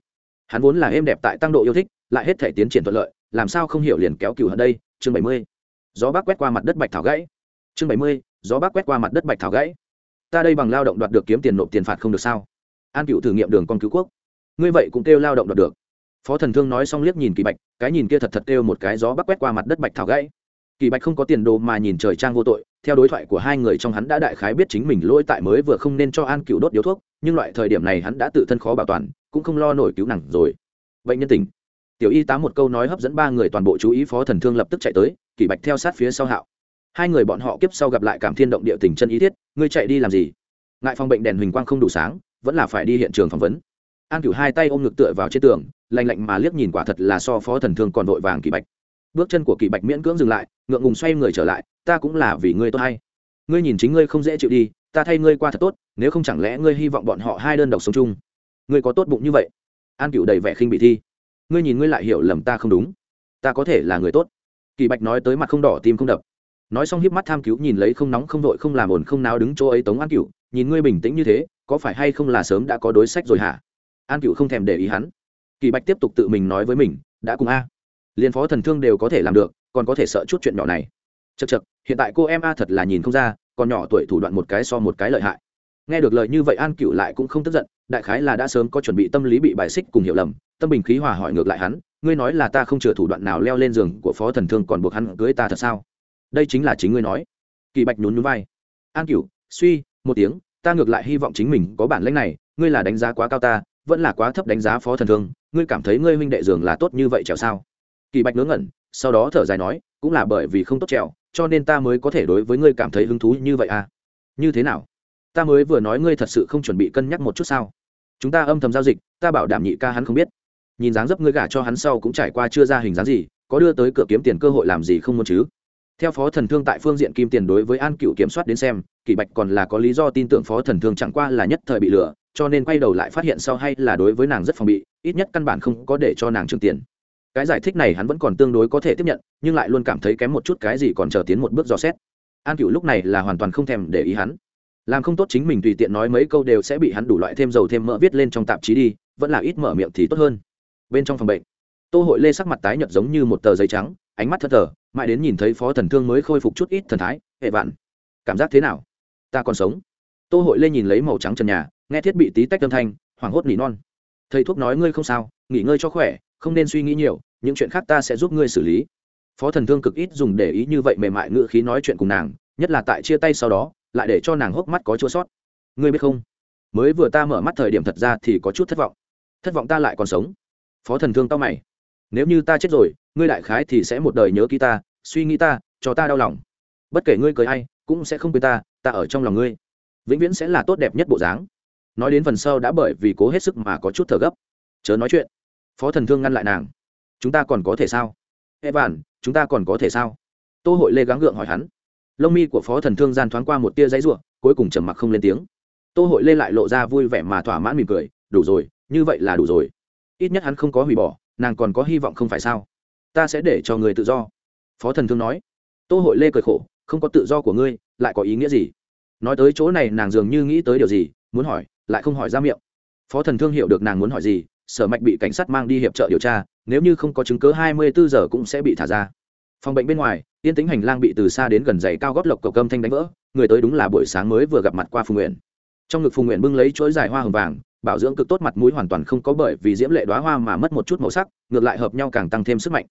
Hắn vốn là êm đẹp tại tăng độ yêu thích, lại hết thể tiến triển thuận lợi, làm sao không hiểu liền kéo cựu ở đây? Chương bảy mươi. Gió bác quét qua mặt đất bạch thảo gãy. Chương bảy mươi, gió bác quét qua mặt đất bạch thảo gãy. Ta đây bằng lao động đoạt được kiếm tiền nộp tiền phạt không được sao? An cựu thử nghiệm đường con cứu quốc. Ngươi vậy cũng kêu lao động đoạt được. Phó thần thương nói xong liếc nhìn kỳ bạch, cái nhìn kia thật thật kêu một cái gió bắc quét qua mặt đất bạch thảo gãy kỳ bạch không có tiền đồ mà nhìn trời trang vô tội theo đối thoại của hai người trong hắn đã đại khái biết chính mình lỗi tại mới vừa không nên cho an cựu đốt điếu thuốc nhưng loại thời điểm này hắn đã tự thân khó bảo toàn cũng không lo nổi cứu nặng rồi. Bệnh nhân tỉnh, tiểu y tá một câu nói hấp dẫn ba người toàn bộ chú ý phó thần thương lập tức chạy tới kỳ bạch theo sát phía sau hạo. Hai người bọn họ kiếp sau gặp lại cảm thiên động địa tình chân ý thiết ngươi chạy đi làm gì? Ngại phòng bệnh đèn huỳnh quang không đủ sáng vẫn là phải đi hiện trường phỏng vấn. An cửu hai tay ôm ngực tựa vào trên tường lạnh lạnh mà liếc nhìn quả thật là so phó thần thương còn vội vàng kỳ bạch bước chân của kỳ bạch miễn cưỡng dừng lại ngượng ngùng xoay người trở lại ta cũng là vì ngươi tốt hay. Ngươi nhìn chính ngươi không dễ chịu đi ta thay ngươi qua thật tốt nếu không chẳng lẽ ngươi hy vọng bọn họ hai đơn độc sống chung? Ngươi có tốt bụng như vậy? An Cựu đầy vẻ khinh bị thi. Ngươi nhìn ngươi lại hiểu lầm ta không đúng. Ta có thể là người tốt. Kỳ bạch nói tới mặt không đỏ tim không đập. Nói xong hiếp mắt tham cứu nhìn lấy không nóng không vội không làm ồn không nào đứng chỗ ấy tống an Cựu, nhìn ngươi bình tĩnh như thế có phải hay không là sớm đã có đối sách rồi hả? An cựu không thèm để ý hắn. Kỳ bạch tiếp tục tự mình nói với mình đã cùng a liên phó thần thương đều có thể làm được, còn có thể sợ chút chuyện nhỏ này. Chật chật hiện tại cô em a thật là nhìn không ra, còn nhỏ tuổi thủ đoạn một cái so một cái lợi hại. Nghe được lời như vậy an cựu lại cũng không tức giận, đại khái là đã sớm có chuẩn bị tâm lý bị bài xích cùng hiểu lầm, tâm bình khí hòa hỏi ngược lại hắn, ngươi nói là ta không chừa thủ đoạn nào leo lên giường của phó thần thương còn buộc hắn cưới ta thật sao? Đây chính là chính ngươi nói. Kỳ bạch nhún nhún vai. An cựu suy, một tiếng, ta ngược lại hy vọng chính mình có bản lĩnh này, ngươi là đánh giá quá cao ta, vẫn là quá thấp đánh giá phó thần thương, ngươi cảm thấy ngươi huynh đệ giường là tốt như vậy trèo sao? Kỳ bạch ngớ ngẩn, sau đó thở dài nói, cũng là bởi vì không tốt trèo, cho nên ta mới có thể đối với ngươi cảm thấy hứng thú như vậy à? Như thế nào? Ta mới vừa nói ngươi thật sự không chuẩn bị cân nhắc một chút sao? Chúng ta âm thầm giao dịch, ta bảo đảm nhị ca hắn không biết. Nhìn dáng dấp ngươi gả cho hắn sau cũng trải qua chưa ra hình dáng gì, có đưa tới cửa kiếm tiền cơ hội làm gì không muốn chứ? Theo phó thần thương tại phương diện kim tiền đối với an cựu kiểm soát đến xem kỷ bạch còn là có lý do tin tưởng phó thần thương chẳng qua là nhất thời bị lừa, cho nên quay đầu lại phát hiện sau hay là đối với nàng rất phòng bị, ít nhất căn bản không có để cho nàng trừng tiền cái giải thích này hắn vẫn còn tương đối có thể tiếp nhận, nhưng lại luôn cảm thấy kém một chút cái gì còn chờ tiến một bước dò xét. An cựu lúc này là hoàn toàn không thèm để ý hắn. Làm không tốt chính mình tùy tiện nói mấy câu đều sẽ bị hắn đủ loại thêm dầu thêm mỡ viết lên trong tạp chí đi, vẫn là ít mở miệng thì tốt hơn. Bên trong phòng bệnh, tô hội lê sắc mặt tái nhợt giống như một tờ giấy trắng, ánh mắt thất thờ, mãi đến nhìn thấy phó thần thương mới khôi phục chút ít thần thái, hệ vạn cảm giác thế nào? Ta còn sống. Tô hội lê nhìn lấy màu trắng trần nhà, nghe thiết bị tí tách âm thanh, hoảng hốt nỉ non. Thầy thuốc nói ngươi không sao, nghỉ ngơi cho khỏe không nên suy nghĩ nhiều, những chuyện khác ta sẽ giúp ngươi xử lý. Phó thần thương cực ít dùng để ý như vậy mềm mại ngữ khí nói chuyện cùng nàng, nhất là tại chia tay sau đó, lại để cho nàng hốc mắt có chua sót. Ngươi biết không? Mới vừa ta mở mắt thời điểm thật ra thì có chút thất vọng. Thất vọng ta lại còn sống. Phó thần thương tao mày. Nếu như ta chết rồi, ngươi đại khái thì sẽ một đời nhớ ký ta, suy nghĩ ta, cho ta đau lòng. Bất kể ngươi cười hay cũng sẽ không quên ta ta ở trong lòng ngươi. Vĩnh viễn sẽ là tốt đẹp nhất bộ dáng. Nói đến phần sau đã bởi vì cố hết sức mà có chút thở gấp. Chớ nói chuyện phó thần thương ngăn lại nàng. Chúng ta còn có thể sao? Evan, chúng ta còn có thể sao? Tô hội lê gắng gượng hỏi hắn. Lông mi của phó thần thương gian thoáng qua một tia giấy ruộng cuối cùng trầm mặc không lên tiếng. Tô hội lê lại lộ ra vui vẻ mà thỏa mãn mỉm cười, đủ rồi, như vậy là đủ rồi. Ít nhất hắn không có hủy bỏ, nàng còn có hy vọng không phải sao? Ta sẽ để cho người tự do. Phó thần thương nói. Tô hội lê cười khổ, không có tự do của ngươi, lại có ý nghĩa gì? Nói tới chỗ này nàng dường như nghĩ tới điều gì, muốn hỏi, lại không hỏi ra miệng. Phó thần thương hiểu được nàng muốn hỏi gì sở mạch bị cảnh sát mang đi hiệp trợ điều tra, nếu như không có chứng cớ hai mươi bốn giờ cũng sẽ bị thả ra. Phòng bệnh bên ngoài, yên tính hành lang bị từ xa đến gần giày cao góp lộc cầu cơm thanh đánh vỡ, người tới đúng là buổi sáng mới vừa gặp mặt qua phùng nguyện. Trong ngực phùng nguyện bưng lấy chuỗi dài hoa hồng vàng, bảo dưỡng cực tốt mặt mũi hoàn toàn không có bởi vì diễm lệ đoá hoa mà mất một chút màu sắc, ngược lại hợp nhau càng tăng thêm sức mạnh.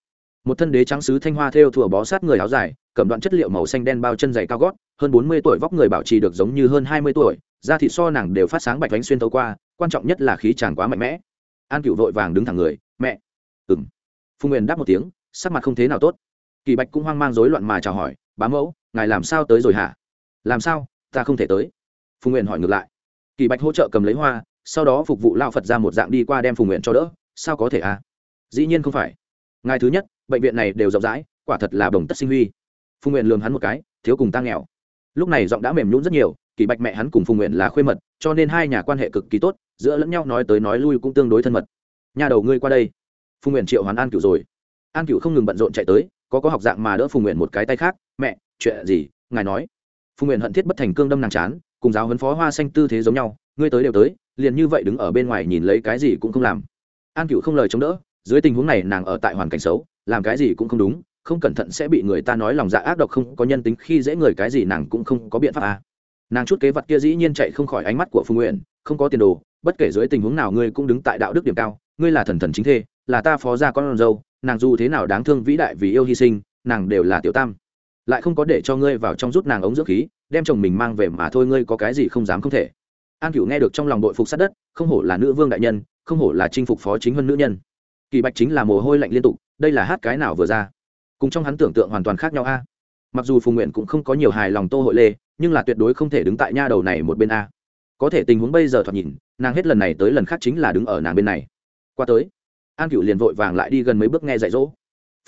Một thân đế trắng sứ thanh hoa thêu thùa bó sát người áo dài, cầm đoạn chất liệu màu xanh đen bao chân dày cao gót, hơn bốn mươi tuổi vóc người bảo trì được giống như hơn hai mươi tuổi, da thịt so nàng đều phát sáng bạch bánh xuyên tấu qua, quan trọng nhất là khí chàng quá mạnh mẽ an cựu vội vàng đứng thẳng người, mẹ! Ừ m phùng nguyện đáp một tiếng, sắc mặt không thế nào tốt. Kỳ bạch cũng hoang mang rối loạn mà chào hỏi, bá mẫu, ngài làm sao tới rồi hả? Làm sao? Ta không thể tới. Phùng nguyện hỏi ngược lại. Kỳ bạch hỗ trợ cầm lấy hoa, sau đó phục vụ lao phật ra một dạng đi qua đem phùng nguyện cho đỡ. Sao có thể à? Dĩ nhiên không phải. Ngài thứ nhất, bệnh viện này đều rộng rãi, quả thật là đồng tất sinh huy. Phùng nguyện lường hắn một cái, thiếu cùng tăng nghèo. Lúc này giọng đã mềm nhún rất nhiều kỳ bạch mẹ hắn cùng phùng nguyện là khuê mật, cho nên hai nhà quan hệ cực kỳ tốt, giữa lẫn nhau nói tới nói lui cũng tương đối thân mật. Nhà đầu ngươi qua đây. Phùng nguyện triệu hoàn an cựu rồi. An cựu không ngừng bận rộn chạy tới, có có học dạng mà đỡ phùng nguyện một cái tay khác, mẹ, chuyện gì? Ngài nói. Phùng nguyện hận thiết bất thành cương đâm nàng chán, cùng giáo huấn phó hoa xanh tư thế giống nhau, ngươi tới đều tới, liền như vậy đứng ở bên ngoài nhìn lấy cái gì cũng không làm. An cựu không lời chống đỡ, dưới tình huống này nàng ở tại hoàn cảnh xấu, làm cái gì cũng không đúng, không cẩn thận sẽ bị người ta nói lòng dạ ác độc không có nhân tính khi dễ người cái gì nàng cũng không có biện pháp à nàng chút kế vật kia dĩ nhiên chạy không khỏi ánh mắt của phùng nguyện, không có tiền đồ, bất kể dưới tình huống nào ngươi cũng đứng tại đạo đức điểm cao, ngươi là thần thần chính thê, là ta phó gia con dâu, nàng dù thế nào đáng thương vĩ đại vì yêu hy sinh, nàng đều là tiểu tam. Lại không có để cho ngươi vào trong rút nàng ống dưỡng khí, đem chồng mình mang về mà thôi ngươi có cái gì không dám không thể. An cựu nghe được trong lòng đội phục sát đất, không hổ là nữ vương đại nhân, không hổ là chinh phục phó chính huân nữ nhân. Kỳ bạch chính là mồ hôi lạnh liên tục, đây là hát cái nào vừa ra? Cùng trong hắn tưởng tượng hoàn toàn khác nhau a. Mặc dù phùng nguyện cũng không có nhiều hài lòng tô hội lê nhưng là tuyệt đối không thể đứng tại nha đầu này một bên a. Có thể tình huống bây giờ thoạt nhìn, nàng hết lần này tới lần khác chính là đứng ở nàng bên này. Qua tới, an cựu liền vội vàng lại đi gần mấy bước nghe dạy dỗ.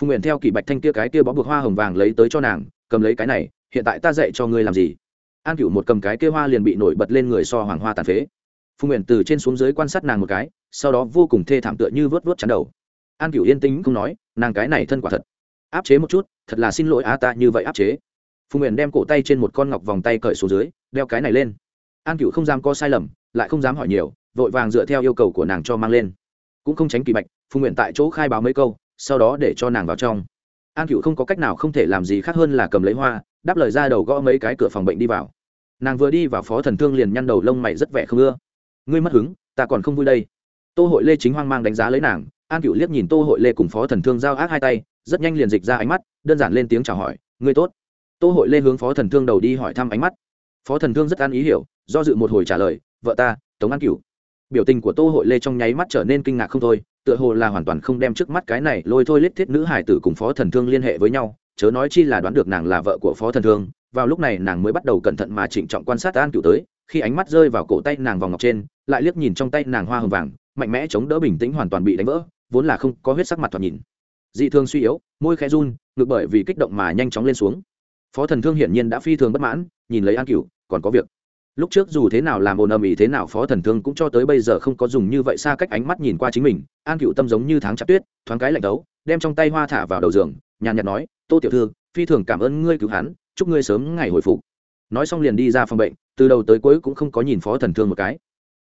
Phùng nguyện theo kỳ bạch thanh kia cái kia bó buộc hoa hồng vàng lấy tới cho nàng, cầm lấy cái này, hiện tại ta dạy cho ngươi làm gì? An cựu một cầm cái kia hoa liền bị nổi bật lên người so hoàng hoa tàn phế. Phùng nguyện từ trên xuống dưới quan sát nàng một cái, sau đó vô cùng thê thảm tựa như vớt vớt chắn đầu. An cựu yên tĩnh không nói, nàng cái này thân quả thật. Áp chế một chút, thật là xin lỗi a ta, như vậy áp chế phùng nguyện đem cổ tay trên một con ngọc vòng tay cởi xuống dưới, đeo cái này lên. An cựu không dám có sai lầm, lại không dám hỏi nhiều, vội vàng dựa theo yêu cầu của nàng cho mang lên. Cũng không tránh kỳ bạch, phùng nguyện tại chỗ khai báo mấy câu, sau đó để cho nàng vào trong. An cựu không có cách nào không thể làm gì khác hơn là cầm lấy hoa, đáp lời ra đầu gõ mấy cái cửa phòng bệnh đi vào. Nàng vừa đi vào phó thần thương liền nhăn đầu lông mày rất vẻ không ưa. Ngươi mất hứng, ta còn không vui đây. Tô hội lê chính hoang mang đánh giá lấy nàng, an cựu liếc nhìn tô hội lê cùng phó thần thương giao ác hai tay, rất nhanh liền dịch ra ánh mắt, đơn giản lên tiếng chào hỏi, ngươi tốt tô hội lê hướng phó thần thương đầu đi hỏi thăm ánh mắt. Phó thần thương rất an ý hiểu, do dự một hồi trả lời, vợ ta, tống an cửu. Biểu tình của tô hội lê trong nháy mắt trở nên kinh ngạc không thôi, tựa hồ là hoàn toàn không đem trước mắt cái này lôi thôi lết thiết nữ hải tử cùng phó thần thương liên hệ với nhau, chớ nói chi là đoán được nàng là vợ của phó thần thương, vào lúc này nàng mới bắt đầu cẩn thận mà trịnh trọng quan sát an cửu tới, khi ánh mắt rơi vào cổ tay nàng vòng ngọc trên, lại liếc nhìn trong tay nàng hoa hồng vàng, mạnh mẽ chống đỡ bình tĩnh hoàn toàn bị đánh vỡ, vốn là không có huyết sắc mặt thoạt nhìn. Dị thương suy yếu, môi khẽ run ngược bởi vì kích động mà nhanh chóng lên xuống phó thần thương hiển nhiên đã phi thường bất mãn nhìn lấy an cựu, còn có việc. Lúc trước dù thế nào làm ồn ầm ĩ thế nào phó thần thương cũng cho tới bây giờ không có dùng như vậy xa cách ánh mắt nhìn qua chính mình an cựu tâm giống như tháng chặt tuyết thoáng cái lạnh đấu đem trong tay hoa thả vào đầu giường nhàn nhạt nói tô tiểu thư phi thường cảm ơn ngươi cứu hắn chúc ngươi sớm ngày hồi phục. Nói xong liền đi ra phòng bệnh từ đầu tới cuối cũng không có nhìn phó thần thương một cái.